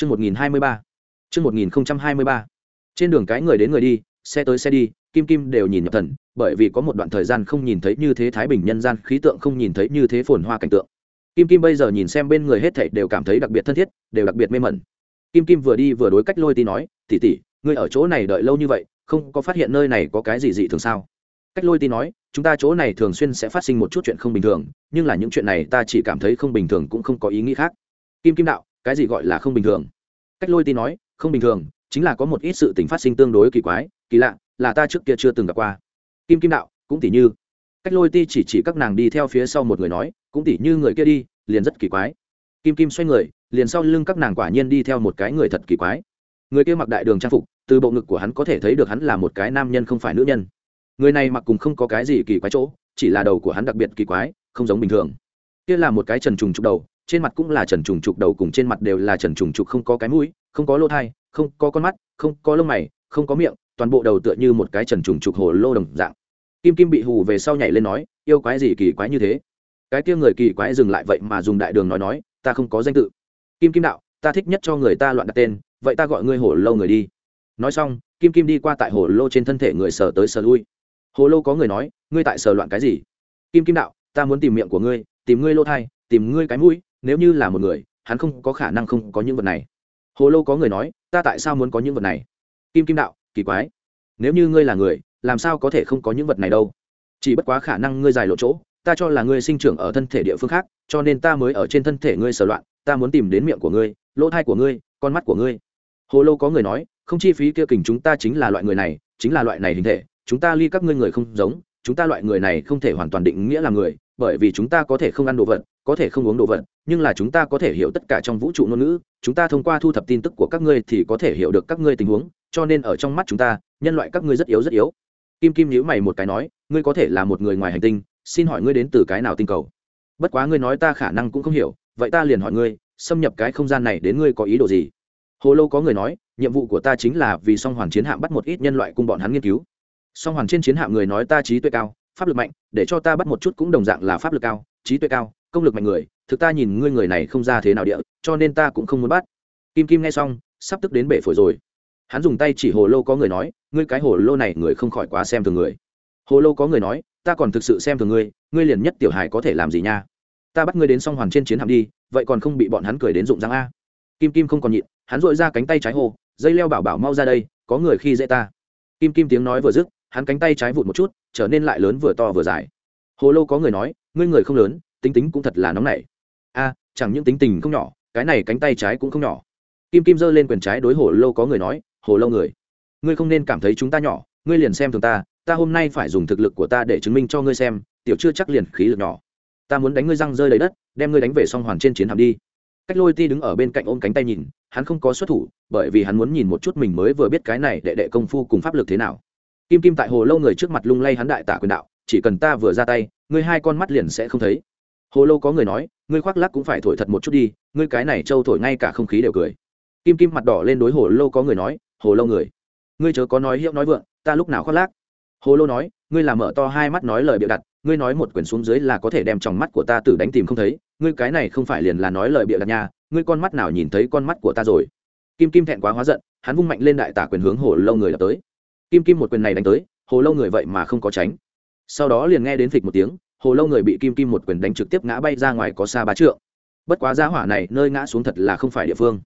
Chương 1023. Chương 1023. Trên đường cái người đến người đi, xe tới xe đi, Kim Kim đều nhìn nhập thần, bởi vì có một đoạn thời gian không nhìn thấy như thế thái bình nhân gian khí tượng không nhìn thấy như thế phồn hoa cảnh tượng. Kim Kim bây giờ nhìn xem bên người hết thảy đều cảm thấy đặc biệt thân thiết, đều đặc biệt mê mẩn. Kim Kim vừa đi vừa đối cách Lôi Ti nói, "Tỷ tỷ, ngươi ở chỗ này đợi lâu như vậy, không có phát hiện nơi này có cái gì dị thường sao?" Cách Lôi Ti nói, "Chúng ta chỗ này thường xuyên sẽ phát sinh một chút chuyện không bình thường, nhưng là những chuyện này ta chỉ cảm thấy không bình thường cũng không có ý nghĩ khác." Kim Kim đạo, "Cái gì gọi là không bình thường?" Cách Lôi Ti nói, "Không bình thường, chính là có một ít sự tình phát sinh tương đối kỳ quái, kỳ lạ, là ta trước kia chưa từng gặp qua." Kim Kim đạo, "Cũng tỉ như." Cách Lôi Ti chỉ chỉ các nàng đi theo phía sau một người nói, "Cũng tỉ như người kia đi, liền rất kỳ quái." Kim Kim xoay người, liền sau lưng các nàng quả nhiên đi theo một cái người thật kỳ quái người kia mặc đại đường trang phục từ bộ ngực của hắn có thể thấy được hắn là một cái nam nhân không phải nữ nhân người này mặc cùng không có cái gì kỳ quái chỗ chỉ là đầu của hắn đặc biệt kỳ quái không giống bình thường kia là một cái trần trùng trục đầu trên mặt cũng là trần trùng trục đầu cùng trên mặt đều là trần trùng trục không có cái mũi, không có lỗ thai, không có con mắt, không có lông mày, không có miệng, toàn bộ đầu tựa như một cái trần trùng trục hồ lô đồng dạng. Kim kim bị hù về sau nhảy lên nói, yêu quái gì kỳ quái như thế? Cái kia người kỳ quái dừng lại vậy mà dùng đại đường nói nói, ta không có danh tự. Kim kim đạo, ta thích nhất cho người ta loạn đặt tên, vậy ta gọi ngươi hồ lô người đi. Nói xong, kim kim đi qua tại hồ lô trên thân thể người sờ tới sờ lui. Hồ lô có người nói, ngươi tại sờ loạn cái gì? Kim kim đạo, ta muốn tìm miệng của ngươi, tìm ngươi lô thai, tìm ngươi cái mũi nếu như là một người, hắn không có khả năng không có những vật này. Hồ lô có người nói, ta tại sao muốn có những vật này? Kim kim đạo, kỳ quái. Nếu như ngươi là người, làm sao có thể không có những vật này đâu? Chỉ bất quá khả năng ngươi dài lộ chỗ, ta cho là ngươi sinh trưởng ở thân thể địa phương khác, cho nên ta mới ở trên thân thể ngươi sờ loạn, ta muốn tìm đến miệng của ngươi, lỗ thai của ngươi, con mắt của ngươi. Hồ lô có người nói, không chi phí kia kình chúng ta chính là loại người này, chính là loại này hình thể, chúng ta ly các ngươi người không giống, chúng ta loại người này không thể hoàn toàn định nghĩa là người, bởi vì chúng ta có thể không ăn đồ vật, có thể không uống đồ vật nhưng là chúng ta có thể hiểu tất cả trong vũ trụ ngôn ngữ, chúng ta thông qua thu thập tin tức của các ngươi thì có thể hiểu được các ngươi tình huống, cho nên ở trong mắt chúng ta, nhân loại các ngươi rất yếu rất yếu. Kim kim nhíu mày một cái nói, ngươi có thể là một người ngoài hành tinh, xin hỏi ngươi đến từ cái nào tinh cầu? Bất quá ngươi nói ta khả năng cũng không hiểu, vậy ta liền hỏi ngươi, xâm nhập cái không gian này đến ngươi có ý đồ gì? Hồ lô có người nói, nhiệm vụ của ta chính là vì song hoàn chiến hạm bắt một ít nhân loại cùng bọn hắn nghiên cứu. Song hoàn trên chiến hạm người nói ta trí tuệ cao, pháp lực mạnh, để cho ta bắt một chút cũng đồng dạng là pháp lực cao, trí tuệ cao công lực mạnh người, thực ta nhìn ngươi người này không ra thế nào địa, cho nên ta cũng không muốn bắt. Kim kim nghe xong, sắp tức đến bể phổi rồi. Hắn dùng tay chỉ hồ lô có người nói, ngươi cái hồ lô này người không khỏi quá xem thường người. Hồ lô có người nói, ta còn thực sự xem thường ngươi ngươi liền nhất tiểu hài có thể làm gì nha? Ta bắt ngươi đến song hoàn trên chiến hạm đi, vậy còn không bị bọn hắn cười đến rụng răng a. Kim kim không còn nhịn, hắn dội ra cánh tay trái hồ dây leo bảo bảo mau ra đây, có người khi dễ ta. Kim kim tiếng nói vừa dứt, hắn cánh tay trái vụt một chút, trở nên lại lớn vừa to vừa dài. Hồ lô có người nói, ngươi người không lớn tính tính cũng thật là nóng nảy. A, chẳng những tính tình không nhỏ, cái này cánh tay trái cũng không nhỏ. Kim kim giơ lên quyền trái đối hồ lô có người nói, hồ lô người, ngươi không nên cảm thấy chúng ta nhỏ, ngươi liền xem thường ta ta hôm nay phải dùng thực lực của ta để chứng minh cho ngươi xem, tiểu chưa chắc liền khí lực nhỏ. Ta muốn đánh ngươi răng rơi lấy đất, đem ngươi đánh về song hoàn trên chiến hạm đi. Cách lôi ti đứng ở bên cạnh ôm cánh tay nhìn, hắn không có xuất thủ, bởi vì hắn muốn nhìn một chút mình mới vừa biết cái này đệ đệ công phu cùng pháp lực thế nào. Kim kim tại hồ lâu người trước mặt lung lay hắn đại tả quyền đạo, chỉ cần ta vừa ra tay, ngươi hai con mắt liền sẽ không thấy hồ lâu có người nói, ngươi khoác lắc cũng phải thổi thật một chút đi, ngươi cái này trâu thổi ngay cả không khí đều cười. Kim kim mặt đỏ lên đối hồ lâu có người nói, hồ lâu người, ngươi chớ có nói hiệu nói vượng, ta lúc nào khoác lác? Hồ lô nói, ngươi làm mở to hai mắt nói lời bịa đặt, ngươi nói một quyển xuống dưới là có thể đem tròng mắt của ta tử đánh tìm không thấy, ngươi cái này không phải liền là nói lời bịa đặt nha, ngươi con mắt nào nhìn thấy con mắt của ta rồi? Kim kim thẹn quá hóa giận, hắn vung mạnh lên đại tả quyền hướng hồ lâu người đập tới. Kim kim một quyền này đánh tới, hồ lâu người vậy mà không có tránh. Sau đó liền nghe đến phịch một tiếng hồ lâu người bị kim kim một quyền đánh trực tiếp ngã bay ra ngoài có xa ba trượng. Bất quá giá hỏa này nơi ngã xuống thật là không phải địa phương.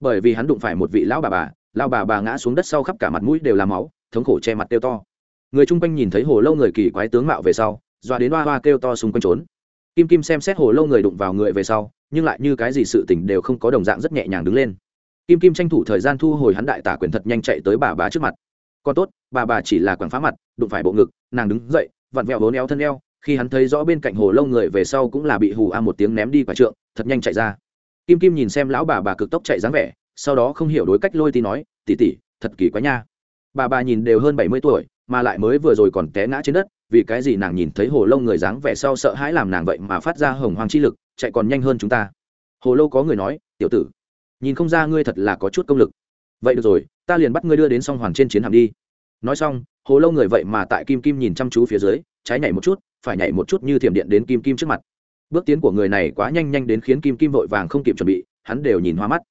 Bởi vì hắn đụng phải một vị lão bà bà, lão bà bà ngã xuống đất sau khắp cả mặt mũi đều là máu, thống khổ che mặt tiêu to. Người chung quanh nhìn thấy hồ lâu người kỳ quái tướng mạo về sau, doa đến hoa hoa kêu to xung quanh trốn. Kim kim xem xét hồ lâu người đụng vào người về sau, nhưng lại như cái gì sự tình đều không có đồng dạng rất nhẹ nhàng đứng lên. Kim kim tranh thủ thời gian thu hồi hắn đại tả quyền thật nhanh chạy tới bà bà trước mặt. Còn tốt, bà bà chỉ là quảng phá mặt, đụng phải bộ ngực, nàng đứng dậy, vặn vẹo vốn éo thân eo khi hắn thấy rõ bên cạnh hồ lâu người về sau cũng là bị hù a một tiếng ném đi quả trượng, thật nhanh chạy ra. Kim kim nhìn xem lão bà bà cực tốc chạy dáng vẻ, sau đó không hiểu đối cách lôi tí nói tỉ tỉ thật kỳ quá nha. Bà bà nhìn đều hơn bảy mươi tuổi, mà lại mới vừa rồi còn té ngã trên đất, vì cái gì nàng nhìn thấy hồ lâu người dáng vẻ sau sợ hãi làm nàng vậy mà phát ra hồng hoàng chi lực, chạy còn nhanh hơn chúng ta. Hồ lâu có người nói, tiểu tử, nhìn không ra ngươi thật là có chút công lực. Vậy được rồi, ta liền bắt ngươi đưa đến song hoàng trên chiến hạm đi. Nói xong, hồ lâu người vậy mà tại kim kim nhìn chăm chú phía dưới trái nhảy một chút phải nhảy một chút như thiểm điện đến kim kim trước mặt. Bước tiến của người này quá nhanh nhanh đến khiến kim kim vội vàng không kịp chuẩn bị, hắn đều nhìn hoa mắt.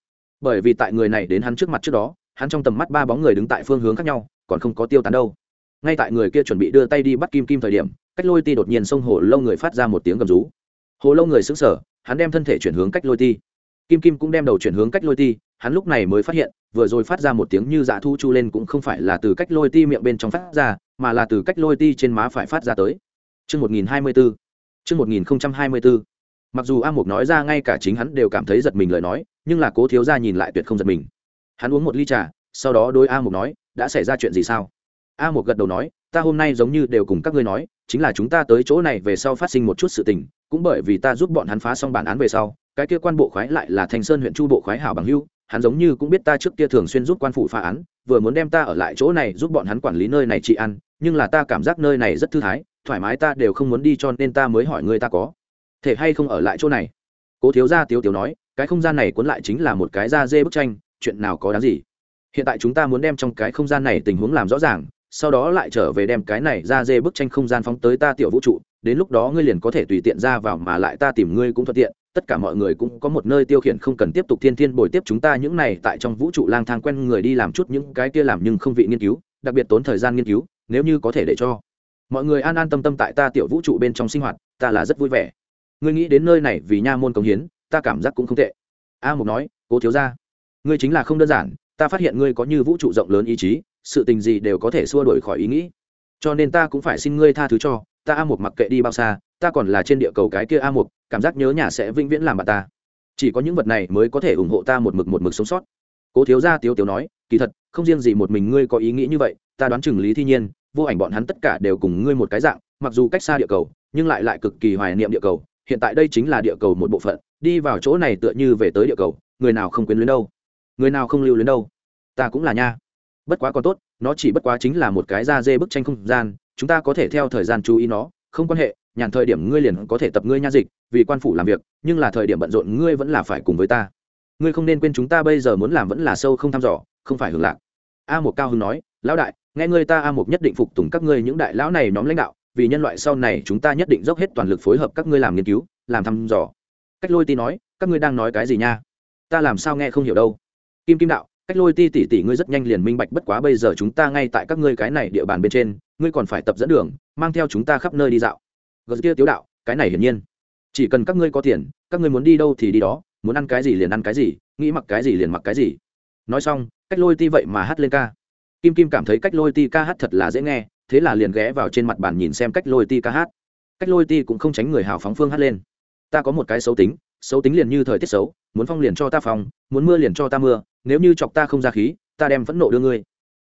Bởi vì tại người này đến hắn trước mặt trước đó, hắn trong tầm mắt ba bóng người đứng tại phương hướng khác nhau, còn không có tiêu tán đâu. Ngay tại người kia chuẩn bị đưa tay đi bắt kim kim thời điểm, cách lôi ti đột nhiên xông hồ lâu người phát ra một tiếng gầm rú. Hồ lâu người xứng sở hắn đem thân thể chuyển hướng cách lôi ti. Kim kim cũng đem đầu chuyển hướng cách lôi ti, hắn lúc này mới phát hiện, vừa rồi phát ra một tiếng như dạ thu chu lên cũng không phải là từ cách lôi ti miệng bên trong phát ra, mà là từ cách lôi ti trên má phải phát ra tới. Trước 1024. mươi 1024. Mặc dù A Mục nói ra ngay cả chính hắn đều cảm thấy giật mình lời nói, nhưng là cố thiếu gia nhìn lại tuyệt không giật mình. Hắn uống một ly trà, sau đó đối A Mục nói, đã xảy ra chuyện gì sao? A Mục gật đầu nói, ta hôm nay giống như đều cùng các ngươi nói, chính là chúng ta tới chỗ này về sau phát sinh một chút sự tình, cũng bởi vì ta giúp bọn hắn phá xong bản án về sau, cái kia quan bộ khoái lại là Thanh Sơn huyện Chu bộ khoái hảo bằng hữu, hắn giống như cũng biết ta trước kia thường xuyên giúp quan phủ phá án, vừa muốn đem ta ở lại chỗ này giúp bọn hắn quản lý nơi này trị ăn, nhưng là ta cảm giác nơi này rất thư thái, thoải mái ta đều không muốn đi cho nên ta mới hỏi ngươi ta có thể hay không ở lại chỗ này. Cố thiếu gia tiếu tiếu nói, cái không gian này cuốn lại chính là một cái da dê bức tranh, chuyện nào có đáng gì. Hiện tại chúng ta muốn đem trong cái không gian này tình huống làm rõ ràng, sau đó lại trở về đem cái này ra dê bức tranh không gian phóng tới ta tiểu vũ trụ đến lúc đó ngươi liền có thể tùy tiện ra vào mà lại ta tìm ngươi cũng thuận tiện tất cả mọi người cũng có một nơi tiêu khiển không cần tiếp tục thiên thiên bồi tiếp chúng ta những này tại trong vũ trụ lang thang quen người đi làm chút những cái kia làm nhưng không vị nghiên cứu đặc biệt tốn thời gian nghiên cứu nếu như có thể để cho mọi người an an tâm tâm tại ta tiểu vũ trụ bên trong sinh hoạt, ta là rất vui vẻ. Ngươi nghĩ đến nơi này vì nha môn công hiến, ta cảm giác cũng không tệ. A mục nói, cố thiếu ra ngươi chính là không đơn giản, ta phát hiện ngươi có như vũ trụ rộng lớn ý chí, sự tình gì đều có thể xua đổi khỏi ý nghĩ. Cho nên ta cũng phải xin ngươi tha thứ cho, ta a một mặc kệ đi bao xa, ta còn là trên địa cầu cái kia a một cảm giác nhớ nhà sẽ vĩnh viễn làm bà ta. Chỉ có những vật này mới có thể ủng hộ ta một mực một mực sống sót. Cố thiếu gia tiếu tiếu nói, kỳ thật, không riêng gì một mình ngươi có ý nghĩ như vậy, ta đoán chừng lý thi nhiên vô ảnh bọn hắn tất cả đều cùng ngươi một cái dạng, mặc dù cách xa địa cầu, nhưng lại lại cực kỳ hoài niệm địa cầu. Hiện tại đây chính là địa cầu một bộ phận, đi vào chỗ này tựa như về tới địa cầu, người nào không quyến luyến đâu? Người nào không lưu luyến đâu? Ta cũng là nha. Bất quá còn tốt, nó chỉ bất quá chính là một cái da dê bức tranh không gian, chúng ta có thể theo thời gian chú ý nó, không quan hệ, nhàn thời điểm ngươi liền có thể tập ngươi nha dịch, vì quan phủ làm việc, nhưng là thời điểm bận rộn ngươi vẫn là phải cùng với ta. Ngươi không nên quên chúng ta bây giờ muốn làm vẫn là sâu không thăm dò, không phải hưởng lạc. A một cao hưng nói lão đại, nghe ngươi ta a một nhất định phục tùng các ngươi những đại lão này nhóm lãnh đạo, vì nhân loại sau này chúng ta nhất định dốc hết toàn lực phối hợp các ngươi làm nghiên cứu, làm thăm dò. Cách lôi ti nói, các ngươi đang nói cái gì nha? Ta làm sao nghe không hiểu đâu. Kim kim đạo, cách lôi ti tỉ tỉ ngươi rất nhanh liền minh bạch bất quá bây giờ chúng ta ngay tại các ngươi cái này địa bàn bên trên, ngươi còn phải tập dẫn đường, mang theo chúng ta khắp nơi đi dạo. Gờ kia tiếu đạo, cái này hiển nhiên. Chỉ cần các ngươi có tiền, các ngươi muốn đi đâu thì đi đó, muốn ăn cái gì liền ăn cái gì, nghĩ mặc cái gì liền mặc cái gì. Nói xong, cách lôi ti vậy mà hát lên ca kim kim cảm thấy cách lôi ti ca hát thật là dễ nghe, thế là liền ghé vào trên mặt bàn nhìn xem cách lôi ti ca hát. Cách lôi ti cũng không tránh người hào phóng phương hát lên. Ta có một cái xấu tính xấu tính liền như thời tiết xấu, muốn phong liền cho ta phong, muốn mưa liền cho ta mưa, nếu như chọc ta không ra khí, ta đem phẫn nộ đưa ngươi.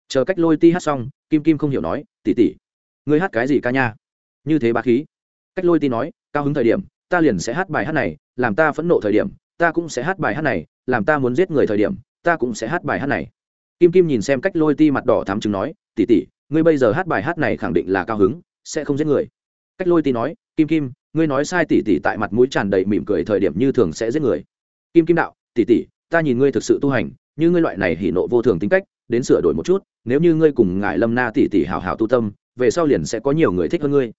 Chờ cách lôi ti hát xong, kim kim không hiểu nói tỉ tỉ ngươi hát cái gì ca nha? Như thế bá khí. Cách lôi ti nói, cao hứng thời điểm, ta liền sẽ hát bài hát này, làm ta phẫn nộ thời điểm, ta cũng sẽ hát bài hát này, làm ta muốn giết người thời điểm, ta cũng sẽ hát bài hát này kim kim nhìn xem cách lôi ti mặt đỏ thắm chứng nói tỉ tỉ ngươi bây giờ hát bài hát này khẳng định là cao hứng, sẽ không giết người. Cách lôi ti nói, kim kim, ngươi nói sai tỉ tỉ tại mặt mũi tràn đầy mỉm cười thời điểm như thường sẽ giết người. Kim kim đạo tỉ tỉ ta nhìn ngươi thực sự tu hành, như ngươi loại này hỉ nộ vô thường tính cách, đến sửa đổi một chút, nếu như ngươi cùng ngại lâm na tỉ tỉ hào hào tu tâm, về sau liền sẽ có nhiều người thích hơn ngươi.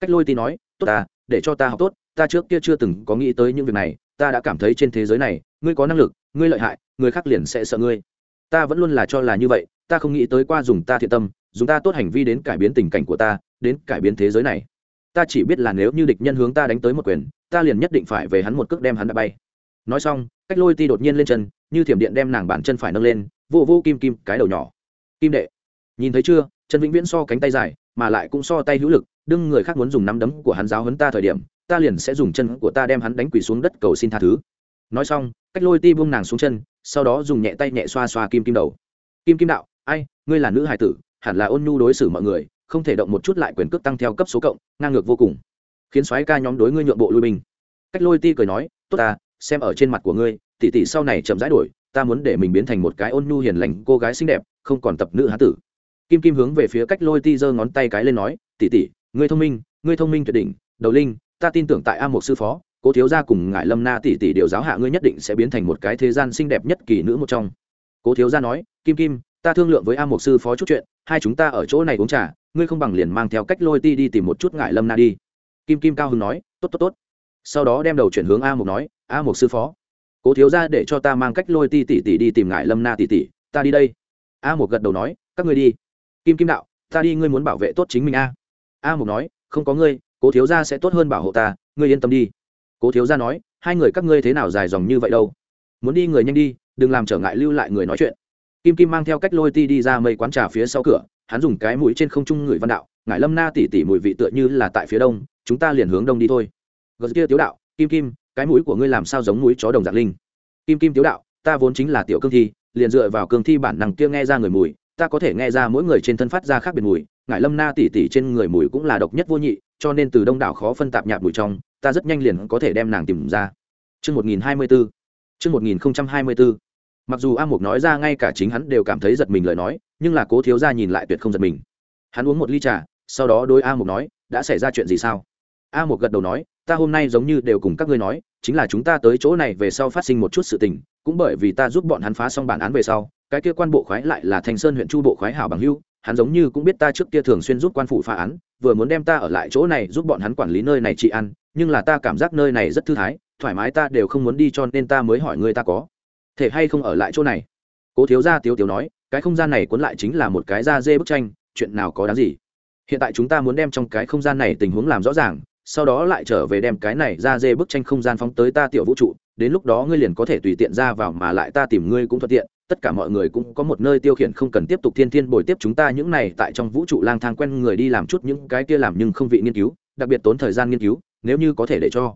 Cách lôi Ti nói, tốt ta, để cho ta học tốt, ta trước kia chưa từng có nghĩ tới những việc này, ta đã cảm thấy trên thế giới này, ngươi có năng lực, ngươi lợi hại, người khác liền sẽ sợ ngươi ta vẫn luôn là cho là như vậy, ta không nghĩ tới qua dùng ta thiện tâm, dùng ta tốt hành vi đến cải biến tình cảnh của ta, đến cải biến thế giới này. Ta chỉ biết là nếu như địch nhân hướng ta đánh tới một quyền, ta liền nhất định phải về hắn một cước đem hắn đã bay. Nói xong, cách lôi ti đột nhiên lên chân, như thiểm điện đem nàng bản chân phải nâng lên, vô vô kim kim, cái đầu nhỏ. Kim đệ. Nhìn thấy chưa chân vĩnh viễn so cánh tay dài, mà lại cũng so tay hữu lực, đương người khác muốn dùng nắm đấm của hắn giáo hấn ta thời điểm, ta liền sẽ dùng chân của ta đem hắn đánh quỳ xuống đất cầu xin tha thứ. Nói xong, cách lôi ti buông nàng xuống chân sau đó dùng nhẹ tay nhẹ xoa xoa kim kim đầu. Kim kim đạo, ai, ngươi là nữ hài tử, hẳn là ôn nhu đối xử mọi người, không thể động một chút lại quyền cước tăng theo cấp số cộng, ngang ngược vô cùng. Khiến soái ca nhóm đối ngươi nhượng bộ lui binh. Cách lôi ti cười nói, tốt ta, xem ở trên mặt của ngươi, tỷ tỷ sau này chậm rãi đổi, ta muốn để mình biến thành một cái ôn nhu hiền lành cô gái xinh đẹp, không còn tập nữ hán tử. Kim kim hướng về phía cách lôi ti giơ ngón tay cái lên nói, tỷ tỷ, ngươi thông minh, ngươi thông minh tuyệt đỉnh, đầu linh, ta tin tưởng tại a một sư phó cố thiếu gia cùng ngại lâm na tỷ tỷ điều giáo hạ ngươi nhất định sẽ biến thành một cái thế gian xinh đẹp nhất kỳ nữ một trong. Cố thiếu gia nói, kim kim, ta thương lượng với a mục sư phó chút chuyện, hai chúng ta ở chỗ này uống trà, ngươi không bằng liền mang theo cách lôi ti đi tìm một chút ngại lâm na đi. Kim kim cao hưng nói, tốt tốt tốt. Sau đó đem đầu chuyển hướng a mục nói, a mục sư phó, cố thiếu gia để cho ta mang cách lôi ti tỷ tỷ đi tìm ngại lâm na tỷ tỷ, ta đi đây. A mục gật đầu nói, các ngươi đi. Kim kim đạo, ta đi, ngươi muốn bảo vệ tốt chính mình a. A mục nói, không có ngươi, cố thiếu gia sẽ tốt hơn bảo hộ ta, ngươi yên tâm đi cố thiếu gia nói, hai người các ngươi thế nào dài dòng như vậy đâu? Muốn đi người nhanh đi, đừng làm trở ngại lưu lại người nói chuyện. Kim kim mang theo cách lôi ti đi ra mây quán trà phía sau cửa, hắn dùng cái mũi trên không trung người văn đạo ngại lâm na tỉ tỉ mùi vị tựa như là tại phía đông, chúng ta liền hướng đông đi thôi. Gật kia tiếu đạo, kim kim, cái mũi của ngươi làm sao giống mũi chó đồng dạng linh? Kim kim tiếu đạo, ta vốn chính là tiểu cương thi, liền dựa vào cương thi bản năng kia nghe ra người mùi, ta có thể nghe ra mỗi người trên thân phát ra khác biệt mùi ngại lâm na tỉ tỉ trên người mùi cũng là độc nhất vô nhị, cho nên từ đông đảo khó phân tạp nhạt mùi trong ta rất nhanh liền có thể đem nàng tìm ra Chương 1024. Chương 1024. Mặc dù A Mục nói ra ngay cả chính hắn đều cảm thấy giật mình lời nói, nhưng là Cố thiếu gia nhìn lại tuyệt không giật mình. Hắn uống một ly trà, sau đó đối A Mục nói, đã xảy ra chuyện gì sao? A Mục gật đầu nói, ta hôm nay giống như đều cùng các ngươi nói, chính là chúng ta tới chỗ này về sau phát sinh một chút sự tình, cũng bởi vì ta giúp bọn hắn phá xong bản án về sau, cái kia quan bộ khoái lại là Thanh Sơn huyện Chu bộ khoái hảo bằng hữu, hắn giống như cũng biết ta trước kia thường xuyên giúp quan phủ phá án, vừa muốn đem ta ở lại chỗ này giúp bọn hắn quản lý nơi này trị ăn, nhưng là ta cảm giác nơi này rất thư thái, thoải mái ta đều không muốn đi cho nên ta mới hỏi người ta có thể hay không ở lại chỗ này. Cố thiếu gia tiếu tiếu nói cái không gian này cuốn lại chính là một cái da dê bức tranh chuyện nào có đáng gì? Hiện tại chúng ta muốn đem trong cái không gian này tình huống làm rõ ràng sau đó lại trở về đem cái này ra dê bức tranh không gian phóng tới ta tiểu vũ trụ đến lúc đó ngươi liền có thể tùy tiện ra vào mà lại ta tìm ngươi cũng thuận tiện tất cả mọi người cũng có một nơi tiêu khiển không cần tiếp tục thiên thiên bồi tiếp chúng ta những này tại trong vũ trụ lang thang quen người đi làm chút những cái kia làm nhưng không vị nghiên cứu đặc biệt tốn thời gian nghiên cứu nếu như có thể để cho.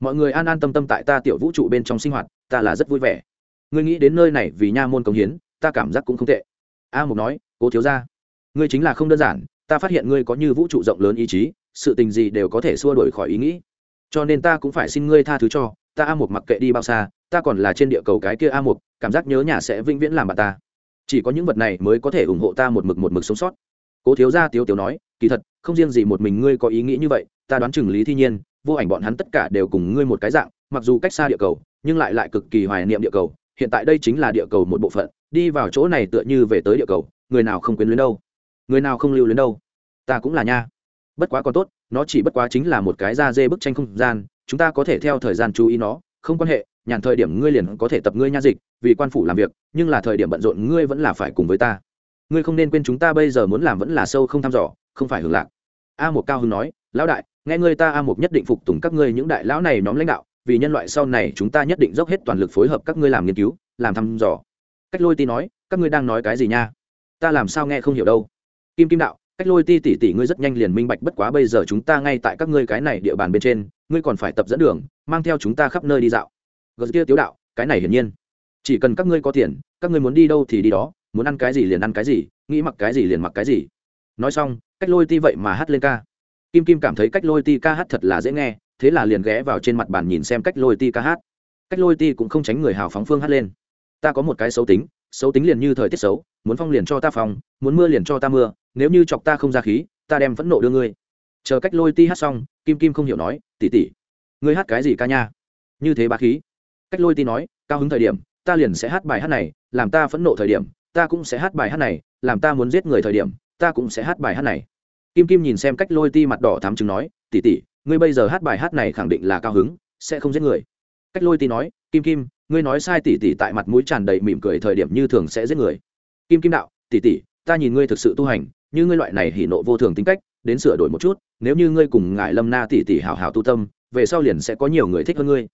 Mọi người an an tâm tâm tại ta tiểu vũ trụ bên trong sinh hoạt, ta là rất vui vẻ. Ngươi nghĩ đến nơi này vì nha môn công hiến, ta cảm giác cũng không tệ. A mục nói, cố thiếu ra ngươi chính là không đơn giản, ta phát hiện ngươi có như vũ trụ rộng lớn ý chí, sự tình gì đều có thể xua đổi khỏi ý nghĩ. Cho nên ta cũng phải xin ngươi tha thứ cho, ta a mục mặc kệ đi bao xa, ta còn là trên địa cầu cái kia a mục, cảm giác nhớ nhà sẽ vĩnh viễn làm bà ta. Chỉ có những vật này mới có thể ủng hộ ta một mực một mực sống sót. Cố thiếu gia tiếu tiếu nói, kỳ thật, không riêng gì một mình ngươi có ý nghĩ như vậy, ta đoán chừng lý thi nhiên vô ảnh bọn hắn tất cả đều cùng ngươi một cái dạng, mặc dù cách xa địa cầu, nhưng lại lại cực kỳ hoài niệm địa cầu, hiện tại đây chính là địa cầu một bộ phận, đi vào chỗ này tựa như về tới địa cầu, người nào không quyến luyến đâu? Người nào không lưu luyến đâu? Ta cũng là nha. Bất quá còn tốt, nó chỉ bất quá chính là một cái da dê bức tranh không gian, chúng ta có thể theo thời gian chú ý nó, không quan hệ, nhàn thời điểm ngươi liền có thể tập ngươi nha dịch, vì quan phủ làm việc, nhưng là thời điểm bận rộn ngươi vẫn là phải cùng với ta. Ngươi không nên quên chúng ta bây giờ muốn làm vẫn là sâu không thăm dò, không phải hưởng lạc. A một cao hưng nói, lão đại nghe ngươi ta a một nhất định phục tùng các ngươi những đại lão này nhóm lãnh đạo, vì nhân loại sau này chúng ta nhất định dốc hết toàn lực phối hợp các ngươi làm nghiên cứu, làm thăm dò. Cách lôi ti nói, các ngươi đang nói cái gì nha? Ta làm sao nghe không hiểu đâu. Kim kim đạo, cách lôi ti tỉ tỉ ngươi rất nhanh liền minh bạch bất quá bây giờ chúng ta ngay tại các ngươi cái này địa bàn bên trên, ngươi còn phải tập dẫn đường, mang theo chúng ta khắp nơi đi dạo. Gờ kia tiếu đạo, cái này hiển nhiên. Chỉ cần các ngươi có tiền, các ngươi muốn đi đâu thì đi đó, muốn ăn cái gì liền ăn cái gì, nghĩ mặc cái gì liền mặc cái gì. Nói xong, cách lôi ti vậy mà hát lên ca kim kim cảm thấy cách lôi ti ca hát thật là dễ nghe, thế là liền ghé vào trên mặt bàn nhìn xem cách lôi ti ca hát. Cách lôi ti cũng không tránh người hào phóng phương hát lên. Ta có một cái xấu tính xấu tính liền như thời tiết xấu, muốn phong liền cho ta phong, muốn mưa liền cho ta mưa, nếu như chọc ta không ra khí, ta đem phẫn nộ đưa ngươi. Chờ cách lôi ti hát xong, kim kim không hiểu nói tỉ tỉ ngươi hát cái gì ca nha? Như thế bá khí. Cách lôi ti nói, cao hứng thời điểm, ta liền sẽ hát bài hát này, làm ta phẫn nộ thời điểm, ta cũng sẽ hát bài hát này, làm ta muốn giết người thời điểm, ta cũng sẽ hát bài hát này kim kim nhìn xem cách lôi ti mặt đỏ thám chứng nói tỉ tỉ ngươi bây giờ hát bài hát này khẳng định là cao hứng, sẽ không giết người. Cách lôi ti nói, kim kim, ngươi nói sai tỉ tỉ tại mặt mũi tràn đầy mỉm cười thời điểm như thường sẽ giết người. Kim kim đạo tỉ tỉ ta nhìn ngươi thực sự tu hành, như ngươi loại này hỉ nộ vô thường tính cách, đến sửa đổi một chút, nếu như ngươi cùng ngài lâm na tỉ tỉ hào hào tu tâm, về sau liền sẽ có nhiều người thích hơn ngươi.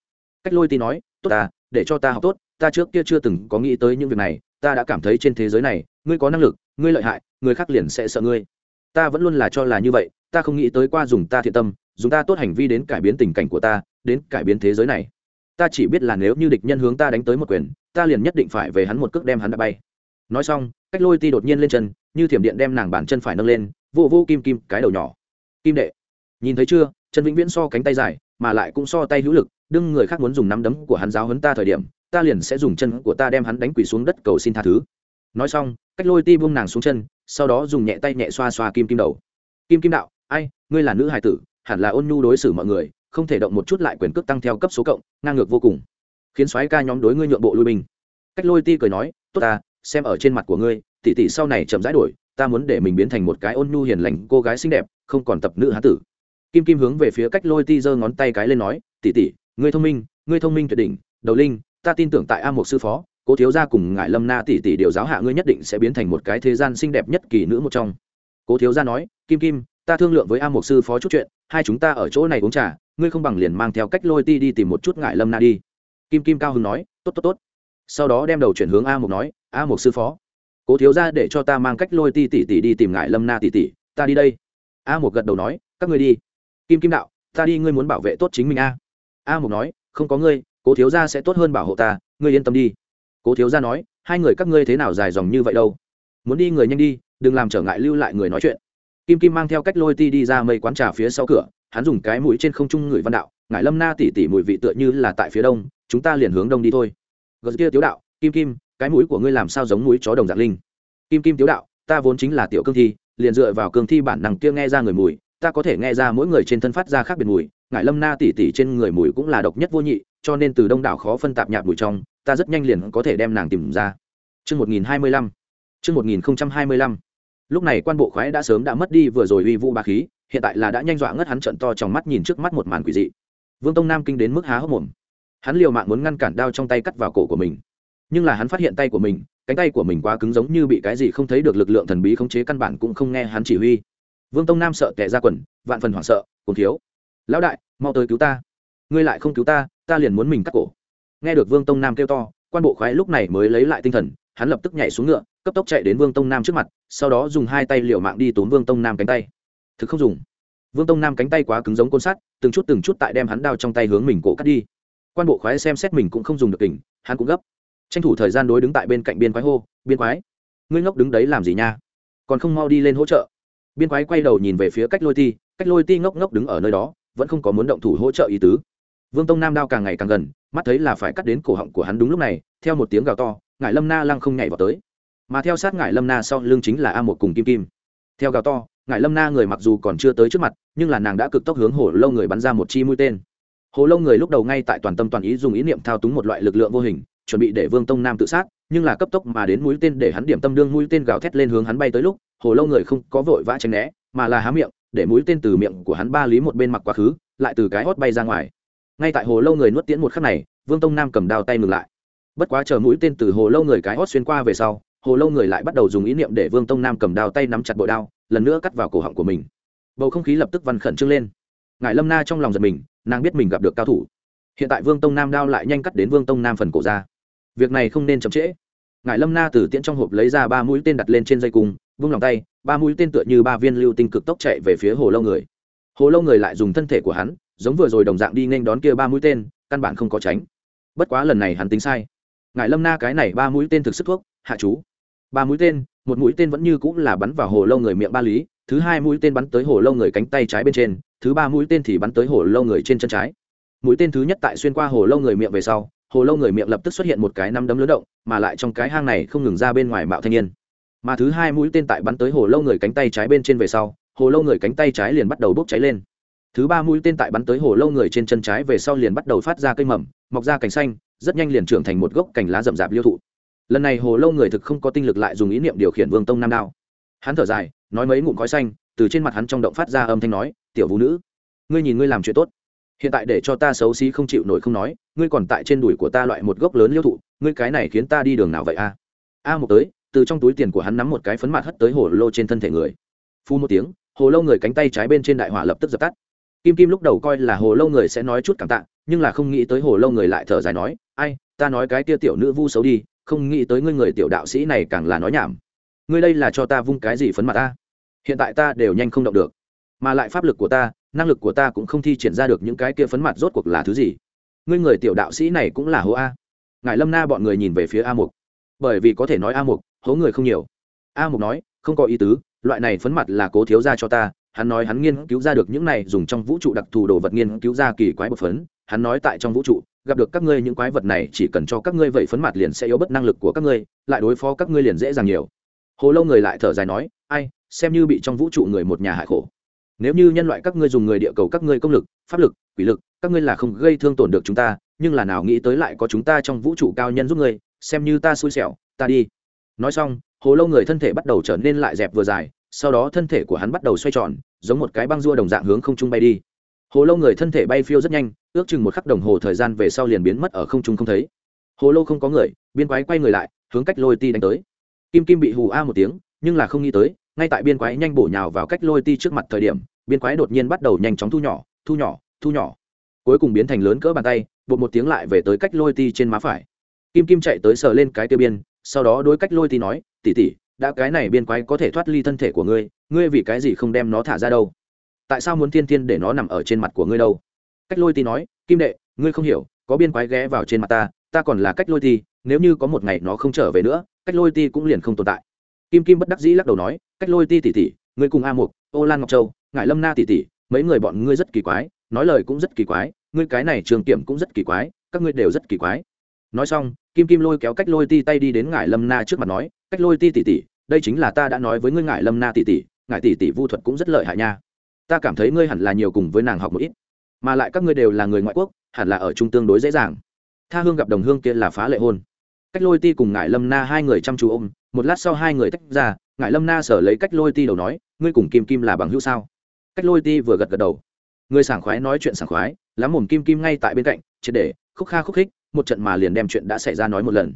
Cách lôi ti nói, tốt ta, để cho ta học tốt, ta trước kia chưa từng có nghĩ tới những việc này, ta đã cảm thấy trên thế giới này, ngươi có năng lực, ngươi lợi hại, người khác liền sẽ sợ ngươi ta vẫn luôn là cho là như vậy, ta không nghĩ tới qua dùng ta thiện tâm, dùng ta tốt hành vi đến cải biến tình cảnh của ta, đến cải biến thế giới này. Ta chỉ biết là nếu như địch nhân hướng ta đánh tới một quyền, ta liền nhất định phải về hắn một cước đem hắn đã bay. Nói xong, cách lôi ti đột nhiên lên chân, như thiểm điện đem nàng bàn chân phải nâng lên, vô vô kim kim, cái đầu nhỏ. Kim đệ. Nhìn thấy chưa chân vĩnh viễn so cánh tay dài, mà lại cũng so tay hữu lực, đương người khác muốn dùng nắm đấm của hắn giáo hấn ta thời điểm, ta liền sẽ dùng chân của ta đem hắn đánh quỳ xuống đất cầu xin tha thứ nói xong, cách lôi ti buông nàng xuống chân, sau đó dùng nhẹ tay nhẹ xoa xoa kim kim đầu. Kim kim đạo, ai, ngươi là nữ hài tử, hẳn là ôn nhu đối xử mọi người, không thể động một chút lại quyền cước tăng theo cấp số cộng, ngang ngược vô cùng. Khiến soái ca nhóm đối ngươi nhượng bộ lui binh. Cách lôi ti cười nói, tốt ta, xem ở trên mặt của ngươi, tỷ tỷ sau này chậm rãi đổi, ta muốn để mình biến thành một cái ôn nhu hiền lành cô gái xinh đẹp, không còn tập nữ hán tử. Kim kim hướng về phía cách lôi ti giơ ngón tay cái lên nói, tỷ tỷ, ngươi thông minh, ngươi thông minh tuyệt đỉnh, đầu linh, ta tin tưởng tại a một sư phó cố thiếu gia cùng ngài lâm na tỷ tỷ điều giáo hạ ngươi nhất định sẽ biến thành một cái thế gian xinh đẹp nhất kỳ nữ một trong. Cố thiếu gia nói, kim kim, ta thương lượng với a mục sư phó chút chuyện, hai chúng ta ở chỗ này uống trà, ngươi không bằng liền mang theo cách lôi ti đi tìm một chút ngại lâm na đi. Kim kim cao hưng nói, tốt tốt tốt. Sau đó đem đầu chuyển hướng a mục nói, a mục sư phó, cố thiếu ra để cho ta mang cách lôi ti tỷ tỷ đi tìm ngại lâm na tỷ tỷ, ta đi đây. A mục gật đầu nói, các ngươi đi. Kim kim đạo, ta đi, ngươi muốn bảo vệ tốt chính mình a. A mục nói, không có ngươi, cố thiếu ra sẽ tốt hơn bảo hộ ta, ngươi yên tâm đi cố thiếu gia nói, hai người các ngươi thế nào dài dòng như vậy đâu? Muốn đi người nhanh đi, đừng làm trở ngại lưu lại người nói chuyện. Kim kim mang theo cách lôi ti đi ra mây quán trà phía sau cửa, hắn dùng cái mũi trên không trung người văn đạo ngải lâm na tỉ tỉ mùi vị tựa như là tại phía đông, chúng ta liền hướng đông đi thôi. Gật kia tiếu đạo, kim kim, cái mũi của ngươi làm sao giống mũi chó đồng dạng linh? Kim kim tiếu đạo, ta vốn chính là tiểu cương thi, liền dựa vào cương thi bản năng kia nghe ra người mùi, ta có thể nghe ra mỗi người trên thân phát ra khác biệt mùi ngải lâm na tỉ tỉ trên người mùi cũng là độc nhất vô nhị, cho nên từ đông đảo khó phân tạp nhạt mùi trong ta rất nhanh liền có thể đem nàng tìm ra. Chương 1025. Chương 1025 lúc này quan bộ khoái đã sớm đã mất đi vừa rồi uy vũ ba khí, hiện tại là đã nhanh dọa ngất hắn trận to trong mắt nhìn trước mắt một màn quỷ dị. Vương tông nam kinh đến mức há hốc mồm. Hắn liều mạng muốn ngăn cản đao trong tay cắt vào cổ của mình. Nhưng là hắn phát hiện tay của mình, cánh tay của mình quá cứng giống như bị cái gì không thấy được lực lượng thần bí khống chế căn bản cũng không nghe hắn chỉ huy. Vương tông nam sợ tệ ra quần, vạn phần hoảng sợ cùng thiếu, lão đại, mau tới cứu ta. Ngươi lại không cứu ta ta liền muốn mình cắt cổ nghe được vương tông nam kêu to, quan bộ khoái lúc này mới lấy lại tinh thần, hắn lập tức nhảy xuống ngựa, cấp tốc chạy đến vương tông nam trước mặt, sau đó dùng hai tay liệu mạng đi tốn vương tông nam cánh tay. Thực không dùng. Vương tông nam cánh tay quá cứng giống côn sắt, từng chút từng chút tại đem hắn đao trong tay hướng mình cổ cắt đi. Quan bộ khoái xem xét mình cũng không dùng được kình, hắn cũng gấp. Tranh thủ thời gian đối đứng tại bên cạnh biên quái hô, biên quái, ngươi ngốc đứng đấy làm gì nha? Còn không mau đi lên hỗ trợ. Biên quái quay đầu nhìn về phía cách lôi ti, cách lôi ti ngốc ngốc đứng ở nơi đó, vẫn không có muốn động thủ hỗ trợ ý tứ. Vương tông nam đao càng ngày càng gần mắt thấy là phải cắt đến cổ họng của hắn đúng lúc này, theo một tiếng gào to, ngải lâm na lăng không nhảy vào tới. Mà theo sát ngải lâm na sau lưng chính là a một cùng kim kim. Theo gào to, ngải lâm na người mặc dù còn chưa tới trước mặt, nhưng là nàng đã cực tốc hướng hồ lâu người bắn ra một chi mũi tên. Hồ lâu người lúc đầu ngay tại toàn tâm toàn ý dùng ý niệm thao túng một loại lực lượng vô hình, chuẩn bị để vương tông nam tự sát, nhưng là cấp tốc mà đến mũi tên để hắn điểm tâm đương mũi tên gào thét lên hướng hắn bay tới lúc, hồ lâu người không có vội vã tránh né, mà là há miệng, để mũi tên từ miệng của hắn ba lý một bên mặc quá khứ, lại từ cái hót bay ra ngoài ngay tại hồ lâu người nuốt tiễn một khắc này, vương tông nam cầm đao tay ngừng lại. Bất quá chờ mũi tên từ hồ lâu người cái hót xuyên qua về sau, hồ lâu người lại bắt đầu dùng ý niệm để vương tông nam cầm đao tay nắm chặt bội đao, lần nữa cắt vào cổ họng của mình. Bầu không khí lập tức văn khẩn trương lên. Ngài lâm na trong lòng giật mình, nàng biết mình gặp được cao thủ. Hiện tại vương tông nam đao lại nhanh cắt đến vương tông nam phần cổ ra. Việc này không nên chậm trễ. Ngài lâm na từ tiễn trong hộp lấy ra ba mũi tên đặt lên trên dây cung, vung lòng tay, ba mũi tên tựa như ba viên lưu tinh cực tốc chạy về phía hồ lâu người. Hồ lâu người lại dùng thân thể của hắn giống vừa rồi đồng dạng đi nên đón kia ba mũi tên, căn bản không có tránh. Bất quá lần này hắn tính sai. Ngại lâm na cái này ba mũi tên thực sức thuốc, hạ chú. Ba mũi tên, một mũi tên vẫn như cũng là bắn vào hồ lâu người miệng ba lý, thứ hai mũi tên bắn tới hồ lâu người cánh tay trái bên trên, thứ ba mũi tên thì bắn tới hồ lâu người trên chân trái. Mũi tên thứ nhất tại xuyên qua hồ lâu người miệng về sau, hồ lâu người miệng lập tức xuất hiện một cái năm đấm lớn động, mà lại trong cái hang này không ngừng ra bên ngoài mạo thanh niên. Mà thứ hai mũi tên tại bắn tới hồ lâu người cánh tay trái bên trên về sau, hồ lâu người cánh tay trái liền bắt đầu bốc cháy lên thứ ba mũi tên tại bắn tới hồ lâu người trên chân trái về sau liền bắt đầu phát ra cây mầm, mọc ra cành xanh, rất nhanh liền trưởng thành một gốc cành lá rậm rạp liêu thụ. Lần này hồ lâu người thực không có tinh lực lại dùng ý niệm điều khiển vương tông nam đao. Hắn thở dài, nói mấy ngụm khói xanh, từ trên mặt hắn trong động phát ra âm thanh nói, tiểu vũ nữ, ngươi nhìn ngươi làm chuyện tốt. Hiện tại để cho ta xấu xí không chịu nổi không nói, ngươi còn tại trên đùi của ta loại một gốc lớn liêu thụ, ngươi cái này khiến ta đi đường nào vậy a? A một tới, từ trong túi tiền của hắn nắm một cái phấn mặt hất tới hồ lô trên thân thể người. Phu một tiếng, hồ lâu người cánh tay trái bên trên đại hỏa lập tức dập tắt kim kim lúc đầu coi là hồ lâu người sẽ nói chút cảm tạ, nhưng là không nghĩ tới hồ lâu người lại thở dài nói, ai, ta nói cái tia tiểu nữ vu xấu đi, không nghĩ tới ngươi người tiểu đạo sĩ này càng là nói nhảm. Ngươi đây là cho ta vung cái gì phấn mặt ta? Hiện tại ta đều nhanh không động được. Mà lại pháp lực của ta, năng lực của ta cũng không thi triển ra được những cái kia phấn mặt rốt cuộc là thứ gì? Ngươi người tiểu đạo sĩ này cũng là hố a. Ngài lâm na bọn người nhìn về phía a mục. Bởi vì có thể nói a mục, hố người không nhiều. A mục nói, không có ý tứ, loại này phấn mặt là cố thiếu ra cho ta hắn nói hắn nghiên cứu ra được những này dùng trong vũ trụ đặc thù đồ vật nghiên cứu ra kỳ quái bột phấn, hắn nói tại trong vũ trụ, gặp được các ngươi những quái vật này chỉ cần cho các ngươi vậy phấn mặt liền sẽ yếu bất năng lực của các ngươi, lại đối phó các ngươi liền dễ dàng nhiều. Hồ lâu người lại thở dài nói, ai, xem như bị trong vũ trụ người một nhà hại khổ. Nếu như nhân loại các ngươi dùng người địa cầu các ngươi công lực, pháp lực, quỷ lực, các ngươi là không gây thương tổn được chúng ta, nhưng là nào nghĩ tới lại có chúng ta trong vũ trụ cao nhân giúp ngươi, xem như ta xui xẻo, ta đi. Nói xong, hồ lâu người thân thể bắt đầu trở nên lại dẹp vừa dài, sau đó thân thể của hắn bắt đầu xoay tròn giống một cái băng rua đồng dạng hướng không trung bay đi. Hồ lâu người thân thể bay phiêu rất nhanh, ước chừng một khắc đồng hồ thời gian về sau liền biến mất ở không trung không thấy. Hồ lô không có người, biên quái quay người lại, hướng cách lôi ti đánh tới. Kim kim bị hù a một tiếng, nhưng là không nghĩ tới, ngay tại biên quái nhanh bổ nhào vào cách lôi ti trước mặt thời điểm, biên quái đột nhiên bắt đầu nhanh chóng thu nhỏ thu nhỏ thu nhỏ. Cuối cùng biến thành lớn cỡ bàn tay, bột một tiếng lại về tới cách lôi ti trên má phải. Kim kim chạy tới sờ lên cái tiêu biên, sau đó đối cách lôi ti nói tỉ tỉ đã cái này biên quái có thể thoát ly thân thể của ngươi ngươi vì cái gì không đem nó thả ra đâu? Tại sao muốn tiên tiên để nó nằm ở trên mặt của ngươi đâu? Cách lôi ti nói, kim đệ, ngươi không hiểu, có biên quái ghé vào trên mặt ta ta còn là cách lôi ti, nếu như có một ngày nó không trở về nữa, cách lôi ti cũng liền không tồn tại. Kim kim bất đắc dĩ lắc đầu nói, cách lôi ti tỉ tỉ ngươi cùng a mục, ô lan ngọc châu ngại lâm na tỉ tỉ mấy người bọn ngươi rất kỳ quái, nói lời cũng rất kỳ quái, ngươi cái này trường kiểm cũng rất kỳ quái, các ngươi đều rất kỳ quái. Nói xong, kim kim lôi kéo cách lôi ti tay đi đến ngải lâm na trước mặt nói cách lôi ti tỷ tỷ, đây chính là ta đã nói với ngươi ngải lâm na tỷ tỷ, ngải tỷ tỷ vu thuật cũng rất lợi hại nha. Ta cảm thấy ngươi hẳn là nhiều cùng với nàng học một ít mà lại các ngươi đều là người ngoại quốc hẳn là ở trung tương đối dễ dàng. Tha hương gặp đồng hương kia là phá lệ hôn. Cách lôi ti cùng ngải lâm na hai người chăm chú ôm một lát sau hai người tách ra ngải lâm na sở lấy cách lôi ti đầu nói ngươi cùng kim kim là bằng hữu sao? Cách lôi ti vừa gật gật đầu. Người sảng khoái nói chuyện sảng khoái lắm mồm kim kim ngay tại bên cạnh triệt để khúc kha khúc khích một trận mà liền đem chuyện đã xảy ra nói một lần.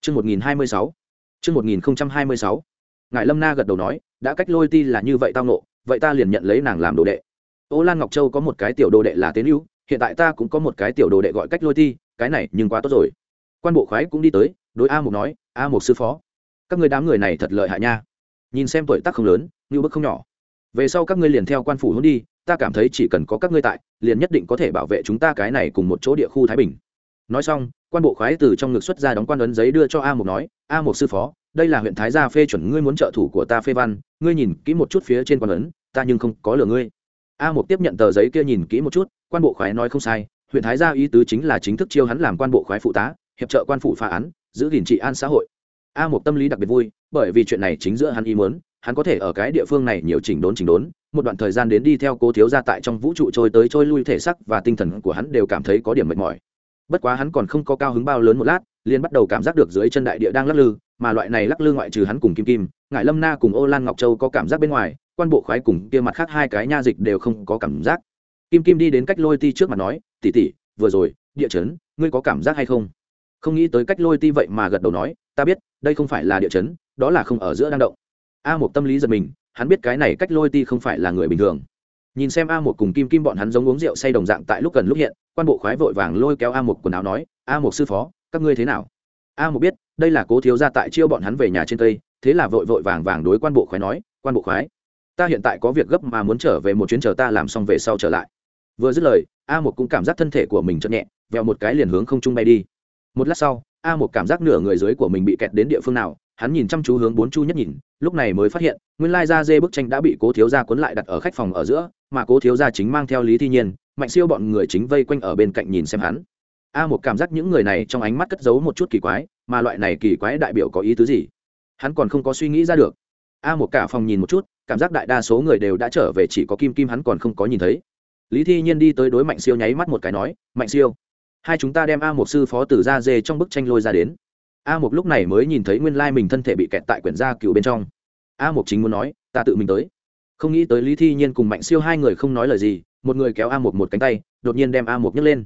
Chương 1026. Chương 1026. Ngải Lâm Na gật đầu nói, đã cách lôi ti là như vậy tao nộ, vậy ta liền nhận lấy nàng làm đồ đệ. Ô Lan Ngọc Châu có một cái tiểu đồ đệ là Tiến Hữu, hiện tại ta cũng có một cái tiểu đồ đệ gọi cách lôi ti, cái này nhưng quá tốt rồi. Quan bộ khoái cũng đi tới, đối A Mục nói, A Mục sư phó, các người đám người này thật lợi hại nha. Nhìn xem tuổi tác không lớn, như bức không nhỏ. Về sau các ngươi liền theo quan phủ hôn đi, ta cảm thấy chỉ cần có các ngươi tại, liền nhất định có thể bảo vệ chúng ta cái này cùng một chỗ địa khu Thái Bình nói xong, quan bộ khoái từ trong ngực xuất ra đóng quan ấn giấy đưa cho a Mục nói, a Mục sư phó, đây là huyện thái gia phê chuẩn, ngươi muốn trợ thủ của ta phê văn, ngươi nhìn kỹ một chút phía trên quan ấn, ta nhưng không có lừa ngươi. A Mục tiếp nhận tờ giấy kia nhìn kỹ một chút, quan bộ khoái nói không sai, huyện thái gia ý tứ chính là chính thức chiêu hắn làm quan bộ khoái phụ tá, hiệp trợ quan phụ phá án, giữ gìn trị an xã hội. A Mục tâm lý đặc biệt vui, bởi vì chuyện này chính giữa hắn ý muốn, hắn có thể ở cái địa phương này nhiều chỉnh đốn chỉnh đốn, một đoạn thời gian đến đi theo cố thiếu gia tại trong vũ trụ trôi tới trôi lui thể sắc và tinh thần của hắn đều cảm thấy có điểm mệt mỏi bất quá hắn còn không có cao hứng bao lớn một lát, liền bắt đầu cảm giác được dưới chân đại địa đang lắc lư, mà loại này lắc lư ngoại trừ hắn cùng kim kim ngại lâm na cùng ô lan ngọc châu có cảm giác bên ngoài, quan bộ khoái cùng kia mặt khác hai cái nha dịch đều không có cảm giác. Kim kim đi đến cách lôi ti trước mặt nói tỉ tỉ vừa rồi, địa chấn, ngươi có cảm giác hay không? Không nghĩ tới cách lôi ti vậy mà gật đầu nói, ta biết, đây không phải là địa chấn, đó là không ở giữa đang động. A một tâm lý giật mình, hắn biết cái này cách lôi ti không phải là người bình thường nhìn xem a một cùng kim kim bọn hắn giống uống rượu say đồng dạng tại lúc gần lúc hiện, quan bộ khoái vội vàng lôi kéo a một quần áo nói, a một sư phó, các ngươi thế nào? A một biết, đây là cố thiếu gia tại chiêu bọn hắn về nhà trên tây thế là vội vội vàng vàng đối quan bộ khoái nói, quan bộ khoái, ta hiện tại có việc gấp mà muốn trở về một chuyến chờ ta làm xong về sau trở lại. Vừa dứt lời, a một cũng cảm giác thân thể của mình chậm nhẹ, vèo một cái liền hướng không trung bay đi. Một lát sau, a một cảm giác nửa người dưới của mình bị kẹt đến địa phương nào hắn nhìn chăm chú hướng bốn chu nhất nhìn, lúc này mới phát hiện, nguyên lai ra dê bức tranh đã bị cố thiếu gia cuốn lại đặt ở khách phòng ở giữa, mà cố thiếu gia chính mang theo lý thi nhiên, mạnh siêu bọn người chính vây quanh ở bên cạnh nhìn xem hắn. A một cảm giác những người này trong ánh mắt cất giấu một chút kỳ quái, mà loại này kỳ quái đại biểu có ý tứ gì? Hắn còn không có suy nghĩ ra được. A một cả phòng nhìn một chút, cảm giác đại đa số người đều đã trở về chỉ có kim kim hắn còn không có nhìn thấy. Lý thi nhiên đi tới đối mạnh siêu nháy mắt một cái nói, mạnh siêu, hai chúng ta đem a một sư phó từ ra dê trong bức tranh lôi ra đến a một lúc này mới nhìn thấy nguyên lai mình thân thể bị kẹt tại quyển gia cựu bên trong. A một chính muốn nói ta tự mình tới. Không nghĩ tới lý thi nhiên cùng mạnh siêu hai người không nói lời gì một người kéo a một một cánh tay đột nhiên đem a một nhấc lên.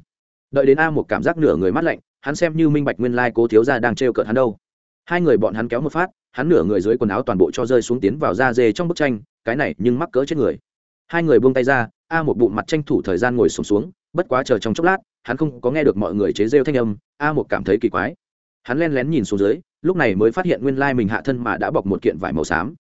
Đợi đến a một cảm giác nửa người mát lạnh hắn xem như minh bạch nguyên lai cố thiếu gia đang trêu cợt hắn đâu. Hai người bọn hắn kéo một phát hắn nửa người dưới quần áo toàn bộ cho rơi xuống tiến vào da dê trong bức tranh cái này nhưng mắc cỡ chết người. Hai người buông tay ra a một bụng mặt tranh thủ thời gian ngồi sùng xuống, xuống bất quá chờ trong chốc lát hắn không có nghe được mọi người chế rêu thanh âm a một cảm thấy kỳ quái hắn len lén nhìn xuống dưới, lúc này mới phát hiện nguyên lai mình hạ thân mà đã bọc một kiện vải màu xám.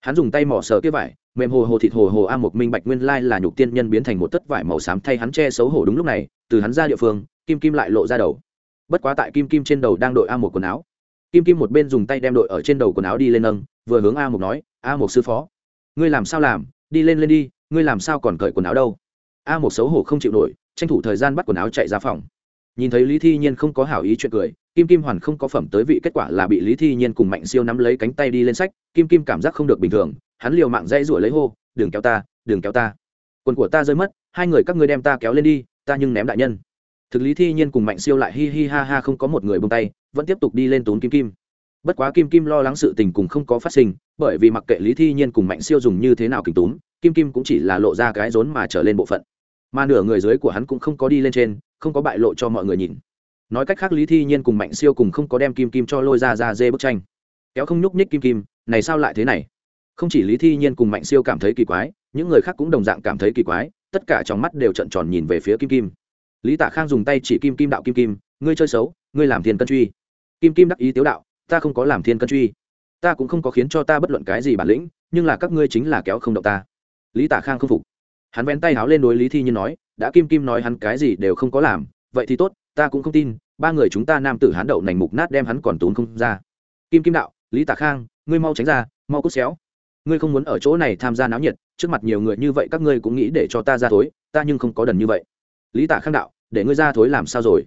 Hắn dùng tay mỏ sờ kia vải, mềm hồ hồ thịt hồ hồ a một minh bạch nguyên lai là nhục tiên nhân biến thành một tất vải màu xám thay hắn che xấu hổ đúng lúc này, từ hắn ra địa phương, kim kim lại lộ ra đầu. Bất quá tại kim kim trên đầu đang đội a một quần áo. Kim kim một bên dùng tay đem đội ở trên đầu quần áo đi lên nâng, vừa hướng a một nói, a một sư phó, ngươi làm sao làm? Đi lên lên đi, ngươi làm sao còn cởi quần áo đâu? A một xấu hổ không chịu nổi, tranh thủ thời gian bắt quần áo chạy ra phòng nhìn thấy lý thi nhiên không có hảo ý chuyện cười, kim kim hoàn không có phẩm tới vị kết quả là bị lý thi nhiên cùng mạnh siêu nắm lấy cánh tay đi lên sách, kim kim cảm giác không được bình thường, hắn liều mạng dây rủa lấy hô, đừng kéo ta, đừng kéo ta. Quần của ta rơi mất, hai người các ngươi đem ta kéo lên đi, ta nhưng ném đại nhân. Thực lý thi nhiên cùng mạnh siêu lại hi hi ha ha không có một người bông tay, vẫn tiếp tục đi lên tốn kim kim. Bất quá kim kim lo lắng sự tình cùng không có phát sinh, bởi vì mặc kệ lý thi nhiên cùng mạnh siêu dùng như thế nào kình tốn kim kim cũng chỉ là lộ ra cái rốn mà trở lên bộ phận. Mà nửa người dưới của hắn cũng không có đi lên trên không có bại lộ cho mọi người nhìn. Nói cách khác, lý thi nhiên cùng mạnh siêu cùng không có đem kim kim cho lôi ra ra dê bức tranh. Kéo không nhúc nhích kim kim, này sao lại thế này? Không chỉ lý thi nhiên cùng mạnh siêu cảm thấy kỳ quái, những người khác cũng đồng dạng cảm thấy kỳ quái, tất cả trong mắt đều trận tròn nhìn về phía kim kim. Lý tạ khang dùng tay chỉ kim kim đạo kim kim, ngươi chơi xấu, ngươi làm thiên cân truy. Kim kim đắc ý tiếu đạo, ta không có làm thiên cân truy. Ta cũng không có khiến cho ta bất luận cái gì bản lĩnh, nhưng là các ngươi chính là kéo không động ta. Lý tạ khang không phục. Hắn vén tay háo lên đối lý thi nhiên nói đã kim kim nói hắn cái gì đều không có làm, vậy thì tốt, ta cũng không tin, ba người chúng ta nam tử hắn đậu nành mục nát đem hắn còn tốn không ra. Kim kim đạo, lý tạ khang, ngươi mau tránh ra, mau cút xéo. Ngươi không muốn ở chỗ này tham gia náo nhiệt, trước mặt nhiều người như vậy các ngươi cũng nghĩ để cho ta ra thối, ta nhưng không có đần như vậy. Lý tạ khang đạo, để ngươi ra thối làm sao rồi?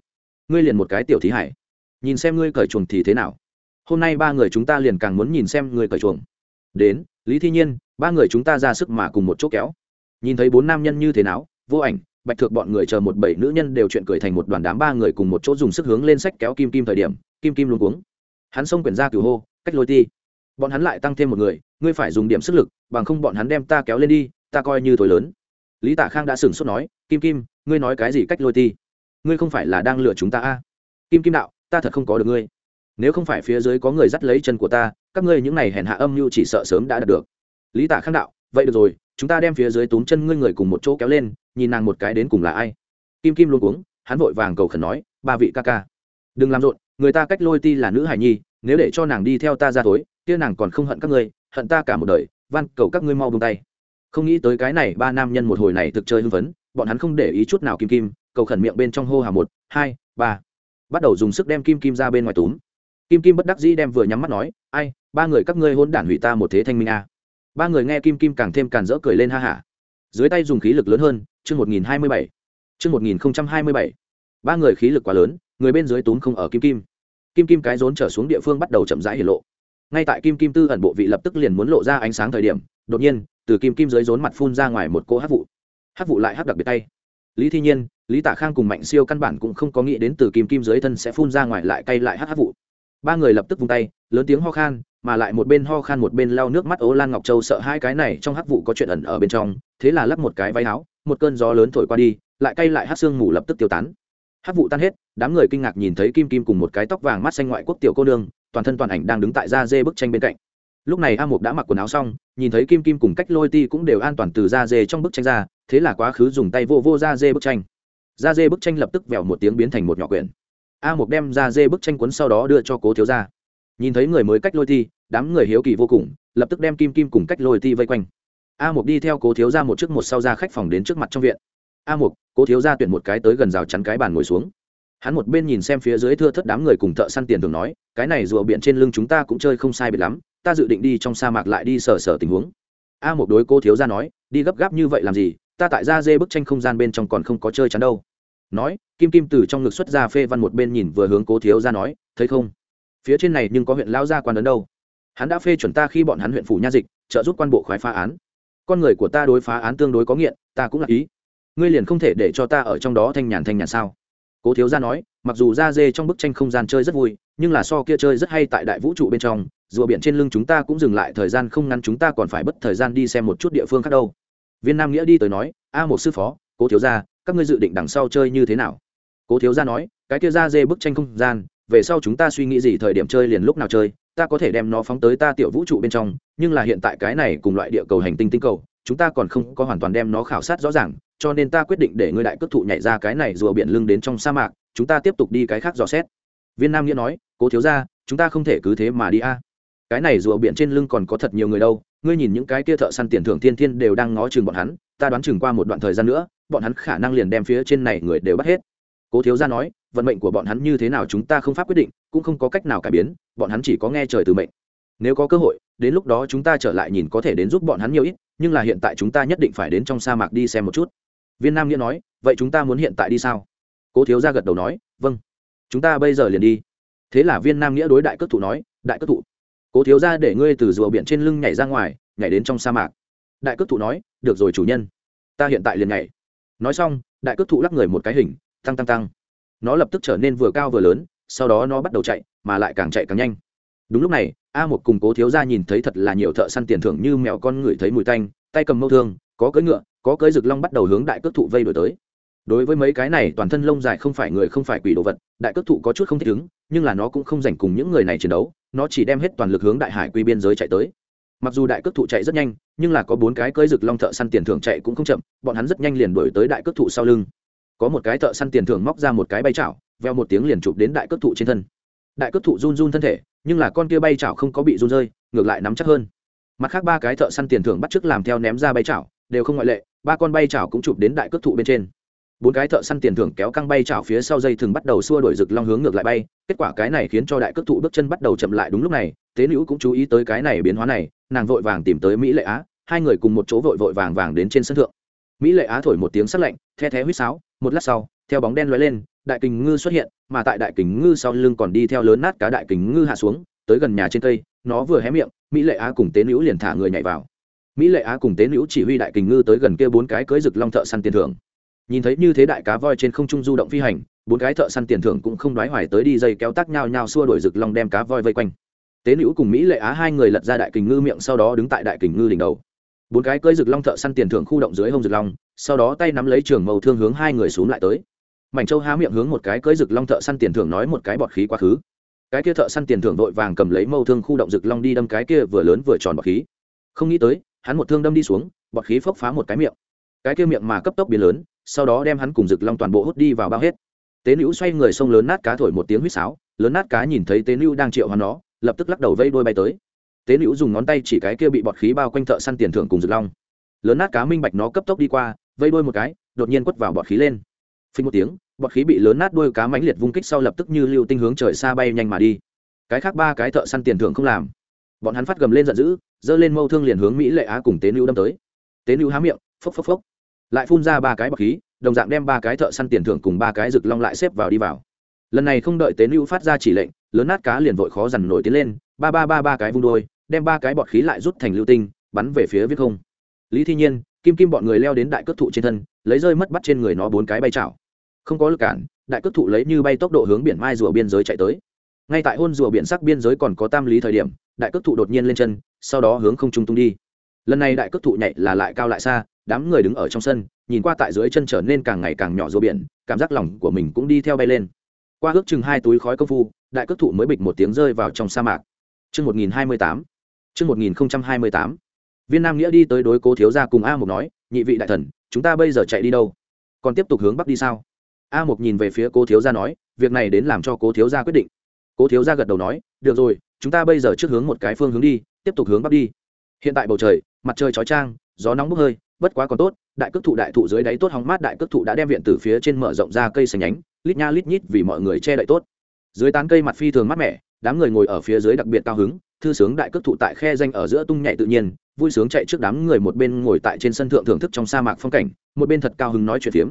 Ngươi liền một cái tiểu thí hải. Nhìn xem ngươi cởi chuồng thì thế nào? Hôm nay ba người chúng ta liền càng muốn nhìn xem ngươi cởi chuồng. Đến, lý thi nhiên, ba người chúng ta ra sức mà cùng một chỗ kéo. Nhìn thấy bốn nam nhân như thế nào, vô ảnh bạch thược bọn người chờ một bảy nữ nhân đều chuyện cười thành một đoàn đám ba người cùng một chỗ dùng sức hướng lên sách kéo kim kim thời điểm, kim kim luôn cuống. Hắn xông quyển ra cửu hô, cách lôi ti. Bọn hắn lại tăng thêm một người, ngươi phải dùng điểm sức lực, bằng không bọn hắn đem ta kéo lên đi, ta coi như thổi lớn. Lý tạ khang đã sửng sốt nói, kim kim, ngươi nói cái gì cách lôi ti? Ngươi không phải là đang lừa chúng ta a? À? kim kim đạo, ta thật không có được ngươi. Nếu không phải phía dưới có người dắt lấy chân của ta, các ngươi những này hèn hạ âm mưu chỉ sợ sớm đã đạt được. Lý tạ khang đạo, vậy được rồi chúng ta đem phía dưới túm chân ngươi người cùng một chỗ kéo lên, nhìn nàng một cái đến cùng là ai. Kim kim luôn cuống, hắn vội vàng cầu khẩn nói, ba vị ca ca, đừng làm rộn, người ta cách lôi ti là nữ hải nhi, nếu để cho nàng đi theo ta ra tối, kia nàng còn không hận các ngươi, hận ta cả một đời, van cầu các ngươi mau buông tay. Không nghĩ tới cái này ba nam nhân một hồi này thực chơi hưng phấn, bọn hắn không để ý chút nào kim kim, cầu khẩn miệng bên trong hô hào một, hai, ba. Bắt đầu dùng sức đem kim kim ra bên ngoài túm. Kim kim bất đắc dĩ đem vừa nhắm mắt nói, ai, ba người các ngươi hôn đản hủy ta một thế thanh minh a ba người nghe kim kim càng thêm càn rỡ cười lên ha hả. Dưới tay dùng khí lực lớn hơn, chương một nghìn hai mươi bảy. Chương một nghìn hai mươi bảy. Ba người khí lực quá lớn, người bên dưới túm không ở kim kim. Kim kim cái rốn trở xuống địa phương bắt đầu chậm rãi hiển lộ. Ngay tại kim kim tư ẩn bộ vị lập tức liền muốn lộ ra ánh sáng thời điểm, đột nhiên, từ kim kim dưới rốn mặt phun ra ngoài một cô hát vụ. Hát vụ lại hát đặc biệt tay. Lý thi nhiên, lý tạ khang cùng mạnh siêu căn bản cũng không có nghĩ đến từ kim kim dưới thân sẽ phun ra ngoài lại cay lại hát hát vụ ba người lập tức vung tay, lớn tiếng ho khan, mà lại một bên ho khan một bên lau nước mắt ố lan ngọc châu sợ hai cái này trong hắc vụ có chuyện ẩn ở bên trong, thế là lắp một cái váy áo, một cơn gió lớn thổi qua đi, lại cay lại hát xương mù lập tức tiêu tán. Hắc vụ tan hết, đám người kinh ngạc nhìn thấy kim kim cùng một cái tóc vàng mắt xanh ngoại quốc tiểu cô nương, toàn thân toàn ảnh đang đứng tại da dê bức tranh bên cạnh. Lúc này a mục đã mặc quần áo xong, nhìn thấy kim kim cùng cách lôi ti cũng đều an toàn từ da dê trong bức tranh ra, thế là quá khứ dùng tay vô vô da dê bức tranh. Da dê bức tranh lập tức vẹo một tiếng biến thành một nhỏ quyển a mục đem ra dê bức tranh cuốn sau đó đưa cho cố thiếu gia. Nhìn thấy người mới cách lôi thi, đám người hiếu kỳ vô cùng lập tức đem kim kim cùng cách lôi thi vây quanh. A mục đi theo cố thiếu gia một chiếc một sau ra khách phòng đến trước mặt trong viện. A mục cố thiếu gia tuyển một cái tới gần rào chắn cái bàn ngồi xuống. Hắn một bên nhìn xem phía dưới thưa thất đám người cùng thợ săn tiền thường nói cái này rùa biển trên lưng chúng ta cũng chơi không sai biệt lắm ta dự định đi trong sa mạc lại đi sờ sờ tình huống. A một đối cô thiếu gia nói đi gấp gáp như vậy làm gì? Ta tại ra dê bức tranh không gian bên trong còn không có chơi chắn đâu nói, kim kim từ trong ngực xuất ra phê văn một bên nhìn vừa hướng cố thiếu gia nói, thấy không? Phía trên này nhưng có huyện lao gia quan ấn đâu. Hắn đã phê chuẩn ta khi bọn hắn huyện phủ nha dịch, trợ giúp quan bộ khoái phá án. Con người của ta đối phá án tương đối có nghiện, ta cũng là ý. Ngươi liền không thể để cho ta ở trong đó thanh nhàn thanh nhàn sao? Cố thiếu gia nói, mặc dù da dê trong bức tranh không gian chơi rất vui, nhưng là so kia chơi rất hay tại đại vũ trụ bên trong, rùa biển trên lưng chúng ta cũng dừng lại thời gian không ngắn, chúng ta còn phải bất thời gian đi xem một chút địa phương khác đâu. Viên nam nghĩa đi tới nói, a một sư phó, cố thiếu gia các ngươi dự định đằng sau chơi như thế nào? Cố thiếu gia nói, cái kia ra dê bức tranh không gian, về sau chúng ta suy nghĩ gì thời điểm chơi liền lúc nào chơi, ta có thể đem nó phóng tới ta tiểu vũ trụ bên trong, nhưng là hiện tại cái này cùng loại địa cầu hành tinh tinh cầu, chúng ta còn không có hoàn toàn đem nó khảo sát rõ ràng, cho nên ta quyết định để ngươi đại cất thụ nhảy ra cái này rùa biển lưng đến trong sa mạc, chúng ta tiếp tục đi cái khác dò xét. Viên nam nghĩa nói, cố thiếu ra chúng ta không thể cứ thế mà đi a. Cái này rùa biển trên lưng còn có thật nhiều người đâu, ngươi nhìn những cái kia thợ săn tiền thưởng thiên thiên đều đang ngó chừng bọn hắn ta đoán chừng qua một đoạn thời gian nữa, bọn hắn khả năng liền đem phía trên này người đều bắt hết. Cố thiếu gia nói, vận mệnh của bọn hắn như thế nào chúng ta không pháp quyết định, cũng không có cách nào cải biến, bọn hắn chỉ có nghe trời từ mệnh. Nếu có cơ hội, đến lúc đó chúng ta trở lại nhìn có thể đến giúp bọn hắn nhiều ít, nhưng là hiện tại chúng ta nhất định phải đến trong sa mạc đi xem một chút. Viên nam nghĩa nói, vậy chúng ta muốn hiện tại đi sao? Cố thiếu gia gật đầu nói vâng. Chúng ta bây giờ liền đi. Thế là viên nam nghĩa đối đại cất thụ nói, đại cất thụ. Cố thiếu gia để ngươi từ rùa biển trên lưng nhảy ra ngoài, nhảy đến trong sa mạc đại cước thụ nói, được rồi, chủ nhân, ta hiện tại liền nhảy. Nói xong, đại cước thụ lắc người một cái hình, tăng tăng tăng. Nó lập tức trở nên vừa cao vừa lớn, sau đó nó bắt đầu chạy, mà lại càng chạy càng nhanh. Đúng lúc này, a một cùng cố thiếu gia nhìn thấy thật là nhiều thợ săn tiền thưởng như mèo con ngửi thấy mùi tanh, tay cầm mâu thương, có cưỡi ngựa, có cưỡi rực long bắt đầu hướng đại cước thụ vây đổi tới. Đối với mấy cái này, toàn thân lông dài không phải người, không phải quỷ đồ vật, đại cước thụ có chút không thích ứng, nhưng là nó cũng không dành cùng những người này chiến đấu, nó chỉ đem hết toàn lực hướng đại hải quy biên giới chạy tới mặc dù đại cước thụ chạy rất nhanh, nhưng là có bốn cái cưỡi rực long thợ săn tiền thưởng chạy cũng không chậm, bọn hắn rất nhanh liền đuổi tới đại cước thụ sau lưng. Có một cái thợ săn tiền thưởng móc ra một cái bay chảo, veo một tiếng liền chụp đến đại cước thụ trên thân. Đại cước thụ run run thân thể, nhưng là con kia bay chảo không có bị run rơi, ngược lại nắm chắc hơn. Mặt khác ba cái thợ săn tiền thưởng bắt chước làm theo ném ra bay chảo, đều không ngoại lệ, ba con bay chảo cũng chụp đến đại cước thụ bên trên. Bốn cái thợ săn tiền thưởng kéo căng bay chảo phía sau dây thường bắt đầu xua đổi rực long hướng ngược lại bay, kết quả cái này khiến cho đại cước thụ bước chân bắt đầu chậm lại đúng lúc này tế nữ cũng chú ý tới cái này biến hóa này nàng vội vàng tìm tới mỹ lệ á, hai người cùng một chỗ vội vội vàng vàng đến trên sân thượng. Mỹ lệ á thổi một tiếng sắc lạnh, the thé huýt sáo, một lát sau, theo bóng đen lóe lên, đại kình ngư xuất hiện, mà tại đại kình ngư sau lưng còn đi theo lớn nát cá đại kình ngư hạ xuống, tới gần nhà trên cây, nó vừa hé miệng, mỹ lệ á cùng tế nữ liền thả người nhảy vào. Mỹ lệ á cùng tế nữ chỉ huy đại kình ngư tới gần kia bốn cái cưới rực long thợ săn tiền thưởng. Nhìn thấy như thế đại cá voi trên không trung du động phi hành, bốn cái thợ săn tiền thưởng cũng không đoái hoài tới đi dây kéo tác nhau nhau xua đuổi rực long đem cá voi vây quanh tế nữ cùng mỹ lệ á hai người lật ra đại kình ngư miệng sau đó đứng tại đại kình ngư đỉnh đầu. Bốn cái cưỡi rực long thợ săn tiền thưởng khu động dưới hông rực long, sau đó tay nắm lấy trường màu thương hướng hai người xuống lại tới. Mảnh châu há miệng hướng một cái cưỡi rực long thợ săn tiền thưởng nói một cái bọt khí quá khứ. Cái kia thợ săn tiền thưởng vội vàng cầm lấy mâu thương khu động rực long đi đâm cái kia vừa lớn vừa tròn bọt khí. Không nghĩ tới, hắn một thương đâm đi xuống, bọt khí phốc phá một cái miệng. Cái kia miệng mà cấp tốc biến lớn, sau đó đem hắn cùng rực long toàn bộ hút đi vào bao hết. Tế nữ xoay người sông lớn nát cá thổi một tiếng huýt sáo, lớn nát cá nhìn thấy tế nữ đang triệu hắn nó lập tức lắc đầu vây đôi bay tới. Tế nữ dùng ngón tay chỉ cái kia bị bọt khí bao quanh thợ săn tiền thưởng cùng rực long. Lớn nát cá minh bạch nó cấp tốc đi qua vây đôi một cái, đột nhiên quất vào bọt khí lên. Phình một tiếng, bọt khí bị lớn nát đuôi cá mãnh liệt vung kích sau lập tức như lưu tinh hướng trời xa bay nhanh mà đi. Cái khác ba cái thợ săn tiền thưởng không làm. Bọn hắn phát gầm lên giận dữ, giơ lên mâu thương liền hướng mỹ lệ á cùng tế nữ đâm tới. Tế nữ há miệng, phốc phốc phốc. Lại phun ra ba cái bọt khí, đồng dạng đem ba cái thợ săn tiền thưởng cùng ba cái rực long lại xếp vào đi vào. Lần này không đợi tế nữ phát ra chỉ lệnh lớn nát cá liền vội khó dằn nổi tiến lên, ba ba ba ba cái vung đôi, đem ba cái bọt khí lại rút thành lưu tinh, bắn về phía viết không. Lý thi nhiên, kim kim bọn người leo đến đại cước thụ trên thân, lấy rơi mất bắt trên người nó bốn cái bay chảo. Không có lực cản, đại cước thụ lấy như bay tốc độ hướng biển mai rùa biên giới chạy tới. Ngay tại hôn rùa biển sắc biên giới còn có tam lý thời điểm, đại cước thụ đột nhiên lên chân, sau đó hướng không trung tung đi. Lần này đại cước thụ nhảy là lại cao lại xa, đám người đứng ở trong sân, nhìn qua tại dưới chân trở nên càng ngày càng nhỏ rùa biển, cảm giác lòng của mình cũng đi theo bay lên. Qua ước chừng hai túi khói công phu đại cước thụ mới bịch một tiếng rơi vào trong sa mạc. Chương một nghìn hai mươi tám. Chương một nghìn hai mươi tám. Viên nam nghĩa đi tới đối cố thiếu gia cùng a mục nói, nhị vị đại thần, chúng ta bây giờ chạy đi đâu? Còn tiếp tục hướng bắc đi sao? A mục nhìn về phía cố thiếu gia nói, việc này đến làm cho cố thiếu gia quyết định. Cố thiếu gia gật đầu nói, được rồi, chúng ta bây giờ trước hướng một cái phương hướng đi, tiếp tục hướng bắc đi. Hiện tại bầu trời, mặt trời chói trang gió nóng bốc hơi, bất quá còn tốt, đại cước thụ đại thụ dưới đáy tốt hóng mát đại cước thụ đã đem viện từ phía trên mở rộng ra cây xanh nhánh, lít nha lít nhít vì mọi người che đậy tốt dưới tán cây mặt phi thường mát mẻ, đám người ngồi ở phía dưới đặc biệt cao hứng, thư sướng đại cước thụ tại khe danh ở giữa tung nhảy tự nhiên, vui sướng chạy trước đám người một bên ngồi tại trên sân thượng thưởng thức trong sa mạc phong cảnh, một bên thật cao hứng nói chuyện phiếm.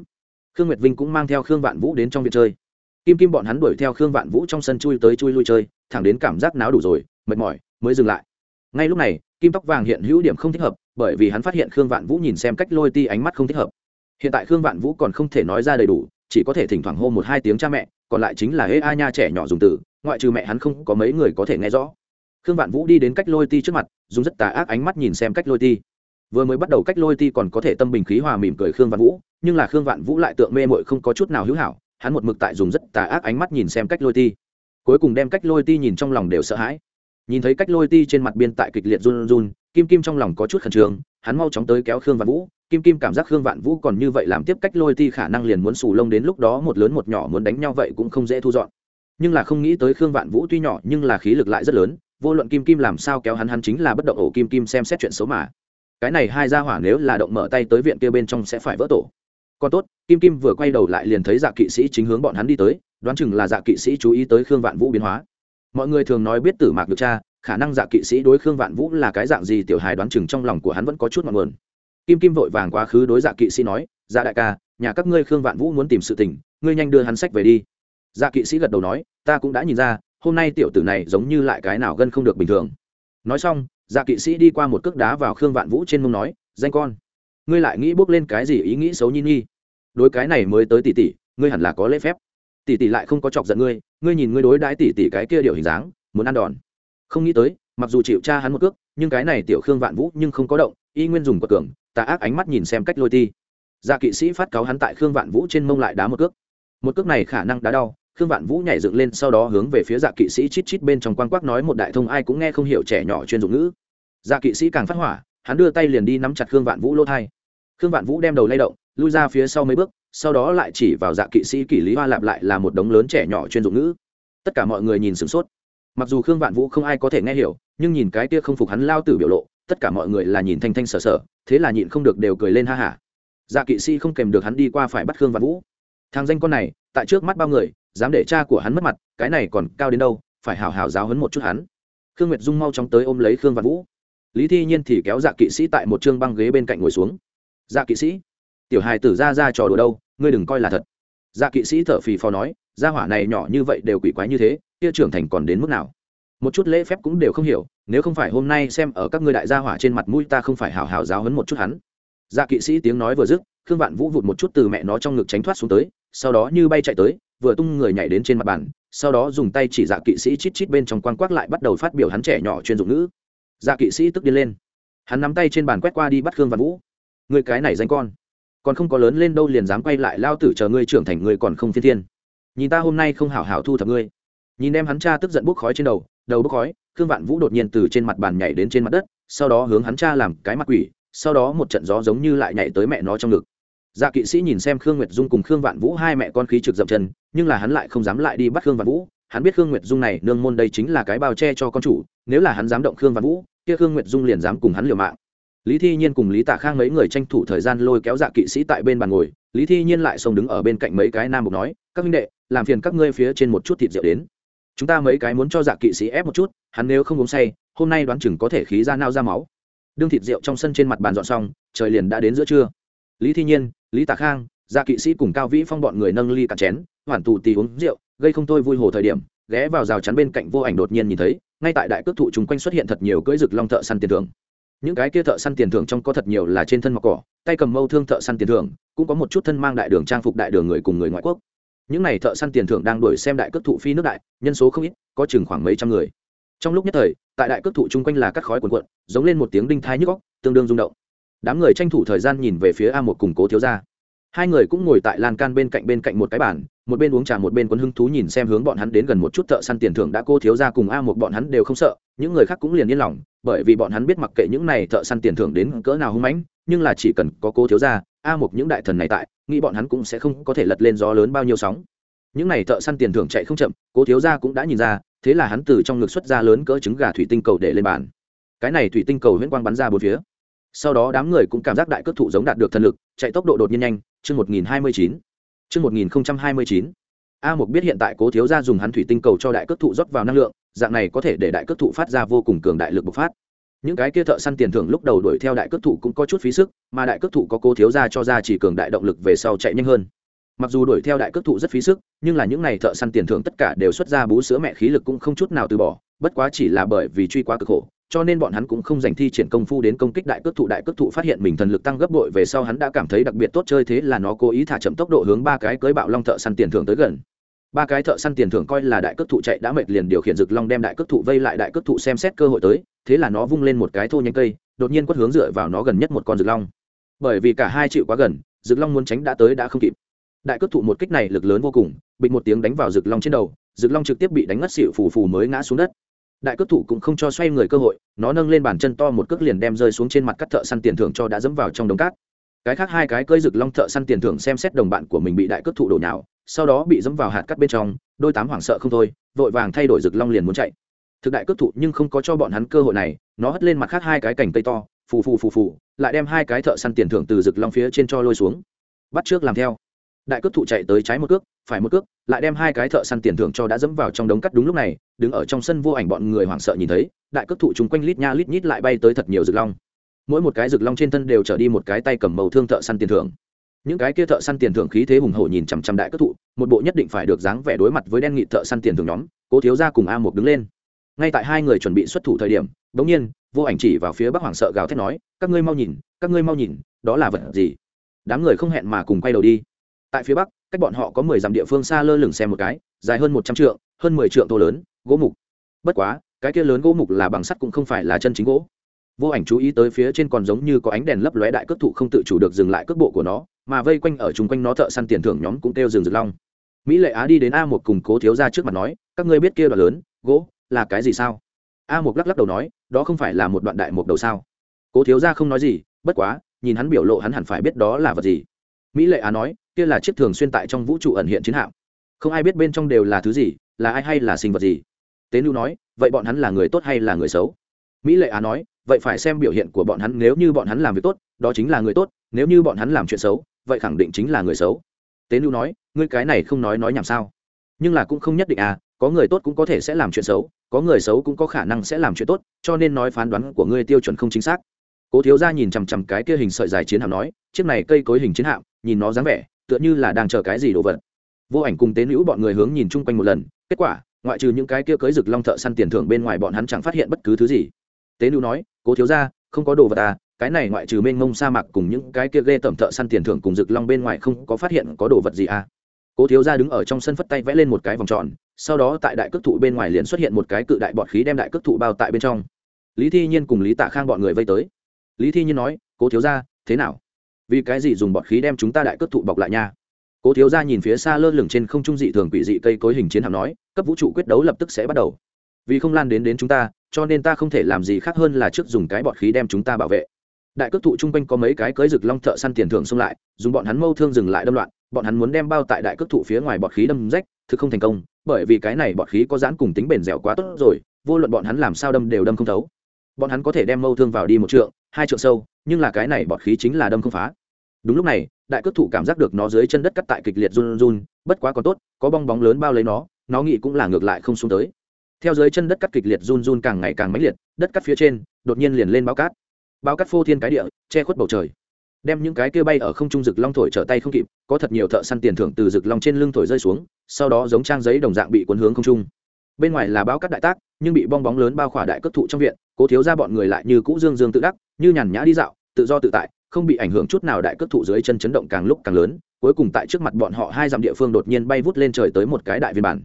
Khương nguyệt vinh cũng mang theo khương vạn vũ đến trong việc chơi. Kim kim bọn hắn đuổi theo khương vạn vũ trong sân chui tới chui lui chơi, thẳng đến cảm giác náo đủ rồi, mệt mỏi, mới dừng lại. Ngay lúc này, kim tóc vàng hiện hữu điểm không thích hợp, bởi vì hắn phát hiện khương vạn vũ nhìn xem cách lôi ti ánh mắt không thích hợp. Hiện tại khương vạn vũ còn không thể nói ra đầy đủ, chỉ có thể thỉnh thoảng hô một hai tiếng cha mẹ còn lại chính là hễ a nha trẻ nhỏ dùng từ, ngoại trừ mẹ hắn không có mấy người có thể nghe rõ. Khương vạn vũ đi đến cách lôi ti trước mặt, dùng rất tà ác ánh mắt nhìn xem cách lôi ti. Vừa mới bắt đầu cách lôi ti còn có thể tâm bình khí hòa mỉm cười khương vạn vũ, nhưng là khương vạn vũ lại tượng mê mội không có chút nào hữu hảo, hắn một mực tại dùng rất tà ác ánh mắt nhìn xem cách lôi ti. Cuối cùng đem cách lôi ti nhìn trong lòng đều sợ hãi. Nhìn thấy cách lôi ti trên mặt biên tại kịch liệt run run, kim kim trong lòng có chút khẩn trương, hắn mau chóng tới kéo khương vạn vũ kim kim cảm giác khương vạn vũ còn như vậy làm tiếp cách lôi ti khả năng liền muốn xù lông đến lúc đó một lớn một nhỏ muốn đánh nhau vậy cũng không dễ thu dọn. Nhưng là không nghĩ tới khương vạn vũ tuy nhỏ nhưng là khí lực lại rất lớn, vô luận kim kim làm sao kéo hắn hắn chính là bất động ổ kim kim xem xét chuyện xấu mà. Cái này hai ra hỏa nếu là động mở tay tới viện kia bên trong sẽ phải vỡ tổ. Còn tốt, kim kim vừa quay đầu lại liền thấy dạ kỵ sĩ chính hướng bọn hắn đi tới, đoán chừng là dạ kỵ sĩ chú ý tới khương vạn vũ biến hóa. Mọi người thường nói biết tử mạc được cha, khả năng dạ kỵ sĩ đối khương vạn vũ là cái dạng gì tiểu hài đoán chừng trong lòng của hắn vẫn có chút mặn mượn kim kim vội vàng quá khứ đối dạ kỵ sĩ nói dạ đại ca, nhà các ngươi khương vạn vũ muốn tìm sự tình, ngươi nhanh đưa hắn sách về đi. Dạ kỵ sĩ gật đầu nói, ta cũng đã nhìn ra, hôm nay tiểu tử này giống như lại cái nào gân không được bình thường. Nói xong dạ kỵ sĩ đi qua một cước đá vào khương vạn vũ trên mông nói, danh con, ngươi lại nghĩ bước lên cái gì ý nghĩ xấu nhi nhi? Đối cái này mới tới tỷ tỷ, ngươi hẳn là có lễ phép. Tỷ tỷ lại không có chọc giận ngươi ngươi nhìn ngươi đối đãi tỷ tỷ cái kia điều hình dáng, muốn ăn đòn. Không nghĩ tới, mặc dù chịu cha hắn một cước, nhưng cái này tiểu khương vạn vũ nhưng không có động, y nguyên dùng quật cường tà ác ánh mắt nhìn xem cách lôi ti dạ kỵ sĩ phát cáo hắn tại khương vạn vũ trên mông lại đá một cước. Một cước này khả năng đá đau, khương vạn vũ nhảy dựng lên, sau đó hướng về phía dạ kỵ sĩ chít chít bên trong quan quắc nói một đại thông ai cũng nghe không hiểu trẻ nhỏ chuyên dụng ngữ. Dạ kỵ sĩ càng phát hỏa, hắn đưa tay liền đi nắm chặt khương vạn vũ lỗ thai. Khương vạn vũ đem đầu lay động, lui ra phía sau mấy bước, sau đó lại chỉ vào dạ kỵ sĩ kỷ lý hoa lạp lại là một đống lớn trẻ nhỏ chuyên dụng ngữ. Tất cả mọi người nhìn sửng sốt. Mặc dù khương vạn vũ không ai có thể nghe hiểu, nhưng nhìn cái kia không phục hắn lao tử biểu lộ tất cả mọi người là nhìn thanh thanh sở sở thế là nhịn không được đều cười lên ha hả. Dạ kỵ sĩ không kèm được hắn đi qua phải bắt khương văn vũ. Thằng danh con này, tại trước mắt bao người, dám để cha của hắn mất mặt, cái này còn cao đến đâu, phải hào hào giáo hấn một chút hắn. Khương nguyệt dung mau chóng tới ôm lấy khương văn vũ. Lý thi nhiên thì kéo dạ kỵ sĩ tại một chương băng ghế bên cạnh ngồi xuống. Dạ kỵ sĩ, tiểu hài tử ra ra trò đùa đâu, ngươi đừng coi là thật. Dạ kỵ sĩ thở phì phò nói, gia hỏa này nhỏ như vậy đều quỷ quái như thế, kia trưởng thành còn đến mức nào? Một chút lễ phép cũng đều không hiểu, nếu không phải hôm nay xem ở các ngươi đại gia hỏa trên mặt mũi ta không phải hào hào giáo hấn một chút hắn. Dạ kỵ sĩ tiếng nói vừa dứt, khương vạn vũ vụt một chút từ mẹ nó trong ngực tránh thoát xuống tới, sau đó như bay chạy tới, vừa tung người nhảy đến trên mặt bàn, sau đó dùng tay chỉ dạ kỵ sĩ chít chít bên trong quan quắc lại bắt đầu phát biểu hắn trẻ nhỏ chuyên dụng ngữ. Dạ kỵ sĩ tức điên lên. Hắn nắm tay trên bàn quét qua đi bắt khương vạn vũ. Người cái này danh con. Còn không có lớn lên đâu liền dám quay lại lao tử chờ ngươi trưởng thành ngươi còn không thiên thiên. Nhìn ta hôm nay không hảo hảo thu thập ngươi. Nhìn em hắn cha tức giận bốc khói trên đầu đầu bốc khói, khương vạn vũ đột nhiên từ trên mặt bàn nhảy đến trên mặt đất, sau đó hướng hắn cha làm cái mặt quỷ, sau đó một trận gió giống như lại nhảy tới mẹ nó trong ngực. Dạ kỵ sĩ nhìn xem khương nguyệt dung cùng khương vạn vũ, hai mẹ con khí trực dậm chân, nhưng là hắn lại không dám lại đi bắt khương vạn vũ. Hắn biết khương nguyệt dung này nương môn đây chính là cái bao che cho con chủ, nếu là hắn dám động khương vạn vũ, kia khương nguyệt dung liền dám cùng hắn liều mạng. Lý thi nhiên cùng lý tạ khang mấy người tranh thủ thời gian lôi kéo dạ kỵ sĩ tại bên bàn ngồi. Lý thi nhiên lại xông đứng ở bên cạnh mấy cái nam mục nói, các minh đệ, làm phiền các ngươi phía trên một chút thịt rượu đến chúng ta mấy cái muốn cho dạ kỵ sĩ ép một chút, hắn nếu không uống say, hôm nay đoán chừng có thể khí ra nao ra máu. Đương thịt rượu trong sân trên mặt bàn dọn xong, trời liền đã đến giữa trưa. Lý thi nhiên, lý tạ khang dạ kỵ sĩ cùng cao vĩ phong bọn người nâng ly cạn chén, hoàn tù tì uống rượu, gây không tôi vui hồ thời điểm, ghé vào rào chắn bên cạnh vô ảnh đột nhiên nhìn thấy, ngay tại đại cước thụ chúng quanh xuất hiện thật nhiều cưỡi rực long thợ săn tiền thưởng. Những cái kia thợ săn tiền thưởng trong có thật nhiều là trên thân mọc cỏ, tay cầm mâu thương thợ săn tiền thưởng, cũng có một chút thân mang đại đường trang phục đại đường người cùng người ngoại quốc những n à y thợ săn tiền thưởng đang đuổi xem đại cước thụ phi nước đại, nhân số không ít, có chừng khoảng mấy trăm người. Trong lúc nhất thời, tại đại cước thụ chung quanh là cắt khói cuồn cuộn, giống lên một tiếng đinh thai nhức góc tương đương rung động. Đám người tranh thủ thời gian nhìn về phía a một củng cố thiếu ra hai người cũng ngồi tại lan can bên cạnh bên cạnh một cái bàn, một bên uống trà một bên quân hưng thú nhìn xem hướng bọn hắn đến gần một chút thợ săn tiền thưởng đã cô thiếu ra cùng a một bọn hắn đều không sợ, những người khác cũng liền yên lòng, bởi vì bọn hắn biết mặc kệ những này thợ săn tiền thưởng đến cỡ nào hung mãnh, nhưng là chỉ cần có cô thiếu ra a một những đại thần này tại, nghĩ bọn hắn cũng sẽ không có thể lật lên gió lớn bao nhiêu sóng. Những này thợ săn tiền thưởng chạy không chậm, cố thiếu gia cũng đã nhìn ra, thế là hắn từ trong ngực xuất ra lớn cỡ trứng gà thủy tinh cầu để lên bàn. Cái này thủy tinh cầu huyễn quang bắn ra bốn phía. Sau đó đám người cũng cảm giác đại cước thụ giống đạt được thần lực, chạy tốc độ đột nhiên nhanh, chương một nghìn hai mươi chín. Chương một nghìn hai mươi chín. A mục biết hiện tại cố thiếu gia dùng hắn thủy tinh cầu cho đại cước thụ rót vào năng lượng, dạng này có thể để đại cước thụ phát ra vô cùng cường đại lực bộc phát những cái kia thợ săn tiền thưởng lúc đầu đuổi theo đại cước thủ cũng có chút phí sức, mà đại cước thủ có cố thiếu gia cho ra chỉ cường đại động lực về sau chạy nhanh hơn mặc dù đuổi theo đại cước thủ rất phí sức, nhưng là những n à y thợ săn tiền thưởng tất cả đều xuất ra bú sữa mẹ khí lực cũng không chút nào từ bỏ, bất quá chỉ là bởi vì truy quá cực khổ, cho nên bọn hắn cũng không dành thi triển công phu đến công kích đại cước thủ. đại cước thủ phát hiện mình thần lực tăng gấp bội về sau hắn đã cảm thấy đặc biệt tốt chơi thế là nó cố ý thả chậm tốc độ hướng ba cái cưới bạo long thợ săn tiền thưởng tới gần ba cái thợ săn tiền thưởng coi là đại cước thụ chạy đã mệt liền điều khiển rực long đem đại cước thụ vây lại đại cước thụ xem xét cơ hội tới, thế là nó vung lên một cái thô nhanh cây, đột nhiên quất hướng dựa vào nó gần nhất một con rực long. Bởi vì cả hai chịu quá gần, rực long muốn tránh đã tới đã không kịp. Đại cước thụ một kích này lực lớn vô cùng, bịch một tiếng đánh vào rực long trên đầu, rực long trực tiếp bị đánh ngất xịu phù phù mới ngã xuống đất. Đại cước thụ cũng không cho xoay người cơ hội, nó nâng lên bàn chân to một cước liền đem rơi xuống trên mặt các thợ săn tiền thưởng cho đã dẫm vào trong đống cát. Cái khác hai cái cơi rực long thợ săn tiền thưởng xem xét đồng bạn của mình bị đại cước thụ đổ nhào sau đó bị dẫm vào hạt cắt bên trong, đôi tám hoảng sợ không thôi, vội vàng thay đổi rực long liền muốn chạy. Thực đại cước thụ nhưng không có cho bọn hắn cơ hội này, nó hất lên mặt khác hai cái cành cây to, phù phù phù phù, lại đem hai cái thợ săn tiền thưởng từ rực long phía trên cho lôi xuống. Bắt trước làm theo. Đại cước thụ chạy tới trái một cước, phải một cước, lại đem hai cái thợ săn tiền thưởng cho đã dẫm vào trong đống cắt đúng lúc này, đứng ở trong sân vô ảnh bọn người hoảng sợ nhìn thấy, đại cước thụ chúng quanh lít nha lít nhít lại bay tới thật nhiều rực long. Mỗi một cái rực long trên thân đều trở đi một cái tay cầm màu thương thợ săn tiền thưởng những cái kia thợ săn tiền thưởng khí thế hùng hổ nhìn chằm chằm đại cất thụ, một bộ nhất định phải được dáng vẻ đối mặt với đen nghị thợ săn tiền thưởng nhóm, cố thiếu ra cùng a một đứng lên. Ngay tại hai người chuẩn bị xuất thủ thời điểm, bỗng nhiên, vô ảnh chỉ vào phía bắc hoàng sợ gào thét nói, các ngươi mau nhìn, các ngươi mau nhìn, đó là vật gì? Đám người không hẹn mà cùng quay đầu đi. Tại phía bắc, cách bọn họ có mười dặm địa phương xa lơ lửng xem một cái, dài hơn một trăm trượng, hơn mười trượng tô lớn, gỗ mục. Bất quá, cái kia lớn gỗ mục là bằng sắt cũng không phải là chân chính gỗ. Vô ảnh chú ý tới phía trên còn giống như có ánh đèn lấp lóe đại cước thụ không tự chủ được dừng lại cước bộ của nó mà vây quanh ở chung quanh nó thợ săn tiền thưởng nhóm cũng kêu rừng rực long. Mỹ lệ á đi đến a một cùng cố thiếu ra trước mặt nói, các ngươi biết kia đoạn lớn, gỗ, là cái gì sao? A một lắc lắc đầu nói, đó không phải là một đoạn đại mục đầu sao? Cố thiếu ra không nói gì, bất quá, nhìn hắn biểu lộ hắn hẳn phải biết đó là vật gì. Mỹ lệ á nói, kia là chiếc thường xuyên tại trong vũ trụ ẩn hiện chiến hạm. Không ai biết bên trong đều là thứ gì, là ai hay là sinh vật gì. Tế lưu nói, vậy bọn hắn là người tốt hay là người xấu? Mỹ lệ á nói, vậy phải xem biểu hiện của bọn hắn, nếu như bọn hắn làm việc tốt, đó chính là người tốt, nếu như bọn hắn làm chuyện xấu vậy khẳng định chính là người xấu. Tế lưu nói, ngươi cái này không nói nói nhảm sao? Nhưng là cũng không nhất định à có người tốt cũng có thể sẽ làm chuyện xấu, có người xấu cũng có khả năng sẽ làm chuyện tốt, cho nên nói phán đoán của ngươi tiêu chuẩn không chính xác. Cố thiếu ra nhìn chằm chằm cái kia hình sợi dài chiến hạm nói, chiếc này cây cối hình chiến hạm, nhìn nó dáng vẻ, tựa như là đang chờ cái gì đồ vật. Vô ảnh cùng tế nữ bọn người hướng nhìn chung quanh một lần, kết quả, ngoại trừ những cái kia cưới rực long thợ săn tiền thưởng bên ngoài bọn hắn chẳng phát hiện bất cứ thứ gì. Tế nữ nói, cố thiếu ra không có đồ vật à cái này ngoại trừ mênh mông sa mạc cùng những cái kia ghê tẩm thợ săn tiền thưởng cùng rực long bên ngoài không có phát hiện có đồ vật gì à? Cố thiếu ra đứng ở trong sân phất tay vẽ lên một cái vòng tròn, sau đó tại đại cước thụ bên ngoài liền xuất hiện một cái cự đại bọt khí đem đại cước thụ bao tại bên trong. Lý thi nhiên cùng lý tạ khang bọn người vây tới. Lý thi nhiên nói, cố thiếu ra thế nào? Vì cái gì dùng bọt khí đem chúng ta đại cước thụ bọc lại nha? Cố thiếu ra nhìn phía xa lơ lửng trên không trung dị thường quỷ dị cây cối hình chiến hạm nói, cấp vũ trụ quyết đấu lập tức sẽ bắt đầu. Vì không lan đến đến chúng ta, cho nên ta không thể làm gì khác hơn là trước dùng cái bọt khí đem chúng ta bảo vệ đại cước thụ chung quanh có mấy cái cưới rực long thợ săn tiền thưởng xông lại, dùng bọn hắn mâu thương dừng lại đâm loạn, bọn hắn muốn đem bao tại đại cước thụ phía ngoài bọt khí đâm rách, thực không thành công, bởi vì cái này bọt khí có dán cùng tính bền dẻo quá tốt rồi, vô luận bọn hắn làm sao đâm đều đâm không thấu. Bọn hắn có thể đem mâu thương vào đi một trượng, hai trượng sâu, nhưng là cái này bọt khí chính là đâm không phá. Đúng lúc này, đại cước thụ cảm giác được nó dưới chân đất cắt tại kịch liệt run run, bất quá còn tốt, có bong bóng lớn bao lấy nó nó nghĩ cũng là ngược lại không xuống tới. Theo dưới chân đất cắt kịch liệt run run càng ngày càng mãnh liệt, đất cắt phía trên, đột nhiên liền lên bao cát bao cắt phô thiên cái địa, che khuất bầu trời. Đem những cái kia bay ở không trung rực long thổi trở tay không kịp, có thật nhiều thợ săn tiền thưởng từ rực long trên lưng thổi rơi xuống, sau đó giống trang giấy đồng dạng bị cuốn hướng không trung. Bên ngoài là bao cắt đại tác, nhưng bị bong bóng lớn bao khỏa đại cất thụ trong viện, cố thiếu ra bọn người lại như cũ dương dương tự đắc, như nhàn nhã đi dạo, tự do tự tại, không bị ảnh hưởng chút nào đại cất thụ dưới chân chấn động càng lúc càng lớn, cuối cùng tại trước mặt bọn họ hai dặm địa phương đột nhiên bay vút lên trời tới một cái đại viên bản.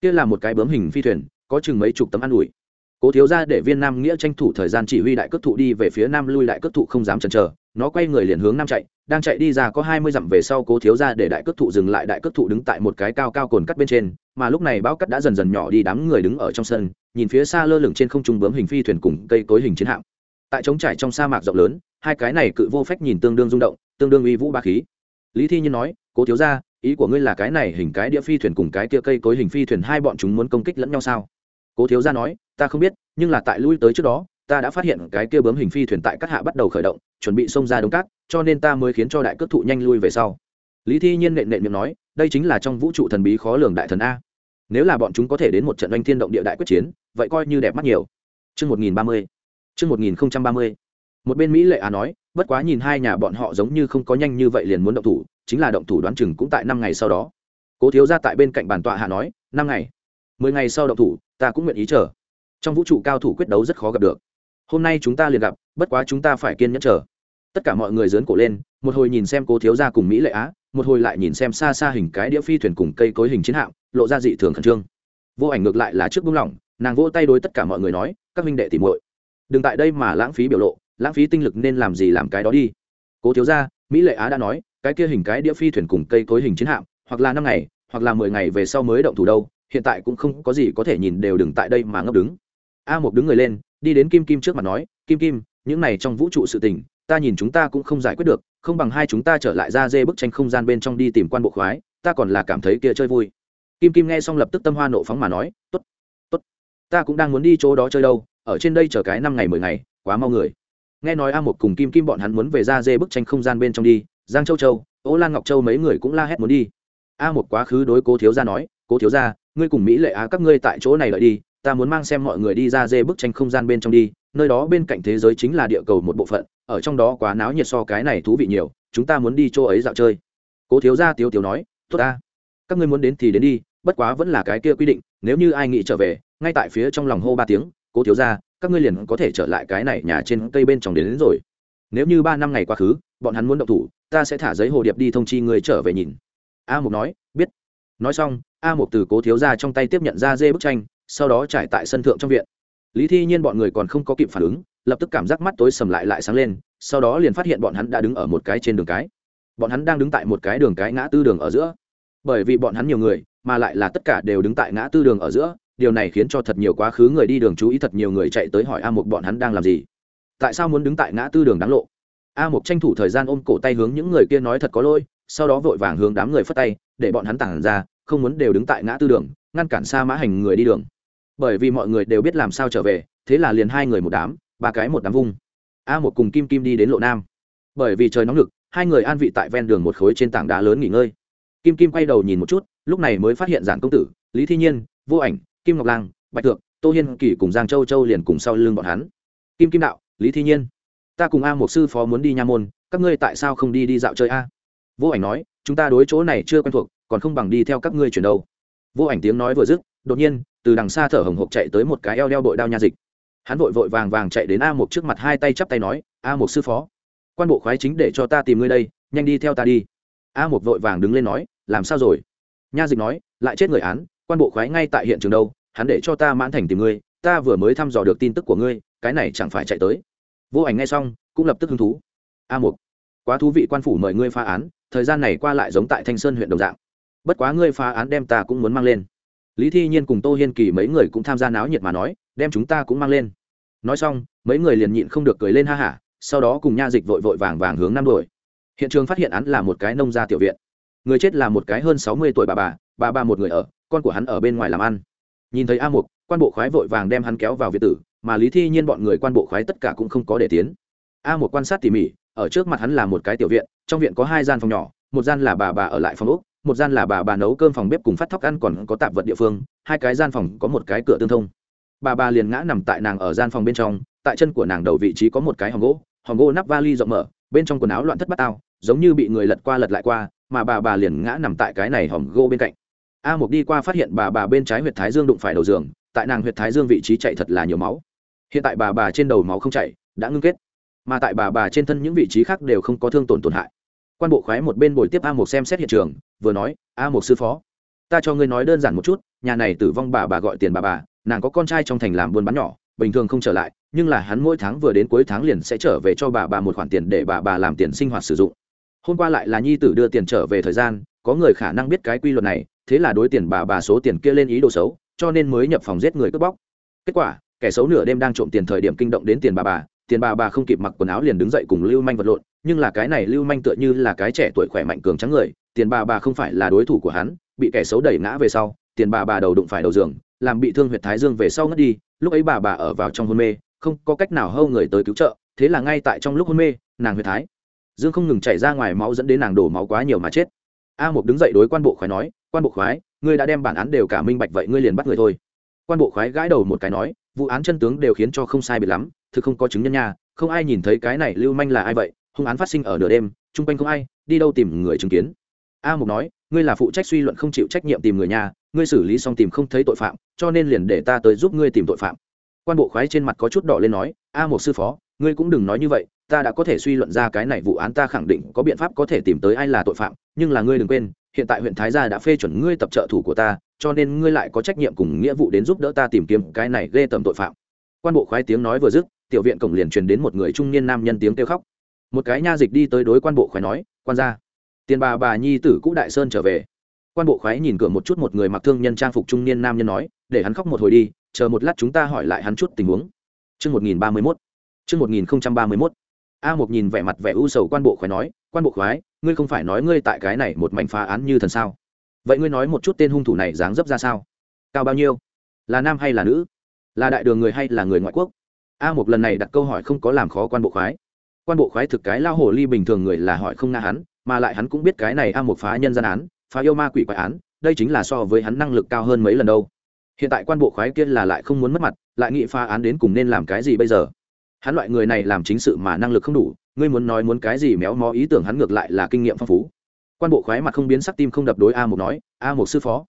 Kia là một cái bướm hình phi thuyền, có chừng mấy chục tấm ăn ủi cố thiếu ra để viên nam nghĩa tranh thủ thời gian chỉ huy đại cất thụ đi về phía nam lui đại cất thụ không dám chần chờ, nó quay người liền hướng nam chạy, đang chạy đi ra có hai mươi dặm về sau cố thiếu ra để đại cất thụ dừng lại, đại cất thụ đứng tại một cái cao cao cồn cắt bên trên, mà lúc này bao cắt đã dần dần nhỏ đi, đám người đứng ở trong sân, nhìn phía xa lơ lửng trên không trung bướm hình phi thuyền cùng cây cối hình chiến hạm. Tại trống trải trong sa mạc rộng lớn, hai cái này cự vô phách nhìn tương đương rung động, tương đương uy vũ ba khí. Lý thi nhiên nói, cố thiếu ra ý của ngươi là cái này hình cái đĩa phi thuyền cùng cái kia cây cối hình phi thuyền hai bọn chúng muốn công kích lẫn nhau sao? Cố thiếu ra nói ta không biết nhưng là tại lui tới trước đó ta đã phát hiện cái kia bướm hình phi thuyền tại các hạ bắt đầu khởi động chuẩn bị xông ra đống cát cho nên ta mới khiến cho đại cước thụ nhanh lui về sau lý thi nhiên nện nện miệng nói đây chính là trong vũ trụ thần bí khó lường đại thần a nếu là bọn chúng có thể đến một trận oanh thiên động địa đại quyết chiến vậy coi như đẹp mắt nhiều Chương 1030. Chương 1030. Một bên Mỹ Lệ Á nói, bất quá nhìn hai nhà bọn họ giống như không có nhanh như vậy liền muốn động thủ, chính là động thủ đoán chừng cũng tại năm ngày sau đó. Cố thiếu gia tại bên cạnh bàn tọa hạ nói, năm ngày, mười ngày sau động thủ, ta cũng nguyện ý chờ. Trong vũ trụ cao thủ quyết đấu rất khó gặp được. Hôm nay chúng ta liền gặp, bất quá chúng ta phải kiên nhẫn chờ. Tất cả mọi người dớn cổ lên, một hồi nhìn xem Cố thiếu gia cùng Mỹ Lệ Á, một hồi lại nhìn xem xa xa hình cái đĩa phi thuyền cùng cây cối hình chiến hạm, lộ ra dị thường khẩn trương. Vô ảnh ngược lại là trước buông lỏng, nàng vỗ tay đối tất cả mọi người nói, các minh đệ tìm muội đừng tại đây mà lãng phí biểu lộ lãng phí tinh lực nên làm gì làm cái đó đi cố thiếu gia mỹ lệ á đã nói cái kia hình cái đĩa phi thuyền cùng cây cối hình chiến hạm hoặc là năm ngày hoặc là mười ngày về sau mới động thủ đâu hiện tại cũng không có gì có thể nhìn đều đừng tại đây mà ngấp đứng a một đứng người lên, đi đến kim kim trước mặt nói, kim kim, những này trong vũ trụ sự tình, ta nhìn chúng ta cũng không giải quyết được, không bằng hai chúng ta trở lại ra dê bức tranh không gian bên trong đi tìm quan bộ khoái, ta còn là cảm thấy kia chơi vui. Kim kim nghe xong lập tức tâm hoa nộ phóng mà nói t ố t t ố t ta cũng đang muốn đi chỗ đó chơi đâu, ở trên đây chờ cái năm ngày mười ngày, quá mau người. Nghe nói a một cùng kim kim bọn hắn muốn về ra dê bức tranh không gian bên trong đi, giang châu châu, Ô lan ngọc châu mấy người cũng la hét muốn đi. A một quá khứ đối cố thiếu gia nói, cố thiếu gia, ngươi cùng mỹ lệ á các ngươi tại chỗ này lợi đi ta muốn mang xem mọi người đi ra dê bức tranh không gian bên trong đi nơi đó bên cạnh thế giới chính là địa cầu một bộ phận ở trong đó quá náo nhiệt so cái này thú vị nhiều chúng ta muốn đi chỗ ấy dạo chơi. Cố thiếu gia tiếu tiếu nói tốt ta các ngươi muốn đến thì đến đi bất quá vẫn là cái kia quy định nếu như ai nghĩ trở về ngay tại phía trong lòng hô ba tiếng cố thiếu gia, các ngươi liền có thể trở lại cái này nhà trên cây bên trong đến, đến rồi. Nếu như ba năm ngày quá khứ bọn hắn muốn động thủ ta sẽ thả giấy hồ điệp đi thông chi người trở về nhìn. A mục nói biết. Nói xong a mục từ cố thiếu gia trong tay tiếp nhận ra dê bức tranh sau đó trải tại sân thượng trong viện. Lý thi nhiên bọn người còn không có kịp phản ứng, lập tức cảm giác mắt tối sầm lại lại sáng lên, sau đó liền phát hiện bọn hắn đã đứng ở một cái trên đường cái. Bọn hắn đang đứng tại một cái đường cái ngã tư đường ở giữa. Bởi vì bọn hắn nhiều người, mà lại là tất cả đều đứng tại ngã tư đường ở giữa, điều này khiến cho thật nhiều quá khứ người đi đường chú ý thật nhiều người chạy tới hỏi a một bọn hắn đang làm gì. Tại sao muốn đứng tại ngã tư đường đáng lộ? A một tranh thủ thời gian ôm cổ tay hướng những người kia nói thật có lỗi, sau đó vội vàng hướng đám người phất tay, để bọn hắn tản ra, không muốn đều đứng tại ngã tư đường, ngăn cản xa mã hành người đi đường bởi vì mọi người đều biết làm sao trở về, thế là liền hai người một đám, ba cái một đám vung. A một cùng kim kim đi đến lộ nam. Bởi vì trời nóng lực, hai người an vị tại ven đường một khối trên tảng đá lớn nghỉ ngơi. Kim kim quay đầu nhìn một chút, lúc này mới phát hiện giản công tử, lý thi nhiên, vô ảnh, kim ngọc lang, bạch thượng, tô hiên kỳ cùng giang châu châu liền cùng sau lưng bọn hắn. Kim kim đạo, lý thi nhiên, ta cùng a một sư phó muốn đi nha môn, các ngươi tại sao không đi đi dạo chơi a? Vô ảnh nói, chúng ta đối chỗ này chưa quen thuộc, còn không bằng đi theo các ngươi chuyển đâu. Vô ảnh tiếng nói vừa dứt, đột nhiên từ đằng xa thở hồng hộc chạy tới một cái eo đeo bội đao nha dịch. Hắn vội vội vàng vàng chạy đến a một trước mặt hai tay chắp tay nói, a một sư phó, quan bộ khoái chính để cho ta tìm ngươi đây, nhanh đi theo ta đi. A một vội vàng đứng lên nói, làm sao rồi? Nha dịch nói, lại chết người án, quan bộ khoái ngay tại hiện trường đâu, hắn để cho ta mãn thành tìm ngươi, ta vừa mới thăm dò được tin tức của ngươi, cái này chẳng phải chạy tới. Vô ảnh nghe xong, cũng lập tức hứng thú. A một quá thú vị quan phủ mời ngươi phá án, thời gian này qua lại giống tại thanh sơn huyện đồng dạng. Bất quá ngươi phá án đem ta cũng muốn mang lên lý thi nhiên cùng tô hiên kỳ mấy người cũng tham gia náo nhiệt mà nói, đem chúng ta cũng mang lên. Nói xong, mấy người liền nhịn không được cười lên ha hả, sau đó cùng nha dịch vội vội vàng vàng hướng năm đuổi. Hiện trường phát hiện án là một cái nông gia tiểu viện. Người chết là một cái hơn sáu mươi tuổi bà bà bà bà một người ở, con của hắn ở bên ngoài làm ăn. Nhìn thấy a mục, quan bộ khoái vội vàng đem hắn kéo vào việt tử, mà lý thi nhiên bọn người quan bộ khoái tất cả cũng không có để tiến. A một quan sát tỉ mỉ, ở trước mặt hắn là một cái tiểu viện, trong viện có hai gian phòng nhỏ, một gian là bà bà ở lại phòng úc một gian là bà bà nấu cơm phòng bếp cùng phát thóc ăn còn có tạp vật địa phương, hai cái gian phòng có một cái cửa tương thông. Bà bà liền ngã nằm tại nàng ở gian phòng bên trong, tại chân của nàng đầu vị trí có một cái hòm gỗ hòm gỗ nắp vali rộng mở, bên trong quần áo loạn thất bát ao giống như bị người lật qua lật lại qua, mà bà bà liền ngã nằm tại cái này hòm gỗ bên cạnh. A mục đi qua phát hiện bà bà bên trái huyệt thái dương đụng phải đầu giường, tại nàng huyệt thái dương vị trí chạy thật là nhiều máu. Hiện tại bà bà trên đầu máu không chảy đã ngưng kết. Mà tại bà bà trên thân những vị trí khác đều không có thương tổn tổn hại. Quan bộ khoái một bên bồi tiếp a mục xem xét hiện trường vừa nói, a một sư phó, ta cho ngươi nói đơn giản một chút, nhà này tử vong bà bà gọi tiền bà bà, nàng có con trai trong thành làm buôn bán nhỏ, bình thường không trở lại, nhưng là hắn mỗi tháng vừa đến cuối tháng liền sẽ trở về cho bà bà một khoản tiền để bà bà làm tiền sinh hoạt sử dụng. Hôm qua lại là nhi tử đưa tiền trở về thời gian, có người khả năng biết cái quy luật này, thế là đối tiền bà bà số tiền kia lên ý đồ xấu, cho nên mới nhập phòng giết người cướp bóc. Kết quả, kẻ xấu nửa đêm đang trộm tiền thời điểm kinh động đến tiền bà bà, tiền bà bà không kịp mặc quần áo liền đứng dậy cùng lưu manh vật lộn, nhưng là cái này lưu manh tựa như là cái trẻ tuổi khỏe mạnh cường trắng người tiền bà bà không phải là đối thủ của hắn, bị kẻ xấu đẩy ngã về sau, tiền bà bà đầu đụng phải đầu giường, làm bị thương huyệt thái dương về sau ngất đi, lúc ấy bà bà ở vào trong hôn mê, không có cách nào hâu người tới cứu trợ, thế là ngay tại trong lúc hôn mê, nàng huyệt thái. Dương không ngừng chảy ra ngoài máu dẫn đến nàng đổ máu quá nhiều mà chết. A một đứng dậy đối quan bộ khoái nói, quan bộ khoái, ngươi đã đem bản án đều cả minh bạch vậy ngươi liền bắt người thôi. Quan bộ khoái gãi đầu một cái nói, vụ án chân tướng đều khiến cho không sai biệt lắm, thực không có chứng nhân nha, không ai nhìn thấy cái này lưu manh là ai vậy, hung án phát sinh ở nửa đêm, chung quanh không ai, đi đâu tìm người chứng kiến a mục nói, ngươi là phụ trách suy luận không chịu trách nhiệm tìm người nhà, ngươi xử lý xong tìm không thấy tội phạm, cho nên liền để ta tới giúp ngươi tìm tội phạm. Quan bộ khoái trên mặt có chút đỏ lên nói, a một sư phó, ngươi cũng đừng nói như vậy, ta đã có thể suy luận ra cái này vụ án ta khẳng định có biện pháp có thể tìm tới ai là tội phạm, nhưng là ngươi đừng quên, hiện tại huyện thái gia đã phê chuẩn ngươi tập trợ thủ của ta, cho nên ngươi lại có trách nhiệm cùng nghĩa vụ đến giúp đỡ ta tìm kiếm cái này ghê tầm tội phạm. Quan bộ khoái tiếng nói vừa dứt, tiểu viện cổng liền truyền đến một người trung niên nam nhân tiếng kêu khóc. Một cái nha dịch đi tới đối quan bộ khoái nói, quan gia tiền bà bà nhi tử cũ đại sơn trở về quan bộ khoái nhìn cửa một chút một người mặc thương nhân trang phục trung niên nam nhân nói để hắn khóc một hồi đi chờ một lát chúng ta hỏi lại hắn chút tình huống Chương 1031. Chương 1031. A một nhìn vẻ mặt vẻ u sầu quan bộ khoái nói, quan bộ khoái, ngươi không phải nói ngươi tại cái này một mảnh phá án như thần sao? Vậy ngươi nói một chút tên hung thủ này dáng dấp ra sao? Cao bao nhiêu? Là nam hay là nữ? Là đại đường người hay là người ngoại quốc? A một lần này đặt câu hỏi không có làm khó quan bộ khoái. Quan bộ khoái thực cái lao hồ ly bình thường người là hỏi không nga hắn, mà lại hắn cũng biết cái này A Mục phá nhân gian án, phá yêu ma quỷ quái án, đây chính là so với hắn năng lực cao hơn mấy lần đâu. Hiện tại quan bộ khoái kia là lại không muốn mất mặt lại nghị phá án đến cùng nên làm cái gì bây giờ? Hắn loại người này làm chính sự mà năng lực không đủ ngươi muốn nói muốn cái gì méo mó ý tưởng hắn ngược lại là kinh nghiệm phong phú. Quan bộ khoái mặt không biến sắc tim không đập đối a một nói a một sư phó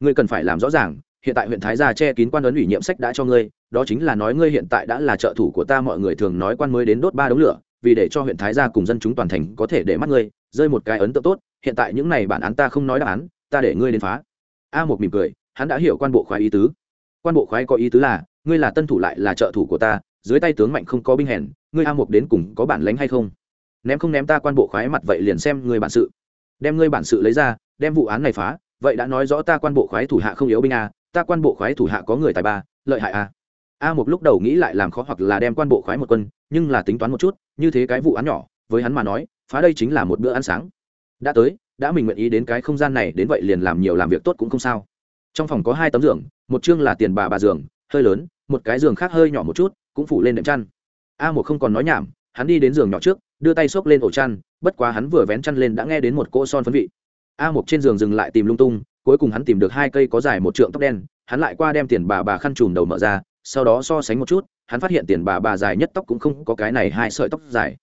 ngươi cần phải làm rõ ràng hiện tại huyện thái gia che kín quan ấn ủy nhiệm sách đã cho ngươi đó chính là nói ngươi hiện tại đã là trợ thủ của ta mọi người thường nói quan mới đến đốt ba đống lửa vì để cho huyện thái gia cùng dân chúng toàn thành có thể để mắt ngươi rơi một cái ấn tượng tốt, hiện tại những này bản án ta không nói đáp án, ta để ngươi đến phá. A một mỉm cười, hắn đã hiểu quan bộ khoái ý tứ. Quan bộ khoái có ý tứ là, ngươi là tân thủ lại là trợ thủ của ta, dưới tay tướng mạnh không có binh hèn, ngươi a một đến cùng có bản lánh hay không? Ném không ném ta quan bộ khoái mặt vậy liền xem người bản sự. Đem ngươi bản sự lấy ra, đem vụ án này phá, vậy đã nói rõ ta quan bộ khoái thủ hạ không yếu binh a, ta quan bộ khoái thủ hạ có người tài ba, lợi hại a. A một lúc đầu nghĩ lại làm khó hoặc là đem quan bộ khoái một quân, nhưng là tính toán một chút, như thế cái vụ án nhỏ, với hắn mà nói phá đây chính là một bữa ăn sáng. Đã tới, đã mình nguyện ý đến cái không gian này, đến vậy liền làm nhiều làm việc tốt cũng không sao. Trong phòng có hai tấm giường, một chương là tiền bà bà giường, hơi lớn, một cái giường khác hơi nhỏ một chút, cũng phủ lên đệm chăn. A một không còn nói nhảm, hắn đi đến giường nhỏ trước, đưa tay xốc lên ổ chăn, bất quá hắn vừa vén chăn lên đã nghe đến một cỗ son phấn vị. A một trên giường dừng lại tìm lung tung, cuối cùng hắn tìm được hai cây có dài một trượng tóc đen, hắn lại qua đem tiền bà bà khăn trùm đầu mở ra, sau đó so sánh một chút, hắn phát hiện tiền bà bà dài nhất tóc cũng không có cái này hai sợi tóc dài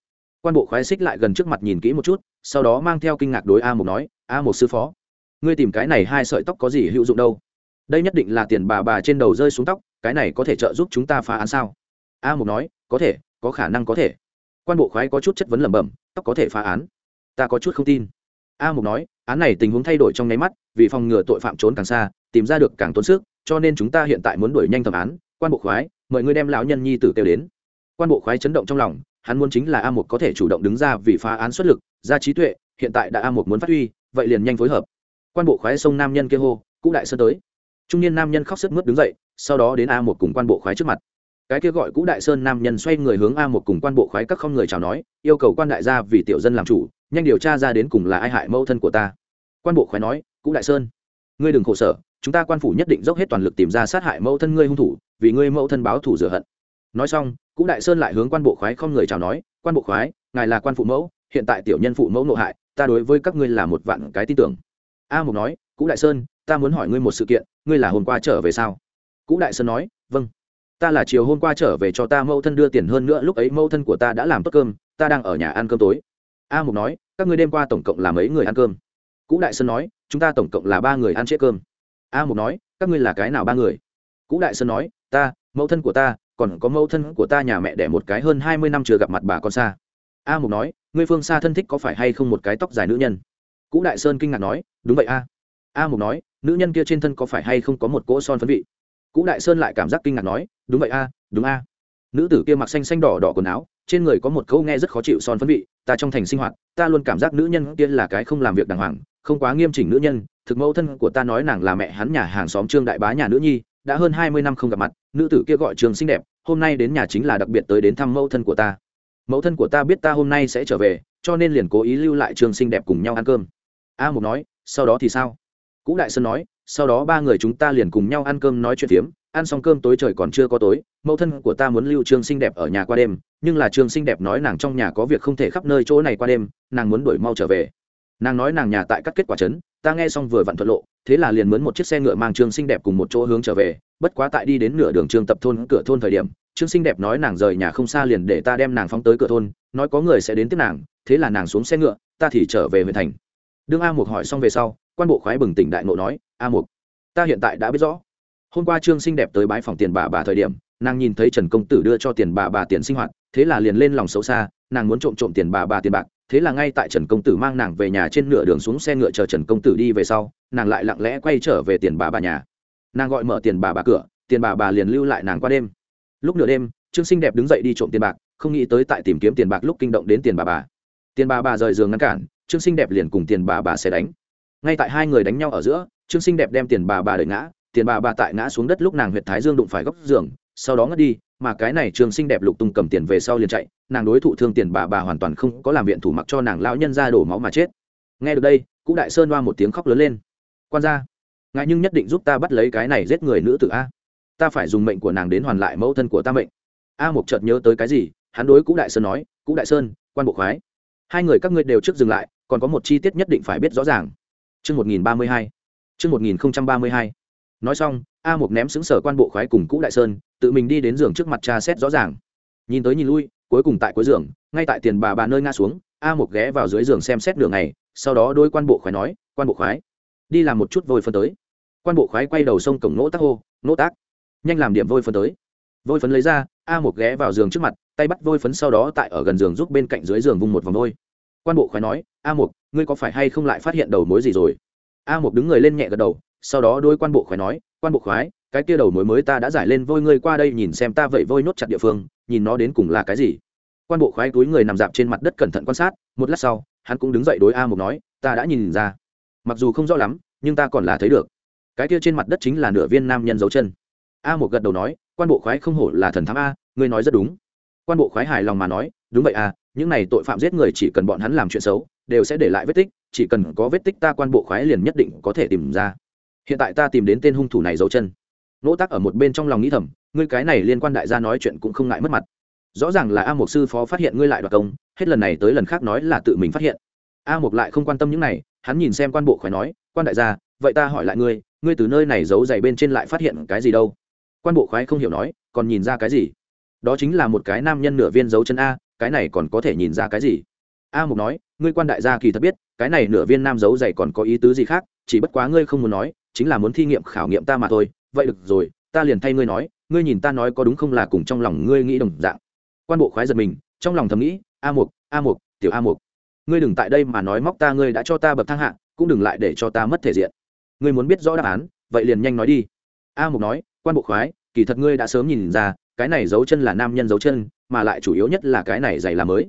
quan bộ khoái xích lại gần trước mặt nhìn kỹ một chút, sau đó mang theo kinh ngạc đối a một nói, a một sư phó, ngươi tìm cái này hai sợi tóc có gì hữu dụng đâu? Đây nhất định là tiền bà bà trên đầu rơi xuống tóc, cái này có thể trợ giúp chúng ta phá án sao? A một nói, có thể, có khả năng có thể. Quan bộ khoái có chút chất vấn lẩm bẩm, tóc có thể phá án? Ta có chút không tin. A Mục nói, án này tình huống thay đổi trong nháy mắt, vì phòng ngừa tội phạm trốn càng xa, tìm ra được càng tốn sức, cho nên chúng ta hiện tại muốn đuổi nhanh thẩm án. Quan bộ khoái, mời ngươi đem lão nhân nhi tử kêu đến. Quan bộ khoái chấn động trong lòng hắn muốn chính là a một có thể chủ động đứng ra vì phá án xuất lực, ra trí tuệ, hiện tại đã a một muốn phát huy, vậy liền nhanh phối hợp. Quan bộ khoái sông nam nhân kia hô cũ đại sơn tới. Trung niên nam nhân khóc sức mướt đứng dậy, sau đó đến a một cùng quan bộ khoái trước mặt. Cái kia gọi cũ đại sơn nam nhân xoay người hướng a một cùng quan bộ khoái các không người chào nói, yêu cầu quan đại gia vì tiểu dân làm chủ, nhanh điều tra ra đến cùng là ai hại mẫu thân của ta. Quan bộ khoái nói cũ đại sơn, ngươi đừng khổ sở, chúng ta quan phủ nhất định dốc hết toàn lực tìm ra sát hại mẫu thân ngươi hung thủ, vì ngươi mẫu thân báo thủ rửa hận. Nói xong cũ đại sơn lại hướng quan bộ khoái không người chào nói, quan bộ khoái, ngài là quan phụ mẫu, hiện tại tiểu nhân phụ mẫu nộ hại, ta đối với các ngươi là một vạn cái tin tưởng. A mục nói, cũ đại sơn, ta muốn hỏi ngươi một sự kiện, ngươi là hôm qua trở về sao? Cũ đại sơn nói vâng ta là chiều hôm qua trở về cho ta mẫu thân đưa tiền hơn nữa, lúc ấy mẫu thân của ta đã làm tốt cơm, ta đang ở nhà ăn cơm tối. A mục nói, các ngươi đêm qua tổng cộng là mấy người ăn cơm? Cũ đại sơn nói, chúng ta tổng cộng là ba người ăn trễ cơm. A mục nói, các ngươi là cái nào ba người? Cũ đại sơn nói, ta, mẫu thân của ta còn có mẫu thân của ta nhà mẹ đẻ một cái hơn hai mươi năm chưa gặp mặt bà con xa. A mục nói, ngươi phương xa thân thích có phải hay không một cái tóc dài nữ nhân? Cũ đại sơn kinh ngạc nói, đúng vậy a. A mục nói, nữ nhân kia trên thân có phải hay không có một cỗ son phấn vị? Cũ đại sơn lại cảm giác kinh ngạc nói, đúng vậy a, đúng a. Nữ tử kia mặc xanh xanh đỏ đỏ quần áo, trên người có một câu nghe rất khó chịu son phấn vị, ta trong thành sinh hoạt, ta luôn cảm giác nữ nhân kia là cái không làm việc đàng hoàng, không quá nghiêm chỉnh nữ nhân, thực mẫu thân của ta nói nàng là mẹ hắn nhà hàng xóm trương đại bá nhà nữ nhi đã hơn hai mươi năm không gặp mặt, nữ tử kia gọi trường xinh đẹp, hôm nay đến nhà chính là đặc biệt tới đến thăm mẫu thân của ta. Mẫu thân của ta biết ta hôm nay sẽ trở về, cho nên liền cố ý lưu lại trường xinh đẹp cùng nhau ăn cơm. A mục nói, sau đó thì sao? Cũ đại sơn nói, sau đó ba người chúng ta liền cùng nhau ăn cơm nói chuyện phiếm, ăn xong cơm tối trời còn chưa có tối, mẫu thân của ta muốn lưu trương xinh đẹp ở nhà qua đêm, nhưng là trương xinh đẹp nói nàng trong nhà có việc không thể khắp nơi chỗ này qua đêm, nàng muốn đuổi mau trở về. Nàng nói nàng nhà tại các kết quả trấn, ta nghe xong vừa vặn thuận lộ thế là liền mướn một chiếc xe ngựa mang trương xinh đẹp cùng một chỗ hướng trở về, bất quá tại đi đến nửa đường trương tập thôn, cửa thôn thời điểm, trương xinh đẹp nói nàng rời nhà không xa liền để ta đem nàng phóng tới cửa thôn, nói có người sẽ đến tiếp nàng, thế là nàng xuống xe ngựa, ta thì trở về huyện thành. Đương a mục hỏi xong về sau, quan bộ khoái bừng tỉnh đại ngộ nói, a mục, ta hiện tại đã biết rõ. Hôm qua trương xinh đẹp tới bãi phòng tiền bà bà thời điểm, nàng nhìn thấy trần công tử đưa cho tiền bà bà tiền sinh hoạt, thế là liền lên lòng xấu xa nàng muốn trộm trộm tiền bà bà tiền bạc, thế là ngay tại trần công tử mang nàng về nhà trên nửa đường xuống xe ngựa chờ trần công tử đi về sau, nàng lại lặng lẽ quay trở về tiền bà bà nhà. Nàng gọi mở tiền bà bà cửa, tiền bà bà liền lưu lại nàng qua đêm. Lúc nửa đêm, trương sinh đẹp đứng dậy đi trộm tiền bạc, không nghĩ tới tại tìm kiếm tiền bạc lúc kinh động đến tiền bà bà. Tiền bà bà rời giường ngăn cản, trương sinh đẹp liền cùng tiền bà bà sẽ đánh. Ngay tại hai người đánh nhau ở giữa, trương sinh đẹp đem tiền bà bà đẩy ngã, tiền bà bà tại ngã xuống đất lúc nàng huyệt thái dương đụng phải góc giường, sau đó ngất đi, mà cái này trương sinh đẹp lục tung cầm tiền về sau liền chạy nàng đối thủ thương tiền bà bà hoàn toàn không có làm viện thủ mặc cho nàng lão nhân ra đổ máu mà chết. Nghe được đây cụ đại sơn đoa một tiếng khóc lớn lên. Quan ra ngài nhưng nhất định giúp ta bắt lấy cái này giết người nữ tử a. Ta phải dùng mệnh của nàng đến hoàn lại mẫu thân của ta mệnh. A mục chợt nhớ tới cái gì, hắn đối cụ đại sơn nói cụ đại sơn, quan bộ khoái. Hai người các ngươi đều trước dừng lại, còn có một chi tiết nhất định phải biết rõ ràng. Chương một nghìn ba mươi hai. Chương một nghìn ba mươi hai. Nói xong, a mục ném xứng sở quan bộ khoái cùng cũ đại sơn, tự mình đi đến giường trước mặt cha xét rõ ràng. Nhìn tới nhìn lui cuối cùng tại cuối giường, ngay tại tiền bà bà nơi ngã xuống, a một ghé vào dưới giường xem xét đường này sau đó đôi quan bộ khoái nói, quan bộ khoái, đi làm một chút vôi phân tới. Quan bộ khoái quay đầu sông cổng nỗ tác hô nỗ tác, nhanh làm điểm vôi phân tới. Vôi phấn lấy ra, a một ghé vào giường trước mặt, tay bắt vôi phấn sau đó tại ở gần giường giúp bên cạnh dưới giường vung một vòng vôi. Quan bộ khoái nói, a một ngươi có phải hay không lại phát hiện đầu mối gì rồi? A một đứng người lên nhẹ gật đầu, sau đó đôi quan bộ khoái nói, quan bộ khoái, cái kia đầu mối mới ta đã giải lên vôi, ngươi qua đây nhìn xem ta vậy vôi nốt chặt địa phương nhìn nó đến cùng là cái gì. Quan bộ khoái túi người nằm dạp trên mặt đất cẩn thận quan sát, một lát sau, hắn cũng đứng dậy đối a một nói, ta đã nhìn ra. Mặc dù không rõ lắm, nhưng ta còn là thấy được. Cái kia trên mặt đất chính là nửa viên nam nhân dấu chân. A một gật đầu nói, quan bộ khoái không hổ là thần thám a, ngươi nói rất đúng. Quan bộ khoái hài lòng mà nói, đúng vậy a, những này tội phạm giết người chỉ cần bọn hắn làm chuyện xấu, đều sẽ để lại vết tích, chỉ cần có vết tích ta quan bộ khoái liền nhất định có thể tìm ra. Hiện tại ta tìm đến tên hung thủ này dấu chân. Nỗ tắc ở một bên trong lòng nghĩ thầm ngươi cái này liên quan đại gia nói chuyện cũng không ngại mất mặt. Rõ ràng là a mục sư phó phát hiện ngươi lại đoạt công, hết lần này tới lần khác nói là tự mình phát hiện. A mục lại không quan tâm những này, hắn nhìn xem quan bộ khỏe nói, quan đại gia, vậy ta hỏi lại ngươi ngươi từ nơi này giấu giày bên trên lại phát hiện cái gì đâu? Quan bộ khoái không hiểu nói, còn nhìn ra cái gì? Đó chính là một cái nam nhân nửa viên dấu chân a, cái này còn có thể nhìn ra cái gì? A mục nói, ngươi quan đại gia kỳ thật biết, cái này nửa viên nam dấu giày còn có ý tứ gì khác, chỉ bất quá ngươi không muốn nói, chính là muốn thi nghiệm khảo nghiệm ta mà thôi. Vậy được rồi, ta liền thay ngươi nói ngươi nhìn ta nói có đúng không là cùng trong lòng ngươi nghĩ đồng dạng. Quan bộ khoái giật mình, trong lòng thầm nghĩ, a mục a mục, tiểu a mục. Ngươi đừng tại đây mà nói móc ta, ngươi đã cho ta bậc thang hạ, cũng đừng lại để cho ta mất thể diện. Ngươi muốn biết rõ đáp án, vậy liền nhanh nói đi. A mục nói, quan bộ khoái, kỳ thật ngươi đã sớm nhìn ra, cái này dấu chân là nam nhân dấu chân, mà lại chủ yếu nhất là cái này giày là mới.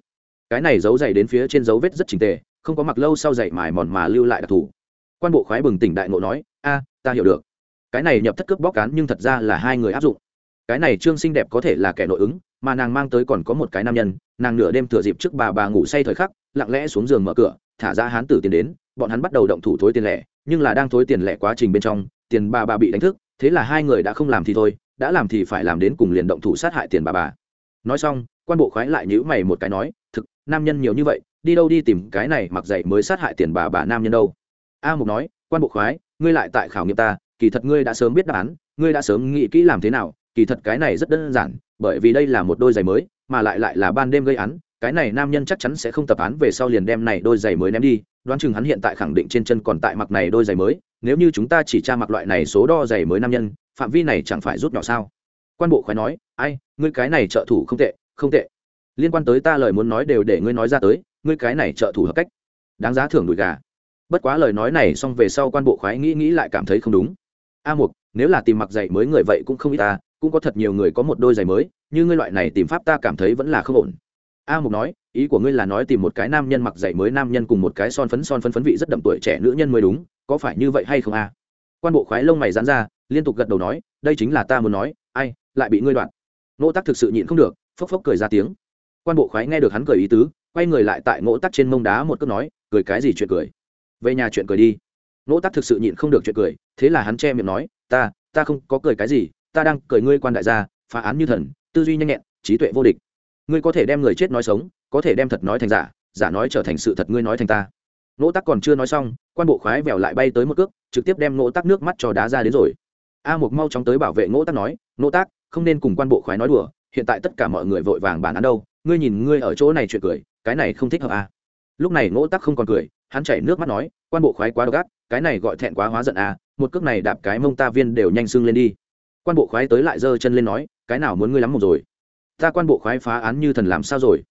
Cái này dấu giày đến phía trên dấu vết rất trình tề, không có mặc lâu sau giày mài mòn mà lưu lại đặc thù. Quan bộ khoái bừng tỉnh đại ngộ nói, a, ta hiểu được. Cái này nhập thất cướp bóc cán nhưng thật ra là hai người áp dụng cái này trương xinh đẹp có thể là kẻ nội ứng, mà nàng mang tới còn có một cái nam nhân, nàng nửa đêm thừa dịp trước bà bà ngủ say thời khắc, lặng lẽ xuống giường mở cửa, thả ra hán tử tiền đến, bọn hắn bắt đầu động thủ thối tiền lẻ, nhưng là đang thối tiền lẻ quá trình bên trong, tiền bà bà bị đánh thức, thế là hai người đã không làm thì thôi, đã làm thì phải làm đến cùng liền động thủ sát hại tiền bà bà. Nói xong, quan bộ khoái lại nhữ mày một cái nói, thực, nam nhân nhiều như vậy, đi đâu đi tìm cái này mặc dậy mới sát hại tiền bà bà nam nhân đâu? A mục nói, quan bộ khoái, ngươi lại tại khảo nghiệm ta, kỳ thật ngươi đã sớm biết đáp án, ngươi đã sớm nghĩ kỹ làm thế nào kỳ thật cái này rất đơn giản, bởi vì đây là một đôi giày mới, mà lại lại là ban đêm gây án, cái này nam nhân chắc chắn sẽ không tập án về sau liền đem này đôi giày mới ném đi, đoán chừng hắn hiện tại khẳng định trên chân còn tại mặc này đôi giày mới, nếu như chúng ta chỉ tra mặc loại này số đo giày mới nam nhân, phạm vi này chẳng phải rút nhỏ sao? Quan bộ khoái nói, ai, ngươi cái này trợ thủ không tệ không tệ. Liên quan tới ta lời muốn nói đều để ngươi nói ra tới, ngươi cái này trợ thủ hợp cách. Đáng giá thưởng đùi gà. Bất quá lời nói này xong về sau quan bộ khoái nghĩ nghĩ lại cảm thấy không đúng. A mục, nếu là tìm mặc giày mới người vậy cũng không ít ta cũng có thật nhiều người có một đôi giày mới, như ngươi loại này tìm pháp ta cảm thấy vẫn là không ổn. A mục nói, ý của ngươi là nói tìm một cái nam nhân mặc giày mới, nam nhân cùng một cái son phấn son phấn phấn vị rất đậm tuổi trẻ nữ nhân mới đúng, có phải như vậy hay không a? Quan bộ khoái lông mày dán ra, liên tục gật đầu nói, đây chính là ta muốn nói, ai, lại bị ngươi đoạn. Nỗ tắc thực sự nhịn không được, phốc phốc cười ra tiếng. Quan bộ khoái nghe được hắn cười ý tứ, quay người lại tại ngỗ tắc trên mông đá một cước nói, cười cái gì chuyện cười? Về nhà chuyện cười đi. Nỗ tắc thực sự nhịn không được chuyện cười, thế là hắn che miệng nói, ta ta không có cười cái gì ta đang cười ngươi quan đại gia, phá án như thần, tư duy nhanh nhẹn, trí tuệ vô địch. Ngươi có thể đem người chết nói sống, có thể đem thật nói thành giả giả nói trở thành sự thật ngươi nói thành ta. Nỗ tắc còn chưa nói xong, quan bộ khoái vèo lại bay tới một cước, trực tiếp đem nỗ tắc nước mắt cho đá ra đến rồi. A một mau chóng tới bảo vệ nỗ tắc nói nỗ tắc, không nên cùng quan bộ khoái nói đùa, hiện tại tất cả mọi người vội vàng bản án đâu, ngươi nhìn ngươi ở chỗ này chuyện cười, cái này không thích hợp à. lúc này nỗ tắc không còn cười, hắn chảy nước mắt nói, quan bộ khoái quá độc ác, cái này gọi thẹn quá hóa giận à một cước này đạp cái mông ta viên đều nhanh sưng lên đi quan bộ khoái tới lại giơ chân lên nói, cái nào muốn ngươi lắm một rồi? Ta quan bộ khoái phá án như thần làm sao rồi?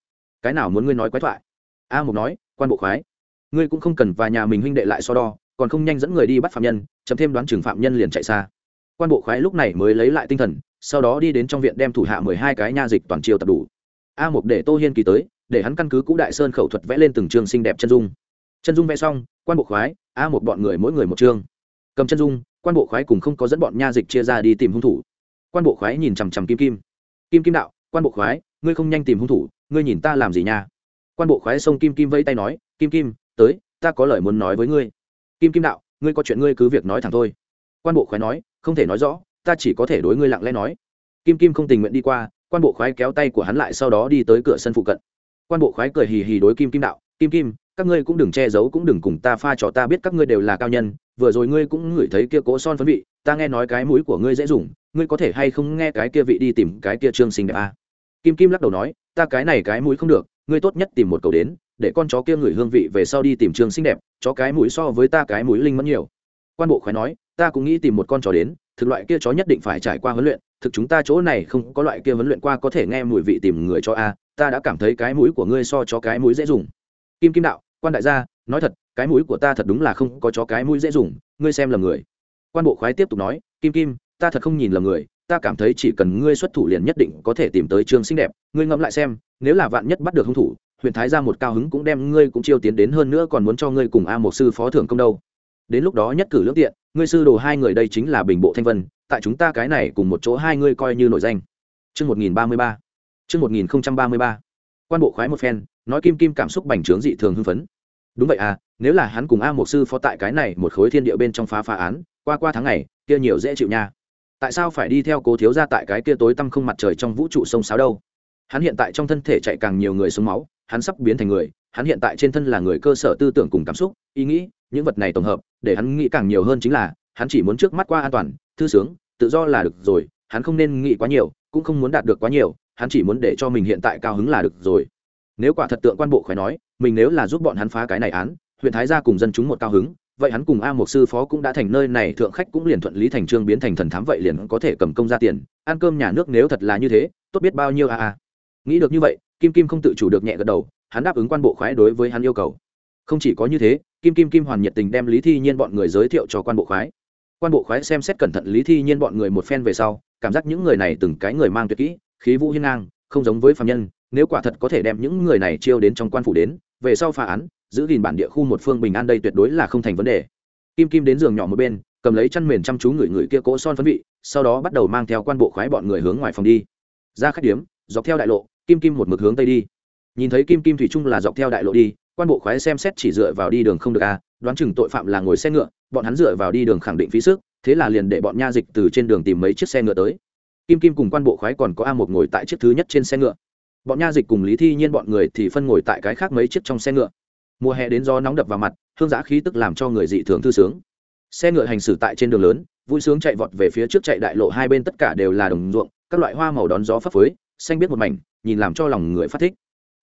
Cái nào muốn ngươi nói quái thoại? A mục nói, quan bộ khoái, ngươi cũng không cần và nhà mình huynh đệ lại so đo, còn không nhanh dẫn người đi bắt phạm nhân chấm thêm đoán chừng phạm nhân liền chạy xa. Quan bộ khoái lúc này mới lấy lại tinh thần, sau đó đi đến trong viện đem thủ hạ mười hai cái nha dịch toàn triều tập đủ. A mục để tô hiên kỳ tới, để hắn căn cứ cũ đại sơn khẩu thuật vẽ lên từng chương xinh đẹp chân dung. Chân dung vẽ xong, quan bộ khoái, a một bọn người mỗi người một chương. Cầm chân dung quan bộ khoái cùng không có dẫn bọn nha dịch chia ra đi tìm hung thủ. Quan bộ khoái nhìn chằm chằm kim kim. Kim kim đạo, quan bộ khoái, ngươi không nhanh tìm hung thủ, ngươi nhìn ta làm gì nha? Quan bộ khoái xông kim kim vẫy tay nói, kim kim, tới, ta có lời muốn nói với ngươi. Kim kim đạo, ngươi có chuyện ngươi cứ việc nói thẳng thôi. Quan bộ khoái nói, không thể nói rõ, ta chỉ có thể đối ngươi lặng lẽ nói. Kim kim không tình nguyện đi qua, quan bộ khoái kéo tay của hắn lại sau đó đi tới cửa sân phụ cận. Quan bộ khoái cười hì hì đối kim kim đạo, kim kim, các ngươi cũng đừng che giấu cũng đừng cùng ta pha trò, ta biết các ngươi đều là cao nhân vừa rồi ngươi cũng ngửi thấy kia cố son phấn vị, ta nghe nói cái mũi của ngươi dễ dùng, ngươi có thể hay không nghe cái kia vị đi tìm cái kia trương sinh đẹp à? kim kim lắc đầu nói, ta cái này cái mũi không được, ngươi tốt nhất tìm một cầu đến, để con chó kia ngửi hương vị về sau đi tìm trương sinh đẹp, chó cái mũi so với ta cái mũi linh mẫn nhiều quan bộ khoái nói, ta cũng nghĩ tìm một con chó đến, thực loại kia chó nhất định phải trải qua huấn luyện, thực chúng ta chỗ này không có loại kia huấn luyện qua có thể nghe mùi vị tìm người cho a ta đã cảm thấy cái mũi của ngươi so chó cái mũi dễ dùng kim kim đạo, quan đại gia nói thật cái mũi của ta thật đúng là không có chó cái mũi dễ dùng ngươi xem là người quan bộ khoái tiếp tục nói kim kim ta thật không nhìn là người ta cảm thấy chỉ cần ngươi xuất thủ liền nhất định có thể tìm tới trương xinh đẹp ngươi ngẫm lại xem nếu là vạn nhất bắt được hung thủ huyện thái ra một cao hứng cũng đem ngươi cũng chiêu tiến đến hơn nữa còn muốn cho ngươi cùng a một sư phó thưởng công đâu đến lúc đó nhất cử lưỡng tiện ngươi sư đồ hai người đây chính là bình bộ thanh vân tại chúng ta cái này cùng một chỗ hai ngươi coi như nổi danh Chương 1033. Chương 1033. Quan bộ khoái một phen, nói Kim Kim cảm xúc bành trướng dị thường hưng phấn. Đúng vậy à, nếu là hắn cùng A một sư phó tại cái này một khối thiên địa bên trong phá phá án, qua qua tháng ngày, kia nhiều dễ chịu nha. Tại sao phải đi theo Cố thiếu gia tại cái kia tối tăm không mặt trời trong vũ trụ sông sáo đâu? Hắn hiện tại trong thân thể chạy càng nhiều người xuống máu, hắn sắp biến thành người, hắn hiện tại trên thân là người cơ sở tư tưởng cùng cảm xúc, ý nghĩ, những vật này tổng hợp, để hắn nghĩ càng nhiều hơn chính là, hắn chỉ muốn trước mắt qua an toàn, thư sướng, tự do là được rồi, hắn không nên nghĩ quá nhiều, cũng không muốn đạt được quá nhiều hắn chỉ muốn để cho mình hiện tại cao hứng là được rồi nếu quả thật tượng quan bộ khỏe nói, mình nếu là giúp bọn hắn phá cái này án, huyện thái gia cùng dân chúng một cao hứng, vậy hắn cùng a một sư phó cũng đã thành nơi này, thượng khách cũng liền thuận lý thành trương biến thành thần thám vậy liền có thể cầm công ra tiền, ăn cơm nhà nước nếu thật là như thế, tốt biết bao nhiêu a a. Nghĩ được như vậy, kim kim không tự chủ được nhẹ gật đầu, hắn đáp ứng quan bộ khoái đối với hắn yêu cầu. Không chỉ có như thế, kim kim kim hoàn nhiệt tình đem lý thi nhiên bọn người giới thiệu cho quan bộ khoái. Quan bộ khoái xem xét cẩn thận lý thi nhiên bọn người một phen về sau, cảm giác những người này từng cái người mang tuyệt kỹ, khí vũ hiên ngang, không giống với phạm nhân nếu quả thật có thể đem những người này chiêu đến trong quan phủ đến, về sau phá án, giữ gìn bản địa khu một phương bình an đây tuyệt đối là không thành vấn đề. Kim kim đến giường nhỏ một bên, cầm lấy chăn mền chăm chú người người kia cỗ son phấn vị, sau đó bắt đầu mang theo quan bộ khoái bọn người hướng ngoài phòng đi. Ra khách điếm, dọc theo đại lộ, kim kim một mực hướng tây đi. Nhìn thấy kim kim thủy trung là dọc theo đại lộ đi, quan bộ khoái xem xét chỉ dựa vào đi đường không được à đoán chừng tội phạm là ngồi xe ngựa, bọn hắn dựa vào đi đường khẳng định phí sức, thế là liền để bọn nha dịch từ trên đường tìm mấy chiếc xe ngựa tới. Kim kim cùng quan bộ khoái còn có a một ngồi tại chiếc thứ nhất trên xe ngựa bọn nha dịch cùng lý thi nhiên bọn người thì phân ngồi tại cái khác mấy chiếc trong xe ngựa. Mùa hè đến gió nóng đập vào mặt, hương giã khí tức làm cho người dị thường thư sướng. Xe ngựa hành xử tại trên đường lớn, vui sướng chạy vọt về phía trước chạy đại lộ hai bên tất cả đều là đồng ruộng, các loại hoa màu đón gió phấp phới, xanh biết một mảnh, nhìn làm cho lòng người phát thích.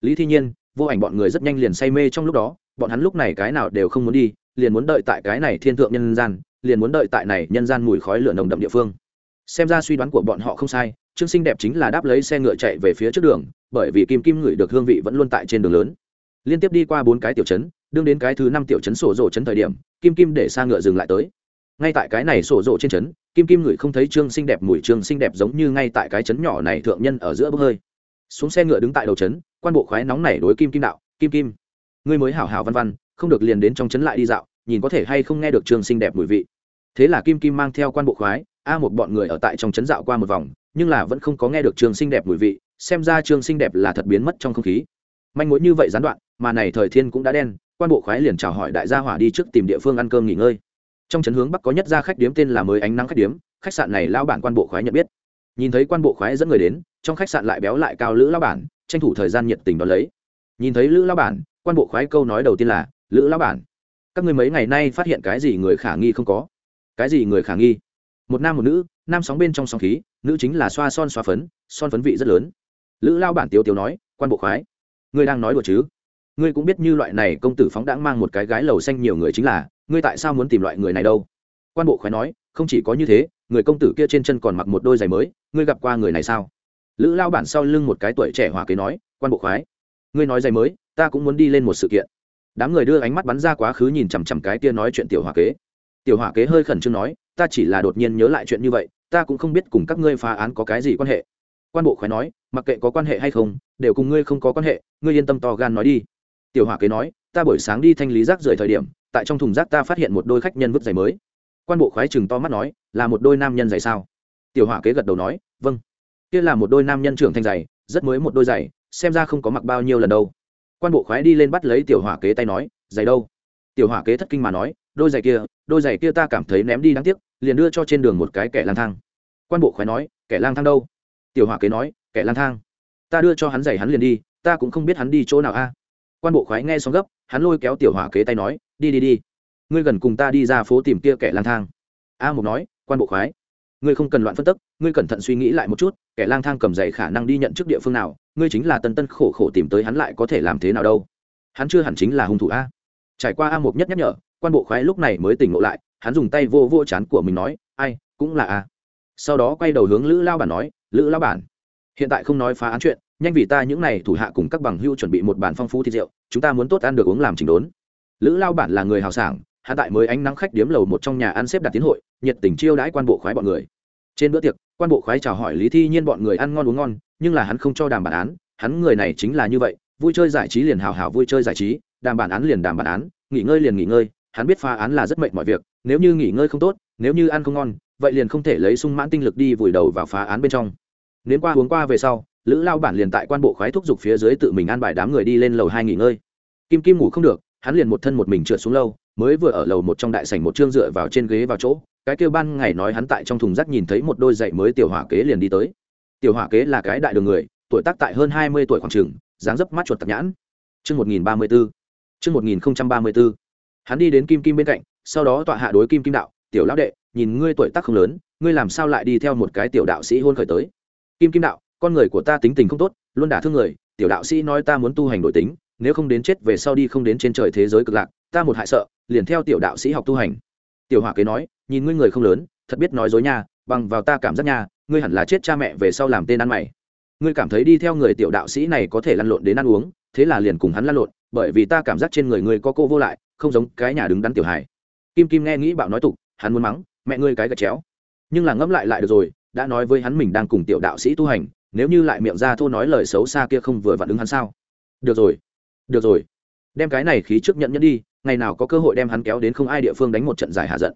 Lý thi nhiên, vô ảnh bọn người rất nhanh liền say mê trong lúc đó, bọn hắn lúc này cái nào đều không muốn đi, liền muốn đợi tại cái này thiên thượng nhân gian, liền muốn đợi tại này nhân gian mùi khói lửa nồng đậm địa phương. Xem ra suy đoán của bọn họ không sai chương sinh đẹp chính là đáp lấy xe ngựa chạy về phía trước đường bởi vì kim kim ngửi được hương vị vẫn luôn tại trên đường lớn. Liên tiếp đi qua bốn cái tiểu trấn, đương đến cái thứ năm tiểu trấn sổ rộ trấn thời điểm, kim kim để xa ngựa dừng lại tới. Ngay tại cái này sổ rộ trên trấn, kim kim ngửi không thấy trương sinh đẹp mùi trương sinh đẹp giống như ngay tại cái trấn nhỏ này thượng nhân ở giữa bốc hơi. Xuống xe ngựa đứng tại đầu trấn, quan bộ khoái nóng nảy đối kim kim đạo, kim kim, ngươi mới hảo hảo văn văn, không được liền đến trong trấn lại đi dạo, nhìn có thể hay không nghe được trương sinh đẹp mùi vị. Thế là kim kim mang theo quan bộ khoái, a một bọn người ở tại trong trấn dạo qua một vòng, nhưng là vẫn không có nghe được trương sinh đẹp mùi vị xem ra trương sinh đẹp là thật biến mất trong không khí. Manh mối như vậy gián đoạn, mà này thời thiên cũng đã đen, quan bộ khoái liền chào hỏi đại gia hỏa đi trước tìm địa phương ăn cơm nghỉ ngơi. Trong trấn hướng bắc có nhất gia khách điếm tên là mới ánh nắng khách điếm, khách sạn này lao bản quan bộ khoái nhận biết. Nhìn thấy quan bộ khoái dẫn người đến, trong khách sạn lại béo lại cao lữ lao bản, tranh thủ thời gian nhiệt tình đón lấy. Nhìn thấy lữ lao bản, quan bộ khoái câu nói đầu tiên là, lữ lao bản, các người mấy ngày nay phát hiện cái gì người khả nghi không có? Cái gì người khả nghi? Một nam một nữ, nam sóng bên trong sóng khí, nữ chính là xoa son xoa phấn, son phấn vị rất lớn lữ lao bản tiêu tiêu nói, quan bộ khoái, ngươi đang nói đùa chứ? Ngươi cũng biết như loại này công tử phóng đãng mang một cái gái lầu xanh nhiều người chính là, ngươi tại sao muốn tìm loại người này đâu? Quan bộ khoái nói, không chỉ có như thế, người công tử kia trên chân còn mặc một đôi giày mới, ngươi gặp qua người này sao? Lữ lao bản sau lưng một cái tuổi trẻ hòa kế nói, quan bộ khoái, ngươi nói giày mới, ta cũng muốn đi lên một sự kiện. Đám người đưa ánh mắt bắn ra quá khứ nhìn chằm chằm cái kia nói chuyện tiểu hòa kế. Tiểu hỏa kế hơi khẩn trương nói, ta chỉ là đột nhiên nhớ lại chuyện như vậy, ta cũng không biết cùng các ngươi phá án có cái gì quan hệ quan bộ khói nói, mặc kệ có quan hệ hay không, đều cùng ngươi không có quan hệ, ngươi yên tâm to gan nói đi. Tiểu hỏa kế nói, ta buổi sáng đi thanh lý rác rưởi thời điểm, tại trong thùng rác ta phát hiện một đôi khách nhân vứt giày mới. Quan bộ khoái chừng to mắt nói, là một đôi nam nhân giày sao? Tiểu hỏa kế gật đầu nói vâng. Kia là một đôi nam nhân trưởng thành giày, rất mới một đôi giày, xem ra không có mặc bao nhiêu lần đâu. Quan bộ khoái đi lên bắt lấy tiểu hỏa kế tay nói, giày đâu? Tiểu hỏa kế thất kinh mà nói, đôi giày kia, đôi giày kia ta cảm thấy ném đi đáng tiếc, liền đưa cho trên đường một cái kẻ lang thang. Quan bộ khoái nói, kẻ lang thang đâu? Tiểu hỏa kế nói, kẻ lang thang, ta đưa cho hắn giày hắn liền đi, ta cũng không biết hắn đi chỗ nào a. Quan bộ khoái nghe xong gấp, hắn lôi kéo tiểu hỏa kế tay nói, đi đi đi. Ngươi gần cùng ta đi ra phố tìm kia kẻ lang thang. A mục nói, quan bộ khoái, ngươi không cần loạn phân tức, ngươi cẩn thận suy nghĩ lại một chút, kẻ lang thang cầm giày khả năng đi nhận trước địa phương nào, ngươi chính là tân tân khổ khổ tìm tới hắn lại có thể làm thế nào đâu. Hắn chưa hẳn chính là hung thủ a. Trải qua a mục nhất nhắc nhở, quan bộ khoái lúc này mới tỉnh ngộ lại, hắn dùng tay vô vô chán của mình nói, ai, cũng là a. Sau đó quay đầu hướng lữ lao bản nói lữ lão bản, hiện tại không nói phá án chuyện, nhanh vì ta những n à y thủ hạ cùng các bằng hưu chuẩn bị một bàn phong phú thịt rượu, chúng ta muốn tốt ăn được uống làm trình đốn. Lữ lao bản là người hào sảng hạ tại mới ánh nắng khách điếm lầu một trong nhà ăn xếp đặt tiến hội, nhiệt tình chiêu đãi quan bộ khoái bọn người. Trên bữa tiệc, quan bộ khoái chào hỏi lý thi nhiên bọn người ăn ngon uống ngon, nhưng là hắn không cho đàm bản án, hắn người này chính là như vậy, vui chơi giải trí liền hào hào vui chơi giải trí, đàm bản án liền đàm bản án, nghỉ ngơi liền nghỉ ngơi, hắn biết phá án là rất mệnh mọi việc, nếu như nghỉ ngơi không tốt, nếu như ăn không ngon vậy liền không thể lấy sung mãn tinh lực đi vùi đầu vào phá án bên trong. Nếu qua uống qua về sau, lữ lao bản liền tại quan bộ khoái thúc giục phía dưới tự mình an bài đám người đi lên lầu hai nghỉ ngơi. Kim kim ngủ không được, hắn liền một thân một mình trượt xuống lâu mới vừa ở lầu một trong đại sảnh một chương dựa vào trên ghế vào chỗ, cái kêu ban ngày nói hắn tại trong thùng rác nhìn thấy một đôi giày mới tiểu hỏa kế liền đi tới. Tiểu hỏa kế là cái đại đường người, tuổi tác tại hơn hai mươi tuổi khoảng trường dáng dấp mắt chuột tạp nhãn. Chương một nghìn ba mươi b ố chương một nghìn ba mươi b ố hắn đi đến kim kim bên cạnh, sau đó tọa hạ đối kim kim đạo, tiểu lão đệ nhìn ngươi tuổi tác không lớn, ngươi làm sao lại đi theo một cái tiểu đạo sĩ hôn khởi tới? Kim kim đạo, con người của ta tính tình không tốt, luôn đả thương người, tiểu đạo sĩ nói ta muốn tu hành đổi tính, nếu không đến chết về sau đi không đến trên trời thế giới cực lạc, ta một hại sợ, liền theo tiểu đạo sĩ học tu hành. Tiểu hỏa kế nói, nhìn ngươi người không lớn, thật biết nói dối nha, bằng vào ta cảm giác nha, ngươi hẳn là chết cha mẹ về sau làm tên ăn mày. Ngươi cảm thấy đi theo người tiểu đạo sĩ này có thể lăn lộn đến ăn uống, thế là liền cùng hắn lăn lộn, bởi vì ta cảm giác trên người ngươi có cô vô lại, không giống cái nhà đứng đắn tiểu hài. Kim kim nghe nghĩ bạo nói tục, hắn muốn mắng mẹ ngươi cái gạch chéo. Nhưng là ngẫm lại lại được rồi, đã nói với hắn mình đang cùng tiểu đạo sĩ tu hành, nếu như lại miệng ra thô nói lời xấu xa kia không vừa vặn ứng hắn sao? Được rồi được rồi. Đem cái này khí trước nhận nhẫn đi, ngày nào có cơ hội đem hắn kéo đến không ai địa phương đánh một trận giải hạ giận.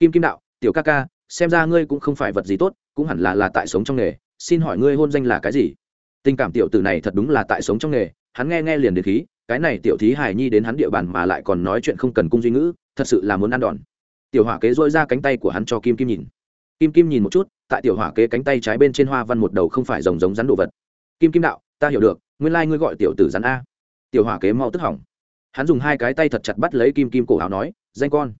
Kim kim đạo, tiểu ca ca, xem ra ngươi cũng không phải vật gì tốt, cũng hẳn là là tại sống trong nghề, xin hỏi ngươi hôn danh là cái gì? Tình cảm tiểu tử này thật đúng là tại sống trong nghề, hắn nghe nghe liền đến khí, cái này tiểu thí hài nhi đến hắn địa bàn mà lại còn nói chuyện không cần cung duy ngữ, thật sự là muốn ăn đòn tiểu hỏa kế dỗi ra cánh tay của hắn cho kim kim nhìn. Kim kim nhìn một chút, tại tiểu hỏa kế cánh tay trái bên trên hoa văn một đầu không phải rồng giống rắn đồ vật. Kim kim đạo, ta hiểu được, nguyên lai、like、ngươi gọi tiểu tử rắn a. Tiểu hỏa kế mau tức hỏng. Hắn dùng hai cái tay thật chặt bắt lấy kim kim cổ áo nói, danh con,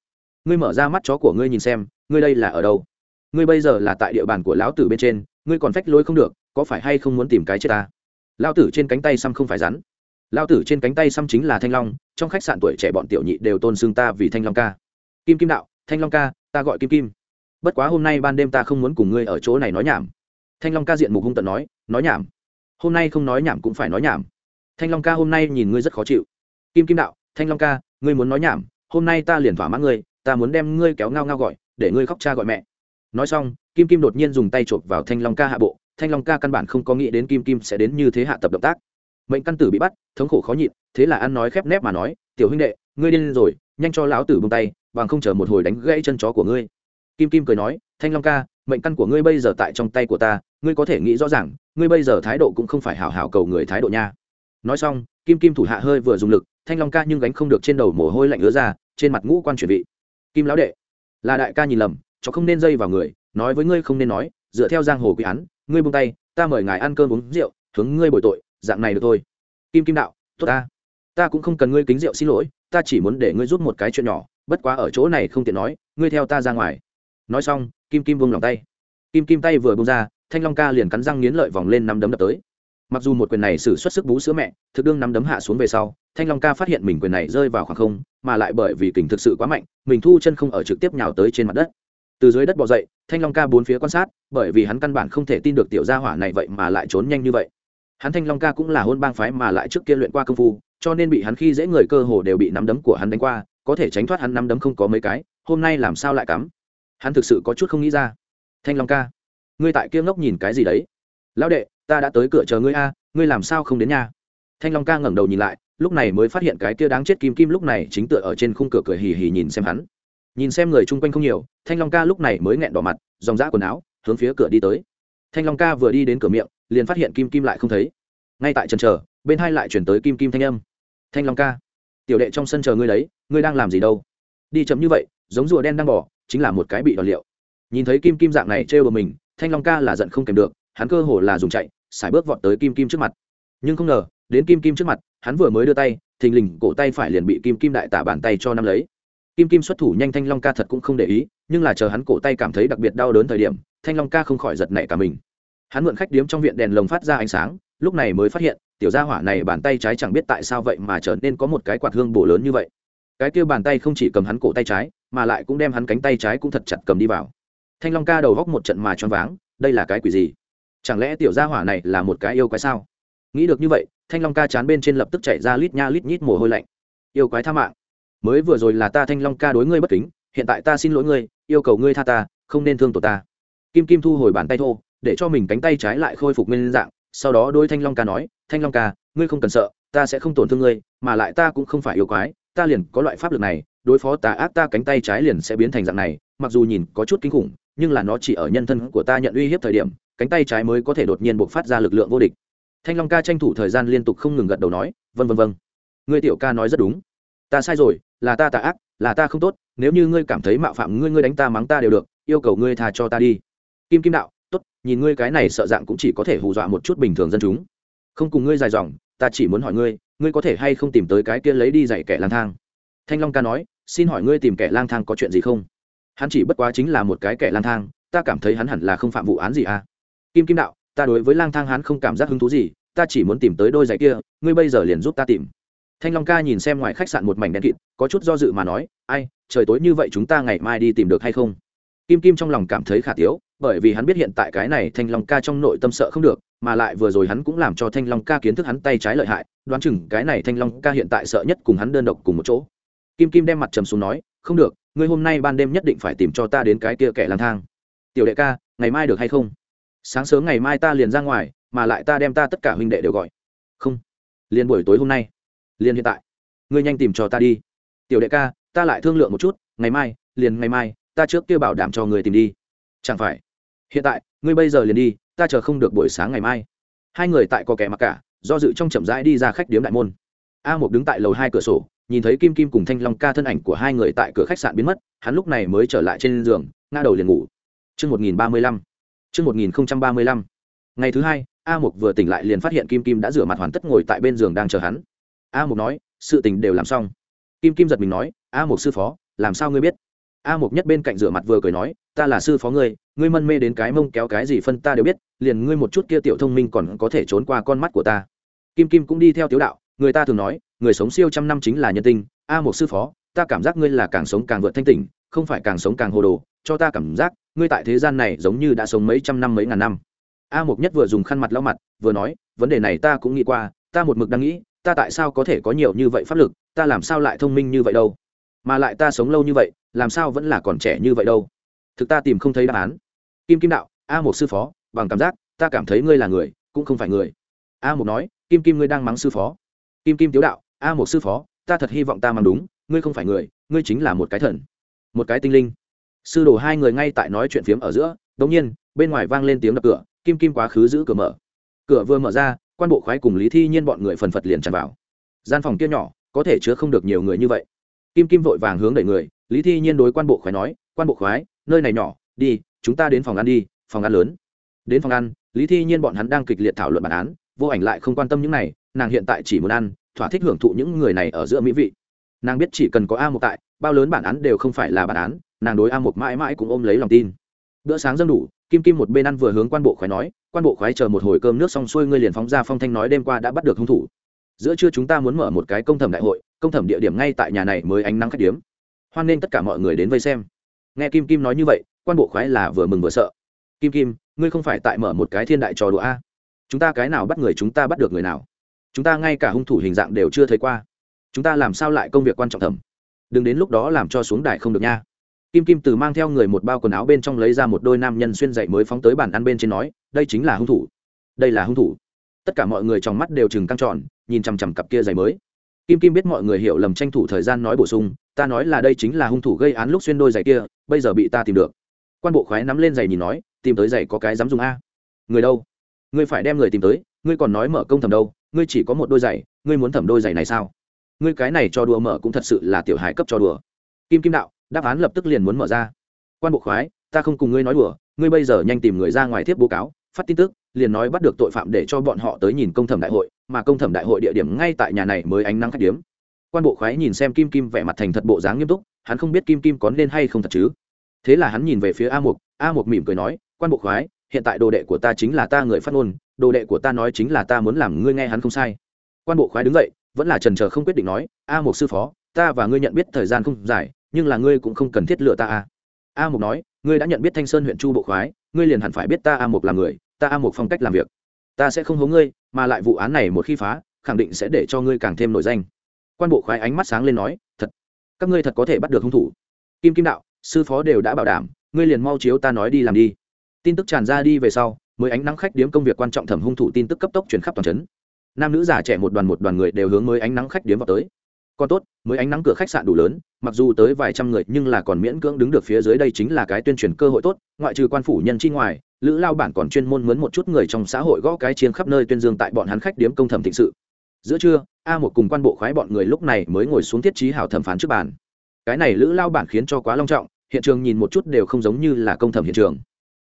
ngươi mở ra mắt chó của ngươi nhìn xem, ngươi đây là ở đâu? Ngươi bây giờ là tại địa bàn của lão tử bên trên, ngươi còn phách lối không được, có phải hay không muốn tìm cái chết ta? Lao tử trên cánh tay xăm không phải rắn. Lao tử trên cánh tay xăm chính là thanh long, trong khách sạn tuổi trẻ bọn tiểu nhị đều tôn xưng ta vì thanh long ca. Kim kim đạo thanh long ca, ta gọi kim kim. Bất quá hôm nay ban đêm ta không muốn cùng ngươi ở chỗ này nói nhảm. Thanh long ca diện mục hung tận nói nói nhảm. Hôm nay không nói nhảm cũng phải nói nhảm. Thanh long ca hôm nay nhìn ngươi rất khó chịu. Kim kim đạo, thanh long ca, ngươi muốn nói nhảm, hôm nay ta liền thỏa mãn ngươi, ta muốn đem ngươi kéo ngao ngao gọi, để ngươi khóc cha gọi mẹ. Nói xong, kim kim đột nhiên dùng tay chộp vào thanh long ca hạ bộ. Thanh long ca căn bản không có nghĩ đến kim kim sẽ đến như thế hạ tập động tác. Mệnh căn tử bị bắt, thống khổ khó nhịn, thế là ăn nói khép nép mà nói, tiểu huynh đệ, ngươi điên rồi, nhanh cho lão tử bông tay bằng không chờ một hồi đánh gãy chân chó của ngươi. Kim kim cười nói, thanh long ca, mệnh căn của ngươi bây giờ tại trong tay của ta, ngươi có thể nghĩ rõ ràng, ngươi bây giờ thái độ cũng không phải hảo hảo cầu người thái độ nha. Nói xong, kim kim thủ hạ hơi vừa dùng lực, thanh long ca nhưng gánh không được trên đầu mồ hôi lạnh ứa ra, trên mặt ngũ quan chuyển vị. kim lão đệ, là đại ca nhìn lầm, cho không nên dây vào người, nói với ngươi không nên nói, dựa theo giang hồ quy án, ngươi buông tay, ta mời ngài ăn cơm uống rượu, hướng ngươi bồi tội, dạng này được thôi. Kim kim đạo, tốt ta ta cũng không cần ngươi kính rượu xin lỗi, ta chỉ muốn để ngươi giúp một cái chuyện nhỏ bất quá ở chỗ này không tiện nói, ngươi theo ta ra ngoài. Nói xong, kim kim vung lòng tay. Kim kim tay vừa bung ra, thanh long ca liền cắn răng nghiến lợi vòng lên nắm đấm đập tới. Mặc dù một quyền này xử xuất sức bú sữa mẹ, thực đương nắm đấm hạ xuống về sau, thanh long ca phát hiện mình quyền này rơi vào khoảng không, mà lại bởi vì kình thực sự quá mạnh, mình thu chân không ở trực tiếp nhào tới trên mặt đất. Từ dưới đất bỏ dậy, thanh long ca bốn phía quan sát, bởi vì hắn căn bản không thể tin được tiểu gia hỏa này vậy mà lại trốn nhanh như vậy. Hắn thanh long ca cũng là hôn bang phái mà lại trước kia luyện qua công phu, cho nên bị hắn khi dễ người cơ hồ đều bị nắm đấm của hắn đánh qua có thể tránh thoát hắn nắm đấm không có mấy cái, hôm nay làm sao lại cắm? Hắn thực sự có chút không nghĩ ra. Thanh long ca, ngươi tại kia ngốc nhìn cái gì đấy? Lão đệ, ta đã tới cửa chờ ngươi a, ngươi làm sao không đến nhà? Thanh long ca ngẩng đầu nhìn lại, lúc này mới phát hiện cái kia đáng chết kim kim lúc này chính tựa ở trên khung cửa cười hì hì nhìn xem hắn. Nhìn xem người chung quanh không nhiều, thanh long ca lúc này mới nghẹn đỏ mặt, dòng dã quần áo, hướng phía cửa đi tới. Thanh long ca vừa đi đến cửa miệng, liền phát hiện kim kim lại không thấy. Ngay tại trần chờ, bên hai lại chuyển tới kim kim thanh âm. Thanh long ca, tiểu đệ trong sân chờ ngươi đấy ngươi đang làm gì đâu? Đi chậm như vậy, giống rùa đen đang bỏ chính là một cái bị đòn liệu. Nhìn thấy kim kim dạng này trêu bờ mình, thanh long ca là giận không kèm được, hắn cơ hồ là dùng chạy xài bước vọt tới kim kim trước mặt. Nhưng không ngờ, đến kim kim trước mặt, hắn vừa mới đưa tay, thình lình cổ tay phải liền bị kim kim đại tả bàn tay cho nắm lấy. Kim kim xuất thủ nhanh thanh long ca thật cũng không để ý, nhưng là chờ hắn cổ tay cảm thấy đặc biệt đau đớn thời điểm, thanh long ca không khỏi giật nảy cả mình. Hắn mượn khách điếm trong viện đèn lồng phát ra ánh sáng, lúc này mới phát hiện, tiểu gia hỏa này bàn tay trái chẳng biết tại sao vậy mà trở nên có một cái quạt hương bổ lớn như vậy cái kia bàn tay không chỉ cầm hắn cổ tay trái, mà lại cũng đem hắn cánh tay trái cũng thật chặt cầm đi vào. Thanh long ca đầu góc một trận mà choáng váng, đây là cái quỷ gì? Chẳng lẽ tiểu gia hỏa này là một cái yêu quái sao? Nghĩ được như vậy, thanh long ca chán bên trên lập tức chạy ra lít nha lít nhít mồ hôi lạnh. Yêu quái tha mạng. Mới vừa rồi là ta thanh long ca đối ngươi bất kính, hiện tại ta xin lỗi ngươi, yêu cầu ngươi tha ta, không nên thương tổ ta. Kim kim thu hồi bàn tay thô, để cho mình cánh tay trái lại khôi phục nguyên dạng, sau đó đôi thanh long ca nói, thanh long ca, ngươi không cần sợ, ta sẽ không tổn thương ngươi, mà lại ta cũng không phải yêu quái ta liền có loại pháp lực này, đối phó tà ác ta cánh tay trái liền sẽ biến thành dạng này, mặc dù nhìn có chút kinh khủng, nhưng là nó chỉ ở nhân thân của ta nhận uy hiếp thời điểm, cánh tay trái mới có thể đột nhiên buộc phát ra lực lượng vô địch. Thanh long ca tranh thủ thời gian liên tục không ngừng gật đầu nói vân vân vân ngươi tiểu ca nói rất đúng. Ta sai rồi, là ta tà ác, là ta không tốt, nếu như ngươi cảm thấy mạo phạm ngươi ngươi đánh ta, mắng ta đều được, yêu cầu ngươi tha cho ta đi. Kim kim đạo, tốt, nhìn ngươi cái này sợ dạng cũng chỉ có thể hù dọa một chút bình thường dân chúng. Không cùng ngươi dài dòng ta chỉ muốn hỏi ngươi ngươi có thể hay không tìm tới cái kia lấy đi dạy kẻ lang thang? Thanh long ca nói, xin hỏi ngươi tìm kẻ lang thang có chuyện gì không? Hắn chỉ bất quá chính là một cái kẻ lang thang, ta cảm thấy hắn hẳn là không phạm vụ án gì à? Kim kim đạo, ta đối với lang thang hắn không cảm giác hứng thú gì, ta chỉ muốn tìm tới đôi giày kia, ngươi bây giờ liền giúp ta tìm. Thanh long ca nhìn xem ngoài khách sạn một mảnh đen kịt, có chút do dự mà nói, ai, trời tối như vậy chúng ta ngày mai đi tìm được hay không? Kim kim trong lòng cảm thấy khả tiếu bởi vì hắn biết hiện tại cái này thanh long ca trong nội tâm sợ không được, mà lại vừa rồi hắn cũng làm cho thanh long ca kiến thức hắn tay trái lợi hại, đoán chừng cái này thanh long ca hiện tại sợ nhất cùng hắn đơn độc cùng một chỗ. Kim kim đem mặt trầm xuống nói, không được, ngươi hôm nay ban đêm nhất định phải tìm cho ta đến cái kia kẻ lang thang. Tiểu đệ ca, ngày mai được hay không? Sáng sớm ngày mai ta liền ra ngoài, mà lại ta đem ta tất cả huynh đệ đều gọi. Không, liền buổi tối hôm nay, liền hiện tại. Ngươi nhanh tìm cho ta đi. Tiểu đệ ca, ta lại thương lượng một chút, ngày mai, liền ngày mai, ta trước kia bảo đảm cho người tìm đi. Chẳng phải hiện tại ngươi bây giờ liền đi ta chờ không được buổi sáng ngày mai hai người tại có kẻ mặc cả do dự trong chậm rãi đi ra khách điếm đại môn a một đứng tại lầu hai cửa sổ nhìn thấy kim kim cùng thanh long ca thân ảnh của hai người tại cửa khách sạn biến mất hắn lúc này mới trở lại trên giường ngã đầu liền ngủ Chương 1035. Chương 1035. Ngày thứ hai, A Mục vừa tỉnh lại liền phát hiện Kim Kim đã rửa mặt hoàn tất ngồi tại bên giường đang chờ hắn. A Mục nói, sự tình đều làm xong. Kim Kim giật mình nói, A Mục sư phó, làm sao ngươi biết? A Mục nhất bên cạnh rửa mặt vừa cười nói, ta là sư phó ngươi, ngươi mân mê đến cái mông kéo cái gì phân ta đều biết, liền ngươi một chút kia tiểu thông minh còn có thể trốn qua con mắt của ta. Kim Kim cũng đi theo tiếu đạo, người ta thường nói, người sống siêu trăm năm chính là nhân tinh, A một sư phó, ta cảm giác ngươi là càng sống càng vượt thanh tỉnh, không phải càng sống càng hồ đồ, cho ta cảm giác ngươi tại thế gian này giống như đã sống mấy trăm năm mấy ngàn năm a mục nhất vừa dùng khăn mặt lau mặt vừa nói vấn đề này ta cũng nghĩ qua ta một mực đang nghĩ ta tại sao có thể có nhiều như vậy pháp lực ta làm sao lại thông minh như vậy đâu mà lại ta sống lâu như vậy, làm sao vẫn là còn trẻ như vậy đâu? Thực ta tìm không thấy đáp án. Kim kim đạo, a một sư phó, bằng cảm giác, ta cảm thấy ngươi là người, cũng không phải người. A một nói, kim kim ngươi đang mắng sư phó. Kim kim tiếu đạo, a một sư phó, ta thật hy vọng ta mắng đúng, ngươi không phải người, ngươi chính là một cái thần. Một cái tinh linh. Sư đồ hai người ngay tại nói chuyện phiếm ở giữa, đống nhiên, bên ngoài vang lên tiếng đập cửa, kim kim quá khứ giữ cửa mở. Cửa vừa mở ra, quan bộ khoái cùng lý thi nhiên bọn người phần phật liền tràn vào. Gian phòng kia nhỏ, có thể chứa không được nhiều người như vậy kim kim vội vàng hướng đẩy người, lý thi nhiên đối quan bộ khoái nói, quan bộ khoái, nơi này nhỏ, đi, chúng ta đến phòng ăn đi, phòng ăn lớn. Đến phòng ăn, lý thi nhiên bọn hắn đang kịch liệt thảo luận bản án, vô ảnh lại không quan tâm những này, nàng hiện tại chỉ muốn ăn, thỏa thích hưởng thụ những người này ở giữa mỹ vị. Nàng biết chỉ cần có a một tại, bao lớn bản án đều không phải là bản án, nàng đối a một mãi mãi cũng ôm lấy lòng tin. Bữa sáng dâng đủ, kim kim một bên ăn vừa hướng quan bộ khoái nói, quan bộ khoái chờ một hồi cơm nước xong xuôi ngươi liền phóng ra phong thanh nói đêm qua đã bắt được hung thủ. Giữa trưa chúng ta muốn mở một cái công thẩm đại hội công thẩm địa điểm ngay tại nhà này mới ánh nắng khách điếm. Hoan nên tất cả mọi người đến vây xem. Nghe kim kim nói như vậy, quan bộ khoái là vừa mừng vừa sợ. Kim kim, ngươi không phải tại mở một cái thiên đại trò đùa a? Chúng ta cái nào bắt người chúng ta bắt được người nào? Chúng ta ngay cả hung thủ hình dạng đều chưa thấy qua. Chúng ta làm sao lại công việc quan trọng thẩm đừng đến lúc đó làm cho xuống đài không được nha. Kim kim từ mang theo người một bao quần áo bên trong lấy ra một đôi nam nhân xuyên dậy mới phóng tới bàn ăn bên trên nói, đây chính là hung thủ. Đây là hung thủ. Tất cả mọi người trong mắt đều chừng căng tròn, nhìn chằm chằm cặp kia giày mới kim kim biết mọi người hiểu lầm tranh thủ thời gian nói bổ sung, ta nói là đây chính là hung thủ gây án lúc xuyên đôi giày kia, bây giờ bị ta tìm được. Quan bộ khoái nắm lên giày nhìn nói, tìm tới giày có cái dám dùng a? Người đâu? Ngươi phải đem người tìm tới, ngươi còn nói mở công thẩm đâu, ngươi chỉ có một đôi giày, ngươi muốn thẩm đôi giày này sao? Ngươi cái này cho đùa mở cũng thật sự là tiểu hài cấp cho đùa. Kim kim đạo, đáp án lập tức liền muốn mở ra. Quan bộ khoái, ta không cùng ngươi nói đùa, ngươi bây giờ nhanh tìm người ra ngoài tiếp bố cáo, phát tin tức liền nói bắt được tội phạm để cho bọn họ tới nhìn công thẩm đại hội, mà công thẩm đại hội địa điểm ngay tại nhà này mới ánh nắng khách điếm. Quan bộ khoái nhìn xem kim kim vẻ mặt thành thật bộ dáng nghiêm túc, hắn không biết kim kim có nên hay không thật chứ. Thế là hắn nhìn về phía a mục a mục mỉm cười nói, quan bộ khoái, hiện tại đồ đệ của ta chính là ta người phát ngôn, đồ đệ của ta nói chính là ta muốn làm, ngươi nghe hắn không sai. Quan bộ khoái đứng dậy, vẫn là trần trờ không quyết định nói, a mục sư phó, ta và ngươi nhận biết thời gian không dài, nhưng là ngươi cũng không cần thiết lựa ta a a mục nói, ngươi đã nhận biết thanh sơn huyện chu bộ khoái, ngươi liền hẳn phải biết ta a mục là người ta a một phong cách làm việc. Ta sẽ không hố ngươi, mà lại vụ án này một khi phá, khẳng định sẽ để cho ngươi càng thêm nổi danh. Quan bộ khoái ánh mắt sáng lên nói, thật, các ngươi thật có thể bắt được hung thủ. Kim kim đạo, sư phó đều đã bảo đảm, ngươi liền mau chiếu ta nói đi làm đi. Tin tức tràn ra đi về sau, mới ánh nắng khách điếm công việc quan trọng thẩm hung thủ tin tức cấp tốc truyền khắp toàn trấn. Nam nữ già trẻ một đoàn một đoàn người đều hướng mới ánh nắng khách điếm vào tới. Còn tốt, mới ánh nắng cửa khách sạn đủ lớn, mặc dù tới vài trăm người nhưng là còn miễn cưỡng đứng được phía dưới đây chính là cái tuyên truyền cơ hội tốt, ngoại trừ quan phủ nhân chi ngoài lữ lao bản còn chuyên môn mướn một chút người trong xã hội gõ cái chiên khắp nơi tuyên dương tại bọn hắn khách điếm công thẩm thịnh sự. Giữa trưa, a một cùng quan bộ khoái bọn người lúc này mới ngồi xuống thiết trí hảo thẩm phán trước bàn. Cái này lữ lao bản khiến cho quá long trọng, hiện trường nhìn một chút đều không giống như là công thẩm hiện trường.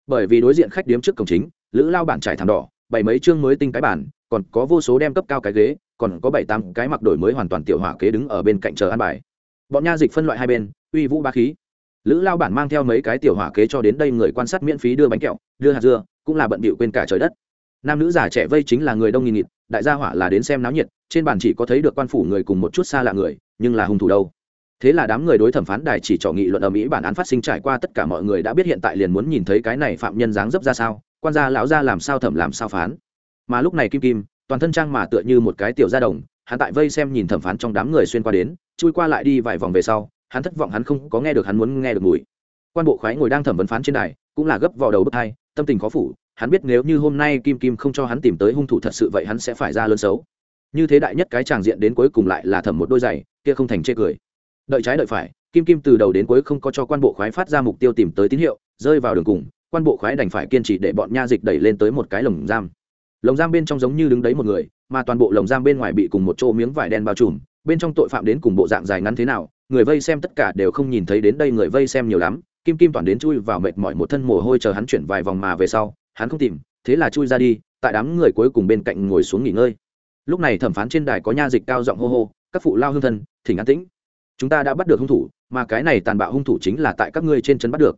Bởi vì đối diện khách điếm trước cổng chính, lữ lao bản trải thảm đỏ bảy mấy chương mới tinh cái bản còn có vô số đem cấp cao cái ghế, còn có bảy tám cái mặc đổi mới hoàn toàn tiểu hỏa kế đứng ở bên cạnh chờ ăn bài. Bọn nha dịch phân loại hai bên, uy vũ ba khí lữ lao bản mang theo mấy cái tiểu hỏa kế cho đến đây người quan sát miễn phí đưa bánh kẹo, đưa hạt dưa, cũng là bận bịu quên cả trời đất. Nam nữ già trẻ vây chính là người đông nghìn nghịt, đại gia hỏa là đến xem náo nhiệt, trên bàn chỉ có thấy được quan phủ người cùng một chút xa lạ người, nhưng là hung thủ đâu. Thế là đám người đối thẩm phán đài chỉ trỏ nghị luận ở mỹ bản án phát sinh trải qua tất cả mọi người đã biết hiện tại liền muốn nhìn thấy cái này phạm nhân dáng dấp ra sao, quan gia lão gia làm sao thẩm làm sao phán. Mà lúc này kim kim, toàn thân trang mà tựa như một cái tiểu gia đồng, hắn tại vây xem nhìn thẩm phán trong đám người xuyên qua đến, chui qua lại đi vài vòng về sau hắn thất vọng hắn không có nghe được hắn muốn nghe được mùi. Quan bộ khoái ngồi đang thẩm vấn phán trên đài, cũng là gấp vào đầu bức hai, tâm tình khó phủ, hắn biết nếu như hôm nay kim kim không cho hắn tìm tới hung thủ thật sự vậy hắn sẽ phải ra lớn xấu. Như thế đại nhất cái tràng diện đến cuối cùng lại là thẩm một đôi giày, kia không thành chê cười. Đợi trái đợi phải, kim kim từ đầu đến cuối không có cho quan bộ khoái phát ra mục tiêu tìm tới tín hiệu, rơi vào đường cùng, quan bộ khoái đành phải kiên trì để bọn nha dịch đẩy lên tới một cái lồng giam. Lồng giam bên trong giống như đứng đấy một người, mà toàn bộ lồng giam bên ngoài bị cùng một chỗ miếng vải đen bao trùm, bên trong tội phạm đến cùng bộ dạng dài ngắn thế nào người vây xem tất cả đều không nhìn thấy đến đây người vây xem nhiều lắm, kim kim toàn đến chui vào mệt mỏi một thân mồ hôi chờ hắn chuyển vài vòng mà về sau, hắn không tìm, thế là chui ra đi, tại đám người cuối cùng bên cạnh ngồi xuống nghỉ ngơi. Lúc này thẩm phán trên đài có nha dịch cao giọng hô hô, các phụ lao hương thân, thỉnh an tĩnh. Chúng ta đã bắt được hung thủ, mà cái này tàn bạo hung thủ chính là tại các ngươi trên trấn bắt được.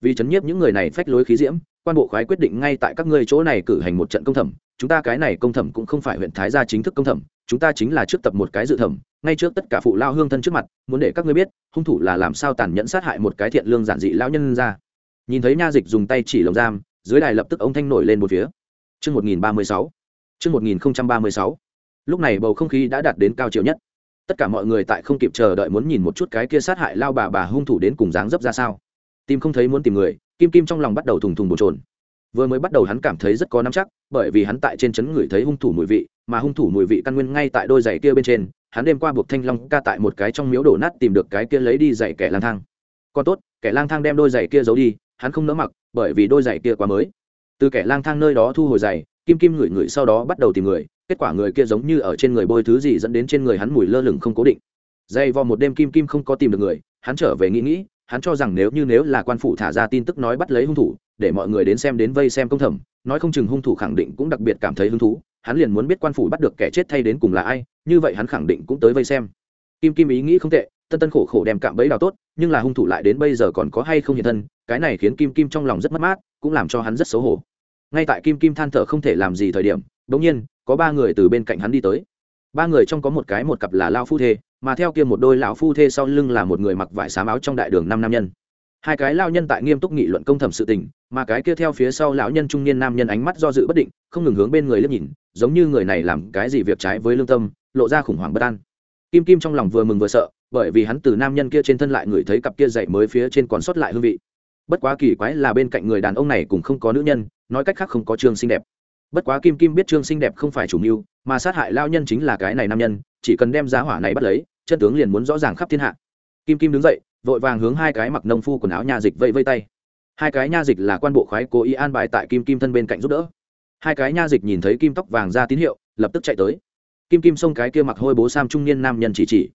Vì chấn nhiếp những người này phách lối khí diễm, quan bộ khoái quyết định ngay tại các ngươi chỗ này cử hành một trận công thẩm chúng ta cái này công thẩm cũng không phải huyện thái gia chính thức công thẩm chúng ta chính là trước tập một cái dự thẩm ngay trước tất cả phụ lao hương thân trước mặt muốn để các ngươi biết hung thủ là làm sao tàn nhẫn sát hại một cái thiện lương giản dị lão nhân ra nhìn thấy nha dịch dùng tay chỉ lồng giam dưới đài lập tức ông thanh nổi lên một phía Trước 1036. Trước 1036. Lúc này bầu không khí đã đạt đến cao chiều nhất. Tất cả mọi người tại không kịp chờ đợi muốn nhìn một chút cái kia sát hại lao bà bà hung thủ đến cùng dáng dấp ra sao. Tìm không thấy muốn tìm người, Kim Kim trong lòng bắt đầu thùng thùng bồn trồn. Vừa mới bắt đầu hắn cảm thấy rất có nắm chắc, bởi vì hắn tại trên chấn người thấy hung thủ mùi vị, mà hung thủ mùi vị căn nguyên ngay tại đôi giày kia bên trên, hắn đêm qua buộc Thanh Long ca tại một cái trong miếu đổ nát tìm được cái kia lấy đi giày kẻ lang thang. Còn tốt, kẻ lang thang đem đôi giày kia giấu đi, hắn không nỡ mặc, bởi vì đôi giày kia quá mới từ kẻ lang thang nơi đó thu hồi giày kim kim ngửi ngửi sau đó bắt đầu tìm người kết quả người kia giống như ở trên người bôi thứ gì dẫn đến trên người hắn mùi lơ lửng không cố định dày vò một đêm kim kim không có tìm được người hắn trở về nghĩ nghĩ hắn cho rằng nếu như nếu là quan phủ thả ra tin tức nói bắt lấy hung thủ để mọi người đến xem đến vây xem công thẩm, nói không chừng hung thủ khẳng định cũng đặc biệt cảm thấy hứng thú, hắn liền muốn biết quan phủ bắt được kẻ chết thay đến cùng là ai, như vậy hắn khẳng định cũng tới vây xem. Kim kim ý nghĩ không tệ, tân tân khổ khổ đem cạm bẫy đào tốt, nhưng là hung thủ lại đến bây giờ còn có hay không hiện thân, cái này khiến kim kim trong lòng rất mất mát, cũng làm cho hắn rất xấu hổ. Ngay tại kim kim than thở không thể làm gì thời điểm đ ỗ n g nhiên, có ba người từ bên cạnh hắn đi tới. Ba người trong có một cái một cặp là lao phu thê, mà theo kia một đôi lão phu thê sau lưng là một người mặc vải xám áo trong đại đường năm nam nhân hai cái lao nhân tại nghiêm túc nghị luận công thẩm sự tình, mà cái kia theo phía sau lão nhân trung niên nam nhân ánh mắt do dự bất định, không ngừng hướng bên người liếc nhìn, giống như người này làm cái gì việc trái với lương tâm, lộ ra khủng hoảng bất an. Kim kim trong lòng vừa mừng vừa sợ, bởi vì hắn từ nam nhân kia trên thân lại ngửi thấy cặp kia dậy mới phía trên còn sót lại hương vị. Bất quá kỳ quái là bên cạnh người đàn ông này cũng không có nữ nhân, nói cách khác không có trương xinh đẹp. Bất quá kim kim biết trương xinh đẹp không phải chủ mưu, mà sát hại lao nhân chính là cái này nam nhân, chỉ cần đem giá hỏa này bắt lấy, chân tướng liền muốn rõ ràng khắp thiên hạ. Kim kim đứng dậy vội vàng hướng hai cái mặc nông phu quần áo nha dịch vây vây tay. Hai cái nha dịch là quan bộ khoái cố ý an bài tại kim kim thân bên cạnh giúp đỡ. Hai cái nha dịch nhìn thấy kim tóc vàng ra tín hiệu, lập tức chạy tới. Kim kim xông cái kia mặc hôi bố sam trung niên nam nhân chỉ chỉ.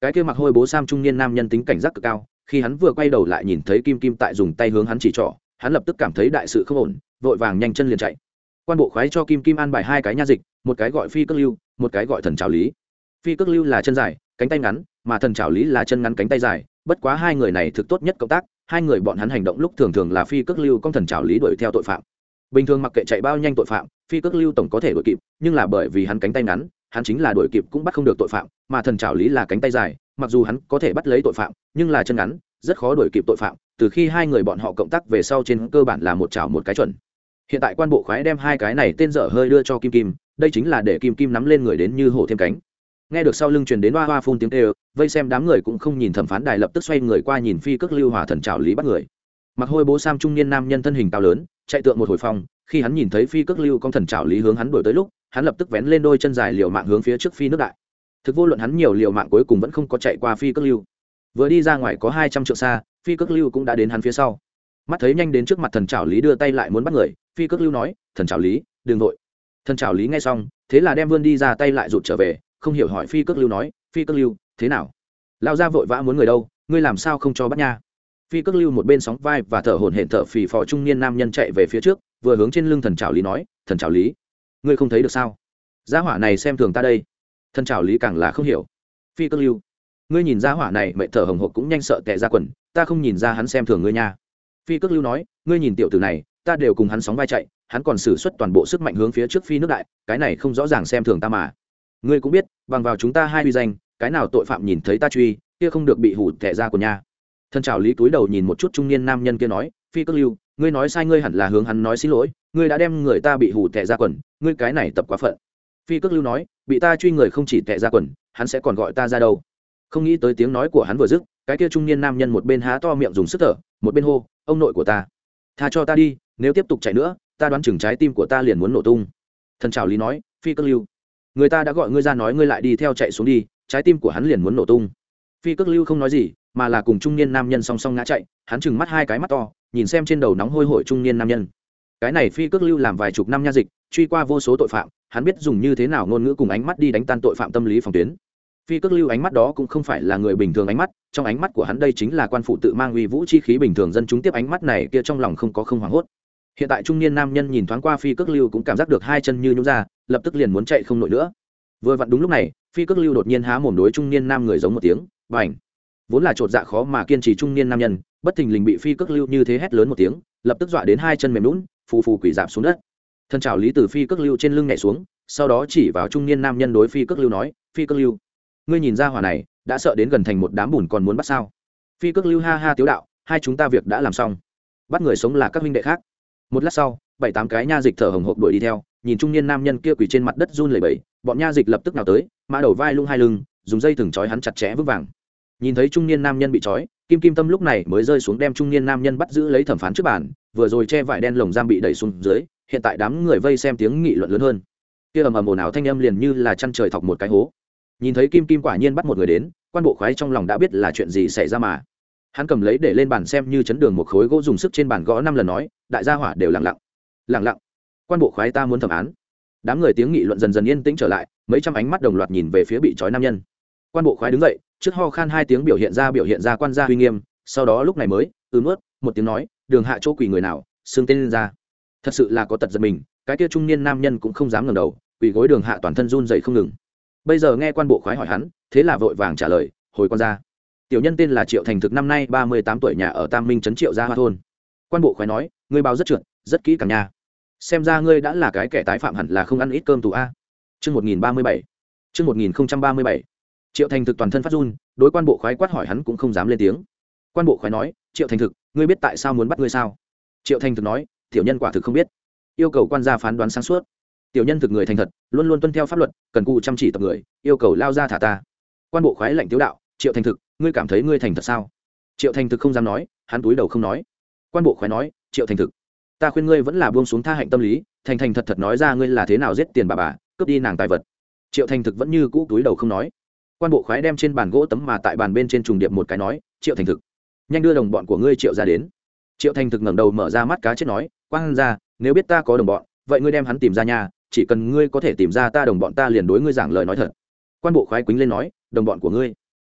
Cái kia mặc hôi bố sam trung niên nam nhân tính cảnh giác cực cao, khi hắn vừa quay đầu lại nhìn thấy kim kim tại dùng tay hướng hắn chỉ trỏ, hắn lập tức cảm thấy đại sự không ổn, vội vàng nhanh chân liền chạy. Quan bộ khoái cho kim kim an bài hai cái nha dịch, một cái gọi phi cước lưu, một cái gọi thần trào lý. Phi cước lưu là chân dài, cánh tay ngắn, mà thần trào lý là chân ngắn cánh tay dài bất quá hai người này thực tốt nhất cộng tác, hai người bọn hắn hành động lúc thường thường là phi cước lưu con thần trào lý đuổi theo tội phạm. Bình thường mặc kệ chạy bao nhanh tội phạm, phi cước lưu tổng có thể đuổi kịp, nhưng là bởi vì hắn cánh tay ngắn, hắn chính là đuổi kịp cũng bắt không được tội phạm, mà thần trào lý là cánh tay dài, mặc dù hắn có thể bắt lấy tội phạm, nhưng là chân ngắn, rất khó đuổi kịp tội phạm, từ khi hai người bọn họ cộng tác về sau trên cơ bản là một chảo một cái chuẩn. Hiện tại quan bộ khoái đem hai cái này tên dở hơi đưa cho kim kim, đây chính là để kim kim nắm lên người đến như hổ thêm cánh nghe được sau lưng truyền đến hoa hoa phun tiếng kêu, vây xem đám người cũng không nhìn thẩm phán đài lập tức xoay người qua nhìn phi cước lưu hòa thần trào lý bắt người. Mặc hôi bố sam trung niên nam nhân thân hình cao lớn, chạy tượng một hồi phòng, khi hắn nhìn thấy phi cước lưu con thần trào lý hướng hắn đổi tới lúc, hắn lập tức vén lên đôi chân dài liều mạng hướng phía trước phi nước đại. Thực vô luận hắn nhiều liều mạng cuối cùng vẫn không có chạy qua phi cước lưu. Vừa đi ra ngoài có hai trăm trượng xa, phi cước lưu cũng đã đến hắn phía sau. Mắt thấy nhanh đến trước mặt thần trào lý đưa tay lại muốn bắt người, phi cước lưu nói, thần trào lý, đừng vội. Thần trào lý nghe xong, thế là đem vươn đi ra tay lại rụt trở về không hiểu hỏi phi cước lưu nói, phi cước lưu, thế nào? Lao ra vội vã muốn người đâu, ngươi làm sao không cho bắt nha? Phi cước lưu một bên sóng vai và thở hổn hển thở phì phò trung niên nam nhân chạy về phía trước, vừa hướng trên lưng thần trào lý nói, thần trào lý, ngươi không thấy được sao? Gia hỏa này xem thường ta đây. Thần trào lý càng là không hiểu. Phi cước lưu, ngươi nhìn gia hỏa này mẹ thở hồng hộc cũng nhanh sợ tệ ra quần, ta không nhìn ra hắn xem thường ngươi nha. Phi cước lưu nói, ngươi nhìn tiểu tử này, ta đều cùng hắn sóng vai chạy, hắn còn xử suất toàn bộ sức mạnh hướng phía trước phi nước đại, cái này không rõ ràng xem thường ta mà ngươi cũng biết, bằng vào chúng ta hai uy danh, cái nào tội phạm nhìn thấy ta truy, kia không được bị hủ thẻ ra của nhà. Thân trào lý túi đầu nhìn một chút trung niên nam nhân kia nói, phi cước lưu, ngươi nói sai ngươi hẳn là hướng hắn nói xin lỗi, ngươi đã đem người ta bị hủ thẻ ra quần, ngươi cái này tập quá phận. Phi cước lưu nói, bị ta truy người không chỉ thẻ ra quần, hắn sẽ còn gọi ta ra đâu. Không nghĩ tới tiếng nói của hắn vừa dứt, cái kia trung niên nam nhân một bên há to miệng dùng sức thở, một bên hô, ông nội của ta, tha cho ta đi, nếu tiếp tục chạy nữa, ta đoán chừng trái tim của ta liền muốn nổ tung. Thần trào lý nói, phi cước lưu người ta đã gọi ngươi ra nói ngươi lại đi theo chạy xuống đi, trái tim của hắn liền muốn nổ tung. Phi cước lưu không nói gì, mà là cùng trung niên nam nhân song song ngã chạy, hắn chừng mắt hai cái mắt to, nhìn xem trên đầu nóng hôi hổi trung niên nam nhân. Cái này phi cước lưu làm vài chục năm nha dịch, truy qua vô số tội phạm, hắn biết dùng như thế nào ngôn ngữ cùng ánh mắt đi đánh tan tội phạm tâm lý phòng tuyến. Phi cước lưu ánh mắt đó cũng không phải là người bình thường ánh mắt, trong ánh mắt của hắn đây chính là quan phụ tự mang uy vũ chi khí bình thường dân chúng tiếp ánh mắt này kia trong lòng không có không hoảng hốt hiện tại trung niên nam nhân nhìn thoáng qua phi cước lưu cũng cảm giác được hai chân như nhún ra, lập tức liền muốn chạy không nổi nữa. Vừa vặn đúng lúc này, phi cước lưu đột nhiên há mồm đối trung niên nam người giống một tiếng và ảnh vốn là chột dạ khó mà kiên trì trung niên nam nhân, bất thình lình bị phi cước lưu như thế hét lớn một tiếng, lập tức dọa đến hai chân mềm lún phù phù quỷ dạp xuống đất. Thân trào lý từ phi cước lưu trên lưng nhảy xuống, sau đó chỉ vào trung niên nam nhân đối phi cước lưu nói, phi cước lưu, ngươi nhìn ra hỏa này, đã sợ đến gần thành một đám bùn còn muốn bắt sao? Phi cước lưu ha ha tiếu đạo, hai chúng ta việc đã làm xong, bắt người sống là các huynh đệ khác một lát sau, bảy tám cái nha dịch thở hồng hộc đuổi đi theo, nhìn trung niên nam nhân kia quỳ trên mặt đất run lẩy bẩy, bọn nha dịch lập tức nào tới, mã đầu vai lung hai lưng, dùng dây thừng trói hắn chặt chẽ vững vàng. Nhìn thấy trung niên nam nhân bị trói kim kim tâm lúc này mới rơi xuống đem trung niên nam nhân bắt giữ lấy thẩm phán trước bàn, vừa rồi che vải đen lồng giam bị đẩy xuống dưới, hiện tại đám người vây xem tiếng nghị luận lớn hơn. Kia ầm ầm ồn ào thanh âm liền như là chăn trời thọc một cái hố. Nhìn thấy kim kim quả nhiên bắt một người đến, quan bộ khoái trong lòng đã biết là chuyện gì xảy ra mà hắn cầm lấy để lên bàn xem như chấn đường một khối gỗ dùng sức trên bàn gõ năm lần nói, đại gia hỏa đều lặng lặng lặng lặng. Quan bộ khoái ta muốn thẩm án. Đám người tiếng nghị luận dần dần yên tĩnh trở lại, mấy trăm ánh mắt đồng loạt nhìn về phía bị trói nam nhân. Quan bộ khoái đứng dậy, trước ho khan hai tiếng biểu hiện ra biểu hiện ra quan gia uy nghiêm, sau đó lúc này mới ư ướt, một tiếng nói, đường hạ chỗ quỳ người nào, xương tên lên ra. Thật sự là có tật giật mình, cái kia trung niên nam nhân cũng không dám ngẩng đầu, quỳ gối đường hạ toàn thân run dậy không ngừng. Bây giờ nghe quan bộ khoái hỏi hắn, thế là vội vàng trả lời, hồi quan gia tiểu nhân tên là triệu thành thực năm nay ba mươi tám tuổi, nhà ở tam minh trấn triệu gia hoa thôn. Quan bộ khoái nói, ngươi báo rất trượt, rất kỹ càng nhà xem ra ngươi đã là cái kẻ tái phạm hẳn là không ăn ít cơm tù a. Chương một nghìn ba mươi bảy. Chương một nghìn ba mươi bảy. Triệu thành thực toàn thân phát run, đối quan bộ khoái quát hỏi hắn cũng không dám lên tiếng. Quan bộ khoái nói, triệu thành thực, ngươi biết tại sao muốn bắt ngươi sao? Triệu thành thực nói, tiểu nhân quả thực không biết. Yêu cầu quan gia phán đoán sáng suốt. Tiểu nhân thực người thành thật, luôn luôn tuân theo pháp luật, cần cụ chăm chỉ tập người, yêu cầu lao ra thả ta. Quan bộ khoái lệnh tiếu đạo triệu thành thực, ngươi cảm thấy ngươi thành thật sao? Triệu thành thực không dám nói, hắn túi đầu không nói. Quan bộ khoái nói, triệu thành thực, ta khuyên ngươi vẫn là buông xuống tha hạnh tâm lý, thành thành thật thật nói ra ngươi là thế nào giết tiền bà bà, cướp đi nàng tài vật. Triệu thành thực vẫn như cũ túi đầu không nói. Quan bộ khoái đem trên bàn gỗ tấm mà tại bàn bên trên trùng điệp một cái nói, triệu thành thực, nhanh đưa đồng bọn của ngươi triệu ra đến. Triệu thành thực ngẩng đầu mở ra mắt cá chết nói quan ra, nếu biết ta có đồng bọn, vậy ngươi đem hắn tìm ra nhà chỉ cần ngươi có thể tìm ra ta đồng bọn ta liền đối ngươi giảng lời nói thật. Quan bộ khoái quýnh lên nói, đồng bọn của ngươi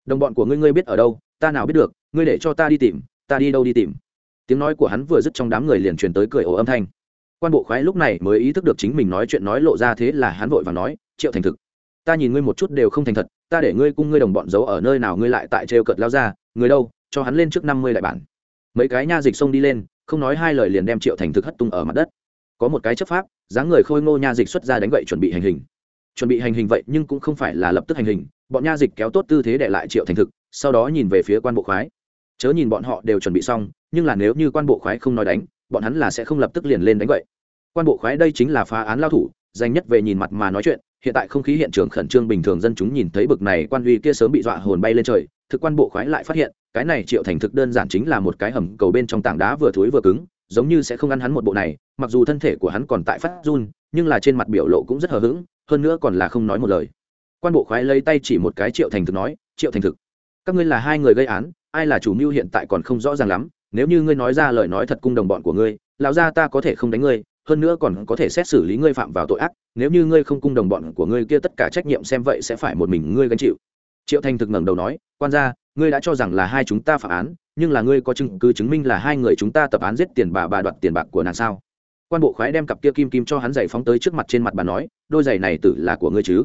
đồng bọn của ngươi ngươi biết ở đâu, ta nào biết được, ngươi để cho ta đi tìm, ta đi đâu đi tìm. Tiếng nói của hắn vừa dứt trong đám người liền truyền tới cười ồ âm thanh. Quan bộ khoái lúc này mới ý thức được chính mình nói chuyện nói lộ ra thế là hắn vội và nói, triệu thành thực, ta nhìn ngươi một chút đều không thành thật, ta để ngươi cung ngươi đồng bọn giấu ở nơi nào ngươi lại tại trêu cợt lao ra, người đâu, cho hắn lên trước năm mươi đại bản. Mấy cái nha dịch xông đi lên, không nói hai lời liền đem triệu thành thực hất tung ở mặt đất. Có một cái chấp pháp, dáng người khôi ngô nha dịch xuất ra đánh gậy chuẩn bị hành hình. Chuẩn bị hành hình vậy nhưng cũng không phải là lập tức hành hình bọn nha dịch kéo tốt tư thế để lại triệu thành thực, sau đó nhìn về phía quan bộ khoái. Chớ nhìn bọn họ đều chuẩn bị xong, nhưng là nếu như quan bộ khoái không nói đánh, bọn hắn là sẽ không lập tức liền lên đánh vậy. Quan bộ khoái đây chính là phá án lao thủ danh nhất về nhìn mặt mà nói chuyện, hiện tại không khí hiện trường khẩn trương bình thường dân chúng nhìn thấy bực này quan uy kia sớm bị dọa hồn bay lên trời, thực quan bộ khoái lại phát hiện, cái này triệu thành thực đơn giản chính là một cái hầm cầu bên trong tảng đá vừa thối vừa cứng, giống như sẽ không ăn hắn một bộ này, mặc dù thân thể của hắn còn tại phát run, nhưng là trên mặt biểu lộ cũng rất hờ hững, hơn nữa còn là không nói một lời quan bộ khoái lấy tay chỉ một cái triệu thành thực nói, triệu thành thực, các ngươi là hai người gây án, ai là chủ mưu hiện tại còn không rõ ràng lắm, nếu như ngươi nói ra lời nói thật cung đồng bọn của ngươi, lão gia ta có thể không đánh ngươi, hơn nữa còn có thể xét xử lý ngươi phạm vào tội ác, nếu như ngươi không cung đồng bọn của ngươi kia tất cả trách nhiệm xem vậy sẽ phải một mình ngươi gánh chịu. Triệu thành thực ngẩng đầu nói, quan gia, ngươi đã cho rằng là hai chúng ta phạm án, nhưng là ngươi có chứng cứ chứng minh là hai người chúng ta tập án giết tiền bà bà đoạt tiền bạc của nàng sao? Quan bộ khoái đem cặp kia kim kim cho hắn giày phóng tới trước mặt trên mặt bà nói, đôi giày này tử là của ngươi chứ?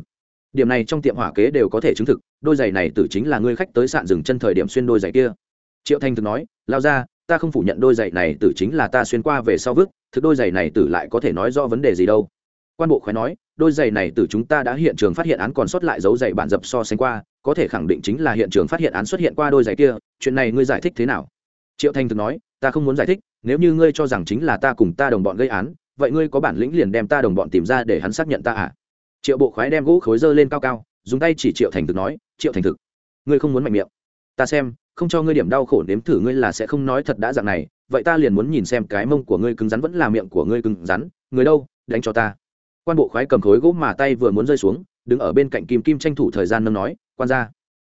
Điểm này trong tiệm hỏa kế đều có thể chứng thực, đôi giày này tử chính là ngươi khách tới sạn dừng chân thời điểm xuyên đôi giày kia. Triệu thanh thực nói, lao ra, ta không phủ nhận đôi giày này tử chính là ta xuyên qua về sau vứt, thực đôi giày này tử lại có thể nói do vấn đề gì đâu. Quan bộ khoái nói, đôi giày này tử chúng ta đã hiện trường phát hiện án còn sót lại dấu giày bản dập so sánh qua, có thể khẳng định chính là hiện trường phát hiện án xuất hiện qua đôi giày kia, chuyện này ngươi giải thích thế nào? Triệu thanh thực nói, ta không muốn giải thích, nếu như ngươi cho rằng chính là ta cùng ta đồng bọn gây án, vậy ngươi có bản lĩnh liền đem ta đồng bọn tìm ra để hắn xác nhận ta à? Triệu bộ khoái đem gỗ khối dơ lên cao cao, dùng tay chỉ triệu thành thực nói, triệu thành thực, ngươi không muốn mạnh miệng. Ta xem, không cho ngươi điểm đau khổ nếm thử ngươi là sẽ không nói thật đã dạng này, vậy ta liền muốn nhìn xem cái mông của ngươi cứng rắn vẫn là miệng của ngươi cứng rắn, người đâu, đánh cho ta. Quan bộ khoái cầm khối gỗ mà tay vừa muốn rơi xuống, đứng ở bên cạnh kim kim tranh thủ thời gian nâng nói, quan ra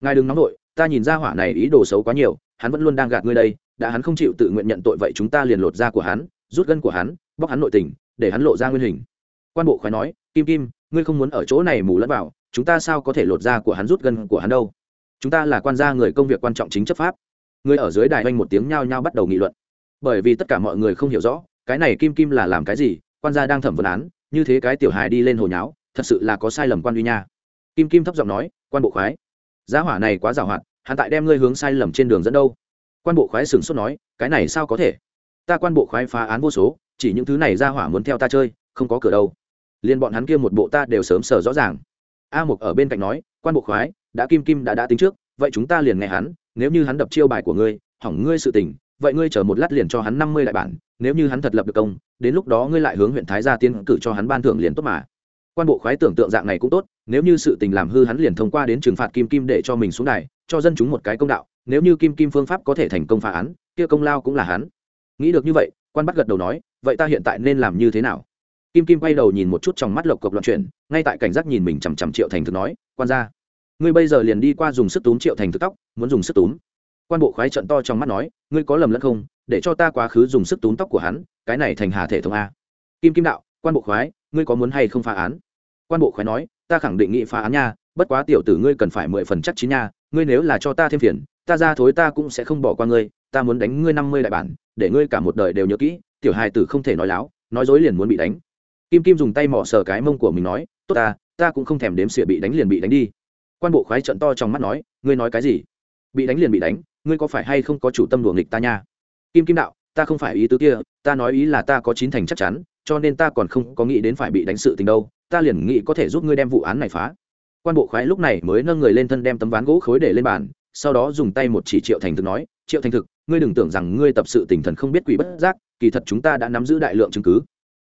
ngài đừng nóng nội, ta nhìn ra hỏa này ý đồ xấu quá nhiều, hắn vẫn luôn đang gạt ngươi đây, đã hắn không chịu tự nguyện nhận tội vậy chúng ta liền lột da của hắn, rút gân của hắn, bóc hắn nội tình, để hắn lộ ra nguyên hình. Quan bộ khoái nói, kim kim ngươi không muốn ở chỗ này mù lẫn vào, chúng ta sao có thể lột da của hắn rút gân của hắn đâu? Chúng ta là quan gia người công việc quan trọng chính chấp pháp. Người ở dưới đài oanh một tiếng nhao nhao bắt đầu nghị luận. Bởi vì tất cả mọi người không hiểu rõ, cái này kim kim là làm cái gì, quan gia đang thẩm vấn án, như thế cái tiểu hài đi lên hồi nháo, thật sự là có sai lầm quan uy nha. Kim kim thấp giọng nói, quan bộ khoái giá hỏa này quá giàu hoạt hắn tại đem ngươi hướng sai lầm trên đường dẫn đâu? Quan bộ khoái sửng sốt nói, cái này sao có thể? Ta quan bộ khoái phá án vô số, chỉ những thứ này ra hỏa muốn theo ta chơi, không có cửa đâu liên bọn hắn kia một bộ ta đều sớm sở rõ ràng. A mục ở bên cạnh nói, quan bộ khoái, đã kim kim đã đã tính trước, vậy chúng ta liền nghe hắn, nếu như hắn đập chiêu bài của ngươi, hỏng ngươi sự tình, vậy ngươi chờ một lát liền cho hắn năm mươi lại bản, nếu như hắn thật lập được công, đến lúc đó ngươi lại hướng huyện thái gia tiên cử cho hắn ban thưởng liền tốt mà. Quan bộ khoái tưởng tượng dạng này cũng tốt, nếu như sự tình làm hư hắn liền thông qua đến trừng phạt kim kim để cho mình xuống đài, cho dân chúng một cái công đạo, nếu như kim kim phương pháp có thể thành công phá án, kia công lao cũng là hắn. Nghĩ được như vậy, quan bắt gật đầu nói, vậy ta hiện tại nên làm như thế nào? Kim kim quay đầu nhìn một chút trong mắt lộc cộc loạn chuyển, ngay tại cảnh giác nhìn mình chằm chằm triệu thành thực nói, quan ra ngươi bây giờ liền đi qua dùng sức túm triệu thành thực tóc, muốn dùng sức túm. Quan bộ khoái trận to trong mắt nói, ngươi có lầm lẫn không? Để cho ta quá khứ dùng sức túm tóc của hắn, cái này thành hà thể thống a. Kim kim đạo, quan bộ khoái, ngươi có muốn hay không phá án? Quan bộ khoái nói, ta khẳng định nghị phá án nha, bất quá tiểu tử ngươi cần phải mười phần chắc chín nha, ngươi nếu là cho ta thêm phiền, ta ra thối ta cũng sẽ không bỏ qua ngươi, ta muốn đánh ngươi năm mươi đại bản, để ngươi cả một đời đều nhớ kỹ, tiểu hài tử không thể nói láo, nói dối liền muốn bị đánh kim kim dùng tay mỏ sờ cái mông của mình nói, tốt ta ta cũng không thèm đếm xỉa bị đánh liền bị đánh đi. Quan bộ khoái trận to trong mắt nói, ngươi nói cái gì? Bị đánh liền bị đánh, ngươi có phải hay không có chủ tâm đùa nghịch ta nha? Kim kim đạo, ta không phải ý tứ kia, ta nói ý là ta có chín thành chắc chắn, cho nên ta còn không có nghĩ đến phải bị đánh sự tình đâu, ta liền nghĩ có thể giúp ngươi đem vụ án này phá. Quan bộ khoái lúc này mới nâng người lên thân đem tấm ván gỗ khối để lên bàn, sau đó dùng tay một chỉ triệu thành thực nói, triệu thành thực, ngươi đừng tưởng rằng ngươi tập sự tình thần không biết quỷ bất giác, kỳ thật chúng ta đã nắm giữ đại lượng chứng cứ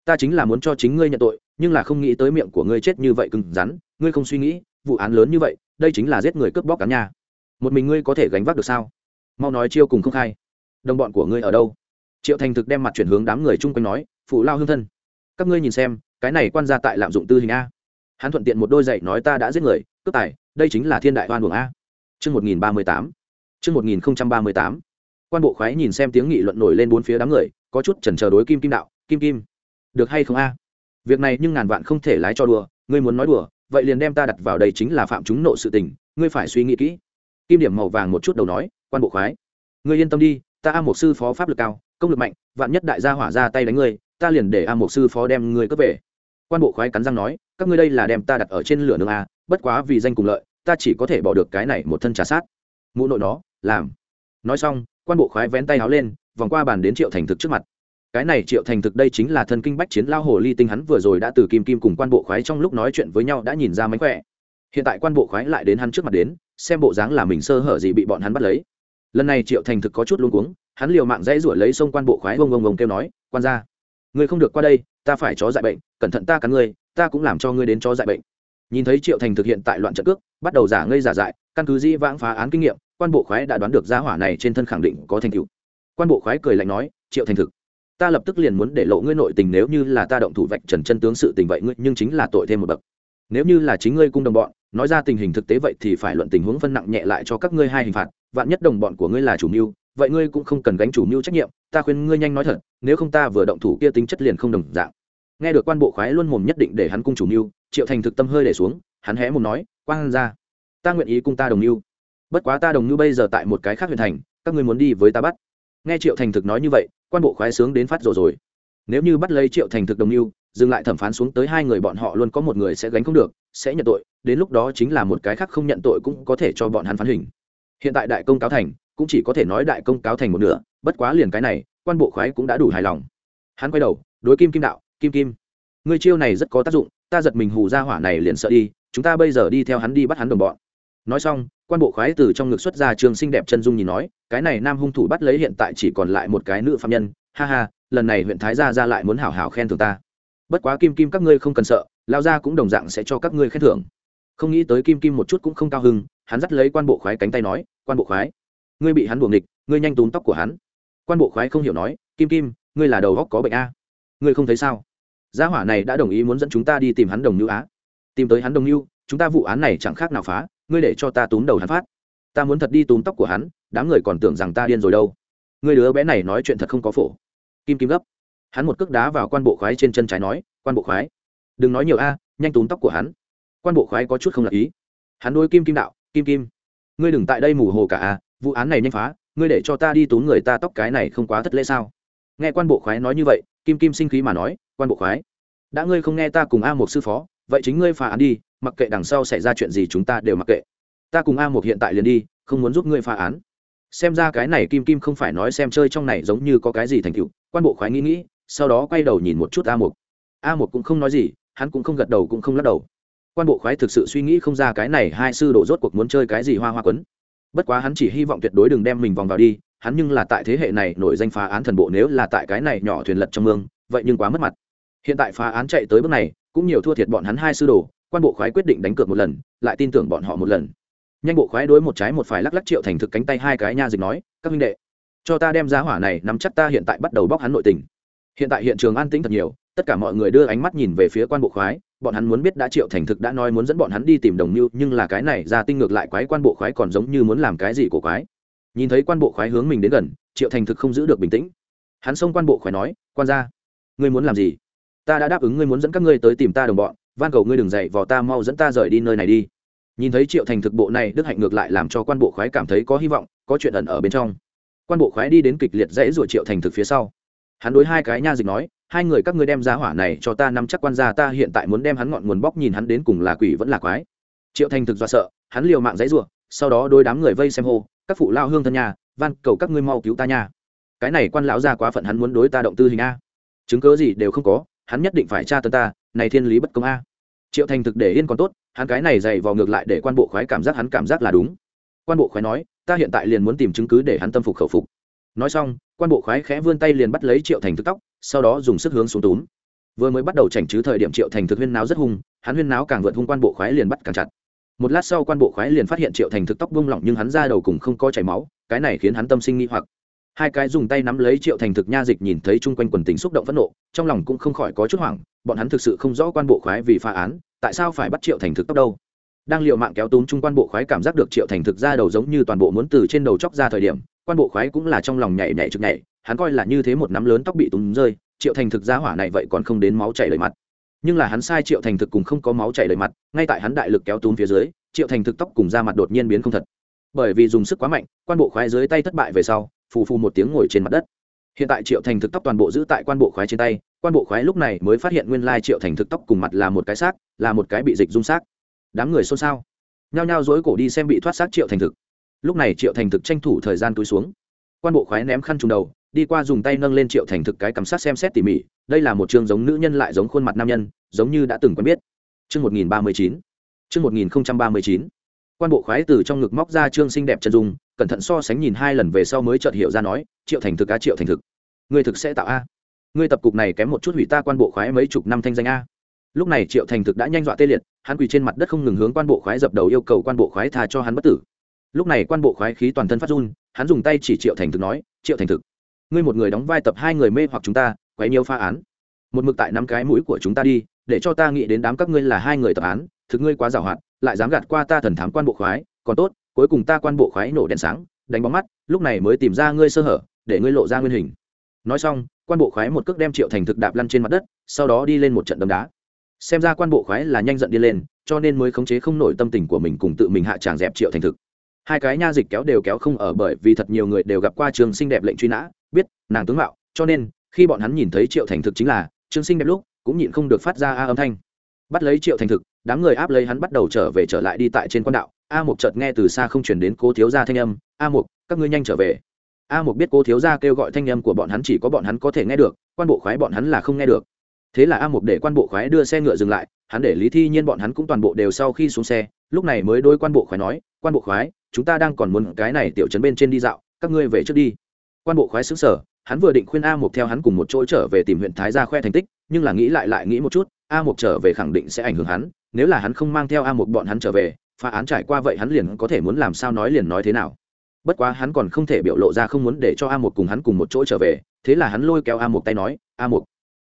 ta chính là muốn cho chính ngươi nhận tội, nhưng là không nghĩ tới miệng của ngươi chết như vậy cứng rắn, ngươi không suy nghĩ, vụ án lớn như vậy, đây chính là giết người cướp bóc cán nhà một mình ngươi có thể gánh vác được sao? Mau nói chiêu cùng không khai. Đồng bọn của ngươi ở đâu? Triệu thành thực đem mặt chuyển hướng đám người chung quanh nói, phụ lao hương thân, các ngươi nhìn xem, cái này quan gia tại lạm dụng tư hình a. Hắn thuận tiện một đôi dậy nói ta đã giết người, cướp tài, đây chính là thiên đại oan buồng a. Chương một nghìn ba mươi tám. Chương một nghìn ba mươi tám. Quan bộ khoái nhìn xem tiếng nghị luận nổi lên bốn phía đám người, có chút chần chờ đối kim kim đạo, kim kim được hay không a? Việc này nhưng ngàn vạn không thể lái cho đùa, ngươi muốn nói đùa, vậy liền đem ta đặt vào đây chính là phạm chúng nộ sự tình, ngươi phải suy nghĩ kỹ. Kim điểm màu vàng một chút đầu nói, quan bộ khoái. Ngươi yên tâm đi, ta a một sư phó pháp lực cao, công lực mạnh, vạn nhất đại gia hỏa ra tay đánh ngươi, ta liền để a một sư phó đem ngươi cướp về. Quan bộ khoái cắn răng nói, các ngươi đây là đem ta đặt ở trên lửa nương a, bất quá vì danh cùng lợi, ta chỉ có thể bỏ được cái này một thân trà sát. Mụ nội nó, làm. Nói xong, quan bộ khoái vén tay áo lên, vòng qua bàn đến triệu thành thực trước mặt cái này triệu thành thực đây chính là thân kinh bách chiến lao hồ ly tinh hắn vừa rồi đã từ kim kim cùng quan bộ khoái trong lúc nói chuyện với nhau đã nhìn ra mánh khỏe. Hiện tại quan bộ khoái lại đến hắn trước mặt đến, xem bộ dáng là mình sơ hở gì bị bọn hắn bắt lấy. Lần này triệu thành thực có chút luống cuống, hắn liều mạng dãy ruổi lấy sông quan bộ khoái bông bông bông kêu nói, quan ra ngươi không được qua đây, ta phải chó dại bệnh, cẩn thận ta cắn ngươi, ta cũng làm cho ngươi đến chó dại bệnh. Nhìn thấy triệu thành thực hiện tại loạn trận cước, bắt đầu giả ngây giả dại, căn cứ di vãng phá án kinh nghiệm, quan bộ khoái đã đoán được gia hỏa này trên thân khẳng định có thành tựu. Quan bộ khoái cười lạnh nói, triệu thành thực ta lập tức liền muốn để lộ ngươi nội tình nếu như là ta động thủ vạch trần chân tướng sự tình vậy ngươi nhưng chính là tội thêm một bậc. Nếu như là chính ngươi cung đồng bọn, nói ra tình hình thực tế vậy thì phải luận tình huống phân nặng nhẹ lại cho các ngươi hai hình phạt, vạn nhất đồng bọn của ngươi là chủ mưu, vậy ngươi cũng không cần gánh chủ mưu trách nhiệm, ta khuyên ngươi nhanh nói thật, nếu không ta vừa động thủ kia tính chất liền không đồng dạng. Nghe được quan bộ khoái luôn mồm nhất định để hắn cung chủ mưu, triệu thành thực tâm hơi để xuống, hắn hé mồm nói, quang ra ta nguyện ý cung ta đồng mưu. Bất quá ta đồng mưu bây giờ tại một cái khác huyện thành, các ngươi muốn đi với ta bắt. Nghe triệu thành thực nói như vậy quan bộ khoái sướng đến phát rồi rồi. Nếu như bắt lấy triệu thành thực đồng mưu, dừng lại thẩm phán xuống tới hai người bọn họ luôn có một người sẽ gánh không được, sẽ nhận tội, đến lúc đó chính là một cái khác không nhận tội cũng có thể cho bọn hắn phán hình. Hiện tại đại công cáo thành, cũng chỉ có thể nói đại công cáo thành một nửa, bất quá liền cái này, quan bộ khoái cũng đã đủ hài lòng. Hắn quay đầu, đối kim kim đạo, kim kim, người chiêu này rất có tác dụng, ta giật mình hù ra hỏa này liền sợ đi, chúng ta bây giờ đi theo hắn đi bắt hắn đồng bọn nói xong, quan bộ khoái từ trong ngực xuất ra trường xinh đẹp chân dung nhìn nói, cái này nam hung thủ bắt lấy hiện tại chỉ còn lại một cái nữ phạm nhân. Ha ha, lần này huyện thái gia ra lại muốn hảo hảo khen thưởng ta. Bất quá kim kim các ngươi không cần sợ lao gia cũng đồng dạng sẽ cho các ngươi khen thưởng. Không nghĩ tới kim kim một chút cũng không cao hưng hắn dắt lấy quan bộ khoái cánh tay nói, quan bộ khoái, ngươi bị hắn buồng địch ngươi nhanh túm tóc của hắn. Quan bộ khoái không hiểu nói, kim kim, ngươi là đầu góc có bệnh a. Ngươi không thấy sao? Gia hỏa này đã đồng ý muốn dẫn chúng ta đi tìm hắn đồng nữ á. Tìm tới hắn đồng như chúng ta vụ án này chẳng khác nào phá, ngươi để cho ta túm đầu hắn phát. Ta muốn thật đi túm tóc của hắn, đám người còn tưởng rằng ta điên rồi đâu. Ngươi đứa bé này nói chuyện thật không có phổ. Kim kim gấp. Hắn một cước đá vào quan bộ khoái trên chân trái nói, quan bộ khoái, đừng nói nhiều a, nhanh túm tóc của hắn. Quan bộ khoái có chút không lạc ý. Hắn đôi kim kim đạo, kim kim, ngươi đừng tại đây mù hồ cả a, vụ án này nhanh phá, ngươi để cho ta đi túm người ta tóc cái này không quá thất lễ sao? Nghe quan bộ khoái nói như vậy, kim kim sinh khí mà nói, quan bộ khoái, đã ngươi không nghe ta cùng a một sư phó vậy chính ngươi phá án đi, mặc kệ đằng sau xảy ra chuyện gì chúng ta đều mặc kệ. Ta cùng a một hiện tại liền đi, không muốn giúp ngươi phá án. Xem ra cái này kim kim không phải nói xem chơi trong này giống như có cái gì thành tựu, quan bộ khoái nghĩ nghĩ, sau đó quay đầu nhìn một chút a một a một cũng không nói gì, hắn cũng không gật đầu cũng không lắc đầu. Quan bộ khoái thực sự suy nghĩ không ra cái này hai sư đồ rốt cuộc muốn chơi cái gì hoa hoa quấn. Bất quá hắn chỉ hy vọng tuyệt đối đừng đem mình vòng vào đi, hắn nhưng là tại thế hệ này nổi danh phá án thần bộ nếu là tại cái này nhỏ thuyền lật trong mương, vậy nhưng quá mất mặt. Hiện tại phá án chạy tới bước này cũng nhiều thua thiệt bọn hắn hai sư đồ, quan bộ khoái quyết định đánh cược một lần, lại tin tưởng bọn họ một lần. Nhanh bộ khoái đối một trái một phải lắc lắc triệu thành thực cánh tay hai cái nha dịch nói, các huynh đệ, cho ta đem giá hỏa này nắm chắc ta hiện tại bắt đầu bóc hắn nội tình. Hiện tại hiện trường an tĩnh thật nhiều, tất cả mọi người đưa ánh mắt nhìn về phía quan bộ khoái, bọn hắn muốn biết đã triệu thành thực đã nói muốn dẫn bọn hắn đi tìm đồng mưu nhưng là cái này ra tinh ngược lại quái quan bộ khoái còn giống như muốn làm cái gì của quái. Nhìn thấy quan bộ khoái hướng mình đến gần, triệu thành thực không giữ được bình tĩnh. Hắn xông quan bộ khoái nói, quan ra ngươi muốn làm gì? Ta đã đáp ứng ngươi muốn dẫn các ngươi tới tìm ta đồng bọn, van cầu ngươi đừng dậy vò ta mau dẫn ta rời đi nơi này đi. Nhìn thấy triệu thành thực bộ này, đức hạnh ngược lại làm cho quan bộ khoái cảm thấy có hy vọng, có chuyện ẩn ở bên trong. Quan bộ khoái đi đến kịch liệt dãy rủa triệu thành thực phía sau. Hắn đối hai cái nha dịch nói, hai người các ngươi đem giá hỏa này cho ta nắm chắc quan gia, ta hiện tại muốn đem hắn ngọn nguồn bóc nhìn hắn đến cùng là quỷ vẫn là quái. Triệu thành thực do sợ, hắn liều mạng dãy rủa, sau đó đôi đám người vây xem hô, các phụ lao hương thân nhà van cầu các ngươi mau cứu ta nha. Cái này quan lão ra quá phận hắn muốn đối ta động tư hình a. Chứng cớ gì đều không có hắn nhất định phải tra tấn ta, này thiên lý bất công a. Triệu thành thực để yên còn tốt, hắn cái này dày vò ngược lại để quan bộ khoái cảm giác hắn cảm giác là đúng. Quan bộ khoái nói, ta hiện tại liền muốn tìm chứng cứ để hắn tâm phục khẩu phục. Nói xong, quan bộ khoái khẽ vươn tay liền bắt lấy triệu thành thực tóc, sau đó dùng sức hướng xuống túm. Vừa mới bắt đầu chảnh chứ thời điểm triệu thành thực huyên náo rất hung, hắn huyên náo càng vượt hung quan bộ khoái liền bắt càng chặt. Một lát sau quan bộ khoái liền phát hiện triệu thành thực tóc bung lỏng nhưng hắn ra đầu cùng không có chảy máu, cái này khiến hắn tâm sinh nghi hoặc hai cái dùng tay nắm lấy triệu thành thực nha dịch nhìn thấy chung quanh quần tính xúc động phẫn nộ, trong lòng cũng không khỏi có chút hoảng, bọn hắn thực sự không rõ quan bộ khoái vì phá án, tại sao phải bắt triệu thành thực tóc đâu? Đang liệu mạng kéo túm chung quan bộ khoái cảm giác được triệu thành thực ra đầu giống như toàn bộ muốn từ trên đầu chóc ra thời điểm, quan bộ khoái cũng là trong lòng nhảy nhảy trực nhảy, hắn coi là như thế một nắm lớn tóc bị túm rơi, triệu thành thực ra hỏa này vậy còn không đến máu chảy đầy mặt. Nhưng là hắn sai triệu thành thực cùng không có máu chảy đầy mặt, ngay tại hắn đại lực kéo túm phía dưới, triệu thành thực tóc cùng da mặt đột nhiên biến không thật bởi vì dùng sức quá mạnh, quan bộ khoái dưới tay thất bại về sau, phù phù một tiếng ngồi trên mặt đất. Hiện tại triệu thành thực tóc toàn bộ giữ tại quan bộ khoái trên tay, quan bộ khoái lúc này mới phát hiện nguyên lai triệu thành thực tóc cùng mặt là một cái xác, là một cái bị dịch dung xác. Đám người xôn xao, nhao nhao dối cổ đi xem bị thoát xác triệu thành thực. Lúc này triệu thành thực tranh thủ thời gian túi xuống. Quan bộ khoái ném khăn trùng đầu, đi qua dùng tay nâng lên triệu thành thực cái cảm sát xem xét tỉ mỉ, đây là một chương giống nữ nhân lại giống khuôn mặt nam nhân, giống như đã từng quen biết. Chương một nghìn ba mươi chín, chương một nghìn ba mươi chín quan bộ khoái từ trong ngực móc ra trương xinh đẹp chân dung, cẩn thận so sánh nhìn hai lần về sau mới chợt hiểu ra nói, triệu thành thực a triệu thành thực. Người thực sẽ tạo a. Người tập cục này kém một chút hủy ta quan bộ khoái mấy chục năm thanh danh a. Lúc này triệu thành thực đã nhanh dọa tê liệt, hắn quỳ trên mặt đất không ngừng hướng quan bộ khoái dập đầu yêu cầu quan bộ khoái tha cho hắn bất tử. Lúc này quan bộ khoái khí toàn thân phát run, hắn dùng tay chỉ triệu thành thực nói, triệu thành thực, ngươi một người đóng vai tập hai người mê hoặc chúng ta, quấy nhiều pha án. Một mực tại năm cái mũi của chúng ta đi, để cho ta nghĩ đến đám các ngươi là hai người tập án, thực ngươi quá giàu hoạt lại dám gạt qua ta thần thám quan bộ khoái, còn tốt, cuối cùng ta quan bộ khoái nổ đèn sáng, đánh bóng mắt, lúc này mới tìm ra ngươi sơ hở, để ngươi lộ ra nguyên hình. Nói xong, quan bộ khoái một cước đem triệu thành thực đạp lăn trên mặt đất, sau đó đi lên một trận đấm đá. Xem ra quan bộ khoái là nhanh giận đi lên, cho nên mới khống chế không nổi tâm tình của mình cùng tự mình hạ tràng dẹp triệu thành thực. Hai cái nha dịch kéo đều kéo không ở bởi vì thật nhiều người đều gặp qua trường xinh đẹp lệnh truy nã, biết, nàng tướng mạo, cho nên, khi bọn hắn nhìn thấy triệu thành thực chính là, trương sinh đẹp lúc, cũng nhịn không được phát ra a âm thanh bắt lấy triệu thành thực, đám người áp lấy hắn bắt đầu trở về trở lại đi tại trên quan đạo. A mục chợt nghe từ xa không chuyển đến cô thiếu gia thanh âm, a mục, các ngươi nhanh trở về. A mục biết cô thiếu gia kêu gọi thanh âm của bọn hắn chỉ có bọn hắn có thể nghe được, quan bộ khoái bọn hắn là không nghe được. Thế là a mục để quan bộ khoái đưa xe ngựa dừng lại, hắn để lý thi nhiên bọn hắn cũng toàn bộ đều sau khi xuống xe, lúc này mới đôi quan bộ khoái nói, quan bộ khoái, chúng ta đang còn muốn cái này tiểu trấn bên trên đi dạo, các ngươi về trước đi. Quan bộ khoái xứng sở hắn vừa định khuyên a Mục theo hắn cùng một chỗ trở về tìm huyện thái gia khoe thành tích nhưng là nghĩ lại lại nghĩ một chút a Mục trở về khẳng định sẽ ảnh hưởng hắn nếu là hắn không mang theo a Mục bọn hắn trở về phá án trải qua vậy hắn liền có thể muốn làm sao nói liền nói thế nào. Bất quá hắn còn không thể biểu lộ ra không muốn để cho a Mục cùng hắn cùng một chỗ trở về thế là hắn lôi kéo a Mục tay nói a Mục,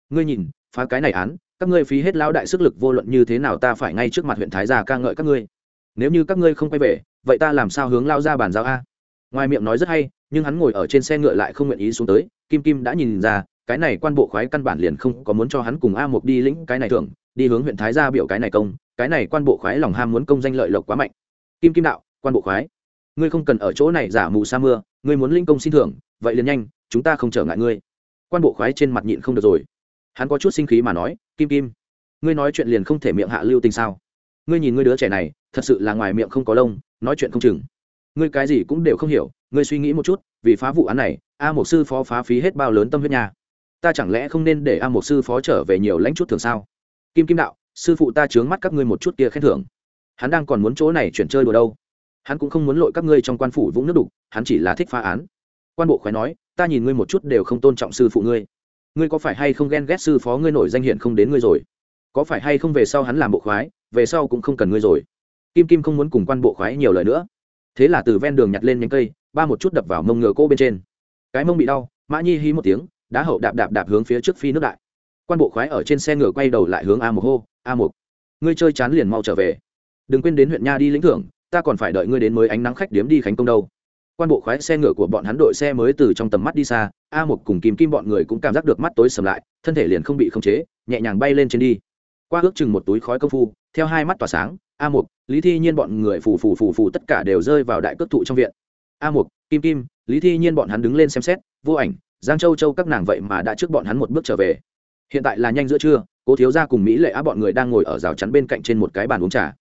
ngươi nhìn phá cái này án các ngươi phí hết lao đại sức lực vô luận như thế nào ta phải ngay trước mặt huyện thái gia ca ngợi các ngươi. Nếu như các ngươi không quay về vậy ta làm sao hướng lao ra bàn giao a? Ngoài miệng nói rất hay nhưng hắn ngồi ở trên xe ngựa lại không nguyện ý xuống tới kim kim đã nhìn ra, cái này quan bộ khoái căn bản liền không có muốn cho hắn cùng a một đi lĩnh cái này thưởng, đi hướng huyện thái gia biểu cái này công, cái này quan bộ khoái lòng ham muốn công danh lợi lộc quá mạnh. Kim kim đạo, quan bộ khoái, ngươi không cần ở chỗ này giả mù sa mưa, ngươi muốn linh công xin thưởng, vậy liền nhanh, chúng ta không trở ngại ngươi. Quan bộ khoái trên mặt nhịn không được rồi. Hắn có chút sinh khí mà nói, kim kim, ngươi nói chuyện liền không thể miệng hạ lưu tình sao? Ngươi nhìn ngươi đứa trẻ này, thật sự là ngoài miệng không có lông, nói chuyện không chừng. Ngươi cái gì cũng đều không hiểu, ngươi suy nghĩ một chút vì phá vụ án này, a một sư phó phá phí hết bao lớn tâm huyết nhà ta chẳng lẽ không nên để a một sư phó trở về nhiều lãnh chút thường sao? Kim kim đạo, sư phụ ta chướng mắt các ngươi một chút kia khen thưởng. Hắn đang còn muốn chỗ này chuyển chơi đùa đâu. Hắn cũng không muốn lội các ngươi trong quan phủ vũng nước đục, hắn chỉ là thích phá án. Quan bộ khoái nói, ta nhìn ngươi một chút đều không tôn trọng sư phụ ngươi. Ngươi có phải hay không ghen ghét sư phó ngươi nổi danh hiện không đến ngươi rồi? Có phải hay không về sau hắn làm bộ khoái, về sau cũng không cần ngươi rồi? Kim kim không muốn cùng quan bộ khoái nhiều lời nữa. Thế là từ ven đường nhặt lên nhánh cây ba một chút đập vào mông ngựa cô bên trên. Cái mông bị đau, mã nhi hí một tiếng, đá hậu đạp đạp đạp hướng phía trước phi nước đại. Quan bộ khoái ở trên xe ngựa quay đầu lại hướng a một hô, a một ngươi chơi chán liền mau trở về. Đừng quên đến huyện nha đi lĩnh thưởng, ta còn phải đợi ngươi đến mới ánh nắng khách điếm đi khánh công đâu. Quan bộ khoái xe ngựa của bọn hắn đội xe mới từ trong tầm mắt đi xa, a một cùng kìm kim bọn người cũng cảm giác được mắt tối sầm lại, thân thể liền không bị khống chế, nhẹ nhàng bay lên trên đi. Qua ước chừng một túi khói công phu, theo hai mắt tỏa sáng, a một lý thi nhiên bọn người phù phù phù phù tất cả đều rơi vào đại cước thụ trong viện a Mục, kim kim lý thi nhiên bọn hắn đứng lên xem xét vô ảnh giang châu châu các nàng vậy mà đã trước bọn hắn một bước trở về. Hiện tại là nhanh giữa trưa cố thiếu gia cùng mỹ lệ á bọn người đang ngồi ở rào chắn bên cạnh trên một cái bàn uống trà.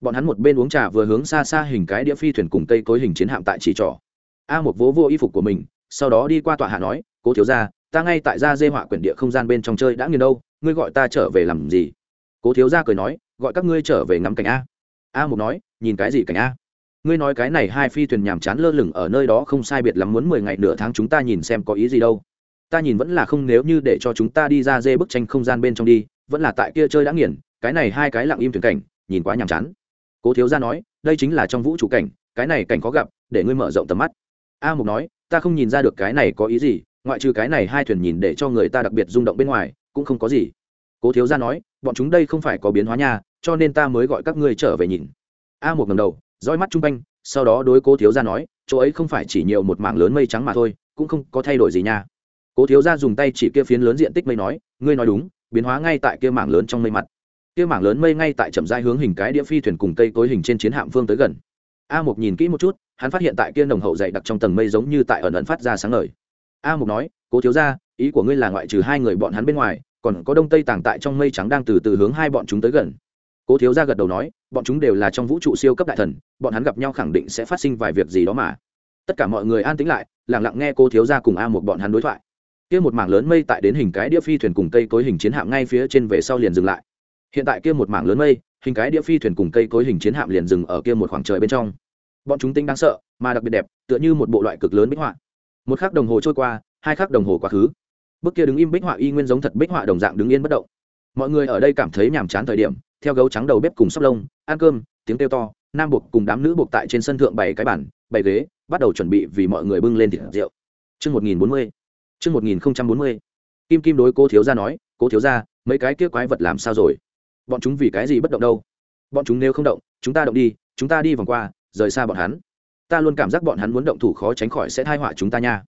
Bọn hắn một bên uống trà vừa hướng xa xa hình cái đĩa phi thuyền cùng cây cối hình chiến hạm tại chỉ trỏ. A một vố vô y phục của mình sau đó đi qua tọa hạ nói cố thiếu gia ta ngay tại gia dê họa quyển địa không gian bên trong chơi đã nghiền đâu ngươi gọi ta trở về làm gì? Cố thiếu gia cười nói gọi các ngươi trở về ngắm cảnh a. A một nói nhìn cái gì cảnh a? Ngươi nói cái này hai phi thuyền nhàm chán lơ lửng ở nơi đó không sai biệt lắm muốn mười ngày nửa tháng chúng ta nhìn xem có ý gì đâu. Ta nhìn vẫn là không nếu như để cho chúng ta đi ra dê bức tranh không gian bên trong đi, vẫn là tại kia chơi đã nghiền, cái này hai cái lặng im thuyền cảnh, nhìn quá nhàm chán. Cố thiếu gia nói, đây chính là trong vũ trụ cảnh, cái này cảnh có gặp, để ngươi mở rộng tầm mắt. A mục nói, ta không nhìn ra được cái này có ý gì, ngoại trừ cái này hai thuyền nhìn để cho người ta đặc biệt rung động bên ngoài, cũng không có gì. Cố thiếu gia nói, bọn chúng đây không phải có biến hóa nha, cho nên ta mới gọi các ngươi trở về nhìn. A một ngầm đầu roi mắt chung quanh, sau đó đối cố thiếu gia nói, chỗ ấy không phải chỉ nhiều một mảng lớn mây trắng mà thôi, cũng không có thay đổi gì nha. Cố thiếu gia dùng tay chỉ kia phiến lớn diện tích mây nói, ngươi nói đúng, biến hóa ngay tại kia mảng lớn trong mây mặt. Kia mảng lớn mây ngay tại chậm rãi hướng hình cái đĩa phi thuyền cùng cây cối hình trên chiến hạm phương tới gần. A mục nhìn kỹ một chút, hắn phát hiện tại kia nồng hậu dày đặc trong tầng mây giống như tại ẩn ẩn phát ra sáng ngời. A mục nói, cố thiếu gia, ý của ngươi là ngoại trừ hai người bọn hắn bên ngoài, còn có đông tây tàng tại trong mây trắng đang từ từ hướng hai bọn chúng tới gần cố thiếu gia gật đầu nói, bọn chúng đều là trong vũ trụ siêu cấp đại thần, bọn hắn gặp nhau khẳng định sẽ phát sinh vài việc gì đó mà. Tất cả mọi người an tĩnh lại, lặng lặng nghe cô thiếu gia cùng a một bọn hắn đối thoại. Kia một mảng lớn mây tại đến hình cái đĩa phi thuyền cùng cây cối hình chiến hạm ngay phía trên về sau liền dừng lại. Hiện tại kia một mảng lớn mây, hình cái đĩa phi thuyền cùng cây cối hình chiến hạm liền dừng ở kia một khoảng trời bên trong. Bọn chúng tinh đáng sợ, mà đặc biệt đẹp, tựa như một bộ loại cực lớn bích họa. Một khắc đồng hồ trôi qua, hai khắc đồng hồ quá khứ. Bức kia đứng im bích họa y nguyên giống thật bích họa đồng dạng đứng yên bất động. Mọi người ở đây cảm thấy nhàm chán thời điểm theo gấu trắng đầu bếp cùng sóc lông ăn cơm tiếng kêu to nam buộc cùng đám nữ buộc tại trên sân thượng bảy cái bản bảy ghế bắt đầu chuẩn bị vì mọi người bưng lên thịt rượu chương một nghìn bốn mươi Trước 1040, Kim Kim đối cô thiếu gia nói, cô thiếu gia, mấy cái kia quái vật làm sao rồi? Bọn chúng vì cái gì bất động đâu? Bọn chúng nếu không động, chúng ta động đi, chúng ta đi vòng qua, rời xa bọn hắn. Ta luôn cảm giác bọn hắn muốn động thủ khó tránh khỏi sẽ thai họa chúng ta nha.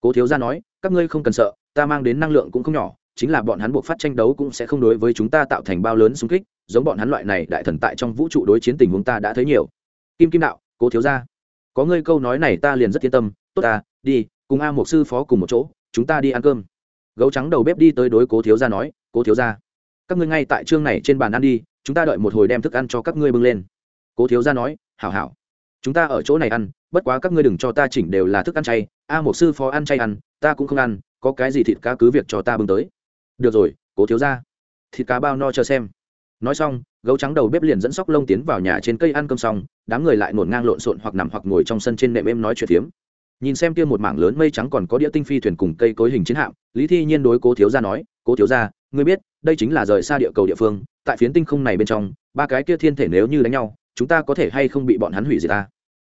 Cố thiếu gia nói, các ngươi không cần sợ, ta mang đến năng lượng cũng không nhỏ, chính là bọn hắn buộc phát tranh đấu cũng sẽ không đối với chúng ta tạo thành bao lớn xung kích, giống bọn hắn loại này đại thần tại trong vũ trụ đối chiến tình huống ta đã thấy nhiều. Kim Kim đạo, cố thiếu gia, có ngươi câu nói này ta liền rất yên tâm, tốt ta, đi, cùng A một sư phó cùng một chỗ, chúng ta đi ăn cơm. Gấu trắng đầu bếp đi tới đối cố thiếu gia nói cố thiếu gia các ngươi ngay tại trương này trên bàn ăn đi chúng ta đợi một hồi đem thức ăn cho các ngươi bưng lên. Cố thiếu gia nói hảo hảo chúng ta ở chỗ này ăn bất quá các ngươi đừng cho ta chỉnh đều là thức ăn chay a một sư phó ăn chay ăn ta cũng không ăn có cái gì thịt cá cứ việc cho ta bưng tới. Được rồi cố thiếu gia thịt cá bao no cho xem nói xong, gấu trắng đầu bếp liền dẫn sóc lông tiến vào nhà trên cây ăn cơm xong, đám người lại ngổn ngang lộn xộn hoặc nằm hoặc ngồi trong sân trên nệm êm nói chuyện phiếm. Nhìn xem kia một mảng lớn mây trắng còn có đĩa tinh phi thuyền cùng cây cối hình chiến hạm, lý thi nhiên đối cố thiếu gia nói, cố thiếu gia, ngươi biết, đây chính là rời xa địa cầu địa phương, tại phiến tinh không này bên trong, ba cái kia thiên thể nếu như đánh nhau, chúng ta có thể hay không bị bọn hắn hủy diệt ta?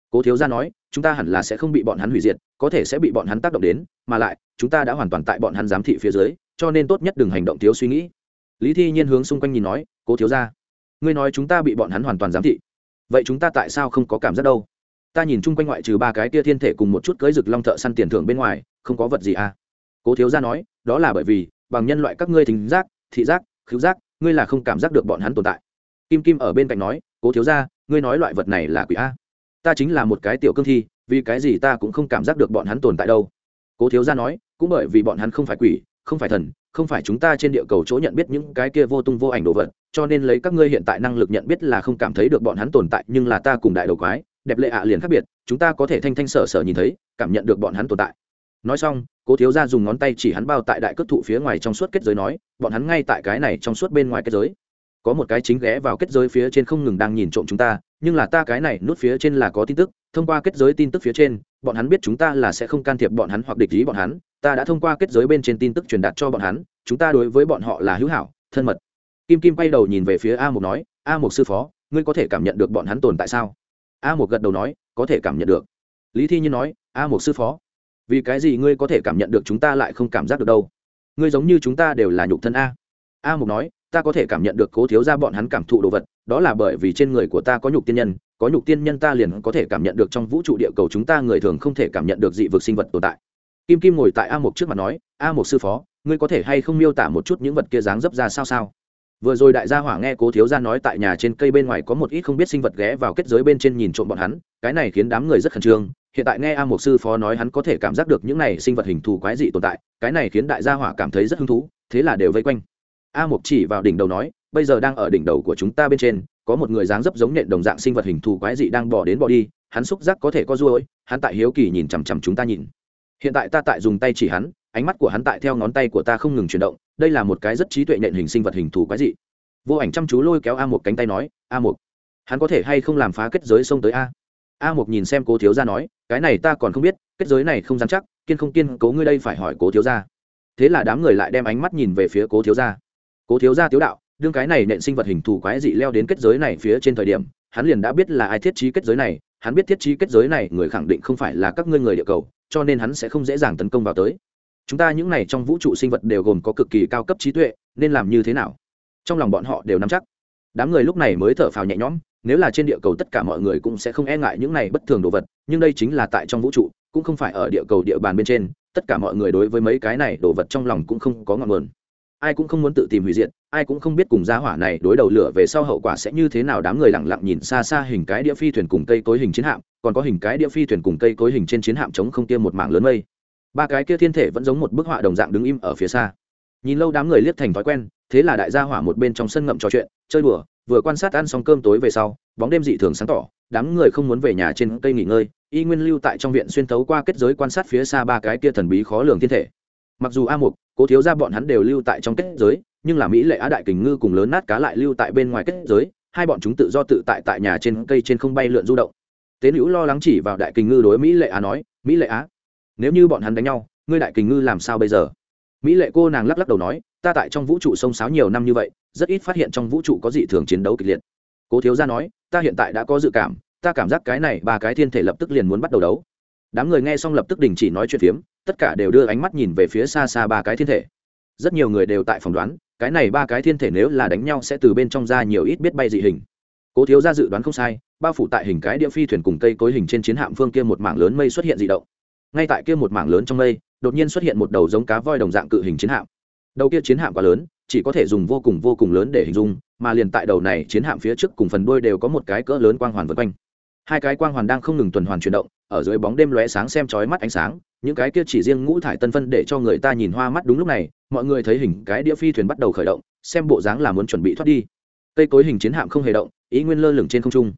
Cố thiếu gia nói, chúng ta hẳn là sẽ không bị bọn hắn hủy diệt, có thể sẽ bị bọn hắn tác động đến, mà lại, chúng ta đã hoàn toàn tại bọn hắn giám thị phía dưới, cho nên tốt nhất đừng hành động thiếu suy nghĩ. Lý thi nhiên hướng xung quanh nhìn nói cố thiếu gia, ngươi nói chúng ta bị bọn hắn hoàn toàn giám thị, vậy chúng ta tại sao không có cảm giác đâu? Ta nhìn chung quanh ngoại trừ ba cái kia thiên thể cùng một chút cưới rực long thợ săn tiền thưởng bên ngoài, không có vật gì à? Cố thiếu gia nói, đó là bởi vì, bằng nhân loại các ngươi thính giác, thị giác, khứu giác, ngươi là không cảm giác được bọn hắn tồn tại. Kim kim ở bên cạnh nói, cố thiếu gia, ngươi nói loại vật này là quỷ a? Ta chính là một cái tiểu cương thi, vì cái gì ta cũng không cảm giác được bọn hắn tồn tại đâu? Cố thiếu gia nói, cũng bởi vì bọn hắn không phải quỷ, không phải thần không phải chúng ta trên địa cầu chỗ nhận biết những cái kia vô tung vô ảnh đồ vật, cho nên lấy các ngươi hiện tại năng lực nhận biết là không cảm thấy được bọn hắn tồn tại, nhưng là ta cùng đại đầu quái, đẹp lệ ạ liền khác biệt, chúng ta có thể thanh thanh sở sở nhìn thấy, cảm nhận được bọn hắn tồn tại. Nói xong, cố thiếu gia dùng ngón tay chỉ hắn bao tại đại cất thụ phía ngoài trong suốt kết giới nói, bọn hắn ngay tại cái này trong suốt bên ngoài kết giới có một cái chính ghé vào kết giới phía trên không ngừng đang nhìn trộm chúng ta, nhưng là ta cái này nút phía trên là có tin tức, thông qua kết giới tin tức phía trên, bọn hắn biết chúng ta là sẽ không can thiệp bọn hắn hoặc địch ý bọn hắn, ta đã thông qua kết giới bên trên tin tức truyền đạt cho bọn hắn, chúng ta đối với bọn họ là hữu hảo, thân mật. Kim kim quay đầu nhìn về phía a một nói, a một sư phó, ngươi có thể cảm nhận được bọn hắn tồn tại sao? A một gật đầu nói, có thể cảm nhận được. Lý thi nhiên nói, a một sư phó, vì cái gì ngươi có thể cảm nhận được chúng ta lại không cảm giác được đâu? Ngươi giống như chúng ta đều là nhục thân a. A mục nói ta có thể cảm nhận được cố thiếu ra bọn hắn cảm thụ đồ vật, đó là bởi vì trên người của ta có nhục tiên nhân, có nhục tiên nhân ta liền có thể cảm nhận được trong vũ trụ địa cầu chúng ta người thường không thể cảm nhận được dị vực sinh vật tồn tại. Kim kim ngồi tại a mục trước mặt nói, a mục sư phó, ngươi có thể hay không miêu tả một chút những vật kia dáng dấp ra sao sao? Vừa rồi đại gia hỏa nghe cố thiếu gia nói tại nhà trên cây bên ngoài có một ít không biết sinh vật ghé vào kết giới bên trên nhìn trộm bọn hắn, cái này khiến đám người rất khẩn trương. Hiện tại nghe a Mục sư phó nói hắn có thể cảm giác được những này sinh vật hình thù quái dị tồn tại, cái này khiến đại gia hỏa cảm thấy rất hứng thú, thế là đều vây quanh a một chỉ vào đỉnh đầu nói, bây giờ đang ở đỉnh đầu của chúng ta bên trên, có một người dáng dấp giống nện đồng dạng sinh vật hình thù quái dị đang bỏ đến bỏ đi, hắn xúc giác có thể có ruôi, hắn tại hiếu kỳ nhìn chằm chằm chúng ta nhìn. Hiện tại ta tại dùng tay chỉ hắn, ánh mắt của hắn tại theo ngón tay của ta không ngừng chuyển động, đây là một cái rất trí tuệ nện hình sinh vật hình thù quái dị. Vô ảnh chăm chú lôi kéo a một cánh tay nói, a một hắn có thể hay không làm phá kết giới xông tới a? A một nhìn xem cố thiếu gia nói, cái này ta còn không biết, kết giới này không dám chắc, kiên không kiên cố ngươi đây phải hỏi cố thiếu gia. Thế là đám người lại đem ánh mắt nhìn về phía cố thiếu gia cố thiếu gia tiếu đạo, đương cái này nện sinh vật hình thù quái dị leo đến kết giới này phía trên thời điểm, hắn liền đã biết là ai thiết trí kết giới này, hắn biết thiết trí kết giới này người khẳng định không phải là các ngươi người địa cầu, cho nên hắn sẽ không dễ dàng tấn công vào tới. Chúng ta những này trong vũ trụ sinh vật đều gồm có cực kỳ cao cấp trí tuệ, nên làm như thế nào? Trong lòng bọn họ đều nắm chắc. Đám người lúc này mới thở phào nhẹ nhõm, nếu là trên địa cầu tất cả mọi người cũng sẽ không e ngại những này bất thường đồ vật, nhưng đây chính là tại trong vũ trụ, cũng không phải ở địa cầu địa bàn bên trên, tất cả mọi người đối với mấy cái này đồ vật trong lòng cũng không có ngọn nguồn ai cũng không muốn tự tìm hủy diệt, ai cũng không biết cùng gia hỏa này đối đầu lửa về sau hậu quả sẽ như thế nào. Đám người lặng lặng nhìn xa xa hình cái địa phi thuyền cùng cây cối hình chiến hạm, còn có hình cái địa phi thuyền cùng cây cối hình trên chiến hạm chống không kia một mảng lớn mây. Ba cái kia thiên thể vẫn giống một bức họa đồng dạng đứng im ở phía xa. Nhìn lâu đám người liếc thành thói quen, thế là đại gia hỏa một bên trong sân ngậm trò chuyện, chơi đùa, vừa quan sát ăn xong cơm tối về sau, bóng đêm dị thường sáng tỏ, đám người không muốn về nhà trên cây nghỉ ngơi, y nguyên lưu tại trong viện xuyên tấu qua kết giới quan sát phía xa ba cái kia thần bí khó lường thiên thể mặc dù a mục, cố thiếu ra bọn hắn đều lưu tại trong kết giới, nhưng là mỹ lệ á đại kình ngư cùng lớn nát cá lại lưu tại bên ngoài kết giới, hai bọn chúng tự do tự tại tại nhà trên cây trên không bay lượn du động. Tế nữ lo lắng chỉ vào đại kình ngư đối mỹ lệ á nói, mỹ lệ á, nếu như bọn hắn đánh nhau, ngươi đại kình ngư làm sao bây giờ? Mỹ lệ cô nàng lắc lắc đầu nói, ta tại trong vũ trụ sông sáo nhiều năm như vậy, rất ít phát hiện trong vũ trụ có dị thường chiến đấu kịch liệt. Cố thiếu gia nói, ta hiện tại đã có dự cảm, ta cảm giác cái này ba cái thiên thể lập tức liền muốn bắt đầu đấu đám người nghe xong lập tức đình chỉ nói chuyện phiếm, tất cả đều đưa ánh mắt nhìn về phía xa xa ba cái thiên thể. Rất nhiều người đều tại phỏng đoán, cái này ba cái thiên thể nếu là đánh nhau sẽ từ bên trong ra nhiều ít biết bay dị hình. Cố thiếu ra dự đoán không sai bao phủ tại hình cái địa phi thuyền cùng cây cối hình trên chiến hạm phương kia một mảng lớn mây xuất hiện dị động. Ngay tại kia một mảng lớn trong mây, đột nhiên xuất hiện một đầu giống cá voi đồng dạng cự hình chiến hạm. Đầu kia chiến hạm quá lớn, chỉ có thể dùng vô cùng vô cùng lớn để hình dung, mà liền tại đầu này chiến hạm phía trước cùng phần đuôi đều có một cái cỡ lớn quang hoàn vượt quanh hai cái quang hoàn đang không ngừng tuần hoàn chuyển động, ở dưới bóng đêm lóe sáng xem chói mắt ánh sáng, những cái kia chỉ riêng ngũ thải tân phân để cho người ta nhìn hoa mắt đúng lúc này, mọi người thấy hình cái đĩa phi thuyền bắt đầu khởi động, xem bộ dáng là muốn chuẩn bị thoát đi. Cây cối hình chiến hạm không hề động, ý nguyên lơ lửng trên không trung.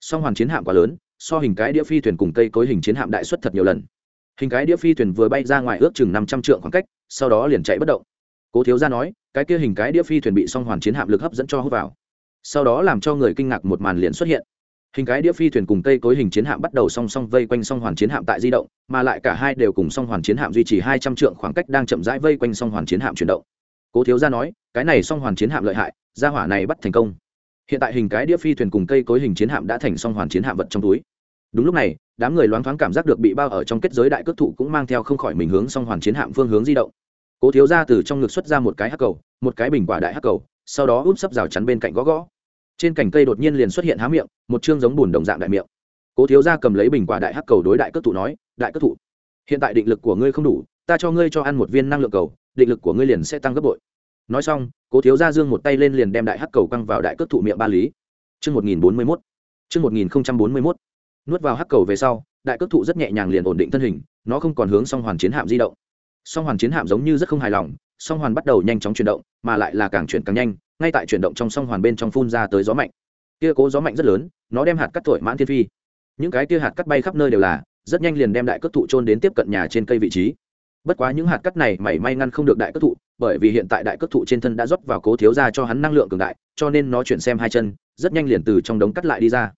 Song hoàn chiến hạm quá lớn, so hình cái đĩa phi thuyền cùng cây cối hình chiến hạm đại xuất thật nhiều lần. Hình cái đĩa phi thuyền vừa bay ra ngoài ước chừng năm trăm trượng khoảng cách, sau đó liền chạy bất động. Cố thiếu gia nói, cái kia hình cái đĩa phi thuyền bị song hoàn chiến hạm lực hấp dẫn cho hút vào. Sau đó làm cho người kinh ngạc một màn liền xuất hiện hình cái đĩa phi thuyền cùng cây cối hình chiến hạm bắt đầu song song vây quanh song hoàn chiến hạm tại di động, mà lại cả hai đều cùng song hoàn chiến hạm duy trì hai trăm trượng khoảng cách đang chậm rãi vây quanh song hoàn chiến hạm chuyển động. Cố thiếu gia nói, cái này song hoàn chiến hạm lợi hại, gia hỏa này bắt thành công. Hiện tại hình cái đĩa phi thuyền cùng cây cối hình chiến hạm đã thành song hoàn chiến hạm vật trong túi. Đúng lúc này, đám người loáng thoáng cảm giác được bị bao ở trong kết giới đại cước thụ cũng mang theo không khỏi mình hướng song hoàn chiến hạm phương hướng di động. Cố thiếu gia từ trong ngực xuất ra một cái hắc cầu, một cái bình quả đại hắc cầu, sau đó úp sấp rào chắn bên cạnh gõ gõ trên cành cây đột nhiên liền xuất hiện há miệng, một chương giống bùn đồng dạng đại miệng. Cố thiếu gia cầm lấy bình quả đại hắc cầu đối đại cất thụ nói, đại cất thụ, hiện tại định lực của ngươi không đủ, ta cho ngươi cho ăn một viên năng lượng cầu, định lực của ngươi liền sẽ tăng gấp bội. Nói xong, cố thiếu gia dương một tay lên liền đem đại hắc cầu căng vào đại cất thụ miệng ba lý. Chương một nghìn bốn mươi mốt, chương một nghìn bốn mươi mốt. Nuốt vào hắc cầu về sau, đại cất thụ rất nhẹ nhàng liền ổn định thân hình, nó không còn hướng song hoàn chiến hạm di động. Song hoàn chiến hạm giống như rất không hài lòng, song hoàn bắt đầu nhanh chóng chuyển động, mà lại là càng chuyển càng nhanh ngay tại chuyển động trong song hoàn bên trong phun ra tới gió mạnh. Kia cố gió mạnh rất lớn, nó đem hạt cắt thổi mãn thiên phi. Những cái kia hạt cắt bay khắp nơi đều là, rất nhanh liền đem đại cất thụ trôn đến tiếp cận nhà trên cây vị trí. Bất quá những hạt cắt này mảy may ngăn không được đại cất thụ, bởi vì hiện tại đại cất thụ trên thân đã rót vào cố thiếu ra cho hắn năng lượng cường đại, cho nên nó chuyển xem hai chân, rất nhanh liền từ trong đống cắt lại đi ra.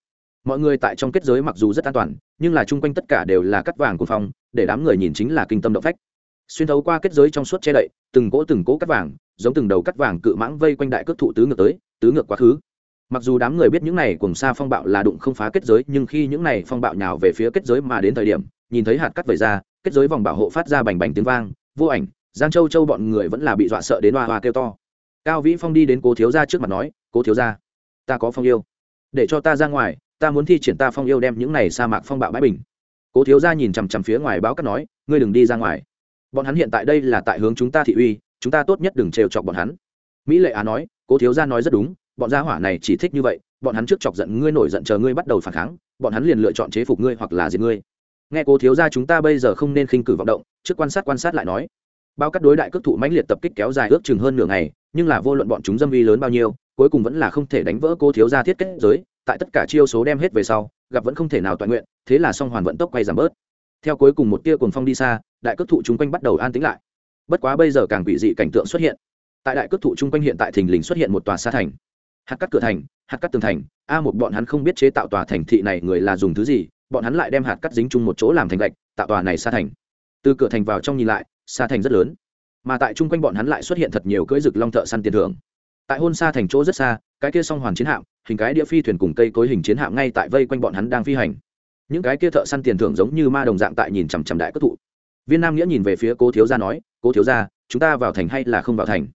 Mọi người tại trong kết giới mặc dù rất an toàn, nhưng là chung quanh tất cả đều là cắt vàng của phong để đám người nhìn chính là kinh tâm động phách xuyên thấu qua kết giới trong suốt che đậy, từng cỗ từng cỗ cắt vàng, giống từng đầu cắt vàng cự mãng vây quanh đại cước thụ tứ ngược tới, tứ ngược quá khứ. Mặc dù đám người biết những này cùng xa phong bạo là đụng không phá kết giới, nhưng khi những này phong bạo nhào về phía kết giới mà đến thời điểm, nhìn thấy hạt cắt vẩy ra, kết giới vòng bảo hộ phát ra bành bành tiếng vang, vô ảnh, giang châu châu bọn người vẫn là bị dọa sợ đến hoa hoa kêu to. Cao vĩ phong đi đến cố thiếu gia trước mặt nói, cố thiếu gia, ta có phong yêu. Để cho ta ra ngoài, ta muốn thi triển ta phong yêu đem những này sa mạc phong bạo bãi bình. Cố thiếu gia nhìn chằm chằm phía ngoài báo cắt nói, ngươi đừng đi ra ngoài bọn hắn hiện tại đây là tại hướng chúng ta thị uy, chúng ta tốt nhất đừng trêu chọc bọn hắn. Mỹ lệ á nói, cố thiếu gia nói rất đúng, bọn gia hỏa này chỉ thích như vậy, bọn hắn trước chọc giận ngươi nổi giận chờ ngươi bắt đầu phản kháng, bọn hắn liền lựa chọn chế phục ngươi hoặc là diệt ngươi. Nghe cố thiếu gia chúng ta bây giờ không nên khinh cử vọng động, trước quan sát quan sát lại nói, bao các đối đại cước thụ mãnh liệt tập kích kéo dài ước chừng hơn nửa ngày, nhưng là vô luận bọn chúng dâm vi lớn bao nhiêu, cuối cùng vẫn là không thể đánh vỡ cô thiếu gia thiết kết giới, tại tất cả chiêu số đem hết về sau, gặp vẫn không thể nào toàn nguyện, thế là song hoàn vận tốc quay giảm bớt theo cuối cùng một tia cuồng phong đi xa, đại cước thụ chung quanh bắt đầu an tĩnh lại. Bất quá bây giờ càng quỷ dị cảnh tượng xuất hiện. Tại đại cước thụ chung quanh hiện tại thình lình xuất hiện một tòa xa thành. Hạt cắt cửa thành, hạt cắt tường thành, a một bọn hắn không biết chế tạo tòa thành thị này người là dùng thứ gì, bọn hắn lại đem hạt cắt dính chung một chỗ làm thành gạch, tạo tòa này xa thành. Từ cửa thành vào trong nhìn lại, xa thành rất lớn. Mà tại chung quanh bọn hắn lại xuất hiện thật nhiều cưỡi rực long thợ săn tiền thưởng. Tại hôn xa thành chỗ rất xa, cái kia song hoàn chiến hạm, hình cái đĩa phi thuyền cùng cây cối hình chiến hạm ngay tại vây quanh bọn hắn đang phi hành những cái kia thợ săn tiền thưởng giống như ma đồng dạng tại nhìn chằm chằm đại cất thụ. Viên nam nghĩa nhìn về phía cố thiếu gia nói, cố thiếu gia, chúng ta vào thành hay là không vào thành?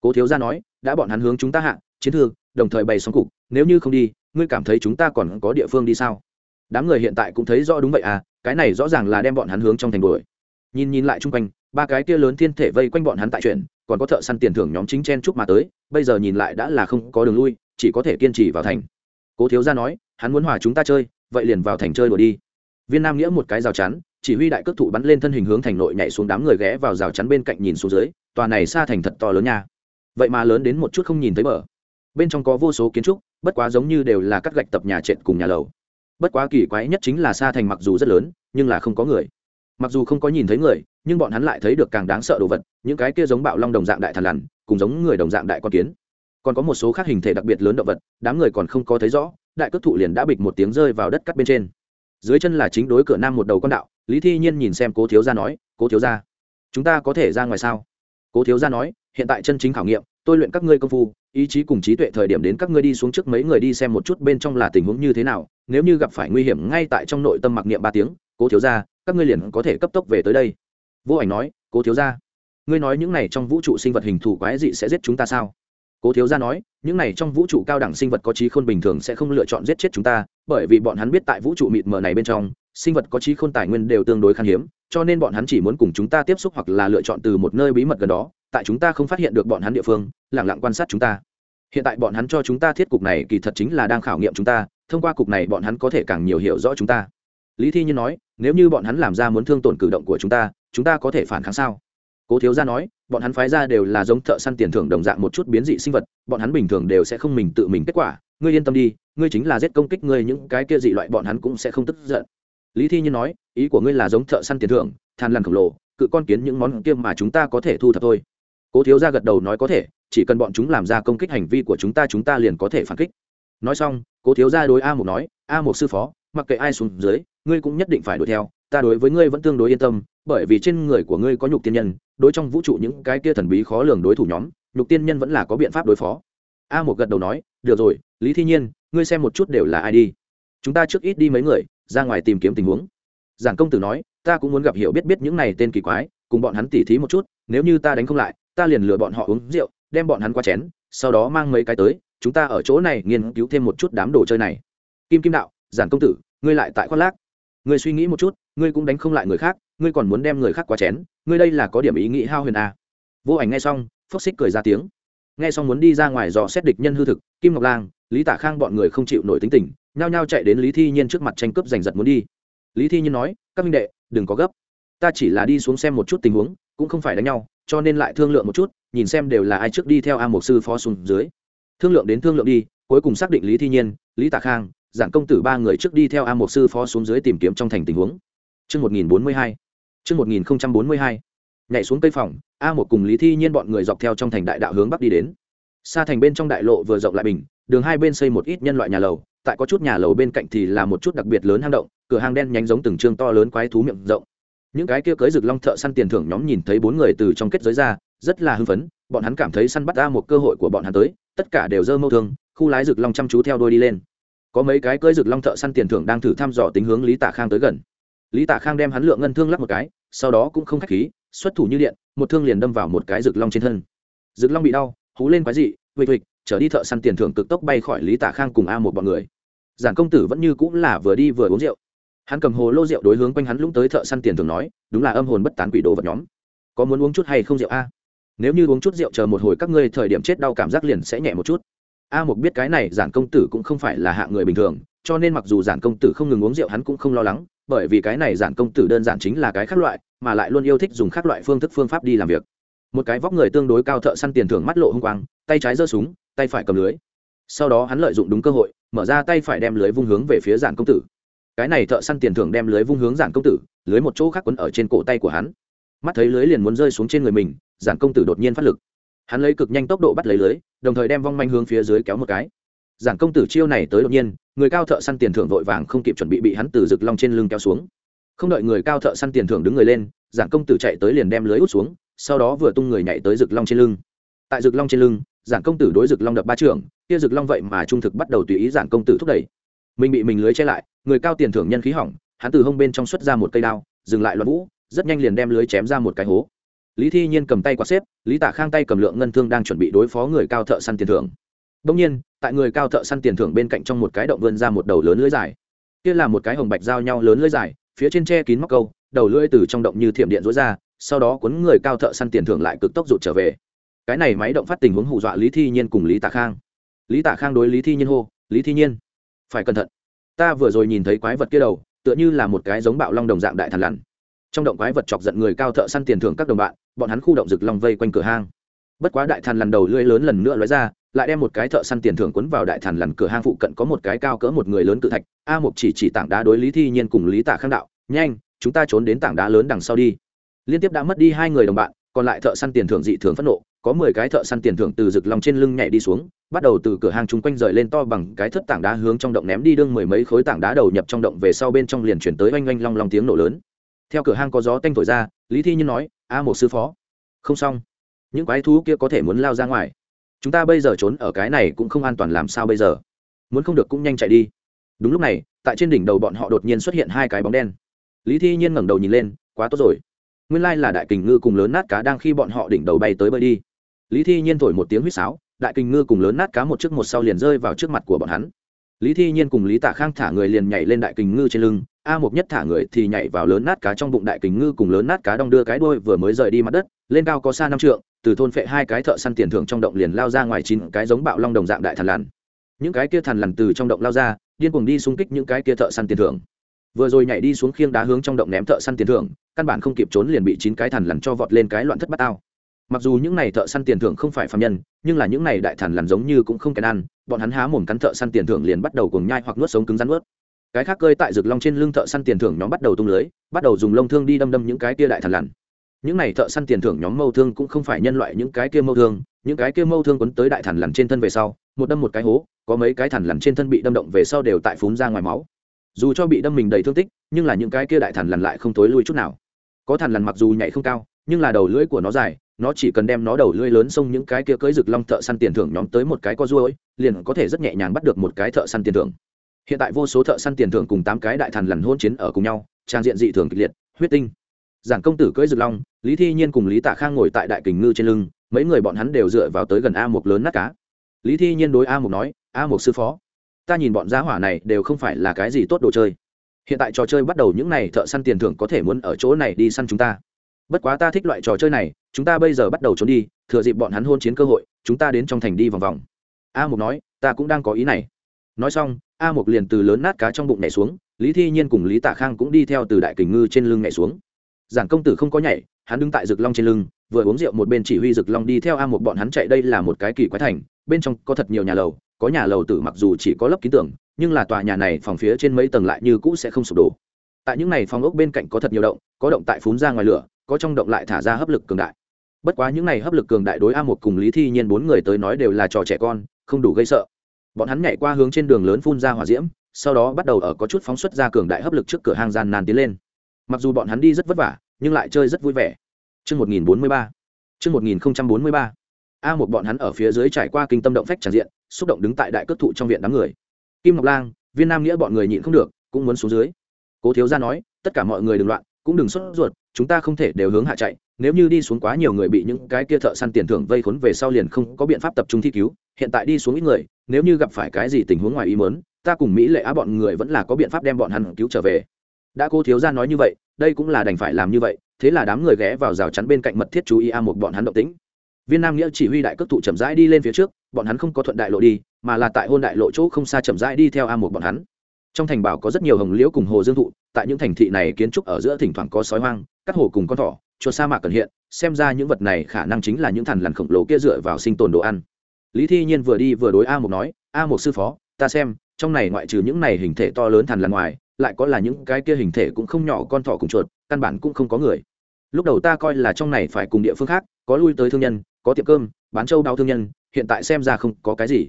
Cố thiếu gia nói, đã bọn hắn hướng chúng ta hạ, chiến thương đồng thời bày xong cục, nếu như không đi, ngươi cảm thấy chúng ta còn có địa phương đi sao? Đám người hiện tại cũng thấy rõ đúng vậy à cái này rõ ràng là đem bọn hắn hướng trong thành đuổi. Nhìn nhìn lại chung quanh, ba cái kia lớn thiên thể vây quanh bọn hắn tại chuyện, còn có thợ săn tiền thưởng nhóm chính chen chúc mà tới, bây giờ nhìn lại đã là không có đường lui, chỉ có thể kiên trì vào thành. Cố thiếu gia nói, hắn muốn hòa chúng ta chơi vậy liền vào thành chơi đùa đi. Viên nam nghĩa một cái rào chắn, chỉ huy đại cước thụ bắn lên thân hình hướng thành nội nhảy xuống đám người ghé vào rào chắn bên cạnh nhìn xuống dưới, tòa này xa thành thật to lớn nha. Vậy mà lớn đến một chút không nhìn thấy bờ. Bên trong có vô số kiến trúc, bất quá giống như đều là các gạch tập nhà trệt cùng nhà lầu. Bất quá kỳ quái nhất chính là xa thành mặc dù rất lớn, nhưng là không có người. Mặc dù không có nhìn thấy người, nhưng bọn hắn lại thấy được càng đáng sợ đồ vật, những cái kia giống bạo long đồng dạng đại thằn lằn, cùng giống người đồng dạng đại con kiến. Còn có một số khác hình thể đặc biệt lớn động vật, đám người còn không có thấy rõ đại cước thụ liền đã bịch một tiếng rơi vào đất cắt bên trên. Dưới chân là chính đối cửa nam một đầu con đạo, lý thi nhiên nhìn xem cố thiếu gia nói, cố thiếu gia, chúng ta có thể ra ngoài sao? Cố thiếu gia nói, hiện tại chân chính khảo nghiệm, tôi luyện các ngươi công phu, ý chí cùng trí tuệ thời điểm đến các ngươi đi xuống trước mấy người đi xem một chút bên trong là tình huống như thế nào, nếu như gặp phải nguy hiểm ngay tại trong nội tâm mặc niệm ba tiếng, cố thiếu gia, các ngươi liền có thể cấp tốc về tới đây. Vô ảnh nói, cố thiếu gia, ngươi nói những này trong vũ trụ sinh vật hình thù quái dị sẽ giết chúng ta sao? Cố thiếu gia nói, những này trong vũ trụ cao đẳng sinh vật có trí khôn bình thường sẽ không lựa chọn giết chết chúng ta, bởi vì bọn hắn biết tại vũ trụ mịt mờ này bên trong, sinh vật có trí khôn tài nguyên đều tương đối khan hiếm, cho nên bọn hắn chỉ muốn cùng chúng ta tiếp xúc hoặc là lựa chọn từ một nơi bí mật gần đó, tại chúng ta không phát hiện được bọn hắn địa phương lẳng lặng quan sát chúng ta. Hiện tại bọn hắn cho chúng ta thiết cục này kỳ thật chính là đang khảo nghiệm chúng ta, thông qua cục này bọn hắn có thể càng nhiều hiểu rõ chúng ta. Lý thi nhiên nói, nếu như bọn hắn làm ra muốn thương tổn cử động của chúng ta chúng ta có thể phản kháng sao? Cố thiếu gia nói, bọn hắn phái ra đều là giống thợ săn tiền thưởng đồng dạng một chút biến dị sinh vật, bọn hắn bình thường đều sẽ không mình tự mình kết quả. Ngươi yên tâm đi, ngươi chính là giết công kích ngươi, những cái kia dị loại bọn hắn cũng sẽ không tức giận. Lý thi nhiên nói, ý của ngươi là giống thợ săn tiền thưởng, than lằn khổng lồ, cự con kiến những món kia mà chúng ta có thể thu thập thôi. Cố thiếu gia gật đầu nói có thể, chỉ cần bọn chúng làm ra công kích hành vi của chúng ta chúng ta liền có thể phản kích. Nói xong, cố thiếu gia đối a Mục nói, a Mục sư phó, mặc kệ ai xuống dưới, ngươi cũng nhất định phải đuổi theo ta đối với ngươi vẫn tương đối yên tâm, bởi vì trên người của ngươi có nhục tiên nhân, đối trong vũ trụ những cái kia thần bí khó lường đối thủ nhóm, nhục tiên nhân vẫn là có biện pháp đối phó. A một gật đầu nói, được rồi, lý thi nhiên, ngươi xem một chút đều là ai đi. Chúng ta trước ít đi mấy người, ra ngoài tìm kiếm tình huống. Giản công tử nói, ta cũng muốn gặp hiểu biết biết những này tên kỳ quái, cùng bọn hắn tỉ thí một chút, nếu như ta đánh không lại, ta liền lừa bọn họ uống rượu, đem bọn hắn qua chén, sau đó mang mấy cái tới, chúng ta ở chỗ này nghiên cứu thêm một chút đám đồ chơi này. Kim kim đạo giản công tử, ngươi lại tại khoác lác ngươi suy nghĩ một chút, ngươi cũng đánh không lại người khác, ngươi còn muốn đem người khác qua chén, ngươi đây là có điểm ý nghĩ hao huyền à. vô ảnh nghe xong, phốc xích cười ra tiếng. Nghe xong muốn đi ra ngoài dò xét địch nhân hư thực, kim ngọc lang, lý tả khang bọn người không chịu nổi tính tình, nhao nhao chạy đến lý thi nhiên trước mặt tranh cướp giành giật muốn đi. Lý thi nhiên nói, các minh đệ, đừng có gấp. Ta chỉ là đi xuống xem một chút tình huống, cũng không phải đánh nhau, cho nên lại thương lượng một chút, nhìn xem đều là ai trước đi theo a mục sư phó xuống dưới. Thương lượng đến thương lượng đi, cuối cùng xác định lý thi nhiên, lý tạ khang giảng công tử ba người trước đi theo a một sư phó xuống dưới tìm kiếm trong thành tình huống Chương 1042. Chương 1042. Nhảy xuống cây phòng, A một cùng Lý Thi Nhiên bọn người dọc theo trong thành đại đạo hướng bắc đi đến. Xa thành bên trong đại lộ vừa rộng lại bình, đường hai bên xây một ít nhân loại nhà lầu, tại có chút nhà lầu bên cạnh thì là một chút đặc biệt lớn hang động, cửa hàng đen nhánh giống từng trương to lớn quái thú miệng rộng. Những cái kia cưới rực long thợ săn tiền thưởng nhóm nhìn thấy bốn người từ trong kết giới ra, rất là hưng phấn, bọn hắn cảm thấy săn bắt ra một cơ hội của bọn hắn tới, tất cả đều dơ mâu thương, khu lái rực long chăm chú theo đuôi đi lên. Có mấy cái cưỡi rực long thợ săn tiền thưởng đang thử thăm dò tính hướng Lý Tả Khang tới gần. Lý Tả khang đem hắn lượng ngân thương lắp một cái, sau đó cũng không k h á c h khí, xuất thủ như điện, một thương liền đâm vào một cái rực long trên thân. Rực long bị đau, hú lên quái dị, huỵch huỵch, trở đi thợ săn tiền thưởng cực tốc bay khỏi lý Tả khang cùng a một bọn người. Giản công tử vẫn như cũng là vừa đi vừa uống rượu. Hắn cầm hồ lô rượu đối hướng quanh hắn lũng tới thợ săn tiền thưởng nói, đúng là âm hồn bất tán quỷ đồ vật nhóm. Có muốn uống chút hay không rượu a? Nếu như uống chút rượu chờ một hồi các ngươi thời điểm chết đau cảm giác liền sẽ nhẹ một chút a một biết cái này giản công tử cũng không phải là hạng người bình thường, cho nên mặc dù giản công tử không ngừng uống rượu hắn cũng không lo lắng, bởi vì cái này giản công tử đơn giản chính là cái khác loại, mà lại luôn yêu thích dùng khác loại phương thức phương pháp đi làm việc. Một cái vóc người tương đối cao thợ săn tiền thưởng mắt lộ h n g quang, tay trái giơ súng, tay phải cầm lưới. Sau đó hắn lợi dụng đúng cơ hội, mở ra tay phải đem lưới vung hướng về phía giản công tử. Cái này thợ săn tiền thưởng đem lưới vung hướng giản công tử, lưới một chỗ khác quấn ở trên cổ tay của hắn. Mắt thấy lưới liền muốn rơi xuống trên người mình, giản công tử đột nhiên phát lực hắn lấy cực nhanh tốc độ bắt lấy lưới, đồng thời đem vong manh hướng phía dưới kéo một cái. Giản công tử chiêu này tới đột nhiên, người cao thợ săn tiền thưởng vội vàng không kịp chuẩn bị bị hắn từ rực long trên lưng kéo xuống. Không đợi người cao thợ săn tiền thưởng đứng người lên, giản công tử chạy tới liền đem lưới út xuống, sau đó vừa tung người nhảy tới rực long trên lưng. Tại rực long trên lưng, giản công tử đối rực long đập ba trưởng, kia rực long vậy mà trung thực bắt đầu tùy ý giản công tử thúc đẩy. Mình bị mình lưới che lại, người cao tiền thưởng nhân khí hỏng, hắn từ hông bên trong xuất ra một cây đao, dừng lại loạn vũ, rất nhanh liền đem lưới chém ra một cái hố lý thi nhiên cầm tay quạt xếp, lý tả khang tay cầm lượng ngân thương đang chuẩn bị đối phó người cao thợ săn tiền thưởng. Đông nhiên, tại người cao thợ săn tiền thưởng bên cạnh trong một cái động vươn ra một đầu lớn lưới dài. Kia là một cái hồng bạch giao nhau lớn lưới dài, phía trên tre kín móc câu, đầu lưỡi từ trong động như thiểm điện rối ra, sau đó cuốn người cao thợ săn tiền thưởng lại cực tốc rụt trở về. Cái này máy động phát tình huống hù dọa lý thi nhiên cùng lý tạ khang. Lý tạ khang đối lý thi nhiên hô, lý thi nhiên, phải cẩn thận. Ta vừa rồi nhìn thấy quái vật kia đầu, tựa như là một cái giống bạo long đồng dạng đại thần lằn trong động quái vật chọc giận người cao thợ săn tiền thưởng các đồng bạn, bọn hắn khu động rực long vây quanh cửa hang. Bất quá đại thần lần đầu lưỡi lớn lần nữa lóe ra, lại đem một cái thợ săn tiền thưởng quấn vào đại thần lần cửa hang phụ cận có một cái cao cỡ một người lớn cự thạch. A mục chỉ chỉ tảng đá đối lý thi nhiên cùng lý tạ khang đạo, nhanh, chúng ta trốn đến tảng đá lớn đằng sau đi. Liên tiếp đã mất đi hai người đồng bạn, còn lại thợ săn tiền thưởng dị thường phẫn nộ, có mười cái thợ săn tiền thưởng từ rực lòng trên lưng nhảy đi xuống, bắt đầu từ cửa hàng chung quanh rời lên to bằng cái thất tảng đá hướng trong động ném đi đương mười mấy khối tảng đá đầu nhập trong động về sau bên trong liền chuyển tới oanh oanh long long tiếng nổ lớn theo cửa hang có gió tanh thổi ra, lý thi nhiên nói, a một sư phó. Không xong. Những quái thú kia có thể muốn lao ra ngoài. Chúng ta bây giờ trốn ở cái này cũng không an toàn làm sao bây giờ. Muốn không được cũng nhanh chạy đi. Đúng lúc này, tại trên đỉnh đầu bọn họ đột nhiên xuất hiện hai cái bóng đen. Lý thi nhiên ngẩng đầu nhìn lên, quá tốt rồi. Nguyên lai là đại kình ngư cùng lớn nát cá đang khi bọn họ đỉnh đầu bay tới bơi đi. Lý thi nhiên thổi một tiếng huýt sáo, đại kình ngư cùng lớn nát cá một trước một sau liền rơi vào trước mặt của bọn hắn. Lý thi nhiên cùng lý tạ khang thả người liền nhảy lên đại kình ngư trên lưng a một nhất thả người thì nhảy vào lớn nát cá trong bụng đại kính ngư cùng lớn nát cá đong đưa cái đuôi vừa mới rời đi mặt đất, lên cao có xa năm trượng, từ thôn phệ hai cái thợ săn tiền thưởng trong động liền lao ra ngoài chín cái giống bạo long đồng dạng đại thần lằn. Những cái kia thần lằn từ trong động lao ra, điên cuồng đi xung kích những cái kia thợ săn tiền thưởng. Vừa rồi nhảy đi xuống khiêng đá hướng trong động ném thợ săn tiền thưởng, căn bản không kịp trốn liền bị chín cái thần lằn cho vọt lên cái loạn thất bát ao. Mặc dù những này thợ săn tiền thưởng không phải phạm nhân, nhưng là những này đại thần lằn giống như cũng không kèn ăn, bọn hắn há mồm cắn thợ săn tiền thưởng liền bắt đầu cùng nhai hoặc nuốt sống cứng rắn nuốt cái khác cơi tại rực long trên lưng thợ săn tiền thưởng nhóm bắt đầu tung lưới, bắt đầu dùng lông thương đi đâm đâm những cái kia đại thần lằn. Những này thợ săn tiền thưởng nhóm mâu thương cũng không phải nhân loại những cái kia mâu thương, những cái kia mâu thương quấn tới đại thần lằn trên thân về sau, một đâm một cái hố, có mấy cái thần lằn trên thân bị đâm động về sau đều tại phún ra ngoài máu. Dù cho bị đâm mình đầy thương tích, nhưng là những cái kia đại thần lằn lại không tối lui chút nào. Có thần lằn mặc dù nhảy không cao, nhưng là đầu lưỡi của nó dài, nó chỉ cần đem nó đầu lưỡi lớn xông những cái kia cưỡi rực long thợ săn tiền thưởng nhóm tới một cái co ruôi, liền có thể rất nhẹ nhàng bắt được một cái thợ săn tiền thưởng hiện tại vô số thợ săn tiền thưởng cùng tám cái đại thần lằn hôn chiến ở cùng nhau, trang diện dị thường kịch liệt, huyết tinh. Giảng công tử cưỡi rực long, lý thi nhiên cùng lý tạ khang ngồi tại đại kình ngư trên lưng, mấy người bọn hắn đều dựa vào tới gần a một lớn nát cá. Lý thi nhiên đối a một nói, a một sư phó, ta nhìn bọn giá hỏa này đều không phải là cái gì tốt đồ chơi. Hiện tại trò chơi bắt đầu những n à y thợ săn tiền thưởng có thể muốn ở chỗ này đi săn chúng ta. Bất quá ta thích loại trò chơi này, chúng ta bây giờ bắt đầu trốn đi, thừa dịp bọn hắn hôn chiến cơ hội, chúng ta đến trong thành đi vòng vòng. A mục nói, ta cũng đang có ý này nói xong, a mục liền từ lớn nát cá trong bụng nhảy xuống, lý thi nhiên cùng lý Tả khang cũng đi theo từ đại kình ngư trên lưng nhảy xuống. Giản công tử không có nhảy, hắn đứng tại rực long trên lưng, vừa uống rượu một bên chỉ huy rực long đi theo a một bọn hắn chạy đây là một cái kỳ quái thành, bên trong có thật nhiều nhà lầu, có nhà lầu tử mặc dù chỉ có lớp ký tưởng nhưng là tòa nhà này phòng phía trên mấy tầng lại như cũ sẽ không sụp đổ. Tại những này phòng ốc bên cạnh có thật nhiều động, có động tại phún ra ngoài lửa, có trong động lại thả ra hấp lực cường đại. Bất quá những này hấp lực cường đại đối a một cùng lý thi nhiên bốn người tới nói đều là trò trẻ con, không đủ gây sợ bọn hắn nhảy qua hướng trên đường lớn phun ra hỏa diễm sau đó bắt đầu ở có chút phóng xuất ra cường đại hấp lực trước cửa hang gian nan tiến lên mặc dù bọn hắn đi rất vất vả nhưng lại chơi rất vui vẻ Chương 1043. Chương 1043. A một bọn hắn ở phía dưới trải qua kinh tâm động phách tràn diện, xúc động đứng tại đại cước thụ trong viện đám người. Kim Ngọc Lang, Viên Nam Nghĩa bọn người nhịn không được, cũng muốn xuống dưới. Cố thiếu gia nói, tất cả mọi người đừng loạn, cũng đừng sốt ruột, chúng ta không thể đều hướng hạ chạy, nếu như đi xuống quá nhiều người bị những cái kia thợ săn tiền thưởng vây khốn về sau liền không có biện pháp tập trung thi cứu, hiện tại đi xuống ít người, nếu như gặp phải cái gì tình huống ngoài ý muốn, ta cùng Mỹ Lệ Á bọn người vẫn là có biện pháp đem bọn hắn cứu trở về. Đã cô thiếu gia nói như vậy, đây cũng là đành phải làm như vậy, thế là đám người ghé vào rào chắn bên cạnh mật thiết chú ý a một bọn hắn động tĩnh viên nam nghĩa chỉ huy đại cước thụ chậm rãi đi lên phía trước bọn hắn không có thuận đại lộ đi mà là tại hôn đại lộ chỗ không xa chậm rãi đi theo a một bọn hắn trong thành bảo có rất nhiều hồng liễu cùng hồ dương thụ tại những thành thị này kiến trúc ở giữa thỉnh thoảng có sói hoang cắt hồ cùng con thỏ chuột sa mạc cần hiện, xem ra những vật này khả năng chính là những thằn lằn khổng lồ kia dựa vào sinh tồn đồ ăn. Lý thi nhiên vừa đi vừa đối a một nói, a một sư phó, ta xem, trong này ngoại trừ những này hình thể to lớn thằn lằn ngoài, lại có là những cái kia hình thể cũng không nhỏ con thỏ cùng chuột, căn bản cũng không có người. Lúc đầu ta coi là trong này phải cùng địa phương khác, có lui tới thương nhân, có tiệm cơm, bán châu đau thương nhân, hiện tại xem ra không có cái gì.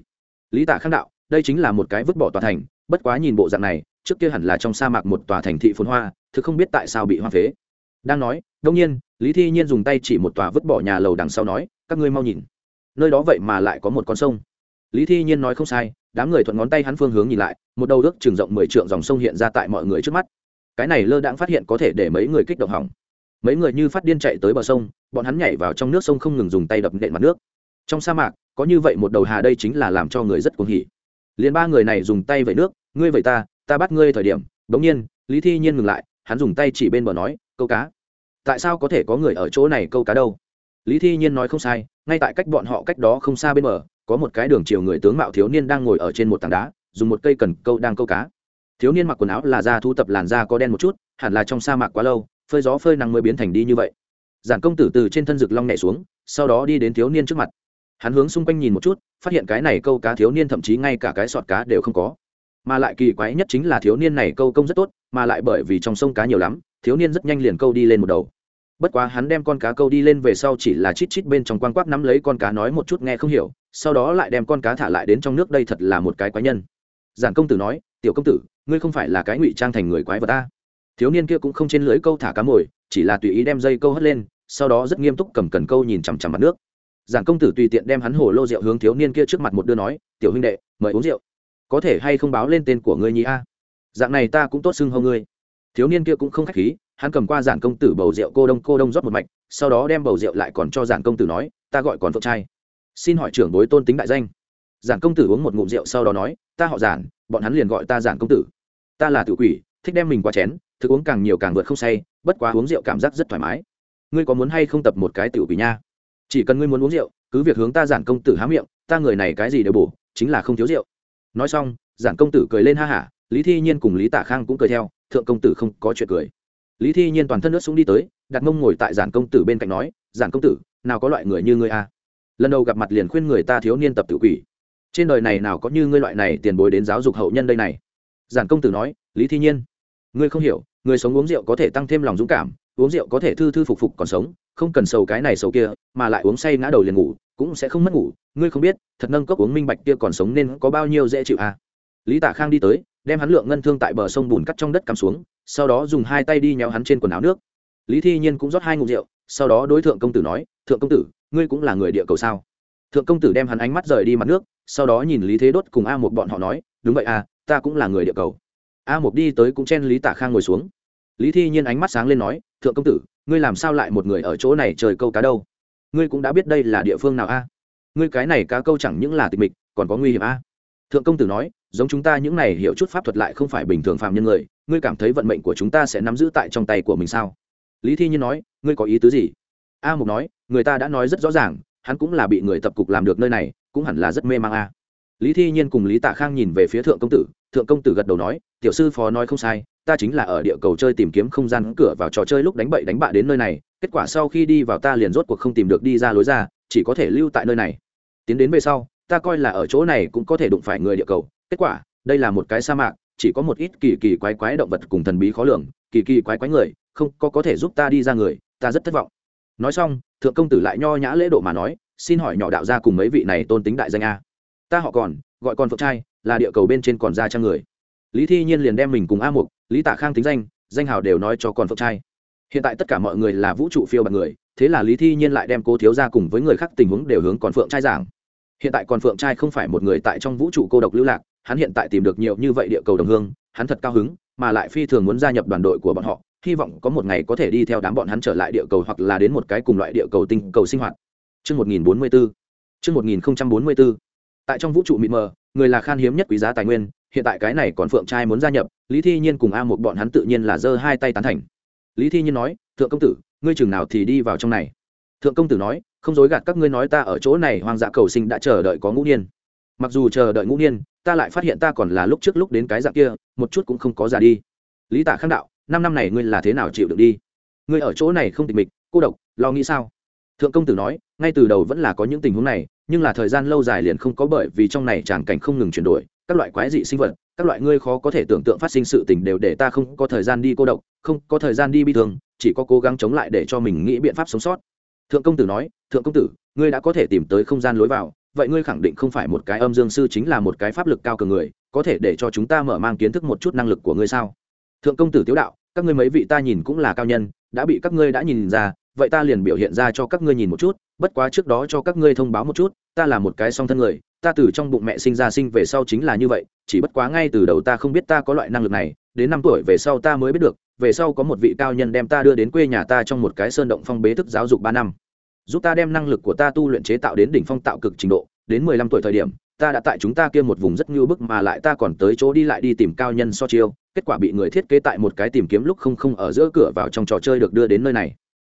Lý tạ khang đạo, đây chính là một cái vứt bỏ tòa thành, bất quá nhìn bộ dạng này, trước kia hẳn là trong sa mạc một tòa thành thị phồn hoa thứ không biết tại sao bị hoa phế đang nói đông nhiên, lý thi nhiên dùng tay chỉ một tòa vứt bỏ nhà lầu đằng sau nói, các ngươi mau nhìn. Nơi đó vậy mà lại có một con sông. Lý thi nhiên nói không sai, đám người thuận ngón tay hắn phương hướng nhìn lại, một đầu ước trừng rộng mười trượng dòng sông hiện ra tại mọi người trước mắt. Cái này lơ đãng phát hiện có thể để mấy người kích động hỏng. Mấy người như phát điên chạy tới bờ sông, bọn hắn nhảy vào trong nước sông không ngừng dùng tay đập nện mặt nước. Trong sa mạc, có như vậy một đầu hà đây chính là làm cho người rất cuồng hỉ. Liền ba người này dùng tay vẩy nước, ngươi vẩy ta ta bắt ngươi thời điểm. Bỗng nhiên, lý thi nhiên ngừng lại, hắn dùng tay chỉ bên bờ nói câu cá. Tại sao có thể có người ở chỗ này câu cá đâu? Lý thi nhiên nói không sai, ngay tại cách bọn họ cách đó không xa bên bờ, có một cái đường chiều người tướng mạo thiếu niên đang ngồi ở trên một tảng đá, dùng một cây cần câu đang câu cá. Thiếu niên mặc quần áo là da thu tập làn da có đen một chút, hẳn là trong sa mạc quá lâu, phơi gió phơi nắng mới biến thành đi như vậy. Giản công tử từ trên thân rực long nhảy xuống, sau đó đi đến thiếu niên trước mặt. Hắn hướng xung quanh nhìn một chút, phát hiện cái này câu cá thiếu niên thậm chí ngay cả cái sọt cá đều không có. Mà lại kỳ quái nhất chính là thiếu niên này câu công rất tốt, mà lại bởi vì trong sông cá nhiều lắm thiếu niên rất nhanh liền câu đi lên một đầu. Bất quá hắn đem con cá câu đi lên về sau chỉ là chít chít bên trong quan quắc nắm lấy con cá nói một chút nghe không hiểu, sau đó lại đem con cá thả lại đến trong nước đây thật là một cái quái nhân. Giản công tử nói, tiểu công tử, ngươi không phải là cái ngụy trang thành người quái vật ta? Thiếu niên kia cũng không trên lưới câu thả cá mồi, chỉ là tùy ý đem dây câu hất lên, sau đó rất nghiêm túc cầm cần câu nhìn chằm chằm mặt nước. Giản công tử tùy tiện đem hắn hồ lô rượu hướng thiếu niên kia trước mặt một đưa nói, tiểu huynh đệ, mời uống rượu. Có thể hay không báo lên tên của ngươi nhí a? Dạng này ta cũng tốt xưng hầu ngươi thiếu niên kia cũng không khách khí, hắn cầm qua giản công tử bầu rượu cô đông cô đông rót một mạch, sau đó đem bầu rượu lại còn cho giản công tử nói, ta gọi còn phượng trai. Xin hỏi trưởng bối tôn tính đại danh. Giản công tử uống một ngụm rượu sau đó nói, ta họ giản, bọn hắn liền gọi ta giản công tử. Ta là tự quỷ, thích đem mình qua chén thức uống càng nhiều càng vượt không say, bất quá uống rượu cảm giác rất thoải mái. Ngươi có muốn hay không tập một cái tiểu quỷ nha? Chỉ cần ngươi muốn uống rượu, cứ việc hướng ta giản công tử há miệng, ta người này cái gì đều bổ, chính là không thiếu rượu. Nói xong, giản công tử cười lên ha hả, lý thi nhiên cùng lý tả khang cũng cười theo thượng công tử không có chuyện cười. Lý thi nhiên toàn thân nước súng đi tới, đặt mông ngồi tại giản công tử bên cạnh nói, giản công tử, nào có loại người như ngươi a? Lần đầu gặp mặt liền khuyên người ta thiếu niên tập tự quỷ. Trên đời này nào có như ngươi loại này tiền bối đến giáo dục hậu nhân đây này? Giản công tử nói, lý thi nhiên, ngươi không hiểu, người sống uống rượu có thể tăng thêm lòng dũng cảm, uống rượu có thể thư thư phục phục còn sống, không cần sầu cái này sầu kia, mà lại uống say ngã đầu liền ngủ, cũng sẽ không mất ngủ. Ngươi không biết, thật nâng cốc uống minh bạch kia còn sống nên có bao nhiêu dễ chịu à lý tạ khang đi tới đem hắn lượng ngân thương tại bờ sông bùn cắt trong đất cắm xuống, sau đó dùng hai tay đi nhéo hắn trên quần áo nước. Lý thi nhiên cũng rót hai ngụm rượu, sau đó đối thượng công tử nói, thượng công tử, ngươi cũng là người địa cầu sao? Thượng công tử đem hắn ánh mắt rời đi mặt nước, sau đó nhìn lý thế đốt cùng a một bọn họ nói, đúng vậy à ta cũng là người địa cầu. A một đi tới cũng chen lý tả khang ngồi xuống. Lý thi nhiên ánh mắt sáng lên nói, thượng công tử, ngươi làm sao lại một người ở chỗ này trời câu cá đâu? Ngươi cũng đã biết đây là địa phương nào a? Ngươi cái này cá câu chẳng những là tịch mịch, còn có nguy hiểm a thượng công tử nói, giống chúng ta những này hiểu chút pháp thuật lại không phải bình thường phạm nhân người, ngươi cảm thấy vận mệnh của chúng ta sẽ nắm giữ tại trong tay của mình sao? Lý thi nhiên nói, ngươi có ý tứ gì? A mục nói, người ta đã nói rất rõ ràng, hắn cũng là bị người tập cục làm được nơi này, cũng hẳn là rất mê mang a. Lý thi nhiên cùng lý tạ khang nhìn về phía thượng công tử, thượng công tử gật đầu nói, tiểu sư phó nói không sai, ta chính là ở địa cầu chơi tìm kiếm không gian cửa vào trò chơi lúc đánh bậy đánh bạ đến nơi này, kết quả sau khi đi vào ta liền rốt cuộc không tìm được đi ra lối ra, chỉ có thể lưu tại nơi này. Tiến đến về sau ta coi là ở chỗ này cũng có thể đụng phải người địa cầu. Kết quả, đây là một cái sa mạc, chỉ có một ít kỳ kỳ quái quái động vật cùng thần bí khó lường, kỳ kỳ quái quái người, không có có thể giúp ta đi ra người, ta rất thất vọng. Nói xong, thượng công tử lại nho nhã lễ độ mà nói, xin hỏi nhỏ đạo gia cùng mấy vị này tôn tính đại danh a. Ta họ còn, gọi còn phượng trai, là địa cầu bên trên còn ra trang người. Lý thi nhiên liền đem mình cùng a mục, lý tạ khang tính danh danh hào đều nói cho còn phượng trai. Hiện tại tất cả mọi người là vũ trụ phiêu bằng người, thế là lý thi nhiên lại đem cố thiếu ra cùng với người khác tình huống đều hướng còn phượng trai giảng hiện tại còn phượng trai không phải một người tại trong vũ trụ cô độc lưu lạc hắn hiện tại tìm được nhiều như vậy địa cầu đồng hương hắn thật cao hứng mà lại phi thường muốn gia nhập đoàn đội của bọn họ hy vọng có một ngày có thể đi theo đám bọn hắn trở lại địa cầu hoặc là đến một cái cùng loại địa cầu tinh cầu sinh hoạt Trước 1044. Trước 1044. Tại trong vũ trụ mịt mờ, người là khan hiếm nhất quý giá tài nguyên, hiện tại cái này còn Phượng trai muốn gia nhập, Lý Thi Nhiên cùng A một bọn hắn tự nhiên là giơ hai tay tán thành. Lý Thi Nhiên nói, "Thượng công tử, ngươi chừng nào thì đi vào trong này?" Thượng công tử nói, "Không dối gạt các ngươi nói ta ở chỗ này hoang dã cầu sinh đã chờ đợi có ngũ niên. Mặc dù chờ đợi ngũ niên, ta lại phát hiện ta còn là lúc trước lúc đến cái dạng kia, một chút cũng không có già đi." Lý Tả Khang đạo, năm năm này ngươi là thế nào chịu được đi ngươi ở chỗ này không tịch mịch cô độc lo nghĩ sao thượng công tử nói ngay từ đầu vẫn là có những tình huống này nhưng là thời gian lâu dài liền không có bởi vì trong này tràn cảnh không ngừng chuyển đổi các loại quái dị sinh vật các loại ngươi khó có thể tưởng tượng phát sinh sự tình đều để ta không có thời gian đi cô độc không có thời gian đi bi thương chỉ có cố gắng chống lại để cho mình nghĩ biện pháp sống sót thượng công tử nói, thượng công tử, ngươi đã có thể tìm tới không gian lối vào, vậy ngươi khẳng định không phải một cái âm dương sư chính là một cái pháp lực cao cường người, có thể để cho chúng ta mở mang kiến thức một chút năng lực của ngươi sao? Thượng công tử tiếu đạo, các ngươi mấy vị ta nhìn cũng là cao nhân, đã bị các ngươi đã nhìn ra, vậy ta liền biểu hiện ra cho các ngươi nhìn một chút, bất quá trước đó cho các ngươi thông báo một chút, ta là một cái song thân người, ta từ trong bụng mẹ sinh ra sinh về sau chính là như vậy, chỉ bất quá ngay từ đầu ta không biết ta có loại năng lực này, đến năm tuổi về sau ta mới biết được về sau có một vị cao nhân đem ta đưa đến quê nhà ta trong một cái sơn động phong bế thức giáo dục ba năm. Giúp ta đem năng lực của ta tu luyện chế tạo đến đỉnh phong tạo cực trình độ. Đến mười lăm tuổi thời điểm, ta đã tại chúng ta kia một vùng rất ngưu bức mà lại ta còn tới chỗ đi lại đi tìm cao nhân so chiêu. Kết quả bị người thiết kế tại một cái tìm kiếm lúc không không ở giữa cửa vào trong trò chơi được đưa đến nơi này.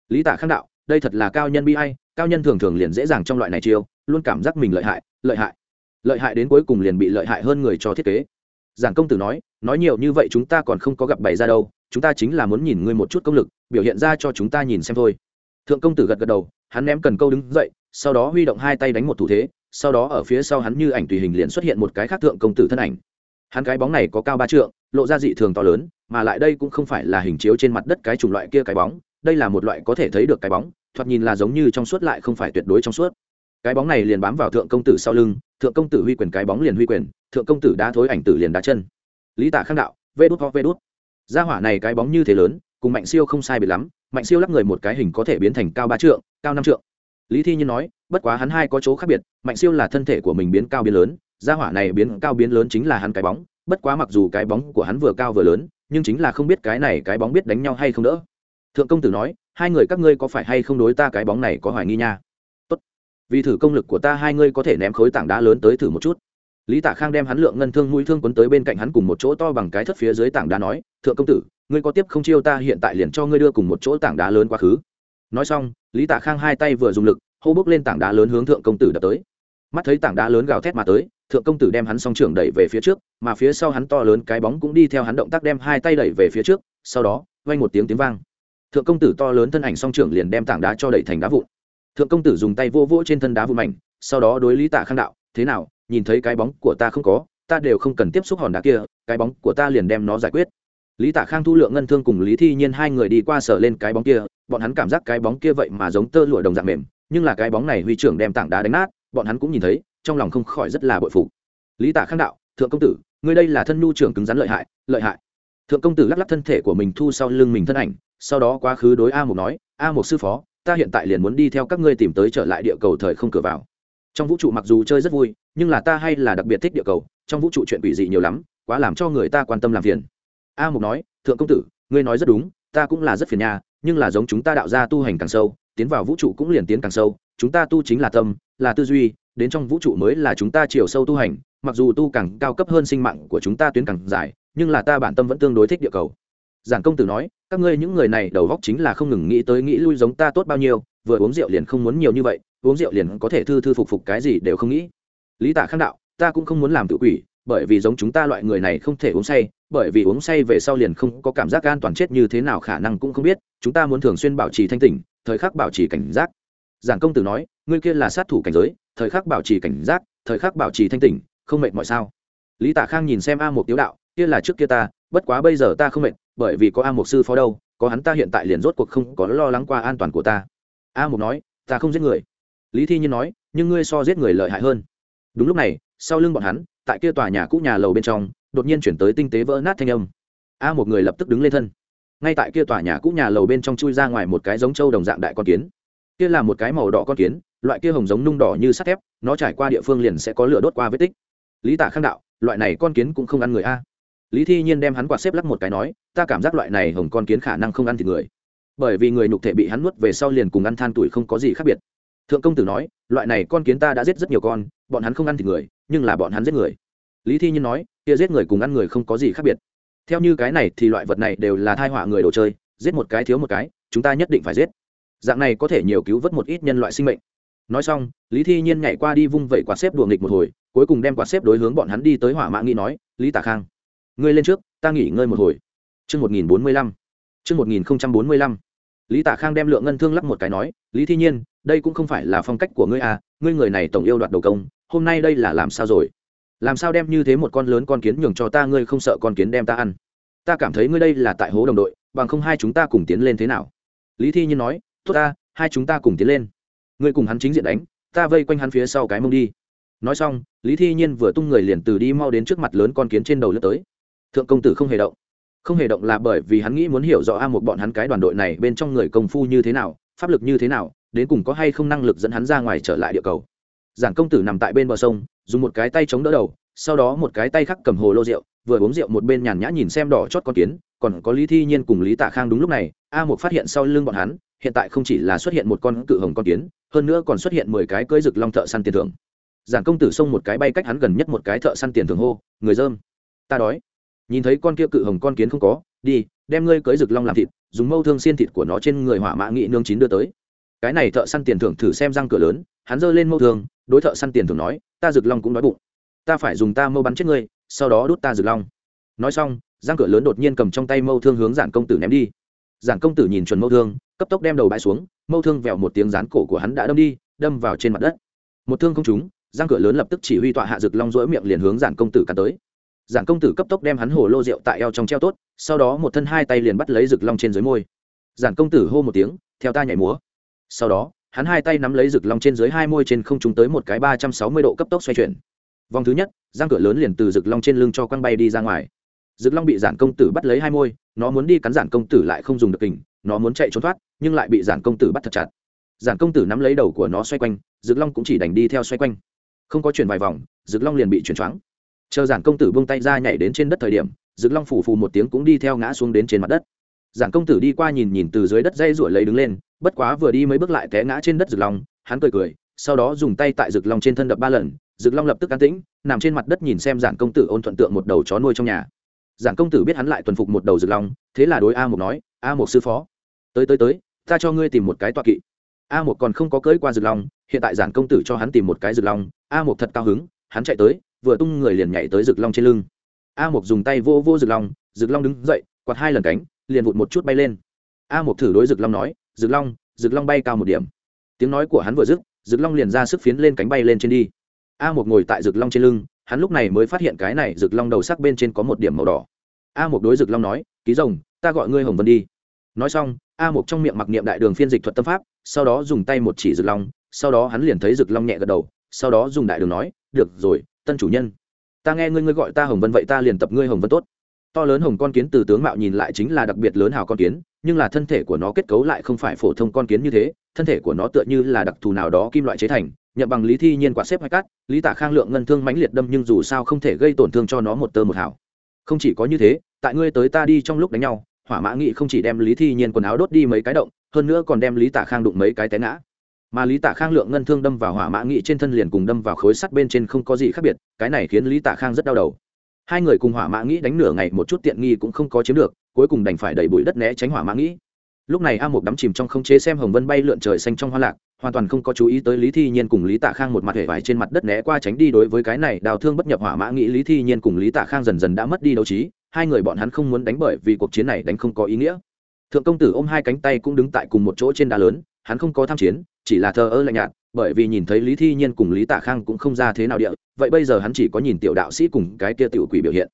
Lý tạ khang đạo, đây thật là cao nhân bi hay cao nhân thường thường liền dễ dàng trong loại này chiêu, luôn cảm giác mình lợi hại lợi hại. Lợi hại đến cuối cùng liền bị lợi hại hơn người cho thiết kế giản công tử nói nói nhiều như vậy chúng ta còn không có gặp bày ra đâu, chúng ta chính là muốn nhìn ngươi một chút công lực, biểu hiện ra cho chúng ta nhìn xem thôi. Thượng công tử gật gật đầu, hắn ném cần câu đứng dậy, sau đó huy động hai tay đánh một thủ thế, sau đó ở phía sau hắn như ảnh tùy hình liền xuất hiện một cái khác thượng công tử thân ảnh. Hắn cái bóng này có cao ba trượng, lộ ra dị thường to lớn, mà lại đây cũng không phải là hình chiếu trên mặt đất cái chủng loại kia cái bóng, đây là một loại có thể thấy được cái bóng, thoạt nhìn là giống như trong suốt lại không phải tuyệt đối trong suốt. Cái bóng này liền bám vào thượng công tử sau lưng thượng công tử huy quyền cái bóng liền huy quyền, thượng công tử đá thối ảnh tử liền đá chân. Lý tả khang đạo, vê đút ho vê đút. Gia hỏa này cái bóng như thế lớn, cùng mạnh siêu không sai biệt lắm, mạnh siêu lắp người một cái hình có thể biến thành cao ba trượng, cao năm trượng. Lý thi nhiên nói, bất quá hắn hai có chỗ khác biệt, mạnh siêu là thân thể của mình biến cao biến lớn, gia hỏa này biến cao biến lớn chính là hắn cái bóng, bất quá mặc dù cái bóng của hắn vừa cao vừa lớn, nhưng chính là không biết cái này cái bóng biết đánh nhau hay không đỡ. Thượng công tử nói, hai người các ngươi có phải hay không đối ta cái bóng này có hoài nghi nha? Vì thử công lực của ta hai ngươi có thể ném khối tảng đá lớn tới thử một chút. Lý tạ khang đem hắn lượng ngân thương mũi thương quấn tới bên cạnh hắn cùng một chỗ to bằng cái thất phía dưới tảng đá nói, thượng công tử, ngươi có tiếp không chiêu ta hiện tại liền cho ngươi đưa cùng một chỗ tảng đá lớn quá khứ. Nói xong, lý tạ khang hai tay vừa dùng lực, hô bước lên tảng đá lớn hướng thượng công tử đập tới. Mắt thấy tảng đá lớn gào thét mà tới, thượng công tử đem hắn song trưởng đẩy về phía trước, mà phía sau hắn to lớn cái bóng cũng đi theo hắn động tác đem hai tay đẩy về phía trước, sau đó vay một tiếng tiếng vang. Thượng công tử to lớn thân ảnh song trưởng liền đem tảng đá cho đẩy thành đá vụn thượng công tử dùng tay vô vỗ trên thân đá vụn mảnh, sau đó đối lý tạ khang đạo, thế nào, nhìn thấy cái bóng của ta không có, ta đều không cần tiếp xúc hòn đá kia, cái bóng của ta liền đem nó giải quyết. Lý tạ khang thu lượng ngân thương cùng lý thi nhiên hai người đi qua sở lên cái bóng kia, bọn hắn cảm giác cái bóng kia vậy mà giống tơ lụa đồng dạng mềm, nhưng là cái bóng này huy trưởng đem tảng đá đánh nát, bọn hắn cũng nhìn thấy, trong lòng không khỏi rất là bội phụ lý tạ khang đạo, thượng công tử, ngươi đây là thân nhu trưởng cứng rắn lợi hại lợi hại. Thượng công tử lắc lắc thân thể của mình thu sau lưng mình thân ảnh, sau đó quá khứ đối a Mục nói, a Mục sư phó ta hiện tại liền muốn đi theo các ngươi tìm tới trở lại địa cầu thời không cửa vào. Trong vũ trụ mặc dù chơi rất vui, nhưng là ta hay là đặc biệt thích địa cầu, trong vũ trụ chuyện quỷ dị nhiều lắm, quá làm cho người ta quan tâm làm phiền. A mục nói, thượng công tử, ngươi nói rất đúng, ta cũng là rất phiền nha, nhưng là giống chúng ta đạo ra tu hành càng sâu, tiến vào vũ trụ cũng liền tiến càng sâu, chúng ta tu chính là tâm, là tư duy, đến trong vũ trụ mới là chúng ta chiều sâu tu hành, mặc dù tu càng cao cấp hơn sinh mạng của chúng ta tuyến càng dài, nhưng là ta bản tâm vẫn tương đối thích địa cầu giản công tử nói, các ngươi những người này đầu góc chính là không ngừng nghĩ tới nghĩ lui giống ta tốt bao nhiêu, vừa uống rượu liền không muốn nhiều như vậy, uống rượu liền có thể thư thư phục phục cái gì đều không nghĩ. Lý tạ khang đạo, ta cũng không muốn làm tự quỷ, bởi vì giống chúng ta loại người này không thể uống say, bởi vì uống say về sau liền không có cảm giác an toàn chết như thế nào khả năng cũng không biết, chúng ta muốn thường xuyên bảo trì thanh tỉnh, thời khắc bảo trì cảnh giác. Giảng công tử nói, ngươi kia là sát thủ cảnh giới, thời khắc bảo trì cảnh giác, thời khắc bảo trì thanh tỉnh, không mệt mọi sao? Lý tạ khang nhìn xem a một tiếu đạo, kia là trước kia ta, bất quá bây giờ ta không mệt bởi vì có a một sư phó đâu, có hắn ta hiện tại liền rốt cuộc không có lo lắng qua an toàn của ta. A một nói, ta không giết người. Lý thi nhiên nói, nhưng ngươi so giết người lợi hại hơn. Đúng lúc này, sau lưng bọn hắn, tại kia tòa nhà cũ nhà lầu bên trong, đột nhiên chuyển tới tinh tế vỡ nát thanh âm. A một người lập tức đứng lên thân. Ngay tại kia tòa nhà cũ nhà lầu bên trong chui ra ngoài một cái giống trâu đồng dạng đại con kiến. Kia là một cái màu đỏ con kiến, loại kia hồng giống nung đỏ như sắt thép, nó trải qua địa phương liền sẽ có lửa đốt qua vết tích. Lý tả khang đạo, loại này con kiến cũng không ăn người a lý thi nhiên đem hắn quạt xếp lắc một cái nói, ta cảm giác loại này hồng con kiến khả năng không ăn thịt người. Bởi vì người nhục thể bị hắn nuốt về sau liền cùng ăn than tuổi không có gì khác biệt. Thượng công tử nói, loại này con kiến ta đã giết rất nhiều con, bọn hắn không ăn thịt người, nhưng là bọn hắn giết người. Lý thi nhiên nói, kia giết người cùng ăn người không có gì khác biệt. Theo như cái này thì loại vật này đều là thai họa người đồ chơi, giết một cái thiếu một cái, chúng ta nhất định phải giết. Dạng này có thể nhiều cứu vớt một ít nhân loại sinh mệnh. Nói xong, lý thi nhiên nhảy qua đi vung vẩy quạt xếp đùa nghịch một hồi, cuối cùng đem quạt xếp đối hướng bọn hắn đi tới hỏa mã nghĩ nói, lý tả khang ngươi lên trước, ta nghỉ ngơi một hồi. Chương một nghìn bốn mươi lăm. Chương một nghìn bốn mươi lăm. Lý tả khang đem lượng ngân thương lắp một cái nói, lý thi nhiên, đây cũng không phải là phong cách của ngươi à ngươi người này tổng yêu đoạt đầu công, hôm nay đây là làm sao rồi? Làm sao đem như thế một con lớn con kiến nhường cho ta, ngươi không sợ con kiến đem ta ăn? Ta cảm thấy ngươi đây là tại hố đồng đội, bằng không hai chúng ta cùng tiến lên thế nào? Lý thi nhiên nói, tốt ta, hai chúng ta cùng tiến lên. Ngươi cùng hắn chính diện đánh, ta vây quanh hắn phía sau cái mông đi. Nói xong, lý thi nhiên vừa tung người liền từ đi mau đến trước mặt lớn con kiến trên đầu lướt tới thượng công tử không hề động. Không hề động là bởi vì hắn nghĩ muốn hiểu rõ a một bọn hắn cái đoàn đội này bên trong người công phu như thế nào, pháp lực như thế nào, đến cùng có hay không năng lực dẫn hắn ra ngoài trở lại địa cầu. Giản công tử nằm tại bên bờ sông, dùng một cái tay chống đỡ đầu, sau đó một cái tay khác cầm hồ lô rượu, vừa uống rượu một bên nhàn nhã nhìn xem đỏ chót con kiến, còn có lý thi nhiên cùng lý tạ khang đúng lúc này, a một phát hiện sau lưng bọn hắn, hiện tại không chỉ là xuất hiện một con cự hồng con kiến, hơn nữa còn xuất hiện mười cái cưỡi rực long thợ săn tiền thưởng. Giản công tử xông một cái bay cách hắn gần nhất một cái thợ săn tiền thưởng hô, người dơm, ta đói nhìn thấy con kia cự hồng con kiến không có, đi, đem ngươi cưới rực long làm thịt, dùng mâu thương xiên thịt của nó trên người hỏa mã nghị nương chín đưa tới. Cái này thợ săn tiền thưởng thử xem răng cửa lớn, hắn giơ lên mâu thương, đối thợ săn tiền thưởng nói, ta rực long cũng đói bụng. Ta phải dùng ta mâu bắn chết ngươi, sau đó đút ta rực long. Nói xong, răng cửa lớn đột nhiên cầm trong tay mâu thương hướng giản công tử ném đi. Giản công tử nhìn chuẩn mâu thương, cấp tốc đem đầu bãi xuống, mâu thương vẹo một tiếng rán cổ của hắn đã đâm đi, đâm vào trên mặt đất. Một thương không trúng, răng cửa lớn lập tức chỉ huy tọa hạ rực long rỗi miệng liền hướng giản công tử cắn tới giản công tử cấp tốc đem hắn hồ lô rượu tại eo trong treo tốt, sau đó một thân hai tay liền bắt lấy rực long trên dưới môi. Giản công tử hô một tiếng, theo ta nhảy múa. Sau đó, hắn hai tay nắm lấy rực long trên dưới hai môi trên không trúng tới một cái ba trăm sáu mươi độ cấp tốc xoay chuyển. Vòng thứ nhất, giang cửa lớn liền từ rực long trên lưng cho quăng bay đi ra ngoài. Rực long bị giản công tử bắt lấy hai môi, nó muốn đi cắn giản công tử lại không dùng được kình, nó muốn chạy trốn thoát, nhưng lại bị giản công tử bắt thật chặt. Giản công tử nắm lấy đầu của nó xoay quanh, rực long cũng chỉ đành đi theo xoay quanh. Không có chuyển vài vòng, rực long liền bị chuyển choáng chờ giản công tử buông tay ra nhảy đến trên đất thời điểm, dực long phủ phù một tiếng cũng đi theo ngã xuống đến trên mặt đất. Giản công tử đi qua nhìn nhìn từ dưới đất dây ruổi lấy đứng lên, bất quá vừa đi mấy bước lại té ngã trên đất dực long, hắn cười cười, sau đó dùng tay tại dực long trên thân đập ba lần, dực long lập tức an tĩnh, nằm trên mặt đất nhìn xem giản công tử ôn thuận tượng một đầu chó nuôi trong nhà. Giản công tử biết hắn lại tuần phục một đầu dực long, thế là đối a một nói, a một sư phó, tới tới tới, ta cho ngươi tìm một cái tọa kỵ. A một còn không có cưỡi qua dực long, hiện tại giản công tử cho hắn tìm một cái dực long, a một thật cao hứng, hắn chạy tới vừa tung người liền nhảy tới rực long trên lưng. A một dùng tay vô vô rực long rực long đứng dậy, quạt hai lần cánh, liền vụt một chút bay lên. A một thử đối rực long nói, rực long rực long bay cao một điểm. Tiếng nói của hắn vừa dứt, rực long liền ra sức phiến lên cánh bay lên trên đi. A một ngồi tại rực long trên lưng, hắn lúc này mới phát hiện cái này rực long đầu sắc bên trên có một điểm màu đỏ. A một đối rực long nói, ký rồng, ta gọi ngươi hồng vân đi. Nói xong, a một trong miệng mặc niệm đại đường phiên dịch thuật tâm pháp, sau đó dùng tay một chỉ rực long, sau đó hắn liền thấy rực long nhẹ gật đầu, sau đó dùng đại đường nói, được rồi tân chủ nhân. Ta nghe ngươi ngươi gọi ta hồng vân vậy ta liền tập ngươi hồng vân tốt. To lớn hồng con kiến từ tướng mạo nhìn lại chính là đặc biệt lớn hào con kiến, nhưng là thân thể của nó kết cấu lại không phải phổ thông con kiến như thế, thân thể của nó tựa như là đặc thù nào đó kim loại chế thành nhận bằng lý thi nhiên quả xếp hay cắt lý tả khang lượng ngân thương mãnh liệt đâm nhưng dù sao không thể gây tổn thương cho nó một tơ một hào. Không chỉ có như thế, tại ngươi tới ta đi trong lúc đánh nhau, hỏa mã nghị không chỉ đem lý thi nhiên quần áo đốt đi mấy cái động, hơn nữa còn đem lý tả khang đụng mấy cái té ngã mà lý tả khang lượng ngân thương đâm vào hỏa mã nghị trên thân liền cùng đâm vào khối sắt bên trên không có gì khác biệt, cái này khiến lý tả khang rất đau đầu. Hai người cùng hỏa mã nghĩ đánh nửa ngày một chút tiện nghi cũng không có chiếm được, cuối cùng đành phải đẩy bụi đất né tránh hỏa mã nghĩ lúc này a một đắm chìm trong không chế xem hồng vân bay lượn trời xanh trong hoa lạc, hoàn toàn không có chú ý tới lý thi nhiên cùng lý tạ khang một mặt hệ vải trên mặt đất né qua tránh đi đối với cái này đào thương bất nhập hỏa mã nghĩ lý thi nhiên cùng lý tạ khang dần dần đã mất đi đấu trí, hai người bọn hắn không muốn đánh bởi vì cuộc chiến này đánh không có ý nghĩa. Thượng công tử ôm hai cánh tay cũng đứng tại cùng một chỗ trên đá lớn, hắn không có tham chiến chỉ là thờ ơ lạnh nhạt, bởi vì nhìn thấy lý thi nhiên cùng lý tạ khang cũng không ra thế nào địa, vậy bây giờ hắn chỉ có nhìn tiểu đạo sĩ cùng cái kia tiểu quỷ biểu hiện.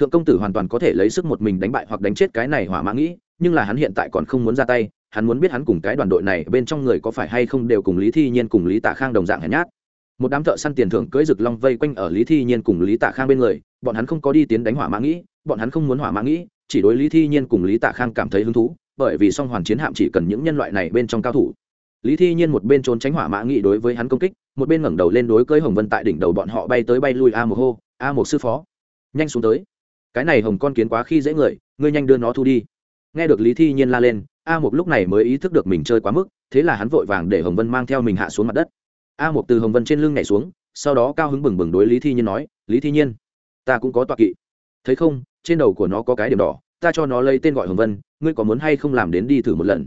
Thượng công tử hoàn toàn có thể lấy sức một mình đánh bại hoặc đánh chết cái này hỏa mã nghĩ, nhưng là hắn hiện tại còn không muốn ra tay, hắn muốn biết hắn cùng cái đoàn đội này bên trong người có phải hay không đều cùng lý thi nhiên cùng lý tạ khang đồng dạng hèn nhát. Một đám thợ săn tiền thưởng cưỡi rực long vây quanh ở lý thi nhiên cùng lý tạ khang bên người, bọn hắn không có đi tiến đánh hỏa mã nghĩ, bọn hắn không muốn hỏa mã nghĩ, chỉ đối lý thi nhiên cùng lý tạ khang cảm thấy hứng thú, bởi vì song hoàn chiến hạm chỉ cần những nhân loại này bên trong cao thủ lý thi nhiên một bên trốn tránh hỏa mã nghị đối với hắn công kích, một bên ngẩng đầu lên đối cưới hồng vân tại đỉnh đầu bọn họ bay tới bay lui a một hô, a một sư phó. Nhanh xuống tới. Cái này hồng con kiến quá khi dễ người, ngươi nhanh đưa nó thu đi. Nghe được lý thi nhiên la lên, a một lúc này mới ý thức được mình chơi quá mức, thế là hắn vội vàng để hồng vân mang theo mình hạ xuống mặt đất. A một từ hồng vân trên lưng nhảy xuống, sau đó cao hứng bừng bừng đối lý thi nhiên nói, lý thi nhiên, ta cũng có tọa kỵ. Thấy không, trên đầu của nó có cái điểm đỏ, ta cho nó lấy tên gọi hồng vân, ngươi có muốn hay không làm đến đi thử một lần?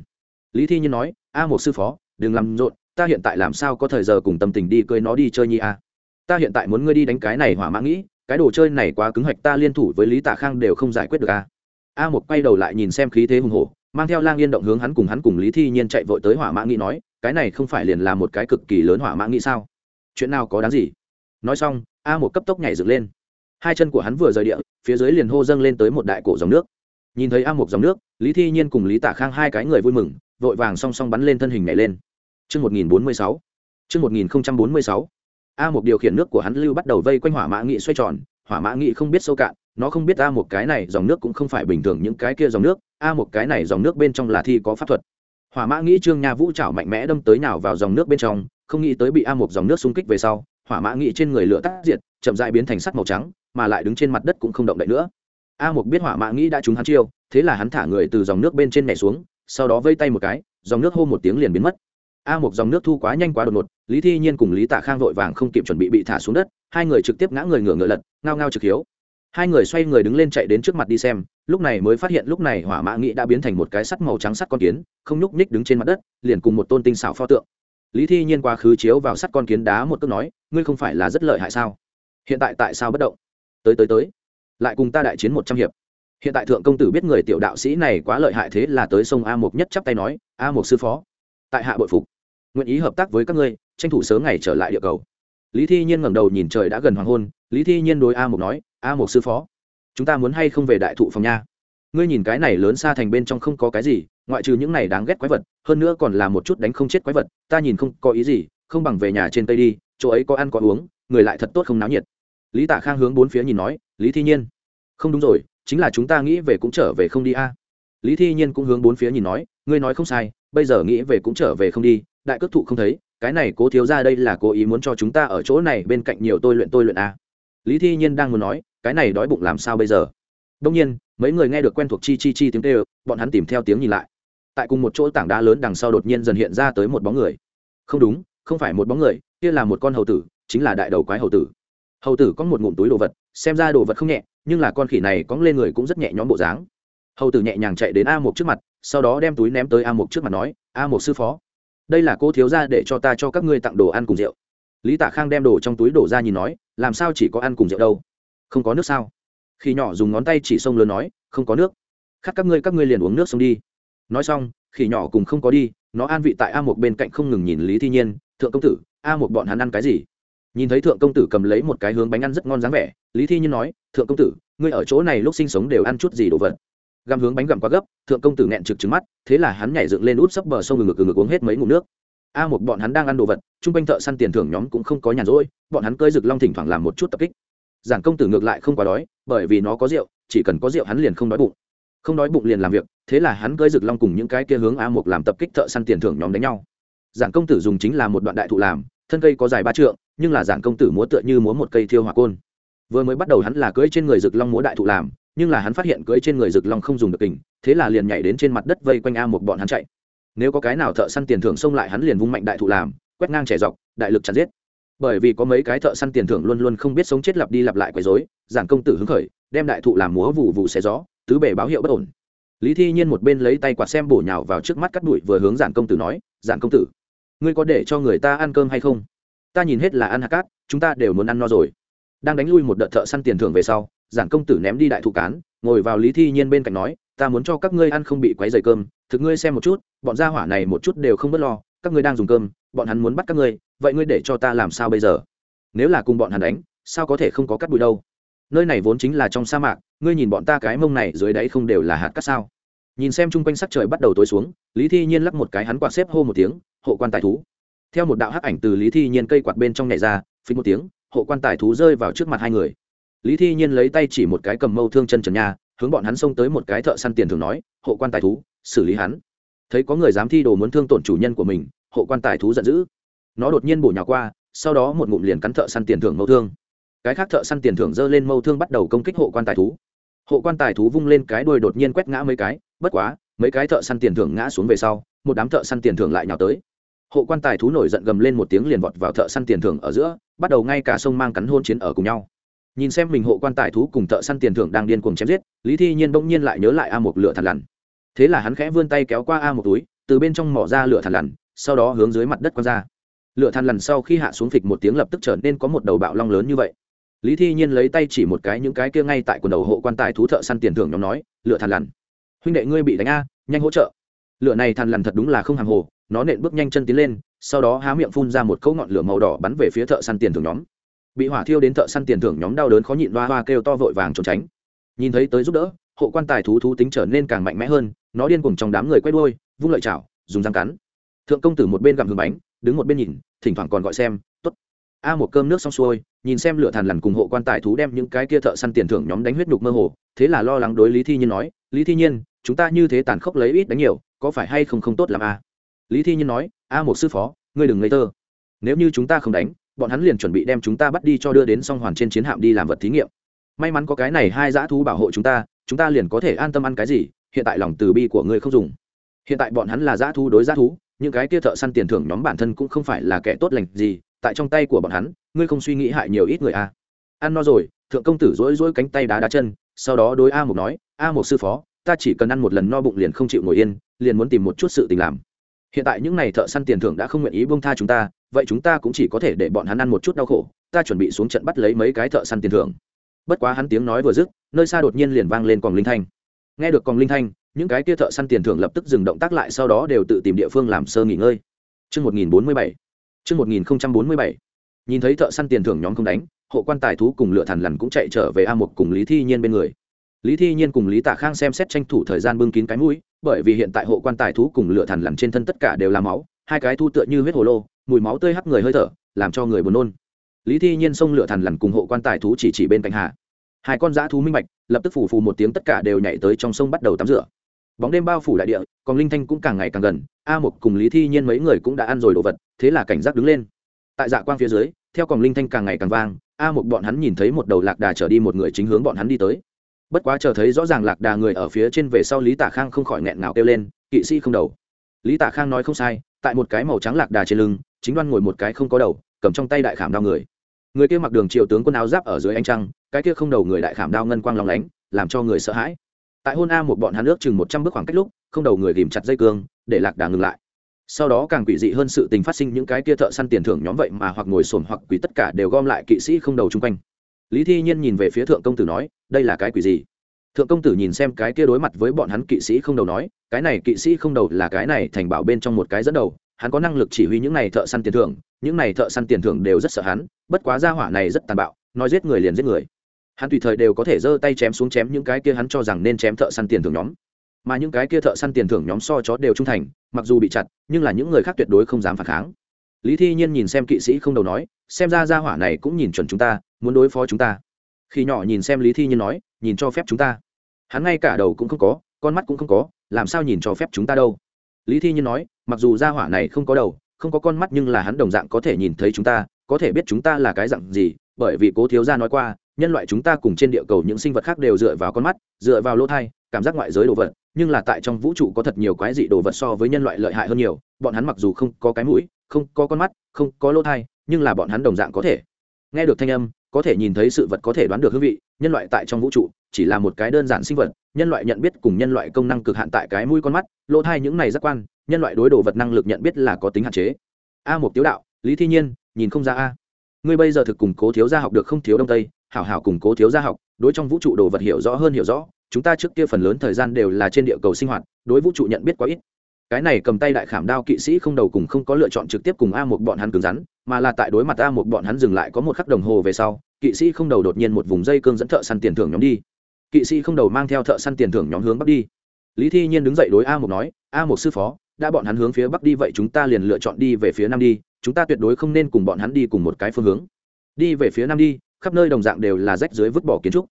Lý thi nhiên nói, a một sư phó đừng làm rộn, ta hiện tại làm sao có thời giờ cùng tâm tình đi cưới nó đi chơi nhi a ta hiện tại muốn ngươi đi đánh cái này hỏa mã nghĩ, cái đồ chơi này quá cứng hạch ta liên thủ với lý tạ khang đều không giải quyết được à? a a một quay đầu lại nhìn xem khí thế hùng hổ, mang theo lang yên động hướng hắn cùng hắn cùng lý thi nhiên chạy vội tới hỏa mã nghĩ nói, cái này không phải liền là một cái cực kỳ lớn hỏa mã nghĩ sao? Chuyện nào có đáng gì? Nói xong, a một cấp tốc nhảy dựng lên. Hai chân của hắn vừa rời địa, phía dưới liền hô dâng lên tới một đại cổ dòng nước. Nhìn thấy a một dòng nước, lý thi nhiên cùng lý tạ khang hai cái người vui mừng, vội vàng song song bắn lên thân hình nhảy lên. Chương 1046. Chương 1046. A một điều khiển nước của hắn lưu bắt đầu vây quanh hỏa mã nghị xoay tròn, hỏa mã nghị không biết sâu cạn, nó không biết a một cái này dòng nước cũng không phải bình thường những cái kia dòng nước, a một cái này dòng nước bên trong là thi có pháp thuật. Hỏa mã nghĩ Trương Nha Vũ chảo mạnh mẽ đâm tới nào vào dòng nước bên trong, không nghĩ tới bị a một dòng nước xung kích về sau, hỏa mã nghị trên người lửa tắt diệt, chậm rãi biến thành sắc màu trắng, mà lại đứng trên mặt đất cũng không động đậy nữa. A một biết hỏa mã nghĩ đã trúng hắn chiêu, thế là hắn thả người từ dòng nước bên trên nhảy xuống, sau đó vây tay một cái, dòng nước hô một tiếng liền biến mất a một dòng nước thu quá nhanh quá đột ngột, lý thi nhiên cùng lý tạ khang vội vàng không kịp chuẩn bị bị thả xuống đất, hai người trực tiếp ngã người ngửa ngựa lật, ngao ngao trực hiếu. Hai người xoay người đứng lên chạy đến trước mặt đi xem, lúc này mới phát hiện lúc này hỏa mã nghĩ đã biến thành một cái sắt màu trắng sắt con kiến, không nhúc nhích đứng trên mặt đất, liền cùng một tôn tinh xảo pho tượng. Lý thi nhiên quá khứ chiếu vào sắt con kiến đá một cước nói, ngươi không phải là rất lợi hại sao? Hiện tại tại sao bất động? Tới tới tới. Lại cùng ta đại chiến một trăm hiệp. Hiện tại thượng công tử biết người tiểu đạo sĩ này quá lợi hại thế là tới sông a một nhất chắp tay nói, a một sư phó, tại hạ bội phục nguyện ý hợp tác với các ngươi, tranh thủ sớm ngày trở lại địa cầu. Lý thi nhiên ngẩng đầu nhìn trời đã gần hoàng hôn, lý thi nhiên đối a mục nói, a mục sư phó, chúng ta muốn hay không về đại thụ phòng nha? Ngươi nhìn cái này lớn xa thành bên trong không có cái gì, ngoại trừ những này đáng ghét quái vật, hơn nữa còn là một chút đánh không chết quái vật, ta nhìn không có ý gì, không bằng về nhà trên tây đi, chỗ ấy có ăn có uống, người lại thật tốt không náo nhiệt. Lý tạ khang hướng bốn phía nhìn nói, lý thi nhiên, không đúng rồi, chính là chúng ta nghĩ về cũng trở về không đi a. Lý thi nhiên cũng hướng bốn phía nhìn nói, ngươi nói không sai, bây giờ nghĩ về cũng trở về không đi đại cước thụ không thấy, cái này cố thiếu ra đây là cố ý muốn cho chúng ta ở chỗ này bên cạnh nhiều tôi luyện tôi luyện a lý thi nhiên đang muốn nói, cái này đói bụng làm sao bây giờ? Đông nhiên, mấy người nghe được quen thuộc chi chi chi tiếng kêu, bọn hắn tìm theo tiếng nhìn lại. Tại cùng một chỗ tảng đá lớn đằng sau đột nhiên dần hiện ra tới một bóng người. Không đúng, không phải một bóng người, kia là một con hầu tử, chính là đại đầu quái hầu tử. Hầu tử có một ngụm túi đồ vật, xem ra đồ vật không nhẹ, nhưng là con khỉ này cóng lên người cũng rất nhẹ nhõm bộ dáng. Hầu tử nhẹ nhàng chạy đến a một trước mặt, sau đó đem túi ném tới a một trước mặt nói, a một sư phó đây là cô thiếu ra để cho ta cho các ngươi tặng đồ ăn cùng rượu. Lý Tả khang đem đồ trong túi đổ ra nhìn nói, làm sao chỉ có ăn cùng rượu đâu? Không có nước sao? Khi nhỏ dùng ngón tay chỉ sông lớn nói, không có nước. Khát các ngươi các ngươi liền uống nước xong đi. Nói xong khi nhỏ cùng không có đi, nó an vị tại a một bên cạnh không ngừng nhìn lý thi nhiên, thượng công tử, a một bọn hắn ăn cái gì? Nhìn thấy thượng công tử cầm lấy một cái hướng bánh ăn rất ngon dáng vẻ, lý thi nhiên nói, thượng công tử, ngươi ở chỗ này lúc sinh sống đều ăn chút gì đồ vật? Găm hướng bánh gặm quá gấp, thượng công tử nghẹn trực trứng mắt, thế là hắn nhảy dựng lên út sấp bờ sông ngực ngực uống hết mấy ngụm nước. A một bọn hắn đang ăn đồ vật, chung quanh thợ săn tiền thưởng nhóm cũng không có nhàn rỗi, bọn hắn cơi rực long thỉnh thoảng làm một chút tập kích. Giảng công tử ngược lại không quá đói, bởi vì nó có rượu, chỉ cần có rượu hắn liền không đói bụng. Không đói bụng liền làm việc, thế là hắn cơi rực long cùng những cái kia hướng a một làm tập kích thợ săn tiền thưởng nhóm đánh nhau. Giảng công tử dùng chính là một đoạn đại thụ làm, thân cây có dài ba trượng, nhưng là giảng công tử múa tựa như múa một cây thiêu hỏa côn vừa mới bắt đầu hắn là cưỡi trên người rực long múa đại thụ làm, nhưng là hắn phát hiện cưỡi trên người rực long không dùng được kình, thế là liền nhảy đến trên mặt đất vây quanh a một bọn hắn chạy. Nếu có cái nào thợ săn tiền thưởng xông lại hắn liền vung mạnh đại thụ làm, quét ngang trẻ dọc, đại lực chặt giết. Bởi vì có mấy cái thợ săn tiền thưởng luôn luôn không biết sống chết lặp đi lặp lại quấy rối, giản công tử hứng khởi, đem đại thụ làm múa vụ vụ xé gió, tứ bề báo hiệu bất ổn. Lý thi nhiên một bên lấy tay quạt xem bổ nhào vào trước mắt cắt đuổi vừa hướng giản công tử nói, giản công tử, ngươi có để cho người ta ăn cơm hay không? Ta nhìn hết là ăn hạt cát, chúng ta đều muốn ăn no rồi đang đánh lui một đợt thợ săn tiền thưởng về sau, giản công tử ném đi đại thụ cán, ngồi vào lý thi nhiên bên cạnh nói, ta muốn cho các ngươi ăn không bị quấy dày cơm, thực ngươi xem một chút, bọn gia hỏa này một chút đều không bớt lo, các ngươi đang dùng cơm, bọn hắn muốn bắt các ngươi, vậy ngươi để cho ta làm sao bây giờ? Nếu là cùng bọn hắn đánh, sao có thể không có cắt bụi đâu? Nơi này vốn chính là trong sa mạc, ngươi nhìn bọn ta cái mông này dưới đáy không đều là hạt cát sao? Nhìn xem chung quanh sắc trời bắt đầu tối xuống, lý thi nhiên lắc một cái hắn quạt xếp hô một tiếng, hộ quan tài thú. Theo một đạo hắc ảnh từ lý thi nhiên cây quạt bên trong nhảy ra, phí một tiếng hộ quan tài thú rơi vào trước mặt hai người. Lý thi nhiên lấy tay chỉ một cái cầm mâu thương chân trần nhà hướng bọn hắn xông tới một cái thợ săn tiền thường nói, hộ quan tài thú, xử lý hắn. Thấy có người dám thi đồ muốn thương tổn chủ nhân của mình, hộ quan tài thú giận dữ. Nó đột nhiên bổ nhào qua, sau đó một ngụm liền cắn thợ săn tiền thưởng mâu thương. Cái khác thợ săn tiền thưởng giơ lên mâu thương bắt đầu công kích hộ quan tài thú. Hộ quan tài thú vung lên cái đuôi đột nhiên quét ngã mấy cái, bất quá, mấy cái thợ săn tiền thưởng ngã xuống về sau, một đám thợ săn tiền thưởng lại nhào tới hộ quan tài thú nổi giận gầm lên một tiếng liền vọt vào thợ săn tiền thưởng ở giữa, bắt đầu ngay cả sông mang cắn hôn chiến ở cùng nhau. Nhìn xem mình hộ quan tài thú cùng thợ săn tiền thưởng đang điên cuồng chém giết, lý thi nhiên bỗng nhiên lại nhớ lại a một lửa thằn lằn. Thế là hắn khẽ vươn tay kéo qua a một túi, từ bên trong mỏ ra lửa thằn lằn, sau đó hướng dưới mặt đất quăng ra. Lửa thằn lằn sau khi hạ xuống phịch một tiếng lập tức trở nên có một đầu bạo long lớn như vậy. Lý thi nhiên lấy tay chỉ một cái những cái kia ngay tại quần đầu hộ quan tài thú thợ săn tiền thưởng nhóm nói, lửa thằn lằn, huynh đệ ngươi bị đánh a, nhanh hỗ trợ. Lửa này thằn lằn thật đúng là không hàng hồ nó nện bước nhanh chân tiến lên, sau đó há miệng phun ra một cỗ ngọn lửa màu đỏ bắn về phía thợ săn tiền thưởng nhóm. Bị hỏa thiêu đến thợ săn tiền thưởng nhóm đau đớn khó nhịn, hoa hoa kêu to vội vàng trốn tránh. Nhìn thấy tới giúp đỡ, hộ quan tài thú thú tính trở nên càng mạnh mẽ hơn, nó điên cùng trong đám người quay đuôi, vung lợi chảo, dùng răng cắn. Thượng công tử một bên gặm hương bánh, đứng một bên nhìn, thỉnh thoảng còn gọi xem, tốt. A một cơm nước xong xuôi, nhìn xem lửa thàn lằn cùng hộ quan tài thú đem những cái kia thợ săn tiền thưởng nhóm đánh huyết nhục mơ hồ, thế là lo lắng đối lý thi nhiên nói, lý thi nhiên, chúng ta như thế tàn khốc lấy ít đánh nhiều, có phải hay không không tốt làm a à? Lý thi nhiên nói, a một sư phó, ngươi đừng ngây thơ. Nếu như chúng ta không đánh, bọn hắn liền chuẩn bị đem chúng ta bắt đi cho đưa đến song hoàn trên chiến hạm đi làm vật thí nghiệm. May mắn có cái này hai dã thú bảo hộ chúng ta chúng ta liền có thể an tâm ăn cái gì, hiện tại lòng từ bi của ngươi không dùng. Hiện tại bọn hắn là dã thú đối dã thú, những cái kia thợ săn tiền thưởng nhóm bản thân cũng không phải là kẻ tốt lành gì, tại trong tay của bọn hắn, ngươi không suy nghĩ hại nhiều ít người a à. ăn no rồi, thượng công tử rỗi rỗi cánh tay đá đá chân, sau đó đối a một nói, a một sư phó, ta chỉ cần ăn một lần no bụng liền không chịu ngồi yên, liền muốn tìm một chút sự tình làm hiện tại những n à y thợ săn tiền thưởng đã không nguyện ý bông tha chúng ta vậy chúng ta cũng chỉ có thể để bọn hắn ăn một chút đau khổ ta chuẩn bị xuống trận bắt lấy mấy cái thợ săn tiền thưởng bất quá hắn tiếng nói vừa dứt nơi xa đột nhiên liền vang lên còng linh thanh nghe được còng linh thanh những cái kia thợ săn tiền thưởng lập tức dừng động tác lại sau đó đều tự tìm địa phương làm sơ nghỉ ngơi Trước 1047. Trước 1047. Nhìn thấy thợ săn tiền thưởng nhóm không đánh, hộ quan tài thú cùng lựa thần lằn cũng chạy trở về A một cùng Lý Thi Nhiên bên người. Lý Thi Nhiên cùng Lý Tạ Khang xem xét tranh thủ thời gian bưng kín cái mũi, bởi vì hiện tại hộ quan tài thú cùng Lửa thần lằn trên thân tất cả đều là máu, hai cái thu tựa như huyết hồ lô, mùi máu tươi hắc người hơi thở, làm cho người buồn nôn. Lý Thi Nhiên xông Lửa thần lằn cùng hộ quan tài thú chỉ chỉ bên cạnh hạ. Hai con dã thú minh bạch, lập tức phủ phù một tiếng tất cả đều nhảy tới trong sông bắt đầu tắm rửa bóng đêm bao phủ đại địa còn linh thanh cũng càng ngày càng gần a một cùng lý thi nhiên mấy người cũng đã ăn rồi đồ vật thế là cảnh giác đứng lên tại dạ quang phía dưới theo còn linh thanh càng ngày càng vang a một bọn hắn nhìn thấy một đầu lạc đà trở đi một người chính hướng bọn hắn đi tới bất quá chờ thấy rõ ràng lạc đà người ở phía trên về sau lý tả khang không khỏi nghẹn nào kêu lên, kỵ sĩ không đầu. Lý tả khang nói không sai, tại một cái màu trắng lạc đà trên lưng, chính đoan ngồi một cái không có đầu, cầm trong tay đại khảm đao người. Người kia mặc đường triều tướng quân áo giáp ở dưới ánh trăng, cái kia không đầu người đại khảm đao ngân quang lòng lánh, làm cho người sợ hãi. Tại hôn a một bọn hắn nước chừng một trăm bước khoảng cách lúc, không đầu người ghìm chặt dây cương, để lạc đà ngừng lại. Sau đó càng quỷ dị hơn sự tình phát sinh, những cái kia thợ săn tiền thưởng nhóm vậy mà hoặc ngồi sồn hoặc quỷ tất cả đều gom lại kỵ sĩ không đầu chung quanh lý thi nhiên nhìn về phía thượng công tử nói, đây là cái quỷ gì? Thượng công tử nhìn xem cái kia đối mặt với bọn hắn kỵ sĩ không đầu nói, cái này kỵ sĩ không đầu là cái này thành bảo bên trong một cái dẫn đầu, hắn có năng lực chỉ huy những này thợ săn tiền thưởng, những này thợ săn tiền thưởng đều rất sợ hắn, bất quá gia hỏa này rất tàn bạo, nói giết người liền giết người. Hắn tùy thời đều có thể giơ tay chém xuống chém những cái kia hắn cho rằng nên chém thợ săn tiền thưởng nhóm. Mà những cái kia thợ săn tiền thưởng nhóm so chó đều trung thành, mặc dù bị chặt, nhưng là những người khác tuyệt đối không dám phản kháng. Lý thi nhiên nhìn xem kỵ sĩ không đầu nói xem ra gia hỏa này cũng nhìn chuẩn chúng ta, muốn đối phó chúng ta. Khi nhỏ nhìn xem lý thi nhiên nói, nhìn cho phép chúng ta. Hắn ngay cả đầu cũng không có, con mắt cũng không có, làm sao nhìn cho phép chúng ta đâu? Lý thi nhiên nói, mặc dù gia hỏa này không có đầu, không có con mắt nhưng là hắn đồng dạng có thể nhìn thấy chúng ta, có thể biết chúng ta là cái dạng gì, bởi vì cố thiếu gia nói qua, nhân loại chúng ta cùng trên địa cầu những sinh vật khác đều dựa vào con mắt, dựa vào lỗ thai, cảm giác ngoại giới đồ vật, nhưng là tại trong vũ trụ có thật nhiều quái dị đồ vật so với nhân loại lợi hại hơn nhiều. Bọn hắn mặc dù không có cái mũi, không có con mắt, không có lỗ thai nhưng là bọn hắn đồng dạng có thể. Nghe được thanh âm, có thể nhìn thấy sự vật có thể đoán được hương vị, nhân loại tại trong vũ trụ, chỉ là một cái đơn giản sinh vật, nhân loại nhận biết cùng nhân loại công năng cực hạn tại cái mũi con mắt, lỗ thai những này giác quan, nhân loại đối đồ vật năng lực nhận biết là có tính hạn chế. A một tiếu đạo, lý thi nhiên, nhìn không ra a. Ngươi bây giờ thực củng cố thiếu gia học được không thiếu đông tây, hảo hảo củng cố thiếu gia học, đối trong vũ trụ đồ vật hiểu rõ hơn hiểu rõ, chúng ta trước kia phần lớn thời gian đều là trên địa cầu sinh hoạt, đối vũ trụ nhận biết quá ít cái này cầm tay đại khảm đao kỵ sĩ không đầu cùng không có lựa chọn trực tiếp cùng a một bọn hắn cứng rắn, mà là tại đối mặt a một bọn hắn dừng lại có một khắc đồng hồ về sau, kỵ sĩ không đầu đột nhiên một vùng dây cương dẫn thợ săn tiền thưởng nhóm đi. Kỵ sĩ không đầu mang theo thợ săn tiền thưởng nhóm hướng bắc đi. Lý thi nhiên đứng dậy đối a một nói, a một sư phó, đã bọn hắn hướng phía bắc đi vậy chúng ta liền lựa chọn đi về phía nam đi, chúng ta tuyệt đối không nên cùng bọn hắn đi cùng một cái phương hướng. Đi về phía nam đi, khắp nơi đồng dạng đều là rách dưới vứt bỏ kiến trúc.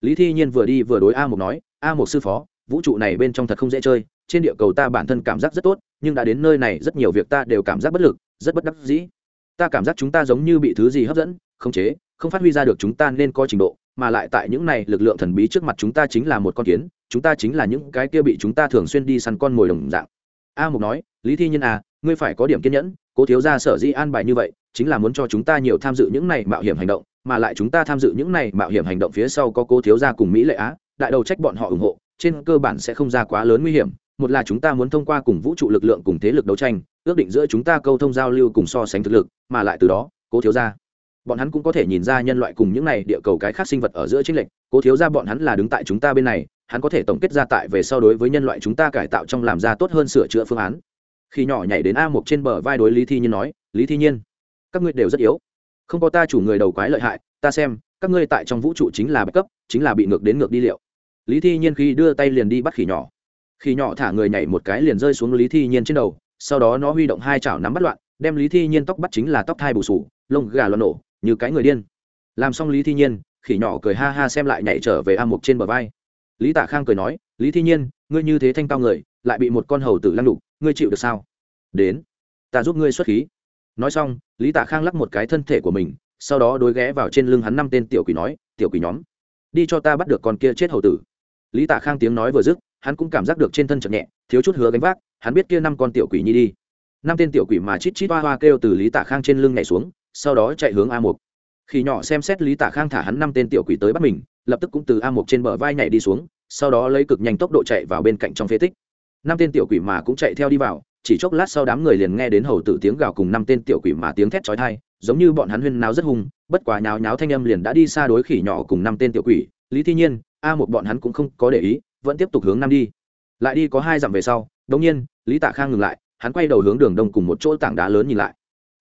Lý thi nhiên vừa đi vừa đối a một nói, a một sư phó, vũ trụ này bên trong thật không dễ chơi trên địa cầu ta bản thân cảm giác rất tốt, nhưng đã đến nơi này rất nhiều việc ta đều cảm giác bất lực, rất bất đắc dĩ. Ta cảm giác chúng ta giống như bị thứ gì hấp dẫn không chế, không phát huy ra được chúng ta nên có trình độ, mà lại tại những này lực lượng thần bí trước mặt chúng ta chính là một con kiến, chúng ta chính là những cái kia bị chúng ta thường xuyên đi săn con mồi đồng dạng. A mục nói, lý thi nhân à ngươi phải có điểm kiên nhẫn, cố thiếu ra sở di an bài như vậy, chính là muốn cho chúng ta nhiều tham dự những này mạo hiểm hành động, mà lại chúng ta tham dự những này mạo hiểm hành động phía sau có cố thiếu gia cùng mỹ lệ á, đại đầu trách bọn họ ủng hộ, trên cơ bản sẽ không ra quá lớn nguy hiểm một là chúng ta muốn thông qua cùng vũ trụ lực lượng cùng thế lực đấu tranh, ước định giữa chúng ta câu thông giao lưu cùng so sánh thực lực, mà lại từ đó, cố thiếu gia. Bọn hắn cũng có thể nhìn ra nhân loại cùng những này địa cầu cái khác sinh vật ở giữa chính lệnh cố thiếu gia bọn hắn là đứng tại chúng ta bên này, hắn có thể tổng kết ra tại về so đối với nhân loại chúng ta cải tạo trong làm ra tốt hơn sửa chữa phương án. Khi nhỏ nhảy đến a một trên bờ vai đối lý thi nhiên nói, lý thi nhiên, các ngươi đều rất yếu. Không có ta chủ người đầu quái lợi hại, ta xem, các ngươi tại trong vũ trụ chính là bạch cấp, chính là bị ngược đến ngược đi liệu. Lý thi nhiên khi đưa tay liền đi bắt khỉ nhỏ khi nhỏ thả người nhảy một cái liền rơi xuống lý thi nhiên trên đầu, sau đó nó huy động hai chảo nắm bắt loạn, đem lý thi nhiên tóc bắt chính là tóc thai bù sù, lông gà loạn nổ, như cái người điên. Làm xong lý thi nhiên, khỉ nhỏ cười ha ha xem lại nhảy trở về a mục trên bờ vai. Lý tạ khang cười nói, lý thi nhiên, ngươi như thế thanh cao người, lại bị một con hầu tử lăng đục, ngươi chịu được sao? Đến, ta giúp ngươi xuất khí. Nói xong, lý tạ khang lắc một cái thân thể của mình, sau đó đối ghé vào trên lưng hắn năm tên tiểu quỷ nói, tiểu quỷ nhóm, đi cho ta bắt được con kia chết hầu tử. Lý tạ khang tiếng nói vừa dứt hắn cũng cảm giác được trên thân chậm nhẹ, thiếu chút hứa gánh vác, hắn biết kia năm con tiểu quỷ nhi đi. Năm tên tiểu quỷ mà chít chít hoa hoa kêu từ lý tạ khang trên lưng nhảy xuống, sau đó chạy hướng a mục. Khi nhỏ xem xét lý tạ khang thả hắn năm tên tiểu quỷ tới bắt mình, lập tức cũng từ a mục trên bờ vai nhảy đi xuống, sau đó lấy cực nhanh tốc độ chạy vào bên cạnh trong phế tích. Năm tên tiểu quỷ mà cũng chạy theo đi vào, chỉ chốc lát sau đám người liền nghe đến hầu tử tiếng gào cùng năm tên tiểu quỷ mà tiếng thét chói tai, giống như bọn hắn huyên náo rất hung, bất quá nháo nháo thanh âm liền đã đi xa đối khỉ nhỏ cùng năm tên tiểu quỷ. Lý thi nhiên, a một bọn hắn cũng không có để ý vẫn tiếp tục hướng nam đi. Lại đi có hai dặm về sau đống nhiên, lý tạ khang ngừng lại, hắn quay đầu hướng đường đông cùng một chỗ tảng đá lớn nhìn lại.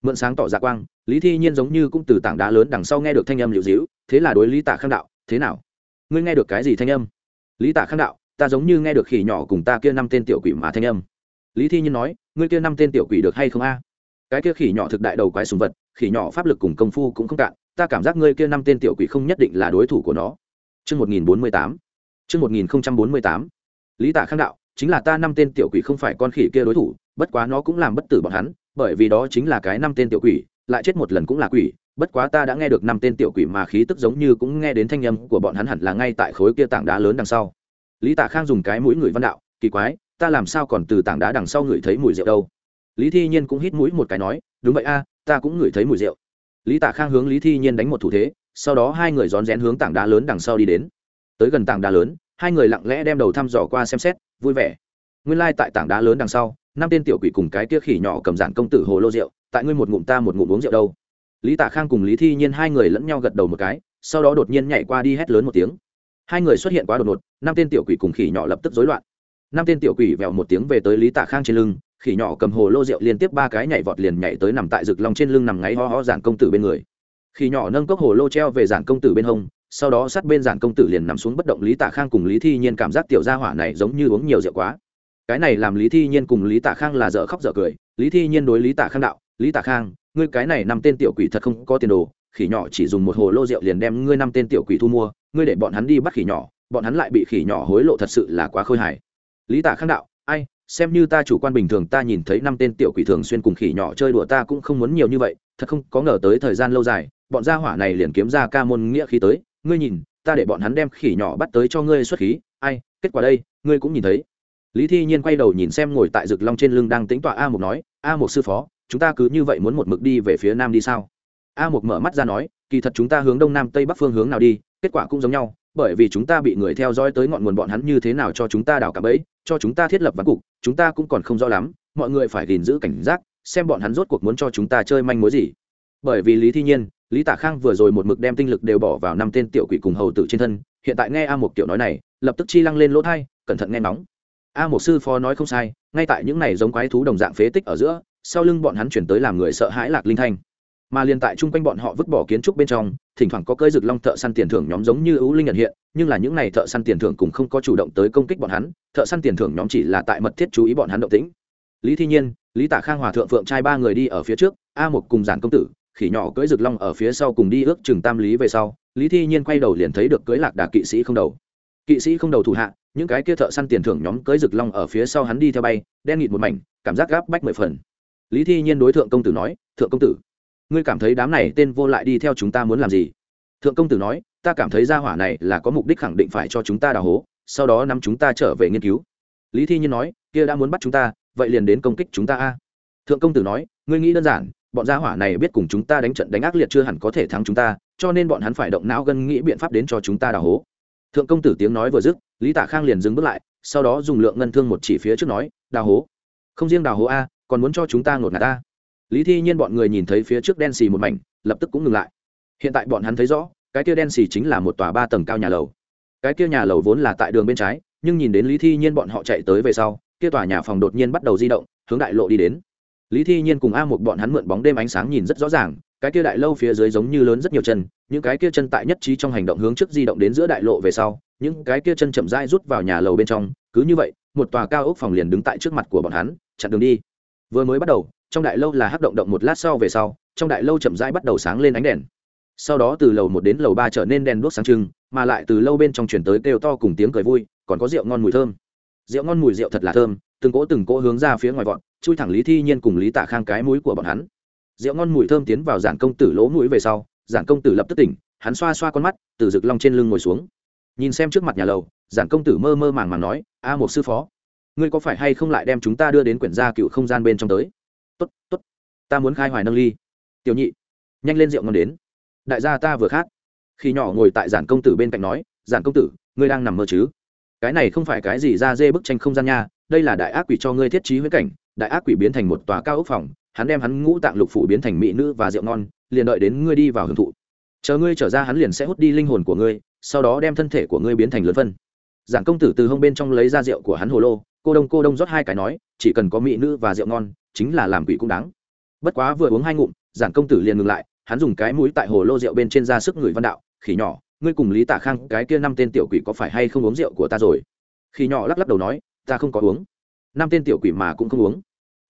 Mượn sáng tỏ ra quang, lý thi nhiên giống như cũng từ tảng đá lớn đằng sau nghe được thanh âm liệu dĩu thế là đối lý tạ khang đạo, thế nào? Ngươi nghe được cái gì thanh âm? Lý tạ khang đạo, ta giống như nghe được khỉ nhỏ cùng ta kia năm tên tiểu quỷ mà thanh âm. Lý thi nhiên nói, ngươi kia năm tên tiểu quỷ được hay không a? Cái kia khỉ nhỏ thực đại đầu quái sùng vật, khỉ nhỏ pháp lực cùng công phu cũng không cạn, ta cảm giác ngươi kia năm tên tiểu quỷ không nhất định là đối thủ của nó. Trước 1048. Chương 1048. Lý Tạ Khang đạo, chính là ta năm tên tiểu quỷ không phải con khỉ kia đối thủ, bất quá nó cũng làm bất tử bọn hắn, bởi vì đó chính là cái năm tên tiểu quỷ, lại chết một lần cũng là quỷ, bất quá ta đã nghe được năm tên tiểu quỷ mà khí tức giống như cũng nghe đến thanh âm của bọn hắn hẳn là ngay tại khối kia tảng đá lớn đằng sau. Lý tạ khang dùng cái mũi người văn đạo kỳ quái ta làm sao còn từ tảng đá đằng sau ngửi thấy mùi rượu đâu? Lý thi nhiên cũng hít mũi một cái nói đúng vậy a ta cũng ngửi thấy mùi rượu. Lý tạ khang hướng lý thi nhiên đánh một thủ thế sau đó hai người rón rén hướng tảng đá lớn đằng sau đi đến tới gần tảng đá lớn, hai người lặng lẽ đem đầu thăm dò qua xem xét, vui vẻ. Nguyên lai、like、tại tảng đá lớn đằng sau, năm tên tiểu quỷ cùng cái tia khỉ nhỏ cầm giản công tử hồ lô rượu, tại ngươi một ngụm ta một ngụm uống rượu đâu. Lý tạ khang cùng lý thi nhiên hai người lẫn nhau gật đầu một cái, sau đó đột nhiên nhảy qua đi hét lớn một tiếng. Hai người xuất hiện quá đột ngột, năm tên tiểu quỷ cùng khỉ nhỏ lập tức rối loạn. Năm tên tiểu quỷ vèo một tiếng về tới lý tạ khang trên lưng, khỉ nhỏ cầm hồ lô rượu liên tiếp ba cái nhảy vọt liền nhảy tới nằm tại rực long trên lưng nằm ngáy ho ho giản công tử bên người. Khỉ nhỏ nâng cốc hồ lô treo về giản công tử bên hông sau đó sát bên giản công tử liền nằm xuống bất động lý tạ khang cùng lý thi nhiên cảm giác tiểu gia hỏa này giống như uống nhiều rượu quá. Cái này làm lý thi nhiên cùng lý tạ khang là dở khóc dở cười. Lý thi nhiên đối lý tạ khang đạo, lý tạ khang, ngươi cái này năm tên tiểu quỷ thật không có tiền đồ, khỉ nhỏ chỉ dùng một hồ lô rượu liền đem ngươi năm tên tiểu quỷ thu mua, ngươi để bọn hắn đi bắt khỉ nhỏ, bọn hắn lại bị khỉ nhỏ hối lộ thật sự là quá khôi hài. Lý tạ khang đạo, ai, xem như ta chủ quan bình thường, ta nhìn thấy năm tên tiểu quỷ thường xuyên cùng khỉ nhỏ chơi đùa ta cũng không muốn nhiều như vậy, thật không có ngờ tới thời gian lâu dài, bọn gia hỏa này liền kiếm ra ca môn nghĩa khí tới ngươi nhìn, ta để bọn hắn đem khỉ nhỏ bắt tới cho ngươi xuất khí. Ai, kết quả đây, ngươi cũng nhìn thấy. Lý thi nhiên quay đầu nhìn xem ngồi tại rực long trên lưng đang tính tọa a một nói, a một sư phó, chúng ta cứ như vậy muốn một mực đi về phía nam đi sao? A một mở mắt ra nói, kỳ thật chúng ta hướng đông nam tây bắc phương hướng nào đi, kết quả cũng giống nhau, bởi vì chúng ta bị người theo dõi tới ngọn nguồn bọn hắn như thế nào cho chúng ta đào cả bẫy, cho chúng ta thiết lập ván cục, chúng ta cũng còn không rõ lắm, mọi người phải gìn giữ cảnh giác, xem bọn hắn rốt cuộc muốn cho chúng ta chơi manh mối gì. Bởi vì lý thi nhiên lý tả khang vừa rồi một mực đem tinh lực đều bỏ vào năm tên tiểu quỷ cùng hầu tử trên thân, hiện tại nghe a một kiểu nói này, lập tức chi lăng lên lỗ thai, cẩn thận nghe nóng a một sư phó nói không sai, ngay tại những này giống quái thú đồng dạng phế tích ở giữa, sau lưng bọn hắn chuyển tới làm người sợ hãi lạc linh thanh. Mà liền tại chung quanh bọn họ vứt bỏ kiến trúc bên trong, thỉnh thoảng có cơi rực long thợ săn tiền thưởng nhóm giống như ưu linh nhận hiện, nhưng là những n à y thợ săn tiền thưởng cũng không có chủ động tới công kích bọn hắn, thợ săn tiền thưởng nhóm chỉ là tại mật thiết chú ý bọn hắn động tĩnh. Lý thi nhiên, lý tả khang hòa thượng phượng trai ba người đi ở phía trước, a một cùng giản công tử khỉ nhỏ cưỡi rực long ở phía sau cùng đi ước chừng tam lý về sau, lý thi nhiên quay đầu liền thấy được cưỡi lạc đà kỵ sĩ không đầu. Kỵ sĩ không đầu thủ hạ, những cái kia thợ săn tiền thưởng nhóm cưỡi rực long ở phía sau hắn đi theo bay, đen nghịt một mảnh, cảm giác gáp bách mười phần. Lý thi nhiên đối thượng công tử nói, thượng công tử, ngươi cảm thấy đám này tên vô lại đi theo chúng ta muốn làm gì? Thượng công tử nói, ta cảm thấy gia hỏa này là có mục đích khẳng định phải cho chúng ta đào hố, sau đó nắm chúng ta trở về nghiên cứu. Lý thi nhiên nói, kia đã muốn bắt chúng ta, vậy liền đến công kích chúng ta a. Thượng công tử nói, ngươi nghĩ đơn giản bọn gia hỏa này biết cùng chúng ta đánh trận đánh ác liệt chưa hẳn có thể thắng chúng ta, cho nên bọn hắn phải động não gân nghĩ biện pháp đến cho chúng ta đào hố. Thượng công tử tiếng nói vừa dứt, lý tạ khang liền dừng bước lại, sau đó dùng lượng ngân thương một chỉ phía trước nói, đào hố. Không riêng đào hố a, còn muốn cho chúng ta ngột ngạt ta lý thi nhiên bọn người nhìn thấy phía trước đen xì một mảnh, lập tức cũng ngừng lại. Hiện tại bọn hắn thấy rõ, cái kia đen xì chính là một tòa ba tầng cao nhà lầu. Cái kia nhà lầu vốn là tại đường bên trái, nhưng nhìn đến lý thi nhiên bọn họ chạy tới về sau, kia tòa nhà phòng đột nhiên bắt đầu di động, hướng đại lộ đi đến lý thi nhiên cùng a một bọn hắn mượn bóng đêm ánh sáng nhìn rất rõ ràng, cái kia đại lâu phía dưới giống như lớn rất nhiều chân, những cái kia chân tại nhất trí trong hành động hướng trước di động đến giữa đại lộ về sau, những cái kia chân chậm rãi rút vào nhà lầu bên trong, cứ như vậy, một tòa cao ốc phòng liền đứng tại trước mặt của bọn hắn, chặn đường đi. Vừa mới bắt đầu, trong đại lâu là hắc động động một lát sau về sau, trong đại lâu chậm rãi bắt đầu sáng lên ánh đèn. Sau đó từ lầu một đến lầu ba trở nên đèn đuốc sáng trưng, mà lại từ lâu bên trong chuyển tới kêu to cùng tiếng cười vui, còn có rượu ngon mùi thơm. Rượu ngon mùi rượu thật là thơm từng cỗ từng cỗ hướng ra phía ngoài vọt, chui thẳng lý thi nhiên cùng lý tạ khang cái mũi của bọn hắn. Rượu ngon mùi thơm tiến vào giản công tử lỗ mũi về sau, giản công tử lập tức tỉnh, hắn xoa xoa con mắt, từ rực long trên lưng ngồi xuống. Nhìn xem trước mặt nhà lầu, giản công tử mơ mơ màng màng nói, a một sư phó, ngươi có phải hay không lại đem chúng ta đưa đến quyển gia cựu không gian bên trong tới? Tốt tốt, ta muốn khai hoài nâng ly. Tiểu nhị, nhanh lên rượu ngon đến. Đại gia ta vừa khát. Khi nhỏ ngồi tại giản công tử bên cạnh nói, giản công tử, ngươi đang nằm mơ chứ? Cái này không phải cái gì ra dê bức tranh không gian nha đây là đại ác quỷ cho ngươi thiết trí huyết cảnh, đại ác quỷ biến thành một tòa cao ốc phòng, hắn đem hắn ngũ tạng lục phủ biến thành mỹ nữ và rượu ngon, liền đợi đến ngươi đi vào hưởng thụ. Chờ ngươi trở ra hắn liền sẽ hút đi linh hồn của ngươi, sau đó đem thân thể của ngươi biến thành lớn phân. Giản công tử từ hông bên trong lấy ra rượu của hắn hồ lô, cô đông cô đông rót hai cái nói, chỉ cần có mỹ nữ và rượu ngon, chính là làm quỷ cũng đáng. Bất quá vừa uống hai ngụm giản công tử liền ngừng lại, hắn dùng cái mũi tại hồ lô rượu bên trên ra sức người văn đạo, khỉ nhỏ, ngươi cùng lý tả khang cái kia năm tên tiểu quỷ có phải hay không uống rượu của ta rồi? Khỉ nhỏ lắc lắc đầu nói ta không có uống. Năm tên tiểu quỷ mà cũng không uống.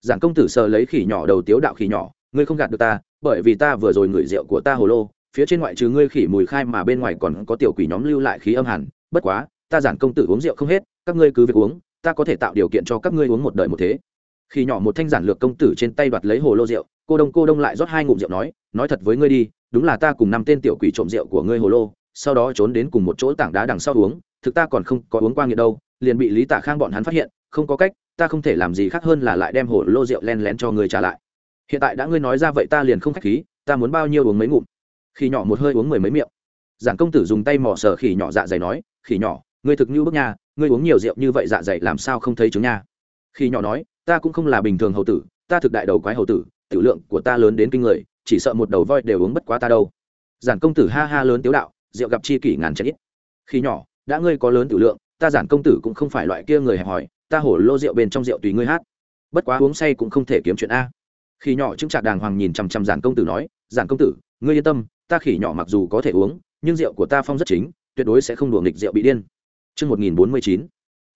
Giản công tử sờ lấy khỉ nhỏ đầu tiếu đạo khỉ nhỏ, ngươi không gạt được ta, bởi vì ta vừa rồi ngửi rượu của ta hồ lô, phía trên ngoại trừ ngươi khỉ mùi khai mà bên ngoài còn có tiểu quỷ nhóm lưu lại khí âm hẳn. Bất quá, ta giản công tử uống rượu không hết, các ngươi cứ việc uống, ta có thể tạo điều kiện cho các ngươi uống một đời một thế. Khi nhỏ một thanh giản lược công tử trên tay đoạt lấy hồ lô rượu, cô đông cô đông lại rót hai ngụm rượu nói nói thật với ngươi đi, đúng là ta cùng năm tên tiểu quỷ trộm rượu của ngươi hồ lô, sau đó trốn đến cùng một chỗ tảng đá đằng sau uống, thực ta còn không có uống qua nghiện đâu liền bị lý tạ khang bọn hắn phát hiện, không có cách, ta không thể làm gì khác hơn là lại đem hồ lô rượu len lén cho người trả lại. Hiện tại đã ngươi nói ra vậy ta liền không khách khí, ta muốn bao nhiêu uống mấy ngụm? Khi nhỏ một hơi uống mười mấy miệng. Giảng công tử dùng tay mỏ sở khỉ nhỏ dạ dày nói, khỉ nhỏ, ngươi thực như bước nha, ngươi uống nhiều rượu như vậy dạ dày làm sao không thấy chứng nha? Khi nhỏ nói, ta cũng không là bình thường hầu tử, ta thực đại đầu quái hầu tử, tiểu lượng của ta lớn đến kinh người, chỉ sợ một đầu voi đều uống bất quá ta đâu. Giản công tử ha ha lớn tiếu đạo, rượu gặp chi kỷ ngàn chết ít. Khi nhỏ, đã ngươi có lớn tiểu lượng ta giản công tử cũng không phải loại kia người hẹp hòi ta hổ lô rượu bên trong rượu tùy ngươi hát bất quá uống say cũng không thể kiếm chuyện a khi nhỏ chứng trạc đàng hoàng nhìn chằm chằm giản công tử nói giản công tử ngươi yên tâm ta khỉ nhỏ mặc dù có thể uống nhưng rượu của ta phong rất chính tuyệt đối sẽ không đùa nghịch rượu bị điên Trước 1049.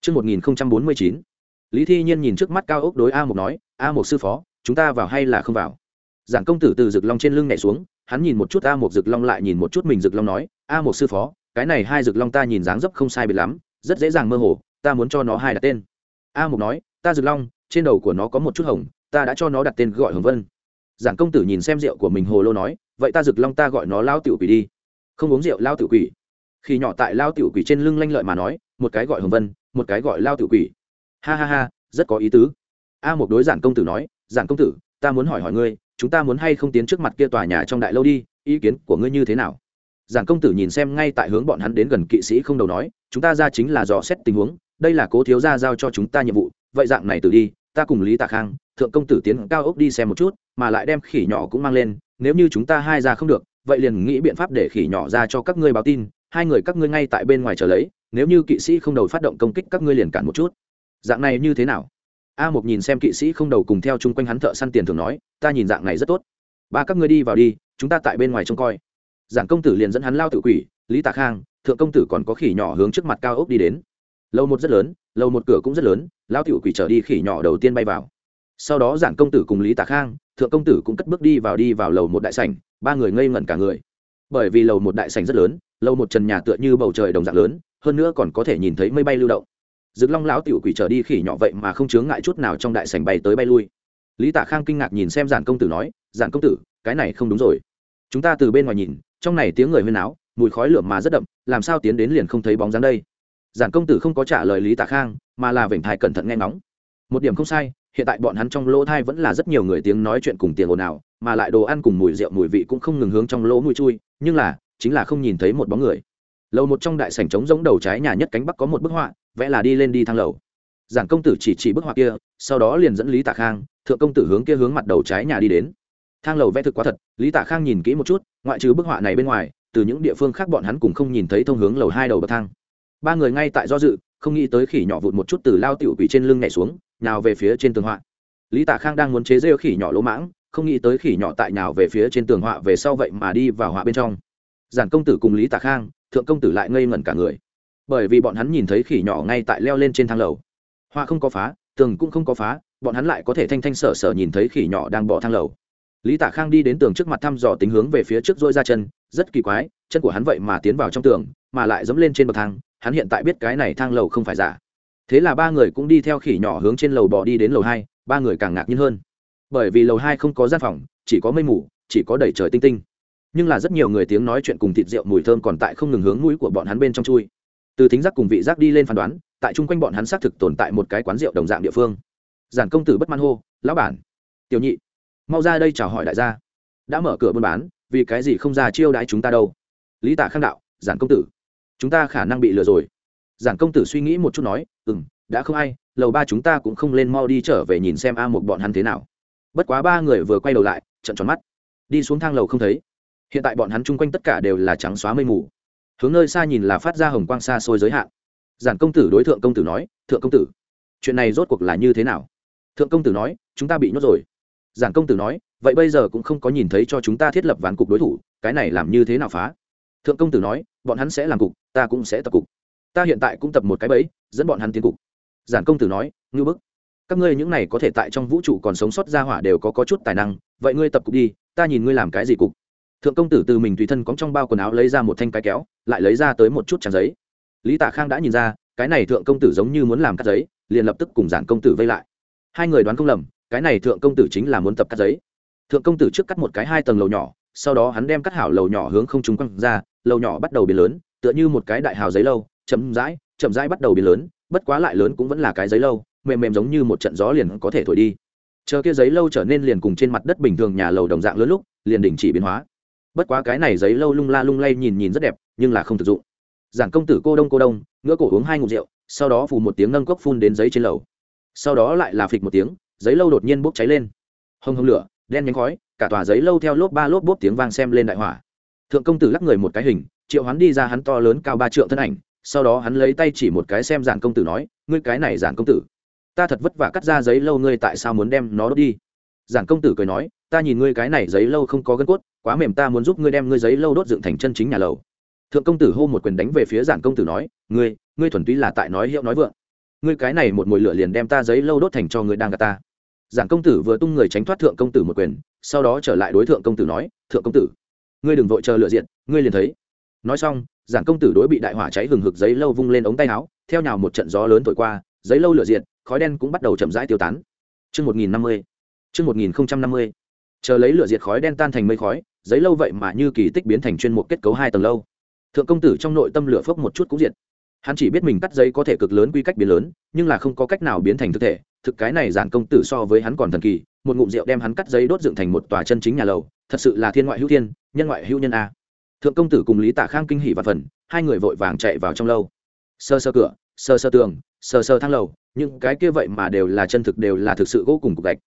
Trước 1049. Lý Thi Nhiên nhìn trước mắt cao ốc đối A một nói, "A một sư phó, chúng ta vào hay là không vào?" Giản công tử từ rực long trên lưng nhảy xuống, hắn nhìn một chút A một rực long lại nhìn một chút mình rực long nói, "A một sư phó, cái này hai rực long ta nhìn dáng dấp không sai biệt lắm, rất dễ dàng mơ hồ, ta muốn cho nó hai đặt tên." A Mục nói, "Ta rực long, trên đầu của nó có một chút hồng, ta đã cho nó đặt tên gọi Hồng Vân." giảng công tử nhìn xem rượu của mình hồ lô nói, "Vậy ta rực long ta gọi nó lao tiểu quỷ đi." Không uống rượu lao tiểu quỷ khi nhỏ tại lao tiểu quỷ trên lưng lanh lợi mà nói một cái gọi hồng vân một cái gọi lao tiểu quỷ ha ha ha rất có ý tứ a một đối giản công tử nói giản công tử ta muốn hỏi hỏi ngươi chúng ta muốn hay không tiến trước mặt kia tòa nhà trong đại lâu đi ý kiến của ngươi như thế nào giản công tử nhìn xem ngay tại hướng bọn hắn đến gần kỵ sĩ không đầu nói, chúng ta ra chính là dò xét tình huống, đây là cố thiếu gia giao cho chúng ta nhiệm vụ, vậy dạng này từ đi, ta cùng lý tạ khang, thượng công tử tiến cao ốc đi xem một chút, mà lại đem khỉ nhỏ cũng mang lên, nếu như chúng ta hai ra không được, vậy liền nghĩ biện pháp để khỉ nhỏ ra cho các ngươi báo tin, hai người các ngươi ngay tại bên ngoài chờ lấy, nếu như kỵ sĩ không đầu phát động công kích các ngươi liền cản một chút. Dạng này như thế nào? A một nhìn xem kỵ sĩ không đầu cùng theo chung quanh hắn thợ săn tiền thường nói, ta nhìn dạng này rất tốt. Ba các ngươi đi vào đi, chúng ta tại bên ngoài trông coi giảng công tử liền dẫn hắn lao tự quỷ, lý tạ khang, thượng công tử còn có khỉ nhỏ hướng trước mặt cao ốc đi đến. Lâu một rất lớn, lâu một cửa cũng rất lớn, lao tiểu quỷ trở đi khỉ nhỏ đầu tiên bay vào. Sau đó giảng công tử cùng lý tạ khang, thượng công tử cũng cất bước đi vào đi vào lầu một đại sảnh, ba người ngây ngẩn cả người. Bởi vì lầu một đại sảnh rất lớn, lâu một trần nhà tựa như bầu trời đồng dạng lớn, hơn nữa còn có thể nhìn thấy mây bay lưu động. Dực long lão tiểu quỷ trở đi khỉ nhỏ vậy mà không chướng ngại chút nào trong đại sảnh bay tới bay lui. Lý tạ khang kinh ngạc nhìn xem giản công tử nói giản công tử, cái này không đúng rồi. Chúng ta từ bên ngoài nhìn trong này tiếng người huyên áo mùi khói lửa mà rất đậm, làm sao tiến đến liền không thấy bóng dáng đây? Giản công tử không có trả lời lý tạ khang, mà là vểnh thai cẩn thận nghe ngóng. Một điểm không sai, hiện tại bọn hắn trong lỗ thai vẫn là rất nhiều người tiếng nói chuyện cùng tiền ồn ào, mà lại đồ ăn cùng mùi rượu mùi vị cũng không ngừng hướng trong lỗ mũi chui, nhưng là, chính là không nhìn thấy một bóng người. Lầu một trong đại sảnh trống giống đầu trái nhà nhất cánh bắc có một bức họa, vẽ là đi lên đi thang lầu. Giản công tử chỉ chỉ bức họa kia, sau đó liền dẫn lý tạ khang, thượng công tử hướng kia hướng mặt đầu trái nhà đi đến thang lầu vẽ thực quá thật, lý Tả khang nhìn kỹ một chút, ngoại trừ bức họa này bên ngoài, từ những địa phương khác bọn hắn cùng không nhìn thấy thông hướng lầu hai đầu bậc thang. Ba người ngay tại do dự, không nghĩ tới khỉ nhỏ vụt một chút từ lao tiểu quỷ trên lưng nhảy xuống nào về phía trên tường họa. Lý Tả khang đang muốn chế rêu khỉ nhỏ lỗ mãng, không nghĩ tới khỉ nhỏ tại nào về phía trên tường họa về sau vậy mà đi vào họa bên trong. Giản công tử cùng lý Tả khang, thượng công tử lại ngây ngẩn cả người. Bởi vì bọn hắn nhìn thấy khỉ nhỏ ngay tại leo lên trên thang lầu. Họa không có phá, tường cũng không có phá, bọn hắn lại có thể thanh thanh sở sở nhìn thấy khỉ nhỏ đang bỏ thang lầu lý tạ khang đi đến tường trước mặt thăm dò tính hướng về phía trước dôi ra chân, rất kỳ quái, chân của hắn vậy mà tiến vào trong tường, mà lại dẫm lên trên bậc thang, hắn hiện tại biết cái này thang lầu không phải giả. Thế là ba người cũng đi theo khỉ nhỏ hướng trên lầu bỏ đi đến lầu hai, ba người càng ngạc nhiên hơn. Bởi vì lầu hai không có gian phòng, chỉ có mây mù, chỉ có đầy trời tinh tinh. Nhưng là rất nhiều người tiếng nói chuyện cùng thịt rượu mùi thơm còn tại không ngừng hướng mũi của bọn hắn bên trong chui. Từ thính giác cùng vị giác đi lên phán đoán, tại chung quanh bọn hắn xác thực tồn tại một cái quán rượu đồng dạng địa phương. Giản công tử bất man hô, lão bản, tiểu nhị mau ra đây chào hỏi đại gia. Đã mở cửa buôn bán, vì cái gì không ra chiêu đãi chúng ta đâu? Lý tả khang đạo, giản công tử, chúng ta khả năng bị lừa rồi. Giản công tử suy nghĩ một chút nói ừ m đã không ai, lầu ba chúng ta cũng không lên mau đi trở về nhìn xem a một bọn hắn thế nào. Bất quá ba người vừa quay đầu lại trận tròn mắt. Đi xuống thang lầu không thấy. Hiện tại bọn hắn chung quanh tất cả đều là trắng xóa mây mù. Hướng nơi xa nhìn là phát ra hồng quang xa xôi giới hạn. Giản công tử đối thượng công tử nói, thượng công tử, chuyện này rốt cuộc là như thế nào? Thượng công tử nói, chúng ta bị nhốt rồi giản công tử nói vậy bây giờ cũng không có nhìn thấy cho chúng ta thiết lập ván cục đối thủ cái này làm như thế nào phá? Thượng công tử nói bọn hắn sẽ làm cục ta cũng sẽ tập cục. Ta hiện tại cũng tập một cái bẫy dẫn bọn hắn tiến cục. Giản công tử nói ngư bức các ngươi những này có thể tại trong vũ trụ còn sống sót ra hỏa đều có, có chút tài năng vậy ngươi tập cục đi ta nhìn ngươi làm cái gì cục. Thượng công tử từ mình tùy thân cóng trong bao quần áo lấy ra một thanh cái kéo lại lấy ra tới một chút trang giấy. Lý tạ khang đã nhìn ra cái này thượng công tử giống như muốn làm cắt giấy liền lập tức cùng giản công tử vây lại. Hai người đoán không lầm cái này thượng công tử chính là muốn tập cắt giấy. Thượng công tử trước cắt một cái hai tầng lầu nhỏ, sau đó hắn đem cắt hảo lầu nhỏ hướng không trung quăng ra, lầu nhỏ bắt đầu biến lớn, tựa như một cái đại hào giấy lâu, chậm rãi chậm rãi bắt đầu biến lớn, bất quá lại lớn cũng vẫn là cái giấy lâu, mềm mềm giống như một trận gió liền có thể thổi đi. Chờ kia giấy lâu trở nên liền cùng trên mặt đất bình thường nhà lầu đồng dạng lớn lúc, liền đình chỉ biến hóa. Bất quá cái này giấy lâu lung la lung lay nhìn nhìn rất đẹp, nhưng là không thực dụng. Giảng công tử cô đông cô đông ngỡ cổ uống hai ngụm rượu, sau đó phù một tiếng nâng cốc phun đến giấy trên lầu. Sau đó lại là phịch một tiếng giấy lâu đột nhiên bốc cháy lên. Hông hông lửa, đen nhánh khói, cả tòa giấy lâu theo lốp ba lốp bốp tiếng vang xem lên đại hỏa thượng công tử lắc người một cái hình, triệu hắn đi ra hắn to lớn cao ba trượng thân ảnh, sau đó hắn lấy tay chỉ một cái xem giản công tử nói, ngươi cái này giản công tử, ta thật vất vả cắt ra giấy lâu ngươi tại sao muốn đem nó đốt đi? Giản công tử cười nói, ta nhìn ngươi cái này giấy lâu không có gân cốt, quá mềm ta muốn giúp ngươi đem ngươi giấy lâu đốt dựng thành chân chính nhà lầu. Thượng công tử hô một quyền đánh về phía giản công tử nói, ngươi ngươi thuần túy là tại nói hiệu nói vượng ngươi cái này một mồi lửa liền đem ta giấy lâu đốt thành cho ngươi đang gạt ta. Giản công tử vừa tung người tránh thoát thượng công tử một quyền, sau đó trở lại đối thượng công tử nói, thượng công tử, ngươi đừng vội chờ lựa diện, ngươi liền thấy. Nói xong giản công tử đối bị đại hỏa cháy hừng hực giấy lâu vung lên ống tay áo, theo nhào một trận gió lớn thổi qua, giấy lâu lửa diện, khói đen cũng bắt đầu chậm rãi tiêu tán. Chương một nghìn năm mươi, chương một nghìn năm mươi. Chờ lấy lửa diệt khói đen tan thành mây khói, giấy lâu vậy mà như kỳ tích biến thành chuyên mục kết cấu hai tầng lâu. Thượng công tử trong nội tâm lửa phốc một chút cũng diệt hắn chỉ biết mình cắt giấy có thể cực lớn quy cách biến lớn, nhưng là không có cách nào biến thành thực thể. Thực cái này giản công tử so với hắn còn thần kỳ, một ngụm rượu đem hắn cắt giấy đốt dựng thành một tòa chân chính nhà lầu. Thật sự là thiên ngoại hữu thiên, nhân ngoại hữu nhân a. Thượng công tử cùng lý tả khang kinh hỉ và phần, hai người vội vàng chạy vào trong lâu sơ sơ cửa, sơ sơ tường, sơ sơ thang lầu, những cái kia vậy mà đều là chân thực, đều là thực sự vô cùng cục gạch.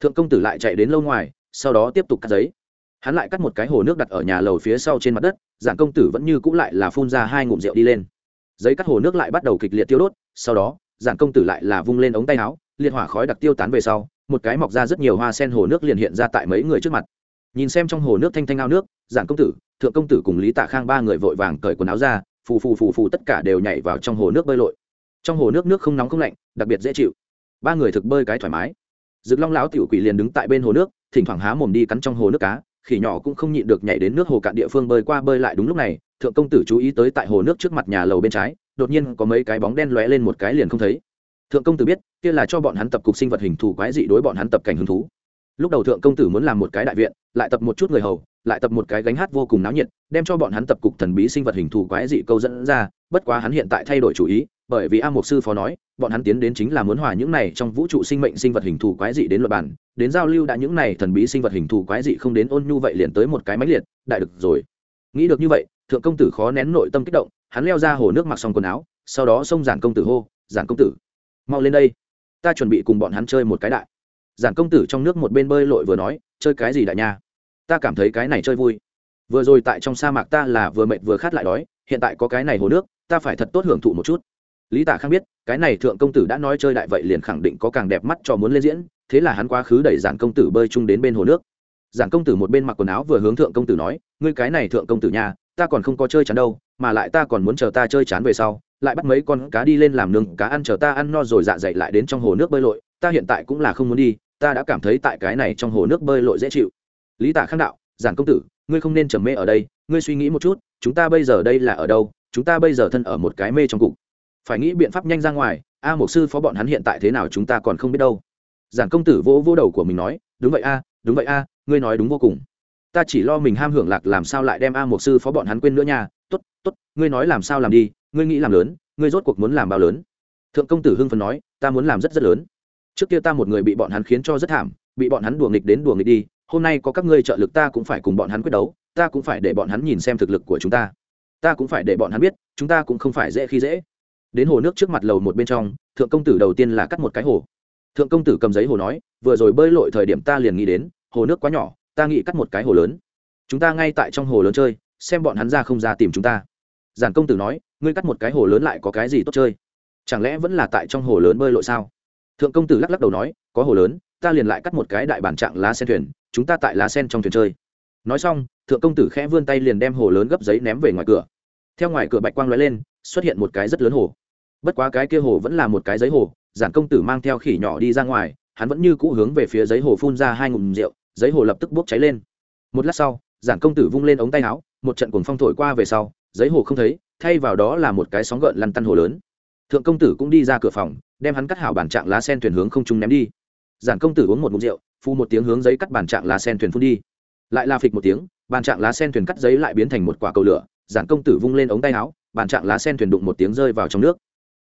Thượng công tử lại chạy đến lâu ngoài, sau đó tiếp tục cắt giấy. Hắn lại cắt một cái hồ nước đặt ở nhà lầu phía sau trên mặt đất, giản công tử vẫn như cũng lại là phun ra hai ngụm rượu đi lên giấy cắt hồ nước lại bắt đầu kịch liệt tiêu đốt, sau đó, giản công tử lại là vung lên ống tay áo, liệt hỏa khói đặc tiêu tán về sau, một cái mọc ra rất nhiều hoa sen hồ nước liền hiện ra tại mấy người trước mặt. Nhìn xem trong hồ nước thanh thanh ao nước, giản công tử, thượng công tử cùng lý tạ khang ba người vội vàng cởi quần áo ra, phù phù phù phù tất cả đều nhảy vào trong hồ nước bơi lội. Trong hồ nước nước không nóng không lạnh, đặc biệt dễ chịu. Ba người thực bơi cái thoải mái. Dực long lão tiểu quỷ liền đứng tại bên hồ nước, thỉnh thoảng há mồm đi cắn trong hồ nước cá, khỉ nhỏ cũng không nhịn được nhảy đến nước hồ cạn địa phương bơi qua bơi lại đúng lúc này thượng công tử chú ý tới tại hồ nước trước mặt nhà lầu bên trái, đột nhiên có mấy cái bóng đen lóe lên một cái liền không thấy. Thượng công tử biết, kia là cho bọn hắn tập cục sinh vật hình thù quái dị đối bọn hắn tập cảnh hứng thú. Lúc đầu thượng công tử muốn làm một cái đại viện, lại tập một chút người hầu, lại tập một cái gánh hát vô cùng náo nhiệt, đem cho bọn hắn tập cục thần bí sinh vật hình thù quái dị câu dẫn ra, bất quá hắn hiện tại thay đổi chủ ý, bởi vì a mục sư phó nói, bọn hắn tiến đến chính là muốn hòa những này trong vũ trụ sinh mệnh sinh vật hình thù quái dị đến luật bản, đến giao lưu đã những này thần bí sinh vật hình thù quái dị không đến ôn nhu vậy liền tới một cái máy liệt, đại được rồi. Nghĩ được như vậy thượng công tử khó nén nội tâm kích động, hắn leo ra hồ nước mặc xong quần áo, sau đó xông giản công tử hô, giản công tử, mau lên đây, ta chuẩn bị cùng bọn hắn chơi một cái đại. Giản công tử trong nước một bên bơi lội vừa nói, chơi cái gì đại nha? Ta cảm thấy cái này chơi vui. Vừa rồi tại trong sa mạc ta là vừa mệt vừa khát lại đói, hiện tại có cái này hồ nước, ta phải thật tốt hưởng thụ một chút. Lý tạ khang biết, cái này thượng công tử đã nói chơi đại vậy liền khẳng định có càng đẹp mắt cho muốn lên diễn, thế là hắn quá khứ đẩy giản công tử bơi chung đến bên hồ nước. Giản công tử một bên mặc quần áo vừa hướng thượng công tử nói, ngươi cái này thượng công tử nhà ta còn không có chơi chán đâu, mà lại ta còn muốn chờ ta chơi chán về sau, lại bắt mấy con cá đi lên làm nương cá ăn chờ ta ăn no rồi dạ dậy lại đến trong hồ nước bơi lội. Ta hiện tại cũng là không muốn đi, ta đã cảm thấy tại cái này trong hồ nước bơi lội dễ chịu. Lý tạ khang đạo, giản công tử, ngươi không nên trầm mê ở đây, ngươi suy nghĩ một chút, chúng ta bây giờ đây là ở đâu, chúng ta bây giờ thân ở một cái mê trong cục. Phải nghĩ biện pháp nhanh ra ngoài, a một sư phó bọn hắn hiện tại thế nào chúng ta còn không biết đâu. Giản công tử vỗ vỗ đầu của mình nói, đúng vậy a, đúng vậy a, ngươi nói đúng vô cùng ta chỉ lo mình ham hưởng lạc làm sao lại đem a một sư phó bọn hắn quên nữa nha. T ố t t ố t ngươi nói làm sao làm đi, ngươi nghĩ làm lớn, ngươi rốt cuộc muốn làm bao lớn? Thượng công tử hưng phần nói, ta muốn làm rất rất lớn. Trước kia ta một người bị bọn hắn khiến cho rất thảm, bị bọn hắn đùa nghịch đến đùa nghịch đi, hôm nay có các ngươi trợ lực ta cũng phải cùng bọn hắn quyết đấu, ta cũng phải để bọn hắn nhìn xem thực lực của chúng ta. Ta cũng phải để bọn hắn biết, chúng ta cũng không phải dễ khi dễ. Đến hồ nước trước mặt lầu một bên trong, thượng công tử đầu tiên là cắt một cái hồ. Thượng công tử cầm giấy hồ nói, vừa rồi bơi lội thời điểm ta liền nghĩ đến, hồ nước quá nhỏ ta nghĩ cắt một cái hồ lớn. Chúng ta ngay tại trong hồ lớn chơi, xem bọn hắn ra không ra tìm chúng ta. Giản công tử nói, ngươi cắt một cái hồ lớn lại có cái gì tốt chơi? Chẳng lẽ vẫn là tại trong hồ lớn bơi lội sao? Thượng công tử lắc lắc đầu nói, có hồ lớn, ta liền lại cắt một cái đại bản trạng lá sen thuyền, chúng ta tại lá sen trong thuyền chơi. Nói xong, thượng công tử khẽ vươn tay liền đem hồ lớn gấp giấy ném về ngoài cửa. Theo ngoài cửa bạch quang lóe lên, xuất hiện một cái rất lớn hồ. Bất quá cái kia hồ vẫn là một cái giấy hồ, giản công tử mang theo khỉ nhỏ đi ra ngoài, hắn vẫn như cũ hướng về phía giấy hồ phun ra hai ngụm rượu giấy hồ lập tức bốc cháy lên. Một lát sau, giản công tử vung lên ống tay áo, một trận cuồng phong thổi qua về sau, giấy hồ không thấy, thay vào đó là một cái sóng gợn lăn tăn hồ lớn. Thượng công tử cũng đi ra cửa phòng, đem hắn cắt hảo bản trạng lá sen thuyền hướng không trung ném đi. Giản công tử uống một mụn rượu phu một tiếng hướng giấy cắt bản trạng lá sen thuyền phun đi. Lại la phịch một tiếng bản trạng lá sen thuyền cắt giấy lại biến thành một quả cầu lửa, giản công tử vung lên ống tay áo bản trạng lá sen thuyền đụng một tiếng rơi vào trong nước.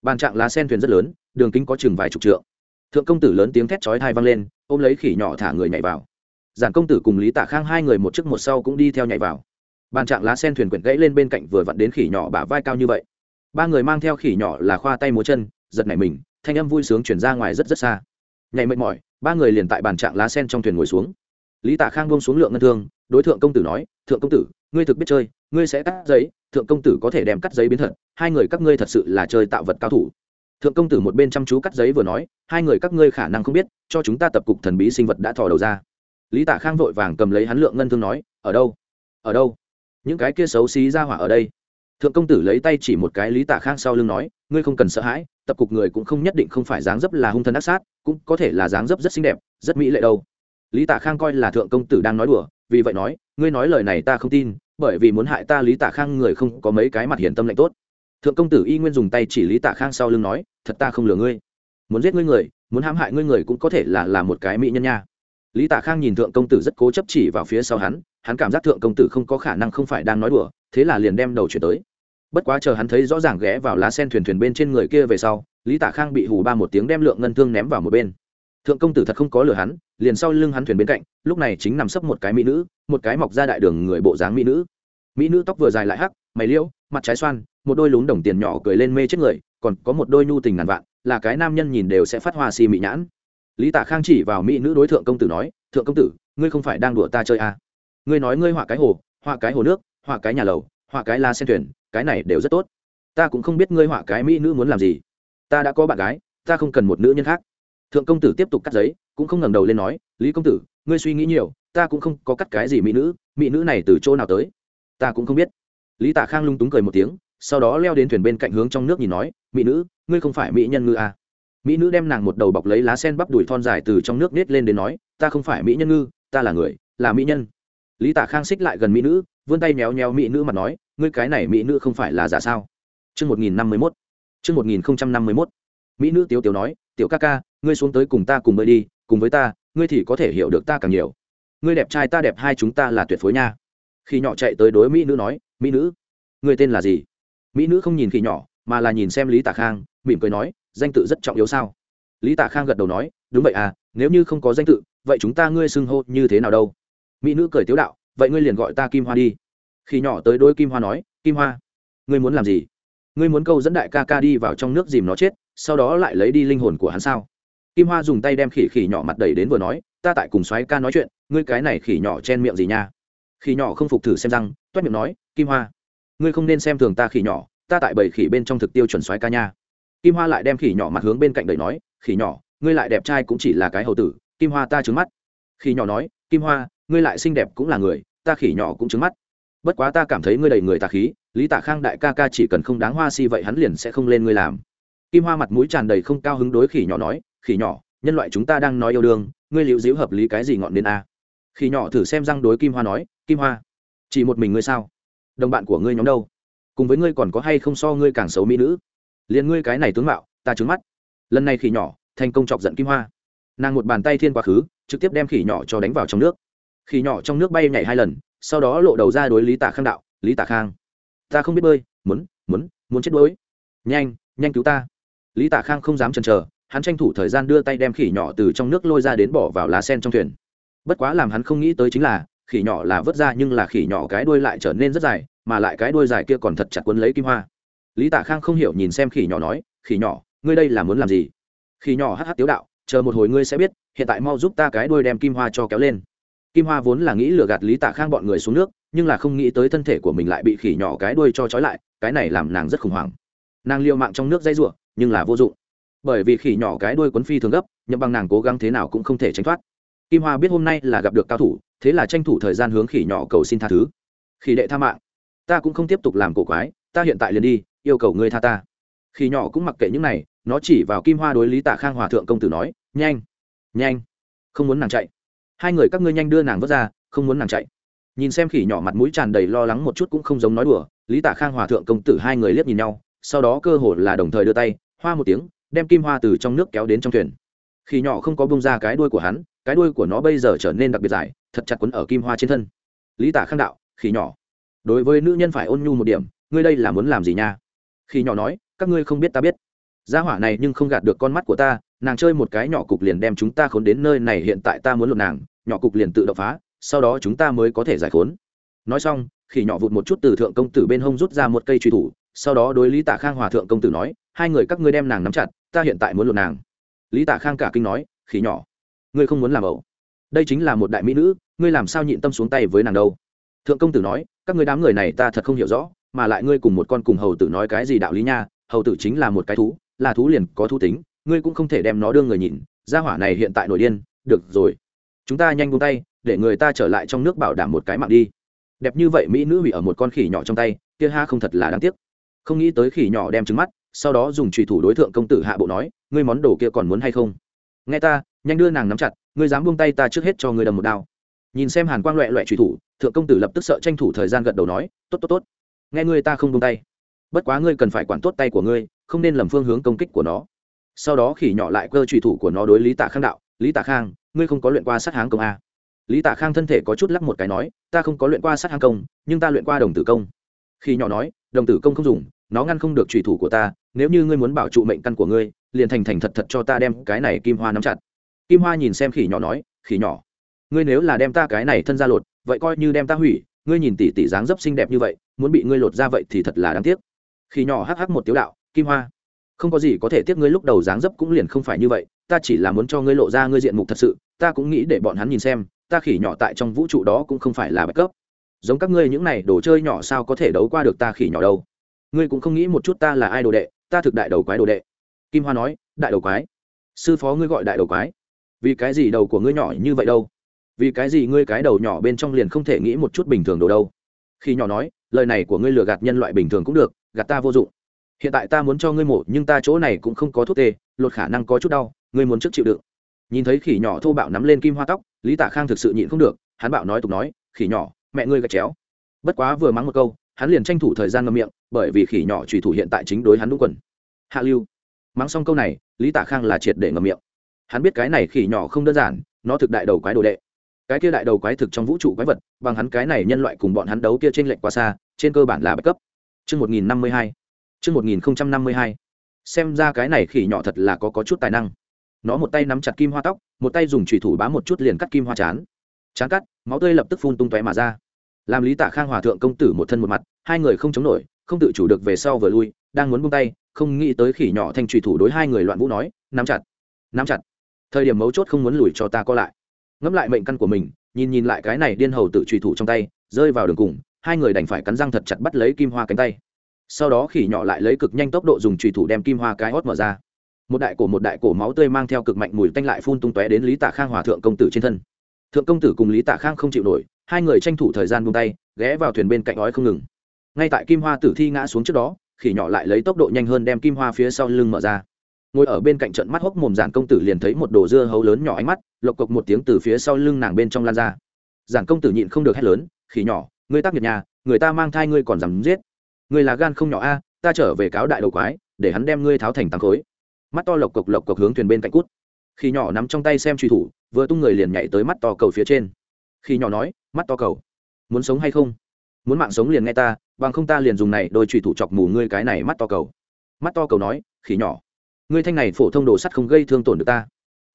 Bản trạng lá sen thuyền rất lớn, đường kính có chừng vài chục trượng. Thượng công tử lớn tiếng thét chói thai vang lên, ôm lấy khỉ nhỏ thả người nhảy vào giản công tử cùng lý tạ khang hai người một trước một sau cũng đi theo nhảy vào. Bàn trạng lá sen thuyền quyển gãy lên bên cạnh vừa vặn đến khỉ nhỏ bả vai cao như vậy. Ba người mang theo khỉ nhỏ là khoa tay múa chân, giật nảy mình, thanh âm vui sướng chuyển ra ngoài rất rất xa. Nhảy mệt mỏi, ba người liền tại bàn trạng lá sen trong thuyền ngồi xuống. Lý tạ khang bông xuống lượng ngân thương, đối tượng công tử nói, thượng công tử, ngươi thực biết chơi, ngươi sẽ cắt giấy, thượng công tử có thể đem cắt giấy biến thật, hai người các ngươi thật sự là chơi tạo vật cao thủ. Thượng công tử một bên chăm chú cắt giấy vừa nói, hai người các ngươi khả năng không biết, cho chúng ta tập cục thần bí sinh vật đã thò đầu ra lý tạ khang vội vàng cầm lấy hắn lượng ngân thương nói, ở đâu? Ở đâu? Những cái kia xấu xí ra hỏa ở đây. Thượng công tử lấy tay chỉ một cái lý tạ khang sau lưng nói, ngươi không cần sợ hãi, tập cục người cũng không nhất định không phải dáng dấp là hung thân ác sát, cũng có thể là dáng dấp rất xinh đẹp, rất mỹ lệ đâu. Lý tạ khang coi là thượng công tử đang nói đùa, vì vậy nói, ngươi nói lời này ta không tin, bởi vì muốn hại ta lý tạ khang người không có mấy cái mặt hiền tâm lạnh tốt. Thượng công tử y nguyên dùng tay chỉ lý tạ khang sau lưng nói, thật ta không lừa ngươi. Muốn giết ngươi người, muốn hãm hại ngươi người cũng có thể là là một cái mỹ nhân nha lý tạ khang nhìn thượng công tử rất cố chấp chỉ vào phía sau hắn hắn cảm giác thượng công tử không có khả năng không phải đang nói đùa, thế là liền đem đầu chuyển tới. Bất quá chờ hắn thấy rõ ràng ghé vào lá sen thuyền thuyền bên trên người kia về sau, lý tạ khang bị hù ba một tiếng đem lượng ngân thương ném vào một bên. Thượng công tử thật không có lừa hắn, liền sau lưng hắn thuyền bên cạnh, lúc này chính nằm sấp một cái mỹ nữ, một cái mọc ra đại đường người bộ dáng mỹ nữ. Mỹ nữ tóc vừa dài lại hắc, mày liêu mặt trái xoan, một đôi lún đồng tiền nhỏ cười lên mê chết người, còn có một đôi nhu tình ngàn vạn, là cái nam nhân nhìn đều sẽ phát hoa si mỹ nhãn lý tạ khang chỉ vào mỹ nữ đối thượng công tử nói, thượng công tử, ngươi không phải đang đùa ta chơi à. ngươi nói ngươi họa cái hồ, họa cái hồ nước, họa cái nhà lầu, họa cái la sen thuyền, cái này đều rất tốt. Ta cũng không biết ngươi họa cái mỹ nữ muốn làm gì. Ta đã có bạn gái, ta không cần một nữ nhân khác. Thượng công tử tiếp tục cắt giấy, cũng không ngẩng đầu lên nói, lý công tử, ngươi suy nghĩ nhiều, ta cũng không có cắt cái gì mỹ nữ mỹ nữ này từ chỗ nào tới? Ta cũng không biết. Lý tạ khang lung túng cười một tiếng, sau đó leo đến thuyền bên cạnh hướng trong nước nhìn nói, mỹ nữ, ngươi không phải mỹ nhân ngư à mỹ nữ đem nàng một đầu bọc lấy lá sen bắp đùi thon dài từ trong nước nết lên đến nói ta không phải mỹ nhân ngư ta là người là mỹ nhân lý tạ khang xích lại gần mỹ nữ vươn tay méo méo mỹ nữ mặt nói ngươi cái này mỹ nữ không phải là giả sao Chương 1051. Chương 1051. Mỹ nữ Tiếu Tiếu nói, "Tiểu ca ca, ngươi xuống tới cùng ta cùng bơi đi, cùng với ta, ngươi thì có thể hiểu được ta càng nhiều. Ngươi đẹp trai ta đẹp hai chúng ta là tuyệt phối nha." Khi nhỏ chạy tới đối mỹ nữ nói, "Mỹ nữ, người tên là gì?" Mỹ nữ không nhìn khi nhỏ, mà là nhìn xem Lý Tạ Khang, mỉm cười nói, "Danh tự rất trọng yếu sao?" Lý Tạ Khang gật đầu nói, "Đúng vậy à, nếu như không có danh tự, vậy chúng ta ngươi xưng hô như thế nào đâu?" Mỹ nữ cười tiếu đạo, "Vậy ngươi liền gọi ta Kim Hoa đi." Khi nhỏ tới đôi Kim Hoa nói, "Kim Hoa, ngươi muốn làm gì?" ngươi muốn câu dẫn đại ca ca đi vào trong nước dìm nó chết sau đó lại lấy đi linh hồn của hắn sao kim hoa dùng tay đem khỉ khỉ nhỏ mặt đầy đến vừa nói ta tại cùng xoáy ca nói chuyện ngươi cái này khỉ nhỏ chen miệng gì nha khỉ nhỏ không phục thử xem răng toét miệng nói kim hoa ngươi không nên xem thường ta khỉ nhỏ ta tại bầy khỉ bên trong thực tiêu chuẩn xoáy ca nha. Kim hoa lại đem khỉ nhỏ mặt hướng bên cạnh đầy nói, khỉ nhỏ, ngươi lại đẹp trai cũng chỉ là cái hầu tử, kim hoa ta trứng mắt. Khỉ nhỏ nói, kim hoa, ngươi lại xinh đẹp cũng là người, ta khỉ nhỏ cũng trứng mắt. Bất quá ta cảm thấy ngươi đầy người tà khí, lý tạ khang đại ca ca chỉ cần không đáng hoa si vậy hắn liền sẽ không lên ngươi làm. Kim hoa mặt mũi tràn đầy không cao hứng đối khỉ nhỏ nói, khỉ nhỏ, nhân loại chúng ta đang nói yêu đương, ngươi liệu dĩu hợp lý cái gì ngọn đến a? Khỉ nhỏ thử xem răng đối kim hoa nói, kim hoa, chỉ một mình ngươi sao? Đồng bạn của ngươi nhóm đâu? Cùng với ngươi còn có hay không so ngươi càng xấu mỹ nữ? Liền ngươi cái này tướng mạo, ta trứng mắt. Lần này khỉ nhỏ, thành công chọc giận kim hoa. Nàng một bàn tay thiên quá khứ, trực tiếp đem khỉ nhỏ cho đánh vào trong nước. Khỉ nhỏ trong nước bay nhảy hai lần, sau đó lộ đầu ra đối lý tạ khang đạo, lý tạ khang, ta không biết bơi, muốn muốn muốn chết đuối. Nhanh nhanh cứu ta. Lý tạ khang không dám chần chờ, hắn tranh thủ thời gian đưa tay đem khỉ nhỏ từ trong nước lôi ra đến bỏ vào lá sen trong thuyền. Bất quá làm hắn không nghĩ tới chính là, khỉ nhỏ là vớt ra nhưng là khỉ nhỏ cái đuôi lại trở nên rất dài mà lại cái đuôi dài kia còn thật chặt quấn lấy kim hoa. Lý tạ khang không hiểu nhìn xem khỉ nhỏ nói, khỉ nhỏ, ngươi đây là muốn làm gì? Khỉ nhỏ hh tiếu đạo, chờ một hồi ngươi sẽ biết, hiện tại mau giúp ta cái đuôi đem kim hoa cho kéo lên. Kim hoa vốn là nghĩ lừa gạt lý tạ khang bọn người xuống nước, nhưng là không nghĩ tới thân thể của mình lại bị khỉ nhỏ cái đuôi cho trói lại, cái này làm nàng rất khủng hoảng. Nàng liều mạng trong nước dây ruộng nhưng là vô dụng. Bởi vì khỉ nhỏ cái đuôi quấn phi thường gấp, nhậm bằng nàng cố gắng thế nào cũng không thể tránh thoát. Kim hoa biết hôm nay là gặp được cao thủ, thế là tranh thủ thời gian hướng khỉ nhỏ cầu xin tha thứ. Khỉ đệ tha mạng ta cũng không tiếp tục làm cổ quái, ta hiện tại liền đi, yêu cầu ngươi tha ta. Khỉ nhỏ cũng mặc kệ những này, nó chỉ vào kim hoa đối lý tạ khang hòa thượng công tử nói, nhanh nhanh, không muốn nàng chạy. Hai người các ngươi nhanh đưa nàng vớt ra, không muốn nàng chạy. Nhìn xem khỉ nhỏ mặt mũi tràn đầy lo lắng một chút cũng không giống nói đùa, lý tạ khang hòa thượng công tử hai người liếc nhìn nhau, sau đó cơ hồ là đồng thời đưa tay, hoa một tiếng, đem kim hoa từ trong nước kéo đến trong thuyền. Khỉ nhỏ không có bông ra cái đuôi của hắn, cái đuôi của nó bây giờ trở nên đặc biệt dài, thật chặt quấn ở kim hoa trên thân. Lý tả khang đạo, khỉ nhỏ đối với nữ nhân phải ôn nhu một điểm, ngươi đây là muốn làm gì nha? Khỉ nhỏ nói, các ngươi không biết ta biết. Gia hỏa này nhưng không gạt được con mắt của ta, nàng chơi một cái nhỏ cục liền đem chúng ta khốn đến nơi này, hiện tại ta muốn lột nàng, nhỏ cục liền tự động phá, sau đó chúng ta mới có thể giải khốn. Nói xong, khỉ nhỏ vụt một chút từ thượng công tử bên hông rút ra một cây truy thủ, sau đó đối lý tả khang hòa thượng công tử nói, hai người các ngươi đem nàng nắm chặt, ta hiện tại muốn lột nàng. Lý tả khang cả kinh nói, khỉ nhỏ, ngươi không muốn làm ẩu. Đây chính là một đại mỹ nữ, ngươi làm sao nhịn tâm xuống tay với nàng đâu? Thượng công tử nói các người đám người này ta thật không hiểu rõ, mà lại ngươi cùng một con cùng hầu tử nói cái gì đạo lý nha, hầu tử chính là một cái thú, là thú liền có thú tính, ngươi cũng không thể đem nó đưa người nhìn, gia hỏa này hiện tại nổi điên, được rồi. Chúng ta nhanh buông tay, để người ta trở lại trong nước bảo đảm một cái mạng đi. Đẹp như vậy mỹ nữ bị ở một con khỉ nhỏ trong tay, kia ha không thật là đáng tiếc. Không nghĩ tới khỉ nhỏ đem trứng mắt, sau đó dùng trùy thủ đối tượng công tử hạ bộ nói, ngươi món đồ kia còn muốn hay không? Nghe ta, nhanh đưa nàng nắm chặt, ngươi dám buông tay ta trước hết cho ngươi đầm một đao nhìn xem hàn quang loẹ loẹ trùy thủ, thượng công tử lập tức sợ tranh thủ thời gian gật đầu nói, tốt tốt tốt. Nghe ngươi ta không buông tay. Bất quá ngươi cần phải quản tốt tay của ngươi, không nên lầm phương hướng công kích của nó. Sau đó khỉ nhỏ lại cơ trùy thủ của nó đối lý tạ khang đạo, lý tạ khang, ngươi không có luyện qua sát háng công a? Lý tạ khang thân thể có chút lắc một cái nói, ta không có luyện qua sát háng công, nhưng ta luyện qua đồng tử công. Khi nhỏ nói, đồng tử công không dùng, nó ngăn không được trùy thủ của ta, nếu như ngươi muốn bảo trụ mệnh căn của ngươi, liền thành thành thật thật cho ta đem cái này kim hoa nắm chặt. Kim hoa nhìn xem khỉ nhỏ nói, khỉ nhỏ ngươi nếu là đem ta cái này thân ra lột, vậy coi như đem ta hủy, ngươi nhìn tỷ tỷ dáng dấp xinh đẹp như vậy, muốn bị ngươi lột ra vậy thì thật là đáng tiếc. Khỉ nhỏ hắc hắc một tiếu đạo, kim hoa, không có gì có thể tiếc ngươi lúc đầu dáng dấp cũng liền không phải như vậy, ta chỉ là muốn cho ngươi lộ ra ngươi diện mục thật sự, ta cũng nghĩ để bọn hắn nhìn xem, ta khỉ nhỏ tại trong vũ trụ đó cũng không phải là bạch cấp. Giống các ngươi những này đồ chơi nhỏ sao có thể đấu qua được ta khỉ nhỏ đâu? Ngươi cũng không nghĩ một chút ta là ai đồ đệ, ta thực đại đầu quái đồ đệ. Kim hoa nói, đại đầu quái. Sư phó ngươi gọi đại đầu quái. Vì cái gì đầu của ngươi nhỏ như vậy đâu? Vì cái gì ngươi cái đầu nhỏ bên trong liền không thể nghĩ một chút bình thường đồ đâu? Khi nhỏ nói, lời này của ngươi lừa gạt nhân loại bình thường cũng được, gạt ta vô dụng. Hiện tại ta muốn cho ngươi mổ, nhưng ta chỗ này cũng không có thuốc tê, lột khả năng có chút đau, ngươi muốn trước chịu đựng. Nhìn thấy khỉ nhỏ thô bạo nắm lên kim hoa tóc, lý tả khang thực sự nhịn không được, hắn bạo nói tục nói, khỉ nhỏ, mẹ ngươi gạch chéo. Bất quá vừa mắng một câu, hắn liền tranh thủ thời gian ngâm miệng, bởi vì khỉ nhỏ trùy thủ hiện tại chính đối hắn đúng quần. Hạ lưu. Mắng xong câu này, lý tả khang là triệt để ngâm miệng. Hắn biết cái này khỉ nhỏ không đơn giản, nó thực đại đầu quái đồ đệ cái kia đại đầu quái thực trong vũ trụ quái vật bằng hắn cái này nhân loại cùng bọn hắn đấu kia trên lệnh quá xa trên cơ bản là bất cấp Chương 1052. Chương 1052. Xem ra cái này khỉ nhỏ thật là có có chút tài năng. Nó một tay nắm chặt kim hoa tóc, một tay dùng chùy thủ bám một chút liền cắt kim hoa chán. Chán cắt, máu tươi lập tức phun tung tóe mà ra. Làm Lý Tả Khang hòa thượng công tử một thân một mặt, hai người không chống nổi, không tự chủ được về sau vừa lui, đang muốn buông tay, không nghĩ tới khỉ nhỏ thanh chùy thủ đối hai người loạn vũ nói, nắm chặt, nắm chặt. Thời điểm mấu chốt không muốn lùi cho ta co lại. Ngẫm lại mệnh căn của mình, nhìn nhìn lại cái này điên hầu tự truy thủ trong tay, rơi vào đường cùng, hai người đành phải cắn răng thật chặt bắt lấy kim hoa cánh tay. Sau đó khỉ nhỏ lại lấy cực nhanh tốc độ dùng trùy thủ đem kim hoa cái hót mở ra. Một đại cổ một đại cổ máu tươi mang theo cực mạnh mùi tanh lại phun tung tóe đến lý tạ khang hòa thượng công tử trên thân. Thượng công tử cùng lý tạ khang không chịu nổi hai người tranh thủ thời gian buông tay ghé vào thuyền bên cạnh ói không ngừng. Ngay tại kim hoa tử thi ngã xuống trước đó khỉ nhỏ lại lấy tốc độ nhanh hơn đem kim hoa phía sau lưng mở ra ngồi ở bên cạnh trận mắt hốc mồm giản công tử liền thấy một đồ dưa hấu lớn nhỏ ánh mắt, lộc cộc một tiếng từ phía sau lưng nàng bên trong lan ra. Giản công tử nhịn không được hét lớn, khỉ nhỏ, ngươi tác nghiệp nhà, người ta mang thai ngươi còn dám giết. Người là gan không nhỏ a, ta trở về cáo đại đầu quái, để hắn đem ngươi tháo thành tăng khối. Mắt to lộc cộc lộc cộc hướng thuyền bên cạnh cút. Khi nhỏ nắm trong tay xem truy thủ, vừa tung người liền nhảy tới mắt to cầu phía trên. Khi nhỏ nói, mắt to cầu, muốn sống hay không? Muốn mạng sống liền nghe ta, bằng không ta liền dùng này đôi truy thủ chọc mù ngươi cái này mắt to cầu. Mắt to cầu nói, khỉ nhỏ ngươi thanh này phổ thông đồ sắt không gây thương tổn được ta.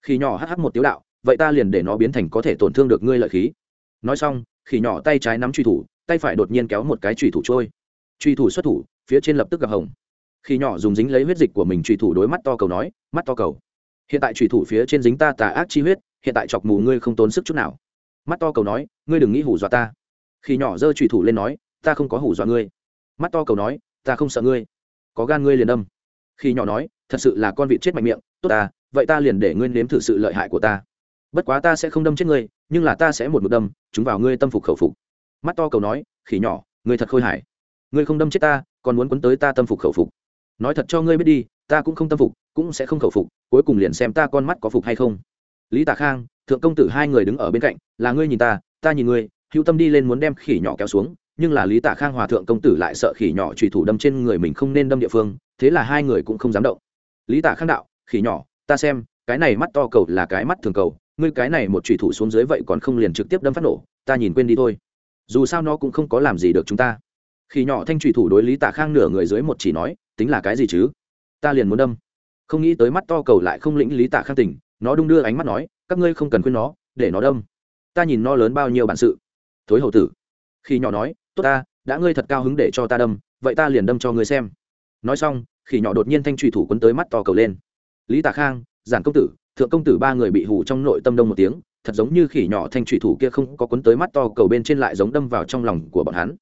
Khi nhỏ hh một tiếu đạo, vậy ta liền để nó biến thành có thể tổn thương được ngươi lợi khí. Nói xong, khỉ nhỏ tay trái nắm truy thủ, tay phải đột nhiên kéo một cái truy thủ trôi. Truy thủ xuất thủ, phía trên lập tức gặp hồng. Khi nhỏ dùng dính lấy huyết dịch của mình truy thủ đối mắt to cầu nói, mắt to cầu. Hiện tại truy thủ phía trên dính ta tà ác chi huyết, hiện tại chọc mù ngươi không tốn sức chút nào. Mắt to cầu nói, ngươi đừng nghĩ hủ dọa ta. Khi nhỏ giơ truy thủ lên nói, ta không có hủ dọa ngươi. Mắt to cầu nói, ta không sợ ngươi. Có gan ngươi liền âm khi nhỏ nói, thật sự là con vịt chết mạnh miệng, tốt ta, vậy ta liền để ngươi nếm thử sự lợi hại của ta. Bất quá ta sẽ không đâm chết ngươi, nhưng là ta sẽ một mực đâm, chúng vào ngươi tâm phục khẩu phục. Mắt to cầu nói, khỉ nhỏ, ngươi thật khôi hài. Ngươi không đâm chết ta, còn muốn quấn tới ta tâm phục khẩu phục. Nói thật cho ngươi biết đi, ta cũng không tâm phục, cũng sẽ không khẩu phục, cuối cùng liền xem ta con mắt có phục hay không. Lý tạ khang, thượng công tử hai người đứng ở bên cạnh, là ngươi nhìn ta ta nhìn ngươi, hữu tâm đi lên muốn đem khỉ nhỏ kéo xuống, nhưng là lý tả khang hòa thượng công tử lại sợ khỉ nhỏ trùy thủ đâm trên người mình không nên đâm địa phương thế là hai người cũng không dám động. Lý tả khang đạo, khỉ nhỏ, ta xem, cái này mắt to cầu là cái mắt thường cầu, ngươi cái này một trùy thủ xuống dưới vậy còn không liền trực tiếp đâm phát nổ, ta nhìn quên đi thôi. Dù sao nó cũng không có làm gì được chúng ta. Khi nhỏ thanh trùy thủ đối lý tạ khang nửa người dưới một chỉ nói, tính là cái gì chứ? Ta liền muốn đâm. Không nghĩ tới mắt to cầu lại không lĩnh lý tạ khang tỉnh, nó đung đưa ánh mắt nói, các ngươi không cần khuyên nó, để nó đâm. Ta nhìn nó lớn bao nhiêu bản sự. Thối hậu tử. Khi nhỏ nói, tốt ta, đã ngươi thật cao hứng để cho ta đâm, vậy ta liền đâm cho ngươi xem nói xong, khỉ nhỏ đột nhiên thanh trùy thủ quấn tới mắt to cầu lên. Lý tạ khang, giản công tử, thượng công tử ba người bị hù trong nội tâm đông một tiếng, thật giống như khỉ nhỏ thanh trùy thủ kia không có quấn tới mắt to cầu bên trên lại giống đâm vào trong lòng của bọn hắn.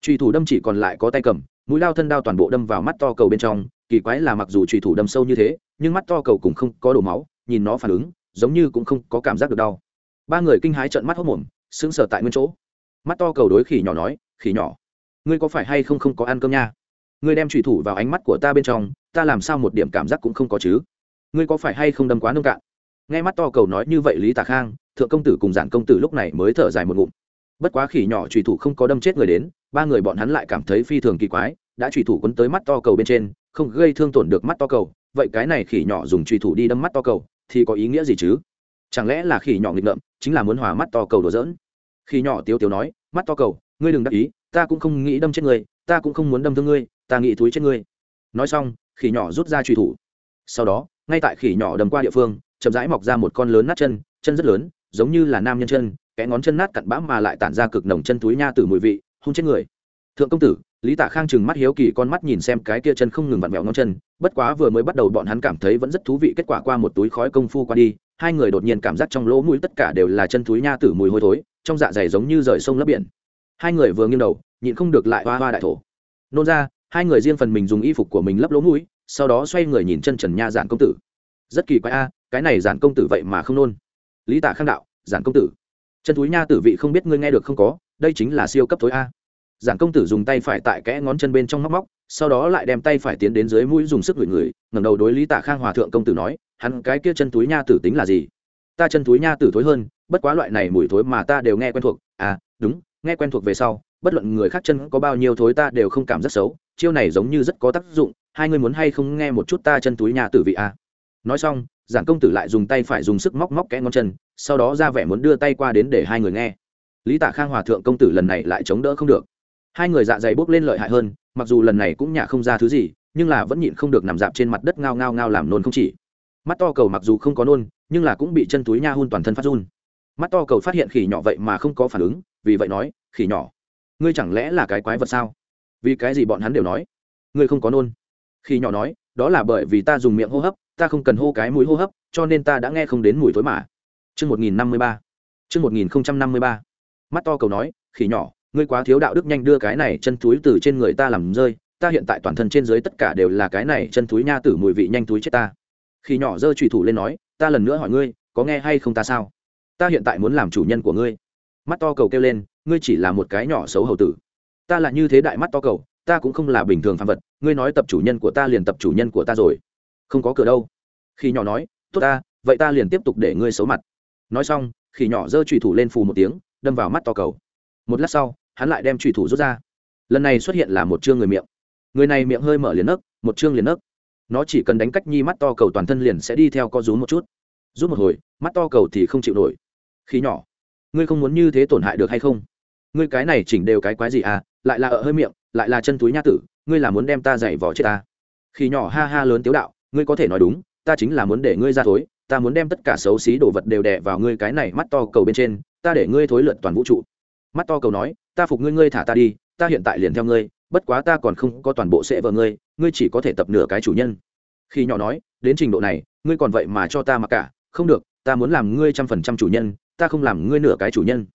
Trùy thủ đâm chỉ còn lại có tay cầm, mũi lao thân đao toàn bộ đâm vào mắt to cầu bên trong, kỳ quái là mặc dù trùy thủ đâm sâu như thế, nhưng mắt to cầu cũng không có đổ máu, nhìn nó phản ứng, giống như cũng không có cảm giác được đau. Ba người kinh hái trợn mắt hốc mồm, sững sờ tại nguyên chỗ. Mắt to cầu đối khỉ nhỏ nói, khỉ nhỏ, ngươi có phải hay không không có ăn cơm nha? Ngươi đem trùy thủ vào ánh mắt của ta bên trong, ta làm sao một điểm cảm giác cũng không có chứ? Ngươi có phải hay không đâm quá nông cạn? Nghe mắt to cầu nói như vậy lý tà khang, thượng công tử cùng giản công tử lúc này mới thở dài một ngụm. Bất quá khỉ nhỏ trùy thủ không có đâm chết người đến, ba người bọn hắn lại cảm thấy phi thường kỳ quái, đã trùy thủ quấn tới mắt to cầu bên trên, không gây thương tổn được mắt to cầu, vậy cái này khỉ nhỏ dùng trùy thủ đi đâm mắt to cầu, thì có ý nghĩa gì chứ? Chẳng lẽ là khỉ nhỏ nghịch ngợm, chính là muốn hòa mắt to cầu đùa dỡn khỉ nhỏ tiếu tiếu nói, mắt to cầu, ngươi đừng đắc ý, ta cũng không nghĩ đâm chết ngươi, ta cũng không muốn đâm thương ngươi ta nghĩ thúi chết ngươi. Nói xong, khỉ nhỏ rút ra trùy thủ. Sau đó, ngay tại khỉ nhỏ đầm qua địa phương, chậm rãi mọc ra một con lớn nát chân chân rất lớn, giống như là nam nhân chân, kẽ ngón chân nát cặn bã mà lại tản ra cực nồng chân túi nha từ mùi vị, hung chết người. Thượng công tử, lý tạ khang chừng mắt hiếu kỳ con mắt nhìn xem cái kia chân không ngừng vặn vẹo ngón chân, bất quá vừa mới bắt đầu bọn hắn cảm thấy vẫn rất thú vị kết quả qua một túi khói công phu qua đi, hai người đột nhiên cảm giác trong lỗ mũi tất cả đều là chân túi nha tử mùi hôi thối, trong dạ dày giống như rời sông lấp biển. Hai người vừa nghiêng đầu, nhịn không được lại hoa hoa đại thổ. Nôn ra hai người riêng phần mình dùng y phục của mình lấp lỗ mũi, sau đó xoay người nhìn chân trần nha giản công tử. Rất kỳ quái a, cái này giản công tử vậy mà không nôn. Lý tạ khang đạo, giản công tử. Chân túi nha tử vị không biết ngươi nghe được không có, đây chính là siêu cấp thối a. Giản công tử dùng tay phải tại kẽ ngón chân bên trong móc móc, sau đó lại đem tay phải tiến đến dưới mũi dùng sức gửi người ngẩng đầu đối lý tạ khang hòa thượng công tử nói, hắn cái kia chân túi nha tử tính là gì? Ta chân túi nha tử thối hơn, bất quá loại này mùi thối mà ta đều nghe quen thuộc. À đúng, nghe quen thuộc về sau, bất luận người khác chân có bao nhiêu thối ta đều không cảm rất xấu chiêu này giống như rất có tác dụng, hai người muốn hay không nghe một chút ta chân túi nhà tử vị à. nói xong giản công tử lại dùng tay phải dùng sức móc móc kẽ ngón chân, sau đó ra vẻ muốn đưa tay qua đến để hai người nghe. Lý tạ khang hòa thượng công tử lần này lại chống đỡ không được. Hai người dạ dày bốc lên lợi hại hơn, mặc dù lần này cũng nhả không ra thứ gì, nhưng là vẫn nhịn không được nằm dạp trên mặt đất ngao ngao ngao làm nôn không chỉ. Mắt to cầu mặc dù không có nôn, nhưng là cũng bị chân túi nha hun toàn thân phát run. Mắt to cầu phát hiện khỉ nhỏ vậy mà không có phản ứng, vì vậy nói, khỉ nhỏ, ngươi chẳng lẽ là cái quái vật sao? Vì cái gì bọn hắn đều nói ngươi không có nôn khi nhỏ nói đó là bởi vì ta dùng miệng hô hấp ta không cần hô cái mũi hô hấp cho nên ta đã nghe không đến mùi thối mà Chương 1053. Chương 1053. Mắt to cầu nói, khỉ nhỏ, ngươi quá thiếu đạo đức nhanh đưa cái này chân túi từ trên người ta làm rơi, ta hiện tại toàn thân trên dưới tất cả đều là cái này chân túi nha tử mùi vị nhanh túi chết ta. Khỉ nhỏ giơ trùy thủ lên nói, ta lần nữa hỏi ngươi, có nghe hay không ta sao? Ta hiện tại muốn làm chủ nhân của ngươi. Mắt to cầu kêu lên, ngươi chỉ là một cái nhỏ xấu hầu tử. Ta là như thế đại mắt to cầu, ta cũng không là bình thường phàm vật, ngươi nói tập chủ nhân của ta liền tập chủ nhân của ta rồi. Không có cửa đâu. Khi nhỏ nói, tốt ta, vậy ta liền tiếp tục để ngươi xấu mặt. Nói xong khỉ nhỏ giơ trùy thủ lên phù một tiếng đâm vào mắt to cầu. Một lát sau hắn lại đem trùy thủ rút ra. Lần này xuất hiện là một chương người miệng. Người này miệng hơi mở liền nấc một chương liền nấc. Nó chỉ cần đánh cách nhi mắt to cầu toàn thân liền sẽ đi theo co rú một chút. Rút một hồi mắt to cầu thì không chịu nổi. Khi nhỏ ngươi không muốn như thế tổn hại được hay không? Ngươi cái này chỉnh đều cái quái gì à? Lại là ở hơi miệng, lại là chân túi nha tử, ngươi là muốn đem ta dạy vỏ chết ta. Khi nhỏ ha ha lớn tiếu đạo, ngươi có thể nói đúng, ta chính là muốn để ngươi ra thối, ta muốn đem tất cả xấu xí đồ vật đều đè vào ngươi cái này mắt to cầu bên trên, ta để ngươi thối lượn toàn vũ trụ. Mắt to cầu nói, ta phục ngươi ngươi thả ta đi, ta hiện tại liền theo ngươi, bất quá ta còn không có toàn bộ sẽ vợ ngươi ngươi chỉ có thể tập nửa cái chủ nhân. Khi nhỏ nói, đến trình độ này, ngươi còn vậy mà cho ta mặc cả, không được, ta muốn làm ngươi trăm phần trăm chủ nhân, ta không làm ngươi nửa cái chủ nhân.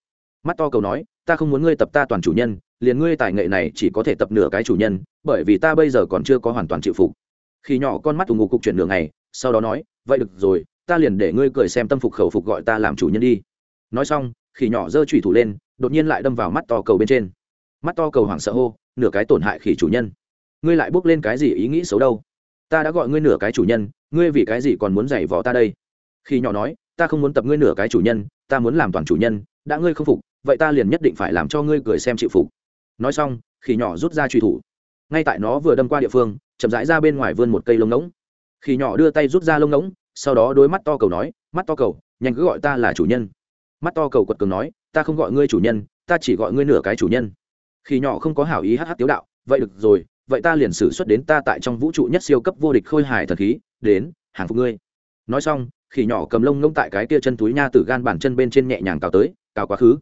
Mắt to cầu nói, ta không muốn ngươi tập ta toàn chủ nhân liền ngươi tài nghệ này chỉ có thể tập nửa cái chủ nhân, bởi vì ta bây giờ còn chưa có hoàn toàn chịu phục. Khi nhỏ con mắt ủng ngục cục chuyển đường này sau đó nói, vậy được rồi, ta liền để ngươi cười xem tâm phục khẩu phục gọi ta làm chủ nhân đi. Nói xong khỉ nhỏ giơ trùy thủ lên, đột nhiên lại đâm vào mắt to cầu bên trên. Mắt to cầu hoảng sợ hô, nửa cái tổn hại khỉ chủ nhân. Ngươi lại bước lên cái gì ý nghĩ xấu đâu? Ta đã gọi ngươi nửa cái chủ nhân, ngươi vì cái gì còn muốn giày vò ta đây? Khi nhỏ nói, ta không muốn tập ngươi nửa cái chủ nhân, ta muốn làm toàn chủ nhân, đã ngươi không phục, vậy ta liền nhất định phải làm cho ngươi cười xem chịu phục nói xong khi nhỏ rút ra truy thủ. Ngay tại nó vừa đâm qua địa phương, chậm rãi ra bên ngoài vươn một cây lông ngỗng. Khi nhỏ đưa tay rút ra lông ngỗng, sau đó đôi mắt to cầu nói, mắt to cầu, nhanh cứ gọi ta là chủ nhân. Mắt to cầu quật cường nói, ta không gọi ngươi chủ nhân, ta chỉ gọi ngươi nửa cái chủ nhân. Khi nhỏ không có hảo ý hh tiếu đạo, vậy được rồi, vậy ta liền xử xuất đến ta tại trong vũ trụ nhất siêu cấp vô địch khôi hài thật khí, đến, hàng phục ngươi. Nói xong, khỉ nhỏ cầm lông ngông tại cái kia chân túi nha từ gan bàn chân bên trên nhẹ nhàng cào tới, cào quá khứ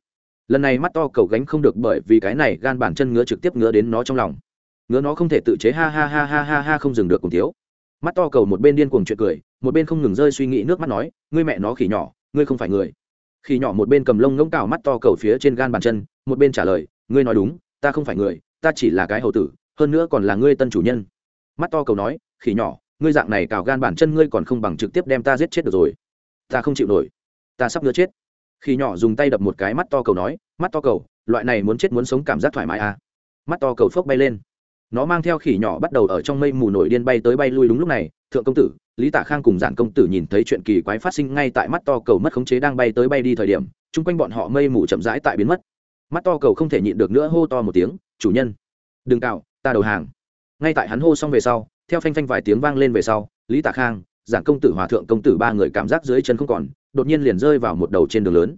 lần này mắt to cầu gánh không được bởi vì cái này gan bàn chân ngứa trực tiếp ngứa đến nó trong lòng. Ngứa nó không thể tự chế, ha ha ha ha ha ha không dừng được cùng thiếu. Mắt to cầu một bên điên cuồng chuyện cười, một bên không ngừng rơi suy nghĩ nước mắt nói, ngươi mẹ nó khỉ nhỏ, ngươi không phải người. Khỉ nhỏ một bên cầm lông ngỗng cào mắt to cầu phía trên gan bàn chân, một bên trả lời, ngươi nói đúng, ta không phải người, ta chỉ là cái hầu tử, hơn nữa còn là ngươi tân chủ nhân. Mắt to cầu nói, khỉ nhỏ, ngươi dạng này cào gan bản chân ngươi còn không bằng trực tiếp đem ta giết chết được rồi. Ta không chịu nổi. Ta sắp ngứa chết khi nhỏ dùng tay đập một cái mắt to cầu nói, mắt to cầu, loại này muốn chết muốn sống cảm giác thoải mái à? Mắt to cầu phốc bay lên. Nó mang theo khỉ nhỏ bắt đầu ở trong mây mù nổi điên bay tới bay lui đúng lúc này, thượng công tử, lý tạ khang cùng giản công tử nhìn thấy chuyện kỳ quái phát sinh ngay tại mắt to cầu mất khống chế đang bay tới bay đi thời điểm, chung quanh bọn họ mây mù chậm rãi tại biến mất. Mắt to cầu không thể nhịn được nữa hô to một tiếng, chủ nhân, đừng cạo, ta đầu hàng. Ngay tại hắn hô xong về sau, theo phanh phanh vài tiếng vang lên về sau, lý tạ khang giản công tử hòa thượng công tử ba người cảm giác dưới chân không còn, đột nhiên liền rơi vào một đầu trên đường lớn.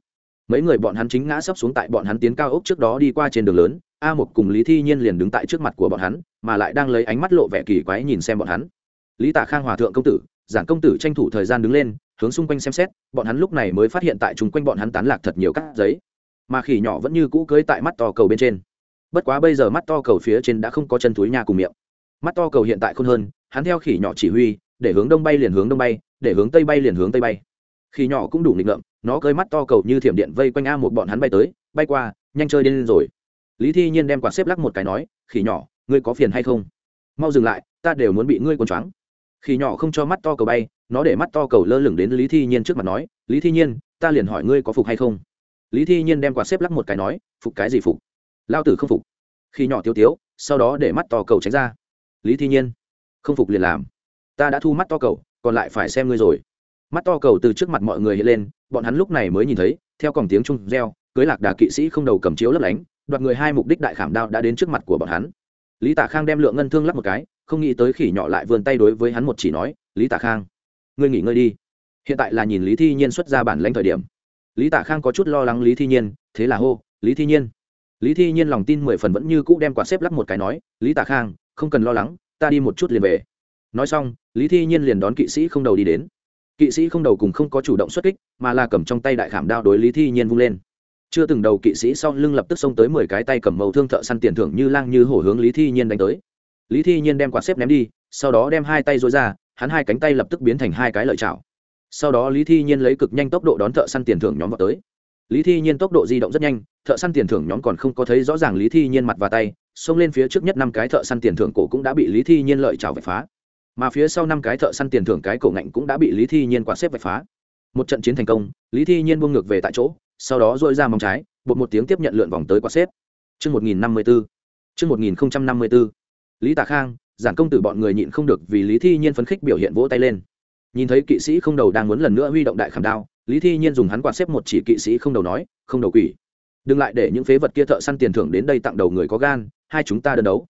Mấy người bọn hắn chính ngã sấp xuống tại bọn hắn tiến cao ốc trước đó đi qua trên đường lớn, a một cùng lý thi nhiên liền đứng tại trước mặt của bọn hắn, mà lại đang lấy ánh mắt lộ vẻ kỳ quái nhìn xem bọn hắn. Lý tạ khang hòa thượng công tử giản công tử tranh thủ thời gian đứng lên, hướng xung quanh xem xét, bọn hắn lúc này mới phát hiện tại chung quanh bọn hắn tán lạc thật nhiều cắt giấy. Mà khỉ nhỏ vẫn như cũ cưới tại mắt to cầu bên trên. Bất quá bây giờ mắt to cầu phía trên đã không có chân túi nhà cùng miệng. Mắt to cầu hiện tại khôn hơn, hắn theo khỉ nhỏ chỉ huy để hướng đông bay liền hướng đông bay, để hướng tây bay liền hướng tây bay. Khi nhỏ cũng đủ nghịch ngợm, nó cơi mắt to cầu như thiểm điện vây quanh a một bọn hắn bay tới, bay qua, nhanh chơi điên rồi. Lý thi nhiên đem quạt xếp lắc một cái nói, khỉ nhỏ, ngươi có phiền hay không? Mau dừng lại, ta đều muốn bị ngươi quần choáng. Khỉ nhỏ không cho mắt to cầu bay, nó để mắt to cầu lơ lửng đến lý thi nhiên trước mặt nói, lý thi nhiên, ta liền hỏi ngươi có phục hay không? Lý thi nhiên đem quạt xếp lắc một cái nói, phục cái gì phục? Lao tử không phục. Khi nhỏ tiêu tiếu, sau đó để mắt to cầu tránh ra. Lý thi nhiên, không phục liền làm ta đã thu mắt to cầu, còn lại phải xem ngươi rồi. Mắt to cầu từ trước mặt mọi người hiện lên, bọn hắn lúc này mới nhìn thấy, theo còng tiếng trung reo, cưới lạc đà kỵ sĩ không đầu cầm chiếu lấp lánh, đoạt người hai mục đích đại khảm đao đã đến trước mặt của bọn hắn. Lý Tả khang đem lượng ngân thương lắp một cái, không nghĩ tới khỉ nhỏ lại vươn tay đối với hắn một chỉ nói, lý Tả khang, ngươi nghỉ ngơi đi. Hiện tại là nhìn lý thi nhiên xuất ra bản lãnh thời điểm. Lý Tả khang có chút lo lắng lý thi nhiên, thế là hô, lý thi nhiên. Lý thi nhiên lòng tin mười phần vẫn như cũ đem quả xếp lắp một cái nói, lý Tả khang, không cần lo lắng, ta đi một chút liền về nói xong, lý thi nhiên liền đón kỵ sĩ không đầu đi đến. Kỵ sĩ không đầu cùng không có chủ động xuất kích, mà là cầm trong tay đại khảm đao đối lý thi nhiên vung lên. Chưa từng đầu kỵ sĩ sau lưng lập tức xông tới mười cái tay cầm màu thương thợ săn tiền thưởng như lang như hổ hướng lý thi nhiên đánh tới. Lý thi nhiên đem quạt xếp ném đi, sau đó đem hai tay dối ra, hắn hai cánh tay lập tức biến thành hai cái lợi chảo. Sau đó lý thi nhiên lấy cực nhanh tốc độ đón thợ săn tiền thưởng nhóm vào tới. Lý thi nhiên tốc độ di động rất nhanh, thợ săn tiền thưởng nhóm còn không có thấy rõ ràng lý thi nhiên mặt và tay, xông lên phía trước nhất năm cái thợ săn tiền thưởng cổ cũng đã bị lý thi nhiên lợi chảo vạch phá mà phía sau năm cái thợ săn tiền thưởng cái cổ ngạnh cũng đã bị lý thi nhiên quạt xếp vạch phá một trận chiến thành công lý thi nhiên buông ngược về tại chỗ sau đó dội ra móng trái bột một tiếng tiếp nhận lượn vòng tới quạt xếp Trước 1054. Trước 1054. Lý tạ Khang, giản công tử bọn người nhịn không được vì Lý Thi Nhiên phấn khích biểu hiện vỗ tay lên. Nhìn thấy kỵ sĩ không đầu đang muốn lần nữa huy động đại khảm đao, Lý Thi Nhiên dùng hắn quạt xếp một chỉ kỵ sĩ không đầu nói, không đầu quỷ. Đừng lại để những phế vật kia thợ săn tiền thưởng đến đây tặng đầu người có gan, hai chúng ta đơn đấu.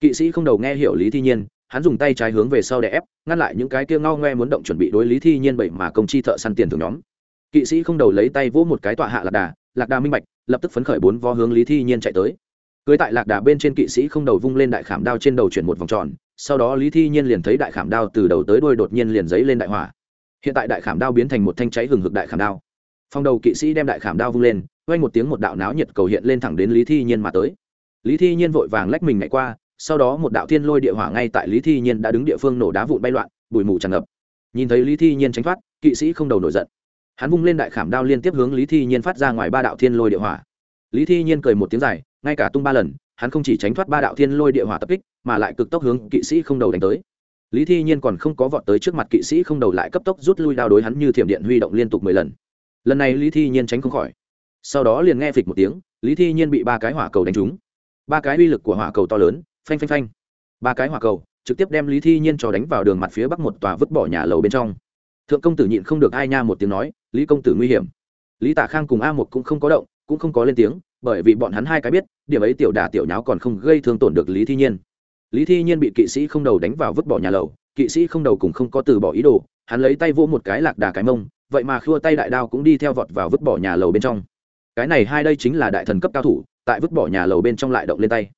Kỵ sĩ không đầu nghe hiểu Lý Thi Nhiên, hắn dùng tay trái hướng về sau để ép, ngăn lại những cái kia ngao ngoe muốn động chuẩn bị đối Lý Thi Nhiên bảy mà công chi thợ săn tiền thưởng nhóm. Kỵ sĩ không đầu lấy tay vỗ một cái tọa hạ lạc đà, lạc đà minh bạch, lập tức phấn khởi bốn vó hướng Lý Thi Nhiên chạy tới. Cưới tại lạc đà bên trên kỵ sĩ không đầu vung lên đại khảm đao trên đầu chuyển một vòng tròn sau đó lý thi nhiên liền thấy đại khảm đao từ đầu tới đuôi đột nhiên liền giấy lên đại hỏa. Hiện tại đại khảm đao biến thành một thanh cháy hừng hực đại khảm đao. Phong đầu kỵ sĩ đem đại khảm đao vung lên quanh một tiếng một đạo náo nhiệt cầu hiện lên thẳng đến lý thi nhiên mà tới. Lý thi nhiên vội vàng lách mình nhảy qua sau đó một đạo thiên lôi địa hỏa ngay tại lý thi nhiên đã đứng địa phương nổ đá vụn bay loạn, bụi mù tràn ngập. Nhìn thấy lý thi nhiên tránh thoát, kỵ sĩ không đầu nổi giận. Hắn vung lên đại khảm đao liên tiếp hướng lý thi nhiên phát ra ngoài ba đạo thiên lôi địa hỏa. Lý thi nhiên cười một tiếng dài, ngay cả tung ba lần, hắn không chỉ tránh thoát ba đạo thiên lôi địa hỏa tập kích, mà lại cực tốc hướng kỵ sĩ không đầu đánh tới. Lý thi nhiên còn không có vọt tới trước mặt kỵ sĩ không đầu lại cấp tốc rút lui đao đối hắn như thiểm điện huy động liên tục mười lần. Lần này lý thi nhiên tránh không khỏi. Sau đó liền nghe phịch một tiếng, lý thi nhiên bị ba cái hỏa cầu đánh trúng. Ba cái uy lực của hỏa cầu to lớn phanh phanh phanh. Ba cái hỏa cầu trực tiếp đem lý thi nhiên cho đánh vào đường mặt phía bắc một tòa vứt bỏ nhà lầu bên trong. Thượng công tử nhịn không được ai nha một tiếng nói, lý công tử nguy hiểm. Lý tạ khang cùng a một cũng không có động, cũng không có lên tiếng, bởi vì bọn hắn hai cái biết, điểm ấy tiểu đà tiểu nháo còn không gây thương tổn được lý thi nhiên. Lý thi nhiên bị kỵ sĩ không đầu đánh vào vứt bỏ nhà lầu, kỵ sĩ không đầu cùng không có từ bỏ ý đồ, hắn lấy tay vỗ một cái lạc đà cái mông, vậy mà khua tay đại đao cũng đi theo vọt vào vứt bỏ nhà lầu bên trong. Cái này hai đây chính là đại thần cấp cao thủ, tại vứt bỏ nhà lầu bên trong lại động lên tay.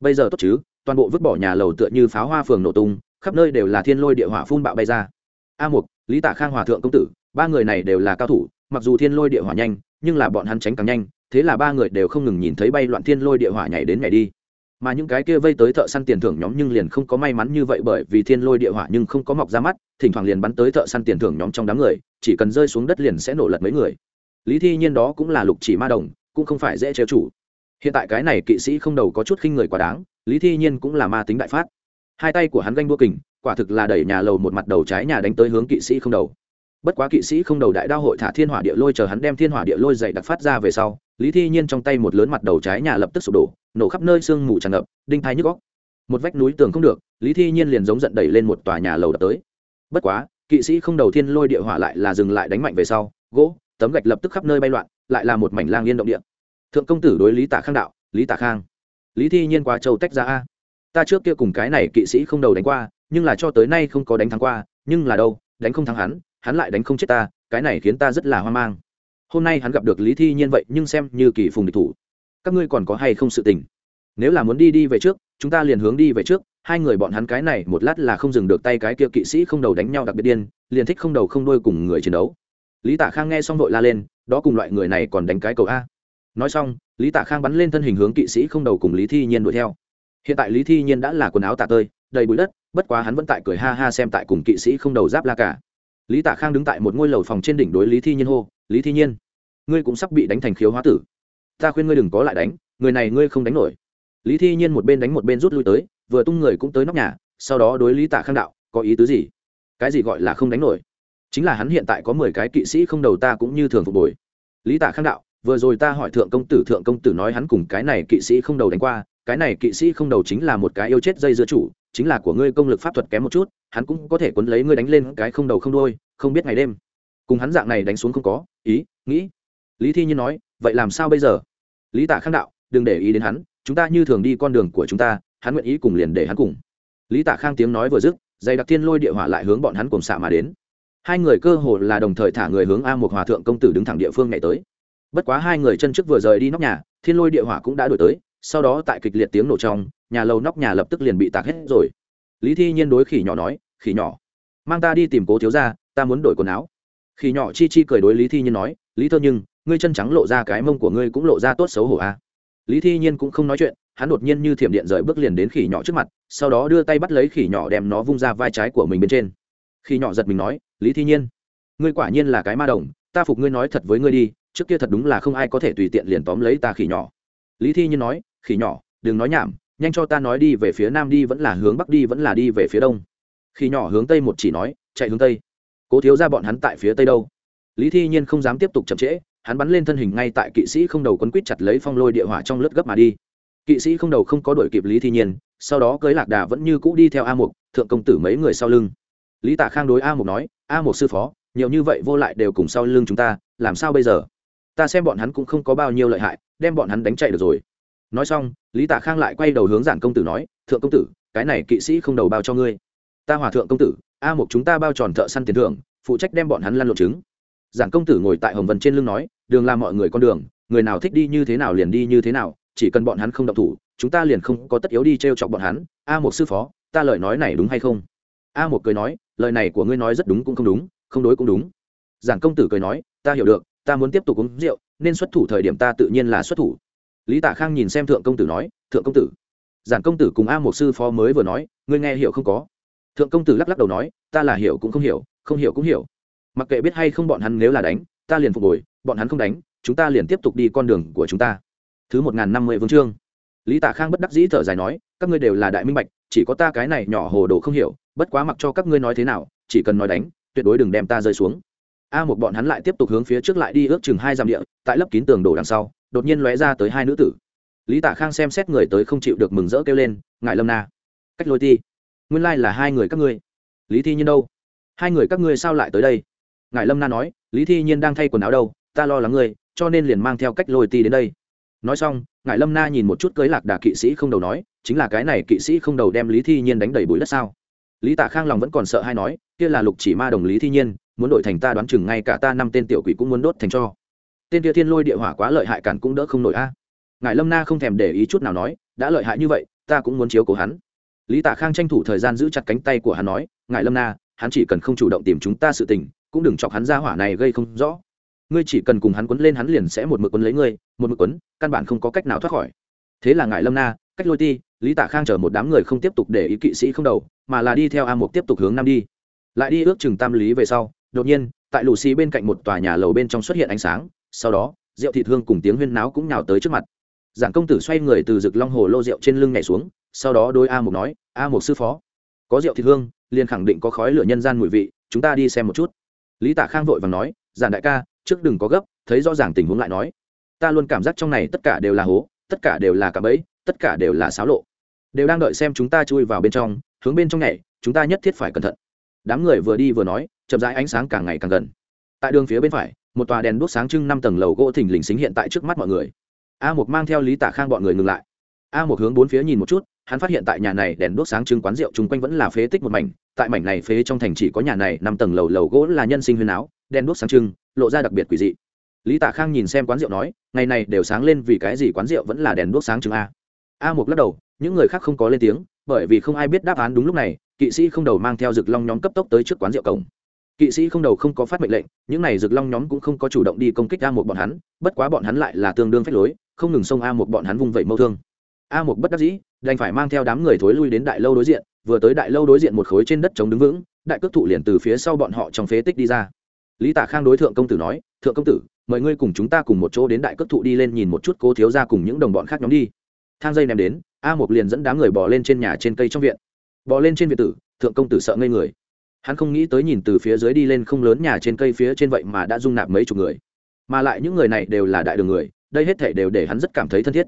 Bây giờ tốt chứ? Toàn bộ vứt bỏ nhà lầu tựa như pháo hoa phường nổ tung, khắp nơi đều là thiên lôi địa hỏa phun bạo bay ra. A mục, lý tạ khang hòa thượng công tử, ba người này đều là cao thủ, mặc dù thiên lôi địa hỏa nhanh, nhưng là bọn hắn tránh càng nhanh, thế là ba người đều không ngừng nhìn thấy bay loạn thiên lôi địa hỏa nhảy đến nhảy đi. Mà những cái kia vây tới thợ săn tiền thưởng nhóm nhưng liền không có may mắn như vậy bởi vì thiên lôi địa hỏa nhưng không có mọc ra mắt, thỉnh thoảng liền bắn tới thợ săn tiền thưởng nhóm trong đám người, chỉ cần rơi xuống đất liền sẽ nổ lật mấy người. Lý thi nhiên đó cũng là lục chỉ ma đồng, cũng không phải dễ trêu chủ. Hiện tại cái này kỵ sĩ không đầu có chút khinh người quá đáng lý thi nhiên cũng là ma tính đại phát. Hai tay của hắn ganh đua kình, quả thực là đẩy nhà lầu một mặt đầu trái nhà đánh tới hướng kỵ sĩ không đầu. Bất quá kỵ sĩ không đầu đại đao hội thả thiên hỏa địa lôi chờ hắn đem thiên hỏa địa lôi dày đặc phát ra về sau, lý thi nhiên trong tay một lớn mặt đầu trái nhà lập tức sụp đổ, nổ khắp nơi sương mù tràn ngập, đinh thái nhức góc một vách núi tường không được, lý thi nhiên liền giống giận đẩy lên một tòa nhà lầu đập tới. Bất quá, kỵ sĩ không đầu thiên lôi địa hỏa lại là dừng lại đánh mạnh về sau, gỗ, tấm gạch lập tức khắp nơi bay loạn, lại là một mảnh lang yên động địa. Thượng công tử đối lý tả khang đạo, lý tả khang lý thi nhiên qua châu tách ra a. Ta trước kia cùng cái này kỵ sĩ không đầu đánh qua, nhưng là cho tới nay không có đánh thắng qua, nhưng là đâu, đánh không thắng hắn hắn lại đánh không chết ta, cái này khiến ta rất là hoang mang. Hôm nay hắn gặp được lý thi nhiên vậy, nhưng xem như kỳ phùng địch thủ. Các ngươi còn có hay không sự tình? Nếu là muốn đi đi về trước, chúng ta liền hướng đi về trước. Hai người bọn hắn cái này một lát là không dừng được tay cái kia kỵ sĩ không đầu đánh nhau đặc biệt điên, liền thích không đầu không đôi cùng người chiến đấu. Lý Tả khang nghe xong đội la lên, đó cùng loại người này còn đánh cái cầu a nói xong, lý tạ khang bắn lên thân hình hướng kỵ sĩ không đầu cùng lý thi nhiên đuổi theo. Hiện tại lý thi nhiên đã là quần áo tạ tơi, đầy bụi đất, bất quá hắn vẫn tại cười ha ha xem tại cùng kỵ sĩ không đầu giáp la cả. Lý tạ khang đứng tại một ngôi lầu phòng trên đỉnh đối lý thi nhiên hô, lý thi nhiên, ngươi cũng sắp bị đánh thành khiếu hóa tử. Ta khuyên ngươi đừng có lại đánh, người này ngươi không đánh nổi. Lý thi nhiên một bên đánh một bên rút lui tới, vừa tung người cũng tới nóc nhà, sau đó đối lý tạ khang đạo, có ý tứ gì? Cái gì gọi là không đánh nổi? Chính là hắn hiện tại có mười cái kỵ sĩ không đầu ta cũng như thường phục bồi lý tạ khang đạo vừa rồi ta hỏi thượng công tử, thượng công tử nói hắn cùng cái này kỵ sĩ không đầu đánh qua, cái này kỵ sĩ không đầu chính là một cái yêu chết dây dưa chủ, chính là của ngươi công lực pháp thuật kém một chút, hắn cũng có thể quấn lấy ngươi đánh lên cái không đầu không đôi không biết ngày đêm. Cùng hắn dạng này đánh xuống không có, ý, nghĩ. Lý thi nhiên nói, vậy làm sao bây giờ? Lý tạ khang đạo, đừng để ý đến hắn, chúng ta như thường đi con đường của chúng ta, hắn nguyện ý cùng liền để hắn cùng. Lý tạ khang tiếng nói vừa dứt dày đặc thiên lôi địa hỏa lại hướng bọn hắn cùng xạ mà đến. Hai người cơ hồ là đồng thời thả người hướng a một hòa thượng công tử đứng thẳng địa phương ngày tới bất quá hai người chân trước vừa rời đi nóc nhà, thiên lôi địa hỏa cũng đã đổi tới, sau đó tại kịch liệt tiếng nổ trong, nhà lầu nóc nhà lập tức liền bị tạc hết rồi. Lý thi nhiên đối khỉ nhỏ nói, khỉ nhỏ, mang ta đi tìm cố thiếu ra ta muốn đổi quần áo. Khỉ nhỏ chi chi cười đối lý thi nhiên nói, lý thơ nhưng, ngươi chân trắng lộ ra cái mông của ngươi cũng lộ ra tốt xấu hổ a à. lý thi nhiên cũng không nói chuyện, hắn đột nhiên như thiểm điện rời bước liền đến khỉ nhỏ trước mặt, sau đó đưa tay bắt lấy khỉ nhỏ đem nó vung ra vai trái của mình bên trên. Khỉ nhỏ giật mình nói, lý thi nhiên, ngươi quả nhiên là cái ma đồng, ta phục ngươi nói thật với ngươi đi trước kia thật đúng là không ai có thể tùy tiện liền tóm lấy ta khỉ nhỏ. Lý thi nhiên nói, khỉ nhỏ, đừng nói nhảm, nhanh cho ta nói đi về phía nam đi vẫn là hướng bắc đi vẫn là đi về phía đông. Khỉ nhỏ hướng tây một chỉ nói, chạy hướng tây. Cố thiếu ra bọn hắn tại phía tây đâu? Lý thi nhiên không dám tiếp tục chậm trễ, hắn bắn lên thân hình ngay tại kỵ sĩ không đầu quấn quýt chặt lấy phong lôi địa hỏa trong lớp gấp mà đi. Kỵ sĩ không đầu không có đuổi kịp lý thi nhiên, sau đó cưới lạc đà vẫn như cũ đi theo a mục, thượng công tử mấy người sau lưng. Lý tạ khang đối a mục nói, a mục sư phó, nhiều như vậy vô lại đều cùng sau lưng chúng ta, làm sao bây giờ? Ta xem bọn hắn cũng không có bao nhiêu lợi hại, đem bọn hắn đánh chạy được rồi. Nói xong, lý Tả khang lại quay đầu hướng giản công tử nói, thượng công tử, cái này kỵ sĩ không đầu bao cho ngươi. Ta hòa thượng công tử, a mục chúng ta bao tròn thợ săn tiền thưởng, phụ trách đem bọn hắn lăn lộn trứng. Giản công tử ngồi tại hồng vân trên lưng nói, đường làm mọi người con đường, người nào thích đi như thế nào liền đi như thế nào, chỉ cần bọn hắn không động thủ, chúng ta liền không có tất yếu đi t r e o chọc bọn hắn. A một sư phó, ta lời nói này đúng hay không? A một cười nói, lời này của ngươi nói rất đúng cũng không đúng, không đối cũng đúng. Giản công tử cười nói, ta hiểu được ta muốn tiếp tục uống rượu, nên xuất thủ thời điểm ta tự nhiên là xuất thủ. Lý tạ khang nhìn xem thượng công tử nói, thượng công tử. Giản công tử cùng a một sư phó mới vừa nói, ngươi nghe hiểu không có? Thượng công tử lắc lắc đầu nói, ta là hiểu cũng không hiểu không hiểu cũng hiểu. Mặc kệ biết hay không bọn hắn nếu là đánh, ta liền phục hồi, bọn hắn không đánh, chúng ta liền tiếp tục đi con đường của chúng ta. Thứ một n g h n năm mươi vương chương. Lý tạ khang bất đắc dĩ thở dài nói, các ngươi đều là đại minh bạch, chỉ có ta cái này nhỏ hồ đồ không hiểu, bất quá mặc cho các ngươi nói thế nào, chỉ cần nói đánh, tuyệt đối đừng đem ta rơi xuống a một bọn hắn lại tiếp tục hướng phía trước lại đi ước chừng hai dặm địa, tại lớp kín tường đổ đằng sau, đột nhiên lóe ra tới hai nữ tử. Lý tạ khang xem xét người tới không chịu được mừng rỡ kêu lên ngại lâm na, cách lôi ti nguyên lai là hai người các ngươi. Lý thi nhiên đâu? Hai người các ngươi sao lại tới đây? Ngài lâm na nói, lý thi nhiên đang thay quần áo đâu, ta lo lắng ngươi, cho nên liền mang theo cách lôi ti đến đây. Nói xong, ngài lâm na nhìn một chút cưới lạc đà kỵ sĩ không đầu nói, chính là cái này kỵ sĩ không đầu đem lý thi nhiên đánh đầy bụi đất sao? Lý tả khang lòng vẫn còn sợ hay nói, kia là lục chỉ ma đồng lý thi nhiên, muốn đổi thành ta đoán chừng ngay cả ta năm tên tiểu quỷ cũng muốn đốt thành cho. Tên kia thiên lôi địa hỏa quá lợi hại cản cũng đỡ không nổi a. À. Ngài lâm na không thèm để ý chút nào nói, đã lợi hại như vậy, ta cũng muốn chiếu cố hắn. Lý tả khang tranh thủ thời gian giữ chặt cánh tay của hắn nói, ngài lâm na, hắn chỉ cần không chủ động tìm chúng ta sự tình, cũng đừng chọc hắn ra hỏa này gây không rõ. Ngươi chỉ cần cùng hắn quấn lên hắn liền sẽ một mực quấn lấy ngươi, một mực quấn, căn bản không có cách nào thoát khỏi. Thế là ngài lâm na, cách lôi ti lý tả khang chở một đám người không tiếp tục để ý kỵ sĩ không đầu, mà là đi theo a Mục tiếp tục hướng nam đi. Lại đi ước chừng tam lý về sau, đột nhiên, tại lù xì bên cạnh một tòa nhà lầu bên trong xuất hiện ánh sáng, sau đó, rượu Thị hương cùng tiếng huyên náo cũng nhào tới trước mặt. Giảng công tử xoay người từ rực long hồ lô rượu trên lưng nhảy xuống, sau đó đôi a Mục nói, a Mục sư phó, có rượu Thị hương, liền khẳng định có khói lửa nhân gian mùi vị, chúng ta đi xem một chút. Lý tả khang vội và nói, giản đại ca, trước đừng có gấp, thấy rõ ràng tình huống lại nói. Ta luôn cảm giác trong này tất cả đều là hố, tất cả đều là cả bẫy, tất cả đều là xáo lộ đều đang đợi xem chúng ta chui vào bên trong, hướng bên trong nhảy, chúng ta nhất thiết phải cẩn thận. Đám người vừa đi vừa nói, chậm rãi ánh sáng càng ngày càng gần. Tại đường phía bên phải, một tòa đèn đuốc sáng trưng năm tầng lầu gỗ thình lình xính hiện tại trước mắt mọi người. A một mang theo lý tả khang bọn người ngừng lại. A một hướng bốn phía nhìn một chút, hắn phát hiện tại nhà này đèn đuốc sáng trưng quán rượu chung quanh vẫn là phế tích một mảnh, tại mảnh này phế trong thành chỉ có nhà này năm tầng lầu lầu gỗ là nhân sinh huyền áo đèn đuốc sáng trưng, lộ ra đặc biệt quỷ dị. Lý tả khang nhìn xem quán rượu nói, ngày này đều sáng lên vì cái gì quán rượu vẫn là đèn đuốc sáng trưng a? A một lắc đầu, những người khác không có lên tiếng, bởi vì không ai biết đáp án đúng lúc này, kỵ sĩ không đầu mang theo rực long nhóm cấp tốc tới trước quán rượu cổng. Kỵ sĩ không đầu không có phát mệnh lệnh, những này rực long nhóm cũng không có chủ động đi công kích a một bọn hắn, bất quá bọn hắn lại là tương đương phép lối, không ngừng xông a một bọn hắn vung vẩy mâu thương. A một bất đắc dĩ, đành phải mang theo đám người thối lui đến đại lâu đối diện, vừa tới đại lâu đối diện một khối trên đất chống đứng vững, đại cước thụ liền từ phía sau bọn họ trong phế tích đi ra. Lý tả khang đối thượng công tử nói, thượng công tử, mời ngươi cùng chúng ta cùng một chỗ đến đại cước thụ đi lên nhìn một chút cố thiếu ra cùng những đồng bọn khác nhóm đi thang dây ném đến, a một liền dẫn đám người bỏ lên trên nhà trên cây trong viện. Bỏ lên trên viện tử, thượng công tử sợ ngây người. Hắn không nghĩ tới nhìn từ phía dưới đi lên không lớn nhà trên cây phía trên vậy mà đã dung nạp mấy chục người. Mà lại những người này đều là đại đường người, đây hết thể đều để hắn rất cảm thấy thân thiết.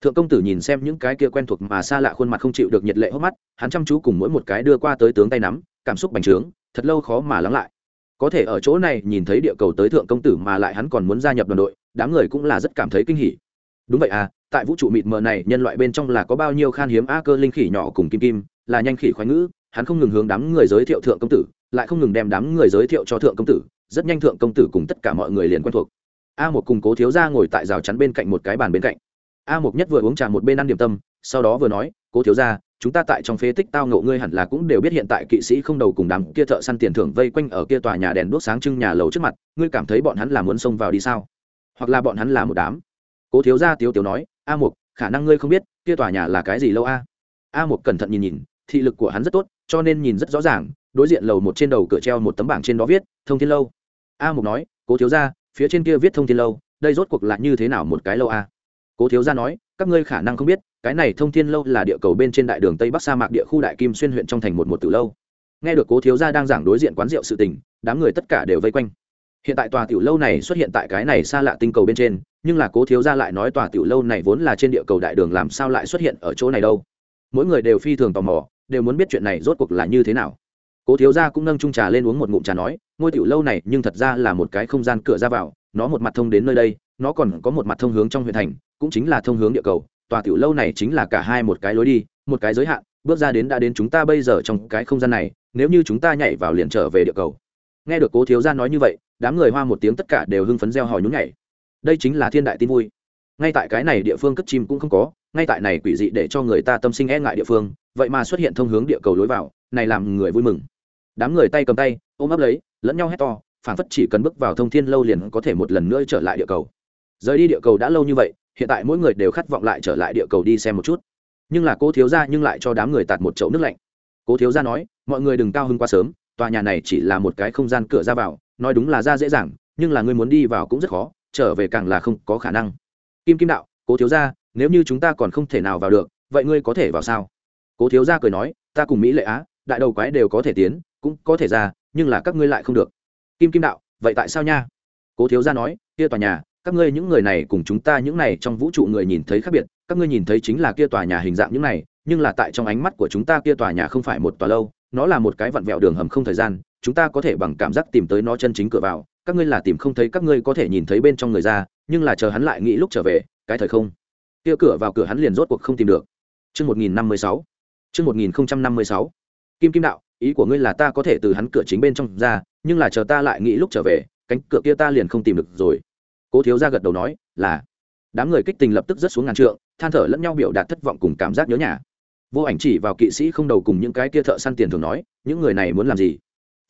Thượng công tử nhìn xem những cái kia quen thuộc mà xa lạ khuôn mặt không chịu được nhiệt lệ hốc mắt, hắn chăm chú cùng mỗi một cái đưa qua tới tướng tay nắm, cảm xúc bành trướng, thật lâu khó mà lắng lại. Có thể ở chỗ này nhìn thấy địa cầu tới thượng công tử mà lại hắn còn muốn gia nhập đoàn đội, đám người cũng là rất cảm thấy kinh hỉ. Đúng vậy à tại vũ trụ mịt mờ này, nhân loại bên trong là có bao nhiêu khan hiếm a cơ linh khỉ nhỏ cùng kim kim, là nhanh khỉ khoái ngữ, hắn không ngừng hướng đám người giới thiệu thượng công tử, lại không ngừng đem đám người giới thiệu cho thượng công tử, rất nhanh thượng công tử cùng tất cả mọi người liền quen thuộc. A một cùng cố thiếu gia ngồi tại rào chắn bên cạnh một cái bàn bên cạnh. A một nhất vừa uống trà một bên ăn điểm tâm, sau đó vừa nói, cố thiếu gia, chúng ta tại trong phế tích tao ngộ ngươi hẳn là cũng đều biết hiện tại kỵ sĩ không đầu cùng đám kia thợ săn tiền thưởng vây quanh ở kia tòa nhà đèn đuốc sáng trưng nhà lầu trước mặt, ngươi cảm thấy bọn hắn là muốn xông vào đi sao? Hoặc là bọn hắn là một đám? Cố thiếu gia tiếu tiếu nói a một khả năng ngươi không biết, kia tòa nhà là cái gì lâu a? A một cẩn thận nhìn nhìn, thị lực của hắn rất tốt, cho nên nhìn rất rõ ràng, đối diện lầu một trên đầu cửa treo một tấm bảng trên đó viết, thông thiên lâu. A mục nói, cố thiếu gia, phía trên kia viết thông thiên lâu, đây rốt cuộc là như thế nào một cái lâu a? Cố thiếu gia nói, các ngươi khả năng không biết, cái này thông thiên lâu là địa cầu bên trên đại đường tây bắc sa mạc địa khu đại kim xuyên huyện trong thành một một từ lâu. Nghe được cố thiếu gia đang giảng đối diện quán rượu sự tình, đám người tất cả đều vây quanh hiện tại tòa tiểu lâu này xuất hiện tại cái này xa lạ tinh cầu bên trên, nhưng là cố thiếu gia lại nói tòa tiểu lâu này vốn là trên địa cầu đại đường làm sao lại xuất hiện ở chỗ này đâu? Mỗi người đều phi thường tò mò, đều muốn biết chuyện này rốt cuộc là như thế nào. Cố thiếu gia cũng nâng trung trà lên uống một ngụm trà nói, ngôi tiểu lâu này nhưng thật ra là một cái không gian cửa ra vào, nó một mặt thông đến nơi đây, nó còn có một mặt thông hướng trong huyện thành, cũng chính là thông hướng địa cầu. Tòa tiểu lâu này chính là cả hai một cái lối đi, một cái giới hạn, bước ra đến đã đến chúng ta bây giờ trong cái không gian này, nếu như chúng ta nhảy vào liền trở về địa cầu. Nghe được cố thiếu gia nói như vậy đám người hoa một tiếng tất cả đều hưng phấn reo hò nhún nhảy. Đây chính là thiên đại tin vui. Ngay tại cái này địa phương cất chim cũng không có, ngay tại này quỷ dị để cho người ta tâm sinh e ngại địa phương, vậy mà xuất hiện thông hướng địa cầu lối vào, này làm người vui mừng. Đám người tay cầm tay, ôm ấp lấy, lẫn nhau hét to phản phất chỉ cần bước vào thông thiên lâu liền có thể một lần nữa trở lại địa cầu. Rời đi địa cầu đã lâu như vậy, hiện tại mỗi người đều khát vọng lại trở lại địa cầu đi xem một chút. Nhưng là cô thiếu gia nhưng lại cho đám người tạt một chậu nước lạnh. Cố thiếu gia nói, mọi người đừng cao hứng quá sớm, tòa nhà này chỉ là một cái không gian cửa ra vào nói đúng là ra dễ dàng, nhưng là ngươi muốn đi vào cũng rất khó, trở về càng là không có khả năng. Kim kim đạo, cố thiếu gia, nếu như chúng ta còn không thể nào vào được, vậy ngươi có thể vào sao? Cố thiếu gia cười nói, ta cùng mỹ lệ á, đại đầu quái đều có thể tiến, cũng có thể ra, nhưng là các ngươi lại không được. Kim kim đạo, vậy tại sao nha? Cố thiếu gia nói, kia tòa nhà, các ngươi những người này cùng chúng ta những này trong vũ trụ người nhìn thấy khác biệt, các ngươi nhìn thấy chính là kia tòa nhà hình dạng những này, nhưng là tại trong ánh mắt của chúng ta kia tòa nhà không phải một tòa lâu, nó là một cái vặn vẹo đường hầm không thời gian chúng ta có thể bằng cảm giác tìm tới nó chân chính cửa vào, các ngươi là tìm không thấy, các ngươi có thể nhìn thấy bên trong người ra, nhưng là chờ hắn lại nghĩ lúc trở về, cái thời không. Kia cửa vào cửa hắn liền rốt cuộc không tìm được. Chương một nghìn năm mươi sáu. Chương một nghìn năm mươi sáu. Kim kim đạo, ý của ngươi là ta có thể từ hắn cửa chính bên trong ra, nhưng là chờ ta lại nghĩ lúc trở về, cánh cửa kia ta liền không tìm được rồi. Cố thiếu gia gật đầu nói, là. Đám người kích tình lập tức rất xuống ngàn trượng, than thở lẫn nhau biểu đạt thất vọng cùng cảm giác nhớ nhà. Vô ảnh chỉ vào kỵ sĩ không đầu cùng những cái kia thợ săn tiền thường nói, những người này muốn làm gì?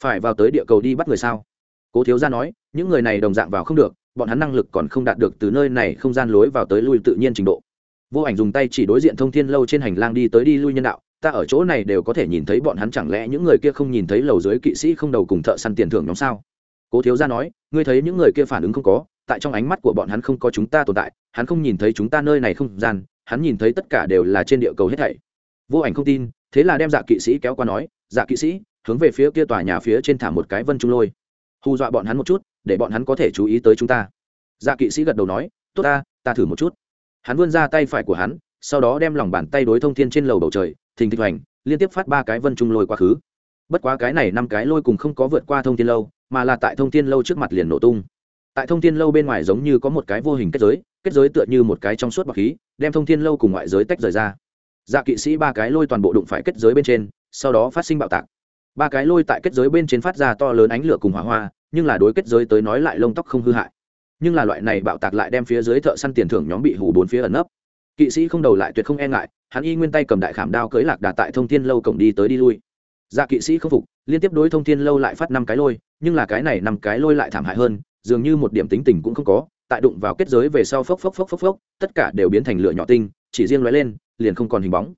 Phải vào tới địa cầu đi bắt người sao? Cố thiếu gia nói, những người này đồng dạng vào không được, bọn hắn năng lực còn không đạt được từ nơi này không gian lối vào tới lui tự nhiên trình độ. Vô ảnh dùng tay chỉ đối diện thông thiên lâu trên hành lang đi tới đi lui nhân đạo, ta ở chỗ này đều có thể nhìn thấy bọn hắn chẳng lẽ những người kia không nhìn thấy lầu dưới kỵ sĩ không đầu cùng thợ săn tiền thưởng nhóm sao? Cố thiếu gia nói, ngươi thấy những người kia phản ứng không có, tại trong ánh mắt của bọn hắn không có chúng ta tồn tại, hắn không nhìn thấy chúng ta nơi này không gian, hắn nhìn thấy tất cả đều là trên địa cầu hết thảy. Vô ảnh không tin, thế là đem dạ kỵ sĩ kéo qua nói dạ kỵ sĩ hướng về phía kia tòa nhà phía trên thả một cái vân trung lôi. Hù dọa bọn hắn một chút, để bọn hắn có thể chú ý tới chúng ta. Dạ kỵ sĩ gật đầu nói, tốt ta ta thử một chút. Hắn vươn ra tay phải của hắn, sau đó đem lòng bàn tay đối thông thiên trên lầu bầu trời, thình thịch hoành, liên tiếp phát ba cái vân trung lôi quá khứ. Bất quá cái này năm cái lôi cùng không có vượt qua thông thiên lâu, mà là tại thông thiên lâu trước mặt liền nổ tung. Tại thông thiên lâu bên ngoài giống như có một cái vô hình kết giới kết giới tựa như một cái trong suốt bọc khí, đem thông thiên lâu cùng ngoại giới tách rời ra. Dạ kỵ sĩ ba cái lôi toàn bộ đụng phải kết giới bên trên, sau đó phát sinh bạo tạc ba cái lôi tại kết giới bên trên phát ra to lớn ánh lửa cùng hỏa hoa, nhưng là đối kết giới tới nói lại lông tóc không hư hại. Nhưng là loại này bạo tạc lại đem phía dưới thợ săn tiền thưởng nhóm bị hủ bốn phía ẩn nấp. Kỵ sĩ không đầu lại tuyệt không e ngại, hắn y nguyên tay cầm đại khảm đao cưới lạc đà tại thông thiên lâu cổng đi tới đi lui. Dạ kỵ sĩ không phục, liên tiếp đối thông thiên lâu lại phát năm cái lôi, nhưng là cái này năm cái lôi lại thảm hại hơn, dường như một điểm tính tình cũng không có, tại đụng vào kết giới về sau phốc phốc phốc phốc phốc, tất cả đều biến thành lửa nhỏ tinh, chỉ riêng lóe lên, liền không còn hình bóng.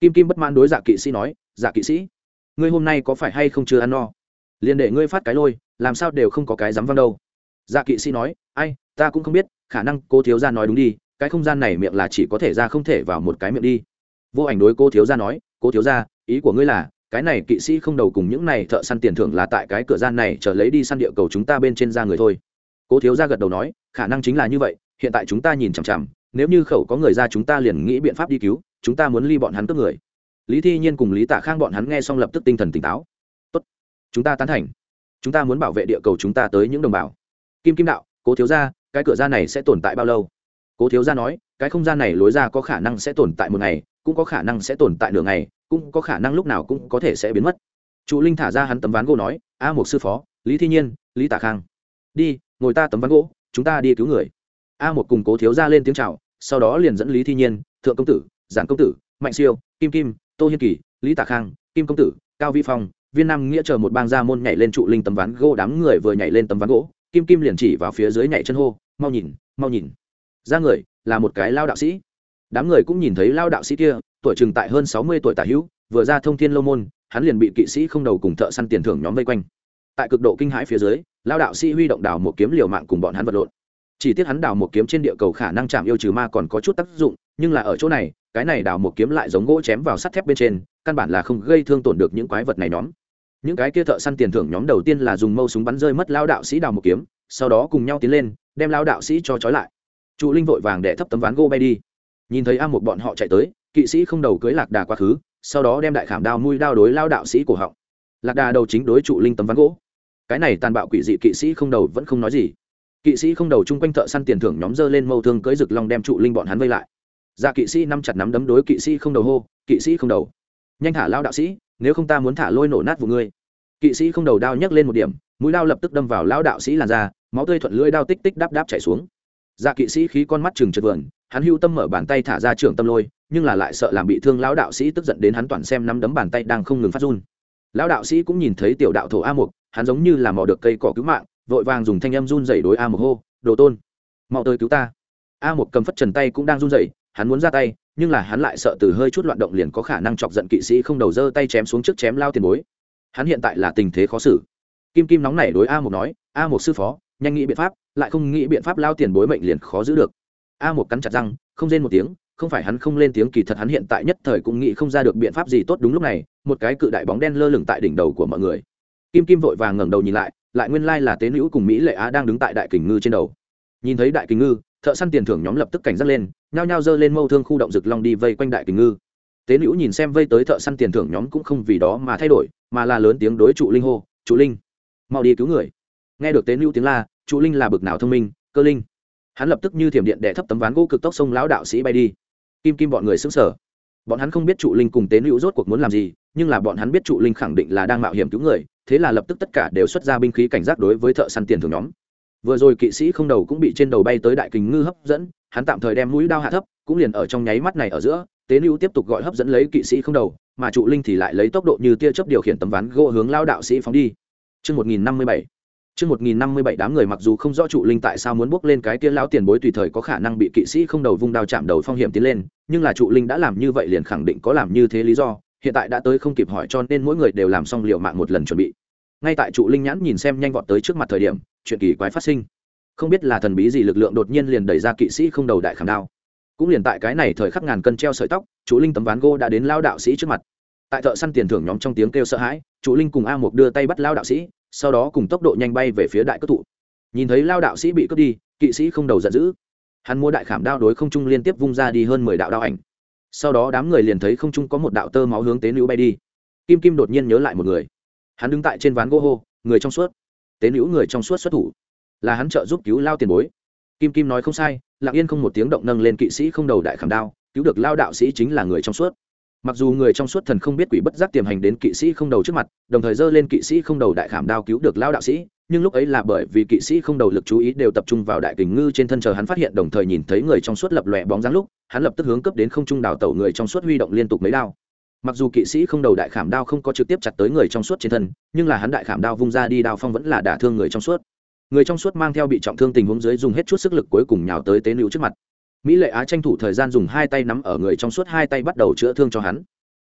Kim kim bất mãn đối dạ kỵ sĩ nói dạ kỵ sĩ ngươi hôm nay có phải hay không chưa ăn no? Liền để ngươi phát cái lôi, làm sao đều không có cái dám văng đâu. Dạ kỵ sĩ nói, ai, ta cũng không biết, khả năng cô thiếu gia nói đúng đi, cái không gian này miệng là chỉ có thể ra không thể vào một cái miệng đi. Vô ảnh đối cô thiếu gia nói, cô thiếu gia, ý của ngươi là, cái này kỵ sĩ không đầu cùng những này thợ săn tiền thưởng là tại cái cửa gian này chờ lấy đi săn địa cầu chúng ta bên trên ra người thôi. Cố thiếu gia gật đầu nói, khả năng chính là như vậy, hiện tại chúng ta nhìn chằm chằm, nếu như khẩu có người ra chúng ta liền nghĩ biện pháp đi cứu, chúng ta muốn ly bọn hắn cướp người lý thi nhiên cùng lý tạ khang bọn hắn nghe xong lập tức tinh thần tỉnh táo. Tốt, chúng ta tán thành. Chúng ta muốn bảo vệ địa cầu chúng ta tới những đồng bào. Kim kim đạo, cố thiếu gia, cái cửa ra này sẽ tồn tại bao lâu? Cố thiếu gia nói, cái không gian này lối ra có khả năng sẽ tồn tại một ngày, cũng có khả năng sẽ tồn tại nửa ngày, cũng có khả năng lúc nào cũng có thể sẽ biến mất. Trụ linh thả ra hắn tấm ván gỗ nói, a một sư phó, lý thi nhiên, lý tạ khang, đi, ngồi ta tấm ván gỗ, chúng ta đi cứu người. A một cùng cố thiếu gia lên tiếng chào, sau đó liền dẫn lý thi nhiên, thượng công tử, giản công tử, mạnh siêu, kim kim tô hiên kỳ, lý tạ khang, kim công tử, cao vi phong, viên nam nghĩa chờ một bang gia môn nhảy lên trụ linh tấm ván gỗ, đám người vừa nhảy lên tấm ván gỗ, kim kim liền chỉ vào phía dưới nhảy chân hô, mau nhìn mau nhìn. Ra người, là một cái lao đạo sĩ. Đám người cũng nhìn thấy lao đạo sĩ kia, tuổi chừng tại hơn sáu mươi tuổi tả hữu, vừa ra thông thiên lâu môn, hắn liền bị kỵ sĩ không đầu cùng thợ săn tiền thưởng nhóm vây quanh. Tại cực độ kinh hãi phía dưới, lao đạo sĩ huy động đào một kiếm liều mạng cùng bọn hắn vật lộn. Chỉ tiếc hắn đào một kiếm trên địa cầu khả năng chạm yêu trừ ma còn có chút tác dụng, nhưng là ở chỗ này cái này đào một kiếm lại giống gỗ chém vào sắt thép bên trên, căn bản là không gây thương tổn được những quái vật này nhóm. Những cái kia thợ săn tiền thưởng nhóm đầu tiên là dùng mâu súng bắn rơi mất lao đạo sĩ đào một kiếm, sau đó cùng nhau tiến lên, đem lao đạo sĩ cho trói lại. Trụ linh vội vàng để thấp tấm ván gỗ bay đi. Nhìn thấy a một bọn họ chạy tới, kỵ sĩ không đầu cưới lạc đà quá khứ, sau đó đem đại khảm đao mui đao đối lao đạo sĩ cổ họng. Lạc đà đầu chính đối trụ linh tấm ván gỗ. Cái này tàn bạo quỷ dị kỵ sĩ không đầu vẫn không nói gì. Kỵ sĩ không đầu chung quanh thợ săn tiền thưởng nhóm dơ lên mâu thương cưới rực long đem trụ linh bọn hắn vây lại dạ kỵ sĩ năm chặt nắm đấm đối kỵ sĩ không đầu hô, kỵ sĩ không đầu. Nhanh thả lao đạo sĩ, nếu không ta muốn thả lôi nổ nát vụ ngươi. Kỵ sĩ không đầu đao nhấc lên một điểm, mũi đao lập tức đâm vào lao đạo sĩ làn da, máu tươi thuận lưỡi đao tích tích đáp đáp chảy xuống. Dạ kỵ sĩ khí con mắt chừng chật vườn, hắn hưu tâm mở bàn tay thả ra trường tâm lôi, nhưng là lại sợ làm bị thương lão đạo sĩ tức giận đến hắn toàn xem nắm đấm bàn tay đang không ngừng phát run. Lão đạo sĩ cũng nhìn thấy tiểu đạo thổ a mục, hắn giống như là mò được cây cỏ cứu mạng, vội vàng dùng thanh âm run dày đối a mục hô, đồ tôn, mau tới cứu ta. A mục cầm phất trần tay cũng đang run dày hắn muốn ra tay, nhưng là hắn lại sợ từ hơi chút loạn động liền có khả năng chọc giận kỵ sĩ không đầu dơ tay chém xuống trước chém lao tiền bối. Hắn hiện tại là tình thế khó xử. Kim kim nóng nảy đối a mục nói, a mục sư phó, nhanh nghĩ biện pháp, lại không nghĩ biện pháp lao tiền bối mệnh liền khó giữ được. A mục cắn chặt răng, không rên một tiếng, không phải hắn không lên tiếng, kỳ thật hắn hiện tại nhất thời cũng nghĩ không ra được biện pháp gì tốt đúng lúc này, một cái cự đại bóng đen lơ lửng tại đỉnh đầu của mọi người. Kim kim vội vàng ngẩng đầu nhìn lại lại nguyên lai là tế nữ cùng mỹ lệ á đang đứng tại đại kình ngư trên đầu. Nhìn thấy đại kình ngư, thợ săn tiền thưởng nhóm lập tức cảnh giác lên nhao nhao giơ lên mâu thương khu động rực long đi vây quanh đại kình ngư. Tế nữ nhìn xem vây tới thợ săn tiền thưởng nhóm cũng không vì đó mà thay đổi, mà là lớn tiếng đối trụ linh hô, trụ linh, mau đi cứu người. Nghe được tế nữ tiếng la, trụ linh là bực nào thông minh, cơ linh. Hắn lập tức như thiểm điện đẻ thấp tấm ván gỗ cực tốc sông lão đạo sĩ bay đi. Kim kim bọn người xứng sở bọn hắn không biết trụ linh cùng tế nữ rốt cuộc muốn làm gì, nhưng là bọn hắn biết trụ linh khẳng định là đang mạo hiểm cứu người, thế là lập tức tất cả đều xuất ra binh khí cảnh giác đối với thợ săn tiền thưởng nhóm vừa rồi kỵ sĩ không đầu cũng bị trên đầu bay tới đại kình ngư hấp dẫn hắn tạm thời đem mũi đao hạ thấp cũng liền ở trong nháy mắt này ở giữa tế lưu tiếp tục gọi hấp dẫn lấy kỵ sĩ không đầu mà trụ linh thì lại lấy tốc độ như tia chớp điều khiển tấm ván gỗ hướng lao đạo sĩ phóng đi Trước 1057. Chương 1057 đám người mặc dù không rõ trụ linh tại sao muốn bước lên cái tia lão tiền bối tùy thời có khả năng bị kỵ sĩ không đầu vung đao chạm đầu phong hiểm tiến lên, nhưng là trụ linh đã làm như vậy liền khẳng định có làm như thế lý do, hiện tại đã tới không kịp hỏi cho nên mỗi người đều làm xong liều mạng một lần chuẩn bị. Ngay tại trụ linh nhãn nhìn xem nhanh vọt tới trước mặt thời điểm, chuyện kỳ quái phát sinh. Không biết là thần bí gì lực lượng đột nhiên liền đẩy ra kỵ sĩ không đầu đại khảm đao. Cũng liền tại cái này thời khắc ngàn cân treo sợi tóc, chú linh tấm ván gỗ đã đến lao đạo sĩ trước mặt. Tại thợ săn tiền thưởng nhóm trong tiếng kêu sợ hãi, chú linh cùng a mục đưa tay bắt lao đạo sĩ, sau đó cùng tốc độ nhanh bay về phía đại cất thụ nhìn thấy lao đạo sĩ bị cướp đi kỵ sĩ không đầu giận dữ hắn mua đại khảm đao đối không trung liên tiếp vung ra đi hơn mười đạo đao ảnh sau đó đám người liền thấy không trung có một đạo tơ máu hướng tế nữ bay đi kim kim đột nhiên nhớ lại một người hắn đứng tại trên ván gỗ hô người trong suốt tế nữ người trong suốt xuất thủ. Là hắn trợ giúp cứu lao tiền bối. Kim kim nói không sai, lặng yên không một tiếng động nâng lên kỵ sĩ không đầu đại khảm đao, cứu được lao đạo sĩ chính là người trong suốt. Mặc dù người trong suốt thần không biết quỷ bất giác tiềm hành đến kỵ sĩ không đầu trước mặt, đồng thời dơ lên kỵ sĩ không đầu đại khảm đao cứu được lao đạo sĩ, nhưng lúc ấy là bởi vì kỵ sĩ không đầu lực chú ý đều tập trung vào đại kình ngư trên thân chờ hắn phát hiện, đồng thời nhìn thấy người trong suốt lập lòe bóng dáng lúc, hắn lập tức hướng cấp đến không trung đào tẩu người trong suốt huy động liên tục mấy đao mặc dù kỵ sĩ không đầu đại khảm đao không có trực tiếp chặt tới người trong suốt trên thân, nhưng là hắn đại khảm đao vung ra đi đao phong vẫn là đả thương người trong suốt. Người trong suốt mang theo bị trọng thương tình huống dưới dùng hết chút sức lực cuối cùng nhào tới tế nữ trước mặt. Mỹ lệ á tranh thủ thời gian dùng hai tay nắm ở người trong suốt, hai tay bắt đầu chữa thương cho hắn.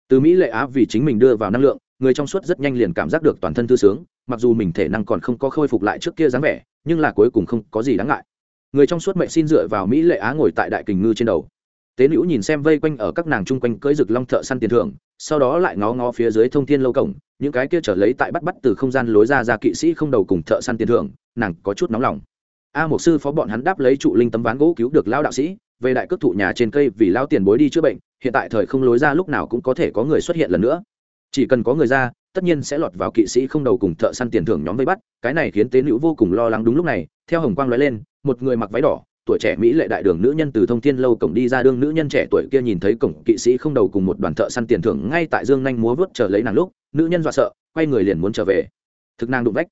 Từ mỹ lệ á vì chính mình đưa vào năng lượng, người trong suốt rất nhanh liền cảm giác được toàn thân thư sướng, mặc dù mình thể năng còn không có khôi phục lại trước kia dáng vẻ, nhưng là cuối cùng không có gì đáng ngại. Người trong suốt mẹ xin dựa vào mỹ lệ á ngồi tại đại kình ngư trên đầu. Tế nữ nhìn xem vây quanh ở các nàng chung quanh cưỡi rực long thợ săn tiền thưởng sau đó lại ngó ngó phía dưới thông thiên lâu cổng, những cái kia trở lấy tại bắt bắt từ không gian lối ra ra kỵ sĩ không đầu cùng thợ săn tiền thưởng, nàng có chút nóng lòng. A một sư phó bọn hắn đáp lấy trụ linh tấm ván gỗ cứu được lao đạo sĩ, về đại cước thụ nhà trên cây vì lao tiền bối đi chữa bệnh, hiện tại thời không lối ra lúc nào cũng có thể có người xuất hiện lần nữa. Chỉ cần có người ra, tất nhiên sẽ lọt vào kỵ sĩ không đầu cùng thợ săn tiền thưởng nhóm vây bắt, cái này khiến tế nữ vô cùng lo lắng đúng lúc này, theo hồng quang nói lên, một người mặc váy đỏ tuổi trẻ mỹ lệ đại đường nữ nhân từ thông thiên lâu cổng đi ra, đương nữ nhân trẻ tuổi kia nhìn thấy cổng kỵ sĩ không đầu cùng một đoàn thợ săn tiền thưởng ngay tại dương nhanh múa vớt chờ lấy nàng lúc, nữ nhân dọa sợ, quay người liền muốn trở về. Thực nàng đụng vách.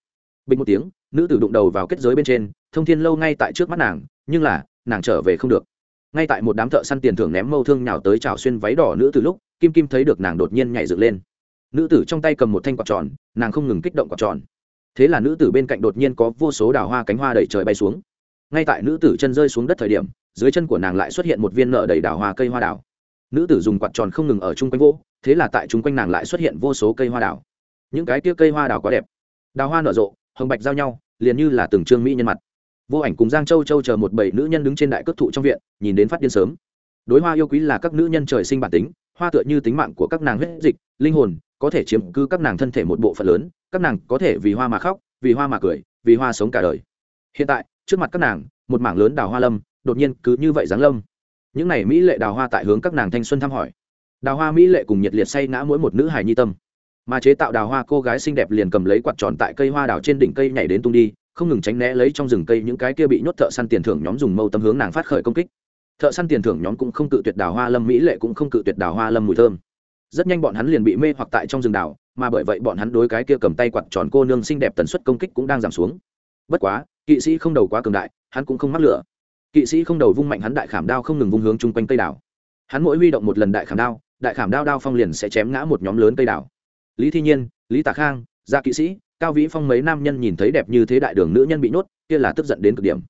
Bình một tiếng, nữ tử đụng đầu vào kết giới bên trên, thông thiên lâu ngay tại trước mắt nàng, nhưng là, nàng trở về không được. Ngay tại một đám thợ săn tiền thưởng ném mâu thương nhào tới trào xuyên váy đỏ nữ từ lúc, kim kim thấy được nàng đột nhiên nhảy dựng lên. Nữ tử trong tay cầm một thanh quạt tròn, nàng không ngừng kích động quạt tròn. Thế là nữ tử bên cạnh đột nhiên có vô số đào hoa cánh hoa đẩy trời bay xuống ngay tại nữ tử chân rơi xuống đất thời điểm, dưới chân của nàng lại xuất hiện một viên nợ đầy đào hoa cây hoa đào. Nữ tử dùng quạt tròn không ngừng ở chung quanh vỗ thế là tại chung quanh nàng lại xuất hiện vô số cây hoa đào. Những cái tia cây hoa đào quá đẹp. Đào hoa nở rộ, hồng bạch giao nhau, liền như là từng trương mỹ nhân mặt. Vô ảnh cùng giang châu châu chờ một bảy nữ nhân đứng trên đại cất thụ trong viện, nhìn đến phát điên sớm. Đối hoa yêu quý là các nữ nhân trời sinh bản tính, hoa tựa như tính mạng của các nàng huyết dịch, linh hồn, có thể chiếm cứ các nàng thân thể một bộ phận lớn, các nàng có thể vì hoa mà khóc, vì hoa mà cười, vì hoa sống cả đời. Hiện tại trước mặt các nàng, một mảng lớn đào hoa lâm, đột nhiên cứ như vậy giáng lâm. Những n à y mỹ lệ đào hoa tại hướng các nàng thanh xuân thăm hỏi. Đào hoa mỹ lệ cùng nhiệt liệt say ngã mỗi một nữ hài nhi tâm. Mà chế tạo đào hoa cô gái xinh đẹp liền cầm lấy quạt tròn tại cây hoa đào trên đỉnh cây nhảy đến tung đi, không ngừng tránh né lấy trong rừng cây những cái kia bị nhốt thợ săn tiền thưởng nhóm dùng mâu tâm hướng nàng phát khởi công kích. Thợ săn tiền thưởng nhóm cũng không cự tuyệt đào hoa lâm mỹ lệ cũng không cự tuyệt đào hoa lâm mùi thơm. Rất nhanh bọn hắn liền bị mê hoặc tại trong rừng đào, mà bởi vậy bọn hắn đối cái kia cầm tay quặt tròn cô nương xinh đẹp tần suất công kích cũng đang giảm xuống. Bất quá kỵ sĩ không đầu quá cường đại, hắn cũng không mắc lửa kỵ sĩ không đầu vung mạnh hắn đại khảm đao không ngừng vung hướng chung quanh cây đảo. hắn mỗi huy động một lần đại khảm đao, đại khảm đao đao phong liền sẽ chém ngã một nhóm lớn cây đảo. lý thi nhiên, lý tạ khang gia kỵ sĩ, cao vĩ phong mấy nam nhân nhìn thấy đẹp như thế đại đường nữ nhân bị nhốt, kia là tức giận đến cực điểm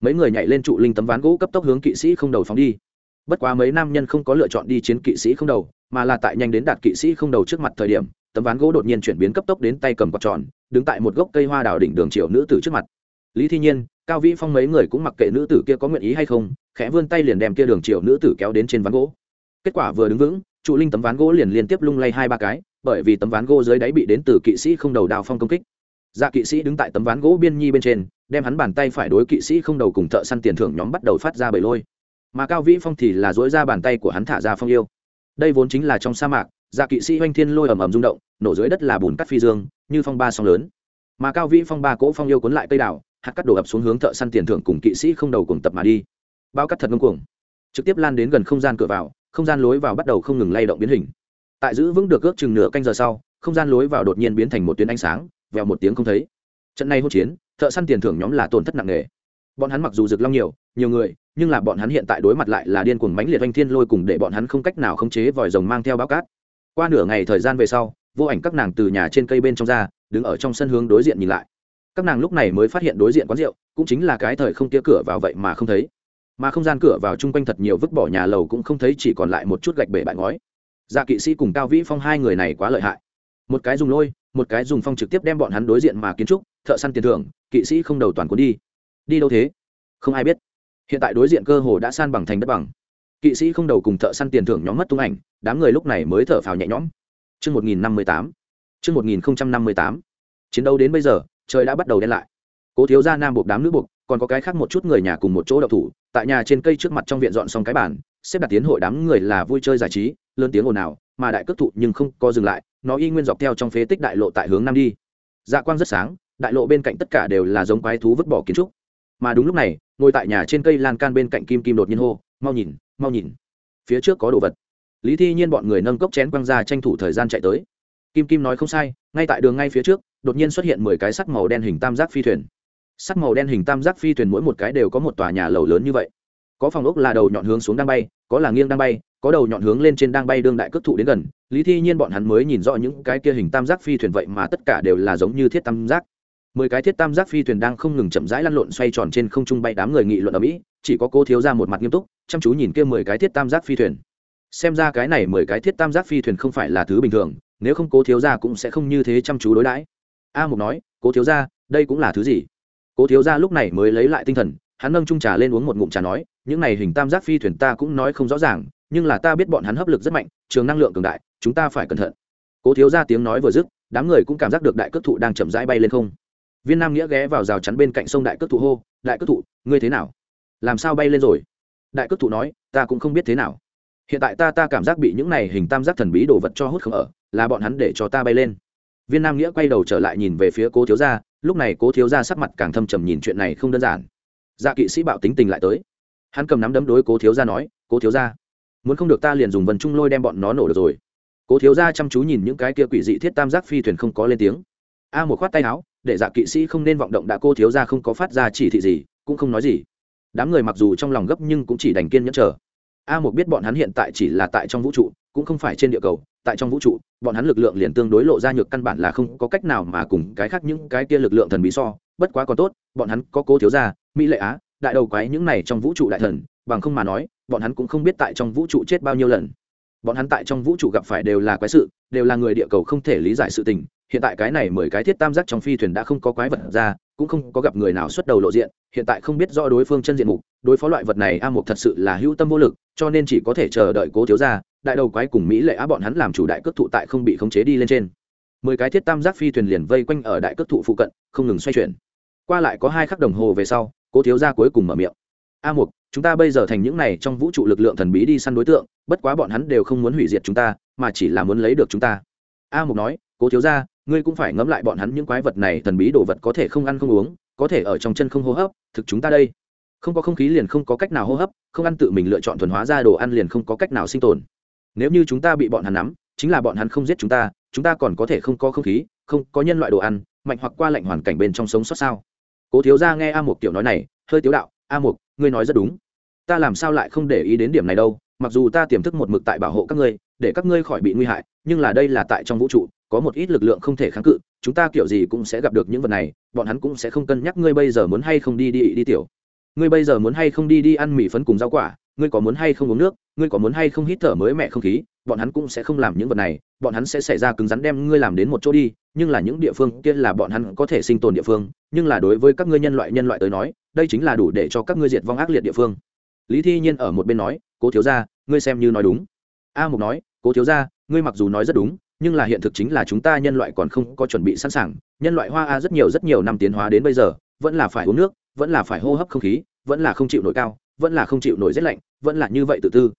mấy người nhảy lên trụ linh tấm ván gỗ cấp tốc hướng kỵ sĩ không đầu phóng đi bất quá mấy nam nhân không có lựa chọn đi chiến kỵ sĩ không đầu, mà là tại nhanh đến đạt kỵ sĩ không đầu trước mặt thời điểm, tấm ván gỗ đột nhiên chuyển biến cấp tốc đến tay cầm quạt tròn, đứng tại một gốc cây hoa đào đỉnh đường triệu nữ tử trước mặt lý thi nhiên, cao vĩ phong mấy người cũng mặc kệ nữ tử kia có nguyện ý hay không, khẽ vươn tay liền đem kia đường triệu nữ tử kéo đến trên ván gỗ. Kết quả vừa đứng vững, trụ linh tấm ván gỗ liền liên tiếp lung lay hai ba cái, bởi vì tấm ván gỗ dưới đáy bị đến từ kỵ sĩ không đầu đào phong công kích. Dạ kỵ sĩ đứng tại tấm ván gỗ biên nhi bên trên, đem hắn bàn tay phải đối kỵ sĩ không đầu cùng thợ săn tiền thưởng nhóm bắt đầu phát ra bầy lôi. Mà cao vĩ phong thì là dối ra bàn tay của hắn thả ra phong yêu. Đây vốn chính là trong sa mạc dạ kỵ sĩ oanh thiên lôi ầm ầm rung động, nổ dưới đất là bùn cắt phi dương, như phong ba song lớn. Mà cao vĩ phong ba cỗ phong yêu cuốn lại cây đảo hạt cắt đổ ập xuống hướng thợ săn tiền thưởng cùng kỵ sĩ không đầu cùng tập mà đi. Bao cắt thật ngông cuồng. Trực tiếp lan đến gần không gian cửa vào, không gian lối vào bắt đầu không ngừng lay động biến hình. Tại giữ vững được ước chừng nửa canh giờ sau, không gian lối vào đột nhiên biến thành một tuyến ánh sáng, vèo một tiếng không thấy. Trận này hỗn chiến, thợ săn tiền thưởng nhóm là tổn thất nặng nề. Bọn hắn mặc dù rực long nhiều nhiều người, nhưng là bọn hắn hiện tại đối mặt lại là điên cuồng mãnh liệt oanh thiên lôi cùng để bọn hắn không cách nào khống chế vòi rồng mang theo bao cát. Qua nửa ngày thời gian về sau, vô ảnh các nàng từ nhà trên cây bên trong ra, đứng ở trong sân hướng đối diện nhìn lại các nàng lúc này mới phát hiện đối diện quán rượu cũng chính là cái thời không tia cửa vào vậy mà không thấy. Mà không gian cửa vào chung quanh thật nhiều vứt bỏ nhà lầu cũng không thấy chỉ còn lại một chút gạch bể bại ngói. Dạ kỵ sĩ cùng cao vĩ phong hai người này quá lợi hại. Một cái dùng lôi một cái dùng phong trực tiếp đem bọn hắn đối diện mà kiến trúc thợ săn tiền thưởng kỵ sĩ không đầu toàn cuốn đi. Đi đâu thế? Không ai biết. Hiện tại đối diện cơ hồ đã san bằng thành đất bằng. Kỵ sĩ không đầu cùng thợ săn tiền thưởng nhóm mất tung ảnh đám người lúc này mới thở phào nhẹ nhõm. Chương 1058. Chương 1058. Chiến đấu đến bây giờ, trời đã bắt đầu đen lại. Cố thiếu gia nam buộc đám nữ buộc, còn có cái khác một chút người nhà cùng một chỗ đậu thủ, tại nhà trên cây trước mặt trong viện dọn xong cái bàn, xếp đặt tiến hội đám người là vui chơi giải trí, lớn tiếng ồn ào, mà đại cước thụ nhưng không có dừng lại, nó y nguyên dọc theo trong phế tích đại lộ tại hướng nam đi. Dạ quang rất sáng, đại lộ bên cạnh tất cả đều là giống quái thú vứt bỏ kiến trúc. Mà đúng lúc này, ngồi tại nhà trên cây lan can bên cạnh Kim Kim đột nhiên hô, "Mau nhìn, mau nhìn, phía trước có đồ vật." lý thi nhiên bọn người nâng cốc chén quăng ra tranh thủ thời gian chạy tới kim kim nói không sai ngay tại đường ngay phía trước đột nhiên xuất hiện mười cái sắc màu đen hình tam giác phi thuyền. Sắc màu đen hình tam giác phi thuyền mỗi một cái đều có một tòa nhà lầu lớn như vậy. Có phòng ốc là đầu nhọn hướng xuống đang bay, có là nghiêng đang bay, có đầu nhọn hướng lên trên đang bay đương đại cước thụ đến gần. Lý thi nhiên bọn hắn mới nhìn rõ những cái kia hình tam giác phi thuyền vậy mà tất cả đều là giống như thiết tam giác. Mười cái thiết tam giác phi thuyền đang không ngừng chậm rãi lăn lộn xoay tròn trên không trung bay đám người nghị luận ở mỹ, chỉ có cô thiếu ra một mặt nghiêm túc, chăm chú nhìn kia mười cái thiết tam giác phi thuyền. Xem ra cái này mười cái thiết tam giác phi thuyền không phải là thứ bình thường, nếu không cố thiếu gia cũng sẽ không như thế chăm chú đối đãi a mục nói, cố thiếu gia, đây cũng là thứ gì? Cố thiếu gia lúc này mới lấy lại tinh thần, hắn nâng trung trà lên uống một ngụm trà nói, những này hình tam giác phi thuyền ta cũng nói không rõ ràng, nhưng là ta biết bọn hắn hấp lực rất mạnh, trường năng lượng cường đại, chúng ta phải cẩn thận. Cố thiếu gia tiếng nói vừa dứt, đám người cũng cảm giác được đại cước thụ đang chậm rãi bay lên không. Viên nam nghĩa ghé vào rào chắn bên cạnh sông đại cước thụ hô, đại cước thụ, ngươi thế nào? Làm sao bay lên rồi? Đại cước thụ nói, ta cũng không biết thế nào. Hiện tại ta ta cảm giác bị những này hình tam giác thần bí đồ vật cho hút không ở, là bọn hắn để cho ta bay lên viên nam nghĩa quay đầu trở lại nhìn về phía cố thiếu gia, lúc này cố thiếu gia sắc mặt càng thâm trầm nhìn chuyện này không đơn giản. Dạ kỵ sĩ bạo tính tình lại tới. Hắn cầm nắm đấm đối cố thiếu gia nói, cố thiếu gia, muốn không được ta liền dùng vần trung lôi đem bọn nó nổ được rồi. Cố thiếu gia chăm chú nhìn những cái kia quỷ dị thiết tam giác phi thuyền không có lên tiếng. A một khoát tay áo, để dạ kỵ sĩ không nên vọng động đã cô thiếu gia không có phát ra chỉ thị gì, cũng không nói gì. Đám người mặc dù trong lòng gấp nhưng cũng chỉ đành kiên nhẫn chờ. A một biết bọn hắn hiện tại chỉ là tại trong vũ trụ, cũng không phải trên địa cầu tại trong vũ trụ, bọn hắn lực lượng liền tương đối lộ ra nhược căn bản là không có cách nào mà cùng cái khác những cái kia lực lượng thần bí so. Bất quá còn tốt, bọn hắn có cố thiếu gia, mỹ lệ á, đại đầu quái những này trong vũ trụ đại thần, bằng không mà nói, bọn hắn cũng không biết tại trong vũ trụ chết bao nhiêu lần. Bọn hắn tại trong vũ trụ gặp phải đều là quái sự, đều là người địa cầu không thể lý giải sự tình. Hiện tại cái này mười cái thiết tam giác trong phi thuyền đã không có quái vật ra, cũng không có gặp người nào xuất đầu lộ diện. Hiện tại không biết rõ đối phương chân diện mục, đối phó loại vật này a mục thật sự là hữu tâm vô lực, cho nên chỉ có thể chờ đợi cố thiếu gia đại đầu quái cùng mỹ lệ á bọn hắn làm chủ đại cước thụ tại không bị khống chế đi lên trên. Mười cái thiết tam giác phi thuyền liền vây quanh ở đại cước thụ phụ cận, không ngừng xoay chuyển. Qua lại có hai khắc đồng hồ về sau, cố thiếu gia cuối cùng mở miệng. A mục, chúng ta bây giờ thành những này trong vũ trụ lực lượng thần bí đi săn đối tượng, bất quá bọn hắn đều không muốn hủy diệt chúng ta, mà chỉ là muốn lấy được chúng ta. A mục nói, cố thiếu gia, ngươi cũng phải ngẫm lại bọn hắn những quái vật này thần bí đồ vật có thể không ăn không uống, có thể ở trong chân không hô hấp, thực chúng ta đây. Không có không khí liền không có cách nào hô hấp, không ăn tự mình lựa chọn thuần hóa ra đồ ăn liền không có cách nào sinh tồn nếu như chúng ta bị bọn hắn nắm, chính là bọn hắn không giết chúng ta chúng ta còn có thể không có không khí, không có nhân loại đồ ăn, mạnh hoặc qua lạnh hoàn cảnh bên trong sống sót sao? Cố thiếu gia nghe a mục tiểu nói này, hơi tiếu đạo, a mục, ngươi nói rất đúng. Ta làm sao lại không để ý đến điểm này đâu? Mặc dù ta tiềm thức một mực tại bảo hộ các ngươi, để các ngươi khỏi bị nguy hại, nhưng là đây là tại trong vũ trụ, có một ít lực lượng không thể kháng cự, chúng ta kiểu gì cũng sẽ gặp được những vật này, bọn hắn cũng sẽ không cân nhắc ngươi bây giờ muốn hay không đi đi đi tiểu. Ngươi bây giờ muốn hay không đi đi ăn mì phấn cùng rau quả, ngươi có muốn hay không uống nước? Ngươi có muốn hay không hít thở mới mẹ không khí, bọn hắn cũng sẽ không làm những vật này, bọn hắn sẽ xảy ra cứng rắn đem ngươi làm đến một chỗ đi, nhưng là những địa phương kia là bọn hắn có thể sinh tồn địa phương, nhưng là đối với các ngươi nhân loại nhân loại tới nói, đây chính là đủ để cho các ngươi diệt vong ác liệt địa phương. Lý thi nhiên ở một bên nói, cố thiếu gia, ngươi xem như nói đúng. A mục nói, cố thiếu gia, ngươi mặc dù nói rất đúng, nhưng là hiện thực chính là chúng ta nhân loại còn không có chuẩn bị sẵn sàng. Nhân loại hoa a rất nhiều rất nhiều năm tiến hóa đến bây giờ, vẫn là phải uống nước, vẫn là phải hô hấp không khí, vẫn là không chịu nổi cao, vẫn là không chịu nổi rét lạnh, vẫn là như vậy tự tư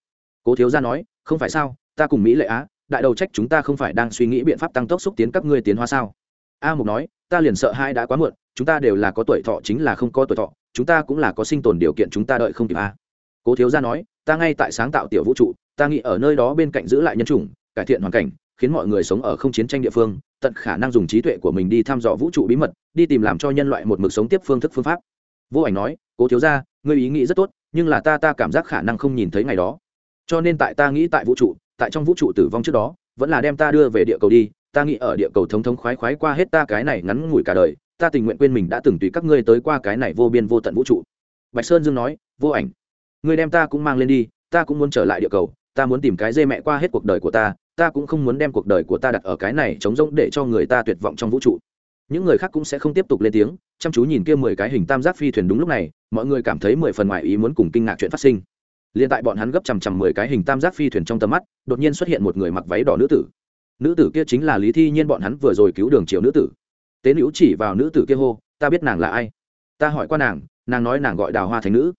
cố thiếu gia nói không phải sao ta cùng mỹ lệ á đại đầu trách chúng ta không phải đang suy nghĩ biện pháp tăng tốc xúc tiến các ngươi tiến hóa sao? A mục nói ta liền sợ hai đã quá muộn chúng ta đều là có tuổi thọ chính là không có tuổi thọ chúng ta cũng là có sinh tồn điều kiện chúng ta đợi không kịp a cố thiếu gia nói ta ngay tại sáng tạo tiểu vũ trụ ta nghĩ ở nơi đó bên cạnh giữ lại nhân chủng cải thiện hoàn cảnh khiến mọi người sống ở không chiến tranh địa phương tận khả năng dùng trí tuệ của mình đi thăm dò vũ trụ bí mật đi tìm làm cho nhân loại một mực sống tiếp phương thức phương pháp. Vô ảnh nói cố thiếu gia, ngươi ý nghĩ rất tốt nhưng là ta ta cảm giác khả năng không nhìn thấy ngày đó cho nên tại ta nghĩ tại vũ trụ, tại trong vũ trụ tử vong trước đó, vẫn là đem ta đưa về địa cầu đi, ta nghĩ ở địa cầu thống thống khoái khoái qua hết ta cái này ngắn ngủi cả đời, ta tình nguyện quên mình đã từng tùy các ngươi tới qua cái này vô biên vô tận vũ trụ. Bạch sơn dương nói, vô ảnh, ngươi đem ta cũng mang lên đi, ta cũng muốn trở lại địa cầu, ta muốn tìm cái dê mẹ qua hết cuộc đời của ta ta cũng không muốn đem cuộc đời của ta đặt ở cái này chống rỗng để cho người ta tuyệt vọng trong vũ trụ. Những người khác cũng sẽ không tiếp tục lên tiếng, chăm chú nhìn kia mười cái hình tam giác phi thuyền đúng lúc này, mọi người cảm thấy mười phần ngoài ý muốn cùng kinh ngạc chuyện phát sinh liền tại bọn hắn gấp chằm chằm mười cái hình tam giác phi thuyền trong tầm mắt, đột nhiên xuất hiện một người mặc váy đỏ nữ tử. Nữ tử kia chính là lý thi nhiên, bọn hắn vừa rồi cứu đường triều nữ tử. Tế nữ chỉ vào nữ tử kia hô, ta biết nàng là ai? Ta hỏi qua nàng nàng nói nàng gọi đào hoa thánh nữ.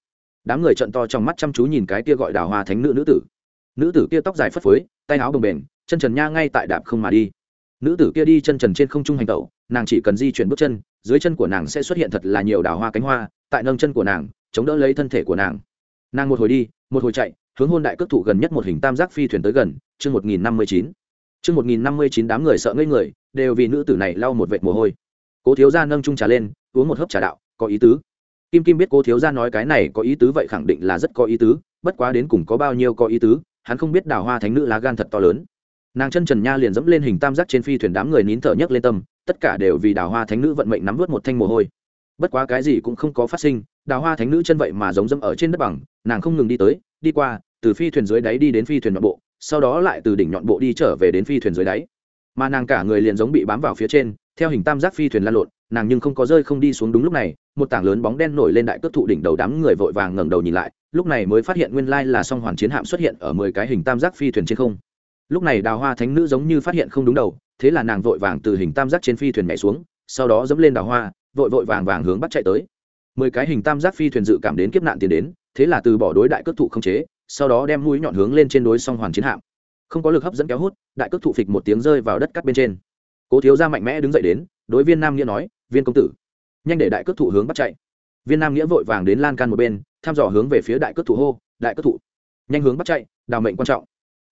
Đám người trận to trong mắt chăm chú nhìn cái kia gọi đào hoa thánh nữ nữ tử. Nữ tử kia tóc dài phất phới, tay áo đồng bền, chân trần nha ngay tại đạp không mà đi. Nữ tử kia đi chân trần trên không trung hành tẩu, nàng chỉ cần di chuyển bước chân, dưới chân của nàng sẽ xuất hiện thật là nhiều đào hoa cánh hoa, tại nâng chân của nàng, chống đỡ lấy thân thể của nàng. Nàng một hồi đi một hồi chạy, hướng hôn đại cước thủ gần nhất một hình tam giác phi thuyền tới gần, chương một nghìn năm mươi chín. Chương một nghìn năm mươi chín đám người sợ ngây người, đều vì nữ tử này lau một vệt mồ hôi. Cố thiếu gia nâng trung trà lên, uống một hớp trà đạo, có ý tứ. Kim kim biết cố thiếu gia nói cái này có ý tứ vậy khẳng định là rất có ý tứ, bất quá đến cùng có bao nhiêu có ý tứ, hắn không biết đào hoa thánh nữ lá gan thật to lớn. Nàng chân trần nha liền dẫm lên hình tam giác trên phi thuyền đám người nín thở nhấc lên tâm, tất cả đều vì đào hoa thánh nữ vận mệnh nắm vớt một thanh mồ hôi bất quá cái gì cũng không có phát sinh, đào hoa thánh nữ chân vậy mà giống dẫm ở trên đất bằng, nàng không ngừng đi tới, đi qua, từ phi thuyền dưới đáy đi đến phi thuyền nhọn bộ, sau đó lại từ đỉnh nhọn bộ đi trở về đến phi thuyền dưới đáy. Mà nàng cả người liền giống bị bám vào phía trên, theo hình tam giác phi thuyền lan lộn, nàng nhưng không có rơi không đi xuống đúng lúc này, một tảng lớn bóng đen nổi lên đại cước thụ đỉnh đầu đám người vội vàng ngẩng đầu nhìn lại, lúc này mới phát hiện nguyên lai là song hoàn chiến hạm xuất hiện ở mười cái hình tam giác phi thuyền trên không. Lúc này đào hoa thánh nữ giống như phát hiện không đúng đầu, thế là nàng vội vàng từ hình tam giác trên phi thuyền nhảy xuống, sau đó dẫm lên đào hoa vội vội vàng vàng hướng bắt chạy tới. Mười cái hình tam giác phi thuyền dự cảm đến kiếp nạn tiến đến, thế là từ bỏ đối đại cước thụ không chế, sau đó đem mũi nhọn hướng lên trên đối song hoàn chiến hạm. Không có lực hấp dẫn kéo hút, đại cước thụ phịch một tiếng rơi vào đất cắt bên trên. Cố thiếu gia mạnh mẽ đứng dậy đến, đối viên nam nghĩa nói, viên công tử, nhanh để đại cước thụ hướng bắt chạy. Viên nam nghĩa vội vàng đến lan can một bên, thăm dò hướng về phía đại cước thụ hô, đại cước thụ, nhanh hướng bắt chạy, đào mệnh quan trọng.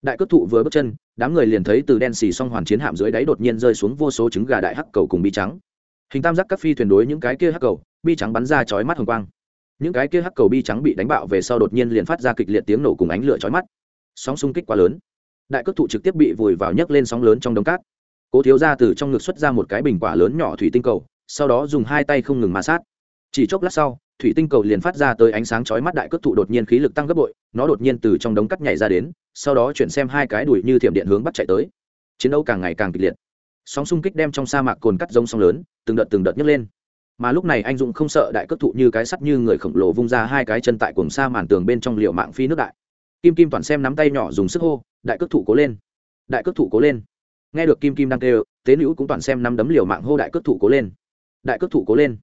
Đại cước thụ vừa bước chân, đám người liền thấy từ đen xì song hoàn chiến hạm dưới đáy đột nhiên rơi xuống vô số trứng gà đại hắc cầu cùng bi trắng hình tam giác các phi thuyền đối những cái kia hắc cầu, bi trắng bắn ra chói mắt hồng quang. Những cái kia hắc cầu bi trắng bị đánh bạo về sau đột nhiên liền phát ra kịch liệt tiếng nổ cùng ánh lửa chói mắt. Sóng xung kích quá lớn. Đại cước thụ trực tiếp bị vùi vào nhấc lên sóng lớn trong đống cát. Cố thiếu ra từ trong ngực xuất ra một cái bình quả lớn nhỏ thủy tinh cầu, sau đó dùng hai tay không ngừng ma sát. Chỉ chốc lát sau, thủy tinh cầu liền phát ra tới ánh sáng chói mắt đại cước thụ đột nhiên khí lực tăng gấp bội, nó đột nhiên từ trong đống cắt nhảy ra đến, sau đó chuyển xem hai cái đùi như thiểm điện hướng bắt chạy tới. Chiến đấu càng ngày càng kịch liệt. Sóng xung kích đem trong sa mạc cồn cắt giống sóng lớn từng đợt từng đợt nhấc lên. Mà lúc này anh dũng không sợ đại cất thụ như cái sắt như người khổng lồ vung ra hai cái chân tại cùng xa màn tường bên trong liệu mạng phi nước đại. Kim kim toàn xem nắm tay nhỏ dùng sức hô, đại cất thụ cố lên. Đại cất thụ cố lên. Nghe được kim kim đang kêu, tế nữ cũng toàn xem nắm đấm liều mạng hô, đại cất thụ cố lên. Đại cất thụ cố lên.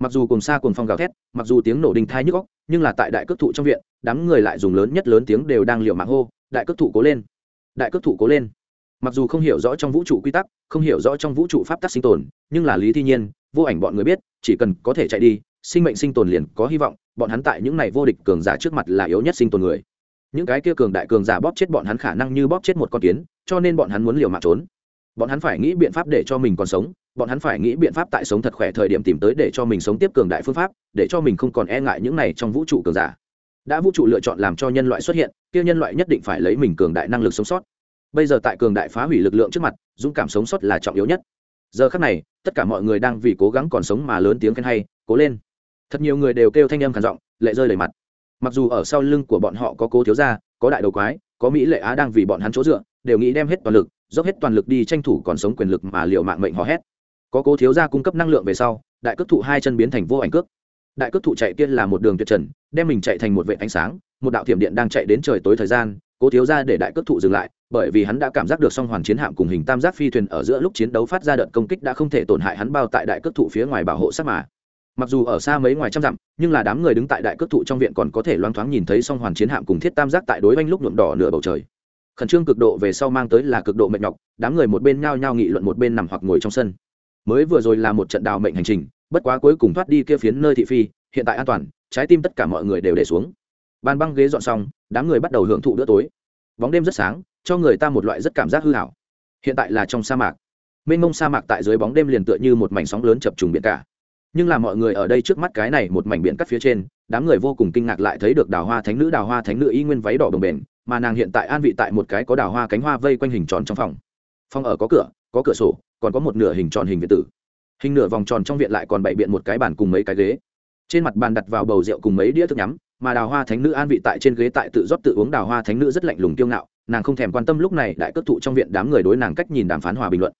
Mặc dù cùng xa cùng phong gào thét, mặc dù tiếng nổ đình thai nhức góc nhưng là tại đại cất thụ trong viện, đám người lại dùng lớn nhất lớn tiếng đều đang liều mạng hô, đại cất thụ cố lên. Đại cất thụ cố lên mặc dù không hiểu rõ trong vũ trụ quy tắc, không hiểu rõ trong vũ trụ pháp tắc sinh tồn, nhưng là lý thi nhiên, vô ảnh bọn người biết, chỉ cần có thể chạy đi, sinh mệnh sinh tồn liền có hy vọng, bọn hắn tại những này vô địch cường giả trước mặt là yếu nhất sinh tồn người. Những cái kia cường đại cường giả bóp chết bọn hắn khả năng như bóp chết một con kiến, cho nên bọn hắn muốn liều mạng trốn. Bọn hắn phải nghĩ biện pháp để cho mình còn sống, bọn hắn phải nghĩ biện pháp tại sống thật khỏe thời điểm tìm tới để cho mình sống tiếp cường đại phương pháp, để cho mình không còn e ngại những này trong vũ trụ cường giả. Đã vũ trụ lựa chọn làm cho nhân loại xuất hiện, kia nhân loại nhất định phải lấy mình cường đại năng lực sống sót bây giờ tại cường đại phá hủy lực lượng trước mặt, dũng cảm sống sót là trọng yếu nhất. Giờ khác này, tất cả mọi người đang vì cố gắng còn sống mà lớn tiếng khen hay, cố lên. Thật nhiều người đều kêu thanh âm khản giọng, lệ rơi đầy mặt. Mặc dù ở sau lưng của bọn họ có cố thiếu gia, có đại đầu quái, có mỹ lệ á đang vì bọn hắn chỗ dựa, đều nghĩ đem hết toàn lực, dốc hết toàn lực đi tranh thủ còn sống quyền lực mà liệu mạng mệnh hò hét. Có cố thiếu gia cung cấp năng lượng về sau, đại cước thụ hai chân biến thành vô ảnh cước. Đại cước thụ chạy kia là một đường tuyệt trần, đem mình chạy thành một vệ ánh sáng, một đạo thiểm điện đang chạy đến trời tối thời gian, cố thiếu gia để đại cước thụ dừng lại bởi vì hắn đã cảm giác được song hoàn chiến hạm cùng hình tam giác phi thuyền ở giữa lúc chiến đấu phát ra đợt công kích đã không thể tổn hại hắn bao tại đại cước thụ phía ngoài bảo hộ sát mà. Mặc dù ở xa mấy ngoài trăm dặm, nhưng là đám người đứng tại đại cước thụ trong viện còn có thể loáng thoáng nhìn thấy song hoàn chiến hạm cùng thiết tam giác tại đối oanh lúc nhuộm đỏ nửa bầu trời. Khẩn trương cực độ về sau mang tới là cực độ mệt nhọc, đám người một bên nhao nhao nghị luận một bên nằm hoặc ngồi trong sân. Mới vừa rồi là một trận đào mệnh hành trình, bất quá cuối cùng thoát đi kia phiến nơi thị phi, hiện tại an toàn, trái tim tất cả mọi người đều để xuống. Bàn băng ghế dọn xong, đám người bắt đầu hưởng thụ bữa tối. Bóng đêm rất sáng cho người ta một loại rất cảm giác hư hảo. Hiện tại là trong sa mạc. Mênh mông sa mạc tại dưới bóng đêm liền tựa như một mảnh sóng lớn chập trùng biển cả. Nhưng là mọi người ở đây trước mắt cái này một mảnh biển cắt phía trên, đám người vô cùng kinh ngạc lại thấy được đào hoa thánh nữ, đào hoa thánh nữ y nguyên váy đỏ đồng bền, mà nàng hiện tại an vị tại một cái có đào hoa cánh hoa vây quanh hình tròn trong phòng. Phòng ở có cửa có cửa sổ, còn có một nửa hình tròn hình viện tử. Hình nửa vòng tròn trong viện lại còn bày biện một cái bàn cùng mấy cái ghế. Trên mặt bàn đặt vào bầu rượu cùng mấy đĩa thức nhắm, mà đào hoa thánh nữ an vị tại trên ghế tại tự rót tự uống đào hoa thánh nữ rất lạnh lùng kiêu ngạo nàng không thèm quan tâm lúc này đại cất thụ trong viện đám người đối nàng cách nhìn đàm phán hòa bình luận.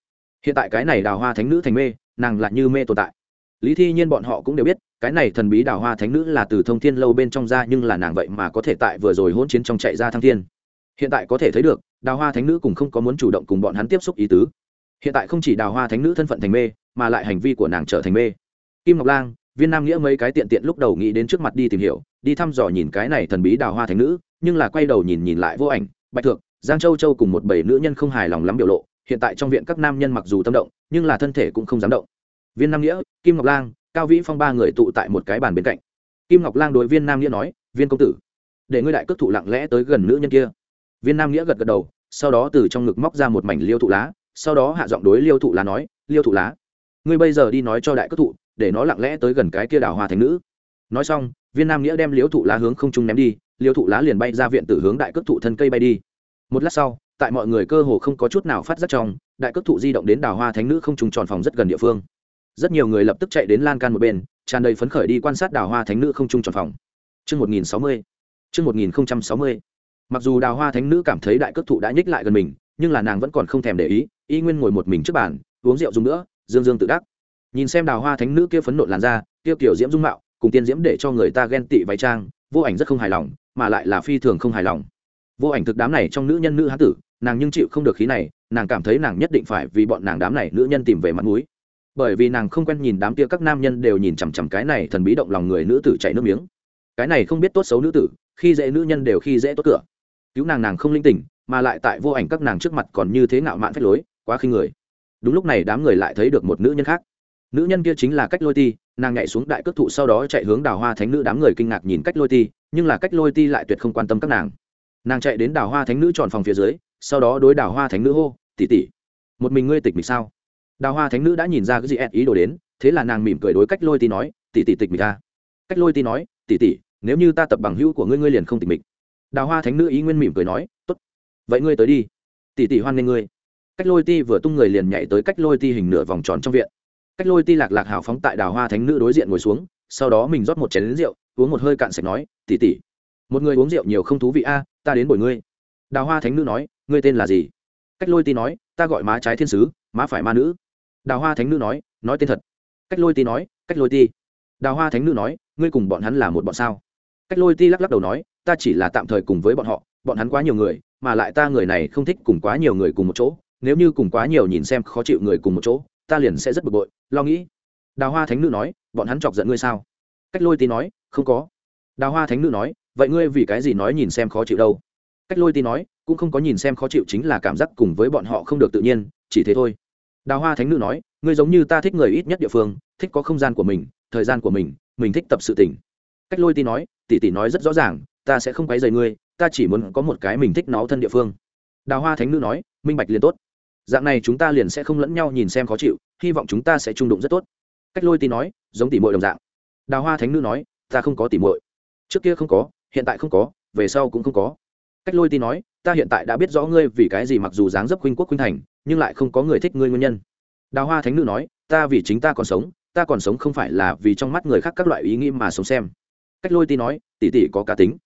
Hiện tại cái này đào hoa thánh nữ thành mê, nàng lại như mê tồn tại. Lý thi nhiên bọn họ cũng đều biết, cái này thần bí đào hoa thánh nữ là từ thông thiên lâu bên trong ra nhưng là nàng vậy mà có thể tại vừa rồi hỗn chiến trong chạy ra thăng thiên. Hiện tại có thể thấy được, đào hoa thánh nữ cũng không có muốn chủ động cùng bọn hắn tiếp xúc ý tứ. Hiện tại không chỉ đào hoa thánh nữ thân phận thành mê, mà lại hành vi của nàng trở thành mê. Kim ngọc lang, viên nam nghĩa mấy cái tiện tiện lúc đầu nghĩ đến trước mặt đi tìm hiểu, đi thăm dò nhìn cái này thần bí đào hoa thánh nữ, nhưng là quay đầu nhìn nhìn lại vô ảnh bạch thượng giang châu châu cùng một bảy nữ nhân không hài lòng lắm biểu lộ, hiện tại trong viện các nam nhân mặc dù tâm động, nhưng là thân thể cũng không dám động. Viên nam nghĩa, kim ngọc lang, cao vĩ phong ba người tụ tại một cái bàn bên cạnh. Kim ngọc lang đối viên nam nghĩa nói, viên công tử, để ngươi đại cước thụ lặng lẽ tới gần nữ nhân kia. Viên nam nghĩa gật gật đầu, sau đó từ trong ngực móc ra một mảnh liêu thụ lá, sau đó hạ giọng đối liêu thụ lá nói, liêu thụ lá, ngươi bây giờ đi nói cho đại cước thụ, để nó lặng lẽ tới gần cái kia đào hoa thành nữ. Nói xong, viên nam nghĩa đem liêu thụ lá hướng không trung ném đi liêu thụ lá liền bay ra viện từ hướng đại cước thụ thân cây bay đi một lát sau tại mọi người cơ hồ không có chút nào phát giác trong đại cước thụ di động đến đào hoa thánh nữ không trùng tròn phòng rất gần địa phương rất nhiều người lập tức chạy đến lan can một bên tràn đầy phấn khởi đi quan sát đào hoa thánh nữ không trung tròn phòng Trước 1060. Trước 1060. Mặc dù đào hoa thánh nữ cảm thấy đại cước thụ đã nhích lại gần mình, nhưng là nàng vẫn còn không thèm để ý, y nguyên ngồi một mình trước bàn, uống rượu dùng nữa, dương dương tự đắc. Nhìn xem đào hoa thánh nữ kia phấn nộ làn da, kia kiểu diễm dung mạo, cùng tiên diễm để cho người ta ghen tị váy trang, vô ảnh rất không hài lòng, mà lại là phi thường không hài lòng. Vô ảnh thực đám này trong nữ nhân nữ hán tử, nàng nhưng chịu không được khí này, nàng cảm thấy nàng nhất định phải vì bọn nàng đám này nữ nhân tìm về mặt mũi. Bởi vì nàng không quen nhìn đám kia các nam nhân đều nhìn chằm chằm cái này thần bí động lòng người nữ tử chạy nước miếng. Cái này không biết tốt xấu nữ tử khi dễ nữ nhân đều khi dễ tốt cửa. Cứu nàng nàng không linh tỉnh mà lại tại vô ảnh các nàng trước mặt còn như thế ngạo mạn phép lối quá khi người. Đúng lúc này đám người lại thấy được một nữ nhân khác nữ nhân kia chính là cách lôi ti, nàng nhảy xuống đại cước thụ sau đó chạy hướng đào hoa thánh nữ, đám người kinh ngạc nhìn cách lôi ti, nhưng là cách lôi ti lại tuyệt không quan tâm các nàng. Nàng chạy đến đào hoa thánh nữ tròn phòng phía dưới, sau đó đối đào hoa thánh nữ hô tỉ tỉ một mình ngươi tịch mịch sao? Đào hoa thánh nữ đã nhìn ra cái gì ed ý đồ đến, thế là nàng mỉm cười đối cách lôi ti nói, tỷ tỷ tịch mịch ta cách lôi ti nói, tỷ tỷ, nếu như ta tập bằng hữu của ngươi ngươi liền không tịch mịch. Đào hoa thánh nữ ý nguyên mỉm cười nói, tốt, vậy ngươi tới đi. Tỷ tỷ hoan nghênh ngươi. Cách lôi ti vừa tung người liền nhảy tới cách lôi ti hình nửa vòng tròn trong viện cách lôi ti lạc lạc hào phóng tại đào hoa thánh nữ đối diện ngồi xuống, sau đó mình rót một chén lính rượu, uống một hơi cạn sạch nói, tỷ tỷ, một người uống rượu nhiều không thú vị a, ta đến bồi ngươi. Đào hoa thánh nữ nói, ngươi tên là gì? Cách lôi ti nói, ta gọi má trái thiên sứ, má phải ma nữ. Đào hoa thánh nữ nói nói tên thật. Cách lôi ti nói, cách lôi ti. Đào hoa thánh nữ nói, ngươi cùng bọn hắn là một bọn sao? Cách lôi ti lắc lắc đầu nói, ta chỉ là tạm thời cùng với bọn họ, bọn hắn quá nhiều người, mà lại ta người này không thích cùng quá nhiều người cùng một chỗ, nếu như cùng quá nhiều nhìn xem khó chịu người cùng một chỗ ta liền sẽ rất bực bội, lo nghĩ. Đào hoa thánh nữ nói, bọn hắn chọc giận ngươi sao? Cách lôi ti nói, không có. Đào hoa thánh nữ nói, vậy ngươi vì cái gì nói nhìn xem khó chịu đâu? Cách lôi ti nói, cũng không có nhìn xem khó chịu chính là cảm giác cùng với bọn họ không được tự nhiên, chỉ thế thôi. Đào hoa thánh nữ nói, ngươi giống như ta thích người ít nhất địa phương, thích có không gian của mình, thời gian của mình mình thích tập sự tỉnh cách lôi ti nói, tỷ tỷ nói rất rõ ràng, ta sẽ không quấy rầy ngươi, ta chỉ muốn có một cái mình thích nó thân địa phương. Đào hoa thánh nữ nói, minh bạch liền tốt dạng này chúng ta liền sẽ không lẫn nhau nhìn xem khó chịu, hy vọng chúng ta sẽ trung đụng rất tốt. Cách lôi tì nói, giống tỉ mội đồng dạng. Đào hoa thánh nữ nói, ta không có tỉ mội trước kia không có, hiện tại không có, về sau cũng không có. Cách lôi tì nói, ta hiện tại đã biết rõ ngươi vì cái gì mặc dù dáng dấp khuynh quốc khuynh thành, nhưng lại không có người thích ngươi nguyên nhân. Đào hoa thánh nữ nói, ta vì chính ta còn sống, ta còn sống không phải là vì trong mắt người khác các loại ý nghĩ mà sống xem. Cách lôi ti nói tỉ tỉ có cá tính.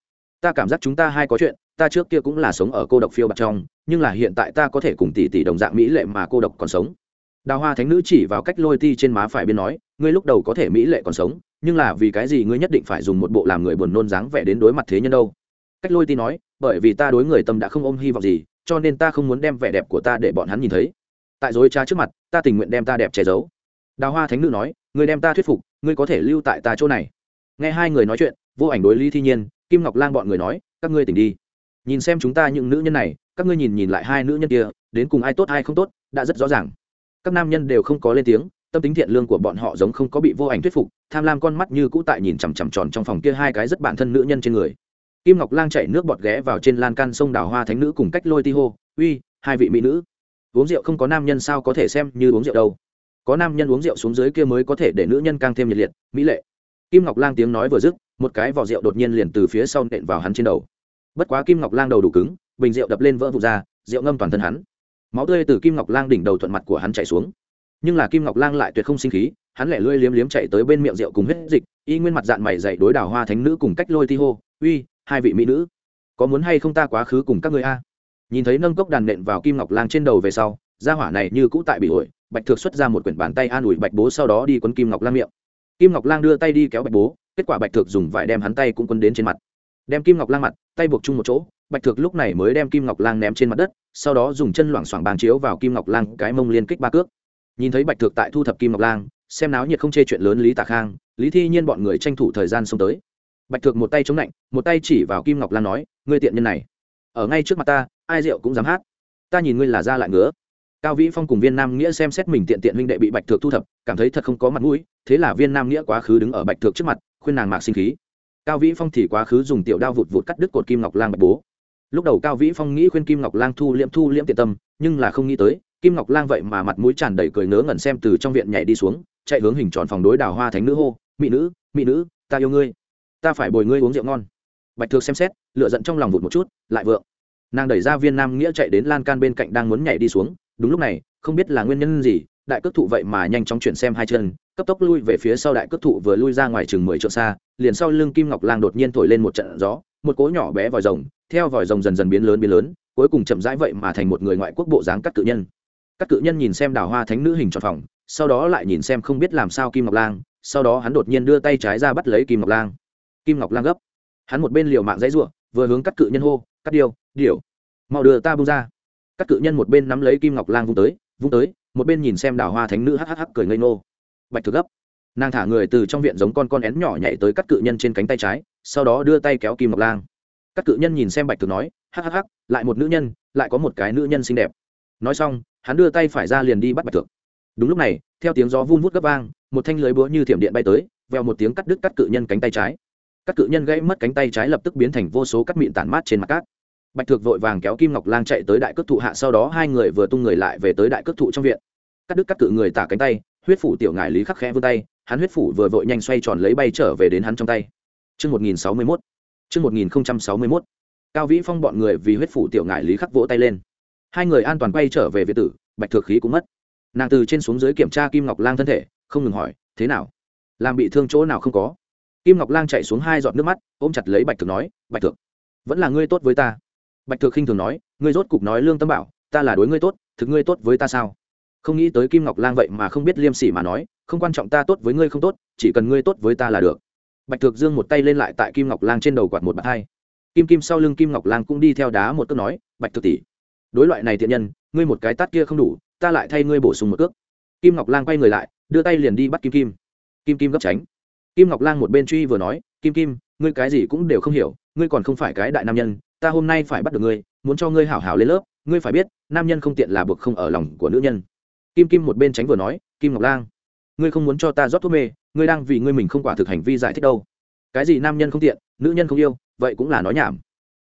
Ta cảm giác chúng ta hai có chuyện ta trước kia cũng là sống ở cô độc phiêu bạc trong, nhưng là hiện tại ta có thể cùng tỷ tỷ đồng dạng mỹ lệ mà cô độc còn sống. Đào hoa thánh nữ chỉ vào cách lôi ti trên má phải biên nói, ngươi lúc đầu có thể mỹ lệ còn sống, nhưng là vì cái gì ngươi nhất định phải dùng một bộ làm người buồn nôn dáng vẻ đến đối mặt thế nhân đâu? Cách lôi ti nói, bởi vì ta đối người tâm đã không ôm hy vọng gì, cho nên ta không muốn đem vẻ đẹp của ta để bọn hắn nhìn thấy. Tại dối cha trước mặt, ta tình nguyện đem ta đẹp che giấu. Đào hoa thánh nữ nói, ngươi đem ta thuyết phục, ngươi có thể lưu tại ta chỗ này. Nghe hai người nói chuyện, vô ảnh đối lý thi nhiên, kim ngọc lan bọn người nói, các ngươi tỉnh đi nhìn xem chúng ta những nữ nhân này, các ngươi nhìn nhìn lại hai nữ nhân kia, đến cùng ai tốt ai không tốt, đã rất rõ ràng. Các nam nhân đều không có lên tiếng, tâm tính thiện lương của bọn họ giống không có bị vô ảnh thuyết phục, tham lam con mắt như cũ tại nhìn chằm chằm tròn trong phòng kia hai cái rất bản thân nữ nhân trên người. Kim ngọc lang chạy nước bọt ghé vào trên lan can sông đào hoa thánh nữ cùng cách lôi ti hô, uy, hai vị mỹ nữ, uống rượu không có nam nhân sao có thể xem như uống rượu đâu? Có nam nhân uống rượu xuống dưới kia mới có thể để nữ nhân càng thêm nhiệt liệt. Mỹ lệ. Kim ngọc lang tiếng nói vừa dứt, một cái vỏ rượu đột nhiên liền từ phía sau nện vào hắn trên đầu bất quá kim ngọc lang đầu đủ cứng, bình rượu đập lên vỡ vụt ra, rượu ngâm toàn thân hắn. Máu tươi từ kim ngọc lang đỉnh đầu thuận mặt của hắn chảy xuống. Nhưng là kim ngọc lang lại tuyệt không sinh khí, hắn lẻ lươi liếm liếm chạy tới bên miệng rượu cùng hết dịch, y nguyên mặt dạng mày dậy đối đào hoa thánh nữ cùng cách lôi ti hô, uy, hai vị mỹ nữ, có muốn hay không ta quá khứ cùng các người a? Nhìn thấy nâng cốc đàn nện vào kim ngọc lang trên đầu về sau, gia hỏa này như cũ tại bị ổi, bạch thược xuất ra một quyển bàn tay an ủi bạch bố sau đó đi quấn kim ngọc lang miệng. Kim ngọc lang đưa tay đi kéo bạch bố, kết quả bạch thược dùng vải đem hắn tay cũng quấn đến trên mặt đem kim ngọc lang mặt, tay buộc chung một chỗ, bạch thược lúc này mới đem kim ngọc lang ném trên mặt đất, sau đó dùng chân loảng xoảng bàn chiếu vào kim ngọc lang cái mông liên kích ba cước. Nhìn thấy bạch thược tại thu thập kim ngọc lang, xem náo nhiệt không chê chuyện lớn lý tạ khang, lý thi nhiên bọn người tranh thủ thời gian xông tới. Bạch thược một tay chống lạnh, một tay chỉ vào kim ngọc lan nói, ngươi tiện nhân này, ở ngay trước mặt ta, ai rượu cũng dám hát. Ta nhìn ngươi là ra lại ngứa. Cao vĩ phong cùng viên nam nghĩa xem xét mình tiện tiện huynh đệ bị bạch thược thu thập, cảm thấy thật không có mặt mũi, thế là viên nam nghĩa quá khứ đứng ở bạch thược trước mặt, khuyên nàng mạc sinh khí cao vĩ phong thì quá khứ dùng tiểu đao vụt vụt cắt đứt cột kim ngọc lang bạch bố. Lúc đầu cao vĩ phong nghĩ khuyên kim ngọc lang thu liễm thu liễm tiện tâm, nhưng là không nghĩ tới, kim ngọc lang vậy mà mặt mũi tràn đầy cười ngớ ngẩn xem từ trong viện nhảy đi xuống, chạy hướng hình tròn phòng đối đào hoa thánh nữ hô, mỹ nữ mỹ nữ, ta yêu ngươi. Ta phải bồi ngươi uống rượu ngon. Bạch thược xem xét lựa giận trong lòng vụt một chút, lại vượng. Nàng đẩy ra viên nam nghĩa chạy đến lan can bên cạnh đang muốn nhảy đi xuống. Đúng lúc này, không biết là nguyên nhân gì đại cước thụ vậy mà nhanh chóng chuyển xem hai chân, cấp tốc lui về phía sau đại cước thụ vừa lui ra ngoài chừng mười trượng xa, liền sau lưng kim ngọc lang đột nhiên thổi lên một trận gió, một cỗ nhỏ bé vòi rồng, theo vòi rồng dần dần biến lớn biến lớn, cuối cùng chậm rãi vậy mà thành một người ngoại quốc bộ dáng cắt cự nhân. Các cự nhân nhìn xem đào hoa thánh nữ hình tròn phòng, sau đó lại nhìn xem không biết làm sao kim ngọc lang, sau đó hắn đột nhiên đưa tay trái ra bắt lấy kim ngọc lang. Kim ngọc lang gấp. Hắn một bên liều mạng dãy ruộng vừa hướng các cự nhân hô, cắt điêu, điểu, mau đưa ta bung ra. Các cự nhân một bên nắm lấy kim ngọc lang vung tới vung tới, một bên nhìn xem đào hoa thánh nữ hắc hắc cười ngây ngô. Bạch thực gấp. Nàng thả người từ trong viện giống con con én nhỏ nhảy tới cắt cự nhân trên cánh tay trái, sau đó đưa tay kéo kim ngọc lang. Cắt cự nhân nhìn xem bạch thực nói, hắc hắc hắc, lại một nữ nhân, lại có một cái nữ nhân xinh đẹp. Nói xong, hắn đưa tay phải ra liền đi bắt bạch thực. Đúng lúc này, theo tiếng gió vun vút gấp vang, một thanh lưới búa như thiểm điện bay tới veo một tiếng cắt đứt cắt cự nhân cánh tay trái. Cắt cự nhân gãy mất cánh tay trái lập tức biến thành vô số cắt mịn tản mát trên mặt cát bạch thược vội vàng kéo kim ngọc lang chạy tới đại cước thụ hạ sau đó hai người vừa tung người lại về tới đại cước thụ trong viện cắt đứt cắt cự người tả cánh tay huyết phủ tiểu ngải lý khắc khẽ vươn tay hắn huyết phủ vừa vội nhanh xoay tròn lấy bay trở về đến hắn trong tay Trước 1061. Trước 1061. Cao Vĩ Phong bọn người vì huyết phủ tiểu ngải lý khắc vỗ tay lên. Hai người an toàn quay trở về viện tử, bạch thược khí cũng mất. Nàng từ trên xuống dưới kiểm tra Kim Ngọc Lang thân thể, không ngừng hỏi, thế nào? Làm bị thương chỗ nào không có? Kim Ngọc Lang chạy xuống hai giọt nước mắt, ôm chặt lấy Bạch thược nói, "Bạch thược vẫn là ngươi tốt với ta." Bạch thực khinh thường nói, ngươi rốt cục nói lương tâm bảo, ta là đối ngươi tốt, thực ngươi tốt với ta sao? Không nghĩ tới kim ngọc lang vậy mà không biết liêm sỉ mà nói, không quan trọng ta tốt với ngươi không tốt, chỉ cần ngươi tốt với ta là được. Bạch thực dương một tay lên lại tại kim ngọc lang trên đầu quạt một bạt hai. Kim kim sau lưng kim ngọc lang cũng đi theo đá một cước nói, bạch thực tỷ, đối loại này thiện nhân, ngươi một cái tát kia không đủ, ta lại thay ngươi bổ sung một cước. Kim ngọc lang quay người lại, đưa tay liền đi bắt kim kim. Kim kim gấp tránh. Kim ngọc lang một bên truy vừa nói, kim kim, ngươi cái gì cũng đều không hiểu, ngươi còn không phải cái đại nam nhân ta hôm nay phải bắt được ngươi, muốn cho ngươi hảo hảo lên lớp, ngươi phải biết, nam nhân không tiện là buộc không ở lòng của nữ nhân. Kim kim một bên tránh vừa nói, kim ngọc lang, ngươi không muốn cho ta rót thuốc mê, ngươi đang vì ngươi mình không quả thực hành vi giải thích đâu. Cái gì nam nhân không tiện, nữ nhân không yêu, vậy cũng là nói nhảm.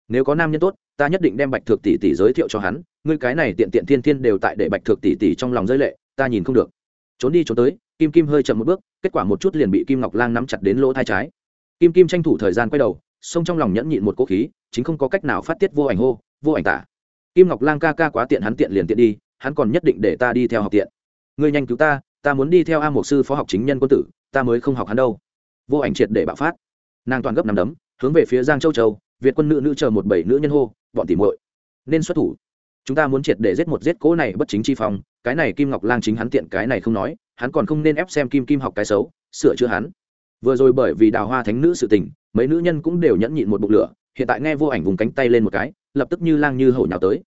Nếu có nam nhân tốt, ta nhất định đem bạch thượng tỷ tỷ giới thiệu cho hắn, ngươi cái này tiện tiện thiên thiên đều tại để bạch thượng tỷ tỷ trong lòng rơi lệ, ta nhìn không được. Trốn đi trốn tới, kim kim hơi chậm một bước, kết quả một chút liền bị kim ngọc lang nắm chặt đến lỗ thai trái. Kim kim tranh thủ thời gian quay đầu xông trong lòng nhẫn nhịn một cỗ khí, chính không có cách nào phát tiết vô ảnh hô, vô ảnh tả. Kim ngọc lang ca ca quá tiện hắn tiện liền tiện đi, hắn còn nhất định để ta đi theo học tiện. Ngươi nhanh cứu ta ta muốn đi theo a mục sư phó học chính nhân quân tử, ta mới không học hắn đâu. Vô ảnh triệt để bạo phát. Nàng toàn gấp nằm đấm, hướng về phía giang châu châu, việt quân nữ nữ chờ một bảy nữ nhân hô, bọn tỉ muội, nên xuất thủ. Chúng ta muốn triệt để giết một giết cố này bất chính chi phong, cái này kim ngọc lang chính hắn tiện cái này không nói, hắn còn không nên ép xem kim kim học cái xấu, sửa chữa hắn. Vừa rồi bởi vì đào hoa thánh nữ sự tình mấy nữ nhân cũng đều nhẫn nhịn một bụng lửa, hiện tại nghe vô ảnh vùng cánh tay lên một cái, lập tức như lang như hổ nhào tới.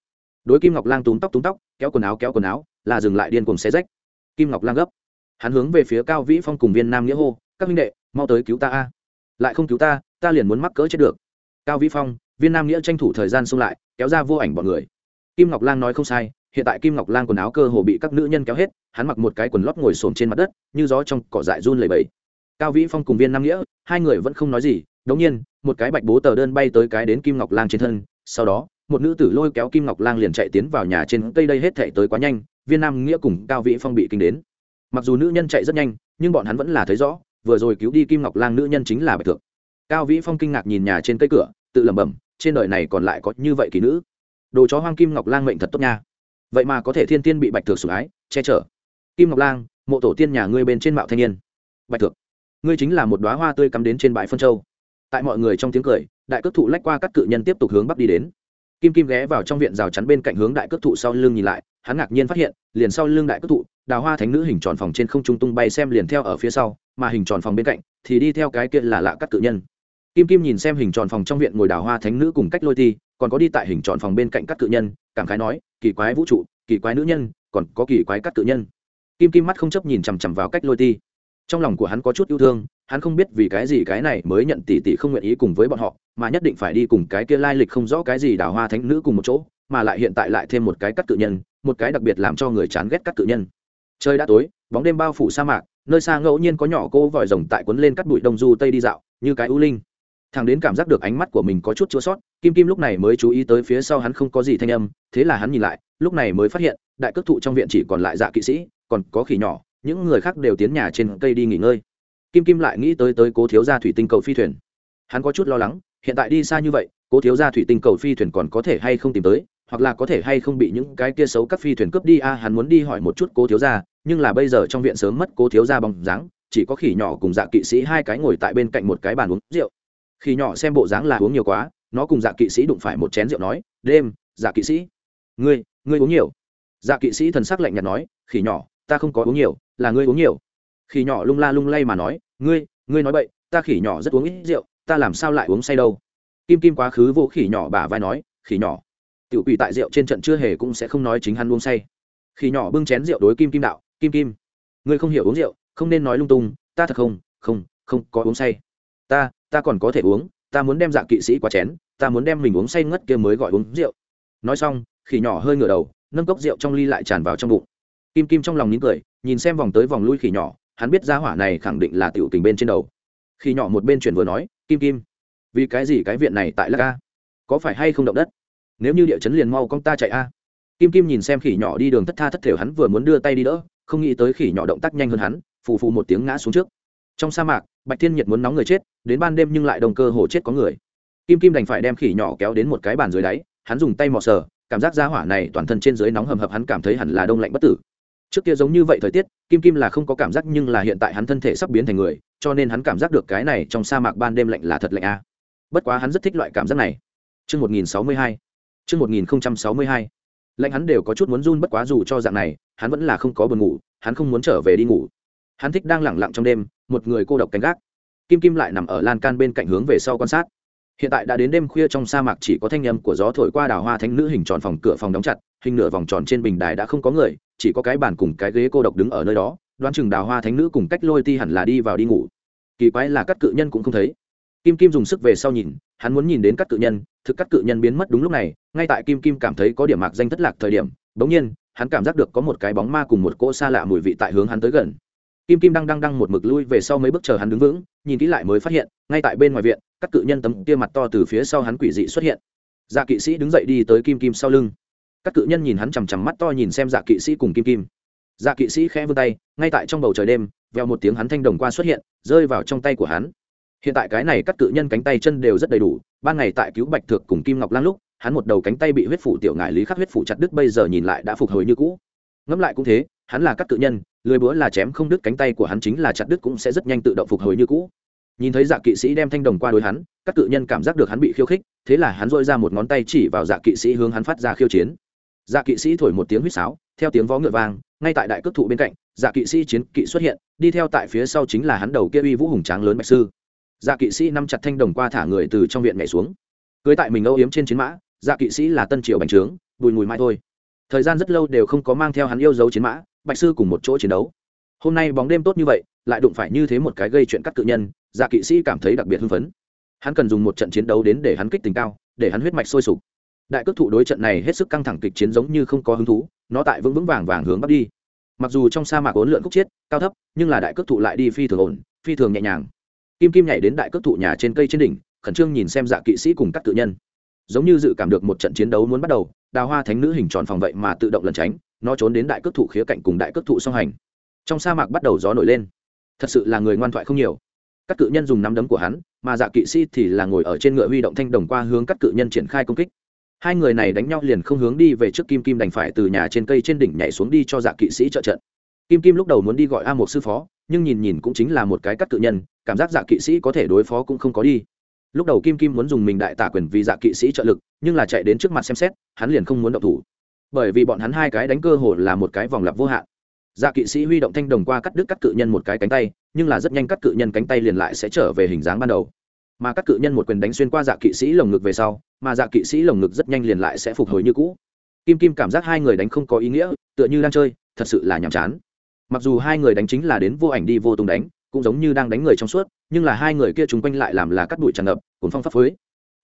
Đối kim ngọc lang túm tóc túm tóc, kéo quần áo kéo quần áo, là dừng lại điên cùng xé rách. Kim ngọc lang gấp. Hắn hướng về phía cao vĩ phong cùng viên nam nghĩa hô, các minh đệ, mau tới cứu ta a. Lại không cứu ta ta liền muốn mắc cỡ chết được. Cao vĩ phong, viên nam nghĩa tranh thủ thời gian xung lại, kéo ra vô ảnh bọn người. Kim ngọc lang nói không sai, hiện tại kim ngọc lang quần áo cơ hồ bị các nữ nhân kéo hết, hắn mặc một cái quần lót ngồi xổm trên mặt đất, như gió trong cỏ dại run lầy bẫy cao vĩ phong cùng viên nam nghĩa, hai người vẫn không nói gì đống nhiên, một cái bạch bố tờ đơn bay tới cái đến kim ngọc lang trên thân, sau đó, một nữ tử lôi kéo kim ngọc lang liền chạy tiến vào nhà trên cây đây hết thảy tới quá nhanh, viên nam nghĩa cùng cao vĩ phong bị kinh đến. Mặc dù nữ nhân chạy rất nhanh, nhưng bọn hắn vẫn là thấy rõ, vừa rồi cứu đi kim ngọc lang nữ nhân chính là bạch thượng. Cao vĩ phong kinh ngạc nhìn nhà trên cây cửa, tự lẩm bẩm, trên đời này còn lại có như vậy kỳ nữ. Đồ chó hoang kim ngọc lang mệnh thật tốt nha. Vậy mà có thể thiên tiên bị bạch thượng sủng ái, che chở. Kim ngọc lang, mộ tổ tiên nhà ngươi bên trên mạo thanh niên. Bạch thượng, ngươi chính là một đóa hoa tươi cắm đến trên bãi phân châu tại mọi người trong tiếng cười, đại cước thụ lách qua các cự nhân tiếp tục hướng bắc đi đến. Kim kim ghé vào trong viện rào chắn bên cạnh hướng đại cước thụ sau lưng nhìn lại, hắn ngạc nhiên phát hiện, liền sau lưng đại cước thụ, đào hoa thánh nữ hình tròn phòng trên không trung tung bay xem liền theo ở phía sau, mà hình tròn phòng bên cạnh thì đi theo cái kia là lạ các cự nhân. Kim kim nhìn xem hình tròn phòng trong viện ngồi đào hoa thánh nữ cùng cách lôi ti còn có đi tại hình tròn phòng bên cạnh các cự nhân, cảm khái nói, kỳ quái vũ trụ, kỳ quái nữ nhân, còn có kỳ quái các cự nhân. Kim kim mắt không chấp nhìn chằm chằm vào cách lôi ti trong lòng của hắn có chút yêu thương hắn không biết vì cái gì cái này mới nhận tỷ tỷ không nguyện ý cùng với bọn họ, mà nhất định phải đi cùng cái kia lai lịch không rõ cái gì đào hoa thánh nữ cùng một chỗ, mà lại hiện tại lại thêm một cái cắt cự nhân, một cái đặc biệt làm cho người chán ghét cắt cự nhân. Trời đã tối, bóng đêm bao phủ sa mạc, nơi xa ngẫu nhiên có nhỏ cô vòi rồng tại cuốn lên cắt bụi đông du tây đi dạo, như cái ưu linh. Thằng đến cảm giác được ánh mắt của mình có chút chua sót, kim kim lúc này mới chú ý tới phía sau hắn không có gì thanh âm, thế là hắn nhìn lại, lúc này mới phát hiện, đại cước thụ trong viện chỉ còn lại dạ kỵ sĩ, còn có khỉ nhỏ, những người khác đều tiến nhà trên cây đi nghỉ ngơi kim kim lại nghĩ tới tới cố thiếu gia thủy tinh cầu phi thuyền. Hắn có chút lo lắng, hiện tại đi xa như vậy, cố thiếu gia thủy tinh cầu phi thuyền còn có thể hay không tìm tới, hoặc là có thể hay không bị những cái kia xấu các phi thuyền cướp đi? A, hắn muốn đi hỏi một chút cố thiếu gia, nhưng là bây giờ trong viện sớm mất cố thiếu gia bóng dáng, chỉ có khỉ nhỏ cùng dạ kỵ sĩ hai cái ngồi tại bên cạnh một cái bàn uống rượu. Khỉ nhỏ xem bộ dáng là uống nhiều quá, nó cùng dạ kỵ sĩ đụng phải một chén rượu nói, đêm dạ kỵ sĩ, ngươi ngươi uống nhiều. Dạ kỵ sĩ thần sắc lạnh nhạt nói, khỉ nhỏ, ta không có uống nhiều, là ngươi uống nhiều khỉ nhỏ lung la lung lay mà nói, ngươi ngươi nói bậy, ta khỉ nhỏ rất uống ít rượu, ta làm sao lại uống say đâu? Kim kim quá khứ vô khỉ nhỏ bà vai nói, khỉ nhỏ, tiểu quỷ tại rượu trên trận chưa hề cũng sẽ không nói chính hắn uống say. Khỉ nhỏ bưng chén rượu đối kim kim đạo, kim kim, ngươi không hiểu uống rượu, không nên nói lung tung, ta thật không không không có uống say. Ta ta còn có thể uống, ta muốn đem dạ kỵ sĩ qua chén, ta muốn đem mình uống say ngất kia mới gọi uống rượu. Nói xong, khỉ nhỏ hơi ngửa đầu, nâng cốc rượu trong ly lại tràn vào trong bụng. Kim kim trong lòng nín cười, nhìn xem vòng tới vòng lui khỉ nhỏ hắn biết ra hỏa này khẳng định là tiểu tình bên trên đầu. Khỉ nhỏ một bên chuyển vừa nói, kim kim, vì cái gì cái viện này tại lắc a? Có phải hay không động đất? Nếu như địa chấn liền mau con ta chạy a. Kim kim nhìn xem khỉ nhỏ đi đường thất tha thất thểu hắn vừa muốn đưa tay đi đỡ, không nghĩ tới khỉ nhỏ động tác nhanh hơn hắn, phù phù một tiếng ngã xuống trước. Trong sa mạc, bạch thiên nhiệt muốn nóng người chết, đến ban đêm nhưng lại đồng cơ hồ chết có người. Kim kim đành phải đem khỉ nhỏ kéo đến một cái bàn dưới đáy, hắn dùng tay mò sờ, cảm giác ra hỏa này toàn thân trên dưới nóng hầm hập hắn cảm thấy hẳn là đông lạnh bất tử trước kia giống như vậy thời tiết kim kim là không có cảm giác nhưng là hiện tại hắn thân thể sắp biến thành người cho nên hắn cảm giác được cái này trong sa mạc ban đêm lạnh là thật lạnh a bất quá hắn rất thích loại cảm giác này Trước 1062. Trước 1062. Lạnh hắn đều có chút muốn run bất quá dù cho dạng này, hắn vẫn là không có buồn ngủ, hắn không muốn trở về đi ngủ. Hắn thích đang lẳng lặng trong đêm, một người cô độc canh gác. Kim Kim lại nằm ở lan can bên cạnh hướng về sau quan sát hiện tại đã đến đêm khuya trong sa mạc chỉ có thanh âm của gió thổi qua đào hoa thánh nữ hình tròn phòng cửa phòng đóng chặt hình nửa vòng tròn trên bình đài đã không có người chỉ có cái bàn cùng cái ghế cô độc đứng ở nơi đó, đoán chừng đào hoa thánh nữ cùng cách lôi ti hẳn là đi vào đi ngủ. Kỳ quái là các cự nhân cũng không thấy. Kim kim dùng sức về sau nhìn, hắn muốn nhìn đến các cự nhân, thực các cự nhân biến mất đúng lúc này, ngay tại kim kim cảm thấy có điểm mạc danh thất lạc thời điểm, bỗng nhiên, hắn cảm giác được có một cái bóng ma cùng một cỗ xa lạ mùi vị tại hướng hắn tới gần. Kim kim đang đang đang một mực lui về sau mấy bước chờ hắn đứng vững, nhìn kỹ lại mới phát hiện, ngay tại bên ngoài viện, các cự nhân tấm kia mặt to từ phía sau hắn quỷ dị xuất hiện. Dạ kỵ sĩ đứng dậy đi tới kim kim sau lưng các cự nhân nhìn hắn chằm chằm mắt to nhìn xem dạ kỵ sĩ cùng kim kim. Dạ kỵ sĩ khẽ vươn tay, ngay tại trong bầu trời đêm veo một tiếng hắn thanh đồng qua xuất hiện, rơi vào trong tay của hắn. Hiện tại cái này các cự nhân cánh tay chân đều rất đầy đủ, ban ngày tại cứu bạch thược cùng kim ngọc lan lúc, hắn một đầu cánh tay bị huyết phủ tiểu ngại lý khắc huyết phủ chặt đứt bây giờ nhìn lại đã phục hồi như cũ. Ngẫm lại cũng thế, hắn là các cự nhân, lười búa là chém không đứt cánh tay của hắn chính là chặt đứt cũng sẽ rất nhanh tự động phục hồi như cũ. Nhìn thấy dạ kỵ sĩ đem thanh đồng qua đối hắn, các cự nhân cảm giác được hắn bị khiêu khích, thế là hắn dội ra một ngón tay chỉ vào dạ kỵ sĩ hướng hắn phát ra khiêu chiến dạ kỵ sĩ thổi một tiếng huýt sáo, theo tiếng vó ngựa vang, ngay tại đại cước thụ bên cạnh dạ kỵ sĩ chiến kỵ xuất hiện, đi theo tại phía sau chính là hắn đầu kia uy vũ hùng tráng lớn bạch sư. Dạ kỵ sĩ nắm chặt thanh đồng qua thả người từ trong viện nhảy xuống. Cưới tại mình âu yếm trên chiến mã dạ kỵ sĩ là tân triều bành trướng, bùi mùi mai thôi. Thời gian rất lâu đều không có mang theo hắn yêu dấu chiến mã, bạch sư cùng một chỗ chiến đấu. Hôm nay bóng đêm tốt như vậy, lại đụng phải như thế một cái gây chuyện cắt cự nhân dạ kỵ sĩ cảm thấy đặc biệt hưng phấn. Hắn cần dùng một trận chiến đấu đến để hắn kích tình cao, để hắn huyết mạch sôi sục đại cước thụ đối trận này hết sức căng thẳng kịch chiến giống như không có hứng thú, nó tại vững vững vàng vàng hướng bắc đi. Mặc dù trong sa mạc ốn lượn khúc chiết, cao thấp, nhưng là đại cước thụ lại đi phi thường ổn, phi thường nhẹ nhàng. Kim kim nhảy đến đại cước thụ nhà trên cây trên đỉnh, khẩn trương nhìn xem dạ kỵ sĩ cùng các cự nhân. Giống như dự cảm được một trận chiến đấu muốn bắt đầu, đào hoa thánh nữ hình tròn phòng vậy mà tự động lẩn tránh, nó trốn đến đại cước thụ khía cạnh cùng đại cước thụ song hành. Trong sa mạc bắt đầu gió nổi lên. Thật sự là người ngoan thoại không nhiều. Các cự nhân dùng nắm đấm của hắn, mà dạ kỵ sĩ thì là ngồi ở trên ngựa huy động thanh đồng qua hướng các cự nhân triển khai công kích hai người này đánh nhau liền không hướng đi về trước kim kim đành phải từ nhà trên cây trên đỉnh nhảy xuống đi cho dạ kỵ sĩ trợ trận. Kim kim lúc đầu muốn đi gọi a một sư phó, nhưng nhìn nhìn cũng chính là một cái cắt cự nhân, cảm giác dạ kỵ sĩ có thể đối phó cũng không có đi. Lúc đầu kim kim muốn dùng mình đại tả quyền vì dạ kỵ sĩ trợ lực, nhưng là chạy đến trước mặt xem xét, hắn liền không muốn động thủ. Bởi vì bọn hắn hai cái đánh cơ hồ là một cái vòng lặp vô hạn. Dạ kỵ sĩ huy động thanh đồng qua cắt đứt cắt cự nhân một cái cánh tay, nhưng là rất nhanh cắt cự nhân cánh tay liền lại sẽ trở về hình dáng ban đầu mà các cự nhân một quyền đánh xuyên qua dạ kỵ sĩ lồng ngực về sau, mà dạ kỵ sĩ lồng ngực rất nhanh liền lại sẽ phục hồi như cũ. Kim kim cảm giác hai người đánh không có ý nghĩa, tựa như đang chơi, thật sự là nhàm chán. Mặc dù hai người đánh chính là đến vô ảnh đi vô tung đánh, cũng giống như đang đánh người trong suốt, nhưng là hai người kia chung quanh lại làm là cắt đuổi tràn ngập, cuốn phong pháp phối.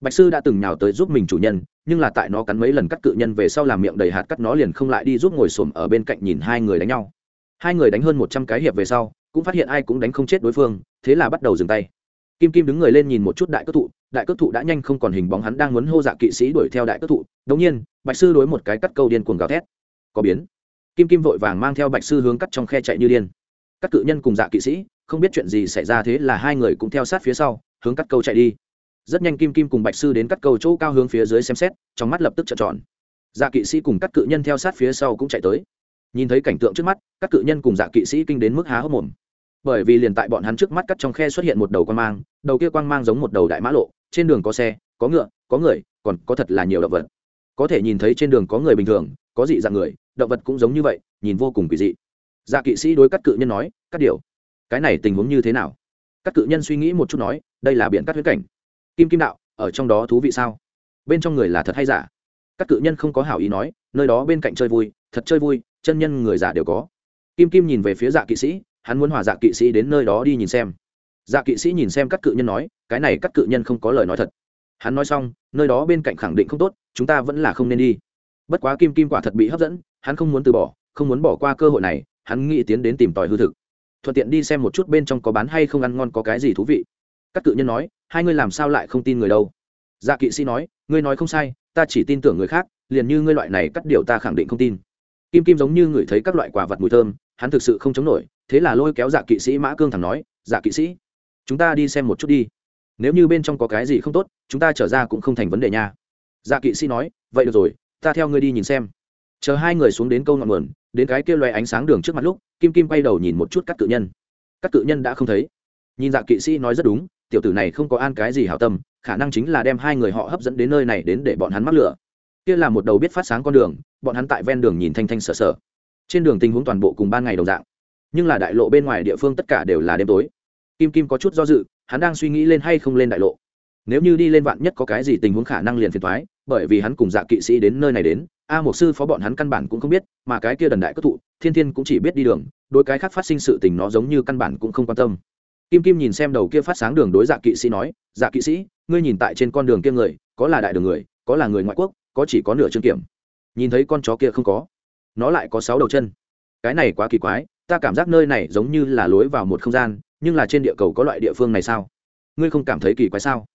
Bạch sư đã từng nhào tới giúp mình chủ nhân, nhưng là tại nó cắn mấy lần cắt cự nhân về sau làm miệng đầy hạt cắt nó liền không lại đi giúp ngồi xổm ở bên cạnh nhìn hai người đánh nhau. Hai người đánh hơn một trăm cái hiệp về sau, cũng phát hiện ai cũng đánh không chết đối phương, thế là bắt đầu dừng tay kim kim đứng người lên nhìn một chút đại cất thụ, đại cất thụ đã nhanh không còn hình bóng, hắn đang muốn hô dạ kỵ sĩ đuổi theo đại cất thụ. Đống nhiên, bạch sư đối một cái cắt câu điên cuồng gào thét. Có biến. Kim kim vội vàng mang theo bạch sư hướng cắt trong khe chạy như điên. Các cự nhân cùng dạ kỵ sĩ, không biết chuyện gì xảy ra thế là hai người cũng theo sát phía sau, hướng cắt câu chạy đi. Rất nhanh kim kim cùng bạch sư đến cắt câu chỗ cao hướng phía dưới xem xét, trong mắt lập tức trợn tròn. Dạ kỵ sĩ cùng các cự nhân theo sát phía sau cũng chạy tới. Nhìn thấy cảnh tượng trước mắt các cự nhân cùng dạ kỵ sĩ kinh đến mức há hốc mồm bởi vì liền tại bọn hắn trước mắt cắt trong khe xuất hiện một đầu quang mang, đầu kia quang mang giống một đầu đại mã lộ, trên đường có xe, có ngựa, có người, còn có thật là nhiều động vật. Có thể nhìn thấy trên đường có người bình thường, có dị dạng người, động vật cũng giống như vậy, nhìn vô cùng kỳ dị. Dạ kỵ sĩ đối cắt cự nhân nói, cắt điều, cái này tình huống như thế nào? Các cự nhân suy nghĩ một chút nói, đây là biển cắt huyết cảnh. Kim kim đạo, ở trong đó thú vị sao? Bên trong người là thật hay giả? Các cự nhân không có hảo ý nói, nơi đó bên cạnh chơi vui, thật chơi vui, chân nhân người giả đều có. Kim kim nhìn về phía dạ kỵ sĩ hắn muốn hòa dạ kỵ sĩ đến nơi đó đi nhìn xem. Dạ kỵ sĩ nhìn xem các cự nhân nói, cái này các cự nhân không có lời nói thật. Hắn nói xong, nơi đó bên cạnh khẳng định không tốt, chúng ta vẫn là không nên đi. Bất quá kim kim quả thật bị hấp dẫn, hắn không muốn từ bỏ, không muốn bỏ qua cơ hội này, hắn nghĩ tiến đến tìm tòi hư thực. Thuận tiện đi xem một chút bên trong có bán hay không ăn ngon có cái gì thú vị. Các cự nhân nói, hai ngươi làm sao lại không tin người đâu? Dạ kỵ sĩ nói, ngươi nói không sai, ta chỉ tin tưởng người khác, liền như ngươi loại này cắt điều ta khẳng định không tin. Kim kim giống như ngửi thấy các loại quả vật mùi thơm, hắn thực sự không chống nổi thế là lôi kéo dạ kỵ sĩ mã cương thẳng nói dạ kỵ sĩ, chúng ta đi xem một chút đi. Nếu như bên trong có cái gì không tốt, chúng ta trở ra cũng không thành vấn đề nha. Dạ kỵ sĩ nói, vậy được rồi, ta theo ngươi đi nhìn xem. Chờ hai người xuống đến câu ngọn nguồn, đến cái kia loe ánh sáng đường trước mặt lúc, kim kim quay đầu nhìn một chút các cự nhân. Các cự nhân đã không thấy. Nhìn dạ kỵ sĩ nói rất đúng, tiểu tử này không có an cái gì hảo tâm, khả năng chính là đem hai người họ hấp dẫn đến nơi này đến để bọn hắn mắc lửa. Kia là một đầu biết phát sáng con đường, bọn hắn tại ven đường nhìn thanh thanh sở sở trên đường tình huống toàn bộ cùng ban ngày đồng dạng nhưng là đại lộ bên ngoài địa phương tất cả đều là đêm tối. Kim kim có chút do dự, hắn đang suy nghĩ lên hay không lên đại lộ. Nếu như đi lên vạn nhất có cái gì tình huống khả năng liền phiền thoái bởi vì hắn cùng dạ kỵ sĩ đến nơi này đến, a một sư phó bọn hắn căn bản cũng không biết, mà cái kia đần đại cất thụ, thiên thiên cũng chỉ biết đi đường đôi cái khác phát sinh sự tình nó giống như căn bản cũng không quan tâm. Kim kim nhìn xem đầu kia phát sáng đường đối dạ kỵ sĩ nói dạ kỵ sĩ, ngươi nhìn tại trên con đường kia người, có là đại đường người, có là người ngoại quốc, có chỉ có nửa chương kiểm. Nhìn thấy con chó kia không có, nó lại có sáu đầu chân. Cái này quá kỳ quái ta cảm giác nơi này giống như là lối vào một không gian, nhưng là trên địa cầu có loại địa phương này sao? Ngươi không cảm thấy kỳ quái sao?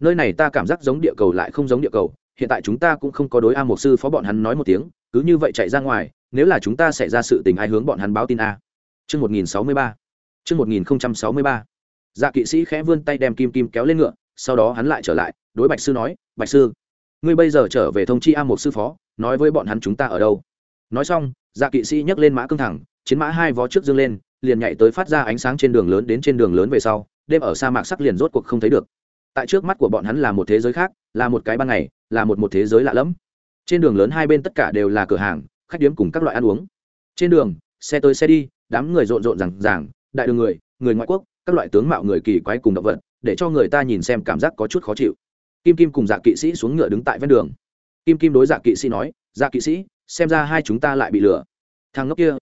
Nơi này ta cảm giác giống địa cầu lại không giống địa cầu, hiện tại chúng ta cũng không có đối a một sư phó bọn hắn nói một tiếng, cứ như vậy chạy ra ngoài, nếu là chúng ta xảy ra sự tình ai hướng bọn hắn báo tin a. Chương một nghìn sáu mươi ba. Chương một nghìn sáu mươi ba. Dạ kỵ sĩ khẽ vươn tay đem kim kim kéo lên ngựa, sau đó hắn lại trở lại, đối bạch sư nói, bạch sư, ngươi bây giờ trở về thông chi a một sư phó, nói với bọn hắn chúng ta ở đâu? Nói xong dạ kỵ sĩ nhấc lên mã cương thẳng chiến mã hai vó trước dương lên, liền nhảy tới phát ra ánh sáng trên đường lớn đến trên đường lớn về sau, đêm ở sa mạc sắc liền rốt cuộc không thấy được. Tại trước mắt của bọn hắn là một thế giới khác, là một cái ban ngày, là một một thế giới lạ lẫm. Trên đường lớn hai bên tất cả đều là cửa hàng, khách điếm cùng các loại ăn uống. Trên đường, xe tới xe đi, đám người rộn rộn rằng ràng, đại đường người người ngoại quốc, các loại tướng mạo người kỳ quái cùng động vật, để cho người ta nhìn xem cảm giác có chút khó chịu. Kim kim cùng dạ kỵ sĩ xuống ngựa đứng tại ven đường. Kim kim đối dạ kỵ sĩ nói dạ kỵ sĩ, xem ra hai chúng ta lại bị lừa. Thằng ngốc kia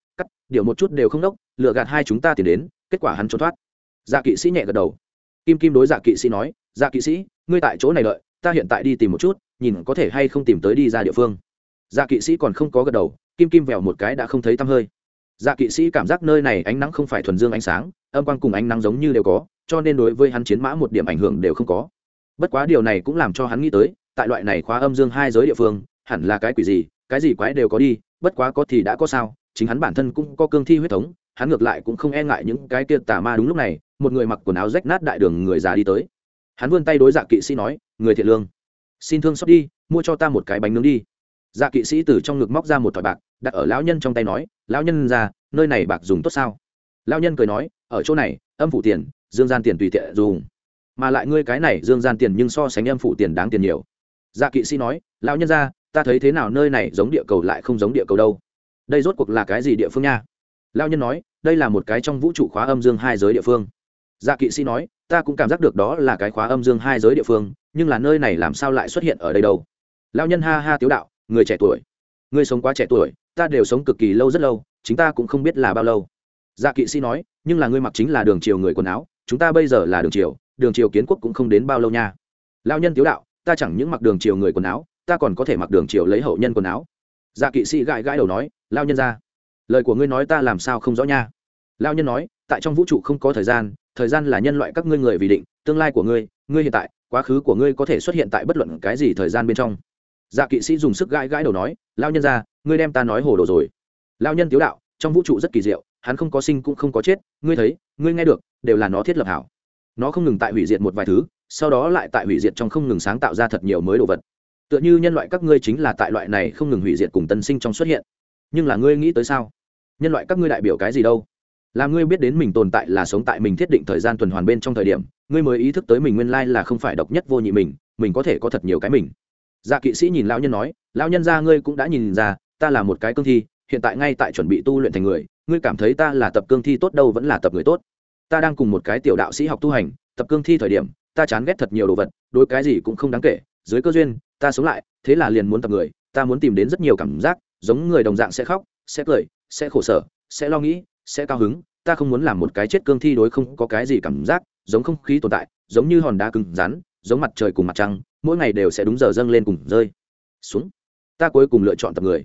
điều một chút đều không đốc, lừa gạt hai chúng ta tiền đến, kết quả hắn trốn thoát. Dạ kỵ sĩ nhẹ gật đầu. Kim kim đối dạ kỵ sĩ nói dạ kỵ sĩ, ngươi tại chỗ này đợi, ta hiện tại đi tìm một chút, nhìn có thể hay không tìm tới đi ra địa phương. Dạ kỵ sĩ còn không có gật đầu, kim kim vèo một cái đã không thấy tăm hơi. Dạ kỵ sĩ cảm giác nơi này ánh nắng không phải thuần dương ánh sáng, âm quang cùng ánh nắng giống như đều có, cho nên đối với hắn chiến mã một điểm ảnh hưởng đều không có. Bất quá điều này cũng làm cho hắn nghĩ tới, tại loại này khóa âm dương hai giới địa phương, hẳn là cái quỷ gì, cái gì quái đều có đi, bất quá có thì đã có sao chính hắn bản thân cũng có cương thi huyết thống, hắn ngược lại cũng không e ngại những cái kia tà ma đúng lúc này, một người mặc quần áo rách nát đại đường người già đi tới. Hắn vươn tay đối dạ kỵ sĩ nói, người thiện lương, xin thương xót đi, mua cho ta một cái bánh nướng đi. Dạ kỵ sĩ từ trong ngực móc ra một thỏi bạc, đặt ở lão nhân trong tay nói, lão nhân ra, nơi này bạc dùng tốt sao? Lão nhân cười nói, ở chỗ này, âm phủ tiền, dương gian tiền tùy tiện dùng. Mà lại ngươi cái này dương gian tiền nhưng so sánh âm phủ tiền đáng tiền nhiều. Dạ kỵ sĩ nói, lão nhân ra, ta thấy thế nào nơi này giống địa cầu lại không giống địa cầu đâu đây rốt cuộc là cái gì địa phương nha? Lão nhân nói, đây là một cái trong vũ trụ khóa âm dương hai giới địa phương. Dạ kỵ sĩ nói, ta cũng cảm giác được đó là cái khóa âm dương hai giới địa phương, nhưng là nơi này làm sao lại xuất hiện ở đây đâu? Lão nhân ha ha tiếu đạo, người trẻ tuổi. Người sống quá trẻ tuổi, ta đều sống cực kỳ lâu rất lâu chúng ta cũng không biết là bao lâu. Dạ kỵ sĩ nói, nhưng là ngươi mặc chính là đường triều người quần áo, chúng ta bây giờ là đường triều đường triều kiến quốc cũng không đến bao lâu nha. Lao nhân tiếu đạo, ta chẳng những mặc đường triều người quần áo, ta còn có thể mặc đường triều lấy hậu nhân quần áo dạ kỵ sĩ gãi gãi đầu nói, lao nhân ra, lời của ngươi nói ta làm sao không rõ nha? Lao nhân nói, tại trong vũ trụ không có thời gian thời gian là nhân loại các ngươi người vì định, tương lai của ngươi ngươi hiện tại, quá khứ của ngươi có thể xuất hiện tại bất luận cái gì thời gian bên trong. Dạ kỵ sĩ dùng sức gãi gãi đầu nói, lao nhân ra, ngươi đem ta nói hồ đồ rồi. Lao nhân tiếu đạo, trong vũ trụ rất kỳ diệu, hắn không có sinh cũng không có chết, ngươi thấy, ngươi nghe được, đều là nó thiết lập hảo. Nó không ngừng tại hủy diệt một vài thứ, sau đó lại tại hủy diệt trong không ngừng sáng tạo ra thật nhiều mới đồ vật tựa như nhân loại các ngươi chính là tại loại này không ngừng hủy diệt cùng tân sinh trong xuất hiện. Nhưng là ngươi nghĩ tới sao? Nhân loại các ngươi đại biểu cái gì đâu? Là ngươi biết đến mình tồn tại là sống tại mình thiết định thời gian tuần hoàn bên trong thời điểm, ngươi mới ý thức tới mình nguyên lai là không phải độc nhất vô nhị mình mình có thể có thật nhiều cái mình. Dạ kỵ sĩ nhìn lão nhân nói, lão nhân ra ngươi cũng đã nhìn ra, ta là một cái cương thi, hiện tại ngay tại chuẩn bị tu luyện thành người, ngươi cảm thấy ta là tập cương thi tốt đâu vẫn là tập người tốt? Ta đang cùng một cái tiểu đạo sĩ học tu hành, tập cương thi thời điểm, ta chán ghét thật nhiều đồ vật, đối cái gì cũng không đáng kể, dưới cơ duyên ta sống lại, thế là liền muốn tập người, ta muốn tìm đến rất nhiều cảm giác, giống người đồng dạng sẽ khóc, sẽ cười, sẽ khổ sở, sẽ lo nghĩ, sẽ cao hứng, ta không muốn làm một cái chết cương thi đối không có cái gì cảm giác, giống không khí tồn tại, giống như hòn đá cứng rắn, giống mặt trời cùng mặt trăng, mỗi ngày đều sẽ đúng giờ dâng lên cùng rơi. Xuống. Ta cuối cùng lựa chọn tập người.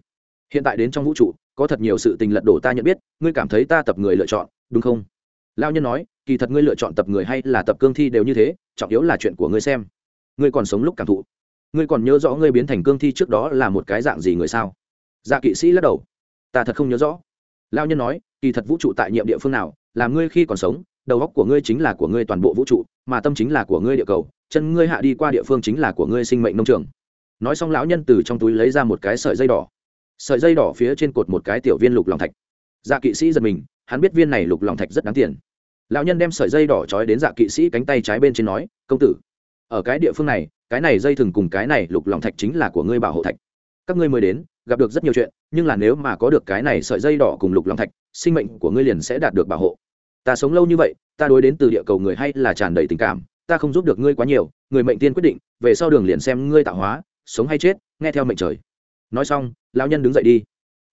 Hiện tại đến trong vũ trụ, có thật nhiều sự tình lật đổ ta nhận biết, ngươi cảm thấy ta tập người lựa chọn, đúng không? Lao nhân nói, kỳ thật ngươi lựa chọn tập người hay là tập cương thi đều như thế, trọng yếu là chuyện của ngươi xem. Ngươi còn sống lúc cảm thụ ngươi còn nhớ rõ ngươi biến thành cương thi trước đó là một cái dạng gì người sao? Dạ kỵ sĩ lắc đầu. Ta thật không nhớ rõ. Lao nhân nói, kỳ thật vũ trụ tại nhiệm địa phương nào, là ngươi khi còn sống, đầu óc của ngươi chính là của ngươi toàn bộ vũ trụ, mà tâm chính là của ngươi địa cầu, chân ngươi hạ đi qua địa phương chính là của ngươi sinh mệnh nông trường. Nói xong lão nhân từ trong túi lấy ra một cái sợi dây đỏ. Sợi dây đỏ phía trên cột một cái tiểu viên lục lòng thạch. Dạ kỵ sĩ giật mình, hắn biết viên này lục lòng thạch rất đáng tiền. Lão nhân đem sợi dây đỏ trói đến dạ kỵ sĩ cánh tay trái bên trên nói, công tử ở cái địa phương này, cái này dây thừng cùng cái này lục lòng thạch chính là của ngươi bảo hộ thạch. Các ngươi mới đến, gặp được rất nhiều chuyện, nhưng là nếu mà có được cái này sợi dây đỏ cùng lục lòng thạch, sinh mệnh của ngươi liền sẽ đạt được bảo hộ. Ta sống lâu như vậy, ta đối đến từ địa cầu người hay là tràn đầy tình cảm, ta không giúp được ngươi quá nhiều, người mệnh tiên quyết định, về sau đường liền xem ngươi tạo hóa, sống hay chết, nghe theo mệnh trời. Nói xong, lão nhân đứng dậy đi.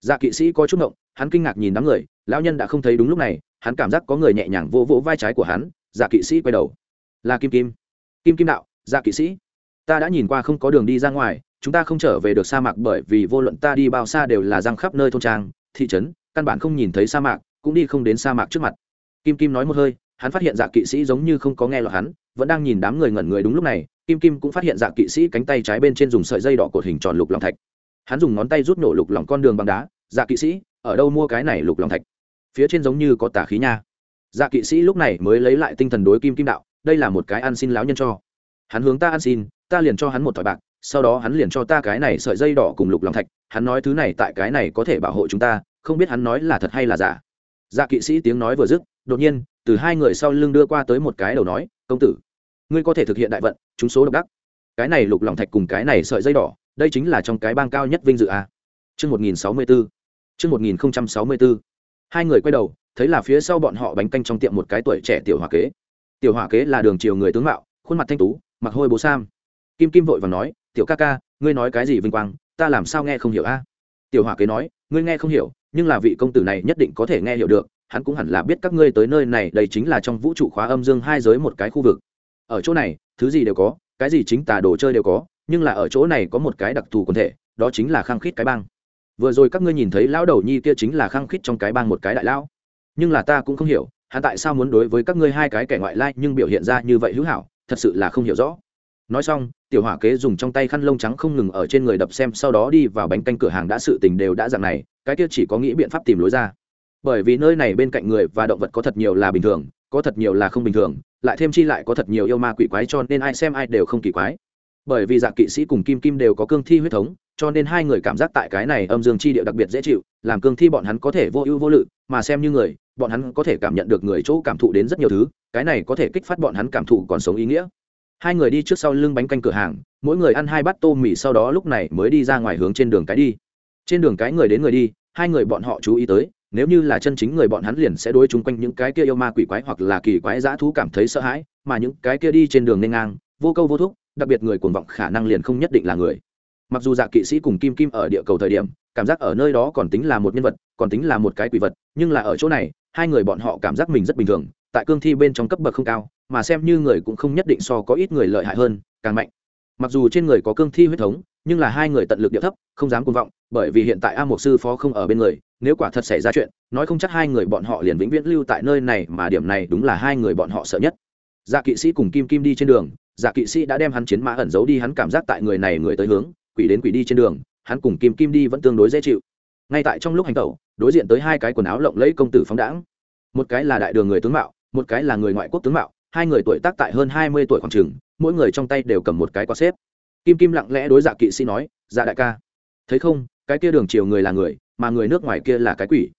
Dạ kỵ sĩ có chút ngộng, hắn kinh ngạc nhìn đám người, lão nhân đã không thấy đúng lúc này, hắn cảm giác có người nhẹ nhàng vỗ vỗ vai trái của hắn dạ kỵ sĩ quay đầu. Là kim kim. Kim kim đạo dạ kỵ sĩ, ta đã nhìn qua không có đường đi ra ngoài, chúng ta không trở về được sa mạc bởi vì vô luận ta đi bao xa đều là răng khắp nơi thôn trang, thị trấn, căn bản không nhìn thấy sa mạc, cũng đi không đến sa mạc trước mặt. Kim kim nói một hơi, hắn phát hiện dạ kỵ sĩ giống như không có nghe lọt hắn, vẫn đang nhìn đám người ngẩn người đúng lúc này, kim kim cũng phát hiện dạ kỵ sĩ cánh tay trái bên trên dùng sợi dây đỏ cột hình tròn lục lòng thạch. Hắn dùng ngón tay rút nổ lục lòng con đường bằng đá dạ kỵ sĩ, ở đâu mua cái này lục lòng thạch? Phía trên giống như có tả khí nha. Dạ kỵ sĩ lúc này mới lấy lại tinh thần đối kim kim đạo, đây là một cái ăn xin láo nhân cho hắn hướng ta ăn xin, ta liền cho hắn một thỏi bạc, sau đó hắn liền cho ta cái này sợi dây đỏ cùng lục lòng thạch, hắn nói thứ này tại cái này có thể bảo hộ chúng ta, không biết hắn nói là thật hay là giả. Dạ kỵ sĩ tiếng nói vừa dứt, đột nhiên, từ hai người sau lưng đưa qua tới một cái đầu nói, công tử, ngươi có thể thực hiện đại vận, chúng số độc đắc. Cái này lục lòng thạch cùng cái này sợi dây đỏ, đây chính là trong cái bang cao nhất vinh dự a. Chương một nghìn sáu mươi bốn chương một nghìn sáu mươi bốn hai người quay đầu, thấy là phía sau bọn họ bánh canh trong tiệm một cái tuổi trẻ tiểu hòa kế. Tiểu hòa kế là đường triều người tướng mạo, khuôn mặt thanh tú mặc hôi bố sam. Kim kim vội và nói, tiểu ca ca, ngươi nói cái gì vinh quang, ta làm sao nghe không hiểu a? Tiểu hòa kế nói, ngươi nghe không hiểu, nhưng là vị công tử này nhất định có thể nghe hiểu được, hắn cũng hẳn là biết các ngươi tới nơi này, đây chính là trong vũ trụ khóa âm dương hai giới một cái khu vực. Ở chỗ này, thứ gì đều có, cái gì chính tà đồ chơi đều có, nhưng là ở chỗ này có một cái đặc thù quần thể, đó chính là khăng khít cái bang. Vừa rồi các ngươi nhìn thấy lão đầu nhi kia chính là khăng khít trong cái bang một cái đại lão. Nhưng là ta cũng không hiểu, hắn tại sao muốn đối với các ngươi hai cái kẻ ngoại lai nhưng biểu hiện ra như vậy hữu hảo thật sự là không hiểu rõ. Nói xong, tiểu hỏa kế dùng trong tay khăn lông trắng không ngừng ở trên người đập xem, sau đó đi vào bánh canh cửa hàng đã sự tình đều đã dạng này, cái kia chỉ có nghĩ biện pháp tìm lối ra. Bởi vì nơi này bên cạnh người và động vật có thật nhiều là bình thường, có thật nhiều là không bình thường, lại thêm chi lại có thật nhiều yêu ma quỷ quái cho nên ai xem ai đều không kỳ quái bởi vì dạ kỵ sĩ cùng kim kim đều có cương thi huyết thống, cho nên hai người cảm giác tại cái này âm dương chi địa đặc biệt dễ chịu, làm cương thi bọn hắn có thể vô ưu vô lự, mà xem như người, bọn hắn có thể cảm nhận được người chỗ cảm thụ đến rất nhiều thứ, cái này có thể kích phát bọn hắn cảm thụ còn sống ý nghĩa. Hai người đi trước sau lưng bánh canh cửa hàng, mỗi người ăn hai bát tô mì sau đó lúc này mới đi ra ngoài hướng trên đường cái đi. Trên đường cái người đến người đi, hai người bọn họ chú ý tới, nếu như là chân chính người bọn hắn liền sẽ đối chung quanh những cái kia yêu ma quỷ quái hoặc là kỳ quái dã thú cảm thấy sợ hãi, mà những cái kia đi trên đường nên ngang, vô câu vô thúc đặc biệt người cuồng vọng khả năng liền không nhất định là người. Mặc dù dạ kỵ sĩ cùng kim kim ở địa cầu thời điểm, cảm giác ở nơi đó còn tính là một nhân vật, còn tính là một cái quỷ vật, nhưng là ở chỗ này, hai người bọn họ cảm giác mình rất bình thường, tại cương thi bên trong cấp bậc không cao, mà xem như người cũng không nhất định so có ít người lợi hại hơn, càng mạnh. Mặc dù trên người có cương thi huyết thống, nhưng là hai người tận lực địa thấp, không dám cuồng vọng, bởi vì hiện tại a mục sư phó không ở bên người, nếu quả thật xảy ra chuyện, nói không chắc hai người bọn họ liền vĩnh viễn lưu tại nơi này mà điểm này đúng là hai người bọn họ sợ nhất. Dạ kỵ sĩ cùng kim kim đi trên đường dạ kỵ sĩ đã đem hắn chiến mã ẩn giấu đi, hắn cảm giác tại người này người tới hướng, quỷ đến quỷ đi trên đường, hắn cùng kim kim đi vẫn tương đối dễ chịu. Ngay tại trong lúc hành tẩu, đối diện tới hai cái quần áo lộng lẫy công tử phóng đãng. Một cái là đại đường người tướng mạo, một cái là người ngoại quốc tướng mạo, hai người tuổi tác tại hơn hai mươi tuổi khoảng trường mỗi người trong tay đều cầm một cái quạt xếp. Kim kim lặng lẽ đối dạ kỵ sĩ nói dạ đại ca. Thấy không, cái kia đường chiều người là người, mà người nước ngoài kia là cái quỷ.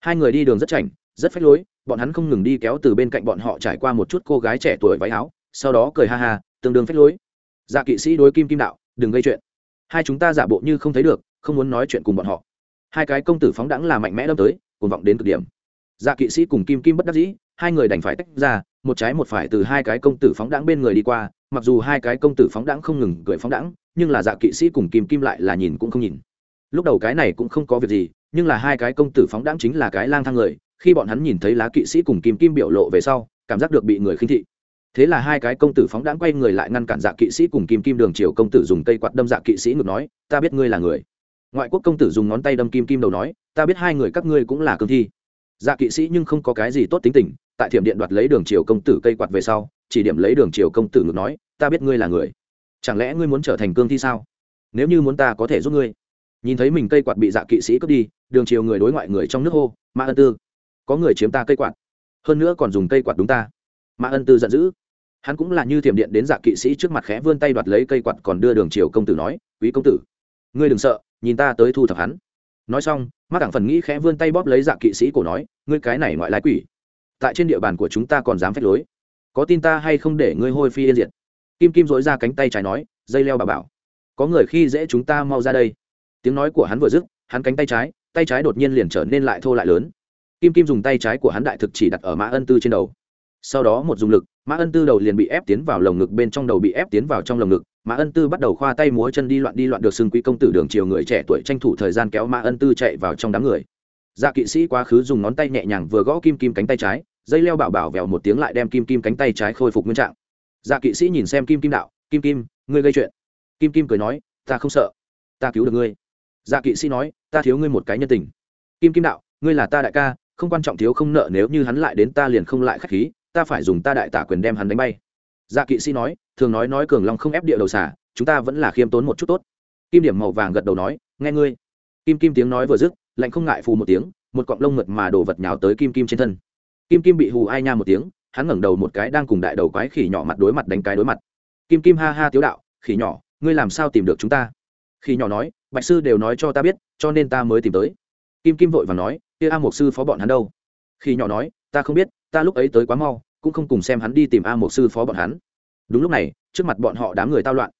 Hai người đi đường rất chảnh, rất phách lối, bọn hắn không ngừng đi kéo từ bên cạnh bọn họ trải qua một chút cô gái trẻ tuổi váy áo sau đó cười ha ha, tương đương phách lối. Dạ kỵ sĩ đối kim kim đạo, đừng gây chuyện. Hai chúng ta giả bộ như không thấy được, không muốn nói chuyện cùng bọn họ. Hai cái công tử phóng đẳng là mạnh mẽ đâm tới cùng vọng đến cực điểm. Dạ kỵ sĩ cùng kim kim bất đắc dĩ, hai người đành phải tách ra, một trái một phải từ hai cái công tử phóng đẳng bên người đi qua, mặc dù hai cái công tử phóng đẳng không ngừng cười phóng đẳng nhưng là dạ kỵ sĩ cùng kim kim lại là nhìn cũng không nhìn. Lúc đầu cái này cũng không có việc gì, nhưng là hai cái công tử phóng đẳng chính là cái lang thang người, khi bọn hắn nhìn thấy lá kỵ sĩ cùng kim kim biểu lộ về sau, cảm giác được bị người khinh thị thế là hai cái công tử phóng đãng quay người lại ngăn cản dạ kỵ sĩ cùng kim kim đường triều công tử dùng cây quạt đâm dạ kỵ sĩ ngược nói, ta biết ngươi là người. Ngoại quốc công tử dùng ngón tay đâm kim kim đầu nói, ta biết hai người các ngươi cũng là cương thi. Dạ kỵ sĩ nhưng không có cái gì tốt tính tình, tại thiểm điện đoạt lấy đường triều công tử cây quạt về sau, chỉ điểm lấy đường triều công tử ngược nói, ta biết ngươi là người. Chẳng lẽ ngươi muốn trở thành cương thi sao? Nếu như muốn ta có thể giúp ngươi. Nhìn thấy mình cây quạt bị dạ kỵ sĩ cướp đi, đường triều người đối ngoại người trong nước hô, ma ân tư, có người chiếm ta cây quạt. Hơn nữa còn dùng cây quạt đúng ta ma ân tư giận dữ. Hắn cũng là như thiểm điện đến dạ kỵ sĩ trước mặt khẽ vươn tay đoạt lấy cây quạt còn đưa đường triều công tử nói, quý công tử, ngươi đừng sợ, nhìn ta tới thu thập hắn. Nói xong mắt đảng phần nghĩ khẽ vươn tay bóp lấy dạ kỵ sĩ cổ nói, ngươi cái này ngoại lái quỷ, tại trên địa bàn của chúng ta còn dám phép lối. Có tin ta hay không để ngươi hôi phi yên diệt? Kim kim dối ra cánh tay trái nói, dây leo bà bảo, có người khi dễ chúng ta mau ra đây. Tiếng nói của hắn vừa dứt, hắn cánh tay trái tay trái đột nhiên liền trở nên lại thô lại lớn. Kim kim dùng tay trái của hắn đại thực chỉ đặt ở mã ân tư trên đầu sau đó một dùng lực, mã ân tư đầu liền bị ép tiến vào lồng ngực, bên trong đầu bị ép tiến vào trong lồng ngực. Mã ân tư bắt đầu khoa tay múa chân đi loạn đi loạn được xưng quý công tử đường chiều người trẻ tuổi tranh thủ thời gian kéo mã ân tư chạy vào trong đám người. Dạ kỵ sĩ quá khứ dùng ngón tay nhẹ nhàng vừa gõ kim kim cánh tay trái, dây leo bảo bảo vèo một tiếng lại đem kim kim cánh tay trái khôi phục nguyên trạng. Dạ kỵ sĩ nhìn xem kim kim đạo, kim kim, ngươi gây chuyện. Kim kim cười nói, ta không sợ, ta cứu được ngươi. Dạ kỵ sĩ nói, ta thiếu ngươi một cái nhân tình. Kim kim đạo, ngươi là ta đại ca, không quan trọng thiếu không nợ, nếu như hắn lại đến ta liền không lại k h á c h khí ta phải dùng ta đại tả quyền đem hắn đánh bay. Dạ kỵ sĩ nói, thường nói nói cường long không ép địa đầu xả, chúng ta vẫn là khiêm tốn một chút tốt. Kim điểm màu vàng gật đầu nói, nghe ngươi. Kim kim tiếng nói vừa dứt, lạnh không ngại phù một tiếng, một cọng lông mượt mà đổ vật nhào tới kim kim trên thân. Kim kim bị hù ai nha một tiếng, hắn ngẩng đầu một cái đang cùng đại đầu quái khỉ nhỏ mặt đối mặt đánh cái đối mặt. Kim kim ha ha tiếu đạo, khỉ nhỏ, ngươi làm sao tìm được chúng ta? Khỉ nhỏ nói, bạch sư đều nói cho ta biết, cho nên ta mới tìm tới. Kim kim vội và nói, kia a mục sư phó bọn hắn đâu? Khỉ nhỏ nói ta không biết, ta lúc ấy tới quá mau, cũng không cùng xem hắn đi tìm a một sư phó bọn hắn. Đúng lúc này, trước mặt bọn họ đám người tao loạn.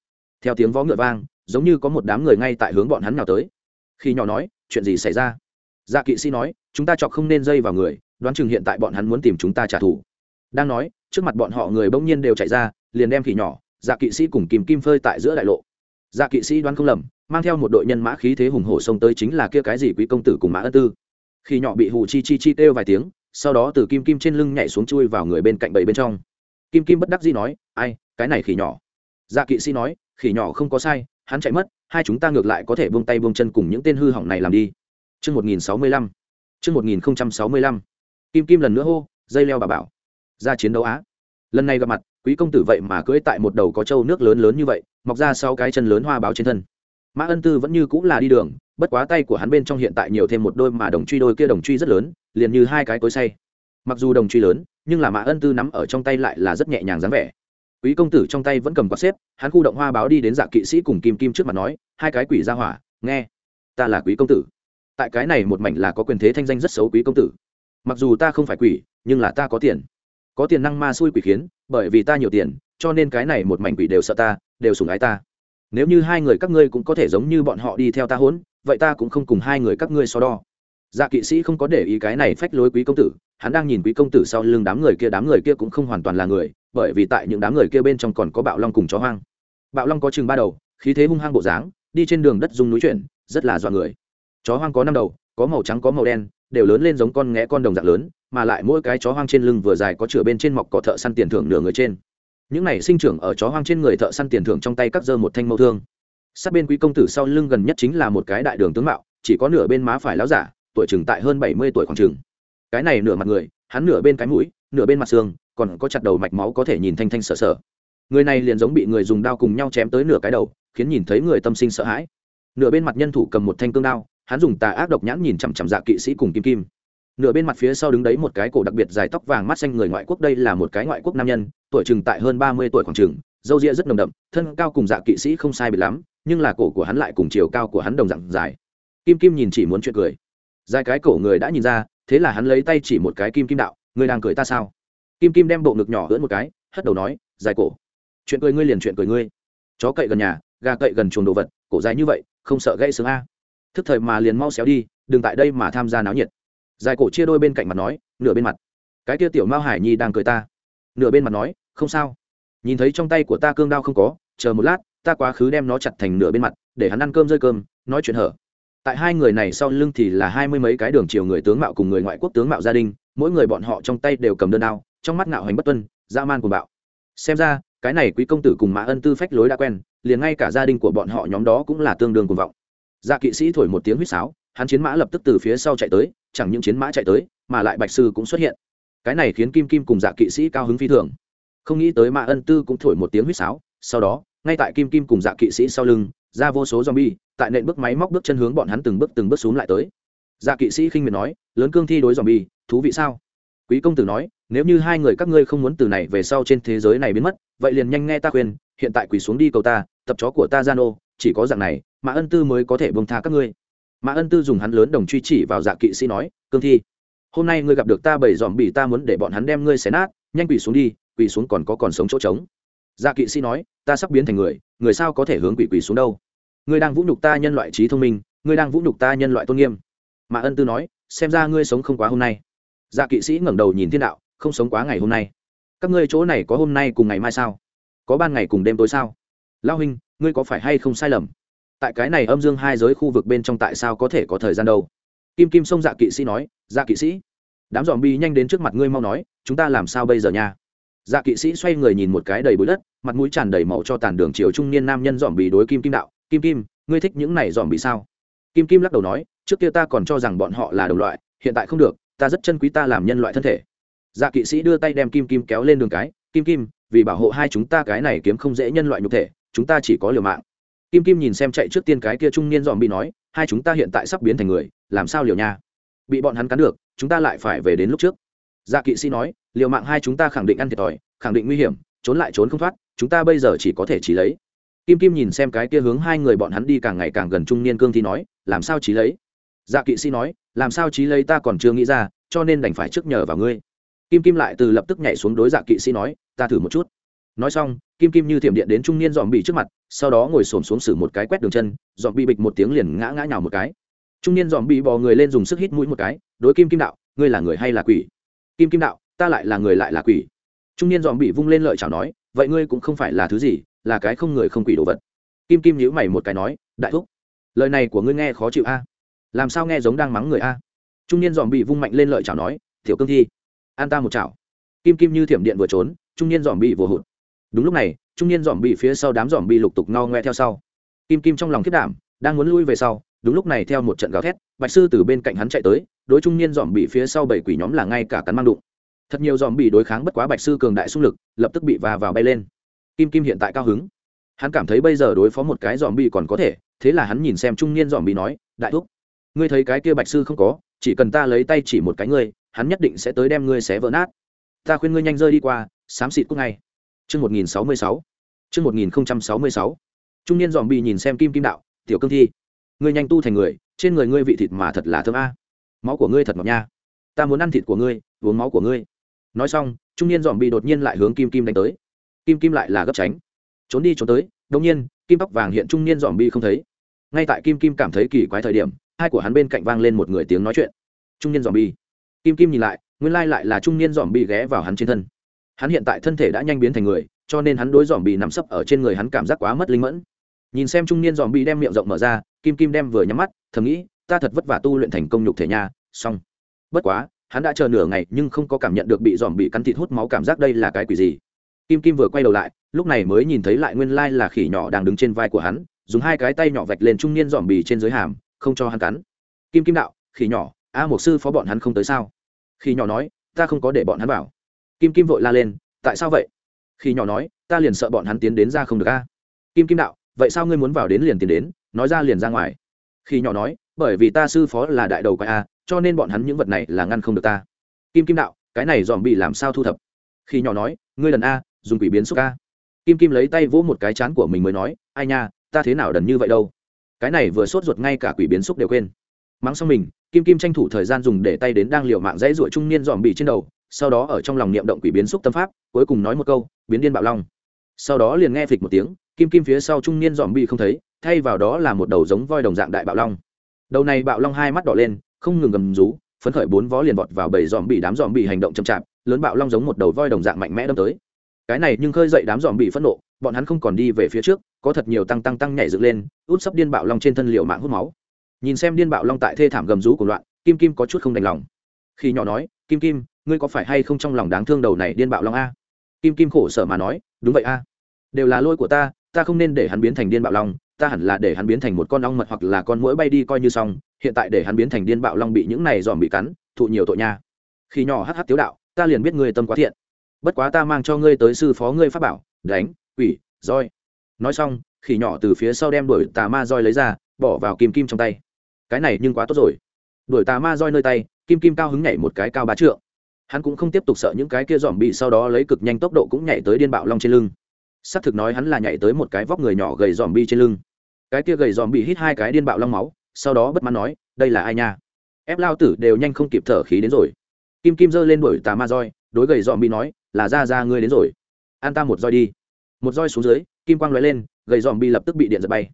Theo tiếng vó ngựa vang, giống như có một đám người ngay tại hướng bọn hắn nào tới. Khi nhỏ nói, chuyện gì xảy ra? Dạ kỵ sĩ nói, chúng ta chọc không nên dây vào người, đoán chừng hiện tại bọn hắn muốn tìm chúng ta trả thù. Đang nói, trước mặt bọn họ người bỗng nhiên đều chạy ra, liền đem khỉ nhỏ dạ kỵ sĩ cùng kìm kim phơi tại giữa đại lộ. Dạ kỵ sĩ đoán không lầm, mang theo một đội nhân mã khí thế hùng hổ xông tới chính là kia cái gì quý công tử cùng mã ân tư. Khi nhỏ bị hù chi chi chi kêu vài tiếng sau đó từ kim kim trên lưng nhảy xuống chui vào người bên cạnh bầy bên trong kim kim bất đắc dĩ nói ai cái này khỉ nhỏ dạ kỵ sĩ nói khỉ nhỏ không có sai hắn chạy mất hai chúng ta ngược lại có thể buông tay buông chân cùng những tên hư hỏng này làm đi Trước 1065. mươi 1065. Kim Kim lần nữa hô, dây leo bà bảo. Ra chiến đấu á. lần này gặp mặt quý công tử vậy mà cưỡi tại một đầu có trâu nước lớn lớn như vậy mọc ra sau cái chân lớn hoa báo trên thân mã ân tư vẫn như cũng là đi đường bất quá tay của hắn bên trong hiện tại nhiều thêm một đôi mà đồng truy đôi kia đồng truy rất lớn liền như hai cái cối say. Mặc dù đồng truy lớn, nhưng là mã ân tư nắm ở trong tay lại là rất nhẹ nhàng dáng vẻ. Quý công tử trong tay vẫn cầm quạt xếp, hắn khu động hoa báo đi đến dạ kỵ sĩ cùng kim kim trước mặt nói, hai cái quỷ ra hỏa, nghe, ta là quý công tử. Tại cái này một mảnh là có quyền thế thanh danh rất xấu quý công tử. Mặc dù ta không phải quỷ, nhưng là ta có tiền. Có tiền năng ma xui quỷ khiến, bởi vì ta nhiều tiền, cho nên cái này một mảnh quỷ đều sợ ta, đều sùng ái ta. Nếu như hai người các ngươi cũng có thể giống như bọn họ đi theo ta hốn, vậy ta cũng không cùng hai người các ngươi so đo dạ kỵ sĩ không có để ý cái này phách lối quý công tử, hắn đang nhìn quý công tử sau lưng đám người kia, đám người kia cũng không hoàn toàn là người, bởi vì tại những đám người kia bên trong còn có bạo long cùng chó hoang. Bạo long có chừng ba đầu, khí thế hung hăng bộ dáng, đi trên đường đất dung núi chuyển, rất là dọa người. Chó hoang có năm đầu, có màu trắng, có màu đen, đều lớn lên giống con nghé con đồng dạng lớn, mà lại mỗi cái chó hoang trên lưng vừa dài có chửa bên trên mọc cỏ thợ săn tiền thưởng nửa người trên. Những này sinh trưởng ở chó hoang trên người thợ săn tiền thưởng trong tay cắt dơ một thanh mâu thương. Sát bên quý công tử sau lưng gần nhất chính là một cái đại đường tướng mạo, chỉ có nửa bên má phải láo giả tuổi chừng tại hơn bảy mươi tuổi khoảng chừng. Cái này nửa mặt người, hắn nửa bên cái mũi, nửa bên mặt xương, còn có chặt đầu mạch máu có thể nhìn thanh thanh sợ sợ. Người này liền giống bị người dùng đao cùng nhau chém tới nửa cái đầu, khiến nhìn thấy người tâm sinh sợ hãi. Nửa bên mặt nhân thủ cầm một thanh cương đao, hắn dùng tà ác độc nhãn nhìn chằm chằm dạ kỵ sĩ cùng kim kim. Nửa bên mặt phía sau đứng đấy một cái cổ đặc biệt dài tóc vàng mắt xanh người ngoại quốc, đây là một cái ngoại quốc nam nhân, tuổi chừng tại hơn ba mươi tuổi khoảng chừng, râu ria rất nồng đậm, thân cao cùng dạ kỵ sĩ không sai biệt lắm, nhưng là cổ của hắn lại cùng chiều cao của hắn đồng dạng dài. Kim kim nhìn chỉ muốn chuyện cười dài cái cổ người đã nhìn ra, thế là hắn lấy tay chỉ một cái kim kim đạo, ngươi đang cười ta sao? Kim kim đem bộ ngực nhỏ ưỡn một cái, hất đầu nói, dài cổ. Chuyện cười ngươi liền chuyện cười ngươi. Chó cậy gần nhà, gà cậy gần chuồng đồ vật, cổ dài như vậy, không sợ gãy xương a. Thức thời mà liền mau xéo đi, đừng tại đây mà tham gia náo nhiệt. Dài cổ chia đôi bên cạnh mặt nói, nửa bên mặt. Cái kia tiểu mao hải nhi đang cười ta. Nửa bên mặt nói, không sao. Nhìn thấy trong tay của ta cương đao không có, chờ một lát, ta quá khứ đem nó chặt thành nửa bên mặt, để hắn ăn cơm rơi cơm, nói chuyện hở tại hai người này sau lưng thì là hai mươi mấy cái đường chiều người tướng mạo cùng người ngoại quốc tướng mạo gia đình, mỗi người bọn họ trong tay đều cầm đơn đao, trong mắt ngạo hành bất tuân, dã man của bạo. Xem ra, cái này quý công tử cùng mã ân tư phách lối đã quen, liền ngay cả gia đình của bọn họ nhóm đó cũng là tương đương cuồng vọng. Dạ kỵ sĩ thổi một tiếng huýt sáo, hắn chiến mã lập tức từ phía sau chạy tới, chẳng những chiến mã chạy tới, mà lại bạch sư cũng xuất hiện. Cái này khiến kim kim cùng dạ kỵ sĩ cao hứng phi thường. Không nghĩ tới mã ân tư cũng thổi một tiếng huýt sáo, sau đó, ngay tại kim kim cùng dạ kỵ sĩ sau lưng ra vô số zombie tại nền bước máy móc bước chân hướng bọn hắn từng bước từng bước xuống lại tới. Dạ kỵ sĩ khinh miệt nói lớn cương thi đối zombie thú vị sao? Quý công tử nói nếu như hai người các ngươi không muốn từ này về sau trên thế giới này biến mất vậy liền nhanh nghe ta khuyên hiện tại quỳ xuống đi cầu ta tập chó của ta zano, chỉ có dạng này mã ân tư mới có thể buông tha các ngươi. Mã ân tư dùng hắn lớn đồng truy chỉ vào dạ kỵ sĩ nói cương thi hôm nay ngươi gặp được ta bảy dòm bị ta muốn để bọn hắn đem ngươi xé nát nhanh quỳ xuống đi quỳ xuống còn có còn sống chỗ trống dạ kỵ sĩ nói, ta sắp biến thành người người sao có thể hướng quỷ quỷ xuống đâu? Ngươi đang vũ nhục ta nhân loại trí thông minh, ngươi đang vũ nhục ta nhân loại tôn nghiêm. Mã ân tư nói, xem ra ngươi sống không quá hôm nay. Dạ kỵ sĩ ngẩng đầu nhìn thiên đạo, không sống quá ngày hôm nay. Các ngươi chỗ này có hôm nay cùng ngày mai sao? Có ban ngày cùng đêm tối sao? Lao huynh, ngươi có phải hay không sai lầm? Tại cái này âm dương hai giới khu vực bên trong tại sao có thể có thời gian đâu? Kim kim sông dạ kỵ sĩ nói dạ kỵ sĩ, đám dòm bi nhanh đến trước mặt ngươi mau nói, chúng ta làm sao bây giờ nha? Dạ kỵ sĩ xoay người nhìn một cái đầy bụi đất, mặt mũi tràn đầy màu cho tàn đường chiều trung niên nam nhân dòm bì đối kim kim đạo, kim kim, ngươi thích những này dòm bì sao? Kim kim lắc đầu nói, trước kia ta còn cho rằng bọn họ là đồng loại, hiện tại không được, ta rất chân quý ta làm nhân loại thân thể. Dạ kỵ sĩ đưa tay đem kim kim kéo lên đường cái, kim kim, vì bảo hộ hai chúng ta cái này kiếm không dễ nhân loại nhục thể, chúng ta chỉ có liều mạng. Kim kim nhìn xem chạy trước tiên cái kia trung niên dòm bị nói, hai chúng ta hiện tại sắp biến thành người, làm sao liều nha? Bị bọn hắn cắn được, chúng ta lại phải về đến lúc trước dạ kỵ sĩ nói, liều mạng hai chúng ta khẳng định ăn thiệt thòi, khẳng định nguy hiểm, trốn lại trốn không thoát, chúng ta bây giờ chỉ có thể chỉ lấy. Kim kim nhìn xem cái kia hướng hai người bọn hắn đi càng ngày càng gần trung niên cương thi nói, làm sao trí lấy? Dạ kỵ sĩ nói, làm sao trí lấy ta còn chưa nghĩ ra, cho nên đành phải trước nhờ vào ngươi. Kim kim lại từ lập tức nhảy xuống đối dạ kỵ sĩ nói, ta thử một chút. Nói xong, kim kim như thiểm điện đến trung niên dòm bị trước mặt, sau đó ngồi xổm xuống xử một cái quét đường chân dòm bị bịch một tiếng liền ngã ngã nhào một cái. Trung niên dòm bị bò người lên dùng sức hít mũi một cái, đối kim kim đạo, ngươi là người hay là quỷ? Kim kim đạo, ta lại là người lại là quỷ. Trung niên dòm bị vung lên lợi chào nói, vậy ngươi cũng không phải là thứ gì, là cái không người không quỷ đồ vật. Kim kim nhíu mày một cái nói, đại thúc, lời này của ngươi nghe khó chịu a. Làm sao nghe giống đang mắng người a? Trung niên dòm bị vung mạnh lên lợi chào nói thiểu cương thi, an ta một chảo. Kim kim như thiểm điện vừa trốn, trung niên dòm bị vừa hụt. Đúng lúc này, trung niên dòm bị phía sau đám dòm bị lục tục no ngoe theo sau. Kim kim trong lòng kết đảm, đang muốn lui về sau đúng lúc này theo một trận gào thét, bạch sư từ bên cạnh hắn chạy tới, đối trung niên dòm bị phía sau bảy quỷ nhóm là ngay cả cắn mang đụng. Thật nhiều dòm bị đối kháng bất quá bạch sư cường đại xung lực, lập tức bị và vào bay lên. Kim kim hiện tại cao hứng. Hắn cảm thấy bây giờ đối phó một cái dòm bị còn có thể, thế là hắn nhìn xem trung niên dòm bị nói, đại thúc, ngươi thấy cái kia bạch sư không có, chỉ cần ta lấy tay chỉ một cái ngươi, hắn nhất định sẽ tới đem ngươi xé vỡ nát. Ta khuyên ngươi nhanh rơi đi qua, xám xịt cúc ngay. Chương một nghìn sáu mươi sáu. Chương một nghìn sáu mươi sáu. Trung niên dòm bị nhìn xem kim kim đạo, tiểu cương thi ngươi nhanh tu thành người, trên người ngươi vị thịt mà thật là thơm a. Máu của ngươi thật ngọt nha. Ta muốn ăn thịt của ngươi, uống máu của ngươi. Nói xong, trung niên dòm bị đột nhiên lại hướng kim kim đánh tới. Kim kim lại là gấp tránh. Trốn đi trốn tới đông nhiên, kim tóc vàng hiện trung niên dòm bi không thấy. Ngay tại kim kim cảm thấy kỳ quái thời điểm, hai của hắn bên cạnh vang lên một người tiếng nói chuyện. Trung niên dòm bi kim kim nhìn lại, nguyên lai lại là trung niên dòm bi ghé vào hắn trên thân. Hắn hiện tại thân thể đã nhanh biến thành người, cho nên hắn đối dòm bi nằm sấp ở trên người hắn cảm giác quá mất linh mẫn. Nhìn xem trung niên dòm bi đem miệng rộng mở ra kim kim đem vừa nhắm mắt thầm nghĩ ta thật vất vả tu luyện thành công nhục thể nha, xong. Bất quá hắn đã chờ nửa ngày nhưng không có cảm nhận được bị dòm bị cắn thịt hút máu cảm giác đây là cái quỷ gì. Kim kim vừa quay đầu lại lúc này mới nhìn thấy lại nguyên lai là khỉ nhỏ đang đứng trên vai của hắn dùng hai cái tay nhỏ vạch lên trung niên dòm bì trên dưới hàm không cho hắn cắn. Kim kim đạo khỉ nhỏ a một sư phó bọn hắn không tới sao? Khỉ nhỏ nói ta không có để bọn hắn vào. Kim kim vội la lên tại sao vậy? Khỉ nhỏ nói ta liền sợ bọn hắn tiến đến ra không được a. Kim kim đạo vậy sao ngươi muốn vào đến liền tiến đến? Nói ra liền ra ngoài. Khi nhỏ nói, bởi vì ta sư phó là đại đầu quái a, cho nên bọn hắn những vật này là ngăn không được ta. Kim kim đạo, cái này dòm bị làm sao thu thập? Khi nhỏ nói, ngươi lần a, dùng quỷ biến xúc a. Kim kim lấy tay vỗ một cái chán của mình mới nói, ai nha, ta thế nào đần như vậy đâu? Cái này vừa sốt ruột ngay cả quỷ biến xúc đều quên. Mắng xong mình, kim kim tranh thủ thời gian dùng để tay đến đang liều mạng dãy ruổi trung niên dòm bị trên đầu, sau đó ở trong lòng niệm động quỷ biến xúc tâm pháp, cuối cùng nói một câu, biến điên bạo long. Sau đó liền nghe phịch một tiếng, kim kim phía sau trung niên dòm bị không thấy thay vào đó là một đầu giống voi đồng dạng đại bạo long. Đầu này bạo long hai mắt đỏ lên, không ngừng gầm rú, phấn khởi bốn vó liền vọt vào bầy dòm bị đám dòm bị hành động chậm chạp, lớn bạo long giống một đầu voi đồng dạng mạnh mẽ đâm tới. Cái này nhưng khơi dậy đám dòm bị phẫn nộ, bọn hắn không còn đi về phía trước, có thật nhiều tăng tăng tăng nhảy dựng lên, út sấp điên bạo long trên thân liều mạng hút máu. Nhìn xem điên bạo long tại thê thảm gầm rú của loạn, kim kim có chút không đành lòng. Khi nhỏ nói, kim kim, ngươi có phải hay không trong lòng đáng thương đầu này điên bạo long a? Kim kim khổ sở mà nói, đúng vậy a. Đều là lỗi của ta ta không nên để hắn biến thành điên bạo long ta hẳn là để hắn biến thành một con ong mật hoặc là con mũi bay đi coi như xong, hiện tại để hắn biến thành điên bạo long bị những này dòm bị cắn, thụ nhiều tội nha. Khi nhỏ hh tiếu đạo, ta liền biết ngươi tâm quá thiện. Bất quá ta mang cho ngươi tới sư phó ngươi pháp bảo, đánh, quỷ, roi. Nói xong, khỉ nhỏ từ phía sau đem đuổi tà ma roi lấy ra, bỏ vào kim kim trong tay. Cái này nhưng quá tốt rồi. Đuổi tà ma roi nơi tay, kim kim cao hứng nhảy một cái cao bá trượng. Hắn cũng không tiếp tục sợ những cái kia dòm bị sau đó lấy cực nhanh tốc độ cũng nhảy tới điên bạo long trên lưng. Xác thực nói hắn là nhảy tới một cái vóc người nhỏ gầy dòm bi trên lưng cái kia gầy dòm bị hít hai cái điên bạo long máu, sau đó bất mãn nói, đây là ai nha? Ép lao tử đều nhanh không kịp thở khí đến rồi. Kim kim giơ lên đuổi tà ma roi, đối gầy dòm bị nói, là ra ra ngươi đến rồi. An ta một roi đi. Một roi xuống dưới, kim quang lóe lên, gầy dòm bị lập tức bị điện giật bay.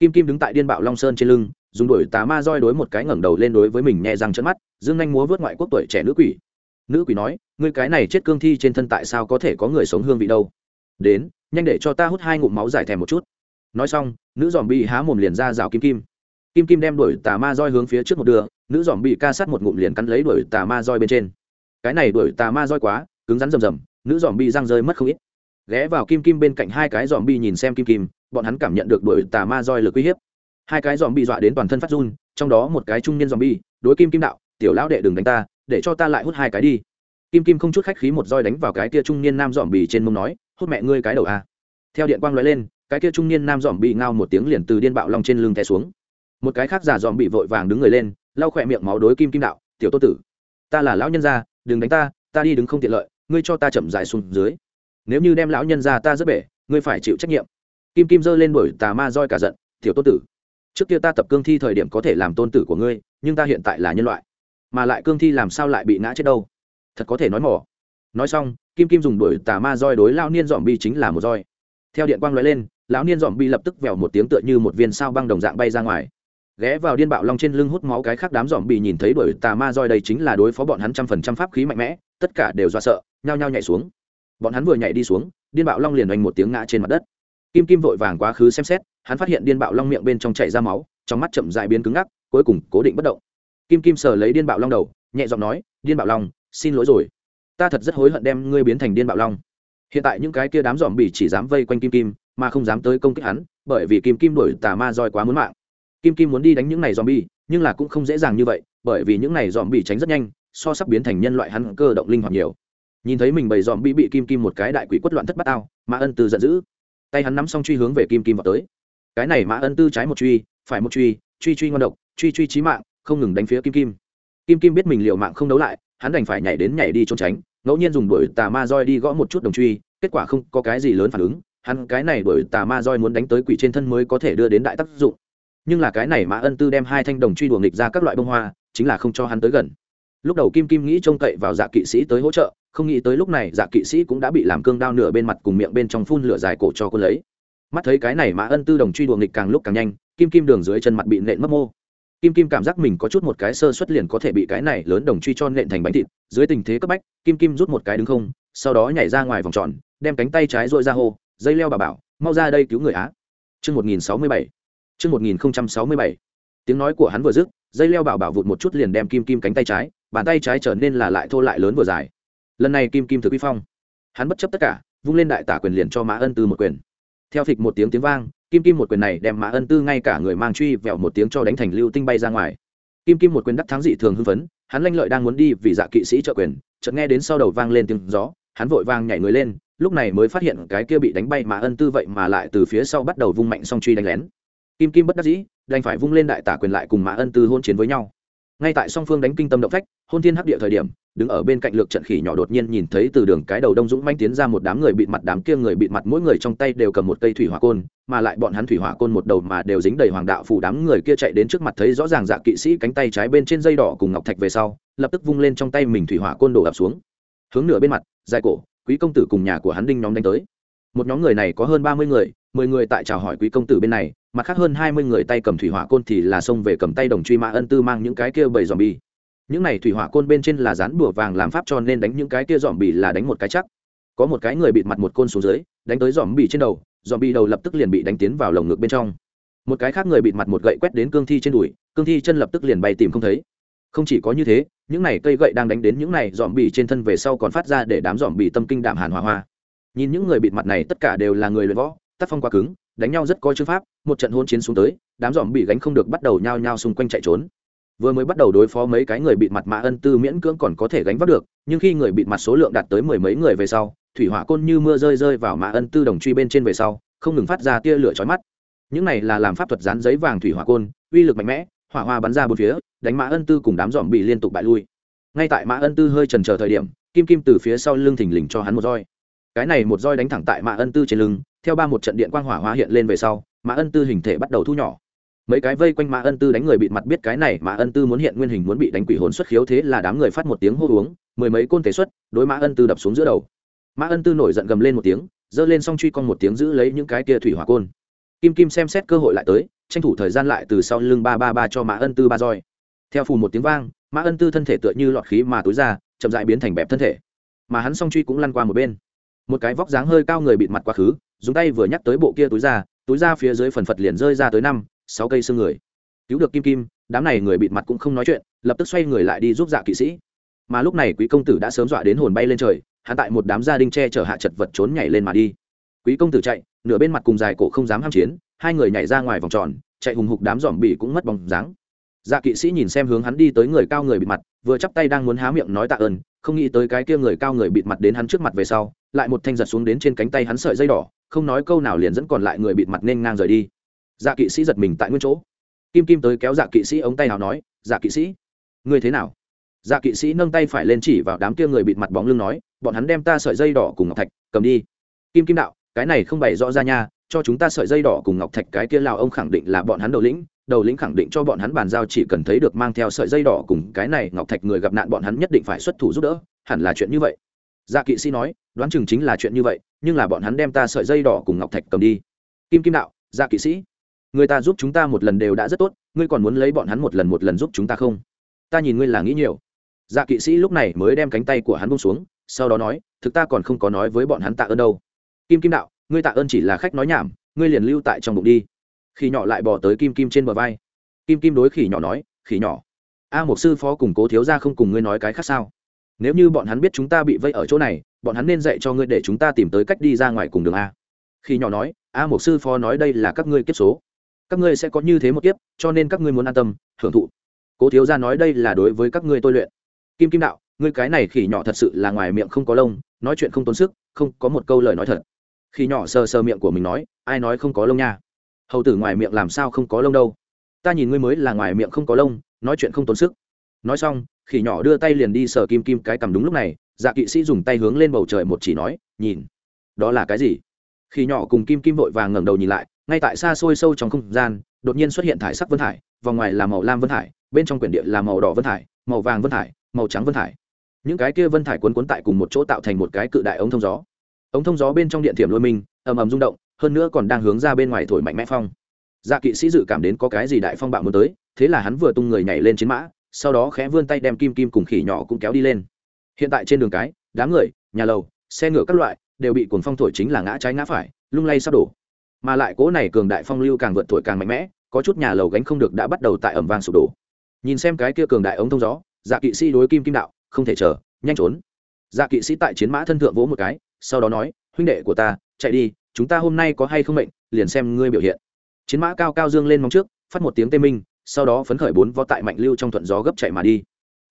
Kim kim đứng tại điên bạo long sơn trên lưng, dùng đuổi tà ma roi đối một cái ngẩng đầu lên đối với mình nhẹ răng chân mắt, dương anh múa vớt ngoại quốc tuổi trẻ nữ quỷ. Nữ quỷ nói, ngươi cái này chết cương thi trên thân tại sao có thể có người sống hương vị đâu? Đến, nhanh để cho ta hút hai ngụm máu giải thèm một chút nói xong, nữ dòm bị há mồm liền ra rào kim kim. Kim kim đem đuổi tà ma roi hướng phía trước một đường, nữ dòm bị ca sát một ngụm liền cắn lấy đuổi tà ma roi bên trên. Cái này đuổi tà ma roi quá, cứng rắn rầm rầm, nữ dòm bị răng rơi mất không ít. Ghé vào kim kim bên cạnh hai cái dòm bị nhìn xem kim kim, bọn hắn cảm nhận được đuổi tà ma roi lực uy hiếp. Hai cái dòm bị dọa đến toàn thân phát run, trong đó một cái trung niên dòm bị đối kim kim đạo, tiểu lão đệ đừng đánh ta, để cho ta lại hút hai cái đi. Kim kim không chút khách khí một roi đánh vào cái kia trung niên nam dòm bì trên mông nói, hút mẹ ngươi cái đầu a theo điện quang lóe lên cái kia trung niên nam dòm bị ngao một tiếng liền từ điên bạo long trên lưng té xuống. Một cái khác giả dòm bị vội vàng đứng người lên, lau khỏe miệng máu đối kim kim đạo, tiểu tô tử, ta là lão nhân gia, đừng đánh ta ta đi đứng không tiện lợi, ngươi cho ta chậm dài xuống dưới. Nếu như đem lão nhân gia ta rất bể, ngươi phải chịu trách nhiệm. Kim kim giơ lên đuổi tà ma roi cả giận, tiểu tô tử, trước kia ta tập cương thi thời điểm có thể làm tôn tử của ngươi, nhưng ta hiện tại là nhân loại, mà lại cương thi làm sao lại bị ngã chết đâu? Thật có thể nói mỏ. Nói xong, kim kim dùng đuổi tà ma roi đối lao niên dòm bi chính là một roi. Theo điện quang lóe lên lão niên dòm bi lập tức vèo một tiếng tựa như một viên sao băng đồng dạng bay ra ngoài. Ghé vào điên bạo long trên lưng hút máu cái khác đám dòm bị nhìn thấy bởi tà ma roi đây chính là đối phó bọn hắn trăm phần trăm pháp khí mạnh mẽ, tất cả đều do sợ, nhao nhao nhảy xuống. Bọn hắn vừa nhảy đi xuống, điên bạo long liền oanh một tiếng ngã trên mặt đất. Kim kim vội vàng quá khứ xem xét, hắn phát hiện điên bạo long miệng bên trong chảy ra máu, trong mắt chậm dại biến cứng ngắc, cuối cùng cố định bất động. Kim kim sờ lấy điên bạo long đầu, nhẹ giọng nói, điên bạo long, xin lỗi rồi. Ta thật rất hối hận đem ngươi biến thành điên bạo long hiện tại những cái kia đám dòm bỉ chỉ dám vây quanh kim kim, mà không dám tới công kích hắn, bởi vì kim kim đổi tà ma roi quá muốn mạng. Kim kim muốn đi đánh những này dòm bỉ nhưng là cũng không dễ dàng như vậy, bởi vì những này dòm bỉ tránh rất nhanh, so sắp biến thành nhân loại hắn cơ động linh hoạt nhiều. Nhìn thấy mình bầy dòm bỉ bị kim kim một cái đại quỷ quất loạn thất bát ao, mã ân tư giận dữ. Tay hắn nắm xong truy hướng về kim kim vào tới. Cái này mã ân tư trái một truy, phải một truy truy truy ngon độc, truy truy trí mạng, không ngừng đánh phía kim kim. Kim kim biết mình liệu mạng không đấu lại, hắn đành phải nhảy đến nhảy đi trốn tránh ngẫu nhiên dùng đuổi tà ma roi đi gõ một chút đồng truy, kết quả không có cái gì lớn phản ứng, hắn cái này đuổi tà ma roi muốn đánh tới quỷ trên thân mới có thể đưa đến đại tác dụng. Nhưng là cái này mã ân tư đem hai thanh đồng truy đuồng nghịch ra các loại bông hoa, chính là không cho hắn tới gần. Lúc đầu kim kim nghĩ trông cậy vào dạ kỵ sĩ tới hỗ trợ, không nghĩ tới lúc này dạ kỵ sĩ cũng đã bị làm cương đao nửa bên mặt cùng miệng bên trong phun lửa dài cổ cho cô lấy. Mắt thấy cái này mã ân tư đồng truy đuồng nghịch càng lúc càng nhanh, kim kim đường dưới chân mặt bị nện mất mô kim kim cảm giác mình có chút một cái sơ xuất liền có thể bị cái này lớn đồng truy cho nện thành bánh thịt. Dưới tình thế cấp bách, kim kim rút một cái đứng không, sau đó nhảy ra ngoài vòng tròn, đem cánh tay trái dội ra hô, dây leo bà bảo, mau ra đây cứu người á. Chương một nghìn sáu mươi bảy. Chương một nghìn sáu mươi bảy. Tiếng nói của hắn vừa dứt, dây leo bảo bảo vụt một chút liền đem kim kim cánh tay trái, bàn tay trái trở nên là lại thô lại lớn vừa dài. Lần này kim kim thực uy phong. Hắn bất chấp tất cả, vung lên đại tả quyền liền cho mã ân tư một quyền. Theo phịch một tiếng tiếng vang kim kim một quyền này đem mã ân tư ngay cả người mang truy vẹo một tiếng cho đánh thành lưu tinh bay ra ngoài. Kim kim một quyền đắc thắng dị thường hưng phấn, hắn lanh lợi đang muốn đi vì dạ kỵ sĩ trợ quyền, chợt nghe đến sau đầu vang lên tiếng gió, hắn vội vang nhảy người lên, lúc này mới phát hiện cái kia bị đánh bay mã ân tư vậy mà lại từ phía sau bắt đầu vung mạnh song truy đánh lén. Kim kim bất đắc dĩ, đành phải vung lên đại tả quyền lại cùng mã ân tư hôn chiến với nhau ngay tại song phương đánh kinh tâm động phách, hôn thiên hắc địa thời điểm, đứng ở bên cạnh lược trận khỉ nhỏ đột nhiên nhìn thấy từ đường cái đầu đông dũng manh tiến ra một đám người bịt mặt, đám kia người bịt mặt mỗi người trong tay đều cầm một cây thủy hỏa côn, mà lại bọn hắn thủy hỏa côn một đầu mà đều dính đầy hoàng đạo phủ đám người kia chạy đến trước mặt thấy rõ ràng dạ kỵ sĩ cánh tay trái bên trên dây đỏ cùng ngọc thạch về sau, lập tức vung lên trong tay mình thủy hỏa côn đổ ập xuống. Hướng nửa bên mặt, dài cổ, quý công tử cùng nhà của hắn đinh nhóm đánh tới. Một nhóm người này có hơn ba mươi người, mười người tại chào hỏi quý công tử bên này mặt khác hơn hai mươi người tay cầm thủy hỏa côn thì là xông về cầm tay đồng truy mã ân tư mang những cái kia bầy dòm bì. những này thủy hỏa côn bên trên là dán bùa vàng làm pháp cho nên đánh những cái kia dòm bì là đánh một cái chắc. Có một cái người bịt mặt một côn xuống dưới, đánh tới dòm bì trên đầu dòm bì đầu lập tức liền bị đánh tiến vào lồng ngực bên trong. Một cái khác người bịt mặt một gậy quét đến cương thi trên đùi, cương thi chân lập tức liền bay tìm không thấy. Không chỉ có như thế, những này cây gậy đang đánh đến những này dòm bì trên thân về sau còn phát ra để đám dòm bì tâm kinh đạm hàn hòa hoa. Nhìn những người bịt mặt này tất cả đều là người luyện võ, tác phong quá cứng đánh nhau rất có chữ pháp, một trận hôn chiến xuống tới, đám dòm bị gánh không được bắt đầu nhao nhao xung quanh chạy trốn. Vừa mới bắt đầu đối phó mấy cái người bịt mặt mã ân tư miễn cưỡng còn có thể gánh vác được, nhưng khi người bịt mặt số lượng đạt tới mười mấy người về sau, thủy hỏa côn như mưa rơi rơi vào mã ân tư đồng truy bên trên về sau, không ngừng phát ra tia lửa chói mắt. Những này là làm pháp thuật dán giấy vàng thủy hỏa côn, uy lực mạnh mẽ, hỏa hoa bắn ra bốn phía, đánh mã ân tư cùng đám dòm bị liên tục bại lui. Ngay tại mã ân tư hơi trần chờ thời điểm, kim kim từ phía sau lưng thình lình cho hắn một roi. Cái này một roi đánh thẳng tại mã ân tư trên lưng theo ba một trận điện quang hỏa hóa hiện lên về sau, mã ân tư hình thể bắt đầu thu nhỏ. Mấy cái vây quanh mã ân tư đánh người bịt mặt biết cái này, mã ân tư muốn hiện nguyên hình muốn bị đánh quỷ hồn xuất khiếu thế là đám người phát một tiếng hô uống, mười mấy côn thể xuất, đối mã ân tư đập xuống giữa đầu. Mã ân tư nổi giận gầm lên một tiếng, giơ lên xong truy con một tiếng giữ lấy những cái kia thủy hỏa côn. Kim kim xem xét cơ hội lại tới, tranh thủ thời gian lại từ sau lưng ba ba ba cho mã ân tư ba roi. Theo phù một tiếng vang, mã ân tư thân thể tựa như lọt khí mà túi ra, chậm dại biến thành bẹp thân thể. Mà hắn song truy cũng lăn qua một bên. Một cái vóc dáng hơi cao người bịt mặt quá khứ dùng tay vừa nhắc tới bộ kia túi ra túi ra phía dưới phần phật liền rơi ra tới năm, sáu cây xương người. Cứu được kim kim, đám này người bịt mặt cũng không nói chuyện, lập tức xoay người lại đi giúp dạ kỵ sĩ. Mà lúc này quý công tử đã sớm dọa đến hồn bay lên trời, hắn tại một đám gia đình che chở hạ chật vật trốn nhảy lên mà đi. Quý công tử chạy, nửa bên mặt cùng dài cổ không dám ham chiến, hai người nhảy ra ngoài vòng tròn, chạy hùng hục đám dòm bỉ cũng mất bóng dáng. Dạ kỵ sĩ nhìn xem hướng hắn đi tới người cao người bịt mặt vừa chắp tay đang muốn há miệng nói tạ ơn, không nghĩ tới cái kia người cao người bịt mặt đến hắn trước mặt về sau, lại một thanh giật xuống đến trên cánh tay hắn sợi dây đỏ, không nói câu nào liền dẫn còn lại người bịt mặt nên ngang rời đi. Dạ kỵ sĩ giật mình tại nguyên chỗ. Kim kim tới kéo dạ kỵ sĩ ống tay nào nói dạ kỵ sĩ, ngươi thế nào? Dạ kỵ sĩ nâng tay phải lên chỉ vào đám kia người bịt mặt bóng lưng nói, bọn hắn đem ta sợi dây đỏ cùng ngọc thạch, cầm đi. Kim kim đạo, cái này không bày rõ ra nha, cho chúng ta sợi dây đỏ cùng ngọc thạch cái kia lào ông khẳng định là bọn hắn đầu lĩnh đầu lĩnh khẳng định cho bọn hắn bàn giao chỉ cần thấy được mang theo sợi dây đỏ cùng cái này ngọc thạch người gặp nạn bọn hắn nhất định phải xuất thủ giúp đỡ, hẳn là chuyện như vậy. Dạ kỵ sĩ nói, đoán chừng chính là chuyện như vậy, nhưng là bọn hắn đem ta sợi dây đỏ cùng ngọc thạch cầm đi. Kim kim đạo dạ kỵ sĩ, người ta giúp chúng ta một lần đều đã rất tốt, ngươi còn muốn lấy bọn hắn một lần một lần giúp chúng ta không? Ta nhìn ngươi là nghĩ nhiều. Dạ kỵ sĩ lúc này mới đem cánh tay của hắn bông xuống, sau đó nói, thực ta còn không có nói với bọn hắn tạ ơn đâu. Kim kim đạo, ngươi tạ ơn chỉ là khách nói nhảm, ngươi liền lưu tại trong bụng đi. Khỉ nhỏ lại bỏ tới kim kim trên bờ vai. Kim kim đối khỉ nhỏ nói, khỉ nhỏ, a một sư phó cùng cố thiếu ra không cùng ngươi nói cái khác sao? Nếu như bọn hắn biết chúng ta bị vây ở chỗ này, bọn hắn nên dạy cho ngươi để chúng ta tìm tới cách đi ra ngoài cùng đường a. Khi nhỏ nói, a một sư phó nói đây là các ngươi kiếp số. Các ngươi sẽ có như thế một kiếp, cho nên các ngươi muốn an tâm, hưởng thụ. Cố thiếu gia nói đây là đối với các ngươi tôi luyện. Kim kim đạo, ngươi cái này khỉ nhỏ thật sự là ngoài miệng không có lông, nói chuyện không tốn sức, không có một câu lời nói thật. Khỉ nhỏ sờ sờ miệng của mình nói, ai nói không có lông nha? Hầu tử ngoài miệng làm sao không có lông đâu. Ta nhìn ngươi mới là ngoài miệng không có lông, nói chuyện không tốn sức. Nói xong, khỉ nhỏ đưa tay liền đi sờ kim kim cái cầm đúng lúc này dạ kỵ sĩ dùng tay hướng lên bầu trời một chỉ nói, nhìn, đó là cái gì? Khỉ nhỏ cùng kim kim vội vàng ngẩng đầu nhìn lại, ngay tại xa xôi sâu trong không gian, đột nhiên xuất hiện thải sắc vân thải vòng ngoài là màu lam vân thải bên trong quyển địa là màu đỏ vân thải màu vàng vân thải màu trắng vân thải những cái kia vân thải quấn quấn tại cùng một chỗ tạo thành một cái cự đại ống thông gió. Ống thông gió bên trong điện thiểm lôi minh ầm ầm rung động hơn nữa còn đang hướng ra bên ngoài thổi mạnh mẽ phong. Dạ kỵ sĩ dự cảm đến có cái gì đại phong bạo muốn tới, thế là hắn vừa tung người nhảy lên chiến mã, sau đó khẽ vươn tay đem kim kim cùng khỉ nhỏ cũng kéo đi lên. Hiện tại trên đường cái, đám người, nhà lầu, xe ngựa các loại, đều bị cuồng phong thổi chính là ngã trái ngã phải, lung lay sắp đổ. Mà lại cố này cường đại phong lưu càng vượt thổi càng mạnh mẽ, có chút nhà lầu gánh không được đã bắt đầu tại ẩm vang sụp đổ. Nhìn xem cái kia cường đại ống thông gió dạ kỵ sĩ đối kim kim đạo, không thể chờ, nhanh trốn. Dạ kỵ sĩ tại chiến mã thân thượng vỗ một cái, sau đó nói, huynh đệ của ta, chạy đi chúng ta hôm nay có hay không mệnh liền xem ngươi biểu hiện chiến mã cao cao dương lên móng trước phát một tiếng tê minh sau đó phấn khởi bốn vó tại mạnh lưu trong thuận gió gấp chạy mà đi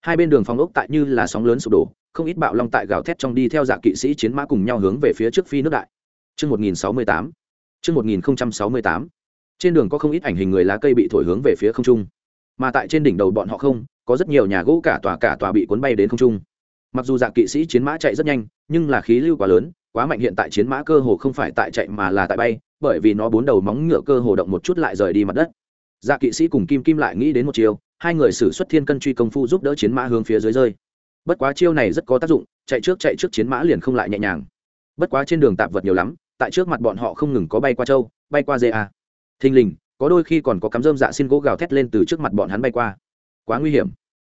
hai bên đường phòng ốc tại như là sóng lớn sụp đổ không ít bạo long tại gào thét trong đi theo dạ kỵ sĩ chiến mã cùng nhau hướng về phía trước phi nước đại Trước 1068. Trước 1068. Trên đường có không ít ảnh hình người lá cây bị thổi hướng về phía không trung. Mà tại trên đỉnh đầu bọn họ không, có rất nhiều nhà gỗ cả tòa cả tòa bị cuốn bay đến không trung. Mặc dù dạ kỵ sĩ chiến mã chạy rất nhanh, nhưng là khí lưu quá lớn, quá mạnh hiện tại chiến mã cơ hồ không phải tại chạy mà là tại bay, bởi vì nó bốn đầu móng ngựa cơ hồ động một chút lại rời đi mặt đất. Dạ kỵ sĩ cùng Kim Kim lại nghĩ đến một chiều, hai người sử xuất thiên cân truy công phu giúp đỡ chiến mã hướng phía dưới rơi. Bất quá chiêu này rất có tác dụng, chạy trước chạy trước chiến mã liền không lại nhẹ nhàng. Bất quá trên đường tạp vật nhiều lắm, tại trước mặt bọn họ không ngừng có bay qua châu, bay qua dê a. Thình lình, có đôi khi còn có cắm rơm dạ xin gỗ gào thét lên từ trước mặt bọn hắn bay qua. Quá nguy hiểm.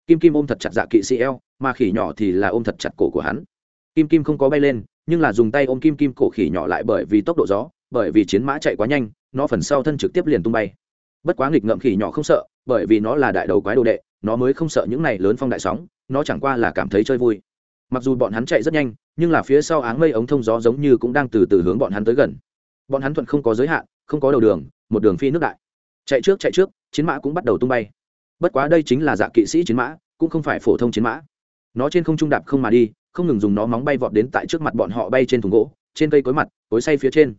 Kim Kim ôm thật chặt dạ kỵ sĩ eo, mà khỉ nhỏ thì là ôm thật chặt cổ của hắn. Kim Kim không có bay lên, nhưng là dùng tay ôm Kim Kim cổ khỉ nhỏ lại bởi vì tốc độ gió, bởi vì chiến mã chạy quá nhanh, nó phần sau thân trực tiếp liền tung bay. Bất quá nghịch ngợm khỉ nhỏ không sợ bởi vì nó là đại đầu quái đồ đệ nó mới không sợ những này lớn phong đại sóng nó chẳng qua là cảm thấy chơi vui. Mặc dù bọn hắn chạy rất nhanh nhưng là phía sau áng mây ống thông gió giống như cũng đang từ từ hướng bọn hắn tới gần. Bọn hắn thuận không có giới hạn không có đầu đường một đường phi nước đại. Chạy trước chạy trước chiến mã cũng bắt đầu tung bay. Bất quá đây chính là dạ kỵ sĩ chiến mã cũng không phải phổ thông chiến mã. Nó trên không trung đạp không mà đi không ngừng dùng nó móng bay vọt đến tại trước mặt bọn họ bay trên thùng gỗ, trên cây cối mặt, cối say phía trên.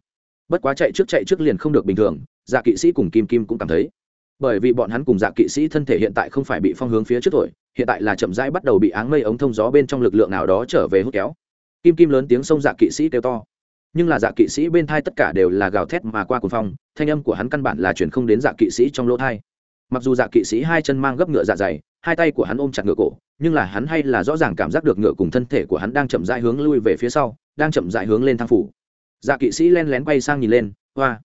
Bất quá chạy trước chạy trước liền không được bình thường dạ kỵ sĩ cùng kim kim cũng cảm thấy. Bởi vì bọn hắn cùng dạ kỵ sĩ thân thể hiện tại không phải bị phong hướng phía trước thổi, hiện tại là chậm rãi bắt đầu bị áng mây ống thông gió bên trong lực lượng nào đó trở về hút kéo. Kim kim lớn tiếng sông dạ kỵ sĩ kêu to. Nhưng là dạ kỵ sĩ bên thai tất cả đều là gào thét mà qua cuồng phong, thanh âm của hắn căn bản là chuyển không đến dạ kỵ sĩ trong lỗ thai. Mặc dù dạ kỵ sĩ hai chân mang gấp ngựa dạ dày, hai tay của hắn ôm chặt ngựa cổ nhưng là hắn hay là rõ ràng cảm giác được ngựa cùng thân thể của hắn đang chậm rãi hướng lui về phía sau, đang chậm rãi hướng lên thang phủ. Dạ kỵ sĩ len lén quay sang nhìn lên, hoa,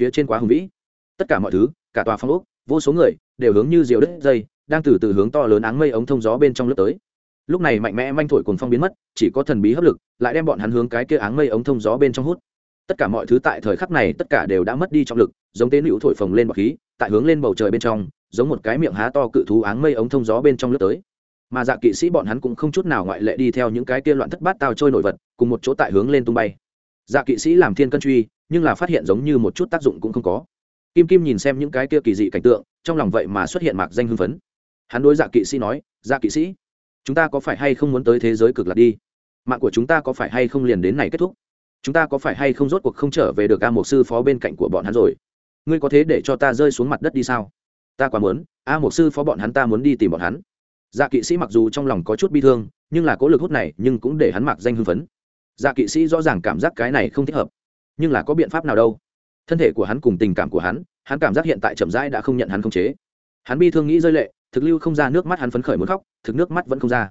phía trên quá hùng vĩ. Tất cả mọi thứ, cả tòa phong ốc, vô số người, đều hướng như diều đất dây, đang từ từ hướng to lớn áng mây ống thông gió bên trong lớp tới. Lúc này mạnh mẽ manh thổi cồn phong biến mất, chỉ có thần bí hấp lực, lại đem bọn hắn hướng cái kia áng mây ống thông gió bên trong hút. Tất cả mọi thứ tại thời khắc này, tất cả đều đã mất đi trọng lực, giống tên hữu thổi phồng lên bọc khí, tại hướng lên bầu trời bên trong, giống một cái miệng há to cự thú áng mây ống thông gió bên trong lướt tới mà dạ kỵ sĩ bọn hắn cũng không chút nào ngoại lệ đi theo những cái kia loạn thất bát tao trôi nổi vật, cùng một chỗ tại hướng lên tung bay. Dạ kỵ sĩ làm thiên cân truy, nhưng là phát hiện giống như một chút tác dụng cũng không có. Kim kim nhìn xem những cái kia kỳ dị cảnh tượng, trong lòng vậy mà xuất hiện mạc danh hưng phấn. Hắn đối dạ kỵ sĩ nói dạ kỵ sĩ, chúng ta có phải hay không muốn tới thế giới cực lạc đi? Mạng của chúng ta có phải hay không liền đến này kết thúc? Chúng ta có phải hay không rốt cuộc không trở về được a một sư phó bên cạnh của bọn hắn rồi? Ngươi có thế để cho ta rơi xuống mặt đất đi sao? Ta quá muốn, a một sư phó bọn hắn ta muốn đi tìm bọn hắn dạ kỵ sĩ mặc dù trong lòng có chút bi thương, nhưng là cố lực hút này nhưng cũng để hắn mặc danh hưng phấn. Dạ kỵ sĩ rõ ràng cảm giác cái này không thích hợp, nhưng là có biện pháp nào đâu. Thân thể của hắn cùng tình cảm của hắn hắn cảm giác hiện tại chậm rãi đã không nhận hắn không chế. Hắn bi thương nghĩ rơi lệ, thực lưu không ra nước mắt hắn phấn khởi muốn khóc, thực nước mắt vẫn không ra.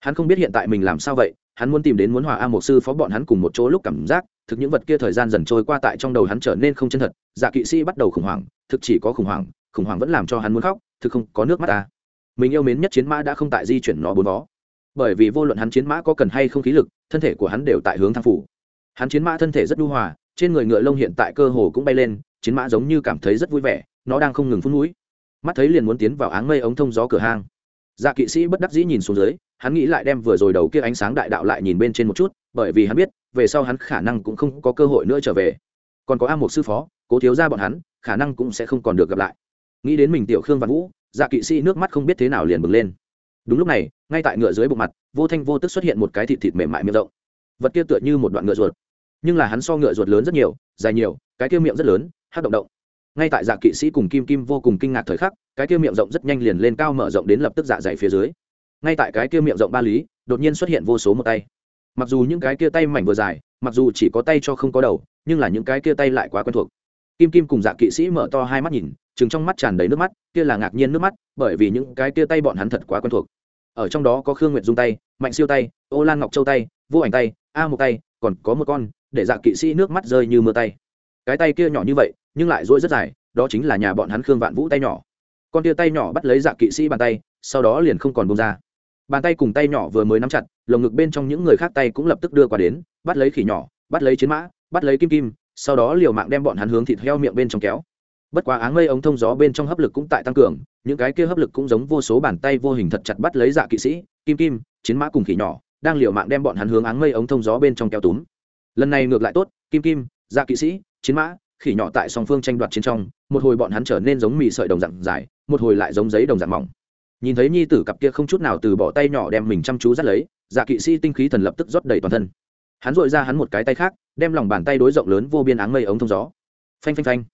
Hắn không biết hiện tại mình làm sao vậy, hắn muốn tìm đến muốn hòa a một sư phó bọn hắn cùng một chỗ lúc cảm giác, thực những vật kia thời gian dần trôi qua tại trong đầu hắn trở nên không chân thật. Dạ kỵ sĩ bắt đầu khủng hoảng, thực chỉ có khủng hoảng khủng hoảng vẫn làm cho hắn muốn khóc, thực không có nước mắt ta mình yêu mến nhất chiến mã đã không tại di chuyển nó bốn vó. Bởi vì vô luận hắn chiến mã có cần hay không khí lực, thân thể của hắn đều tại hướng thang phủ. Hắn chiến mã thân thể rất đu hòa, trên người ngựa lông hiện tại cơ hồ cũng bay lên, chiến mã giống như cảm thấy rất vui vẻ, nó đang không ngừng phun mũi. Mắt thấy liền muốn tiến vào áng mây ống thông gió cửa hang. Dạ kỵ sĩ bất đắc dĩ nhìn xuống dưới, hắn nghĩ lại đem vừa rồi đầu kia ánh sáng đại đạo lại nhìn bên trên một chút, bởi vì hắn biết, về sau hắn khả năng cũng không có cơ hội nữa trở về. Còn có a một sư phó, cố thiếu ra bọn hắn, khả năng cũng sẽ không còn được gặp lại. Nghĩ đến mình tiểu khương văn vũ dạ kỵ sĩ nước mắt không biết thế nào liền bừng lên. Đúng lúc này, ngay tại ngựa dưới bụng mặt, vô thanh vô tức xuất hiện một cái thịt thịt mềm mại miệng rộng. Vật kia tựa như một đoạn ngựa ruột. Nhưng là hắn so ngựa ruột lớn rất nhiều, dài nhiều, cái kia miệng rất lớn, hát động động. Ngay tại dạ kỵ sĩ cùng kim kim vô cùng kinh ngạc thời khắc, cái kia miệng rộng rất nhanh liền lên cao mở rộng đến lập tức dạ dày phía dưới. Ngay tại cái kia miệng rộng ba lý, đột nhiên xuất hiện vô số một tay. Mặc dù những cái kia tay mảnh vừa dài, mặc dù chỉ có tay cho không có đầu, nhưng là những cái kia tay lại quá quen thuộc. Kim kim cùng dạ kỵ sĩ mở to hai mắt nhìn chừng trong mắt tràn đầy nước mắt, kia là ngạc nhiên nước mắt, bởi vì những cái kia tay bọn hắn thật quá quen thuộc. Ở trong đó có khương nguyệt dung tay, mạnh siêu tay, ô lan ngọc châu tay vô ảnh tay, a một tay, còn có một con, để dạ kỵ sĩ nước mắt rơi như mưa tay. Cái tay kia nhỏ như vậy, nhưng lại dỗi rất dài, đó chính là nhà bọn hắn khương vạn vũ tay nhỏ. Con tia tay nhỏ bắt lấy dạ kỵ sĩ bàn tay, sau đó liền không còn bông ra. Bàn tay cùng tay nhỏ vừa mới nắm chặt, lồng ngực bên trong những người khác tay cũng lập tức đưa qua đến, bắt lấy khỉ nhỏ, bắt lấy chiến mã, bắt lấy kim kim, sau đó liều mạng đem bọn hắn hướng thịt heo miệng bên trong kéo bất quá áng mây ống thông gió bên trong hấp lực cũng tại tăng cường, những cái kia hấp lực cũng giống vô số bàn tay vô hình thật chặt bắt lấy dạ kỵ sĩ, kim kim, chiến mã cùng khỉ nhỏ, đang liều mạng đem bọn hắn hướng áng mây ống thông gió bên trong kéo túm. Lần này ngược lại tốt, kim kim dạ kỵ sĩ, chiến mã, khỉ nhỏ tại song phương tranh đoạt chiến trong, một hồi bọn hắn trở nên giống mì sợi đồng dạng dài, một hồi lại giống giấy đồng dạng mỏng. Nhìn thấy nhi tử cặp kia không chút nào từ bỏ tay nhỏ đem mình chăm chú dắt lấy dạ kỵ sĩ tinh khí thần lập tức rót đầy toàn thân. Hắn dội ra hắn một cái tay khác, đem lòng bàn tay đối rộng lớn vô biên áng mây ống thông gió. Phanh phanh phanh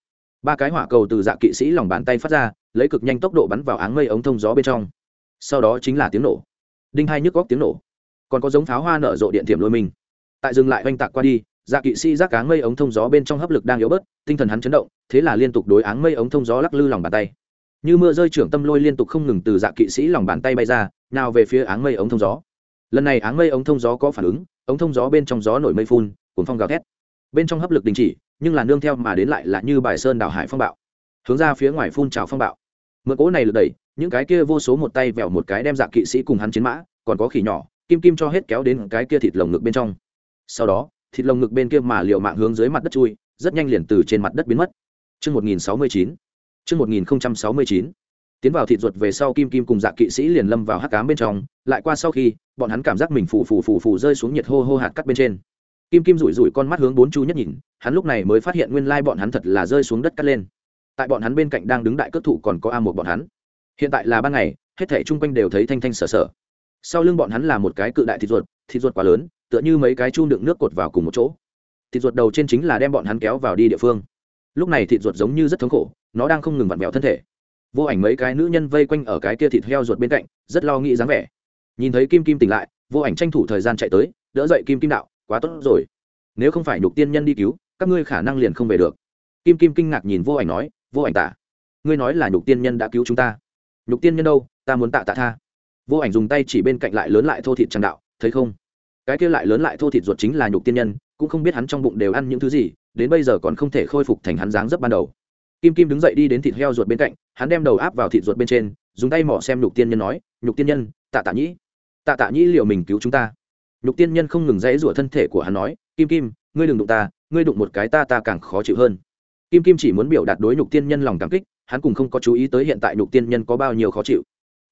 ba cái hỏa cầu từ dạ kỵ sĩ lòng bàn tay phát ra, lấy cực nhanh tốc độ bắn vào áng mây ống thông gió bên trong. Sau đó chính là tiếng nổ. Đinh hai nhức góc tiếng nổ. Còn có giống pháo hoa nở rộ điện thiểm lôi mình. Tại dừng lại oanh tạc qua đi dạ kỵ sĩ giác áng mây ống thông gió bên trong hấp lực đang yếu bớt, tinh thần hắn chấn động, thế là liên tục đối áng mây ống thông gió lắc lư lòng bàn tay. Như mưa rơi trưởng tâm lôi liên tục không ngừng từ dạ kỵ sĩ lòng bàn tay bay ra, nào về phía áng mây ống thông gió. Lần này áng mây ống thông gió có phản ứng, ống thông gió bên trong gió nổi mây phun cuốn phong gào thét bên trong hấp lực đình chỉ nhưng là nương theo mà đến lại là như bài sơn đảo hải phong bạo hướng ra phía ngoài phun trào phong bạo mượn cỗ này lực đẩy những cái kia vô số một tay vẹo một cái đem dạ kỵ sĩ cùng hắn chiến mã còn có khỉ nhỏ kim kim cho hết kéo đến cái kia thịt lồng ngực bên trong sau đó thịt lồng ngực bên kia mà liệu mạng hướng dưới mặt đất chui rất nhanh liền từ trên mặt đất biến mất Chương 1069. Chương 1069. Tiến vào thịt ruột về sau Kim Kim cùng Dạ Kỵ sĩ liền lâm vào hắc ám bên trong, lại qua sau khi, bọn hắn cảm giác mình phù phù phù phù rơi xuống nhiệt hô hô hạt cắt bên trên. Kim Kim rủi rủi con mắt hướng bốn chu nhất nhìn, hắn lúc này mới phát hiện nguyên lai bọn hắn thật là rơi xuống đất cắt lên. Tại bọn hắn bên cạnh đang đứng đại cất thủ còn có a một bọn hắn. Hiện tại là ban ngày, hết thảy chung quanh đều thấy thanh thanh sở sở. Sau lưng bọn hắn là một cái cự đại thịt ruột, thịt ruột quá lớn, tựa như mấy cái chu đựng nước cột vào cùng một chỗ. Thịt ruột đầu trên chính là đem bọn hắn kéo vào đi địa phương lúc này thịt ruột giống như rất thống khổ nó đang không ngừng vặn vẹo thân thể vô ảnh mấy cái nữ nhân vây quanh ở cái kia thịt heo ruột bên cạnh rất lo nghĩ dáng vẻ nhìn thấy kim kim tỉnh lại vô ảnh tranh thủ thời gian chạy tới đỡ dậy kim kim đạo quá tốt rồi. Nếu không phải nhục tiên nhân đi cứu, các ngươi khả năng liền không về được. Kim kim kinh ngạc nhìn vô ảnh nói, vô ảnh tả, ngươi nói là nhục tiên nhân đã cứu chúng ta. Nhục tiên nhân đâu? Ta muốn tạ tạ tha. Vô ảnh dùng tay chỉ bên cạnh lại lớn lại thô thịt tràng đạo, thấy không? Cái kia lại lớn lại thô thịt ruột chính là nhục tiên nhân, cũng không biết hắn trong bụng đều ăn những thứ gì, đến bây giờ còn không thể khôi phục thành hắn dáng dấp ban đầu. Kim kim đứng dậy đi đến thịt heo ruột bên cạnh, hắn đem đầu áp vào thịt ruột bên trên, dùng tay mỏ xem nhục tiên nhân nói, nhục tiên nhân, tạ tạ nhĩ, tạ tạ nhĩ liệu mình cứu chúng ta nhục tiên nhân không ngừng dãy rủa thân thể của hắn nói, kim kim, ngươi đừng đụng ta, ngươi đụng một cái ta ta càng khó chịu hơn. Kim kim chỉ muốn biểu đạt đối nhục tiên nhân lòng cảm kích, hắn cùng không có chú ý tới hiện tại nhục tiên nhân có bao nhiêu khó chịu.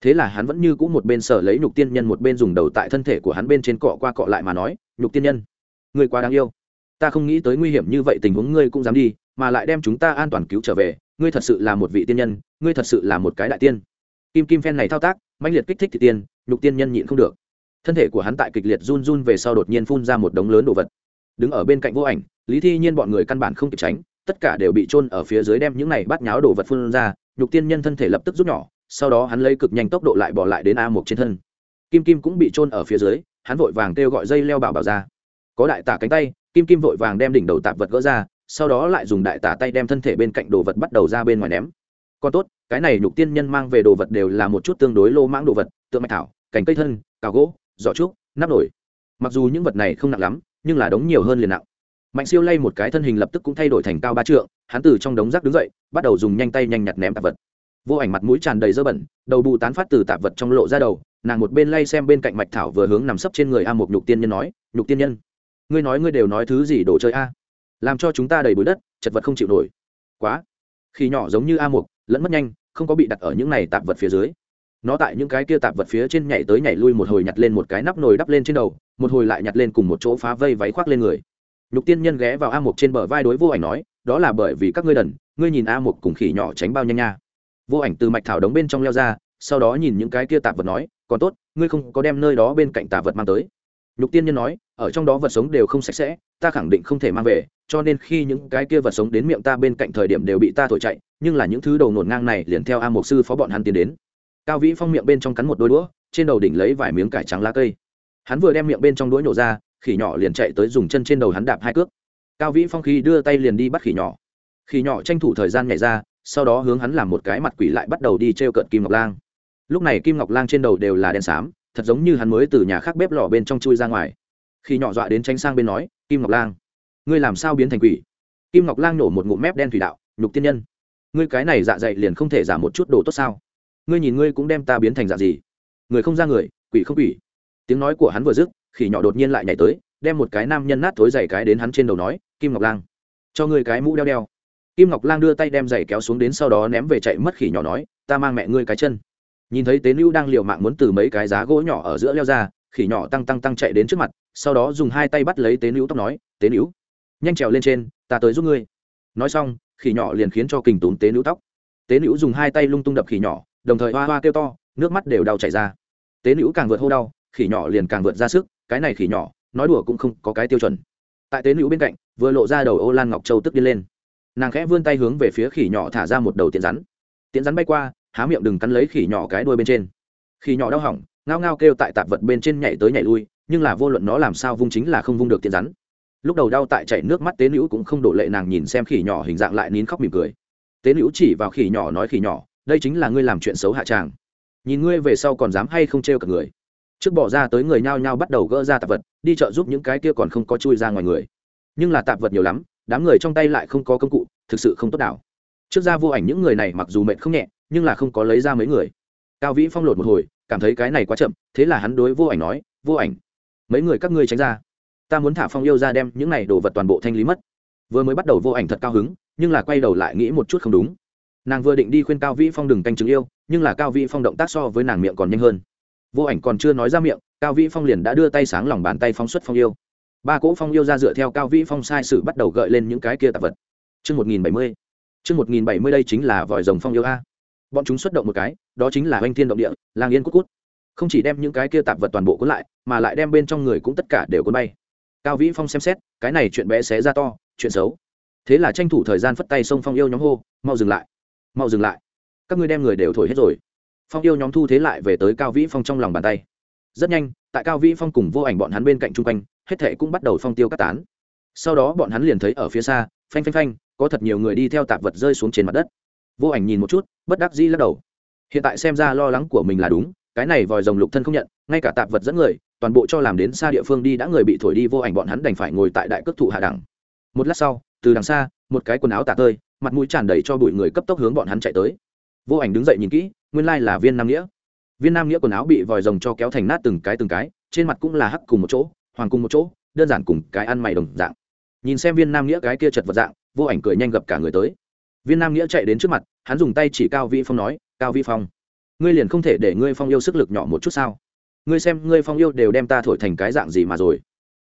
Thế là hắn vẫn như cũ một bên sở lấy nhục tiên nhân, một bên dùng đầu tại thân thể của hắn bên trên cọ qua cọ lại mà nói, nhục tiên nhân, ngươi quá đáng yêu. Ta không nghĩ tới nguy hiểm như vậy, tình huống ngươi cũng dám đi, mà lại đem chúng ta an toàn cứu trở về. Ngươi thật sự là một vị tiên nhân, ngươi thật sự là một cái đại tiên. Kim kim phen này thao tác, mãnh liệt kích thích thị tiên, nhục tiên nhân nhịn không được thân thể của hắn tại kịch liệt run run về sau đột nhiên phun ra một đống lớn đồ vật. Đứng ở bên cạnh vô ảnh, lý thi nhiên bọn người căn bản không kịp tránh, tất cả đều bị trôn ở phía dưới đem những này bát nháo đồ vật phun ra, nhục tiên nhân thân thể lập tức rút nhỏ, sau đó hắn lấy cực nhanh tốc độ lại bỏ lại đến a một trên thân. Kim kim cũng bị trôn ở phía dưới, hắn vội vàng kêu gọi dây leo bảo bảo ra. Có đại tả cánh tay, kim kim vội vàng đem đỉnh đầu tạp vật gỡ ra, sau đó lại dùng đại tả tay đem thân thể bên cạnh đồ vật bắt đầu ra bên ngoài ném. Còn tốt, cái này nhục tiên nhân mang về đồ vật đều là một chút tương đối lô mãng đồ vật, tượng mạch thảo, cành cây thân, cào gỗ giỏ trúc, nắp nổi mặc dù những vật này không nặng lắm, nhưng là đống nhiều hơn liền nặng. Mạnh siêu lay một cái thân hình lập tức cũng thay đổi thành cao ba trượng, hắn từ trong đống rác đứng dậy, bắt đầu dùng nhanh tay nhanh nhặt ném tạp vật. Vô ảnh mặt mũi tràn đầy dơ bẩn, đầu bù tán phát từ tạp vật trong lộ ra đầu, nàng một bên lay xem bên cạnh mạch thảo vừa hướng nằm sấp trên người a một nhục tiên nhân nói, nhục tiên nhân, ngươi nói ngươi đều nói thứ gì đồ chơi a? Làm cho chúng ta đầy bụi đất, chật vật không chịu nổi. Quá. Khi nhỏ giống như a mục, lẫn mất nhanh, không có bị đặt ở những này tạp vật phía dưới nó tại những cái kia tạp vật phía trên nhảy tới nhảy lui một hồi nhặt lên một cái nắp nồi đắp lên trên đầu, một hồi lại nhặt lên cùng một chỗ phá vây váy khoác lên người. Nhục tiên nhân ghé vào a mục trên bờ vai đối vô ảnh nói, đó là bởi vì các ngươi đần, ngươi nhìn a mục cùng khỉ nhỏ tránh bao nhanh nha. Vô ảnh từ mạch thảo đống bên trong leo ra, sau đó nhìn những cái kia tạp vật nói, còn tốt, ngươi không có đem nơi đó bên cạnh tạp vật mang tới. Nhục tiên nhân nói, ở trong đó vật sống đều không sạch sẽ, ta khẳng định không thể mang về, cho nên khi những cái kia vật sống đến miệng ta bên cạnh thời điểm đều bị ta thổi chạy, nhưng là những thứ đầu nổn ngang này liền theo a mục sư phó bọn hắn tiến đến cao vĩ phong miệng bên trong cắn một đôi đũa, trên đầu đỉnh lấy vài miếng cải trắng lá cây. Hắn vừa đem miệng bên trong đũa nhổ ra, khỉ nhỏ liền chạy tới dùng chân trên đầu hắn đạp hai cước. Cao vĩ phong khi đưa tay liền đi bắt khỉ nhỏ. Khỉ nhỏ tranh thủ thời gian nhảy ra, sau đó hướng hắn làm một cái mặt quỷ lại bắt đầu đi t r e o cận kim ngọc lang. Lúc này kim ngọc lang trên đầu đều là đen xám, thật giống như hắn mới từ nhà khác bếp lò bên trong chui ra ngoài. Khi nhỏ dọa đến tránh sang bên nói, kim ngọc lang, ngươi làm sao biến thành quỷ? Kim ngọc lang nổ một ngụm mép đen thủy đạo, nhục tiên nhân, ngươi cái này dạ dày liền không thể giảm một chút đồ tốt sao? Ngươi nhìn ngươi cũng đem ta biến thành dạng gì? Người không ra người, quỷ không quỷ. Tiếng nói của hắn vừa dứt, khỉ nhỏ đột nhiên lại nhảy tới, đem một cái nam nhân nát thối giày cái đến hắn trên đầu nói, kim ngọc lang, cho ngươi cái mũ đeo đeo. Kim ngọc lang đưa tay đem giày kéo xuống đến sau đó ném về chạy mất khỉ nhỏ nói, ta mang mẹ ngươi cái chân. Nhìn thấy tế nữ đang liều mạng muốn từ mấy cái giá gỗ nhỏ ở giữa leo ra, khỉ nhỏ tăng tăng tăng chạy đến trước mặt, sau đó dùng hai tay bắt lấy tế nữ tóc nói, tế nữ nhanh trèo lên trên, ta tới giúp ngươi. Nói xong, khỉ nhỏ liền khiến cho kình tốn tế nữ tóc. Tế nữ dùng hai tay lung tung đập khỉ nhỏ đồng thời hoa hoa kêu to, nước mắt đều đau chảy ra. Tế nữ càng vượt hô đau, khỉ nhỏ liền càng vượt ra sức, cái này khỉ nhỏ, nói đùa cũng không có cái tiêu chuẩn. Tại tế nữ bên cạnh, vừa lộ ra đầu ô lan ngọc châu tức đi lên. Nàng khẽ vươn tay hướng về phía khỉ nhỏ thả ra một đầu tiện rắn. Tiện rắn bay qua, há miệng đừng cắn lấy khỉ nhỏ cái đuôi bên trên. Khỉ nhỏ đau hỏng, ngao ngao kêu tại tạp vật bên trên nhảy tới nhảy lui, nhưng là vô luận nó làm sao vung chính là không vung được tiện rắn. Lúc đầu đau tại chảy nước mắt tế nữ cũng không đổ lệ nàng nhìn xem khỉ nhỏ hình dạng lại nín khóc mỉm cười. Tế nữ chỉ vào khỉ nhỏ nói khỉ nhỏ đây chính là ngươi làm chuyện xấu hạ tràng. Nhìn ngươi về sau còn dám hay không trêu cả người. Trước bỏ ra tới người nhao nhao bắt đầu gỡ ra tạp vật, đi chợ giúp những cái kia còn không có chui ra ngoài người. Nhưng là tạp vật nhiều lắm, đám người trong tay lại không có công cụ, thực sự không tốt đảo. Trước ra vô ảnh những người này mặc dù mệt không nhẹ, nhưng là không có lấy ra mấy người. Cao vĩ phong lột một hồi, cảm thấy cái này quá chậm, thế là hắn đối vô ảnh nói, vô ảnh, mấy người các ngươi tránh ra. Ta muốn thả phong yêu ra đem những này đồ vật toàn bộ thanh lý mất. Vừa mới bắt đầu vô ảnh thật cao hứng, nhưng là quay đầu lại nghĩ một chút không đúng nàng vừa định đi khuyên cao vĩ phong đừng canh chứng yêu nhưng là cao vĩ phong động tác so với nàng miệng còn nhanh hơn vô ảnh còn chưa nói ra miệng cao vĩ phong liền đã đưa tay sáng lòng bàn tay phóng xuất phong yêu ba cỗ phong yêu ra dựa theo cao vĩ phong sai sự bắt đầu gợi lên những cái kia tạp vật chương một nghìn bảy mươi chương một nghìn bảy mươi đây chính là vòi rồng phong yêu a bọn chúng xuất động một cái đó chính là oanh thiên động địa lang yên cút cút không chỉ đem những cái kia tạp vật toàn bộ cuốn lại mà lại đem bên trong người cũng tất cả đều cuốn bay cao vĩ phong xem xét cái này chuyện bé xé ra to chuyện xấu thế là tranh thủ thời gian phất tay xông phong yêu nhóm hô mau dừng lại mau dừng lại. Các ngươi đem người đều thổi hết rồi. Phong yêu nhóm thu thế lại về tới cao vĩ phong trong lòng bàn tay. Rất nhanh, tại cao vĩ phong cùng vô ảnh bọn hắn bên cạnh chung quanh, hết thệ cũng bắt đầu phong tiêu cắt tán. Sau đó bọn hắn liền thấy ở phía xa, phanh phanh phanh, có thật nhiều người đi theo tạp vật rơi xuống trên mặt đất. Vô ảnh nhìn một chút, bất đắc dĩ lắc đầu. Hiện tại xem ra lo lắng của mình là đúng, cái này vòi rồng lục thân không nhận, ngay cả tạp vật dẫn người, toàn bộ cho làm đến xa địa phương đi đã người bị thổi đi, vô ảnh bọn hắn đành phải ngồi tại đại cước thụ hạ đẳng. Một lát sau, từ đằng xa, một cái quần áo tả tơi mặt mũi tràn đầy cho bụi người cấp tốc hướng bọn hắn chạy tới. Vô ảnh đứng dậy nhìn kỹ, nguyên lai là viên nam nghĩa. Viên nam nghĩa quần áo bị vòi rồng cho kéo thành nát từng cái từng cái, trên mặt cũng là hắc cùng một chỗ, hoàng cùng một chỗ, đơn giản cùng cái ăn mày đồng dạng. Nhìn xem viên nam nghĩa cái kia chật vật dạng, vô ảnh cười nhanh gặp cả người tới. Viên nam nghĩa chạy đến trước mặt, hắn dùng tay chỉ cao vĩ phong nói, cao vĩ phong, ngươi liền không thể để ngươi phong yêu sức lực nhỏ một chút sao? Ngươi xem ngươi phong yêu đều đem ta thổi thành cái dạng gì mà rồi.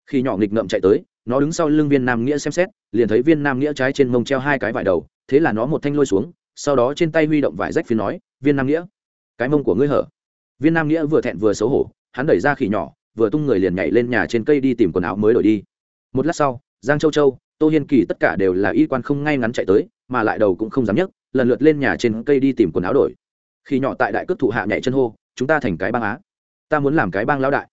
Khi nhỏ nghịch ngợm chạy tới nó đứng sau lưng viên nam nghĩa xem xét, liền thấy viên nam nghĩa trái trên mông treo hai cái vải đầu, thế là nó một thanh lôi xuống, sau đó trên tay huy động vải rách phiến nói, viên nam nghĩa, cái mông của ngươi hở. Viên nam nghĩa vừa thẹn vừa xấu hổ, hắn đẩy ra khỉ nhỏ, vừa tung người liền nhảy lên nhà trên cây đi tìm quần áo mới đổi đi. Một lát sau, giang châu châu, tô hiên kỳ tất cả đều là y quan không ngay ngắn chạy tới, mà lại đầu cũng không dám nhấc, lần lượt lên nhà trên cây đi tìm quần áo đổi. Khi nhỏ tại đại cước thụ hạ nhảy chân hô, chúng ta thành cái bang á. Ta muốn làm cái bang lão đại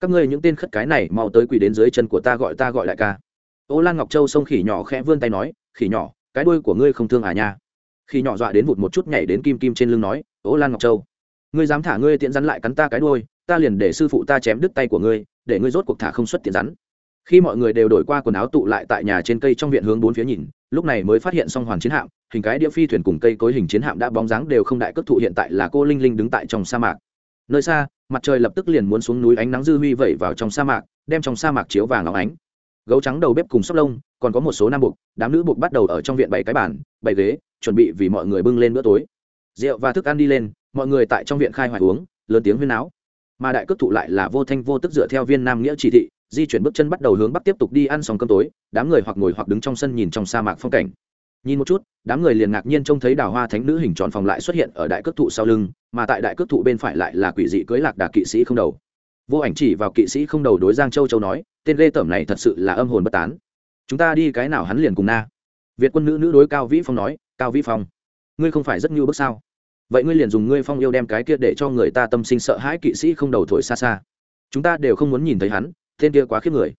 các ngươi những tên khất cái này mau tới quỳ đến dưới chân của ta gọi ta gọi đại ca. Ô lan ngọc châu xông khỉ nhỏ khẽ vươn tay nói, khỉ nhỏ, cái đuôi của ngươi không thương à nha. Khỉ nhỏ dọa đến vụt một chút nhảy đến kim kim trên lưng nói, ô lan ngọc châu, ngươi dám thả ngươi tiện rắn lại cắn ta cái đuôi, ta liền để sư phụ ta chém đứt tay của ngươi, để ngươi rốt cuộc thả không xuất tiện rắn. Khi mọi người đều đổi qua quần áo tụ lại tại nhà trên cây trong viện hướng bốn phía nhìn, lúc này mới phát hiện song hoàn chiến hạm, hình cái đĩa phi thuyền cùng cây cối hình chiến hạm đã bóng dáng đều không đại cấp thụ hiện tại là cô linh linh đứng tại trong sa mạc nơi xa, mặt trời lập tức liền muốn xuống núi ánh nắng dư huy vẩy vào trong sa mạc, đem trong sa mạc chiếu vàng óng ánh. Gấu trắng đầu bếp cùng sóc lông, còn có một số nam buộc, đám nữ buộc bắt đầu ở trong viện bảy cái bàn bảy ghế, chuẩn bị vì mọi người bưng lên bữa tối. Rượu và thức ăn đi lên, mọi người tại trong viện khai hoài uống, lớn tiếng huyên áo mà đại cước thụ lại là vô thanh vô tức dựa theo viên nam nghĩa chỉ thị, di chuyển bước chân bắt đầu hướng bắc tiếp tục đi ăn xong cơm tối, đám người hoặc ngồi hoặc đứng trong sân nhìn trong sa mạc phong cảnh nhìn một chút, đám người liền ngạc nhiên trông thấy đào hoa thánh nữ hình tròn phòng lại xuất hiện ở đại cước thụ sau lưng, mà tại đại cước thụ bên phải lại là quỷ dị cưới lạc đà kỵ sĩ không đầu. Vô ảnh chỉ vào kỵ sĩ không đầu đối giang châu châu nói, tên lê tởm này thật sự là âm hồn bất tán. Chúng ta đi cái nào hắn liền cùng na. Việt quân nữ nữ đối cao vĩ phong nói, cao vĩ phong, ngươi không phải rất như bước sao? Vậy ngươi liền dùng ngươi phong yêu đem cái kia để cho người ta tâm sinh sợ hãi kỵ sĩ không đầu thổi xa xa. Chúng ta đều không muốn nhìn thấy hắn, tên kia quá khiếp người.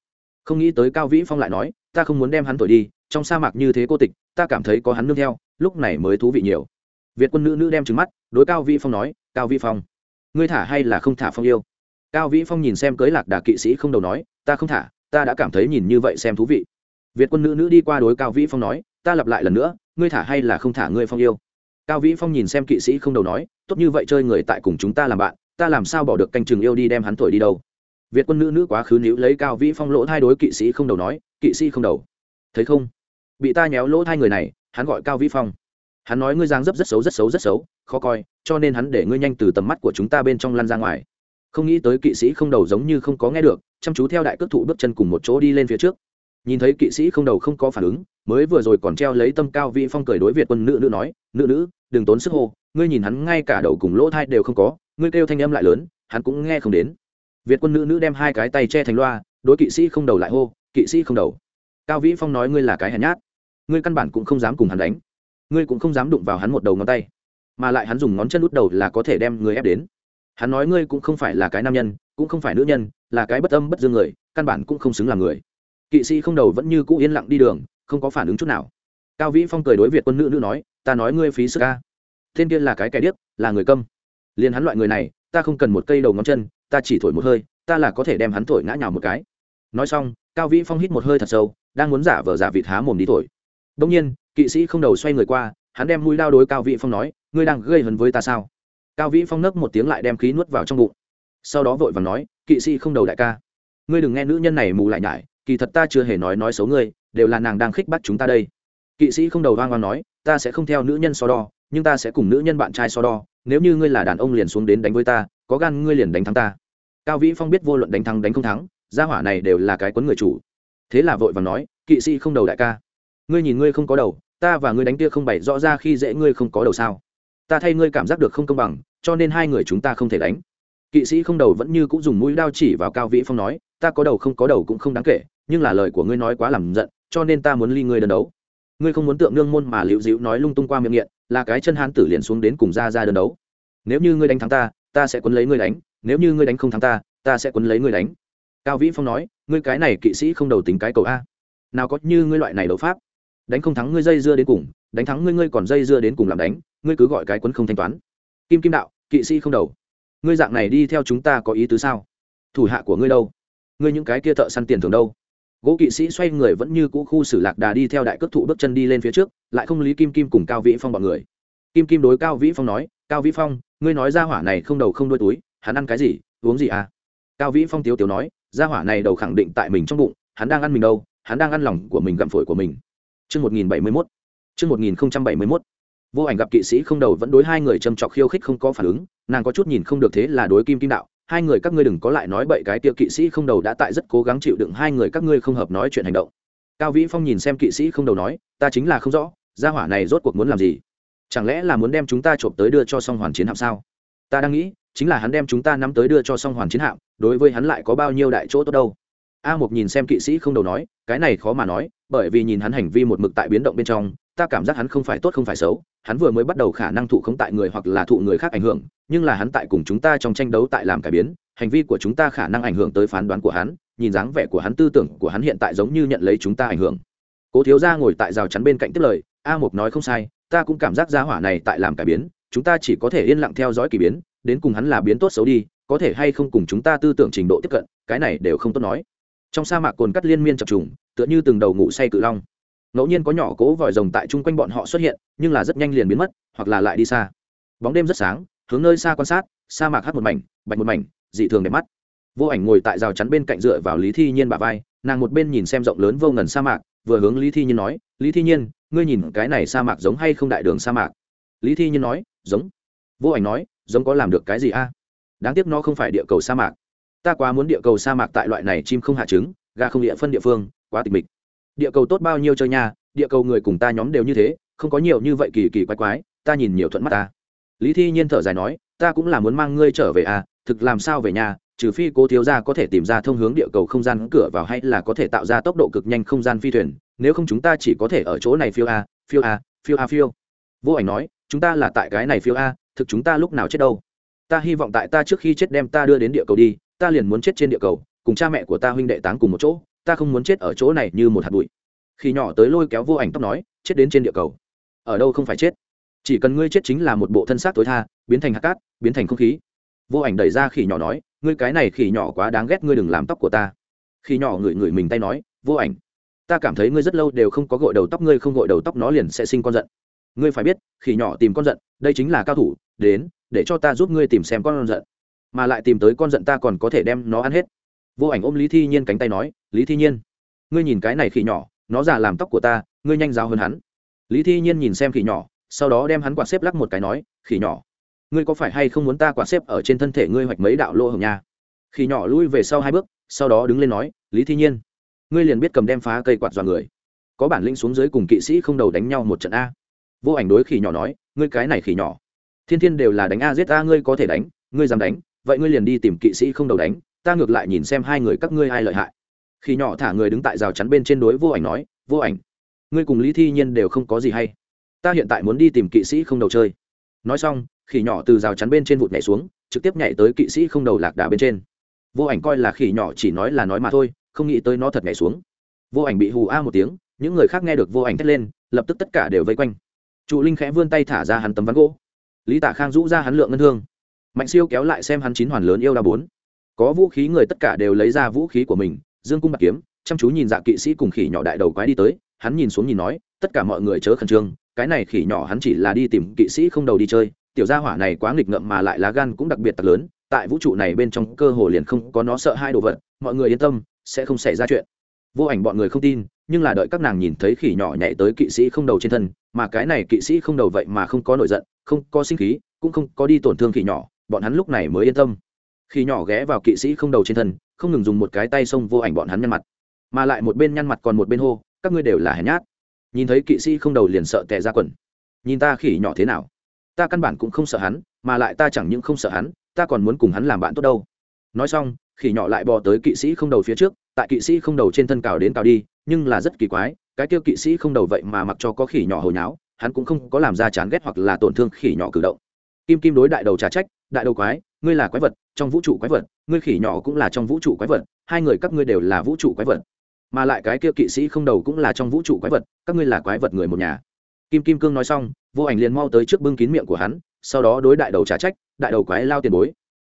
Không nghĩ tới cao vĩ phong lại nói, ta không muốn đem hắn thổi đi trong sa mạc như thế cô tịch, ta cảm thấy có hắn nương theo, lúc này mới thú vị nhiều. Việt quân nữ nữ đem trứng mắt, đối cao vĩ phong nói, cao vĩ phong, ngươi thả hay là không thả phong yêu? Cao vĩ phong nhìn xem cưới lạc đà kỵ sĩ không đầu nói, ta không thả, ta đã cảm thấy nhìn như vậy xem thú vị. Việt quân nữ nữ đi qua đối cao vĩ phong nói, ta lặp lại lần nữa, ngươi thả hay là không thả ngươi phong yêu? Cao vĩ phong nhìn xem kỵ sĩ không đầu nói, tốt như vậy chơi người tại cùng chúng ta làm bạn, ta làm sao bỏ được canh chừng yêu đi đem hắn thổi đi đâu? Việt quân nữ nữ quá khứ níu lấy cao vĩ phong lỗ thay đối kỵ sĩ không đầu nói, kỵ sĩ không đầu, thấy không? Bị ta nhéo lỗ thai người này, hắn gọi cao vĩ phong. Hắn nói ngươi giang dấp rất xấu rất xấu rất xấu, khó coi, cho nên hắn để ngươi nhanh từ tầm mắt của chúng ta bên trong lăn ra ngoài. Không nghĩ tới kỵ sĩ không đầu giống như không có nghe được, chăm chú theo đại cước thụ bước chân cùng một chỗ đi lên phía trước. Nhìn thấy kỵ sĩ không đầu không có phản ứng, mới vừa rồi còn treo lấy tâm cao vĩ phong cười đối việt quân nữ nữ nói, nữ nữ, đừng tốn sức hô, ngươi nhìn hắn ngay cả đầu cùng lỗ thai đều không có, ngươi kêu thanh âm lại lớn, hắn cũng nghe không đến. Việt quân nữ nữ đem hai cái tay che thành loa, đối kỵ sĩ không đầu lại hô, kỵ sĩ không đầu. Cao vĩ phong nói, ngươi là cái hèn nhát ngươi căn bản cũng không dám cùng hắn đánh. Ngươi cũng không dám đụng vào hắn một đầu ngón tay. Mà lại hắn dùng ngón chân út đầu là có thể đem người ép đến. Hắn nói ngươi cũng không phải là cái nam nhân, cũng không phải nữ nhân, là cái bất âm bất dương người, căn bản cũng không xứng là người. Kỵ sĩ không đầu vẫn như cũ yên lặng đi đường, không có phản ứng chút nào. Cao vĩ phong cười đối việt quân nữ nữ nói, ta nói ngươi phí sức ca thiên kia là cái kẻ điếc, là người câm. Liền hắn loại người này, ta không cần một cây đầu ngón chân, ta chỉ thổi một hơi, ta là có thể đem hắn thổi ngã nhào một cái. Nói xong, cao vĩ phong hít một hơi thật sâu, đang muốn giả vờ giả vịt há mồm đi thổi đông nhiên, kỵ sĩ không đầu xoay người qua, hắn đem mũi đao đối cao vĩ phong nói, ngươi đang gây hấn với ta sao? Cao vĩ phong nấc một tiếng lại đem khí nuốt vào trong bụng. Sau đó vội vàng nói, kỵ sĩ không đầu đại ca. Ngươi đừng nghe nữ nhân này mù lại nhải, kỳ thật ta chưa hề nói nói xấu ngươi, đều là nàng đang khích bắt chúng ta đây. Kỵ sĩ không đầu hoang hoang nói, ta sẽ không theo nữ nhân so đo, nhưng ta sẽ cùng nữ nhân bạn trai so đo, nếu như ngươi là đàn ông liền xuống đến đánh với ta, có gan ngươi liền đánh thắng ta. Cao vĩ phong biết vô luận đánh thắng đánh không thắng, gia hỏa này đều là cái quấn người chủ. Thế là vội vàng nói, kỵ sĩ không đầu đại ca ngươi nhìn ngươi không có đầu, ta và ngươi đánh kia không bày rõ ra khi dễ ngươi không có đầu sao? Ta thay ngươi cảm giác được không công bằng, cho nên hai người chúng ta không thể đánh. Kỵ sĩ không đầu vẫn như cũng dùng mũi đao chỉ vào cao vĩ phong nói, ta có đầu không có đầu cũng không đáng kể, nhưng là lời của ngươi nói quá làm giận, cho nên ta muốn ly ngươi đơn đấu. Ngươi không muốn tượng nương môn mà liễu dịu nói lung tung qua miệng nghiện, là cái chân hán tử liền xuống đến cùng ra ra đơn đấu. Nếu như ngươi đánh thắng ta ta sẽ quấn lấy ngươi đánh, nếu như ngươi đánh không thắng ta ta sẽ quấn lấy ngươi đánh. Cao vĩ phong nói, ngươi cái này kỵ sĩ không đầu tính cái cầu a. Nào có như ngươi loại này đấu pháp đánh không thắng ngươi dây dưa đến cùng, đánh thắng ngươi ngươi còn dây dưa đến cùng làm đánh, ngươi cứ gọi cái quấn không thanh toán. Kim kim đạo, kỵ sĩ không đầu. Ngươi dạng này đi theo chúng ta có ý tứ sao? Thủ hạ của ngươi đâu? Ngươi những cái kia thợ săn tiền thường đâu? Gỗ kỵ sĩ xoay người vẫn như cũ khu xử lạc đà đi theo đại cước thụ bước chân đi lên phía trước, lại không lý kim kim cùng cao vĩ phong bọn người. Kim kim đối cao vĩ phong nói, cao vĩ phong, ngươi nói ra hỏa này không đầu không đuôi túi, hắn ăn cái gì, uống gì à? Cao vĩ phong tiếu tiếu nói, ra hỏa này đầu khẳng định tại mình trong bụng, hắn đang ăn mình đâu, hắn đang ăn lòng của mình gặm phổi của mình. Chương 1071. Chương 1071. Vô ảnh gặp kỵ sĩ không đầu vẫn đối hai người châm chọc khiêu khích không có phản ứng, nàng có chút nhìn không được thế là đối Kim Kim đạo, hai người các ngươi đừng có lại nói bậy cái kia kỵ sĩ không đầu đã tại rất cố gắng chịu đựng hai người các ngươi không hợp nói chuyện hành động. Cao Vĩ Phong nhìn xem kỵ sĩ không đầu nói, ta chính là không rõ, gia hỏa này rốt cuộc muốn làm gì? Chẳng lẽ là muốn đem chúng ta trộm tới đưa cho Song Hoàn chiến hạm sao? Ta đang nghĩ, chính là hắn đem chúng ta nắm tới đưa cho Song Hoàn chiến hạm, đối với hắn lại có bao nhiêu đại chỗ tốt đâu? A một nhìn xem kỵ sĩ không đầu nói, cái này khó mà nói, bởi vì nhìn hắn hành vi một mực tại biến động bên trong ta cảm giác hắn không phải tốt không phải xấu hắn vừa mới bắt đầu khả năng thụ không tại người hoặc là thụ người khác ảnh hưởng nhưng là hắn tại cùng chúng ta trong tranh đấu tại làm cải biến hành vi của chúng ta khả năng ảnh hưởng tới phán đoán của hắn nhìn dáng vẻ của hắn tư tưởng của hắn hiện tại giống như nhận lấy chúng ta ảnh hưởng. Cố thiếu gia ngồi tại rào chắn bên cạnh tiếp lời a mục nói không sai ta cũng cảm giác gia hỏa này tại làm cải biến chúng ta chỉ có thể yên lặng theo dõi kỳ biến đến cùng hắn là biến tốt xấu đi có thể hay không cùng chúng ta tư tưởng trình độ tiếp cận cái này đều không tốt nói trong sa mạc cồn cắt liên miên chập trùng, tựa như từng đầu ngủ say cự long. Ngẫu nhiên có nhỏ cố vòi rồng tại chung quanh bọn họ xuất hiện, nhưng là rất nhanh liền biến mất, hoặc là lại đi xa. Bóng đêm rất sáng, hướng nơi xa quan sát, sa mạc hát một mảnh, bạch một mảnh, dị thường đẹp mắt. Vô ảnh ngồi tại rào chắn bên cạnh dựa vào lý thi nhiên bà vai, nàng một bên nhìn xem rộng lớn vô ngần sa mạc, vừa hướng lý thi nhiên nói, lý thi nhiên, ngươi nhìn cái này sa mạc giống hay không đại đường sa mạc? Lý thi nhiên nói, giống. Vô ảnh nói, giống có làm được cái gì a? Đáng tiếc nó không phải địa cầu sa mạc ta quá muốn địa cầu sa mạc tại loại này chim không hạ trứng, gà không địa phân địa phương, quá tịch mịch. Địa cầu tốt bao nhiêu chơi nha, địa cầu người cùng ta nhóm đều như thế, không có nhiều như vậy kỳ kỳ quái quái, ta nhìn nhiều thuận mắt ta. Lý thi nhiên thở dài nói, ta cũng là muốn mang ngươi trở về à thực làm sao về nhà, trừ phi cố thiếu gia có thể tìm ra thông hướng địa cầu không gian cửa vào hay là có thể tạo ra tốc độ cực nhanh không gian phi thuyền, nếu không chúng ta chỉ có thể ở chỗ này phiêu a phiêu a phiêu a phiêu. Vô ảnh nói, chúng ta là tại cái này phiêu a, thực chúng ta lúc nào chết đâu? Ta hy vọng tại ta trước khi chết đem ta đưa đến địa cầu đi ta liền muốn chết trên địa cầu, cùng cha mẹ của ta huynh đệ táng cùng một chỗ, ta không muốn chết ở chỗ này như một hạt bụi. Khi nhỏ tới lôi kéo vô ảnh tóc nói, chết đến trên địa cầu. Ở đâu không phải chết? Chỉ cần ngươi chết chính là một bộ thân xác tối tha, biến thành hạt cát, biến thành không khí. Vô ảnh đẩy ra khỉ nhỏ nói, ngươi cái này khỉ nhỏ quá đáng ghét ngươi đừng làm tóc của ta. Khỉ nhỏ ngửi ngửi mình tay nói, vô ảnh, ta cảm thấy ngươi rất lâu đều không có gội đầu tóc, ngươi không gội đầu tóc nó liền sẽ sinh con giận. Ngươi phải biết, khỉ nhỏ tìm con giận, đây chính là cao thủ, đến, để cho ta giúp ngươi tìm xem con giận mà lại tìm tới con giận ta còn có thể đem nó ăn hết. Vô ảnh ôm lý thi nhiên cánh tay nói, lý thi nhiên, ngươi nhìn cái này khỉ nhỏ, nó già làm tóc của ta, ngươi nhanh giáo hơn hắn. Lý thi nhiên nhìn xem khỉ nhỏ, sau đó đem hắn quạt xếp lắc một cái nói, khỉ nhỏ, ngươi có phải hay không muốn ta quạt xếp ở trên thân thể ngươi hoạch mấy đạo lỗ hồng nha? Khỉ nhỏ lui về sau hai bước, sau đó đứng lên nói, lý thi nhiên, ngươi liền biết cầm đem phá cây quạt dọa người. Có bản lĩnh xuống dưới cùng kỵ sĩ không đầu đánh nhau một trận a. Vô ảnh đối khỉ nhỏ nói, ngươi cái này khỉ nhỏ, thiên thiên đều là đánh a giết a, ngươi có thể đánh, ngươi dám đánh vậy ngươi liền đi tìm kỵ sĩ không đầu đánh, ta ngược lại nhìn xem hai người các ngươi ai lợi hại. Khi nhỏ thả người đứng tại rào chắn bên trên đối vô ảnh nói, vô ảnh, ngươi cùng lý thi nhiên đều không có gì hay. Ta hiện tại muốn đi tìm kỵ sĩ không đầu chơi. Nói xong, khỉ nhỏ từ rào chắn bên trên vụt nhảy xuống, trực tiếp nhảy tới kỵ sĩ không đầu lạc đà bên trên. Vô ảnh coi là khỉ nhỏ chỉ nói là nói mà thôi, không nghĩ tới nó thật nhảy xuống. Vô ảnh bị hù a một tiếng, những người khác nghe được vô ảnh thét lên, lập tức tất cả đều vây quanh. Trụ linh khẽ vươn tay thả ra hắn tấm ván gỗ. Lý tả khang rũ ra hắn lượng ngân thương mạnh siêu kéo lại xem hắn chín hoàn lớn yêu đa bốn. Có vũ khí người tất cả đều lấy ra vũ khí của mình, dương cung bạc kiếm, chăm chú nhìn dạ kỵ sĩ cùng khỉ nhỏ đại đầu quái đi tới, hắn nhìn xuống nhìn nói, tất cả mọi người chớ khẩn trương, cái này khỉ nhỏ hắn chỉ là đi tìm kỵ sĩ không đầu đi chơi, tiểu gia hỏa này quá nghịch ngợm mà lại lá gan cũng đặc biệt tặc lớn, tại vũ trụ này bên trong cơ hồ liền không có nó sợ hai đồ vật, mọi người yên tâm, sẽ không xảy ra chuyện. Vô ảnh bọn người không tin, nhưng là đợi các nàng nhìn thấy khỉ nhỏ nhảy tới kỵ sĩ không đầu trên thân, mà cái này kỵ sĩ không đầu vậy mà không có nổi giận, không có sinh khí, cũng không có đi tổn thương khỉ nhỏ bọn hắn lúc này mới yên tâm. Khi nhỏ ghé vào kỵ sĩ không đầu trên thân, không ngừng dùng một cái tay xông vô ảnh bọn hắn nhăn mặt. Mà lại một bên nhăn mặt còn một bên hô, các ngươi đều là hèn nhát. Nhìn thấy kỵ sĩ không đầu liền sợ tè ra quần. Nhìn ta khỉ nhỏ thế nào? Ta căn bản cũng không sợ hắn, mà lại ta chẳng những không sợ hắn, ta còn muốn cùng hắn làm bạn tốt đâu. Nói xong, khỉ nhỏ lại bò tới kỵ sĩ không đầu phía trước, tại kỵ sĩ không đầu trên thân cào đến cào đi, nhưng là rất kỳ quái, cái tiêu kỵ sĩ không đầu vậy mà mặc cho có khỉ nhỏ hồi nháo, hắn cũng không có làm ra chán ghét hoặc là tổn thương khỉ nhỏ cử động kim kim đối đại đầu trả trách, đại đầu quái, ngươi là quái vật, trong vũ trụ quái vật, ngươi khỉ nhỏ cũng là trong vũ trụ quái vật, hai người các ngươi đều là vũ trụ quái vật. Mà lại cái kia kỵ sĩ không đầu cũng là trong vũ trụ quái vật, các ngươi là quái vật người một nhà. Kim kim cương nói xong, vô ảnh liền mau tới trước bưng kín miệng của hắn, sau đó đối đại đầu trả trách, đại đầu quái lao tiền bối,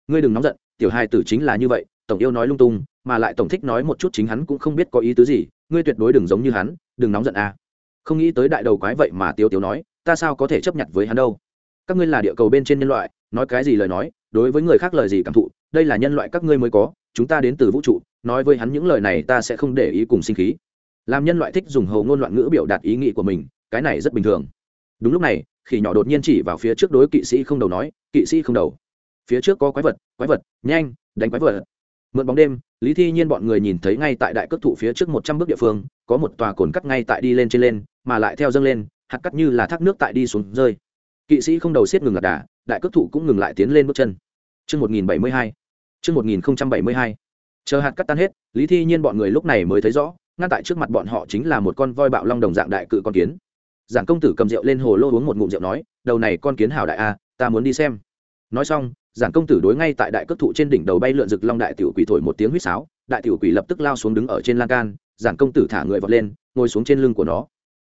ngươi đừng nóng giận, tiểu hai tử chính là như vậy, tổng yêu nói lung tung, mà lại tổng thích nói một chút chính hắn cũng không biết có ý tứ gì, ngươi tuyệt đối đừng giống như hắn, đừng nóng giận à. không nghĩ tới đại đầu quái vậy mà tiêu tiêu nói, ta sao có thể chấp nhận với hắn đâu? Các ngươi là địa cầu bên trên nhân loại, nói cái gì lời nói, đối với người khác lời gì cảm thụ, đây là nhân loại các ngươi mới có, chúng ta đến từ vũ trụ, nói với hắn những lời này ta sẽ không để ý cùng sinh khí. Làm nhân loại thích dùng hầu ngôn loạn ngữ biểu đạt ý nghĩ của mình, cái này rất bình thường. Đúng lúc này, khỉ nhỏ đột nhiên chỉ vào phía trước đối kỵ sĩ không đầu nói, kỵ sĩ không đầu. Phía trước có quái vật quái vật, nhanh, đánh quái vật. Mượn bóng đêm, lý thi nhiên bọn người nhìn thấy ngay tại đại cất thụ phía trước một trăm bước địa phương, có một tòa cồn cắt ngay tại đi lên trên lên, mà lại theo dâng lên, hạt cắt như là thác nước tại đi xuống rơi kỵ sĩ không đầu xiết ngừng lạc đà đại cước thủ cũng ngừng lại tiến lên bước chân Chương 1072. Chương 1072. Chờ hạt cắt tan hết, Lý Thi Nhiên bọn người lúc này mới thấy rõ, ngay tại trước mặt bọn họ chính là một con voi bạo long đồng dạng đại cự con kiến. Giản công tử cầm rượu lên hồ lô uống một ngụm rượu nói, đầu này con kiến hảo đại a, ta muốn đi xem. Nói xong, Giản công tử đối ngay tại đại cất thụ trên đỉnh đầu bay lượn rực long đại tiểu quỷ thổi một tiếng huýt sáo, đại tiểu quỷ lập tức lao xuống đứng ở trên lan can, Giản công tử thả người vọt lên, ngồi xuống trên lưng của nó.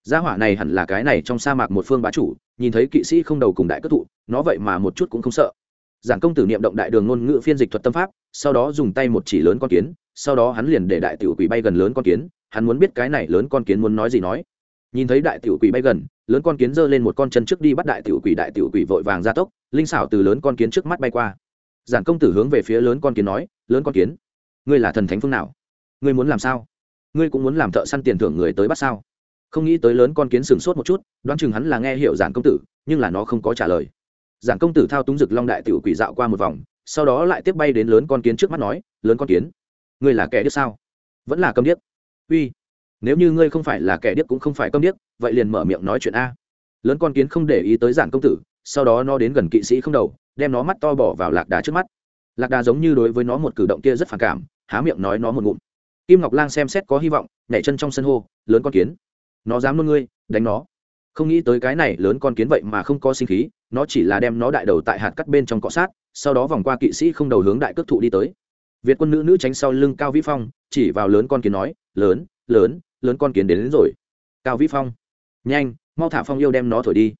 Gia hỏa này hẳn là cái này trong sa mạc một phương bá chủ, nhìn thấy kỵ sĩ không đầu cùng đại cất thụ, nó vậy mà một chút cũng không sợ. Giản công tử niệm động đại đường ngôn ngữ phiên dịch thuật tâm pháp sau đó dùng tay một chỉ lớn con kiến sau đó hắn liền để đại tiểu quỷ bay gần lớn con kiến hắn muốn biết cái này lớn con kiến muốn nói gì nói. Nhìn thấy đại tiểu quỷ bay gần lớn con kiến giơ lên một con chân trước đi bắt đại tiểu quỷ đại tiểu quỷ vội vàng ra tốc linh xảo từ lớn con kiến trước mắt bay qua. Giản công tử hướng về phía lớn con kiến nói lớn con kiến ngươi là thần thánh phương nào? Ngươi muốn làm sao? Ngươi cũng muốn làm thợ săn tiền thưởng người tới bắt sao? Không nghĩ tới lớn con kiến sừng sốt một chút, đoán chừng hắn là nghe hiểu giản công tử, nhưng là nó không có trả lời. Giản công tử thao túng rực long đại tiểu quỷ dạo qua một vòng, sau đó lại tiếp bay đến lớn con kiến trước mắt nói, lớn con kiến, ngươi là kẻ điếc sao? Vẫn là câm điếc. Uy, nếu như ngươi không phải là kẻ điếc cũng không phải câm điếc, vậy liền mở miệng nói chuyện a. Lớn con kiến không để ý tới giản công tử, sau đó nó đến gần kỵ sĩ không đầu, đem nó mắt to bỏ vào lạc đá trước mắt. Lạc đà giống như đối với nó một cử động kia rất phản cảm, há miệng nói nó một ngụm. Kim ngọc lang xem xét có hy vọng, nhảy chân trong sân hô, lớn con kiến nó dám nôn ngươi đánh nó. Không nghĩ tới cái này lớn con kiến vậy mà không có sinh khí nó chỉ là đem nó đại đầu tại hạt cắt bên trong cọ sát sau đó vòng qua kỵ sĩ không đầu hướng đại cước thụ đi tới. Việt quân nữ nữ tránh sau lưng cao vĩ phong chỉ vào lớn con kiến nói lớn lớn lớn con kiến đến, đến rồi. Cao vĩ phong nhanh mau thả phong yêu đem nó thổi đi.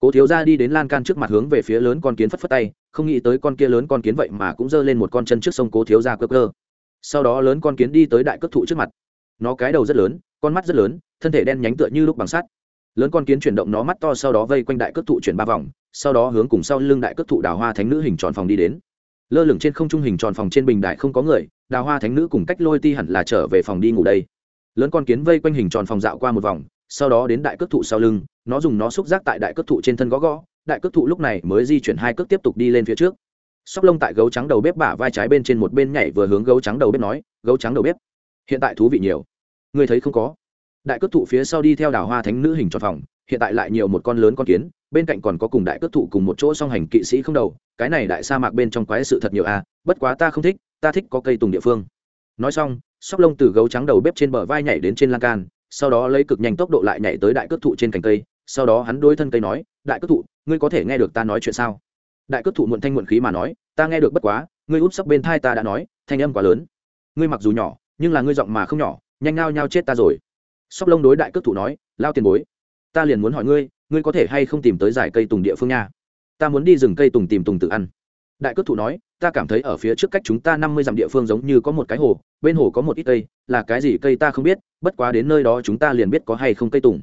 Cố thiếu ra đi đến lan can trước mặt hướng về phía lớn con kiến phất phất tay không nghĩ tới con kia lớn con kiến vậy mà cũng giơ lên một con chân trước sông cố thiếu ra cơ cơ. Sau đó lớn con kiến đi tới đại cước thụ trước mặt. Nó cái đầu rất lớn con mắt rất lớn thân thể đen nhánh tựa như lúc bằng sắt. Lớn con kiến chuyển động nó mắt to sau đó vây quanh đại cước thụ chuyển ba vòng, sau đó hướng cùng sau lưng đại cước thụ đào hoa thánh nữ hình tròn phòng đi đến. Lơ lửng trên không trung hình tròn phòng trên bình đại không có người, đào hoa thánh nữ cùng cách lôi ti hẳn là trở về phòng đi ngủ đây. Lớn con kiến vây quanh hình tròn phòng dạo qua một vòng, sau đó đến đại cước thụ sau lưng, nó dùng nó xúc giác tại đại cước thụ trên thân gõ gõ, đại cước thụ lúc này mới di chuyển hai cước tiếp tục đi lên phía trước. Sóc lông tại gấu trắng đầu bếp bả vai trái bên trên một bên nhảy vừa hướng gấu trắng đầu bếp nói, gấu trắng đầu bếp, hiện tại thú vị nhiều. Người thấy không có đại cước thụ phía sau đi theo đào hoa thánh nữ hình tròn phòng hiện tại lại nhiều một con lớn con kiến bên cạnh còn có cùng đại cước thụ cùng một chỗ song hành kỵ sĩ không đầu cái này đại sa mạc bên trong quái sự thật nhiều a à, bất quá ta không thích ta thích có cây tùng địa phương. Nói xong sóc lông từ gấu trắng đầu bếp trên bờ vai nhảy đến trên lan can sau đó lấy cực nhanh tốc độ lại nhảy tới đại cước thụ trên cành cây sau đó hắn đôi thân cây nói đại cước thụ ngươi có thể nghe được ta nói chuyện sao? Đại cước thụ muộn thanh muộn khí mà nói ta nghe được bất quá ngươi út sấp bên thai ta đã nói thanh âm quá lớn. Ngươi mặc dù nhỏ nhưng là ngươi giọng mà không nhỏ nhanh ngao nhau chết ta rồi sóc lông đối đại cước Thủ nói, lao tiền bối, ta liền muốn hỏi ngươi ngươi có thể hay không tìm tới giải cây tùng địa phương nha? Ta muốn đi rừng cây tùng tìm tùng tự ăn. Đại cước Thủ nói, ta cảm thấy ở phía trước cách chúng ta năm mươi dặm địa phương giống như có một cái hồ, bên hồ có một ít cây, là cái gì cây ta không biết, bất quá đến nơi đó chúng ta liền biết có hay không cây tùng.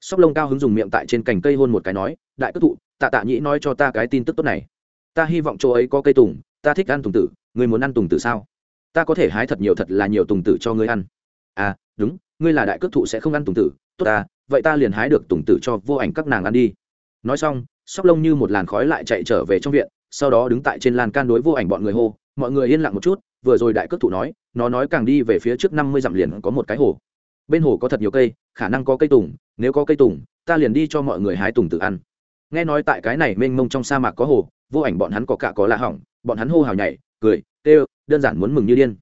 Sóc lông cao hứng dùng miệng tại trên cành cây hôn một cái nói, đại cước thụ tạ tạ nhĩ nói cho ta cái tin tức tốt này. Ta hy vọng chỗ ấy có cây tùng, ta thích ăn tùng tử, ngươi muốn ăn tùng tử sao? Ta có thể hái thật nhiều thật là nhiều tùng tử cho ngươi ăn. À đúng ngươi là đại cước thụ sẽ không ăn tùng tử, tốt ta, vậy ta liền hái được tùng tử cho vô ảnh các nàng ăn đi. Nói xong, sóc lông như một làn khói lại chạy trở về trong viện, sau đó đứng tại trên lan can đối vô ảnh bọn người hô, mọi người yên lặng một chút, vừa rồi đại cước thụ nói, nó nói càng đi về phía trước năm mươi dặm liền có một cái hồ. Bên hồ có thật nhiều cây, khả năng có cây tùng, nếu có cây tùng, ta liền đi cho mọi người hái tùng tự ăn. Nghe nói tại cái này mênh mông trong sa mạc có hồ, vô ảnh bọn hắn có cả có lạ hỏng, bọn hắn hô hào nhảy, cười tê đơn giản muốn mừng như điên.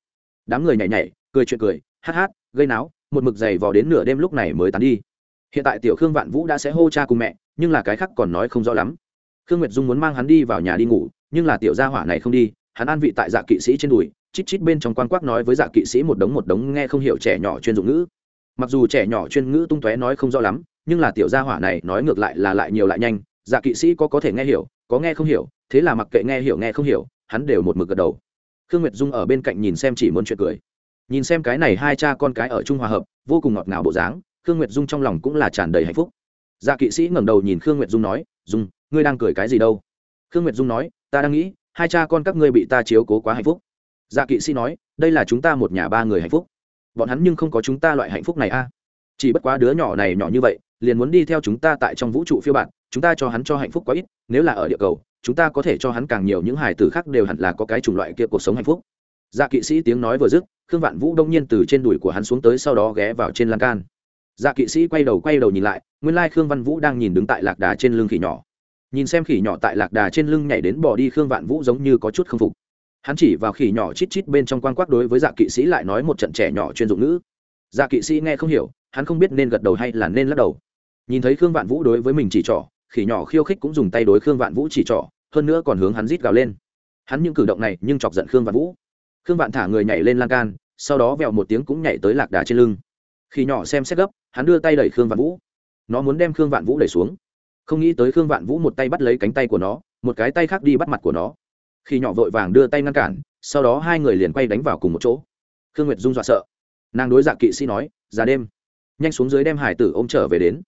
Đám người nhảy nhảy, cười chuyện cười, hát hát, gây náo một mực dày vò đến nửa đêm lúc này mới tán đi. Hiện tại tiểu khương vạn vũ đã sẽ hô cha cùng mẹ, nhưng là cái khác còn nói không rõ lắm. Khương nguyệt dung muốn mang hắn đi vào nhà đi ngủ, nhưng là tiểu gia hỏa này không đi, hắn an vị tại dạ kỵ sĩ trên đùi, chít chít bên trong quan quắc nói với dạ kỵ sĩ một đống một đống nghe không hiểu trẻ nhỏ chuyên dụng ngữ. Mặc dù trẻ nhỏ chuyên ngữ tung tóe nói không rõ lắm, nhưng là tiểu gia hỏa này nói ngược lại là lại nhiều lại nhanh dạ kỵ sĩ có có thể nghe hiểu, có nghe không hiểu, thế là mặc kệ nghe hiểu nghe không hiểu, hắn đều một mực gật đầu. Khương nguyệt dung ở bên cạnh nhìn xem chỉ muốn chuyện cười nhìn xem cái này hai cha con cái ở trung hòa hợp, vô cùng ngọt ngào bộ dáng, khương nguyệt dung trong lòng cũng là tràn đầy hạnh phúc. Dạ kỵ sĩ ngẩng đầu nhìn khương nguyệt dung nói, dung, ngươi đang cười cái gì đâu? Khương nguyệt dung nói, ta đang nghĩ, hai cha con các ngươi bị ta chiếu cố quá hạnh phúc. Dạ kỵ sĩ nói, đây là chúng ta một nhà ba người hạnh phúc. Bọn hắn nhưng không có chúng ta loại hạnh phúc này a. Chỉ bất quá đứa nhỏ này nhỏ như vậy, liền muốn đi theo chúng ta tại trong vũ trụ phiêu bạn chúng ta cho hắn cho hạnh phúc quá ít, nếu là ở địa cầu, chúng ta có thể cho hắn càng nhiều những hài tử khác đều hẳn là có cái chủng loại kia cuộc sống hạnh phúc dạ kỵ sĩ tiếng nói vừa dứt, khương vạn vũ đông nhiên từ trên đùi của hắn xuống tới sau đó ghé vào trên lan can. Dạ kỵ sĩ quay đầu quay đầu nhìn lại, nguyên lai khương văn vũ đang nhìn đứng tại lạc đà trên lưng khỉ nhỏ. Nhìn xem khỉ nhỏ tại lạc đà trên lưng nhảy đến bỏ đi, khương vạn vũ giống như có chút k phục. Hắn chỉ vào khỉ nhỏ chít chít bên trong quan quắc đối với dạ kỵ sĩ lại nói một trận trẻ nhỏ chuyên dụng ngữ. Dạ kỵ sĩ nghe không hiểu, hắn không biết nên gật đầu hay là nên lắc đầu. Nhìn thấy khương vạn vũ đối với mình chỉ trỏ, khỉ nhỏ khiêu khích cũng dùng tay đối khương vạn vũ chỉ trỏ, hơn nữa còn hướng hắn rít gào lên. Hắn những cử động này nhưng chọc giận khương vạn vũ khương vạn thả người nhảy lên lan can, sau đó vẹo một tiếng cũng nhảy tới lạc đà trên lưng. Khi nhỏ xem xét gấp, hắn đưa tay đẩy khương vạn vũ. Nó muốn đem khương vạn vũ đẩy xuống. Không nghĩ tới khương vạn vũ một tay bắt lấy cánh tay của nó, một cái tay khác đi bắt mặt của nó. Khi nhỏ vội vàng đưa tay ngăn cản, sau đó hai người liền quay đánh vào cùng một chỗ. Khương nguyệt dung dọa sợ. Nàng đối dạ kỵ sĩ nói ra đêm, nhanh xuống dưới đem hải tử ô m trở về đến.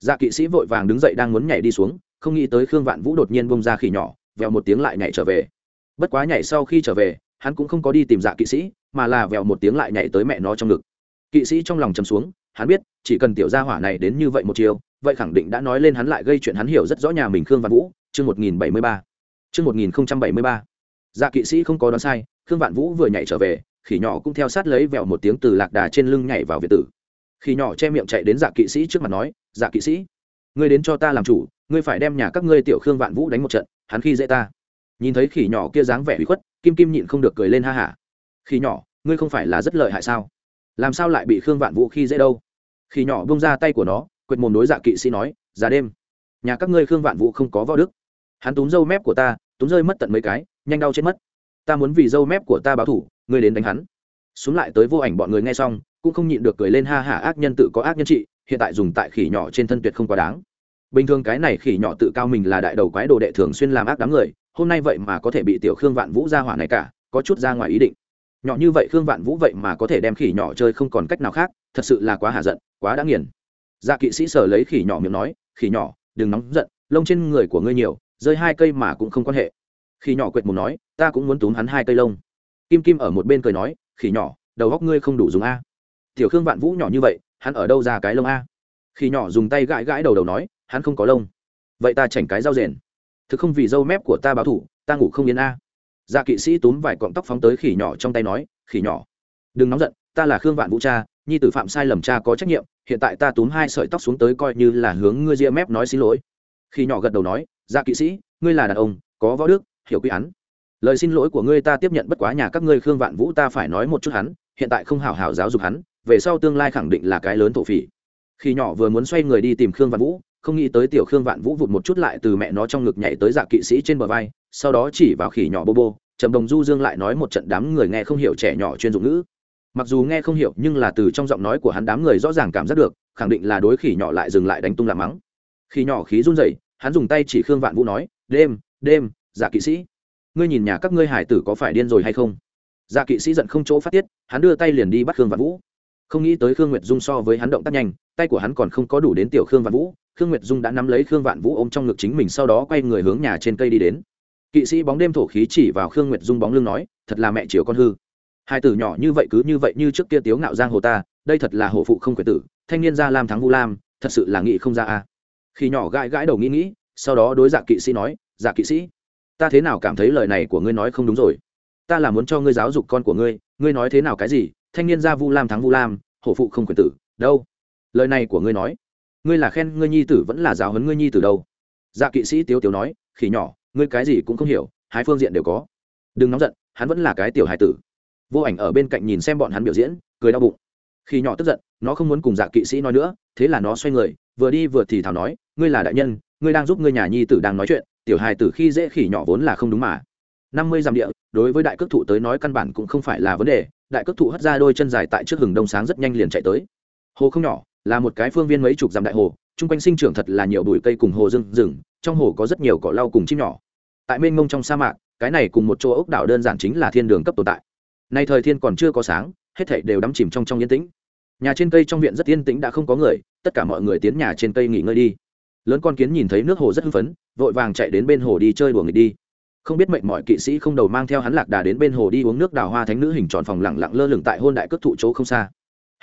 Dạ kỵ sĩ vội vàng đứng dậy đang muốn nhảy đi xuống, không nghĩ tới khương vạn vũ đột nhiên bông ra khỉ nhỏ vèo một tiếng lại nhảy trở về. Bất quá nhảy sau khi trở về hắn cũng không có đi tìm dạ kỵ sĩ, mà là vèo một tiếng lại nhảy tới mẹ nó trong ngực. Kỵ sĩ trong lòng chầm xuống, hắn biết, chỉ cần tiểu gia hỏa này đến như vậy một chiều vậy khẳng định đã nói lên hắn lại gây chuyện hắn hiểu rất rõ nhà mình khương vạn vũ, chương một nghìn bảy mươi ba. Chương một nghìn bảy mươi ba. Dạ kỵ sĩ không có đoán sai, khương vạn vũ vừa nhảy trở về, khỉ nhỏ cũng theo sát lấy vèo một tiếng từ lạc đà trên lưng nhảy vào việt tử. Khỉ nhỏ che miệng chạy đến dạ kỵ sĩ trước mặt nói dạ kỵ sĩ, ngươi đến cho ta làm chủ, ngươi phải đem nhà các ngươi tiểu khương vạn vũ đánh một trận, hắn khi dễ ta. Nhìn thấy khỉ nhỏ kia dáng vẻ bị khuất kim kim nhịn không được cười lên ha hả. Khi nhỏ, ngươi không phải là rất lợi hại sao? Làm sao lại bị khương vạn vũ khi dễ đâu? Khi nhỏ bông ra tay của nó, quệt mồm đối dạ kỵ sĩ nói giá đêm, nhà các ngươi khương vạn vũ không có võ đức. Hắn túm râu mép của ta, túm rơi mất tận mấy cái, nhanh đau chết mất. Ta muốn vì râu mép của ta báo thủ, ngươi đến đánh hắn. Xuống lại tới vô ảnh bọn người nghe xong, cũng không nhịn được cười lên ha hả, ác nhân tự có ác nhân trị, hiện tại dùng tại khỉ nhỏ trên thân tuyệt không quá đáng. Bình thường cái này khỉ nhỏ tự cao mình là đại đầu quái đồ đệ thường xuyên làm ác đám người hôm nay vậy mà có thể bị tiểu khương vạn vũ ra hỏa này cả, có chút ra ngoài ý định. Nhỏ như vậy khương vạn vũ vậy mà có thể đem khỉ nhỏ chơi không còn cách nào khác, thật sự là quá hạ giận, quá đã nghiền. Dạ kỵ sĩ sở lấy khỉ nhỏ miệng nói, khỉ nhỏ, đừng nóng giận, lông trên người của ngươi nhiều, rơi hai cây mà cũng không quan hệ. Khỉ nhỏ quệt mù nói, ta cũng muốn túm hắn hai cây lông. Kim kim ở một bên cười nói, khỉ nhỏ, đầu góc ngươi không đủ dùng a. Tiểu khương vạn vũ nhỏ như vậy, hắn ở đâu ra cái lông a? Khỉ nhỏ dùng tay gãi gãi đầu đầu nói, hắn không có lông. Vậy ta chảnh cái dao rền thực không vì dâu mép của ta báo thủ, ta ngủ không yên a. Dạ kỵ sĩ túm vài cọng tóc phóng tới khỉ nhỏ trong tay nói, khỉ nhỏ, đừng nóng giận, ta là khương vạn vũ cha, nhi tử phạm sai lầm cha có trách nhiệm, hiện tại ta túm hai sợi tóc xuống tới coi như là hướng ngươi ria mép nói xin lỗi. Khỉ nhỏ gật đầu nói dạ kỵ sĩ, ngươi là đàn ông, có võ đức, hiểu quy án. Lời xin lỗi của ngươi ta tiếp nhận bất quá nhà các ngươi khương vạn vũ ta phải nói một chút hắn, hiện tại không hảo hảo giáo dục hắn, về sau tương lai khẳng định là cái lớn thổ phỉ. Khi nhỏ vừa muốn xoay người đi tìm khương vạn vũ không nghĩ tới tiểu khương vạn vũ vụt một chút lại từ mẹ nó trong ngực nhảy tới dạ kỵ sĩ trên bờ vai, sau đó chỉ vào khỉ nhỏ bô bô, trầm đồng du dương lại nói một trận đám người nghe không hiểu trẻ nhỏ chuyên dụng ngữ. Mặc dù nghe không hiểu nhưng là từ trong giọng nói của hắn đám người rõ ràng cảm giác được, khẳng định là đối khỉ nhỏ lại dừng lại đánh tung làm mắng. Khỉ nhỏ khí run rẩy, hắn dùng tay chỉ khương vạn vũ nói, đêm đêm dạ kỵ sĩ, ngươi nhìn nhà các ngươi hải tử có phải điên rồi hay không? Dạ kỵ sĩ giận không chỗ phát tiết, hắn đưa tay liền đi bắt khương vạn vũ. Không nghĩ tới khương nguyệt dung so với hắn động tác nhanh, tay của hắn còn không có đủ đến tiểu khương vạn vũ khương nguyệt dung đã nắm lấy khương vạn vũ ôm trong ngực chính mình sau đó quay người hướng nhà trên cây đi đến. Kỵ sĩ bóng đêm thổ khí chỉ vào khương nguyệt dung bóng lưng nói, thật là mẹ chiều con hư. Hai tử nhỏ như vậy cứ như vậy như trước kia tiếu ngạo giang hồ ta, đây thật là hổ phụ không quyền tử, thanh niên gia lam thắng vu lam, thật sự là nghị không ra a. Khi nhỏ gãi gãi đầu nghĩ nghĩ, sau đó đối dạ kỵ sĩ nói dạ kỵ sĩ, ta thế nào cảm thấy lời này của ngươi nói không đúng rồi? Ta là muốn cho ngươi giáo dục con của ngươi ngươi nói thế nào cái gì? Thanh niên gia vu lam thắng vu lam, hổ phụ không quyền tử, đâu? Lời này của ngươi nói ngươi là khen ngươi nhi tử vẫn là giáo huấn ngươi nhi tử đâu? Dạ kỵ sĩ tiếu tiếu nói, khỉ nhỏ, ngươi cái gì cũng không hiểu, hai phương diện đều có. Đừng nóng giận, hắn vẫn là cái tiểu hài tử. Vô ảnh ở bên cạnh nhìn xem bọn hắn biểu diễn, cười đau bụng. Khi nhỏ tức giận, nó không muốn cùng dạ kỵ sĩ nói nữa, thế là nó xoay người, vừa đi vừa thì thảo nói, ngươi là đại nhân, ngươi đang giúp ngươi nhà nhi tử đang nói chuyện, tiểu hài tử khi dễ khỉ nhỏ vốn là không đúng mà. Năm mươi dặm địa, đối với đại cước thụ tới nói căn bản cũng không phải là vấn đề, đại cước thụ hất ra đôi chân dài tại trước hừng đông sáng rất nhanh liền chạy tới. Hồ không nhỏ là một cái phương viên mấy chục dặm đại hồ, chung quanh sinh trưởng thật là nhiều bụi cây cùng hồ rừng rừng, trong hồ có rất nhiều cỏ lau cùng chim nhỏ. Tại mênh mông trong sa mạc, cái này cùng một chỗ ốc đảo đơn giản chính là thiên đường cấp tồn tại. Nay thời thiên còn chưa có sáng, hết thảy đều đắm chìm trong trong yên tĩnh. Nhà trên cây trong viện rất yên tĩnh đã không có người, tất cả mọi người tiến nhà trên cây nghỉ ngơi đi. Lớn con kiến nhìn thấy nước hồ rất hưng phấn, vội vàng chạy đến bên hồ đi chơi đùa nghịch đi. Không biết mệnh mọi kỵ sĩ không đầu mang theo hắn lạc đà đến bên hồ đi uống nước đào hoa thánh nữ hình tròn phòng lẳng lặng lơ lửng tại hôn đại cất thụ chỗ không xa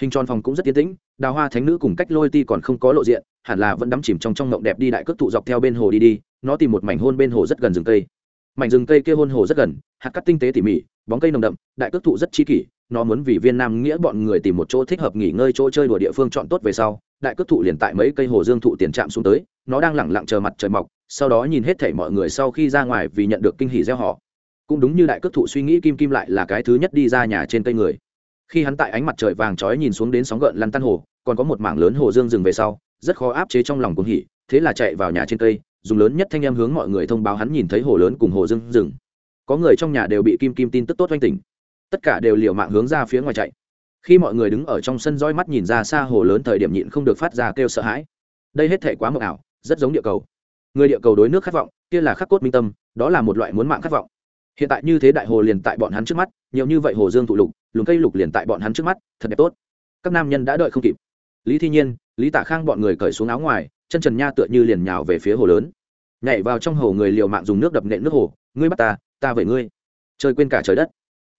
hình tròn phòng cũng rất tiến tĩnh, đào hoa thánh nữ cùng cách lôi ti còn không có lộ diện, hẳn là vẫn đắm chìm trong trong ngộng đẹp đi đại cước thụ dọc theo bên hồ đi đi, nó tìm một mảnh hôn bên hồ rất gần rừng cây. Mảnh rừng cây kia hôn hồ rất gần, hạt cắt tinh tế tỉ mỉ, bóng cây nồng đậm, đại cước thụ rất chi kỷ, nó muốn vì viên nam nghĩa bọn người tìm một chỗ thích hợp nghỉ ngơi chỗ chơi đùa địa phương chọn tốt về sau, đại cước thụ liền tại mấy cây hồ dương thụ tiền chạm xuống tới, nó đang lẳng lặng chờ mặt trời mọc, sau đó nhìn hết thảy mọi người sau khi ra ngoài vì nhận được kinh hỉ gieo họ. Cũng đúng như đại cước thụ suy nghĩ kim kim lại là cái thứ nhất đi ra nhà trên cây người khi hắn tại ánh mặt trời vàng chói nhìn xuống đến sóng gợn lăn tăn hồ, còn có một mảng lớn hồ dương dừng về sau, rất khó áp chế trong lòng cuồng hỉ, thế là chạy vào nhà trên cây, dùng lớn nhất thanh em hướng mọi người thông báo hắn nhìn thấy hồ lớn cùng hồ dương rừng có người trong nhà đều bị kim kim tin tức tốt oanh tỉnh. Tất cả đều liều mạng hướng ra phía ngoài chạy. Khi mọi người đứng ở trong sân roi mắt nhìn ra xa hồ lớn thời điểm nhịn không được phát ra kêu sợ hãi. Đây hết thể quá mộng ảo, rất giống địa cầu. Người địa cầu đối nước khát vọng, kia là khắc cốt minh tâm, đó là một loại muốn mạng khát vọng. Hiện tại như thế đại hồ liền tại bọn hắn trước mắt, nhiều như vậy hồ dương thụ lục lùm cây lục liền tại bọn hắn trước mắt, thật đẹp tốt. Các nam nhân đã đợi không kịp. Lý thi nhiên, lý tạ khang bọn người cởi xuống áo ngoài, chân trần nha tựa như liền nhào về phía hồ lớn. Nhảy vào trong hồ người liều mạng dùng nước đập nện nước hồ, ngươi bắt ta ta vậy ngươi. Chơi quên cả trời đất.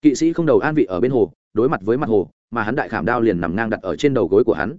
Kỵ sĩ không đầu an vị ở bên hồ, đối mặt với mặt hồ, mà hắn đại khảm đao liền nằm ngang đặt ở trên đầu gối của hắn.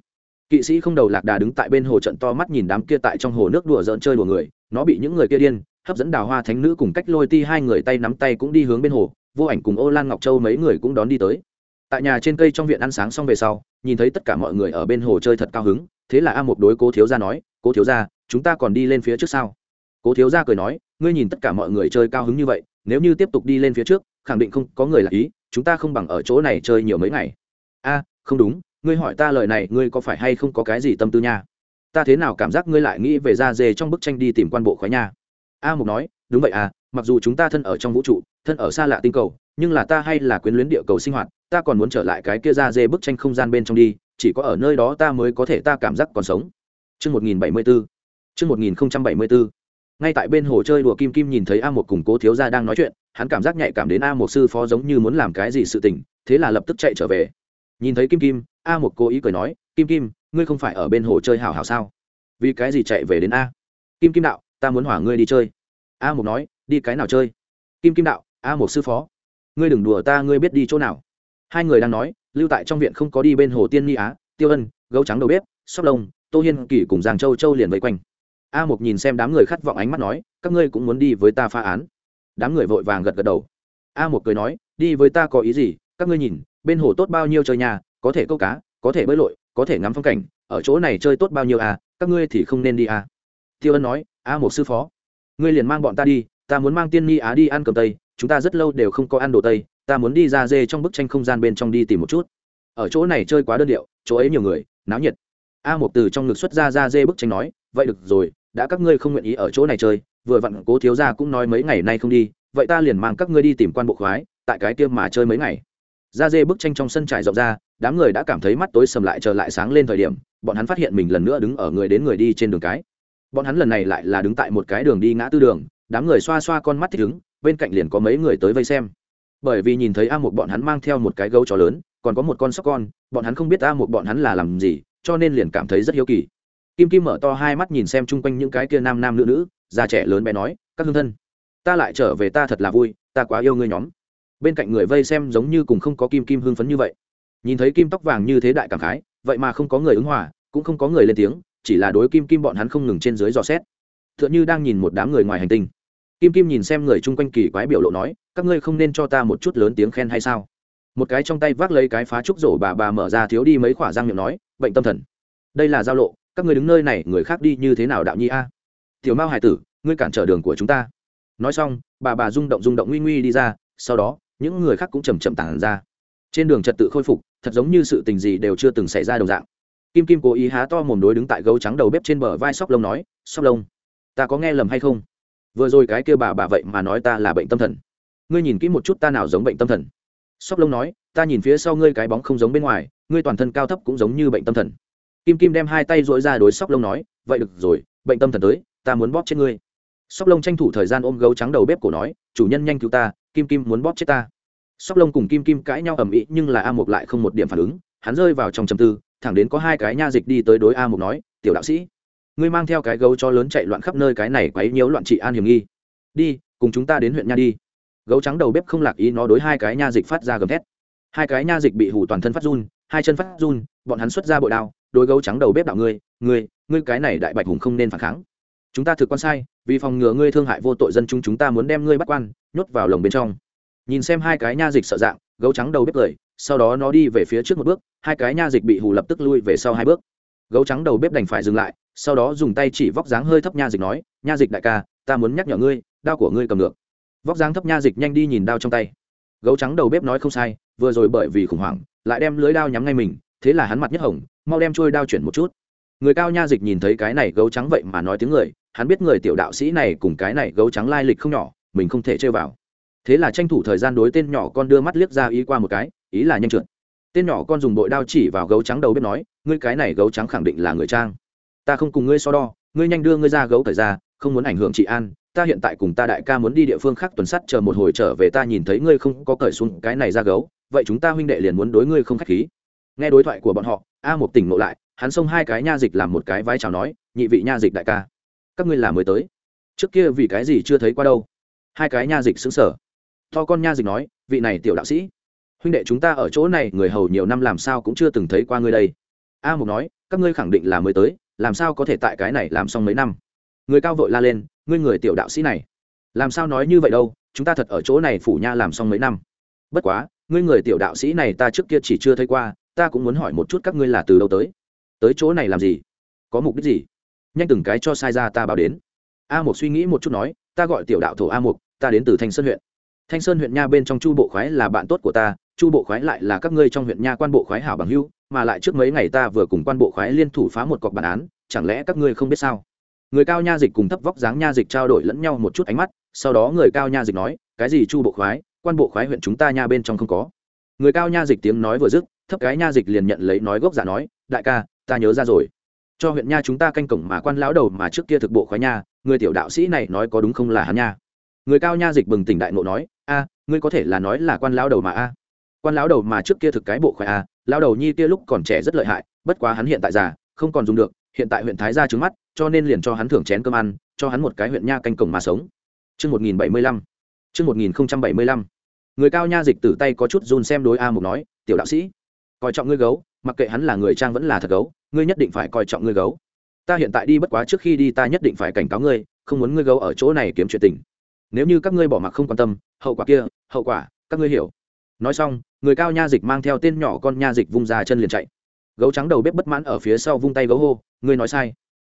Kỵ sĩ không đầu lạc đà đứng tại bên hồ trận to mắt nhìn đám kia tại trong hồ nước đùa dỡn chơi đùa người, nó bị những người kia điên, hấp dẫn đào hoa thánh nữ cùng cách lôi ti hai người tay nắm tay cũng đi hướng bên hồ vô ảnh cùng ô lan ngọc châu mấy người cũng đón đi tới. Tại nhà trên cây trong viện ăn sáng xong về sau, nhìn thấy tất cả mọi người ở bên hồ chơi thật cao hứng, thế là a một đối cố thiếu gia nói, cố thiếu gia, chúng ta còn đi lên phía trước sau cố thiếu gia cười nói, ngươi nhìn tất cả mọi người chơi cao hứng như vậy, nếu như tiếp tục đi lên phía trước, khẳng định không có người là ý, chúng ta không bằng ở chỗ này chơi nhiều mấy ngày. A, không đúng, ngươi hỏi ta lời này, ngươi có phải hay không có cái gì tâm tư nha? Ta thế nào cảm giác ngươi lại nghĩ về da dê trong bức tranh đi tìm quan bộ khoái nha? A mục nói, đúng vậy à mặc dù chúng ta thân ở trong vũ trụ thân ở xa lạ tinh cầu nhưng là ta hay là quyến luyến địa cầu sinh hoạt ta còn muốn trở lại cái kia ra dê bức tranh không gian bên trong đi chỉ có ở nơi đó ta mới có thể ta cảm giác còn sống Chương 1074. Chương 1074. Ngay tại bên hồ chơi đùa Kim Kim nhìn thấy A một cùng Cố thiếu gia đang nói chuyện, hắn cảm giác nhạy cảm đến A một sư phó giống như muốn làm cái gì sự tình, thế là lập tức chạy trở về. Nhìn thấy Kim Kim, A một cố ý cười nói, "Kim Kim, ngươi không phải ở bên hồ chơi hào hào sao? Vì cái gì chạy về đến a?" Kim Kim đạo, "Ta muốn hỏa ngươi đi chơi." A một nói, "Đi cái nào chơi?" Kim Kim đạo, "A một sư phó, ngươi đừng đùa ta, ngươi biết đi chỗ nào?" Hai người đang nói, lưu tại trong viện không có đi bên hồ Tiên Ni Á, Tiêu Ân, gấu trắng đầu bếp, Sóc Lông, tô hiên kỳ cùng giang châu châu liền vây quanh. A một nhìn xem đám người khát vọng ánh mắt nói các ngươi cũng muốn đi với ta phá án. Đám người vội vàng gật gật đầu. A một cười nói đi với ta có ý gì? Các ngươi nhìn bên hồ tốt bao nhiêu chơi nhà có thể câu cá có thể bơi lội có thể ngắm phong cảnh ở chỗ này chơi tốt bao nhiêu à các ngươi thì không nên đi à. Tiêu ân nói a một sư phó ngươi liền mang bọn ta đi ta muốn mang tiên ni á đi ăn cơm tây, chúng ta rất lâu đều không có ăn đồ tây, ta muốn đi ra dê trong bức tranh không gian bên trong đi tìm một chút. Ở chỗ này chơi quá đơn điệu, chỗ ấy nhiều người, náo nhiệt. A một từ trong ngực xuất ra ra dê bức tranh nói, vậy được rồi, đã các ngươi không nguyện ý ở chỗ này chơi, vừa vặn cố thiếu gia cũng nói mấy ngày nay không đi, vậy ta liền mang các ngươi đi tìm quan bộ khoái, tại cái tiêm mà chơi mấy ngày. Ra dê bức tranh trong sân trải rộng ra, đám người đã cảm thấy mắt tối sầm lại trở lại sáng lên thời điểm, bọn hắn phát hiện mình lần nữa đứng ở người đến người đi trên đường cái. Bọn hắn lần này lại là đứng tại một cái đường đi ngã tư đường đám người xoa xoa con mắt thích ứng, bên cạnh liền có mấy người tới vây xem. Bởi vì nhìn thấy a một bọn hắn mang theo một cái gấu chó lớn, còn có một con sóc con, bọn hắn không biết a một bọn hắn là làm gì, cho nên liền cảm thấy rất hiếu kỳ. Kim kim mở to hai mắt nhìn xem chung quanh những cái kia nam nam nữ nữ, già trẻ lớn bé nói, các hương thân, ta lại trở về ta thật là vui, ta quá yêu ngươi nhóm. Bên cạnh người vây xem giống như cùng không có kim kim hưng phấn như vậy. Nhìn thấy kim tóc vàng như thế đại cảm khái, vậy mà không có người ứng hòa, cũng không có người lên tiếng, chỉ là đối kim kim bọn hắn không ngừng trên dưới dò xét. T h ư ợ n h ư đang nhìn một đám người ngoài hành tinh kim kim nhìn xem người chung quanh kỳ quái biểu lộ nói, các ngươi không nên cho ta một chút lớn tiếng khen hay sao? Một cái trong tay vác lấy cái phá trúc rổ bà bà mở ra thiếu đi mấy khỏa răng miệng nói, bệnh tâm thần. Đây là giao lộ, các ngươi đứng nơi này, người khác đi như thế nào đạo nhi a? Tiểu mao hải tử, ngươi cản trở đường của chúng ta. Nói xong, bà bà rung động rung động nguy nguy đi ra, sau đó, những người khác cũng chầm chậm tản ra. Trên đường trật tự khôi phục, thật giống như sự tình gì đều chưa từng xảy ra đồng dạng. Kim kim cố ý há to mồm đối đứng tại gấu trắng đầu bếp trên bờ vai sóc lông nói, sóc lông, ta có nghe lầm hay không? Vừa rồi cái kia bà bà vậy mà nói ta là bệnh tâm thần. Ngươi nhìn kỹ một chút ta nào giống bệnh tâm thần. Sóc lông nói, ta nhìn phía sau ngươi cái bóng không giống bên ngoài, ngươi toàn thân cao thấp cũng giống như bệnh tâm thần. Kim kim đem hai tay dỗi ra đối sóc lông nói, vậy được rồi, bệnh tâm thần tới, ta muốn bóp chết ngươi. Sóc lông tranh thủ thời gian ôm gấu trắng đầu bếp cổ nói, chủ nhân nhanh cứu ta, kim kim muốn bóp chết ta. Sóc lông cùng kim kim cãi nhau ầm ĩ, nhưng là a mục lại không một điểm phản ứng, hắn rơi vào trong trầm tư, thẳng đến có hai cái nha dịch đi tới đối a mục nói, tiểu đạo sĩ ngươi mang theo cái gấu cho lớn chạy loạn khắp nơi cái này quấy nhiễu loạn trị an hiểm nghi. Đi, cùng chúng ta đến huyện nha đi. Gấu trắng đầu bếp không lạc ý nó đối hai cái nha dịch phát ra gầm thét. Hai cái nha dịch bị hủ toàn thân phát run, hai chân phát run, bọn hắn xuất ra bội đao, đối gấu trắng đầu bếp đạo ngươi ngươi ngươi cái này đại bạch hùng không nên phản kháng. Chúng ta thực quan sai, vì phòng ngừa ngươi thương hại vô tội dân chúng chúng ta muốn đem ngươi bắt quan, nhốt vào lồng bên trong. Nhìn xem hai cái nha dịch sợ dạng, gấu trắng đầu bếp cười, sau đó nó đi về phía trước một bước, hai cái nha dịch bị hù lập tức lui về sau hai bước gấu trắng đầu bếp đành phải dừng lại, sau đó dùng tay chỉ vóc dáng hơi thấp nha dịch nói, nha dịch đại ca, ta muốn nhắc nhở ngươi, đao của ngươi cầm ngược. Vóc dáng thấp nha dịch nhanh đi nhìn đao trong tay. Gấu trắng đầu bếp nói không sai, vừa rồi bởi vì khủng hoảng, lại đem lưới đao nhắm ngay mình, thế là hắn mặt nhất hồng, mau đem trôi đao chuyển một chút. Người cao nha dịch nhìn thấy cái này gấu trắng vậy mà nói tiếng người, hắn biết người tiểu đạo sĩ này cùng cái này gấu trắng lai lịch không nhỏ, mình không thể chơi vào. Thế là tranh thủ thời gian đối tên nhỏ con đưa mắt liếc ra ý qua một cái, ý là nhanh trượt tên nhỏ con dùng bội đao chỉ vào gấu trắng đầu bếp nói, ngươi cái này gấu trắng khẳng định là người trang. Ta không cùng ngươi so đo, ngươi nhanh đưa ngươi ra gấu thời ra, không muốn ảnh hưởng chị an. Ta hiện tại cùng ta đại ca muốn đi địa phương khác tuần sắt chờ một hồi trở về ta nhìn thấy ngươi không có cởi xuống cái này ra gấu, vậy chúng ta huynh đệ liền muốn đối ngươi không khách khí. Nghe đối thoại của bọn họ, a một tỉnh ngộ lại, hắn xông hai cái nha dịch làm một cái vai chào nói, nhị vị nha dịch đại ca, các ngươi là mới tới. Trước kia vì cái gì chưa thấy qua đâu? Hai cái nha dịch xứng sở to con nha dịch nói, vị này tiểu đạo sĩ huynh đệ chúng ta ở chỗ này người hầu nhiều năm làm sao cũng chưa từng thấy qua ngươi đây. A mục nói các ngươi khẳng định là mới tới làm sao có thể tại cái này làm xong mấy năm? Người cao vội la lên ngươi người tiểu đạo sĩ này. Làm sao nói như vậy đâu chúng ta thật ở chỗ này phủ nha làm xong mấy năm. Bất quá ngươi người tiểu đạo sĩ này ta trước kia chỉ chưa thấy qua ta cũng muốn hỏi một chút các ngươi là từ đâu tới? Tới chỗ này làm gì? Có mục đích gì? Nhanh từng cái cho sai ra ta báo đến. A Mục suy nghĩ một chút nói ta gọi tiểu đạo thổ a Mục, ta đến từ thanh sơn huyện. Thanh sơn huyện nha bên trong chu bộ khoái là bạn tốt của ta chu bộ khoái lại là các ngươi trong huyện nha quan bộ khoái hảo bằng hưu mà lại trước mấy ngày ta vừa cùng quan bộ khoái liên thủ phá một cọc bản án, chẳng lẽ các ngươi không biết sao? Người cao nha dịch cùng thấp vóc dáng nha dịch trao đổi lẫn nhau một chút ánh mắt, sau đó người cao nha dịch nói, cái gì chu bộ khoái? Quan bộ khoái huyện chúng ta nha bên trong không có. Người cao nha dịch tiếng nói vừa dứt, thấp cái nha dịch liền nhận lấy nói gốc giả nói, đại ca, ta nhớ ra rồi. Cho huyện nha chúng ta canh cổng mà quan lão đầu mà trước kia thực bộ khoái nha, người tiểu đạo sĩ này nói có đúng không là hắn nha? Người cao nha dịch bừng tỉnh đại ngộ nói, a, ngươi có thể là nói là quan lão đầu mà a? Quan lão đầu mà trước kia thực cái bộ khỏe a lão đầu nhi kia lúc còn trẻ rất lợi hại bất quá hắn hiện tại già không còn dùng được hiện tại huyện thái gia trứng mắt cho nên liền cho hắn thưởng chén cơm ăn cho hắn một cái huyện nha canh cổng mà sống Chương 1075. Chương 1075. Người cao nha dịch tử tay có chút run xem đối A Mục nói, "Tiểu đạo sĩ, coi trọng ngươi gấu, mặc kệ hắn là người trang vẫn là thật gấu, ngươi nhất định phải coi trọng ngươi gấu. Ta hiện tại đi bất quá trước khi đi ta nhất định phải cảnh cáo ngươi, không muốn ngươi gấu ở chỗ này kiếm chuyện tình. Nếu như các ngươi bỏ mặc không quan tâm, hậu quả kia, hậu quả, các ngươi hiểu." Nói xong, người cao nha dịch mang theo tên nhỏ con nha dịch vung ra chân liền chạy. Gấu trắng đầu bếp bất mãn ở phía sau vung tay gấu hô, "Ngươi nói sai.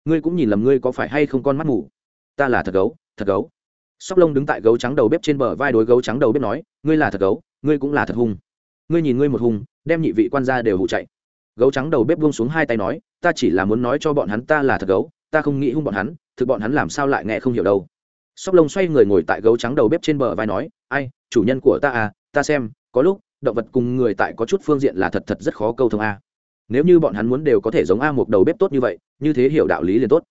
Ngươi cũng nhìn lầm ngươi có phải hay không con mắt mù? Ta là thật gấu, thật gấu." sóc lông đứng tại gấu trắng đầu bếp trên bờ vai đối gấu trắng đầu bếp nói ngươi là thật gấu ngươi cũng là thật hung ngươi nhìn ngươi một hung đem nhị vị quan gia đều hụ chạy gấu trắng đầu bếp buông xuống hai tay nói ta chỉ là muốn nói cho bọn hắn ta là thật gấu ta không nghĩ hung bọn hắn thực bọn hắn làm sao lại nghe không hiểu đâu sóc lông xoay người ngồi tại gấu trắng đầu bếp trên bờ vai nói ai chủ nhân của ta à ta xem có lúc, động vật cùng người tại có chút phương diện là thật thật rất khó câu thông a. Nếu như bọn hắn muốn đều có thể giống a một đầu bếp tốt như vậy, như thế hiểu đạo lý liền tốt.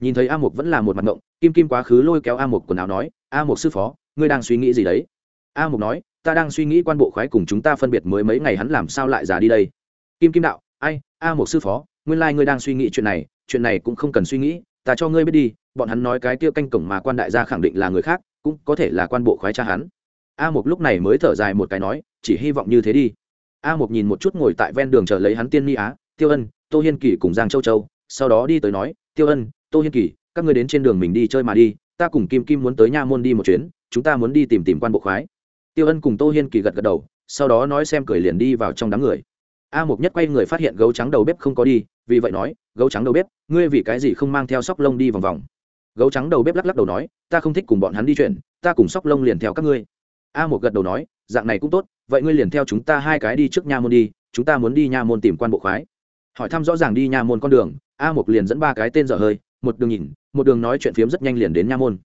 Nhìn thấy a mục vẫn là một mặt ngộng, kim kim quá khứ lôi kéo a mục quần áo nói, a mục sư phó, ngươi đang suy nghĩ gì đấy? A mục nói, ta đang suy nghĩ quan bộ khoái cùng chúng ta phân biệt mới mấy ngày hắn làm sao lại già đi đây. Kim kim đạo, ai, a mục sư phó, nguyên lai、like、ngươi đang suy nghĩ chuyện này chuyện này cũng không cần suy nghĩ, ta cho ngươi biết đi, bọn hắn nói cái kia canh cổng mà quan đại gia khẳng định là người khác, cũng có thể là quan bộ khoái cha hắn. A mục lúc này mới thở dài một cái nói chỉ hy vọng như thế đi. A một nhìn một chút ngồi tại ven đường chờ lấy hắn tiên ni á, tiêu ân, tô hiên kỳ cùng giang châu châu. Sau đó đi tới nói, tiêu ân, tô hiên kỳ, các ngươi đến trên đường mình đi chơi mà đi, ta cùng kim kim muốn tới nha môn đi một chuyến, chúng ta muốn đi tìm tìm quan bộ khoái. Tiêu ân cùng tô hiên kỳ gật gật đầu, sau đó nói xem cười liền đi vào trong đám người. A mục nhất quay người phát hiện gấu trắng đầu bếp không có đi, vì vậy nói, gấu trắng đầu bếp, ngươi vì cái gì không mang theo sóc lông đi vòng vòng? Gấu trắng đầu bếp lắc lắc đầu nói, ta không thích cùng bọn hắn đi chuyện, ta cùng sóc lông liền theo các ngươi. A một gật đầu nói dạng này cũng tốt, vậy ngươi liền theo chúng ta hai cái đi trước nha môn đi, chúng ta muốn đi nha môn tìm quan bộ khoái. Hỏi thăm rõ ràng đi nha môn con đường, a một liền dẫn ba cái tên dở hơi, một đường nhìn, một đường nói chuyện phiếm rất nhanh liền đến nha môn.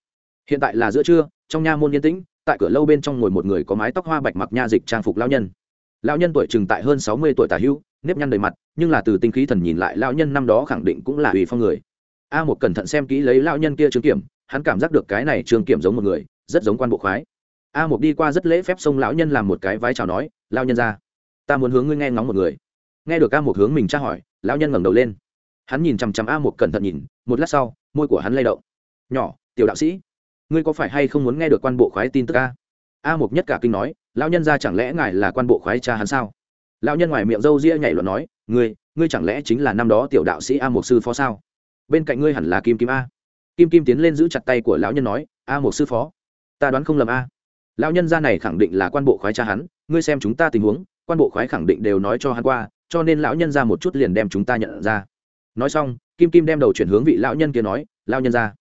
Hiện tại là giữa trưa, trong nha môn yên tĩnh, tại cửa lâu bên trong ngồi một người có mái tóc hoa bạch mặc nha dịch trang phục lao nhân. Lao nhân tuổi chừng tại hơn sáu mươi tuổi tả hữu, nếp nhăn đầy mặt, nhưng là từ tinh khí thần nhìn lại lao nhân năm đó khẳng định cũng là ủy phong người. A một cẩn thận xem kỹ lấy lao nhân kia chứng kiểm, hắn cảm giác được cái này trương kiểm giống một người, rất giống quan bộ khoái a một đi qua rất lễ phép xông lão nhân làm một cái vái chào nói lao nhân ra, ta muốn hướng ngươi nghe ngóng một người. Nghe được a một hướng mình tra hỏi, lão nhân ngẩng đầu lên. Hắn nhìn chằm chằm a một cẩn thận nhìn, một lát sau, môi của hắn lay động. Nhỏ, tiểu đạo sĩ, ngươi có phải hay không muốn nghe được quan bộ khoái tin tức a? A một nhất cả kinh nói, lão nhân ra chẳng lẽ ngài là quan bộ khoái cha hắn sao? Lão nhân ngoài miệng râu ria nhảy luận nói, ngươi ngươi chẳng lẽ chính là năm đó tiểu đạo sĩ a một sư phó sao? Bên cạnh ngươi hẳn là kim kim a. Kim kim tiến lên giữ chặt tay của lão nhân nói, a một sư phó, ta đoán không lầm a lão nhân gia này khẳng định là quan bộ khoái cha hắn, ngươi xem chúng ta tình huống, quan bộ khoái khẳng định đều nói cho hắn qua, cho nên lão nhân ra một chút liền đem chúng ta nhận ra. Nói xong, kim kim đem đầu chuyển hướng vị lão nhân kia nói, lão nhân ra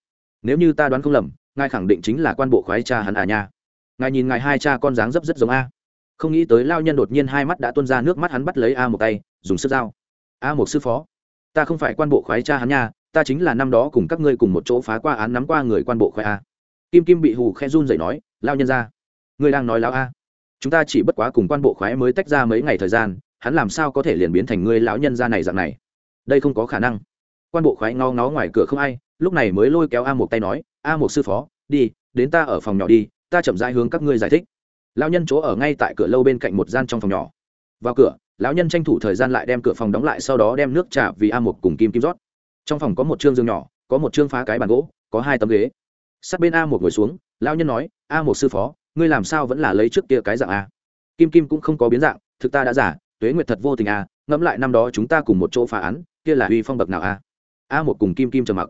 nếu như ta đoán không lầm, ngài khẳng định chính là quan bộ khoái cha hắn à nha. Ngài nhìn ngài hai cha con dáng dấp rất giống a. Không nghĩ tới lao nhân đột nhiên hai mắt đã tuôn ra nước mắt, hắn bắt lấy a một tay, dùng sức dao a một sư phó, ta không phải quan bộ khoái cha hắn nha, ta chính là năm đó cùng các ngươi cùng một chỗ phá qua án, nắm qua người quan bộ khoái a. Kim kim bị hù khe run dậy nói lao nhân ra ngươi đang nói lão a? Chúng ta chỉ bất quá cùng quan bộ khoái mới tách ra mấy ngày thời gian, hắn làm sao có thể liền biến thành ngươi lão nhân ra này dạng này? Đây không có khả năng. Quan bộ khoái ngó ngó ngoài cửa không ai, lúc này mới lôi kéo a một tay nói, a một sư phó, đi, đến ta ở phòng nhỏ đi, ta chậm rãi hướng các ngươi giải thích. Lão nhân chỗ ở ngay tại cửa lâu bên cạnh một gian trong phòng nhỏ. Vào cửa, lão nhân tranh thủ thời gian lại đem cửa phòng đóng lại, sau đó đem nước trà vì a một cùng kim kim rót. Trong phòng có một chương giường nhỏ, có một chương phá cái bàn gỗ, có hai tấm ghế. Sát bên a một ngồi xuống, lão nhân nói a một sư phó ngươi làm sao vẫn là lấy trước kia cái dạng a? Kim kim cũng không có biến dạng thực ta đã giả tuế nguyệt thật vô tình a ngẫm lại năm đó chúng ta cùng một chỗ phá án kia là uy phong bậc nào a? A một cùng kim kim trầm mặc.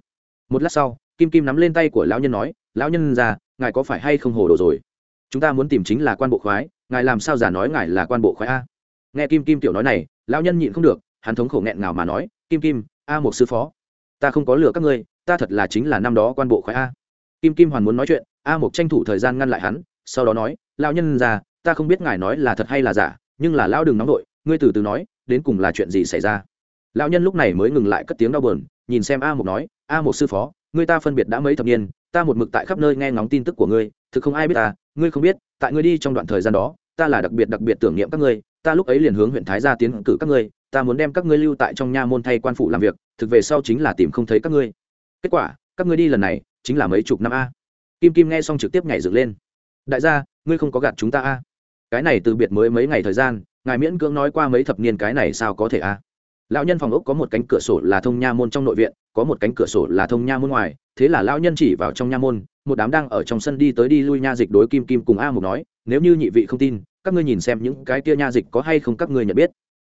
Một lát sau kim kim nắm lên tay của lão nhân nói lão nhân già, ngài có phải hay không hồ đồ rồi? Chúng ta muốn tìm chính là quan bộ khoái ngài làm sao giả nói ngài là quan bộ khoái a? Nghe kim kim tiểu nói này lão nhân nhịn không được hắn thống khổ nghẹn ngào mà nói kim kim a một sư phó ta không có lừa các ngươi ta thật là chính là năm đó quan bộ khoái a. Kim kim hoàn muốn nói chuyện a Mục tranh thủ thời gian ngăn lại hắn, sau đó nói, lão nhân ra ta không biết ngài nói là thật hay là giả, nhưng là lão đừng nóng vội, ngươi từ từ nói, đến cùng là chuyện gì xảy ra? Lão nhân lúc này mới ngừng lại cất tiếng đau bờn nhìn xem a Mục nói, a Mục sư phó ngươi ta phân biệt đã mấy thập niên, ta một mực tại khắp nơi nghe ngóng tin tức của ngươi, thực không ai biết ta, ngươi không biết, tại ngươi đi trong đoạn thời gian đó, ta là đặc biệt đặc biệt tưởng niệm các ngươi, ta lúc ấy liền hướng huyện thái gia tiến cử các ngươi, ta muốn đem các ngươi lưu tại trong nha môn thay quan phủ làm việc, thực về sau chính là tìm không thấy các ngươi. Kết quả, các ngươi đi lần này, chính là mấy chục năm a kim kim nghe xong trực tiếp nhảy dựng lên. Đại gia, ngươi không có gạt chúng ta a? Cái này từ biệt mới mấy ngày thời gian, ngài miễn cưỡng nói qua mấy thập niên cái này sao có thể a? Lão nhân phòng ốc có một cánh cửa sổ là thông nha môn trong nội viện, có một cánh cửa sổ là thông nha môn ngoài, thế là lão nhân chỉ vào trong nha môn, một đám đang ở trong sân đi tới đi lui nha dịch đối kim kim cùng a mục nói, nếu như nhị vị không tin, các ngươi nhìn xem những cái kia nha dịch có hay không các ngươi nhận biết.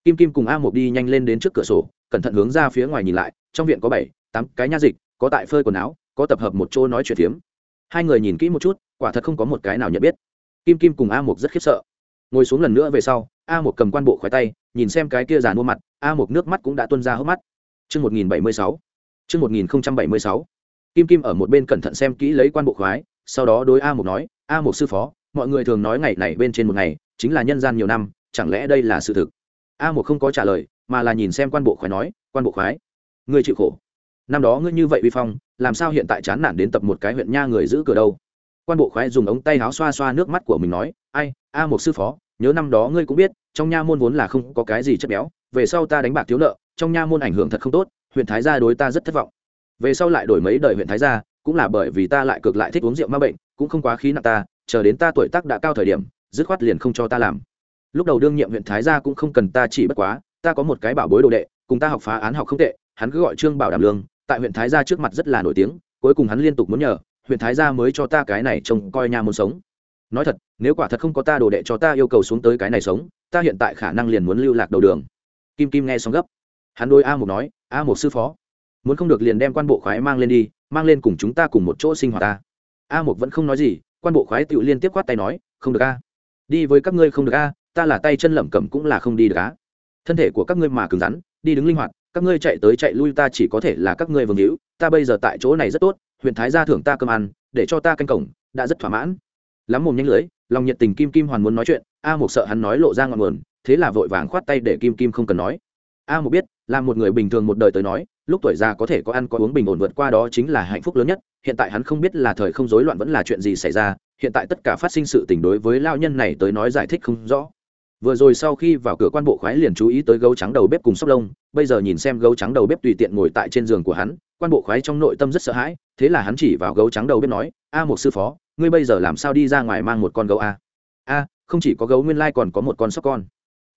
Kim kim cùng a mục đi nhanh lên đến trước cửa sổ, cẩn thận hướng ra phía ngoài nhìn lại, trong viện có bảy, tám cái nha dịch, có tại phơi quần áo, có tập hợp một chỗ nói chuyện phiếm hai người nhìn kỹ một chút, quả thật không có một cái nào nhận biết. Kim kim cùng a mục rất khiếp sợ. Ngồi xuống lần nữa về sau, a Mục cầm quan bộ khoái tay, nhìn xem cái kia giàn mua mặt, a Mục nước mắt cũng đã tuân ra hốc mắt. Chương một nghìn bảy mươi sáu. Chương một nghìn bảy mươi sáu. Kim kim ở một bên cẩn thận xem kỹ lấy quan bộ khoái, sau đó đối a Mục nói, a Mục sư phó, mọi người thường nói ngày này bên trên một ngày, chính là nhân gian nhiều năm, chẳng lẽ đây là sự thực? A Mục không có trả lời, mà là nhìn xem quan bộ khoái nói, quan bộ khoái, ngươi chịu khổ. Năm đó ngươi như vậy vi phong làm sao hiện tại chán nản đến tập một cái huyện nha người giữ cửa đâu? Quan bộ khoái dùng ống tay áo xoa xoa nước mắt của mình nói, ai, a một sư phó, nhớ năm đó ngươi cũng biết, trong nha môn vốn là không có cái gì chất béo, về sau ta đánh bạc thiếu nợ, trong nha môn ảnh hưởng thật không tốt, huyện thái gia đối ta rất thất vọng. Về sau lại đổi mấy đời huyện thái gia, cũng là bởi vì ta lại cực lại thích uống rượu ma bệnh, cũng không quá khí nặng ta, chờ đến ta tuổi tác đã cao thời điểm, dứt khoát liền không cho ta làm. Lúc đầu đương nhiệm huyện thái gia cũng không cần ta chỉ bất quá, ta có một cái bảo bối đồ đệ, cùng ta học phá án học không tệ, hắn cứ gọi trương bảo đảm lương tại huyện thái gia trước mặt rất là nổi tiếng, cuối cùng hắn liên tục muốn nhờ, huyện thái gia mới cho ta cái này trông coi nhà muốn sống. Nói thật, nếu quả thật không có ta đồ đệ cho ta yêu cầu xuống tới cái này sống, ta hiện tại khả năng liền muốn lưu lạc đầu đường. Kim kim nghe xong gấp. Hắn đôi a một nói, a một sư phó, muốn không được liền đem quan bộ khoái mang lên đi, mang lên cùng chúng ta cùng một chỗ sinh hoạt ta. A một vẫn không nói gì, quan bộ khoái tự liên tiếp quát tay nói, không được a. Đi với các ngươi không được a, ta là tay chân lẩm cẩm cũng là không đi được a. Thân thể của các ngươi mà cứng rắn, đi đứng linh hoạt các ngươi chạy tới chạy lui ta chỉ có thể là các ngươi vương hữu, ta bây giờ tại chỗ này rất tốt, huyện thái gia thưởng ta cơm ăn, để cho ta canh cổng, đã rất thỏa mãn. Lắm mồm nhanh lưới, lòng nhiệt tình kim kim hoàn muốn nói chuyện, a một sợ hắn nói lộ ra ngọn nguồn, thế là vội vàng khoát tay để kim kim không cần nói. A một biết, là một người bình thường một đời tới nói, lúc tuổi già có thể có ăn có uống bình ổn vượt qua đó chính là hạnh phúc lớn nhất, hiện tại hắn không biết là thời không rối loạn vẫn là chuyện gì xảy ra, hiện tại tất cả phát sinh sự tình đối với lao nhân này tới nói giải thích không rõ vừa rồi sau khi vào cửa quan bộ khoái liền chú ý tới gấu trắng đầu bếp cùng sóc lông, bây giờ nhìn xem gấu trắng đầu bếp tùy tiện ngồi tại trên giường của hắn, quan bộ khoái trong nội tâm rất sợ hãi, thế là hắn chỉ vào gấu trắng đầu bếp nói, a một sư phó, ngươi bây giờ làm sao đi ra ngoài mang một con gấu a? A, không chỉ có gấu nguyên lai còn có một con sóc con.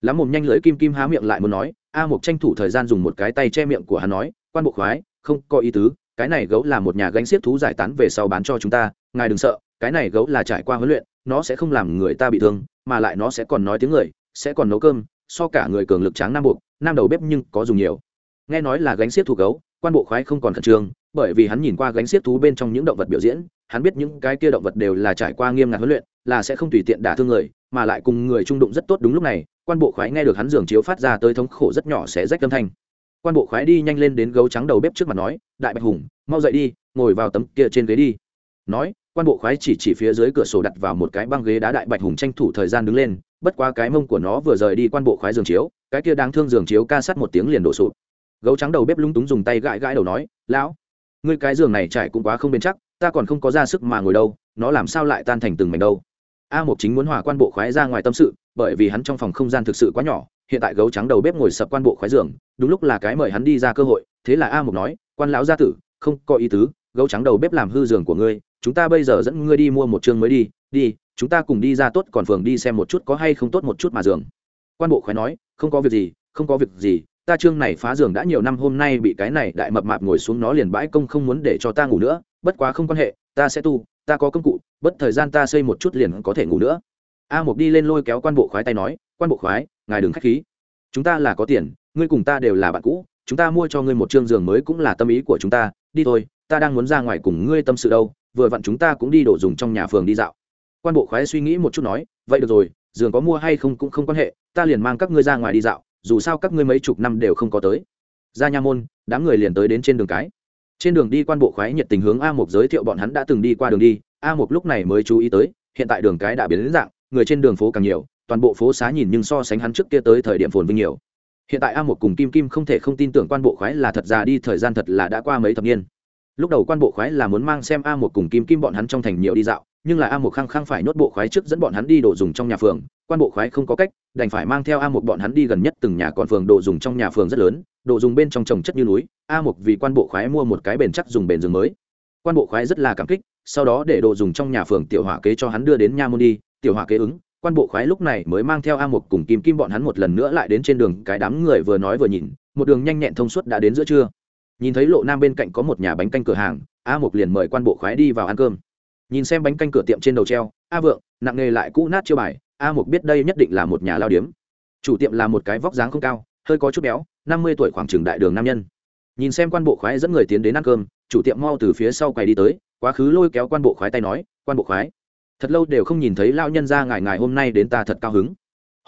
Lắm mồm nhanh lưỡi kim kim há miệng lại muốn nói, a một tranh thủ thời gian dùng một cái tay che miệng của hắn nói, quan bộ khoái, không có ý tứ, cái này gấu là một nhà gánh xiếc thú giải tán về sau bán cho chúng ta, ngài đừng sợ, cái này gấu là trải qua huấn luyện, nó sẽ không làm người ta bị thương, mà lại nó sẽ còn nói tiếng người sẽ còn nấu cơm, so cả người cường lực tráng nam buộc, nam đầu bếp nhưng có dùng nhiều. Nghe nói là gánh xiết thú gấu, quan bộ khoái không còn khẩn trương, bởi vì hắn nhìn qua gánh xiết thú bên trong những động vật biểu diễn, hắn biết những cái kia động vật đều là trải qua nghiêm ngặt huấn luyện, là sẽ không tùy tiện đả thương người, mà lại cùng người trung đụng rất tốt đúng lúc này, quan bộ khoái nghe được hắn giường chiếu phát ra tới thống khổ rất nhỏ sẽ rách âm thanh. Quan bộ khoái đi nhanh lên đến gấu trắng đầu bếp trước mặt nói, đại bạch hùng, mau dậy đi, ngồi vào tấm kia trên ghế đi. Nói quan bộ khoái chỉ chỉ phía dưới cửa sổ đặt vào một cái băng ghế đá đại bạch hùng tranh thủ thời gian đứng lên, bất quá cái mông của nó vừa rời đi quan bộ khoái giường chiếu, cái kia đáng thương giường chiếu ca sắt một tiếng liền đổ sụp. Gấu trắng đầu bếp lúng túng dùng tay gãi gãi đầu nói, lão, ngươi cái giường này trải cũng quá không bền chắc, ta còn không có ra sức mà ngồi đâu, nó làm sao lại tan thành từng mảnh đâu? A một chính muốn hòa quan bộ khoái ra ngoài tâm sự, bởi vì hắn trong phòng không gian thực sự quá nhỏ, hiện tại gấu trắng đầu bếp ngồi sập quan bộ khoái giường, đúng lúc là cái mời hắn đi ra cơ hội, thế là a một nói, quan lão gia tử, không có ý tứ, gấu trắng đầu bếp làm hư giường của ngươi chúng ta bây giờ dẫn ngươi đi mua một chương mới đi đi, chúng ta cùng đi ra tốt còn phường đi xem một chút có hay không tốt một chút mà giường quan bộ khói nói, không có việc gì, không có việc gì, ta chương này phá giường đã nhiều năm, hôm nay bị cái này đại mập mạp ngồi xuống nó liền bãi công không muốn để cho ta ngủ nữa, bất quá không quan hệ, ta sẽ tu, ta có công cụ, bất thời gian ta xây một chút liền có thể ngủ nữa. A mục đi lên lôi kéo quan bộ khoái tay nói, quan bộ khoái, ngài đừng k h á c h khí. Chúng ta là có tiền, ngươi cùng ta đều là bạn cũ, chúng ta mua cho ngươi một chương giường mới cũng là tâm ý của chúng ta. Đi thôi, ta đang muốn ra ngoài cùng ngươi tâm sự đâu vừa vặn chúng ta cũng đi đổ dùng trong nhà phường đi dạo. Quan bộ khoái suy nghĩ một chút nói, vậy được rồi, giường có mua hay không cũng không quan hệ, ta liền mang các ngươi ra ngoài đi dạo, dù sao các ngươi mấy chục năm đều không có tới. Ra nha môn, đám người liền tới đến trên đường cái. Trên đường đi quan bộ khoái nhiệt tình hướng a mục giới thiệu bọn hắn đã từng đi qua đường đi, a mục lúc này mới chú ý tới, hiện tại đường cái đã biến đến dạng, người trên đường phố càng nhiều, toàn bộ phố xá nhìn nhưng so sánh hắn trước kia tới thời điểm phồn vinh nhiều. Hiện tại a một cùng kim kim không thể không tin tưởng quan bộ khoái là thật ra đi thời gian thật là đã qua mấy thập niên lúc đầu quan bộ khoái là muốn mang xem a một cùng kim kim bọn hắn trong thành nhiều đi dạo, nhưng là a một khăng khăng phải nhốt bộ khoái trước dẫn bọn hắn đi đồ dùng trong nhà phường. Quan bộ khoái không có cách, đành phải mang theo a một bọn hắn đi gần nhất từng nhà còn phường đồ dùng trong nhà phường rất lớn, đồ dùng bên trong trồng chất như núi. A một vì quan bộ khoái mua một cái bền chắc dùng bền rừng mới. Quan bộ khoái rất là cảm kích, sau đó để đồ dùng trong nhà phường tiểu hỏa kế cho hắn đưa đến nha môn đi, tiểu hỏa kế ứng. Quan bộ khoái lúc này mới mang theo a một cùng kim kim bọn hắn một lần nữa lại đến trên đường, cái đám người vừa nói vừa nhìn, một đường nhanh nhẹn thông suốt đã đến giữa trưa nhìn thấy lộ nam bên cạnh có một nhà bánh canh cửa hàng, a mục liền mời quan bộ khoái đi vào ăn cơm. Nhìn xem bánh canh cửa tiệm trên đầu treo, a vượng, nặng nghề lại cũ nát chiêu bài, a mục biết đây nhất định là một nhà lao điếm. Chủ tiệm là một cái vóc dáng không cao, hơi có chút béo, năm mươi tuổi khoảng trường đại đường nam nhân. Nhìn xem quan bộ khoái dẫn người tiến đến ăn cơm, chủ tiệm mau từ phía sau quầy đi tới, quá khứ lôi kéo quan bộ khoái tay nói, quan bộ khoái, thật lâu đều không nhìn thấy lao nhân ra ngài ngài hôm nay đến ta thật cao hứng.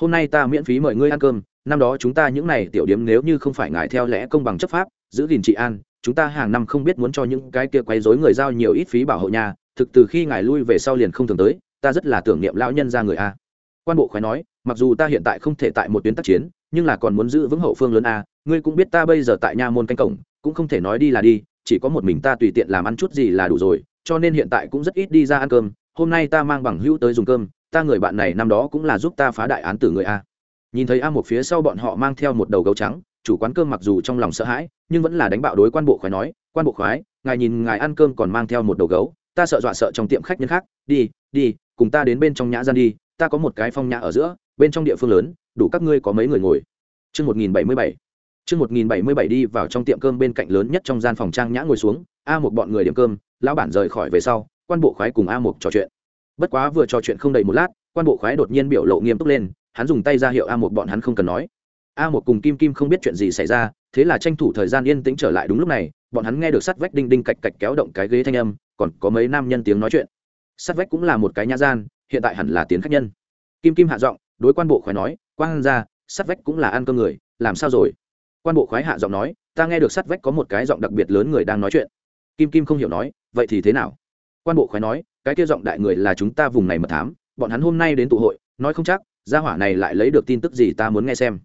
Hôm nay ta miễn phí mời ngươi ăn cơm, năm đó chúng ta những n à y tiểu điếm nếu như không phải ngài theo lẽ công bằng chấp pháp giữ gìn trị an, chúng ta hàng năm không biết muốn cho những cái kia quấy dối người giao nhiều ít phí bảo hộ nhà, thực từ khi ngài lui về sau liền không thường tới, ta rất là tưởng niệm lão nhân ra người a. Quan bộ khoái nói, mặc dù ta hiện tại không thể tại một tuyến tác chiến, nhưng là còn muốn giữ vững hậu phương lớn a, ngươi cũng biết ta bây giờ tại nha môn canh cổng, cũng không thể nói đi là đi, chỉ có một mình ta tùy tiện làm ăn chút gì là đủ rồi, cho nên hiện tại cũng rất ít đi ra ăn cơm, hôm nay ta mang bằng hữu tới dùng cơm, ta người bạn này năm đó cũng là giúp ta phá đại án tử người a. Nhìn thấy a một phía sau bọn họ mang theo một đầu gấu trắng chủ quán cơm mặc dù trong lòng sợ hãi nhưng vẫn là đánh bạo đối quan bộ khoái nói quan bộ khoái ngài nhìn ngài ăn cơm còn mang theo một đầu gấu ta sợ dọa sợ trong tiệm khách nhân khác đi đi cùng ta đến bên trong nhã gian đi ta có một cái phong nhã ở giữa bên trong địa phương lớn đủ các ngươi có mấy người ngồi. Chương 1077. Chương 1077 đi vào trong tiệm cơm bên cạnh lớn nhất trong gian phòng trang nhã ngồi xuống, a một bọn người điểm cơm, lão bản rời khỏi về sau, quan bộ khoái cùng a một trò chuyện. Bất quá vừa trò chuyện không đầy một lát quan bộ khoái đột nhiên biểu lộ nghiêm túc lên hắn dùng tay ra hiệu a một bọn hắn không cần nói a một cùng kim kim không biết chuyện gì xảy ra, thế là tranh thủ thời gian yên tĩnh trở lại đúng lúc này, bọn hắn nghe được sắt vách đinh đinh cạch cạch kéo động cái ghế thanh âm, còn có mấy nam nhân tiếng nói chuyện. Sắt vách cũng là một cái nhã gian, hiện tại hẳn là tiến khách nhân. Kim kim hạ giọng, đối quan bộ khoái nói quan ra, sắt vách cũng là ăn cơm người, làm sao rồi? Quan bộ khoái hạ giọng nói, ta nghe được sắt vách có một cái giọng đặc biệt lớn người đang nói chuyện. Kim kim không hiểu nói, vậy thì thế nào? Quan bộ khoái nói, cái kia giọng đại người là chúng ta vùng này mật thám, bọn hắn hôm nay đến tụ hội, nói không chắc, gia hỏa này lại lấy được tin tức gì ta muốn nghe xem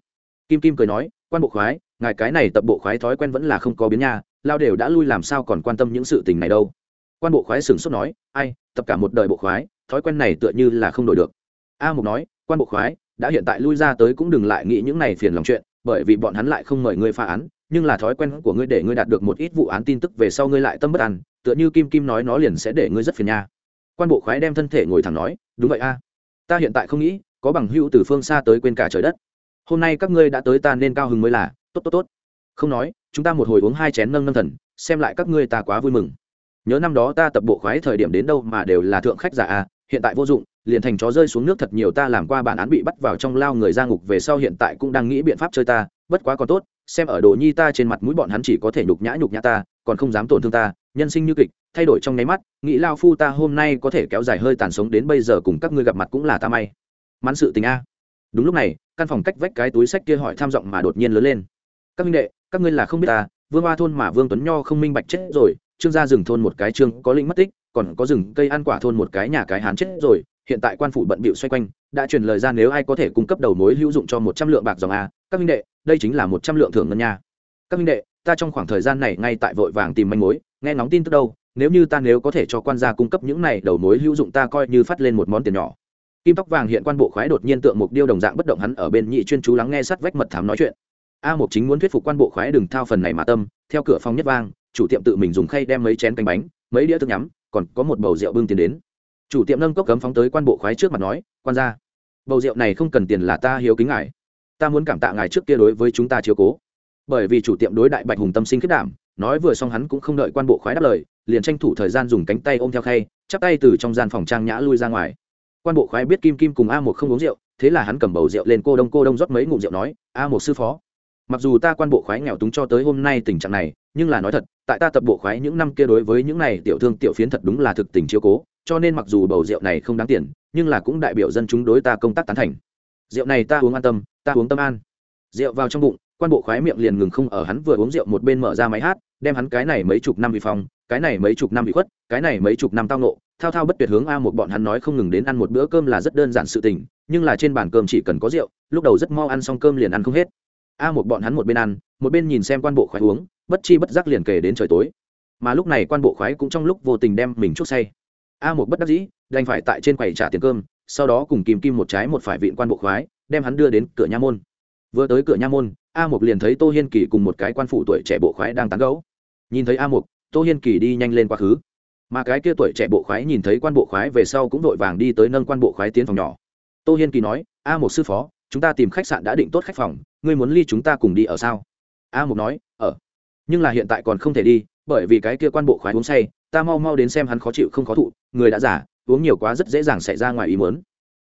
kim kim cười nói, quan bộ khoái, ngài cái này tập bộ khoái thói quen vẫn là không có biến nha, lao đều đã lui làm sao còn quan tâm những sự tình này đâu. Quan bộ khoái sửng sốt nói, ai, tập cả một đời bộ khoái, thói quen này tựa như là không đổi được. A mục nói, quan bộ khoái, đã hiện tại lui ra tới cũng đừng lại nghĩ những này phiền lòng chuyện, bởi vì bọn hắn lại không mời ngươi phá án, nhưng là thói quen của ngươi để ngươi đạt được một ít vụ án tin tức về sau ngươi lại tâm bất an, tựa như kim kim nói nó liền sẽ để ngươi rất phiền nha. Quan bộ khoái đem thân thể ngồi thẳng nói, đúng vậy a, ta hiện tại không nghĩ, có bằng hữu từ phương xa tới quên cả trời đất hôm nay các ngươi đã tới ta nên cao hứng mới là, tốt tốt tốt. Không nói, chúng ta một hồi uống hai chén nâng nâng thần, xem lại các ngươi ta quá vui mừng. Nhớ năm đó ta tập bộ khoái thời điểm đến đâu mà đều là thượng khách giả à? hiện tại vô dụng, liền thành chó rơi xuống nước thật nhiều ta làm qua bản án bị bắt vào trong lao người ra ngục về sau hiện tại cũng đang nghĩ biện pháp chơi ta, bất quá còn tốt, xem ở đồ nhi ta trên mặt mũi bọn hắn chỉ có thể nhục nhã nhục nhã ta, còn không dám tổn thương ta, nhân sinh như kịch, thay đổi trong nháy mắt, nghĩ lao phu ta hôm nay có thể kéo dài hơi tàn sống đến bây giờ cùng các ngươi gặp mặt cũng là ta may. Mắn sự tình a đúng lúc này, căn phòng cách vách cái túi sách kia hỏi tham giọng mà đột nhiên lớn lên. Các minh đệ, các ngươi là không biết ta, vương hoa thôn mà vương tuấn nho không minh bạch chết rồi, trương gia rừng thôn một cái trương có linh mất tích, còn có rừng cây ăn quả thôn một cái nhà cái hán chết rồi, hiện tại quan phủ bận bịu xoay quanh, đã truyền lời ra nếu ai có thể cung cấp đầu mối hữu dụng cho một trăm lượng bạc dòng a, các minh đệ, đây chính là một trăm lượng thưởng ngân nha. Các minh đệ, ta trong khoảng thời gian này ngay tại vội vàng tìm manh mối, nghe ngóng tin tức đâu, nếu như ta nếu có thể cho quan gia cung cấp những này đầu mối hữu dụng ta coi như phát lên một món tiền nhỏ kim tóc vàng hiện quan bộ khoái đột nhiên tượng mục điêu đồng dạng bất động hắn ở bên nhị chuyên chú lắng nghe sát vách mật thám nói chuyện. A một chính muốn thuyết phục quan bộ khoái đừng thao phần này mà tâm, theo cửa phòng nhất vang, chủ tiệm tự mình dùng khay đem mấy chén canh bánh, mấy đĩa thức nhắm, còn có một bầu rượu bưng tiền đến. Chủ tiệm nâng cốc cấm phóng tới quan bộ khoái trước mặt nói, quan gia, bầu rượu này không cần tiền là ta hiếu kính ngài. Ta muốn cảm tạ ngài trước kia đối với chúng ta chiếu cố. Bởi vì chủ tiệm đối đại bạch hùng tâm sinh kết đảm, nói vừa xong hắn cũng không đợi quan bộ khoái đáp lời, liền tranh thủ thời gian dùng cánh tay ôm theo khay, chắp tay từ trong gian phòng trang nhã lui ra ngoài quan bộ khoái biết kim kim cùng a một không uống rượu, thế là hắn cầm bầu rượu lên cô đông cô đông rót mấy ngụm rượu nói, a một sư phó, mặc dù ta quan bộ khoái nghèo túng cho tới hôm nay tình trạng này, nhưng là nói thật, tại ta tập bộ khoái những năm kia đối với những này tiểu thương tiểu phiến thật đúng là thực tình chiếu cố, cho nên mặc dù bầu rượu này không đáng tiền, nhưng là cũng đại biểu dân chúng đối ta công tác tán thành. Rượu này ta uống an tâm, ta uống tâm an. Rượu vào trong bụng, quan bộ khoái miệng liền ngừng không ở hắn vừa uống rượu một bên mở ra máy hát, đem hắn cái này mấy chục năm bị phong cái này mấy chục năm bị khuất, cái này mấy chục năm tao nộ thao thao bất tuyệt hướng a một bọn hắn nói không ngừng đến ăn một bữa cơm là rất đơn giản sự tình, nhưng là trên bàn cơm chỉ cần có rượu, lúc đầu rất mau ăn xong cơm liền ăn không hết. A một bọn hắn một bên ăn, một bên nhìn xem quan bộ khoái uống, bất chi bất giác liền kể đến trời tối. Mà lúc này quan bộ khoái cũng trong lúc vô tình đem mình chút say. A một bất đắc dĩ, đành phải tại trên quầy trả tiền cơm, sau đó cùng kìm kim một trái một phải vịn quan bộ khoái, đem hắn đưa đến cửa nha môn. Vừa tới cửa nha môn, a một liền thấy tô hiên kỳ cùng một cái quan phụ tuổi trẻ bộ khoái đang tán gấu nhìn thấy a một tô hiên kỳ đi nhanh lên quá khứ. Mà cái kia tuổi trẻ bộ khoái nhìn thấy quan bộ khoái về sau cũng vội vàng đi tới nâng quan bộ khoái tiến phòng nhỏ. Tô hiên kỳ nói, a một sư phó, chúng ta tìm khách sạn đã định tốt khách phòng, ngươi muốn ly chúng ta cùng đi ở sao? A một nói, ở. Nhưng là hiện tại còn không thể đi, bởi vì cái kia quan bộ khoái uống say, ta mau mau đến xem hắn khó chịu không khó thụ, người đã giả uống nhiều quá rất dễ dàng xảy ra ngoài ý muốn.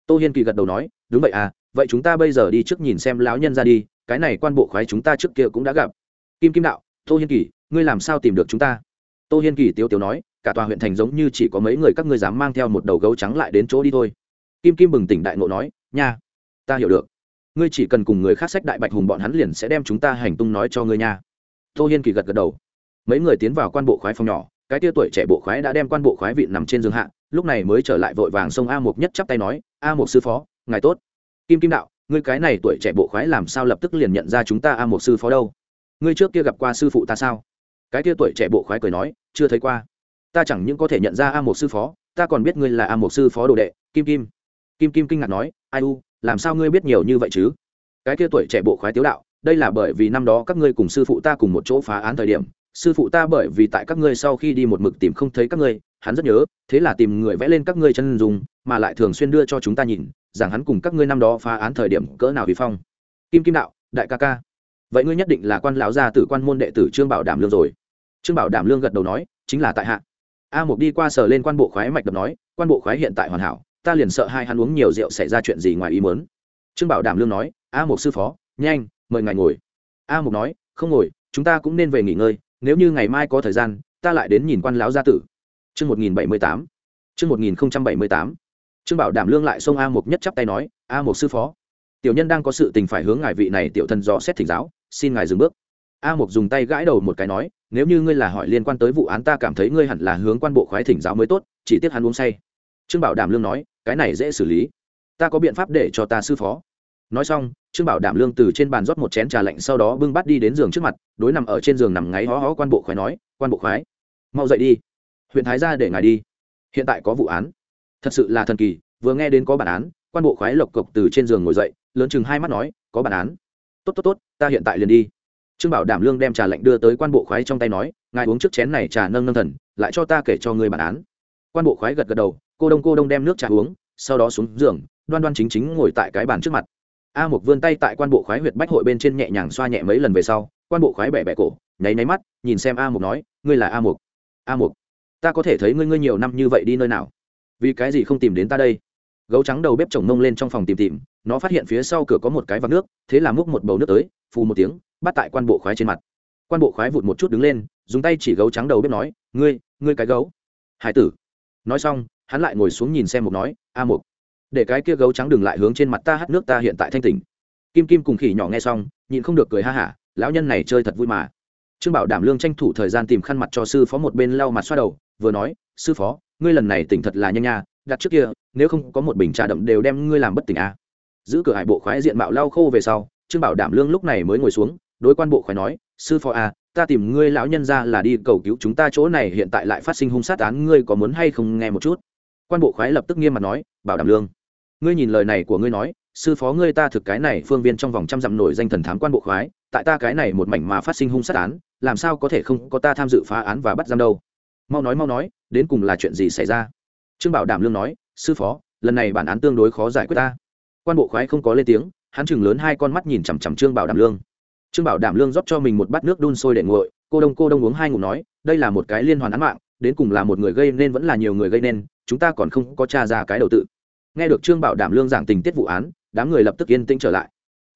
Tô hiên kỳ gật đầu nói, đúng vậy à vậy chúng ta bây giờ đi trước nhìn xem lão nhân ra đi, cái này quan bộ khoái chúng ta trước kia cũng đã gặp. Kim kim đạo, tô hiên kỳ, ngươi làm sao tìm được chúng ta? Tô hiên kỳ tiếu tiếu nói, cả tòa huyện thành giống như chỉ có mấy người các ngươi dám mang theo một đầu gấu trắng lại đến chỗ đi thôi. Kim kim bừng tỉnh đại ngộ nói, nha, ta hiểu được. Ngươi chỉ cần cùng người khác sách đại bạch hùng bọn hắn liền sẽ đem chúng ta hành tung nói cho ngươi nha. Tô hiên kỳ gật gật đầu. Mấy người tiến vào quan bộ khoái phòng nhỏ, cái tia tuổi trẻ bộ khoái đã đem quan bộ khoái vị nằm trên giường hạ, lúc này mới trở lại vội vàng sông a mục nhất chắp tay nói, a mục sư phó, ngài tốt. Kim kim đạo, ngươi cái này tuổi trẻ bộ khoái làm sao lập tức liền nhận ra chúng ta a mục sư phó đâu? Ngươi trước kia gặp qua sư phụ ta sao? Cái tia tuổi trẻ bộ khoái cười nói, chưa thấy qua. Ta chẳng những có thể nhận ra a một sư phó, ta còn biết ngươi là a một sư phó đồ đệ. Kim kim. Kim kim kinh ngạc nói, ai u, làm sao ngươi biết nhiều như vậy chứ? Cái kia tuổi trẻ bộ khoái tiếu đạo, đây là bởi vì năm đó các ngươi cùng sư phụ ta cùng một chỗ phá án thời điểm, sư phụ ta bởi vì tại các ngươi sau khi đi một mực tìm không thấy các ngươi, hắn rất nhớ, thế là tìm người vẽ lên các ngươi chân dùng mà lại thường xuyên đưa cho chúng ta nhìn, rằng hắn cùng các ngươi năm đó phá án thời điểm cỡ nào vi phong. Kim kim đạo, đại ca ca, vậy ngươi nhất định là quan lão gia tử quan môn đệ tử trương bảo đảm lương rồi trương bảo đảm lương gật đầu nói, chính là tại hạ. A mục đi qua sở lên quan bộ khoái mạch đập nói, quan bộ khoái hiện tại hoàn hảo, ta liền sợ hai hắn uống nhiều rượu xảy ra chuyện gì ngoài ý mớn trương bảo đảm lương nói, a mục sư phó, nhanh, mời ngài ngồi. A mục nói, không ngồi, chúng ta cũng nên về nghỉ ngơi, nếu như ngày mai có thời gian, ta lại đến nhìn quan lão gia tử. Chương một nghìn bảy mươi tám. Chương một nghìn bảy mươi tám. Trương bảo đảm lương lại xông a mục nhất chắp tay nói, a mục sư phó, tiểu nhân đang có sự tình phải hướng ngài vị này tiểu thần dò xét thỉnh giáo, xin ngài dừng bước a mục dùng tay gãi đầu một cái nói, nếu như ngươi là hỏi liên quan tới vụ án, ta cảm thấy ngươi hẳn là hướng quan bộ khoái thỉnh giáo mới tốt, chỉ tiếc hắn uống say. Trương bảo đảm lương nói, cái này dễ xử lý. Ta có biện pháp để cho ta sư phó. Nói xong, trương bảo đảm lương từ trên bàn rót một chén trà lạnh sau đó bưng bắt đi đến giường trước mặt, đối nằm ở trên giường nằm ngáy hó hó quan bộ khoái nói, quan bộ khoái, mau dậy đi. Huyện thái ra để ngài đi. Hiện tại có vụ án. Thật sự là thần kỳ, vừa nghe đến có bản án, quan bộ khoái lộc cộc từ trên giường ngồi dậy, lớn chừng hai mắt nói, có bản án. Tốt tốt tốt, ta hiện tại liền đi trương bảo đảm lương đem trà lạnh đưa tới quan bộ khoái trong tay nói, ngài uống trước chén này trà nâng nâng thần, lại cho ta kể cho người bản án. Quan bộ khoái gật gật đầu, cô đông cô đông đem nước trà uống, sau đó xuống giường, đoan đoan chính chính ngồi tại cái bàn trước mặt. A một vươn tay tại quan bộ khoái huyệt bách hội bên trên nhẹ nhàng xoa nhẹ mấy lần về sau, quan bộ khoái bẻ bẻ cổ, nháy nháy mắt, nhìn xem a một nói, ngươi là a một a một ta có thể thấy ngươi ngươi nhiều năm như vậy đi nơi nào? Vì cái gì không tìm đến ta đây? Gấu trắng đầu bếp chồng mông lên trong phòng tìm tìm nó phát hiện phía sau cửa có một cái vạc nước, thế là múc một bầu nước tới, phù một tiếng, bắt tại quan bộ khoái trên mặt. Quan bộ khoái vụt một chút đứng lên, dùng tay chỉ gấu trắng đầu bếp nói, ngươi ngươi cái gấu. Hải tử. Nói xong, hắn lại ngồi xuống nhìn xem một nói, a một để cái kia gấu trắng đừng lại hướng trên mặt ta hát nước ta hiện tại thanh tỉnh. Kim kim cùng khỉ nhỏ nghe xong, nhịn không được cười ha hả, lão nhân này chơi thật vui mà. Trương bảo đảm lương tranh thủ thời gian tìm khăn mặt cho sư phó một bên lau mặt xoa đầu, vừa nói, sư phó, ngươi lần này tỉnh thật là nhanh nha, đặt trước kia, nếu không có một bình trà đậm đều đem ngươi làm bất tỉnh à giữ cửa hải bộ khoái diện mạo lau khô về sau, trương bảo đảm lương lúc này mới ngồi xuống, đối quan bộ khoái nói, sư phó à ta tìm ngươi lão nhân ra là đi cầu cứu chúng ta chỗ này, hiện tại lại phát sinh hung sát án, ngươi có muốn hay không nghe một chút? Quan bộ khoái lập tức nghiêm mặt nói, bảo đảm lương, ngươi nhìn lời này của ngươi nói, sư phó ngươi ta thực cái này phương viên trong vòng trăm dặm nổi danh thần thám quan bộ khoái, tại ta cái này một mảnh mà phát sinh hung sát án, làm sao có thể không có ta tham dự phá án và bắt giam đâu? Mau nói mau nói, đến cùng là chuyện gì xảy ra? Trương bảo đảm lương nói, sư phó, lần này bản án tương đối khó giải quyết ta quan bộ khoái không có lên tiếng, hắn chừng lớn hai con mắt nhìn chằm chằm trương bảo đảm lương. Trương bảo đảm lương rót cho mình một bát nước đun sôi để nguội, cô đông cô đông uống hai ngủ nói, đây là một cái liên hoàn án mạng, đến cùng là một người gây nên vẫn là nhiều người gây nên, chúng ta còn không có t r a ra cái đầu tự. Nghe được trương bảo đảm lương giảng tình tiết vụ án, đám người lập tức yên tĩnh trở lại.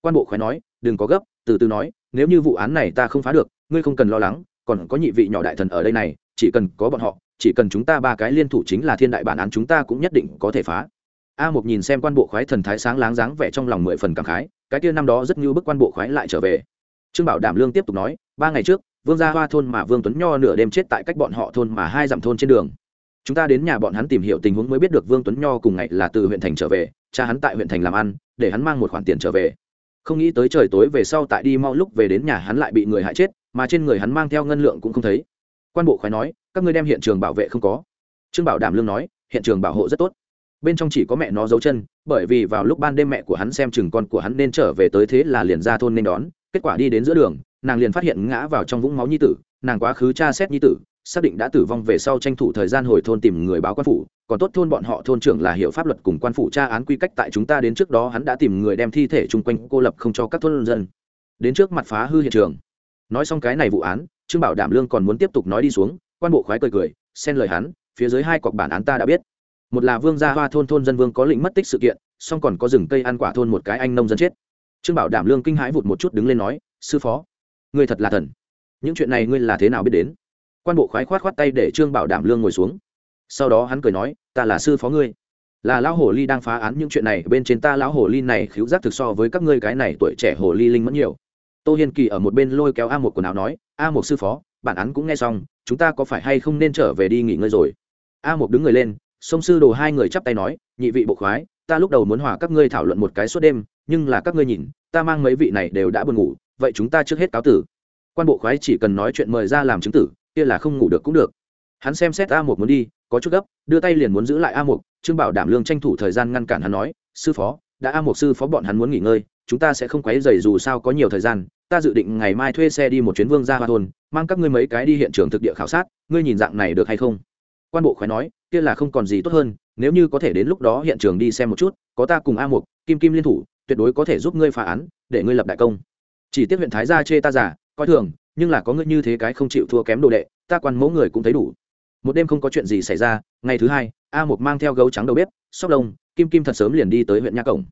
Quan bộ khoái nói, đừng có gấp, từ từ nói, nếu như vụ án này ta không phá được, ngươi không cần lo lắng, còn có nhị vị nhỏ đại thần ở đây này, chỉ cần có bọn họ, chỉ cần chúng ta ba cái liên thủ chính là thiên đại bản án chúng ta cũng nhất định có thể phá a một nhìn xem quan bộ khoái thần thái sáng láng dáng vẻ trong lòng mười phần cảm khái, cái kia năm đó rất như bức quan bộ khoái lại trở về. Trương bảo đảm lương tiếp tục nói, ba ngày trước, vương gia hoa thôn mà vương tuấn nho nửa đêm chết tại cách bọn họ thôn mà hai dặm thôn trên đường. Chúng ta đến nhà bọn hắn tìm hiểu tình huống mới biết được vương tuấn nho cùng ngày là từ huyện thành trở về, cha hắn tại huyện thành làm ăn, để hắn mang một khoản tiền trở về. Không nghĩ tới trời tối về sau tại đi mau lúc về đến nhà hắn lại bị người hại chết, mà trên người hắn mang theo ngân lượng cũng không thấy. Quan bộ khoái nói, các ngươi đem hiện trường bảo vệ không có. Trương bảo đảm lương nói, hiện trường bảo hộ rất tốt bên trong chỉ có mẹ nó giấu chân, bởi vì vào lúc ban đêm mẹ của hắn xem chừng con của hắn nên trở về tới thế là liền ra thôn nên đón. Kết quả đi đến giữa đường, nàng liền phát hiện ngã vào trong vũng máu nhi tử, nàng quá khứ tra xét nhi tử, xác định đã tử vong về sau tranh thủ thời gian hồi thôn tìm người báo quan phủ. Còn tốt thôn bọn họ thôn trưởng là hiệu pháp luật cùng quan phủ tra án quy cách tại chúng ta đến trước đó hắn đã tìm người đem thi thể chung quanh cô lập không cho các thôn dân. Đến trước mặt phá hư hiện trường. Nói xong cái này vụ án, trương bảo đảm lương còn muốn tiếp tục nói đi xuống, quan bộ khoái cười cười, xen lời hắn, phía dưới hai cọc bản án ta đã biết một là vương gia hoa thôn thôn dân vương có lĩnh mất tích sự kiện, song còn có rừng cây ăn quả thôn một cái anh nông dân chết. Trương bảo đảm lương kinh hãi vụt một chút đứng lên nói, sư phó, ngươi thật là thần. Những chuyện này ngươi là thế nào biết đến? Quan bộ khoái khoát khoát tay để trương bảo đảm lương ngồi xuống. Sau đó hắn cười nói, ta là sư phó ngươi. Là lão hồ ly đang phá án những chuyện này, bên trên ta lão hồ ly này khiếu giác thực so với các ngươi cái này tuổi trẻ hồ ly linh mẫn nhiều. Tô hiên kỳ ở một bên lôi kéo a một quần áo nói, a một sư phó, bản án cũng nghe xong, chúng ta có phải hay không nên trở về đi nghỉ ngơi rồi? A một đứng người lên sông sư đồ hai người chắp tay nói, nhị vị bộ khoái, ta lúc đầu muốn hòa các ngươi thảo luận một cái suốt đêm, nhưng là các ngươi nhìn, ta mang mấy vị này đều đã buồn ngủ, vậy chúng ta trước hết cáo tử. Quan bộ khoái chỉ cần nói chuyện mời ra làm chứng tử, kia là không ngủ được cũng được. Hắn xem xét a một muốn đi, có chút gấp, đưa tay liền muốn giữ lại a một trương bảo đảm lương tranh thủ thời gian ngăn cản hắn nói, sư phó, đã a một sư phó bọn hắn muốn nghỉ ngơi, chúng ta sẽ không quấy dày dù sao có nhiều thời gian, ta dự định ngày mai thuê xe đi một chuyến vương ra hoa thôn, mang các ngươi mấy cái đi hiện trường thực địa khảo sát, ngươi nhìn dạng này được hay không? Quan bộ khoái nói kia là không còn gì tốt hơn nếu như có thể đến lúc đó hiện trường đi xem một chút có ta cùng a Mục, kim kim liên thủ tuyệt đối có thể giúp ngươi phá án để ngươi lập đại công. Chỉ tiếc huyện thái gia chê ta giả coi thường nhưng là có ngươi như thế cái không chịu thua kém đồ đệ ta quan mẫu người cũng thấy đủ. Một đêm không có chuyện gì xảy ra ngày thứ hai a Mục mang theo gấu trắng đầu bếp sóc đông kim kim thật sớm liền đi tới huyện nha cổng.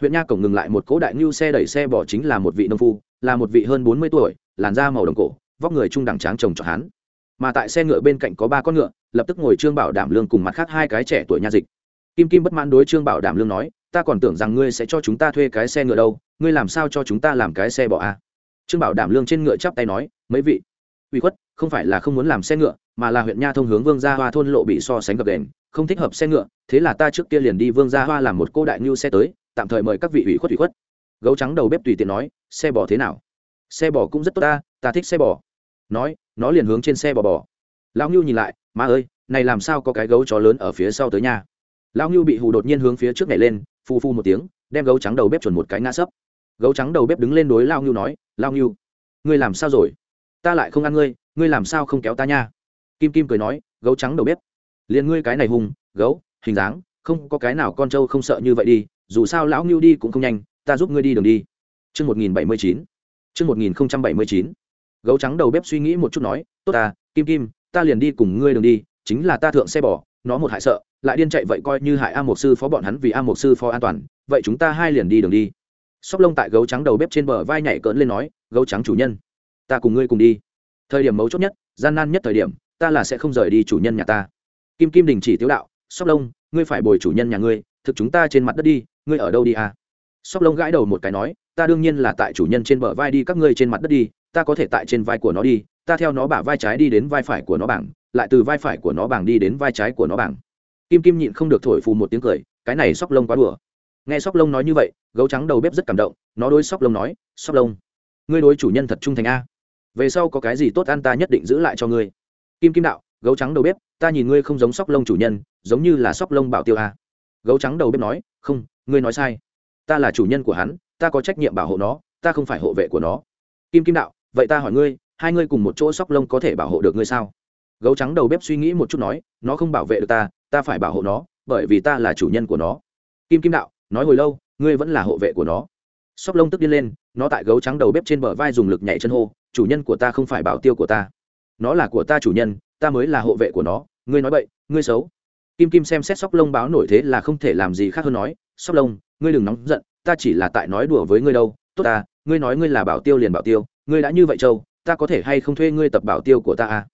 Huyện nha cổng ngừng lại một cỗ đại ngưu xe đẩy xe bỏ chính là một vị nông phu là một vị hơn bốn mươi tuổi làn da màu đồng cổ vóc người trung đẳng tráng chồng cho hắn mà tại xe ngựa bên cạnh có ba con ngựa, lập tức ngồi trương bảo đảm lương cùng mặt khác hai cái trẻ tuổi nha dịch. Kim kim bất mãn đối trương bảo đảm lương nói, ta còn tưởng rằng ngươi sẽ cho chúng ta thuê cái xe ngựa đâu, ngươi làm sao cho chúng ta làm cái xe bò a? À? trương bảo đảm lương trên ngựa chắp tay nói, mấy vị, uy khuất, không phải là không muốn làm xe ngựa, mà là huyện nha thông hướng vương gia hoa thôn lộ bị so sánh gập đền, không thích hợp xe ngựa, thế là ta trước kia liền đi vương gia hoa làm một cô đại ngưu xe tới, tạm thời mời các vị ủy khuất ủy khuất. Gấu trắng đầu bếp tùy tiện nói, xe bò thế nào? Xe bò cũng rất tốt ta ta thích xe bò nói nó liền hướng trên xe bò bò. Lão ngưu nhìn lại, má ơi, này làm sao có cái gấu chó lớn ở phía sau tới nhà? Lão ngưu bị hù đột nhiên hướng phía trước nhảy lên phu phu một tiếng, đem gấu trắng đầu bếp chuẩn một cái ngã sấp. Gấu trắng đầu bếp đứng lên đối lao ngưu nói lao ngưu ngươi làm sao rồi? Ta lại không ăn ngươi ngươi làm sao không kéo ta nha? Kim kim cười nói, gấu trắng đầu bếp, liền ngươi cái này hùng, gấu, hình dáng, không có cái nào con trâu không sợ như vậy đi, dù sao lão ngưu đi cũng không nhanh, ta giúp ngươi đi đường đi. Chương một nghìn bảy mươi chín, chương một nghìn bảy mươi chín gấu trắng đầu bếp suy nghĩ một chút nói, tốt ta, kim kim, ta liền đi cùng ngươi đường đi, chính là ta thượng xe bò, nó một hại sợ, lại điên chạy vậy coi như hại a một sư phó bọn hắn vì a một sư phó an toàn, vậy chúng ta hai liền đi đường đi. Sóc lông tại gấu trắng đầu bếp trên bờ vai nhảy cỡn lên nói, gấu trắng chủ nhân, ta cùng ngươi cùng đi. Thời điểm mấu chốt nhất, gian nan nhất thời điểm, ta là sẽ không rời đi chủ nhân nhà ta. Kim kim đình chỉ tiếu đạo, sóc lông, ngươi phải bồi chủ nhân nhà ngươi, thực chúng ta trên mặt đất đi, ngươi ở đâu đi à? Sóc lông gãi đầu một cái nói, ta đương nhiên là tại chủ nhân trên bờ vai đi các ngươi trên mặt đất đi ta có thể tại trên vai của nó đi, ta theo nó bả vai trái đi đến vai phải của nó bảng, lại từ vai phải của nó bảng đi đến vai trái của nó bảng. Kim kim nhịn không được thổi phù một tiếng cười, cái này sóc lông quá đùa. Nghe sóc lông nói như vậy, gấu trắng đầu bếp rất cảm động, nó đối sóc lông nói, sóc lông, ngươi đối chủ nhân thật trung thành a. Về sau có cái gì tốt ăn ta nhất định giữ lại cho ngươi. Kim kim đạo, gấu trắng đầu bếp, ta nhìn ngươi không giống sóc lông chủ nhân, giống như là sóc lông bảo tiêu a. Gấu trắng đầu bếp nói, không, ngươi nói sai. Ta là chủ nhân của hắn, ta có trách nhiệm bảo hộ nó, ta không phải hộ vệ của nó. Kim kim đạo vậy ta hỏi ngươi, hai ngươi cùng một chỗ sóc lông có thể bảo hộ được ngươi sao? Gấu trắng đầu bếp suy nghĩ một chút nói, nó không bảo vệ được ta ta phải bảo hộ nó, bởi vì ta là chủ nhân của nó. Kim kim đạo, nói hồi lâu, ngươi vẫn là hộ vệ của nó. Sóc lông tức điên lên, nó tại gấu trắng đầu bếp trên bờ vai dùng lực nhảy chân hô, chủ nhân của ta không phải bảo tiêu của ta. Nó là của ta chủ nhân, ta mới là hộ vệ của nó. Ngươi nói vậy ngươi xấu. Kim kim xem xét sóc lông báo nổi thế là không thể làm gì khác hơn nói, sóc lông, ngươi đừng nóng giận, ta chỉ là tại nói đùa với ngươi đâu. Tốt ta, ngươi nói ngươi là bảo tiêu liền bảo tiêu ngươi đã như vậy châu, ta có thể hay không thuê ngươi tập bảo tiêu của ta à?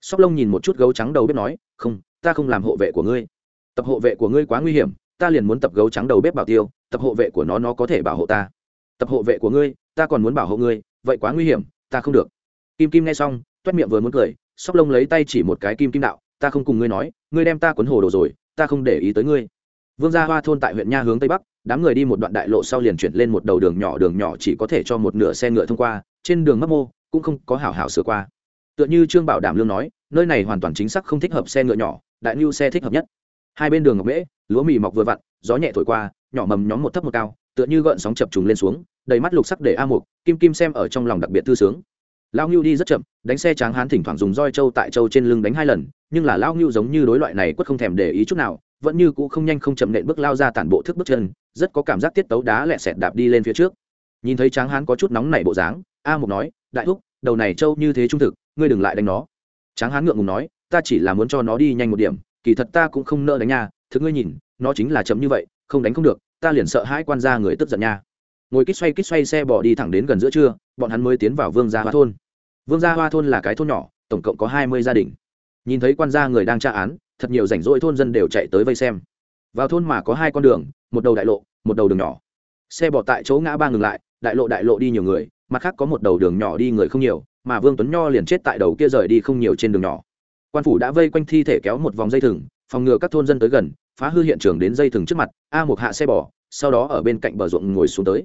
Sóc lông nhìn một chút gấu trắng đầu bếp nói, không, ta không làm hộ vệ của ngươi. Tập hộ vệ của ngươi quá nguy hiểm, ta liền muốn tập gấu trắng đầu bếp bảo tiêu, tập hộ vệ của nó nó có thể bảo hộ ta. Tập hộ vệ của ngươi, ta còn muốn bảo hộ ngươi, vậy quá nguy hiểm, ta không được. Kim kim nghe xong, toét miệng vừa muốn cười, sóc lông lấy tay chỉ một cái kim kim đạo, ta không cùng ngươi nói, ngươi đem ta cuốn hồ đồ rồi, ta không để ý tới ngươi. Vương gia hoa thôn tại huyện nha hướng tây bắc, đám người đi một đoạn đại lộ sau liền chuyển lên một đầu đường nhỏ đường nhỏ chỉ có thể cho một nửa xe ngựa thông qua trên đường mấp mô, cũng không có hảo hảo sửa qua. Tựa như trương bảo đảm lương nói, nơi này hoàn toàn chính xác không thích hợp xe ngựa nhỏ, đại lưu xe thích hợp nhất. Hai bên đường ngọc mễ lúa mì mọc vừa vặn, gió nhẹ thổi qua, nhỏ mầm nhóm một thấp một cao, tựa như gợn sóng chập trùng lên xuống, đầy mắt lục sắc để a mục, kim kim xem ở trong lòng đặc biệt thư sướng. Lao ngưu đi rất chậm, đánh xe tráng hán thỉnh thoảng dùng roi trâu tại trâu trên lưng đánh hai lần, nhưng là lao ngưu giống như đối loại này quất không thèm để ý chút nào, vẫn như cũ không nhanh không chậm nện bước lao ra tản bộ thức bước chân, rất có cảm giác tiết tấu đá lẹ sẹt đạp đi lên phía trước. Nhìn thấy tráng hán có chút nóng nảy bộ dáng a mục nói, đại thúc, đầu này trâu như thế trung thực, ngươi đừng lại đánh nó. Tráng hán ngượng ngùng nói, ta chỉ là muốn cho nó đi nhanh một điểm, kỳ thật ta cũng không nợ đánh nha thứ ngươi nhìn, nó chính là chậm như vậy, không đánh không được, ta liền sợ hai quan gia người tức giận nha. Ngồi kít xoay kít xoay xe bỏ đi thẳng đến gần giữa trưa, bọn hắn mới tiến vào vương gia hoa thôn. Vương gia hoa thôn là cái thôn nhỏ, tổng cộng có hai mươi gia đình. Nhìn thấy quan gia người đang tra án, thật nhiều rảnh rỗi thôn dân đều chạy tới vây xem. Vào thôn mà có hai con đường, một đầu đại lộ, một đầu đường nhỏ. Xe bỏ tại chỗ ngã ba ngừng lại đại lộ đại lộ đi nhiều người, mặt khác có một đầu đường nhỏ đi người không nhiều, mà vương tuấn nho liền chết tại đầu kia rời đi không nhiều trên đường nhỏ. Quan phủ đã vây quanh thi thể kéo một vòng dây thừng, phòng ngừa các thôn dân tới gần, phá hư hiện trường đến dây thừng trước mặt, a một hạ xe bỏ, sau đó ở bên cạnh bờ ruộng ngồi xuống tới.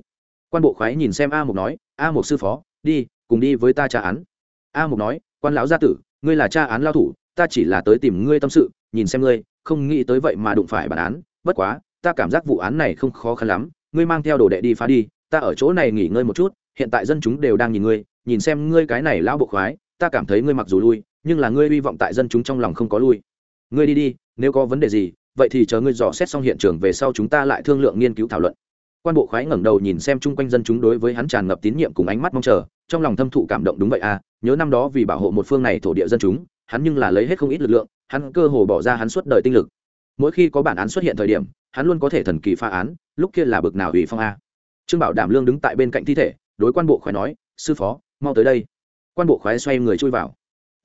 Quan bộ khoái nhìn xem a một nói, a một sư phó, đi, cùng đi với ta tra án. A một nói, quan lão gia tử, ngươi là tra án lao thủ, ta chỉ là tới tìm ngươi tâm sự, nhìn xem ngươi, không nghĩ tới vậy mà đụng phải bản án, bất quá, ta cảm giác vụ án này không khó khăn lắm, ngươi mang theo đồ đệ đi phá đi ta ở chỗ này nghỉ ngơi một chút, hiện tại dân chúng đều đang nhìn ngươi, nhìn xem ngươi cái này lão bộ khoái, ta cảm thấy ngươi mặc dù lui, nhưng là ngươi hy vọng tại dân chúng trong lòng không có lui. Ngươi đi đi, nếu có vấn đề gì, vậy thì chờ ngươi dò xét xong hiện trường về sau chúng ta lại thương lượng nghiên cứu thảo luận. Quan bộ khoái ngẩng đầu nhìn xem chung quanh dân chúng đối với hắn tràn ngập tín nhiệm cùng ánh mắt mong chờ, trong lòng thâm thụ cảm động đúng vậy à nhớ năm đó vì bảo hộ một phương này thổ địa dân chúng, hắn nhưng là lấy hết không ít lực lượng, hắn cơ hồ bỏ ra hắn suốt đời tinh lực. Mỗi khi có bản án xuất hiện thời điểm, hắn luôn có thể thần kỳ pha án, lúc kia là bực nào ủy phong a trương bảo đảm lương đứng tại bên cạnh thi thể, đối quan bộ khoái nói, sư phó, mau tới đây. Quan bộ khoái xoay người chui vào.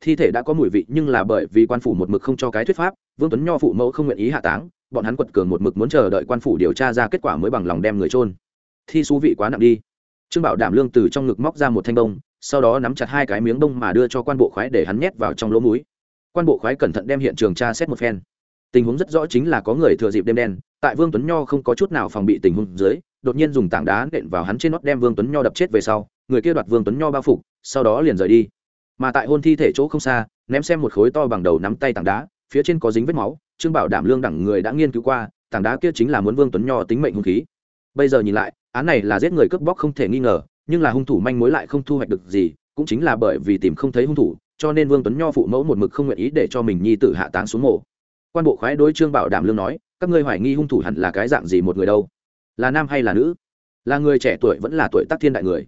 Thi thể đã có mùi vị nhưng là bởi vì quan phủ một mực không cho cái thuyết pháp, vương tuấn nho phụ mẫu không nguyện ý hạ táng, bọn hắn quật cường một mực muốn chờ đợi quan phủ điều tra ra kết quả mới bằng lòng đem người trôn thi xú vị quá nặng đi. Trương bảo đảm lương từ trong ngực móc ra một thanh đông sau đó nắm chặt hai cái miếng đông mà đưa cho quan bộ khoái để hắn nhét vào trong lỗ mũi. quan bộ khoái cẩn thận đem hiện trường tra xét một phen. Tình huống rất rõ chính là có người thừa dịp đêm đen, tại vương tuấn nho không có chút nào phòng bị tình huống dưới đột nhiên dùng tảng đá nện vào hắn trên nót đem vương tuấn nho đập chết về sau, người kia đoạt vương tuấn nho bao phục, sau đó liền rời đi. Mà tại hôn thi thể chỗ không xa, ném xem một khối to bằng đầu nắm tay tảng đá, phía trên có dính vết máu, trương bảo đảm lương đẳng người đã nghiên cứu qua, tảng đá kia chính là muốn vương tuấn nho tính mệnh hung khí. Bây giờ nhìn lại, án này là giết người cướp bóc không thể nghi ngờ, nhưng là hung thủ manh mối lại không thu hoạch được gì, cũng chính là bởi vì tìm không thấy hung thủ, cho nên vương tuấn nho phụ mẫu một mực không nguyện ý để cho mình nhi tử hạ táng xuống mộ. Quan bộ khoái đối trương bảo đảm lương nói, các ngươi hoài nghi hung thủ hẳn là cái dạng gì một người đâu? Là nam hay là nữ? Là người trẻ tuổi vẫn là tuổi tác thiên đại người?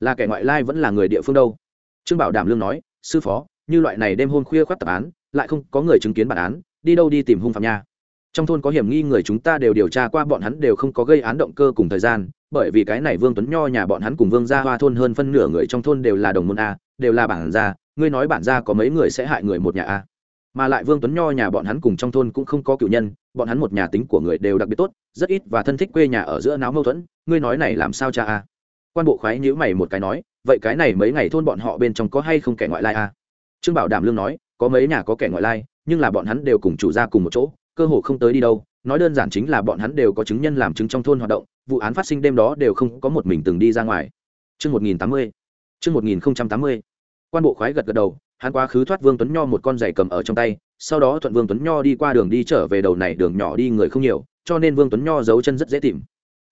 Là kẻ ngoại lai vẫn là người địa phương đâu? Trương bảo đảm lương nói, sư phó, như loại này đêm hôn khuya khoác tập án, lại không có người chứng kiến bản án, đi đâu đi tìm hung phạm nha? Trong thôn có hiểm nghi người chúng ta đều điều tra qua, bọn hắn đều không có gây án động cơ cùng thời gian, bởi vì cái này vương tuấn nho nhà bọn hắn cùng vương gia hoa thôn hơn phân nửa người trong thôn đều là đồng môn a, đều là bản gia, ngươi nói bản gia có mấy người sẽ hại người một nhà a? Mà lại vương tuấn nho nhà bọn hắn cùng trong thôn cũng không có cựu nhân, bọn hắn một nhà tính của người đều đặc biệt tốt, rất ít và thân thích quê nhà ở giữa náo mâu thuẫn, ngươi nói này làm sao cha a? Quan bộ khoái nhữ mày một cái nói, vậy cái này mấy ngày thôn bọn họ bên trong có hay không kẻ ngoại lai a? Trương bảo đảm lương nói, có mấy nhà có kẻ ngoại lai, nhưng là bọn hắn đều cùng chủ ra cùng một chỗ, cơ hồ không tới đi đâu. Nói đơn giản chính là bọn hắn đều có chứng nhân làm chứng trong thôn hoạt động, vụ án phát sinh đêm đó đều không có một mình từng đi ra ngoài. Chương một nghìn tám mươi, chương một nghìn tám mươi. Quan bộ khoái gật gật đầu hắn quá khứ thoát vương tuấn nho một con giày cầm ở trong tay, sau đó thuận vương tuấn nho đi qua đường đi trở về đầu này đường nhỏ đi người không nhiều, cho nên vương tuấn nho giấu chân rất dễ tìm.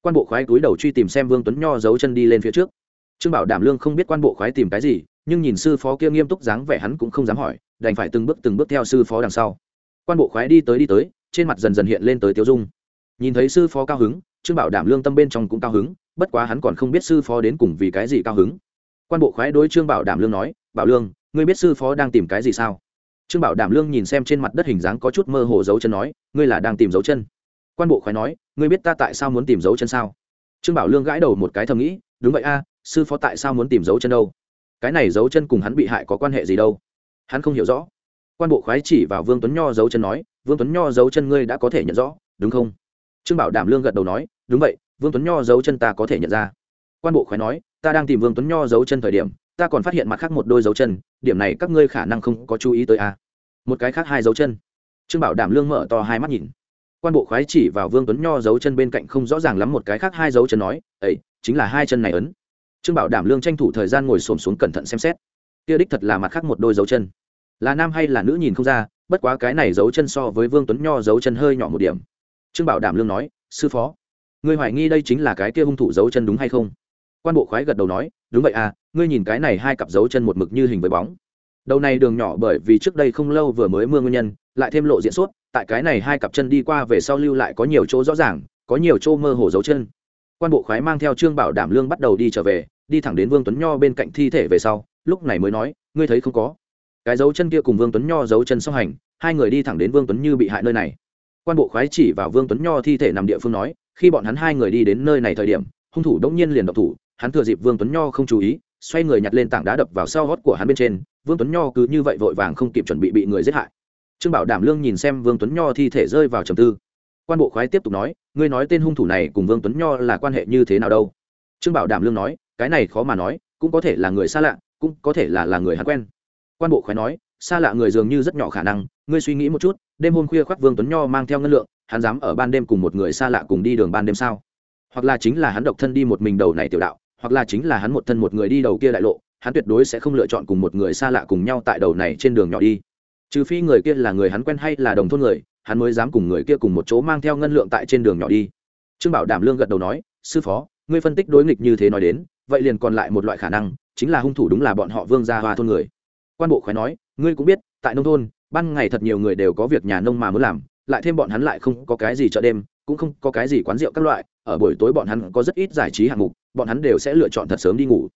Quan bộ khoái túi đầu truy tìm xem vương tuấn nho giấu chân đi lên phía trước. Trương bảo đảm lương không biết quan bộ khoái tìm cái gì, nhưng nhìn sư phó kia nghiêm túc dáng vẻ hắn cũng không dám hỏi, đành phải từng bước từng bước theo sư phó đằng sau. Quan bộ khoái đi tới đi tới, trên mặt dần dần hiện lên tới tiêu dung. Nhìn thấy sư phó cao hứng, trương bảo đảm lương tâm bên trong cũng cao hứng, bất quá hắn còn không biết sư phó đến cùng vì cái gì cao hứng. Quan bộ khoái đối trương bảo đảm lương nói, bảo lương ngươi biết sư phó đang tìm cái gì sao? Trương bảo đảm lương nhìn xem trên mặt đất hình dáng có chút mơ hồ dấu chân nói, ngươi là đang tìm dấu chân. Quan bộ khoái nói, ngươi biết ta tại sao muốn tìm dấu chân sao? Trương bảo lương gãi đầu một cái thầm nghĩ, đúng vậy a, sư phó tại sao muốn tìm dấu chân đâu? Cái này dấu chân cùng hắn bị hại có quan hệ gì đâu? Hắn không hiểu rõ. Quan bộ khoái chỉ vào vương tuấn nho giấu chân nói, vương tuấn nho giấu chân ngươi đã có thể nhận rõ, đúng không? Trương bảo đảm lương gật đầu nói, đúng vậy, vương tuấn nho giấu chân ta có thể nhận ra. Quan bộ khoái nói ta đang tìm vương tuấn nho giấu chân thời điểm, ta còn phát hiện mặt khác một đôi dấu chân, điểm này các ngươi khả năng không có chú ý tới a à. một cái khác hai dấu chân. Trương bảo đảm lương mở to hai mắt nhìn. Quan bộ khoái chỉ vào vương tuấn nho dấu chân bên cạnh không rõ ràng lắm một cái khác hai dấu chân nói ấy chính là hai chân này ấn. Trương bảo đảm lương tranh thủ thời gian ngồi xổm xuống cẩn thận xem xét. Kia đích thật là mặt khác một đôi dấu chân. Là nam hay là nữ nhìn không ra, bất quá cái này dấu chân so với vương tuấn nho dấu chân hơi nhỏ một điểm. Trương bảo đảm lương nói, sư phó, ngươi hoài nghi đây chính là cái kia hung thủ dấu chân đúng hay không? Quan bộ khoái gật đầu nói, đúng vậy à ngươi nhìn cái này hai cặp dấu chân một mực như hình với bóng. Đầu này đường nhỏ bởi vì trước đây không lâu vừa mới mưa nguyên nhân, lại thêm lộ diện suốt, tại cái này hai cặp chân đi qua về sau lưu lại có nhiều chỗ rõ ràng, có nhiều chỗ mơ hồ dấu chân. Quan bộ khoái mang theo trương bảo đảm lương bắt đầu đi trở về, đi thẳng đến vương tuấn nho bên cạnh thi thể về sau, lúc này mới nói, ngươi thấy không có. Cái dấu chân kia cùng vương tuấn nho dấu chân song hành, hai người đi thẳng đến vương tuấn như bị hại nơi này. Quan bộ khoái chỉ vào vương tuấn nho thi thể nằm địa phương nói, khi bọn hắn hai người đi đến nơi này thời điểm, hung thủ đông nhiên liền độc thủ hắn thừa dịp vương tuấn nho không chú ý, xoay người nhặt lên tảng đá đập vào sau hót của hắn bên trên, vương tuấn nho cứ như vậy vội vàng không kịp chuẩn bị bị người giết hại. Trương bảo đảm lương nhìn xem vương tuấn nho thi thể rơi vào trầm tư. Quan bộ khoái tiếp tục nói, ngươi nói tên hung thủ này cùng vương tuấn nho là quan hệ như thế nào đâu? Trương bảo đảm lương nói, cái này khó mà nói, cũng có thể là người xa lạ, cũng có thể là là người hắn quen. Quan bộ khoái nói, xa lạ người dường như rất nhỏ khả năng, ngươi suy nghĩ một chút, đêm hôm khuya khoác vương tuấn nho mang theo ngân lượng, hắn dám ở ban đêm cùng một người xa lạ cùng đi đường ban đêm sao? Hoặc là chính là hắn độc thân đi một mình đầu này tiểu đạo hoặc là chính là hắn một thân một người đi đầu kia đại lộ, hắn tuyệt đối sẽ không lựa chọn cùng một người xa lạ cùng nhau tại đầu này trên đường nhỏ đi. Trừ phi người kia là người hắn quen hay là đồng thôn người, hắn mới dám cùng người kia cùng một chỗ mang theo ngân lượng tại trên đường nhỏ đi. Trương bảo đảm lương gật đầu nói, sư phó, ngươi phân tích đối nghịch như thế nói đến, vậy liền còn lại một loại khả năng, chính là hung thủ đúng là bọn họ vương gia hoa thôn người. Quan bộ khói nói, ngươi cũng biết, tại nông thôn, ban ngày thật nhiều người đều có việc nhà nông mà muốn làm, lại thêm bọn hắn lại không có cái gì chợ đêm, cũng không có cái gì quán rượu các loại, ở buổi tối bọn hắn có rất ít giải trí hạng mục bọn hắn đều sẽ lựa chọn thật sớm đi ngủ.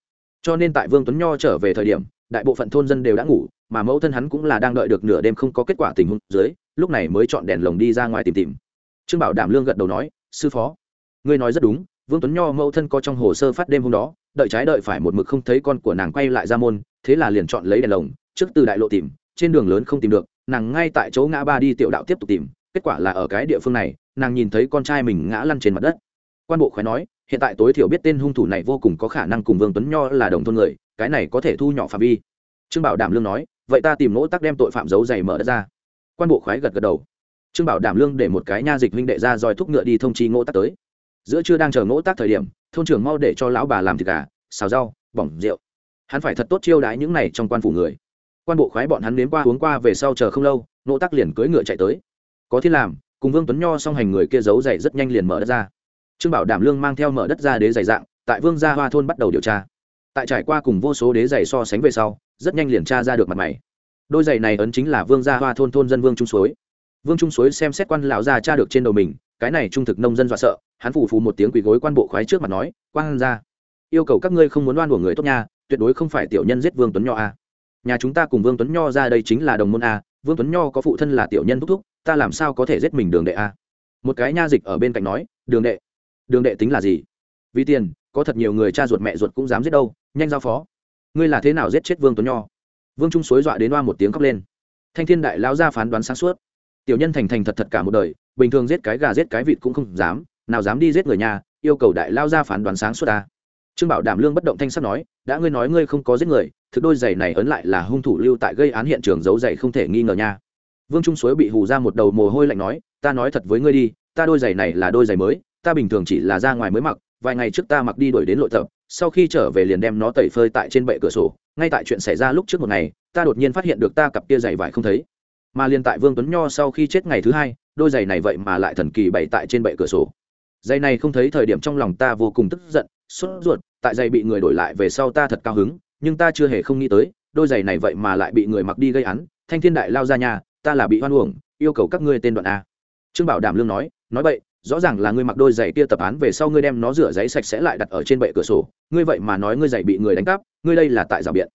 Cho nên tại vương tuấn nho trở về thời điểm, đại bộ phận thôn dân đều đã ngủ, mà mẫu thân hắn cũng là đang đợi được nửa đêm không có kết quả tình huống dưới, lúc này mới chọn đèn lồng đi ra ngoài tìm tìm. Trương bảo đảm lương gật đầu nói, sư phó, ngươi nói rất đúng, vương tuấn nho mẫu thân có trong hồ sơ phát đêm hôm đó, đợi trái đợi phải một mực không thấy con của nàng quay lại ra môn, thế là liền chọn lấy đèn lồng, trước từ đại lộ tìm, trên đường lớn không tìm được, nàng ngay tại chỗ ngã ba đi tiểu đạo tiếp tục tìm, kết quả là ở cái địa phương này, nàng nhìn thấy con trai mình ngã lăn trên mặt đất. Quan bộ khoái nói hiện tại tối thiểu biết tên hung thủ này vô cùng có khả năng cùng vương tuấn nho là đồng thôn người, cái này có thể thu nhỏ phạm vi. Trương bảo đảm lương nói, vậy ta tìm nỗ tắc đem tội phạm giấu dày mở đất ra. Quan bộ khoái gật gật đầu. Trương bảo đảm lương để một cái nha dịch huynh đệ ra rồi thúc ngựa đi thông chi ngỗ tắc tới. Giữa chưa đang chờ ngỗ tắc thời điểm, thôn trưởng mau để cho lão bà làm thịt gà, xào rau, bỏng rượu. Hắn phải thật tốt chiêu đãi những này trong quan phủ người. Quan bộ khoái bọn hắn đến qua uống qua về sau chờ không lâu ngỗ tắc liền cưỡi ngựa chạy tới. Có thiên làm, cùng vương tuấn nho song hành người kia giấu dày rất nhanh liền mở đất ra trương bảo đảm lương mang theo mở đất ra đế dày dạng, tại vương gia hoa thôn bắt đầu điều tra. Tại trải qua cùng vô số đế giày so sánh về sau, rất nhanh liền tra ra được mặt mày. Đôi giày này ấn chính là vương gia hoa thôn thôn dân vương trung suối. Vương trung suối xem xét quan lão gia tra được trên đầu mình, cái này trung thực nông dân dọa sợ, hắn phủ phù một tiếng quỳ gối quan bộ khoái trước mặt nói, quan ra yêu cầu các ngươi không muốn đoan của người tốt nha, tuyệt đối không phải tiểu nhân giết vương tuấn nho a. Nhà chúng ta cùng vương tuấn nho ra đây chính là đồng môn a, vương tuấn nho có phụ thân là tiểu nhân thúc thúc, ta làm sao có thể giết mình đường đệ a? Một cái nha dịch ở bên cạnh nói, đường đệ đường đệ tính là gì? Vì tiền, có thật nhiều người cha ruột mẹ ruột cũng dám giết đâu, nhanh giao phó. Ngươi là thế nào giết chết vương tuấn nho? Vương trung suối dọa đến oa một tiếng khóc lên. Thanh thiên đại lao ra phán đoán sáng suốt. Tiểu nhân thành thành thật thật cả một đời, bình thường giết cái gà giết cái vịt cũng không dám, nào dám đi giết người nhà, yêu cầu đại lao ra phán đoán sáng suốt ta. Trương bảo đảm lương bất động thanh sắt nói, đã ngươi nói ngươi không có giết người, thực đôi giày này ấn lại là hung thủ lưu tại gây án hiện trường giấu giày không thể nghi ngờ nha. Vương trung suối bị hù ra một đầu mồ hôi lạnh nói, ta nói thật với ngươi đi, ta đôi giày này là đôi giày mới ta bình thường chỉ là ra ngoài mới mặc, vài ngày trước ta mặc đi đuổi đến lội tập, sau khi trở về liền đem nó tẩy phơi tại trên bệ cửa sổ, ngay tại chuyện xảy ra lúc trước một ngày, ta đột nhiên phát hiện được ta cặp kia giày vải không thấy. Mà liền tại vương tuấn nho sau khi chết ngày thứ hai, đôi giày này vậy mà lại thần kỳ bày tại trên bệ cửa sổ. Giày này không thấy thời điểm trong lòng ta vô cùng tức giận, sốt ruột, tại giày bị người đổi lại về sau ta thật cao hứng, nhưng ta chưa hề không nghĩ tới, đôi giày này vậy mà lại bị người mặc đi gây án, thanh thiên đại lao ra nhà, ta là bị hoan uổng, yêu cầu các ngươi tên đoạn a. Trương bảo đảm lương nói nói vậy rõ ràng là ngươi mặc đôi giày kia tập án về sau ngươi đem nó rửa giấy sạch sẽ lại đặt ở trên bệ cửa sổ. Ngươi vậy mà nói ngươi giày bị người đánh cắp, ngươi đây là tại rào biện.